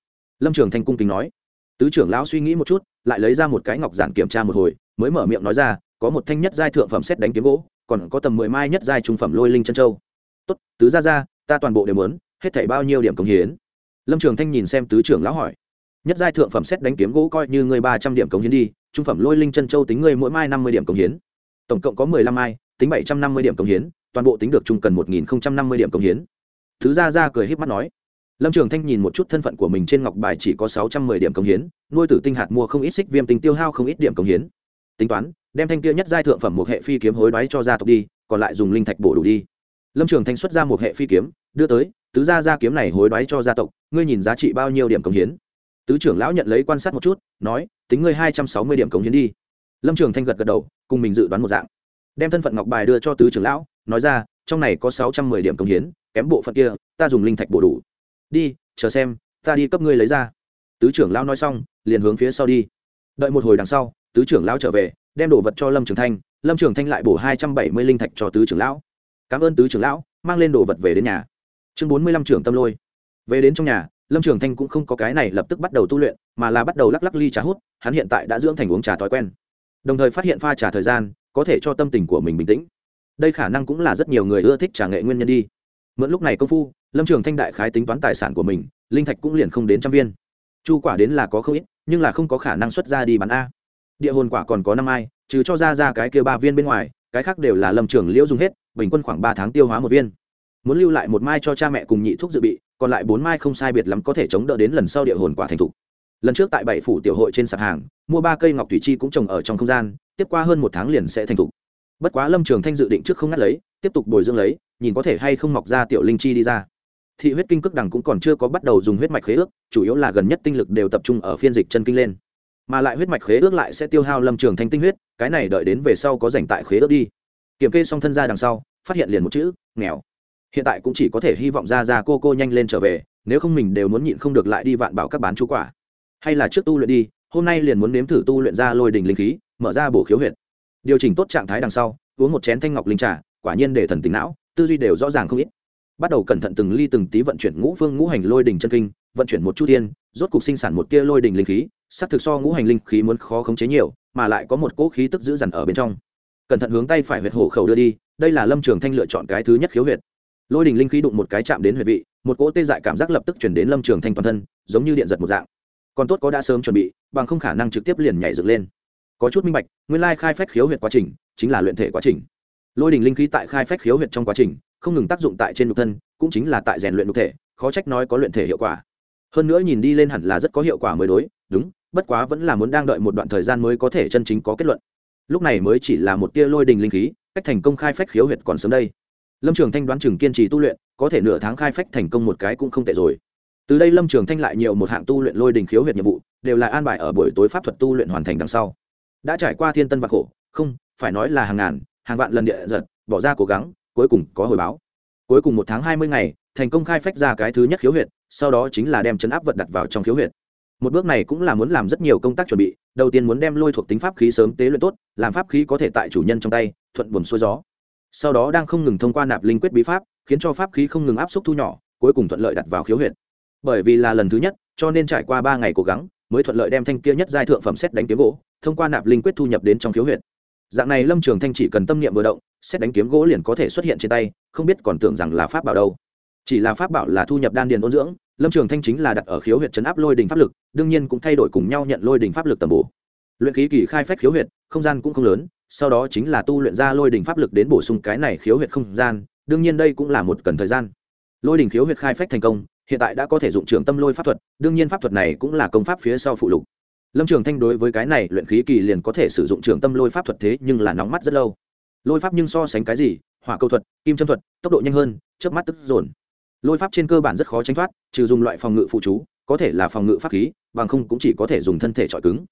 Lâm trường thanh cung kính nói. Tứ trưởng lão suy nghĩ một chút, lại lấy ra một cái ngọc giản kiểm tra một hồi, mới mở miệng nói ra, có một thanh nhất giai thượng phẩm xét đánh kiếm gỗ còn có tầm mười mai nhất giai trung phẩm lôi linh chân châu. Tốt, tứ gia gia, ta toàn bộ đều muốn, hết thảy bao nhiêu điểm công hiến? Lâm trường thanh nhìn xem tứ trưởng lão hỏi. Nhất giai thượng phẩm xét đánh kiếm gỗ coi như ngươi ba trăm điểm công hiến đi, trung phẩm lôi linh chân châu tính ngươi mỗi mai năm mươi điểm công hiến. Tổng cộng có mười lăm mai, tính bảy trăm năm mươi điểm công hiến, toàn bộ tính được chung cần một nghìn năm mươi điểm công hiến. Thứ gia gia cười híp mắt nói. Lâm trường thanh nhìn một chút thân phận của mình trên ngọc bài chỉ có sáu trăm mười điểm công hiến, nuôi tử tinh hạt mua không ít xích viêm tinh tiêu hao không ít điểm công hiến tính toán, đem thanh kia nhất giai thượng phẩm một hệ phi kiếm hối đoái cho gia tộc đi, còn lại dùng linh thạch bổ đủ đi. Lâm trường thanh xuất ra một hệ phi kiếm, đưa tới, tứ gia gia kiếm này hối đoái cho gia tộc, ngươi nhìn giá trị bao nhiêu điểm công hiến? Tứ trưởng lão nhận lấy quan sát một chút, nói, tính ngươi hai trăm sáu mươi điểm công hiến đi. Lâm trường thanh gật gật đầu, cùng mình dự đoán một dạng. Đem thân phận ngọc bài đưa cho tứ trưởng lão, nói ra, trong này có sáu trăm mười điểm công hiến, kém bộ phận kia, ta dùng linh thạch bổ đủ. Đi, chờ xem, ta đi cấp ngươi lấy ra. Tứ trưởng lão nói xong, liền hướng phía sau đi. Đợi một hồi đằng sau tứ trưởng lão trở về, đem đồ vật cho lâm trường thanh, lâm trường thanh lại bổ hai trăm bảy mươi linh thạch cho tứ trưởng lão. Cảm ơn tứ trưởng lão, mang lên đồ vật về đến nhà. Chương bốn mươi lăm trưởng tâm lôi. Về đến trong nhà, lâm trường thanh cũng không có cái này lập tức bắt đầu tu luyện, mà là bắt đầu lắc lắc ly trà hút, hắn hiện tại đã dưỡng thành uống trà thói quen. Đồng thời phát hiện pha trà thời gian, có thể cho tâm tình của mình bình tĩnh. Đây khả năng cũng là rất nhiều người ưa thích trà nghệ nguyên nhân đi. Mượn lúc này công phu, lâm trường thanh đại khái tính toán tài sản của mình, linh thạch cũng liền không đến trăm viên. Chu quả đến là có không ít, nhưng là không có khả năng xuất ra đi bán a địa hồn quả còn có năm ai, trừ cho ra ra cái kia ba viên bên ngoài, cái khác đều là lâm trường liễu dùng hết, bình quân khoảng ba tháng tiêu hóa một viên. Muốn lưu lại một mai cho cha mẹ cùng nhị thuốc dự bị, còn lại bốn mai không sai biệt lắm có thể chống đỡ đến lần sau địa hồn quả thành thục. Lần trước tại bảy phủ tiểu hội trên sạp hàng, mua ba cây ngọc thủy chi cũng trồng ở trong không gian, tiếp qua hơn một tháng liền sẽ thành thục. Bất quá lâm trường thanh dự định trước không ngắt lấy, tiếp tục bồi dưỡng lấy, nhìn có thể hay không mọc ra tiểu linh chi đi ra. Thị huyết kinh cước đằng cũng còn chưa có bắt đầu dùng huyết mạch khế ước, chủ yếu là gần nhất tinh lực đều tập trung ở phiên dịch chân kinh lên mà lại huyết mạch khế ước lại sẽ tiêu hao lâm trường thanh tinh huyết, cái này đợi đến về sau có dành tại khế ước đi. Kiểm kê xong thân ra đằng sau, phát hiện liền một chữ, nghèo. Hiện tại cũng chỉ có thể hy vọng ra ra cô cô nhanh lên trở về, nếu không mình đều muốn nhịn không được lại đi vạn bảo các bán chú quả. Hay là trước tu luyện đi, hôm nay liền muốn nếm thử tu luyện ra lôi đình linh khí, mở ra bổ khiếu huyệt. Điều chỉnh tốt trạng thái đằng sau, uống một chén thanh ngọc linh trà, quả nhiên để thần tính não, tư duy đều rõ ràng không ít. Bắt đầu cẩn thận từng ly từng tí vận chuyển ngũ phương ngũ hành lôi đình chân kinh, vận chuyển một chu thiên, rốt cục sinh sản một tia lôi đình linh khí sắc thực so ngũ hành linh khí muốn khó khống chế nhiều, mà lại có một cỗ khí tức giữ dằn ở bên trong. Cẩn thận hướng tay phải huyệt hổ khẩu đưa đi, đây là lâm trường thanh lựa chọn cái thứ nhất khiếu huyệt. Lôi đình linh khí đụng một cái chạm đến huyệt vị, một cỗ tê dại cảm giác lập tức chuyển đến lâm trường thanh toàn thân, giống như điện giật một dạng. Còn tốt có đã sớm chuẩn bị, bằng không khả năng trực tiếp liền nhảy dựng lên. Có chút minh bạch, nguyên lai khai phách khiếu huyệt quá trình, chính là luyện thể quá trình. Lôi đình linh khí tại khai phách khiếu huyệt trong quá trình, không ngừng tác dụng tại trên nhục thân, cũng chính là tại rèn luyện nhục thể, khó trách nói có luyện thể hiệu quả. Hơn nữa nhìn đi lên hẳn là rất có hiệu quả mới đối, đúng bất quá vẫn là muốn đang đợi một đoạn thời gian mới có thể chân chính có kết luận. Lúc này mới chỉ là một tia lôi đình linh khí, cách thành công khai phách khiếu huyệt còn sớm đây. Lâm trường thanh đoán chừng kiên trì tu luyện, có thể nửa tháng khai phách thành công một cái cũng không tệ rồi. Từ đây lâm trường thanh lại nhiều một hạng tu luyện lôi đình khiếu huyệt nhiệm vụ, đều là an bài ở buổi tối pháp thuật tu luyện hoàn thành đằng sau. Đã trải qua thiên tân và khổ, không, phải nói là hàng ngàn, hàng vạn lần địa giật, bỏ ra cố gắng, cuối cùng có hồi báo. Cuối cùng một tháng hai mươi ngày, thành công khai phách ra cái thứ nhất khiếu huyệt, sau đó chính là đem chấn áp vật đặt vào trong khiếu huyệt một bước này cũng là muốn làm rất nhiều công tác chuẩn bị, đầu tiên muốn đem lôi thuộc tính pháp khí sớm tế luyện tốt, làm pháp khí có thể tại chủ nhân trong tay, thuận buồm xuôi gió. Sau đó đang không ngừng thông qua nạp linh quyết bí pháp, khiến cho pháp khí không ngừng áp suất thu nhỏ, cuối cùng thuận lợi đặt vào khiếu huyệt. Bởi vì là lần thứ nhất, cho nên trải qua ba ngày cố gắng, mới thuận lợi đem thanh kia nhất giai thượng phẩm xét đánh kiếm gỗ, thông qua nạp linh quyết thu nhập đến trong khiếu huyệt. Dạng này lâm trường thanh chỉ cần tâm niệm vừa động, xét đánh kiếm gỗ liền có thể xuất hiện trên tay, không biết còn tưởng rằng là pháp bảo đâu. Chỉ là pháp bảo là thu nhập đan điền ôn dưỡng lâm trường thanh chính là đặt ở khiếu huyệt chấn áp lôi đình pháp lực, đương nhiên cũng thay đổi cùng nhau nhận lôi đình pháp lực tầm bổ. Luyện khí kỳ khai phách khiếu huyệt, không gian cũng không lớn, sau đó chính là tu luyện ra lôi đình pháp lực đến bổ sung cái này khiếu huyệt không gian, đương nhiên đây cũng là một cần thời gian. Lôi đình khiếu huyệt khai phách thành công, hiện tại đã có thể dụng trường tâm lôi pháp thuật, đương nhiên pháp thuật này cũng là công pháp phía sau phụ lục. Lâm trường thanh đối với cái này luyện khí kỳ liền có thể sử dụng trường tâm lôi pháp thuật thế nhưng là nóng mắt rất lâu. Lôi pháp nhưng so sánh cái gì? Hỏa câu thuật, kim châm thuật, tốc độ nhanh hơn trước mắt tức dồn lôi pháp trên cơ bản rất khó tránh thoát, trừ dùng loại phòng ngự phụ chú, có thể là phòng ngự pháp khí, bằng không cũng chỉ có thể dùng thân thể trọi cứng.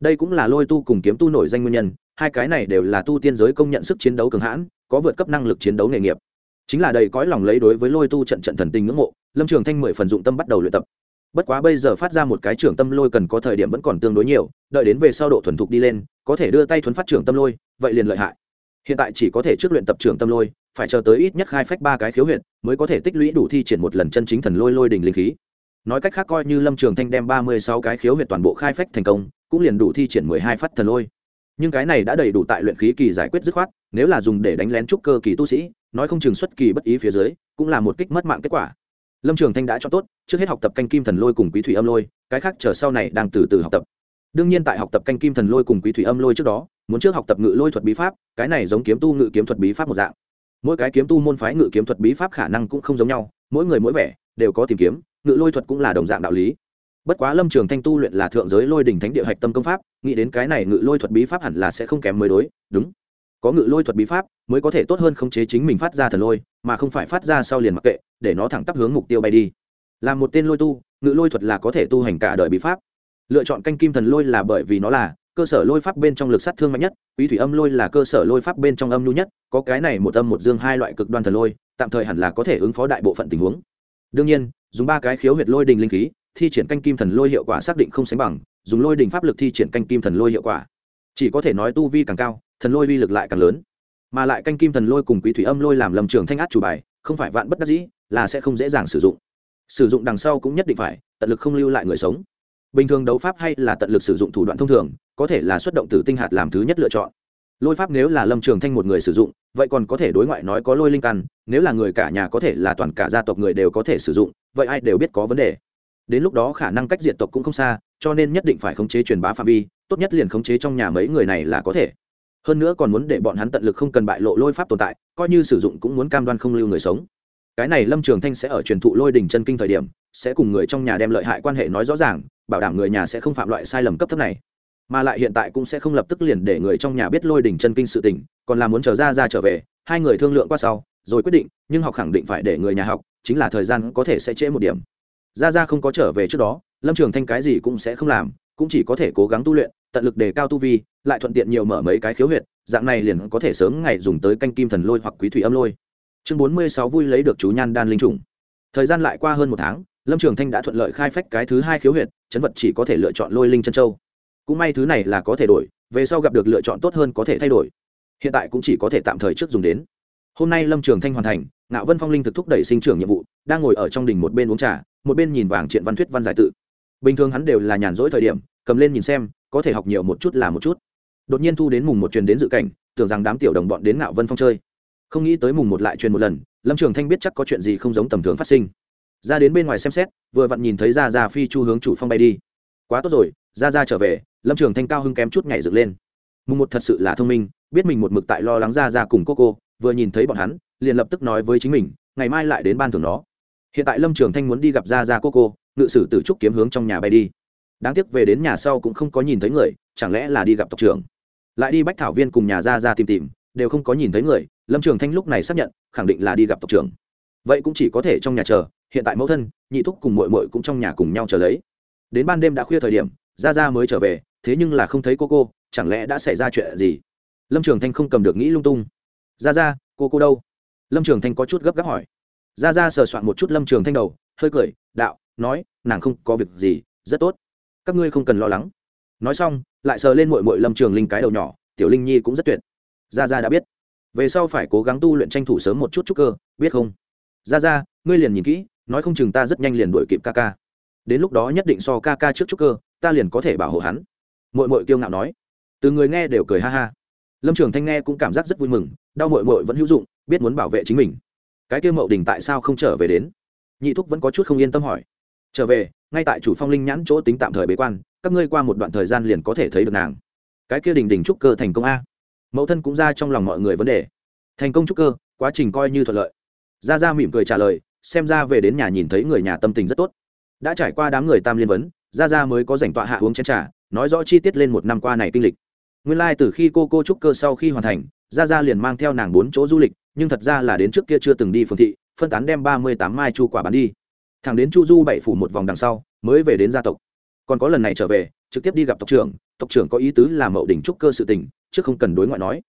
Đây cũng là lôi tu cùng kiếm tu nổi danh nguyên nhân, hai cái này đều là tu tiên giới công nhận sức chiến đấu cường hãn, có vượt cấp năng lực chiến đấu nghề nghiệp. Chính là đầy cõi lòng lấy đối với lôi tu trận trận thần tình ngưỡng mộ, lâm trường thanh mười phần dụng tâm bắt đầu luyện tập. Bất quá bây giờ phát ra một cái trưởng tâm lôi cần có thời điểm vẫn còn tương đối nhiều, đợi đến về sau độ thuần thục đi lên, có thể đưa tay thuấn phát trưởng tâm lôi, vậy liền lợi hại. Hiện tại chỉ có thể trước luyện tập trưởng tâm lôi phải chờ tới ít nhất khai phách ba cái khiếu huyện mới có thể tích lũy đủ thi triển một lần chân chính thần lôi lôi đình linh khí. Nói cách khác coi như lâm trường thanh đem ba mươi sáu cái khiếu huyện toàn bộ khai phách thành công, cũng liền đủ thi triển mười hai phát thần lôi. Nhưng cái này đã đầy đủ tại luyện khí kỳ giải quyết dứt khoát, nếu là dùng để đánh lén trúc cơ kỳ tu sĩ, nói không chừng xuất kỳ bất ý phía dưới, cũng là một kích mất mạng kết quả. Lâm trường thanh đã cho tốt, trước hết học tập canh kim thần lôi cùng quý thủy âm lôi, cái khác chờ sau này đang từ từ học tập. Đương nhiên tại học tập canh kim thần lôi cùng quý thủy âm lôi trước đó, muốn trước học tập ngự lôi thuật bí pháp, cái này giống kiếm tu ngự kiếm thuật bí pháp một dạng mỗi cái kiếm tu môn phái ngự kiếm thuật bí pháp khả năng cũng không giống nhau, mỗi người mỗi vẻ đều có tìm kiếm, ngự lôi thuật cũng là đồng dạng đạo lý. Bất quá lâm trường thanh tu luyện là thượng giới lôi đỉnh thánh địa hạch tâm công pháp, nghĩ đến cái này ngự lôi thuật bí pháp hẳn là sẽ không kém mới đối, đúng. Có ngự lôi thuật bí pháp mới có thể tốt hơn khống chế chính mình phát ra thần lôi, mà không phải phát ra sau liền mặc kệ, để nó thẳng tắp hướng mục tiêu bay đi. Là một tên lôi tu, ngự lôi thuật là có thể tu hành cả đời bí pháp. Lựa chọn canh kim thần lôi là bởi vì nó là cơ sở lôi pháp bên trong lực sát thương mạnh nhất, quý thủy âm lôi là cơ sở lôi pháp bên trong âm nhu nhất, có cái này một âm một dương hai loại cực đoan thần lôi, tạm thời hẳn là có thể ứng phó đại bộ phận tình huống. Đương nhiên, dùng ba cái khiếu huyệt lôi đình linh khí, thi triển canh kim thần lôi hiệu quả xác định không sánh bằng, dùng lôi đình pháp lực thi triển canh kim thần lôi hiệu quả. Chỉ có thể nói tu vi càng cao, thần lôi uy lực lại càng lớn. Mà lại canh kim thần lôi cùng quý thủy âm lôi làm lầm trường thanh át chủ bài, không phải vạn bất đắc dĩ, là sẽ không dễ dàng sử dụng. Sử dụng đằng sau cũng nhất định phải, tận lực không lưu lại người sống bình thường đấu pháp hay là tận lực sử dụng thủ đoạn thông thường, có thể là xuất động từ tinh hạt làm thứ nhất lựa chọn. Lôi pháp nếu là lâm trường thanh một người sử dụng, vậy còn có thể đối ngoại nói có lôi linh căn, nếu là người cả nhà có thể là toàn cả gia tộc người đều có thể sử dụng, vậy ai đều biết có vấn đề. Đến lúc đó khả năng cách diện tộc cũng không xa, cho nên nhất định phải khống chế truyền bá phạm vi, tốt nhất liền khống chế trong nhà mấy người này là có thể. Hơn nữa còn muốn để bọn hắn tận lực không cần bại lộ lôi pháp tồn tại, coi như sử dụng cũng muốn cam đoan không lưu người sống. Cái này lâm trường thanh sẽ ở truyền thụ lôi đình chân kinh thời điểm, sẽ cùng người trong nhà đem lợi hại quan hệ nói rõ ràng bảo đảm người nhà sẽ không phạm loại sai lầm cấp thấp này. Mà lại hiện tại cũng sẽ không lập tức liền để người trong nhà biết lôi đình chân kinh sự tình, còn là muốn chờ ra ra trở về, hai người thương lượng qua sau, rồi quyết định, nhưng học khẳng định phải để người nhà học, chính là thời gian có thể sẽ trễ một điểm. Ra ra không có trở về trước đó, lâm trường thanh cái gì cũng sẽ không làm, cũng chỉ có thể cố gắng tu luyện, tận lực đề cao tu vi, lại thuận tiện nhiều mở mấy cái khiếu huyệt, dạng này liền có thể sớm ngày dùng tới canh kim thần lôi hoặc quý thủy âm lôi. Chương bốn mươi sáu vui lấy được chú nhan đan linh trùng. Thời gian lại qua hơn một tháng, lâm trường thanh đã thuận lợi khai phách cái thứ hai khiếu huyệt chấn vật chỉ có thể lựa chọn lôi linh chân châu. Cũng may thứ này là có thể đổi, về sau gặp được lựa chọn tốt hơn có thể thay đổi. Hiện tại cũng chỉ có thể tạm thời trước dùng đến. Hôm nay lâm trường thanh hoàn thành, ngạo vân phong linh thực thúc đẩy sinh trưởng nhiệm vụ, đang ngồi ở trong đình một bên uống trà, một bên nhìn vàng triện văn thuyết văn giải tự. Bình thường hắn đều là nhàn rỗi thời điểm, cầm lên nhìn xem, có thể học nhiều một chút là một chút. Đột nhiên thu đến mùng một truyền đến dự cảnh, tưởng rằng đám tiểu đồng bọn đến ngạo vân phong chơi. Không nghĩ tới mùng một lại truyền một lần, lâm trường thanh biết chắc có chuyện gì không giống tầm thường phát sinh ra đến bên ngoài xem xét, vừa vặn nhìn thấy ra ra phi chu hướng chủ phong bay đi. Quá tốt rồi ra ra trở về, lâm trường thanh cao hưng kém chút nhảy dựng lên. Mùng một thật sự là thông minh, biết mình một mực tại lo lắng ra ra cùng cô cô, vừa nhìn thấy bọn hắn, liền lập tức nói với chính mình, ngày mai lại đến ban thưởng nó. Hiện tại lâm trường thanh muốn đi gặp ra ra cô cô, ngự sử tử trúc kiếm hướng trong nhà bay đi. Đáng tiếc về đến nhà sau cũng không có nhìn thấy người, chẳng lẽ là đi gặp tộc trưởng? Lại đi bách thảo viên cùng nhà ra ra tìm tìm, đều không có nhìn thấy người, lâm trường thanh lúc này xác nhận, khẳng định là đi gặp tộc trưởng. Vậy cũng chỉ có thể trong nhà chờ hiện tại mẫu thân, nhị thúc cùng mội mội cũng trong nhà cùng nhau chờ lấy. Đến ban đêm đã khuya thời điểm ra ra mới trở về, thế nhưng là không thấy cô cô, chẳng lẽ đã xảy ra chuyện gì? Lâm trường thanh không cầm được nghĩ lung tung. Ra ra cô cô đâu? Lâm trường thanh có chút gấp gáp hỏi. Ra ra sờ soạn một chút lâm trường thanh đầu, hơi cười, đạo, nói, nàng không có việc gì, rất tốt. Các ngươi không cần lo lắng. Nói xong, lại sờ lên mội mội lâm trường linh cái đầu nhỏ, tiểu linh nhi cũng rất tuyệt. Ra ra đã biết. Về sau phải cố gắng tu luyện tranh thủ sớm một chút chút cơ, biết không? Ra ra ngươi liền nhìn kỹ nói không chừng ta rất nhanh liền đuổi kịp ca ca. Đến lúc đó nhất định so ca ca trước chút cơ, ta liền có thể bảo hộ hắn. Mội mội kiêu ngạo nói. Từ người nghe đều cười ha ha. Lâm trường thanh nghe cũng cảm giác rất vui mừng, đau mội mội vẫn hữu dụng, biết muốn bảo vệ chính mình. Cái kia mậu đình tại sao không trở về đến? Nhị thúc vẫn có chút không yên tâm hỏi. Trở về, ngay tại chủ phong linh nhãn chỗ tính tạm thời bế quan, các ngươi qua một đoạn thời gian liền có thể thấy được nàng. Cái kia đình đình trúc cơ thành công a. Mẫu thân cũng ra trong lòng mọi người vấn đề. Thành công trúc cơ, quá trình coi như thuận lợi. Ra ra mỉm cười trả lời xem ra về đến nhà nhìn thấy người nhà tâm tình rất tốt. Đã trải qua đám người tam liên vấn ra ra mới có dành tọa hạ uống chén trà, nói rõ chi tiết lên một năm qua này kinh lịch. Nguyên lai、like、từ khi cô cô trúc cơ sau khi hoàn thành ra ra liền mang theo nàng bốn chỗ du lịch, nhưng thật ra là đến trước kia chưa từng đi phường thị, phân tán đem ba mươi tám mai chu quả bán đi. Thẳng đến chu du bảy phủ một vòng đằng sau, mới về đến gia tộc. Còn có lần này trở về, trực tiếp đi gặp tộc trưởng tộc trưởng có ý tứ là mậu đỉnh trúc cơ sự tình, chứ không cần đối ngoại nói.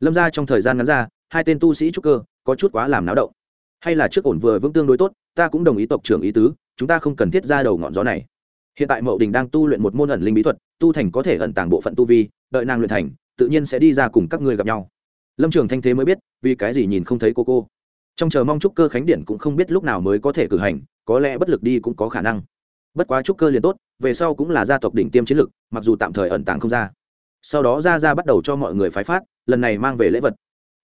Lâm ra trong thời gian ngắn ra, hai tên tu sĩ trúc cơ, có chút quá làm náo động hay là trước ổn vừa vững tương đối tốt, ta cũng đồng ý tộc trưởng ý tứ, chúng ta không cần thiết ra đầu ngọn gió này. Hiện tại mậu đình đang tu luyện một môn ẩn linh bí thuật, tu thành có thể ẩn tàng bộ phận tu vi, đợi nàng luyện thành, tự nhiên sẽ đi ra cùng các ngươi gặp nhau. Lâm trường thanh thế mới biết, vì cái gì nhìn không thấy cô cô. Trong chờ mong trúc cơ khánh điển cũng không biết lúc nào mới có thể cử hành, có lẽ bất lực đi cũng có khả năng. Bất quá trúc cơ liền tốt, về sau cũng là gia tộc đỉnh tiêm chiến lực, mặc dù tạm thời ẩn tàng không ra. Sau đó ra ra bắt đầu cho mọi người phái phát, lần này mang về lễ vật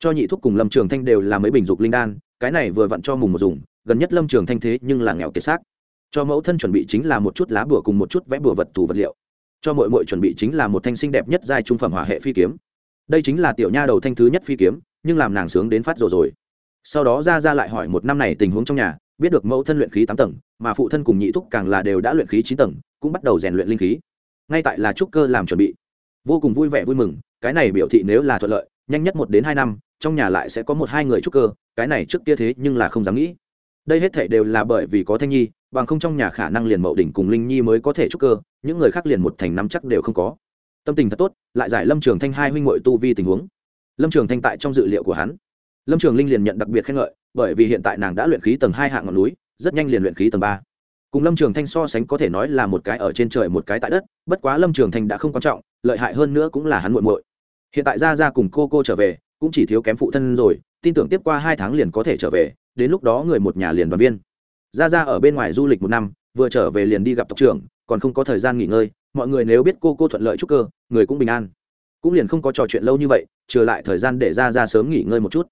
cho nhị thúc cùng lâm trường thanh đều là mấy bình dục linh đan, cái này vừa vặn cho mùng một dùng, gần nhất lâm trường thanh thế nhưng là nghèo kiệt xác. Cho mẫu thân chuẩn bị chính là một chút lá bùa cùng một chút vẽ bùa vật thủ vật liệu. Cho mội mội chuẩn bị chính là một thanh sinh đẹp nhất giai trung phẩm hỏa hệ phi kiếm. Đây chính là tiểu nha đầu thanh thứ nhất phi kiếm, nhưng làm nàng sướng đến phát rồi rồi. Sau đó ra ra lại hỏi một năm này tình huống trong nhà, biết được mẫu thân luyện khí tám tầng, mà phụ thân cùng nhị thúc càng là đều đã luyện khí chín tầng, cũng bắt đầu rèn luyện linh khí. Ngay tại là trúc cơ làm chuẩn bị. Vô cùng vui vẻ vui mừng, cái này biểu thị nếu là thuận lợi, nhanh nhất một đến hai năm trong nhà lại sẽ có một hai người trúc cơ, cái này trước kia thế nhưng là không dám nghĩ. Đây hết thể đều là bởi vì có thanh nhi, bằng không trong nhà khả năng liền mậu đỉnh cùng linh nhi mới có thể trúc cơ, những người khác liền một thành năm chắc đều không có. Tâm tình thật tốt, lại giải lâm trường thanh hai huynh ngội tu vi tình huống. Lâm trường thanh tại trong dự liệu của hắn. Lâm trường linh liền nhận đặc biệt khen ngợi, bởi vì hiện tại nàng đã luyện khí tầng hai hạng ngọn núi, rất nhanh liền luyện khí tầng ba. Cùng lâm trường thanh so sánh có thể nói là một cái ở trên trời một cái tại đất, bất quá lâm trường thanh đã không quan trọng, lợi hại hơn nữa cũng là hắn muộn muội. Hiện tại ra ra cùng cô cô trở về cũng chỉ thiếu kém phụ thân rồi, tin tưởng tiếp qua hai tháng liền có thể trở về, đến lúc đó người một nhà liền đoàn viên. Ra ra ở bên ngoài du lịch một năm, vừa trở về liền đi gặp tộc trưởng, còn không có thời gian nghỉ ngơi, mọi người nếu biết cô cô thuận lợi chúc cơ, người cũng bình an. Cũng liền không có trò chuyện lâu như vậy, trừ lại thời gian để ra ra sớm nghỉ ngơi một chút.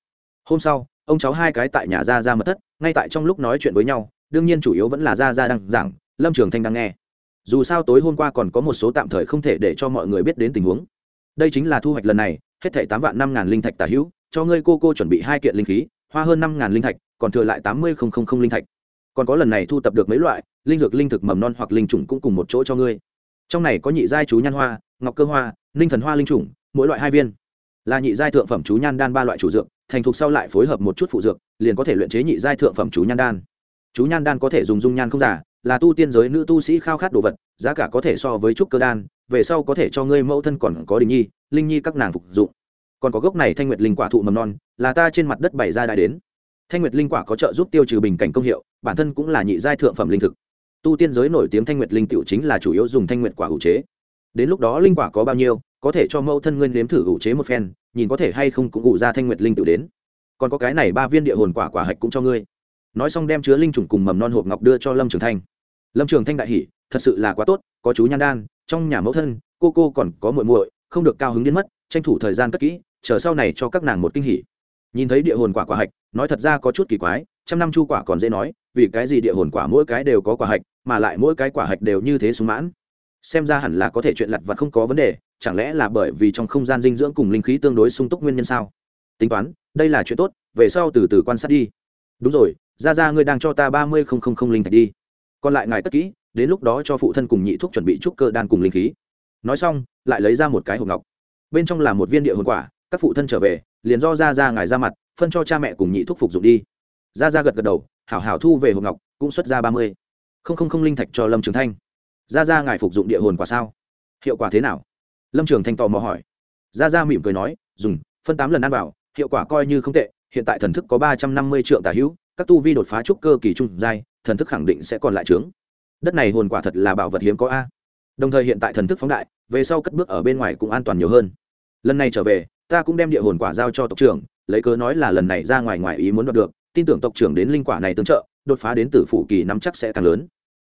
Hôm sau, ông cháu hai cái tại nhà ra ra mật thất, ngay tại trong lúc nói chuyện với nhau, đương nhiên chủ yếu vẫn là ra ra đang giảng, lâm trường thanh đang nghe. Dù sao tối hôm qua còn có một số tạm thời không thể để cho mọi người biết đến tình huống đây chính là thu hoạch lần này, hết thảy tám vạn năm ngàn linh thạch tả hữu, cho ngươi cô cô chuẩn bị hai kiện linh khí, hoa hơn năm ngàn linh thạch, còn thừa lại tám mươi không không không linh thạch. Còn có lần này thu tập được mấy loại, linh dược, linh thực mầm non hoặc linh trùng cũng cùng một chỗ cho ngươi. Trong này có nhị giai chú nhan hoa, ngọc cơ hoa, ninh thần hoa linh trùng mỗi loại hai viên. Là nhị giai thượng phẩm chú nhan đan ba loại chủ dược, thành thục sau lại phối hợp một chút phụ dược, liền có thể luyện chế nhị giai thượng phẩm chú nhan đan. Chú nhan đan có thể dùng dung nhan không giả là tu tiên giới nữ tu sĩ khao khát đồ vật, giá cả có thể so với trúc cơ đan, về sau có thể cho ngươi mẫu thân còn có đình nhi, linh nhi các nàng phục dụng. Còn có gốc này thanh nguyệt linh quả thụ mầm non, là ta trên mặt đất bày ra đại đến. Thanh nguyệt linh quả có trợ giúp tiêu trừ bình cảnh công hiệu, bản thân cũng là nhị giai thượng phẩm linh thực. Tu tiên giới nổi tiếng thanh nguyệt linh tiểu chính là chủ yếu dùng thanh nguyệt quả hữu chế. Đến lúc đó linh quả có bao nhiêu, có thể cho mẫu thân ngươi nếm thử hữu chế một phen, nhìn có thể hay không cũng ủ ra thanh nguyệt linh tiểu đến. Còn có cái này ba viên địa hồn quả quả hạch cũng cho ngươi. Nói xong đem chứa linh trùng cùng mầm non hộp ngọc đưa cho lâm trường thanh lâm trường thanh đại hỉ, thật sự là quá tốt, có chú nhan đan, trong nhà mẫu thân, cô cô còn có muội muội, không được cao hứng đến mất, tranh thủ thời gian cất kỹ, chờ sau này cho các nàng một kinh hỉ. Nhìn thấy địa hồn quả quả hạch, nói thật ra có chút kỳ quái, trăm năm chu quả còn dễ nói, vì cái gì địa hồn quả mỗi cái đều có quả hạch, mà lại mỗi cái quả hạch đều như thế súng mãn? Xem ra hẳn là có thể chuyện lặt vặt không có vấn đề, chẳng lẽ là bởi vì trong không gian dinh dưỡng cùng linh khí tương đối sung túc nguyên nhân sao? Tính toán, đây là chuyện tốt, về sau từ từ quan sát đi. Đúng rồi ra ra ngươi đang cho ta ba mươi không không không linh thạch đi còn lại ngài cất kỹ, đến lúc đó cho phụ thân cùng nhị thuốc chuẩn bị trúc cơ đan cùng linh khí. Nói xong, lại lấy ra một cái hộp ngọc. Bên trong là một viên địa hồn quả, các phụ thân trở về, liền do ra ra ngài ra mặt, phân cho cha mẹ cùng nhị thuốc phục dụng đi. Ra ra gật gật đầu, hảo hảo thu về hộp ngọc, cũng xuất ra ba mươi. Không không không linh thạch cho lâm trường thanh. Ra ra ngài phục dụng địa hồn quả sao? Hiệu quả thế nào? Lâm trường thanh tò mò hỏi. Ra ra mỉm cười nói, dùng, phân tám lần ăn vào, hiệu quả coi như không tệ, hiện tại thần thức có ba trăm năm mươi triệu tả hữu, các tu vi đột phá trúc cơ kỳ trung giai thần thức khẳng định sẽ còn lại trướng. Đất này hồn quả thật là bảo vật hiếm có a. Đồng thời hiện tại thần thức phóng đại, về sau cất bước ở bên ngoài cũng an toàn nhiều hơn. Lần này trở về, ta cũng đem địa hồn quả giao cho tộc trưởng, lấy cớ nói là lần này ra ngoài ngoài ý muốn đoạt được, tin tưởng tộc trưởng đến linh quả này tương trợ, đột phá đến từ phủ kỳ nắm chắc sẽ càng lớn.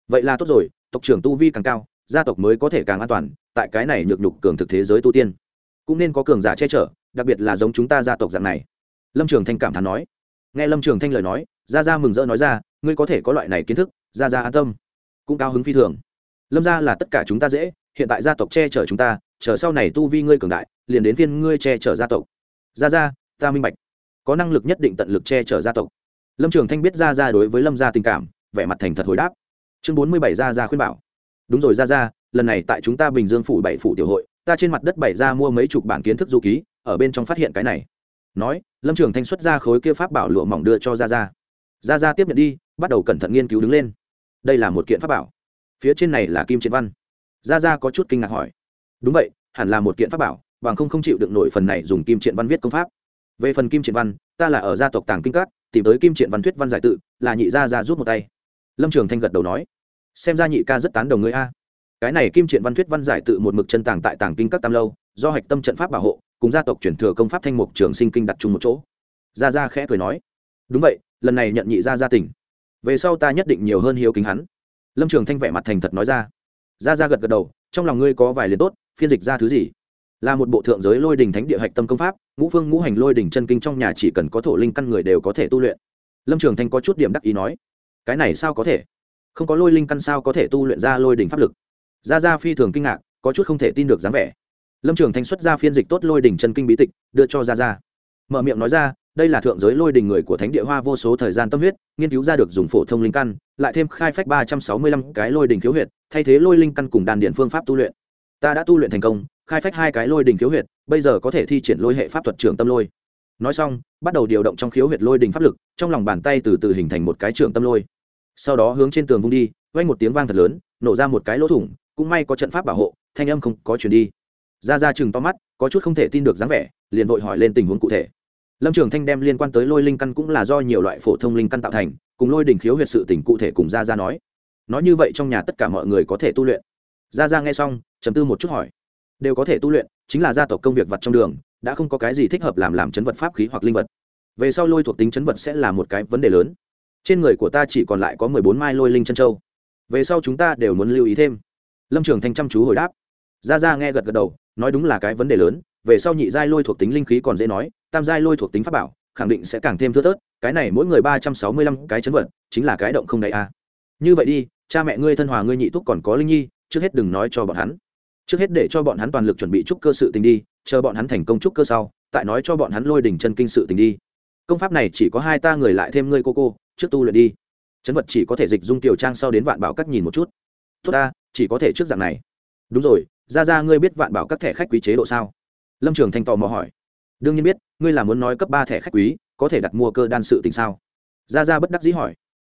Vậy là tốt rồi, tộc trưởng tu vi càng cao, gia tộc mới có thể càng an toàn, tại cái này nhược nhục cường thực thế giới tu tiên. Cũng nên có cường giả che chở, đặc biệt là giống chúng ta gia tộc dạng này. Lâm trường thanh cảm thán nói. Nghe lâm trường thanh lời nói ra ra mừng rỡ nói ra ngươi có thể có loại này kiến thức, ra ra an tâm, cũng cao hứng phi thường. Lâm ra là tất cả chúng ta dễ, hiện tại gia tộc che chở chúng ta, chờ sau này tu vi ngươi cường đại, liền đến phiên ngươi che chở gia tộc. Ra ra, ta minh bạch. Có năng lực nhất định tận lực che chở gia tộc. Lâm trường thanh biết ra ra đối với lâm gia tình cảm, vẻ mặt thành thật hồi đáp. Chương bốn mươi bảy ra ra khuyên bảo. Đúng rồi ra ra, lần này tại chúng ta bình dương phủ bảy phủ tiểu hội, ta trên mặt đất bảy ra mua mấy chục bản kiến thức du ký, ở bên trong phát hiện cái này. Nói, lâm trường thanh xuất ra khối kia pháp bảo lụa mỏng đưa cho ra ra. Ra ra tiếp nhận đi bắt đầu cẩn thận nghiên cứu đứng lên. Đây là một kiện pháp bảo. Phía trên này là kim triện văn. Ra ra có chút kinh ngạc hỏi. Đúng vậy, hẳn là một kiện pháp bảo, bằng không không chịu được nổi phần này dùng kim triện văn viết công pháp. Về phần kim triện văn, ta là ở gia tộc tàng kinh cát tìm tới kim triện văn thuyết văn giải tự, là nhị gia ra rút một tay. Lâm trường thanh gật đầu nói. Xem ra nhị ca rất tán đồng người a. Cái này kim triện văn thuyết văn giải tự một mực chân tàng tại tàng kinh các tam lâu, do hạch tâm trận pháp bảo hộ, cùng gia tộc chuyển thừa công pháp thanh mục trường sinh kinh đặt chung một chỗ. Gia gia khẽ cười nói. Đúng vậy, lần này nhận nhị gia gia tỉnh về sau ta nhất định nhiều hơn hiếu kính hắn. Lâm trường thanh vẻ mặt thành thật nói ra. Gia gia gật gật đầu, trong lòng ngươi có vài liền tốt, phiên dịch ra thứ gì? Là một bộ thượng giới lôi đình thánh địa hạch tâm công pháp, ngũ phương ngũ hành lôi đình chân kinh trong nhà chỉ cần có thổ linh căn người đều có thể tu luyện. Lâm trường thanh có chút điểm đắc ý nói, cái này sao có thể? Không có lôi linh căn sao có thể tu luyện ra lôi đình pháp lực? Gia gia phi thường kinh ngạc, có chút không thể tin được dáng vẻ. Lâm trường thanh xuất ra phiên dịch tốt lôi đình chân kinh bí tịch, đưa cho gia gia. Mở miệng nói ra đây là thượng giới lôi đình người của thánh địa hoa vô số thời gian tâm huyết, nghiên cứu ra được dùng phổ thông linh căn, lại thêm khai phách ba trăm sáu mươi lăm cái lôi đình khiếu huyệt, thay thế lôi linh căn cùng đàn điện phương pháp tu luyện. Ta đã tu luyện thành công, khai phách hai cái lôi đình khiếu huyệt, bây giờ có thể thi triển lôi hệ pháp thuật trưởng tâm lôi. Nói xong, bắt đầu điều động trong khiếu huyệt lôi đình pháp lực, trong lòng bàn tay từ từ hình thành một cái trưởng tâm lôi. Sau đó hướng trên tường vung đi, vang một tiếng vang thật lớn, nổ ra một cái lỗ thủng, cũng may có trận pháp bảo hộ, thanh âm không có chuyển đi. Ra ra chừng to mắt, có chút không thể tin được dáng vẻ, liền vội hỏi lên tình huống cụ thể lâm trường thanh đem liên quan tới lôi linh căn cũng là do nhiều loại phổ thông linh căn tạo thành, cùng lôi đình khiếu huyệt sự tỉnh cụ thể cùng ra ra nói. Nói như vậy trong nhà tất cả mọi người có thể tu luyện. Ra ra nghe xong chấm tư một chút hỏi. Đều có thể tu luyện, chính là gia tộc công việc vật trong đường, đã không có cái gì thích hợp làm làm chấn vật pháp khí hoặc linh vật. Về sau lôi thuộc tính chấn vật sẽ là một cái vấn đề lớn. Trên người của ta chỉ còn lại có mười bốn mai lôi linh chân châu. Về sau chúng ta đều muốn lưu ý thêm. Lâm trường thanh chăm chú hồi đáp. Ra ra nghe gật gật đầu, nói đúng là cái vấn đề lớn về sau nhị giai lôi thuộc tính linh khí còn dễ nói, tam giai lôi thuộc tính pháp bảo, khẳng định sẽ càng thêm thưa thớt, cái này mỗi người ba trăm sáu mươi lăm cái chấn vật, chính là cái động không đầy a. Như vậy đi, cha mẹ ngươi, thân hòa ngươi nhị thúc còn có linh nhi, trước hết đừng nói cho bọn hắn. Trước hết để cho bọn hắn toàn lực chuẩn bị chúc cơ sự tình đi, chờ bọn hắn thành công chúc cơ sau, tại nói cho bọn hắn lôi đỉnh chân kinh sự tình đi. Công pháp này chỉ có hai ta người lại thêm ngươi cô cô, trước tu luyện đi. Chấn vật chỉ có thể dịch dung tiểu trang sau đến vạn bảo các nhìn một chút. Tốt ta, chỉ có thể trước dạng này. Đúng rồi ra ra ngươi biết vạn bảo các thẻ khách quý chế độ sao? Lâm trường thanh tò mò hỏi. Đương nhiên biết, ngươi là muốn nói cấp ba thẻ khách quý, có thể đặt mua cơ đan sự tình sao? Ra ra bất đắc dĩ hỏi.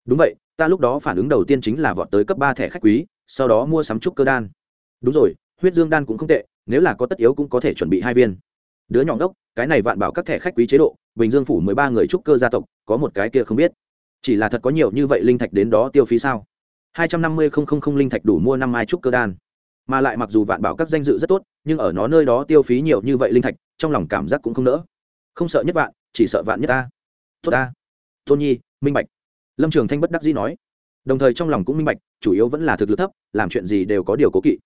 Đúng vậy, ta lúc đó phản ứng đầu tiên chính là vọt tới cấp ba thẻ khách quý, sau đó mua sắm trúc cơ đan. Đúng rồi, huyết dương đan cũng không tệ, nếu là có tất yếu cũng có thể chuẩn bị hai viên. Đứa nhỏ đốc cái này vạn bảo các thẻ khách quý chế độ, bình dương phủ mười ba người trúc cơ gia tộc, có một cái kia không biết. Chỉ là thật có nhiều như vậy linh thạch đến đó tiêu phí sao? Hai trăm năm mươi không không không linh thạch đủ mua năm mai trúc cơ đan mà lại mặc dù vạn bảo các danh dự rất tốt, nhưng ở nó nơi đó tiêu phí nhiều như vậy linh thạch, trong lòng cảm giác cũng không nỡ. Không sợ nhất vạn, chỉ sợ vạn nhất ta. Tốt ta. Tôn nhi, minh bạch. Lâm trường thanh bất đắc dĩ nói. Đồng thời trong lòng cũng minh bạch, chủ yếu vẫn là thực lực thấp, làm chuyện gì đều có điều cố kỵ.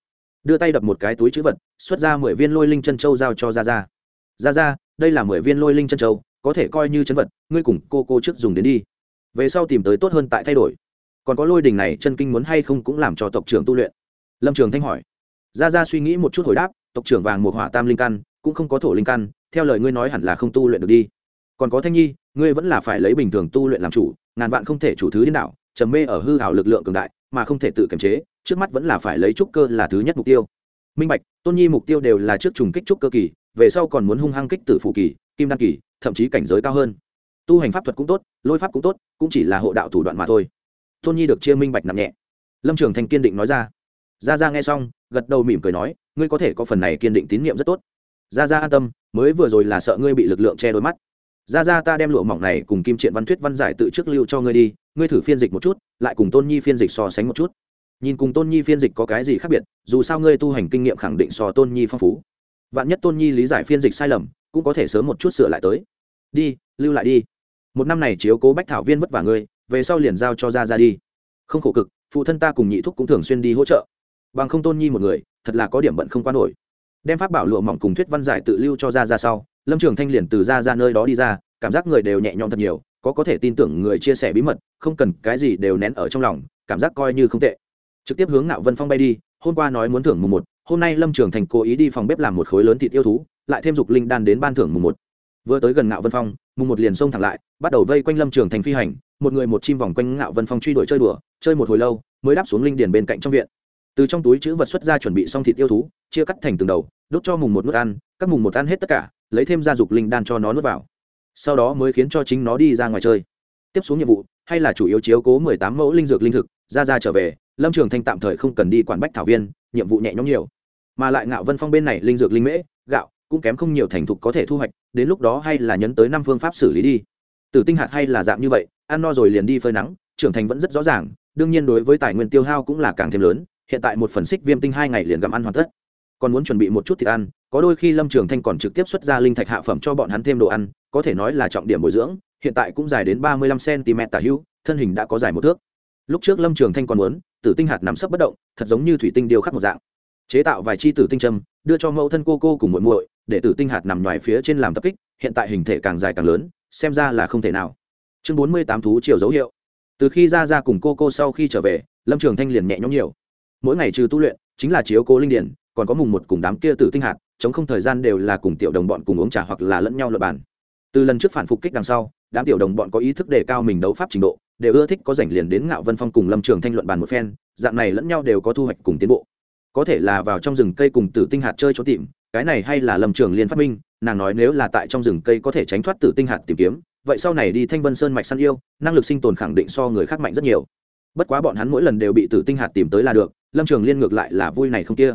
Đưa tay đập một cái túi chữ vật, xuất ra mười viên lôi linh chân châu giao cho ra ra ra ra đây là mười viên lôi linh chân châu, có thể coi như chân vật, ngươi cùng cô cô trước dùng đến đi. Về sau tìm tới tốt hơn tại thay đổi. Còn có lôi đình này chân kinh muốn hay không cũng làm cho tộc trưởng tu luyện. Lâm trường thanh hỏi ra ra suy nghĩ một chút hồi đáp, tộc trưởng vàng một hỏa tam linh căn, cũng không có thổ linh căn, theo lời ngươi nói hẳn là không tu luyện được đi. Còn có thanh nhi, ngươi vẫn là phải lấy bình thường tu luyện làm chủ, ngàn vạn không thể chủ thứ đến đảo. trầm mê ở hư hào lực lượng cường đại, mà không thể tự kiềm chế, trước mắt vẫn là phải lấy trúc cơ là thứ nhất mục tiêu. Minh bạch, tôn nhi mục tiêu đều là trước trùng kích trúc cơ kỳ, về sau còn muốn hung hăng kích tử phụ kỳ, kim đan kỳ, thậm chí cảnh giới cao hơn. Tu hành pháp thuật cũng tốt, lôi pháp cũng tốt, cũng chỉ là hộ đạo thủ đoạn mà thôi. Tôn nhi được chia minh bạch nằm nhẹ. Lâm trường thành kiên định nói ra ra ra nghe xong, gật đầu mỉm cười nói, ngươi có thể có phần này kiên định tín nhiệm rất tốt. Ra ra an tâm, mới vừa rồi là sợ ngươi bị lực lượng che đôi mắt. Ra ra ta đem lụa mỏng này cùng kim triện văn thuyết văn giải tự trước lưu cho ngươi đi, ngươi thử phiên dịch một chút, lại cùng tôn nhi phiên dịch so sánh một chút. Nhìn cùng tôn nhi phiên dịch có cái gì khác biệt, dù sao ngươi tu hành kinh nghiệm khẳng định so tôn nhi phong phú. Vạn nhất tôn nhi lý giải phiên dịch sai lầm, cũng có thể sớm một chút sửa lại tới. Đi, lưu lại đi. Một năm này chiếu cố bách thảo viên vất vả ngươi, về sau liền giao cho ra ra đi. Không khổ cực, phụ thân ta cùng nhị thúc cũng thường xuyên đi hỗ trợ bằng không tôn nhi một người, thật là có điểm bận không quan nổi. Đem pháp bảo lụa mỏng cùng thuyết văn giải tự lưu cho ra ra sau, lâm trường thanh liền từ ra ra nơi đó đi ra, cảm giác người đều nhẹ nhõm thật nhiều, có có thể tin tưởng người chia sẻ bí mật, không cần cái gì đều nén ở trong lòng, cảm giác coi như không tệ. Trực tiếp hướng nạo vân phong bay đi, hôm qua nói muốn thưởng mùng một, hôm nay lâm trường thành cố ý đi phòng bếp làm một khối lớn thịt yêu thú, lại thêm dục linh đan đến ban thưởng mùng một. Vừa tới gần ngạo vân phong, mùng một liền xông thẳng lại, bắt đầu vây quanh lâm trường thành phi hành, một người một chim vòng quanh ngạo vân phong truy đuổi chơi đùa, chơi một hồi lâu, mới đáp xuống linh điền bên cạnh trong viện từ trong túi chữ vật xuất ra chuẩn bị xong thịt yêu thú, chia cắt thành từng đầu, đốt cho mùng một nuốt ăn, các mùng một ăn hết tất cả, lấy thêm gia dục linh đan cho nó nuốt vào. Sau đó mới khiến cho chính nó đi ra ngoài chơi. Tiếp xuống nhiệm vụ, hay là chủ yếu chiếu cố mười tám mẫu linh dược linh thực, ra ra trở về, lâm trường thanh tạm thời không cần đi quản bách thảo viên, nhiệm vụ nhẹ nhõm nhiều. Mà lại ngạo vân phong bên này linh dược linh mễ, gạo, cũng kém không nhiều thành thục có thể thu hoạch, đến lúc đó hay là nhấn tới năm phương pháp xử lý đi. Từ tinh hạt hay là dạng như vậy, ăn no rồi liền đi phơi nắng, trưởng thành vẫn rất rõ ràng, đương nhiên đối với tài nguyên tiêu hao cũng là càng thêm lớn hiện tại một phần xích viêm tinh hai ngày liền gặm ăn hoàn tất. Còn muốn chuẩn bị một chút thịt ăn, có đôi khi lâm trường thanh còn trực tiếp xuất ra linh thạch hạ phẩm cho bọn hắn thêm đồ ăn, có thể nói là trọng điểm bồi dưỡng, hiện tại cũng dài đến ba mươi lăm cm tả hữu, thân hình đã có dài một thước. Lúc trước lâm trường thanh còn muốn, tử tinh hạt nằm sấp bất động, thật giống như thủy tinh điêu khắc một dạng. Chế tạo vài chi tử tinh trâm đưa cho mẫu thân cô cô cùng muội muội, để tử tinh hạt nằm ngoài phía trên làm tập kích, hiện tại hình thể càng dài càng lớn, xem ra là không thể nào. Chương bốn mươi tám thú chiều dấu hiệu. Từ khi ra ra cùng cô cô sau khi trở về, lâm trường thanh liền nhẹ nhõm nhiều mỗi ngày trừ tu luyện, chính là chiếu cố linh điển, còn có mùng một cùng đám kia tử tinh hạt, chống không thời gian đều là cùng tiểu đồng bọn cùng uống trà hoặc là lẫn nhau lập bàn. Từ lần trước phản phục kích đằng sau, đám tiểu đồng bọn có ý thức đề cao mình đấu pháp trình độ, đều ưa thích có rảnh liền đến ngạo vân phong cùng lâm trường thanh luận bàn một phen, dạng này lẫn nhau đều có thu hoạch cùng tiến bộ. Có thể là vào trong rừng cây cùng tử tinh hạt chơi trốn tìm, cái này hay là lâm trường liên phát minh, nàng nói nếu là tại trong rừng cây có thể tránh thoát tử tinh hạt tìm kiếm, vậy sau này đi thanh vân sơn mạch săn yêu, năng lực sinh tồn khẳng định so người khác mạnh rất nhiều bất quá bọn hắn mỗi lần đều bị tử tinh hạt tìm tới là được, lâm trường liên ngược lại là vui này không kia.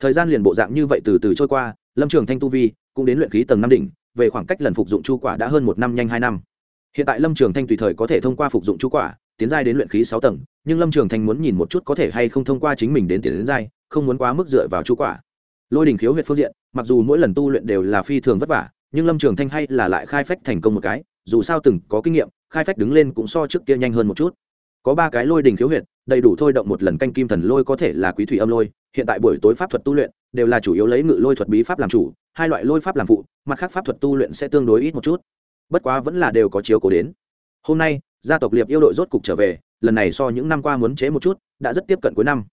Thời gian liền bộ dạng như vậy từ từ trôi qua, lâm trường thanh tu vi cũng đến luyện khí tầng năm đỉnh, về khoảng cách lần phục dụng chu quả đã hơn một năm nhanh hai năm. Hiện tại lâm trường thanh tùy thời có thể thông qua phục dụng chu quả, tiến giai đến luyện khí sáu tầng, nhưng lâm trường thanh muốn nhìn một chút có thể hay không thông qua chính mình đến tiền đến giai, không muốn quá mức dựa vào chu quả. Lôi đình khiếu huyện phương diện, mặc dù mỗi lần tu luyện đều là phi thường vất vả, nhưng lâm trường thanh hay là lại khai phách thành công một cái, dù sao từng có kinh nghiệm, khai phách đứng lên cũng so trước kia nhanh hơn một chút có ba cái lôi đình khiếu huyệt, đầy đủ thôi động một lần canh kim thần lôi có thể là quý thủy âm lôi, hiện tại buổi tối pháp thuật tu luyện đều là chủ yếu lấy ngự lôi thuật bí pháp làm chủ, hai loại lôi pháp làm phụ, mặt khác pháp thuật tu luyện sẽ tương đối ít một chút. Bất quá vẫn là đều có chiếu cố đến. Hôm nay, gia tộc liệp yêu đội rốt cục trở về, lần này so những năm qua muốn chế một chút, đã rất tiếp cận cuối năm.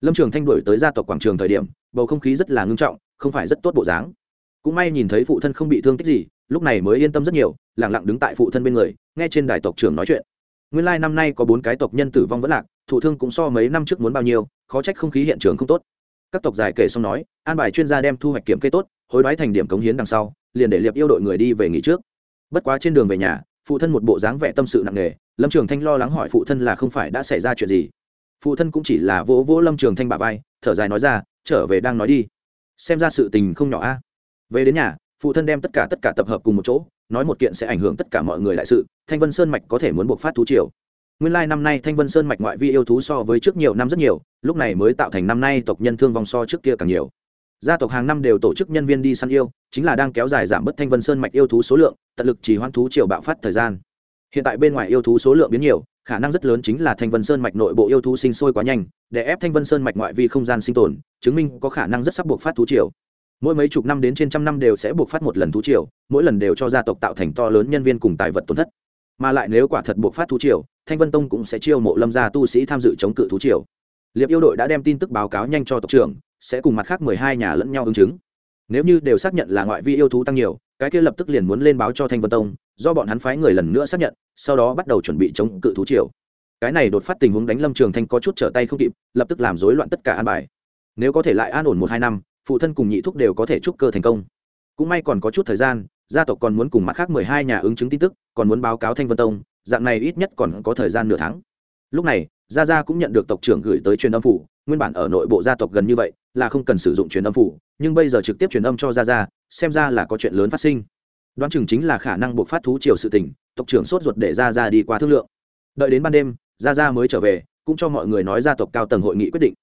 Lâm trường thanh đổi tới gia tộc quảng trường thời điểm, bầu không khí rất là ngưng trọng, không phải rất tốt bộ dáng. Cũng may nhìn thấy phụ thân không bị thương tích gì, lúc này mới yên tâm rất nhiều lẳng lặng đứng tại phụ thân bên người, nghe trên đài tộc trưởng nói chuyện nguyên lai năm nay có bốn cái tộc nhân tử vong vẫn lạc thủ thương cũng so mấy năm trước muốn bao nhiêu, khó trách không khí hiện trường không tốt. Các tộc giải kể xong nói, an bài chuyên gia đem thu hoạch kiểm kê tốt, hối đoái thành điểm cống hiến đằng sau, liền để liệp yêu đội người đi về nghỉ trước. Bất quá trên đường về nhà, phụ thân một bộ dáng vẻ tâm sự nặng nề, lâm trường thanh lo lắng hỏi phụ thân là không phải đã xảy ra chuyện gì. Phụ thân cũng chỉ là vỗ vỗ lâm trường thanh bà vai, thở dài nói ra, trở về đang nói đi. Xem ra sự tình không nhỏ a. Về đến nhà, phụ thân đem tất cả tất cả tập hợp cùng một chỗ nói một kiện sẽ ảnh hưởng tất cả mọi người đại sự, thanh vân sơn mạch có thể muốn buộc phát thú triều. Nguyên lai năm nay thanh vân sơn mạch ngoại vi yêu thú so với trước nhiều năm rất nhiều, lúc này mới tạo thành năm nay tộc nhân thương vong so trước kia càng nhiều. Gia tộc hàng năm đều tổ chức nhân viên đi săn yêu, chính là đang kéo dài giảm bớt thanh vân sơn mạch yêu thú số lượng, tận lực chỉ hoãn thú triều bạo phát thời gian. Hiện tại bên ngoài yêu thú số lượng biến nhiều, khả năng rất lớn chính là thanh vân sơn mạch nội bộ yêu thú sinh sôi quá nhanh, để ép thanh vân sơn mạch ngoại vi không gian sinh tồn, chứng minh có khả năng rất sắp buộc phát thú triều mỗi mấy chục năm đến trên trăm năm đều sẽ buộc phát một lần thú triều, mỗi lần đều cho gia tộc tạo thành to lớn nhân viên cùng tài vật tổn thất. Mà lại nếu quả thật buộc phát thú triều, thanh vân tông cũng sẽ chiêu mộ lâm gia tu sĩ tham dự chống cự thú triều. Liệp yêu đội đã đem tin tức báo cáo nhanh cho tộc trưởng, sẽ cùng mặt khác mười hai nhà lẫn nhau ứng chứng. Nếu như đều xác nhận là ngoại vi yêu thú tăng nhiều, cái kia lập tức liền muốn lên báo cho thanh vân tông, do bọn hắn phái người lần nữa xác nhận, sau đó bắt đầu chuẩn bị chống cự thú triều. Cái này đột phát tình huống đánh lâm trường thanh có chút trở tay không kịp, lập tức làm rối loạn tất cả an bài. Nếu có thể lại an ổn một hai năm phụ thân cùng nhị thúc đều có thể chúc cơ thành công. Cũng may còn có chút thời gian, gia tộc còn muốn cùng mặt khác mười hai nhà ứng chứng tin tức, còn muốn báo cáo thanh vân tông, dạng này ít nhất còn có thời gian nửa tháng. Lúc này, gia gia cũng nhận được tộc trưởng gửi tới truyền âm phủ, nguyên bản ở nội bộ gia tộc gần như vậy, là không cần sử dụng truyền âm phủ, nhưng bây giờ trực tiếp truyền âm cho gia gia, xem ra là có chuyện lớn phát sinh. Đoán chừng chính là khả năng buộc phát thú triều sự tình, tộc trưởng sốt ruột để gia gia đi qua thương lượng. Đợi đến ban đêm, gia gia mới trở về, cũng cho mọi người nói gia tộc cao tầng hội nghị quyết định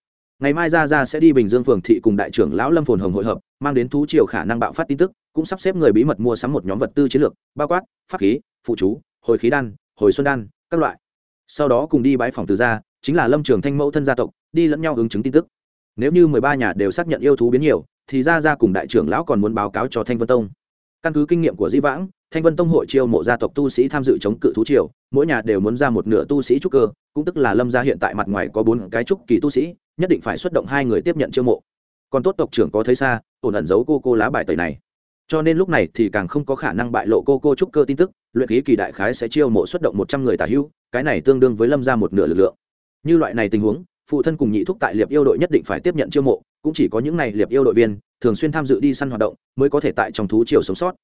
ngày mai Ra Ra sẽ đi bình dương phường thị cùng đại trưởng lão lâm phồn hồng hội hợp, mang đến thú triều khả năng bạo phát tin tức, cũng sắp xếp người bí mật mua sắm một nhóm vật tư chiến lược, bao quát pháp khí, phụ chú, hồi khí đan, hồi xuân đan, các loại. Sau đó cùng đi bãi phòng từ gia, chính là lâm trường thanh mẫu thân gia tộc, đi lẫn nhau ứng chứng tin tức. Nếu như mười ba nhà đều xác nhận yêu thú biến nhiều, thì ra ra cùng đại trưởng lão còn muốn báo cáo cho thanh vân tông. Căn cứ kinh nghiệm của di vãng, thanh vân tông hội chiêu mộ gia tộc tu sĩ tham dự chống cự thú triều, mỗi nhà đều muốn ra một nửa tu sĩ trúc cơ, cũng tức là lâm gia hiện tại mặt ngoài có bốn cái trúc kỳ tu sĩ nhất định phải xuất động hai người tiếp nhận chiêu mộ. Còn tốt tộc trưởng có thấy xa, ổn ẩn giấu cô cô lá bài tẩy này. Cho nên lúc này thì càng không có khả năng bại lộ cô cô trúc cơ tin tức, luyện khí kỳ đại khái sẽ chiêu mộ xuất động một trăm người tả hữu, cái này tương đương với lâm ra một nửa lực lượng. Như loại này tình huống, phụ thân cùng nhị thúc tại liệp yêu đội nhất định phải tiếp nhận chiêu mộ, cũng chỉ có những này liệp yêu đội viên, thường xuyên tham dự đi săn hoạt động, mới có thể tại trong thú triều sống sót.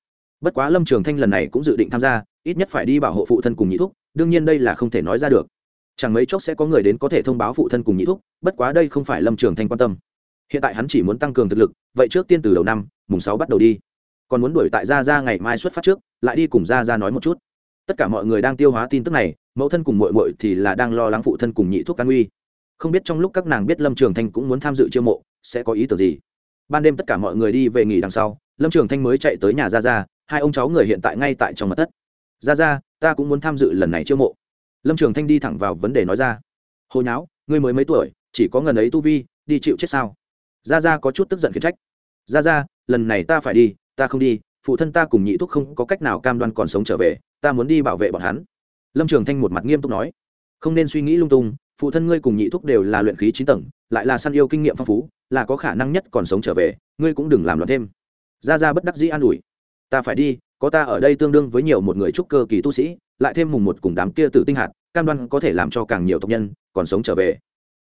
Bất quá lâm trường thanh lần này cũng dự định tham gia, ít nhất phải đi bảo hộ phụ thân cùng nhị thúc, đương nhiên đây là không thể nói ra được chẳng mấy chốc sẽ có người đến có thể thông báo phụ thân cùng nhị thúc, bất quá đây không phải lâm trường thanh quan tâm. Hiện tại hắn chỉ muốn tăng cường thực lực, vậy trước tiên từ đầu năm, mùng sáu bắt đầu đi. Còn muốn đuổi tại gia ra ngày mai xuất phát trước, lại đi cùng gia ra nói một chút. Tất cả mọi người đang tiêu hóa tin tức này, mẫu thân cùng mội mội thì là đang lo lắng phụ thân cùng nhị thuốc can uy không biết trong lúc các nàng biết lâm trường thanh cũng muốn tham dự chiêu mộ, sẽ có ý tưởng gì? Ban đêm tất cả mọi người đi về nghỉ đằng sau, lâm trường thanh mới chạy tới nhà gia gia, hai ông cháu người hiện tại ngay tại trong mặt thất. Gia gia, ta cũng muốn tham dự lần này chiêu mộ lâm trường thanh đi thẳng vào vấn đề nói ra hồi nháo ngươi mới mấy tuổi chỉ có ngần ấy tu vi đi chịu chết sao gia gia có chút tức giận khiển trách gia gia lần này ta phải đi ta không đi phụ thân ta cùng nhị thúc không có cách nào cam đoan còn sống trở về ta muốn đi bảo vệ bọn hắn lâm trường thanh một mặt nghiêm túc nói không nên suy nghĩ lung tung phụ thân ngươi cùng nhị thúc đều là luyện khí chín tầng lại là săn yêu kinh nghiệm phong phú là có khả năng nhất còn sống trở về ngươi cũng đừng làm loạn thêm ra ra bất đắc dĩ an ủi ta phải đi có ta ở đây tương đương với nhiều một người trúc cơ kỳ tu sĩ, lại thêm mùng một cùng đám kia tử tinh hạt, cam đoan có thể làm cho càng nhiều tộc nhân còn sống trở về.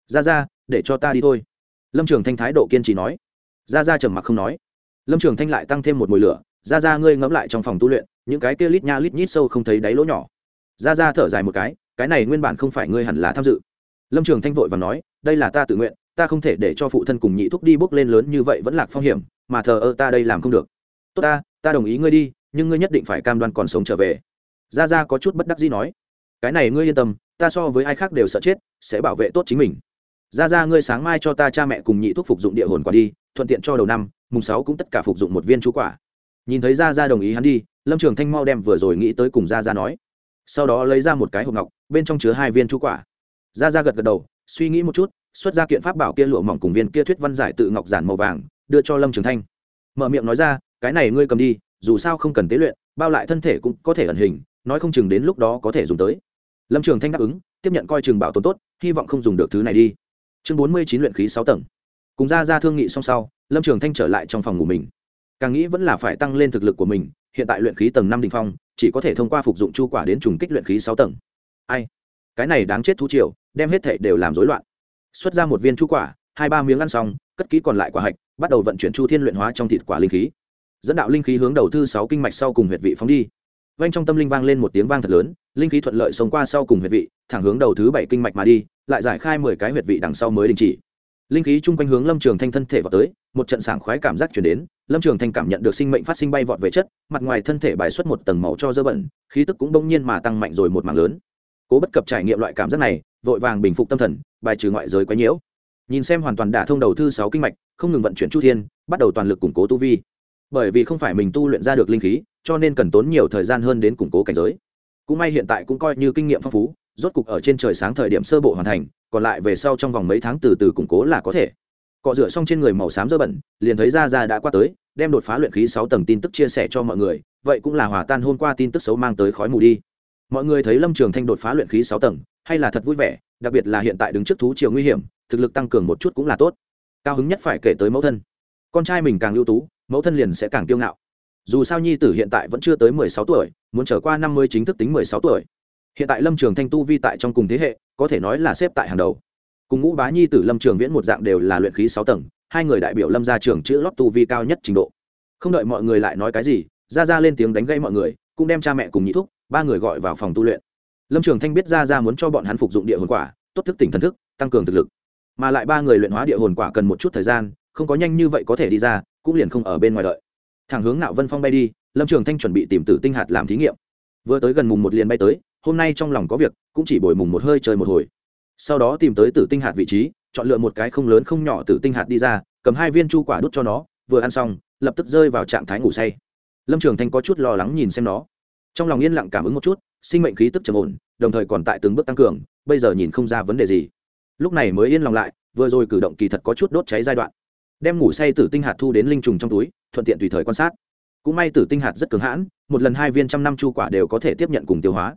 Ra ra, để cho ta đi thôi. Lâm trường thanh thái độ kiên trì nói. Ra ra trầm mặc không nói. Lâm trường thanh lại tăng thêm một mùi lửa. Ra ra, ngươi ngẫm lại trong phòng tu luyện, những cái kia lít nha lít nhít sâu không thấy đáy lỗ nhỏ. Ra ra thở dài một cái cái này nguyên bản không phải ngươi hẳn là tham dự. Lâm trường thanh vội và nói, đây là ta tự nguyện, ta không thể để cho phụ thân cùng nhị thúc đi bước lên lớn như vậy vẫn lạc phong hiểm, mà thờ ơ ta đây làm không được. Tốt ta ta đồng ý ngươi đi nhưng ngươi nhất định phải cam đoan còn sống trở về. Ra ra có chút bất đắc dĩ nói, cái này ngươi yên tâm, ta so với ai khác đều sợ chết, sẽ bảo vệ tốt chính mình. Ra ra ngươi sáng mai cho ta cha mẹ cùng nhị thuốc phục dụng địa hồn quả đi, thuận tiện cho đầu năm, mùng sáu cũng tất cả phục dụng một viên chú quả. Nhìn thấy ra ra đồng ý hắn đi, lâm trường thanh mau đem vừa rồi nghĩ tới cùng ra ra nói. Sau đó lấy ra một cái hộp ngọc, bên trong chứa hai viên chú quả. Ra ra gật gật đầu, suy nghĩ một chút, xuất ra kiện pháp bảo kia lụa mỏng cùng viên kia thuyết văn giải tự ngọc giản màu vàng, đưa cho lâm trường thanh. Mở miệng nói ra, cái này ngươi cầm đi dù sao không cần tế luyện, bao lại thân thể cũng có thể ẩn hình, nói không chừng đến lúc đó có thể dùng tới. Lâm trường thanh đáp ứng, tiếp nhận coi chừng bảo tồn tốt, hy vọng không dùng được thứ này đi. Chương bốn mươi chín luyện khí sáu tầng. Cùng ra ra thương nghị xong sau, lâm trường thanh trở lại trong phòng ngủ mình. Càng nghĩ vẫn là phải tăng lên thực lực của mình, hiện tại luyện khí tầng năm đình phong, chỉ có thể thông qua phục dụng chu quả đến trùng kích luyện khí sáu tầng. Ai? Cái này đáng chết thú triều, đem hết thệ đều làm rối loạn. Xuất ra một viên chu quả, hai ba miếng ăn xong, cất kỹ còn lại quả hạch, bắt đầu vận chuyển chu thiên luyện hóa trong thịt quả linh khí dẫn đạo linh khí hướng đầu thư sáu kinh mạch sau cùng huyệt vị phóng đi. Vang trong tâm linh vang lên một tiếng vang thật lớn, linh khí thuận lợi sống qua sau cùng huyệt vị, thẳng hướng đầu thứ bảy kinh mạch mà đi, lại giải khai mười cái huyệt vị đằng sau mới đình chỉ. Linh khí chung quanh hướng lâm trường thanh thân thể vào tới, một trận sảng khoái cảm giác chuyển đến, lâm trường thanh cảm nhận được sinh mệnh phát sinh bay vọt về chất, mặt ngoài thân thể bài xuất một tầng màu cho dơ bẩn, khí tức cũng bỗng nhiên mà tăng mạnh rồi một mảng lớn. Cố bất cập trải nghiệm loại cảm giác này, vội vàng bình phục tâm thần, bài trừ ngoại giới quấy nhiễu. Nhìn xem hoàn toàn đả thông đầu thư sáu kinh mạch, không ngừng vận chuyển chu thiên, bắt đầu toàn lực củng cố tu vi bởi vì không phải mình tu luyện ra được linh khí, cho nên cần tốn nhiều thời gian hơn đến củng cố cảnh giới. Cũng may hiện tại cũng coi như kinh nghiệm phong phú, rốt cục ở trên trời sáng thời điểm sơ bộ hoàn thành, còn lại về sau trong vòng mấy tháng từ từ củng cố là có thể. Cọ rửa xong trên người màu xám dơ bẩn, liền thấy ra ra đã qua tới, đem đột phá luyện khí sáu tầng tin tức chia sẻ cho mọi người, vậy cũng là hòa tan hôm qua tin tức xấu mang tới khói mù đi. Mọi người thấy lâm trường thanh đột phá luyện khí sáu tầng, hay là thật vui vẻ, đặc biệt là hiện tại đứng trước thú chiều nguy hiểm, thực lực tăng cường một chút cũng là tốt. Cao hứng nhất phải kể tới mẫu thân. Con trai mình càng ưu tú mẫu thân liền sẽ càng kiêu ngạo. Dù sao nhi tử hiện tại vẫn chưa tới mười sáu tuổi, muốn trở qua năm mươi chính thức tính mười sáu tuổi. Hiện tại lâm trường thanh tu vi tại trong cùng thế hệ, có thể nói là xếp tại hàng đầu. Cùng ngũ bá nhi tử lâm trường viễn một dạng đều là luyện khí sáu tầng, hai người đại biểu lâm ra trường chữ lót tu vi cao nhất trình độ. Không đợi mọi người lại nói cái gì ra ra lên tiếng đánh gây mọi người, cũng đem cha mẹ cùng nhị thúc, ba người gọi vào phòng tu luyện. Lâm trường thanh biết ra ra muốn cho bọn hắn phục dụng địa hồn quả, tốt thức tỉnh thần thức, tăng cường thực lực. Mà lại ba người luyện hóa địa hồn quả cần một chút thời gian, không có nhanh như vậy có thể đi ra cũng liền không ở bên ngoài đợi. Thẳng hướng nạo vân phong bay đi, lâm trường thanh chuẩn bị tìm tử tinh hạt làm thí nghiệm. Vừa tới gần mùng một liền bay tới, hôm nay trong lòng có việc, cũng chỉ bồi mùng một hơi chơi một hồi. Sau đó tìm tới tử tinh hạt vị trí, chọn lựa một cái không lớn không nhỏ tử tinh hạt đi ra, cầm hai viên chu quả đút cho nó, vừa ăn xong, lập tức rơi vào trạng thái ngủ say. Lâm trường thanh có chút lo lắng nhìn xem nó. Trong lòng yên lặng cảm ứng một chút, sinh mệnh khí tức trầm ổn, đồng thời còn tại từng bước tăng cường, bây giờ nhìn không ra vấn đề gì. Lúc này mới yên lòng lại, vừa rồi cử động kỳ thật có chút đốt cháy giai đoạn đem ngủ say tử tinh hạt thu đến linh trùng trong túi, thuận tiện tùy thời quan sát. Cũng may tử tinh hạt rất cường hãn, một lần hai viên trăm năm chu quả đều có thể tiếp nhận cùng tiêu hóa.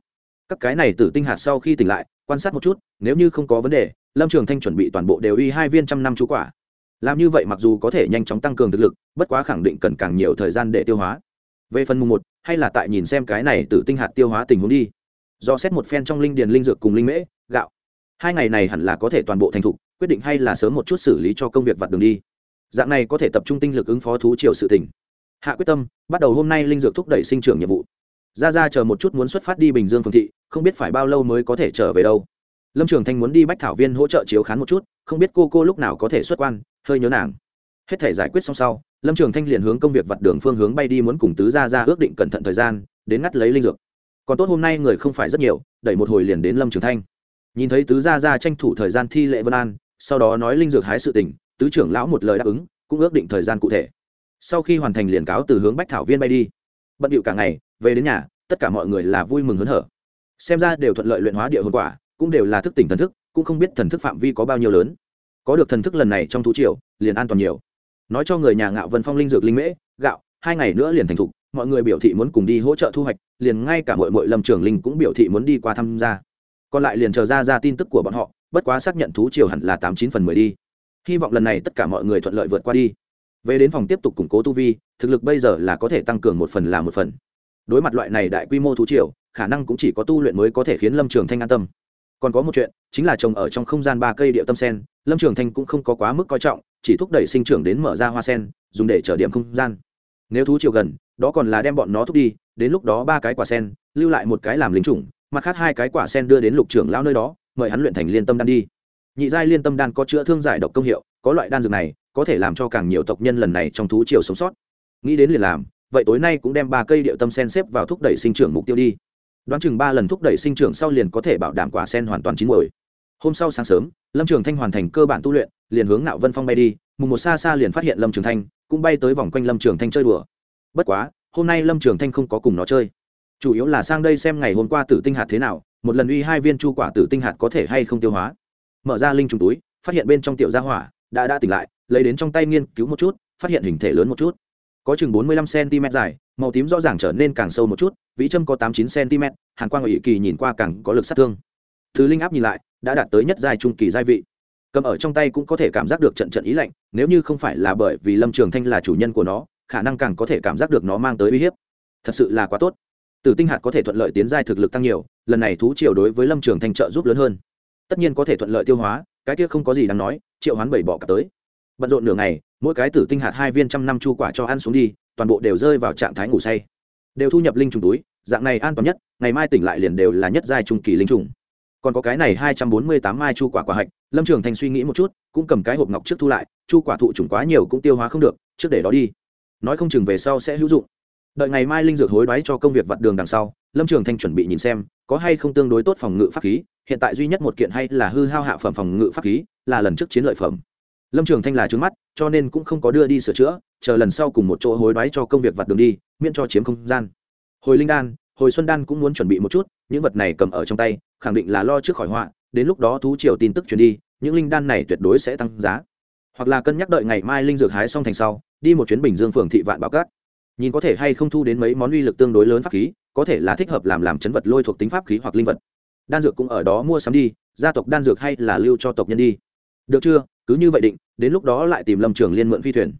Các cái này tử tinh hạt sau khi tỉnh lại, quan sát một chút, nếu như không có vấn đề, lâm trường thanh chuẩn bị toàn bộ đều y hai viên trăm năm chu quả. Làm như vậy mặc dù có thể nhanh chóng tăng cường thực lực, bất quá khẳng định cần càng nhiều thời gian để tiêu hóa. Về phần mùng một, hay là tại nhìn xem cái này tử tinh hạt tiêu hóa tình huống đi. Do xét một phen trong linh điền linh dược cùng linh mễ, gạo. Hai ngày này hẳn là có thể toàn bộ thành thục, quyết định hay là sớm một chút xử lý cho công việc vặt đường đi dạng này có thể tập trung tinh lực ứng phó thú triều sự tỉnh hạ quyết tâm, bắt đầu hôm nay linh dược thúc đẩy sinh trưởng nhiệm vụ. Ra ra chờ một chút muốn xuất phát đi bình dương phương thị, không biết phải bao lâu mới có thể trở về đâu. Lâm trường thanh muốn đi bách thảo viên hỗ trợ chiếu khán một chút, không biết cô cô lúc nào có thể xuất quan, hơi nhớ nàng. Hết thể giải quyết xong sau, lâm trường thanh liền hướng công việc vặt đường phương hướng bay đi muốn cùng tứ ra ra ước định cẩn thận thời gian, đến ngắt lấy linh dược. Còn tốt hôm nay người không phải rất nhiều, đẩy một hồi liền đến lâm trường thanh. Nhìn thấy tứ gia gia tranh thủ thời gian thi lệ vân an, sau đó nói linh dược hái sự tình tứ trưởng lão một lời đáp ứng, cũng ước định thời gian cụ thể. Sau khi hoàn thành liền cáo từ hướng bách thảo viên bay đi. Bận điệu cả ngày, về đến nhà, tất cả mọi người là vui mừng hớn hở. Xem ra đều thuận lợi luyện hóa địa hồn quả, cũng đều là thức tỉnh thần thức, cũng không biết thần thức phạm vi có bao nhiêu lớn. Có được thần thức lần này trong thú triều, liền an toàn nhiều. Nói cho người nhà ngạo vân phong linh dược linh mễ, gạo, hai ngày nữa liền thành thục, mọi người biểu thị muốn cùng đi hỗ trợ thu hoạch, liền ngay cả mọi mọi lâm trường linh cũng biểu thị muốn đi qua tham gia. Còn lại liền chờ ra ra tin tức của bọn họ, bất quá xác nhận thú triều hẳn là tám chín phần mười đi hy vọng lần này tất cả mọi người thuận lợi vượt qua đi. Về đến phòng tiếp tục củng cố tu vi, thực lực bây giờ là có thể tăng cường một phần là một phần. Đối mặt loại này đại quy mô thú triều, khả năng cũng chỉ có tu luyện mới có thể khiến lâm trường thanh an tâm. Còn có một chuyện, chính là trồng ở trong không gian ba cây địa tâm sen, lâm trường thanh cũng không có quá mức coi trọng, chỉ thúc đẩy sinh trưởng đến mở ra hoa sen, dùng để trở điểm không gian. Nếu thú triều gần, đó còn là đem bọn nó thúc đi, đến lúc đó ba cái quả sen, lưu lại một cái làm lính chủng, mặt khác hai cái quả sen đưa đến lục trưởng lao nơi đó, mời hắn luyện thành liên tâm đan đi nhị giai liên tâm đan có chữa thương giải độc công hiệu, có loại đan dược này, có thể làm cho càng nhiều tộc nhân lần này trong thú triều sống sót. Nghĩ đến liền làm, vậy tối nay cũng đem ba cây điệu tâm sen xếp vào thúc đẩy sinh trưởng mục tiêu đi. Đoán chừng ba lần thúc đẩy sinh trưởng sau liền có thể bảo đảm quả sen hoàn toàn chín muồi. Hôm sau sáng sớm, lâm trường thanh hoàn thành cơ bản tu luyện, liền hướng nạo vân phong bay đi, mùng một xa xa liền phát hiện lâm trường thanh, cũng bay tới vòng quanh lâm trường thanh chơi đùa. Bất quá, hôm nay lâm trường thanh không có cùng nó chơi. Chủ yếu là sang đây xem ngày hôm qua tử tinh hạt thế nào, một lần uy hai viên chu quả tử tinh hạt có thể hay không tiêu hóa mở ra linh trùng túi, phát hiện bên trong tiểu gia hỏa đã đã tỉnh lại, lấy đến trong tay nghiên cứu một chút, phát hiện hình thể lớn một chút. Có chừng bốn mươi lăm cm dài, màu tím rõ ràng trở nên càng sâu một chút, vĩ châm có tám chín cm hàn quang ở ỵ kỳ nhìn qua càng có lực sát thương. Thứ linh áp nhìn lại, đã đạt tới nhất giai trung kỳ giai vị. Cầm ở trong tay cũng có thể cảm giác được trận trận ý lạnh, nếu như không phải là bởi vì lâm trường thanh là chủ nhân của nó, khả năng càng có thể cảm giác được nó mang tới uy hiếp. Thật sự là quá tốt. Tử tinh hạt có thể thuận lợi tiến giai thực lực tăng nhiều, lần này thú triều đối với lâm trường thanh trợ giúp lớn hơn tất nhiên có thể thuận lợi tiêu hóa, cái kia không có gì đáng nói, triệu hoán bảy bỏ cả tới. Bận rộn nửa ngày, mỗi cái tử tinh hạt hai viên trăm năm chu quả cho ăn xuống đi, toàn bộ đều rơi vào trạng thái ngủ say. Đều thu nhập linh trùng túi, dạng này an toàn nhất, ngày mai tỉnh lại liền đều là nhất giai trung kỳ linh trùng. Còn có cái này hai trăm bốn mươi tám mai chu quả quả hạch, lâm trường thành suy nghĩ một chút, cũng cầm cái hộp ngọc trước thu lại, chu quả thụ trùng quá nhiều cũng tiêu hóa không được, trước để đó đi. Nói không chừng về sau sẽ hữu dụng đợi ngày mai linh dược hối đoái cho công việc vặt đường đằng sau, lâm trường thanh chuẩn bị nhìn xem, có hay không tương đối tốt phòng ngự pháp khí, hiện tại duy nhất một kiện hay là hư hao hạ phẩm phòng ngự pháp khí, là lần trước chiến lợi phẩm. Lâm trường thanh là trướng mắt, cho nên cũng không có đưa đi sửa chữa, chờ lần sau cùng một chỗ hối đoái cho công việc vặt đường đi, miễn cho chiếm không gian. Hồi linh đan, hồi xuân đan cũng muốn chuẩn bị một chút, những vật này cầm ở trong tay, khẳng định là lo trước khỏi họa, đến lúc đó thú triều tin tức truyền đi, những linh đan này tuyệt đối sẽ tăng giá. Hoặc là cân nhắc đợi ngày mai linh dược hái xong thành sau, đi một chuyến bình dương phường thị vạn bảo cát nhìn có thể hay không thu đến mấy món uy lực tương đối lớn pháp khí, có thể là thích hợp làm làm chấn vật lôi thuộc tính pháp khí hoặc linh vật. Đan dược cũng ở đó mua sắm đi, gia tộc đan dược hay là lưu cho tộc nhân đi. Được chưa? Cứ như vậy định, đến lúc đó lại tìm lâm trường liên mượn phi thuyền.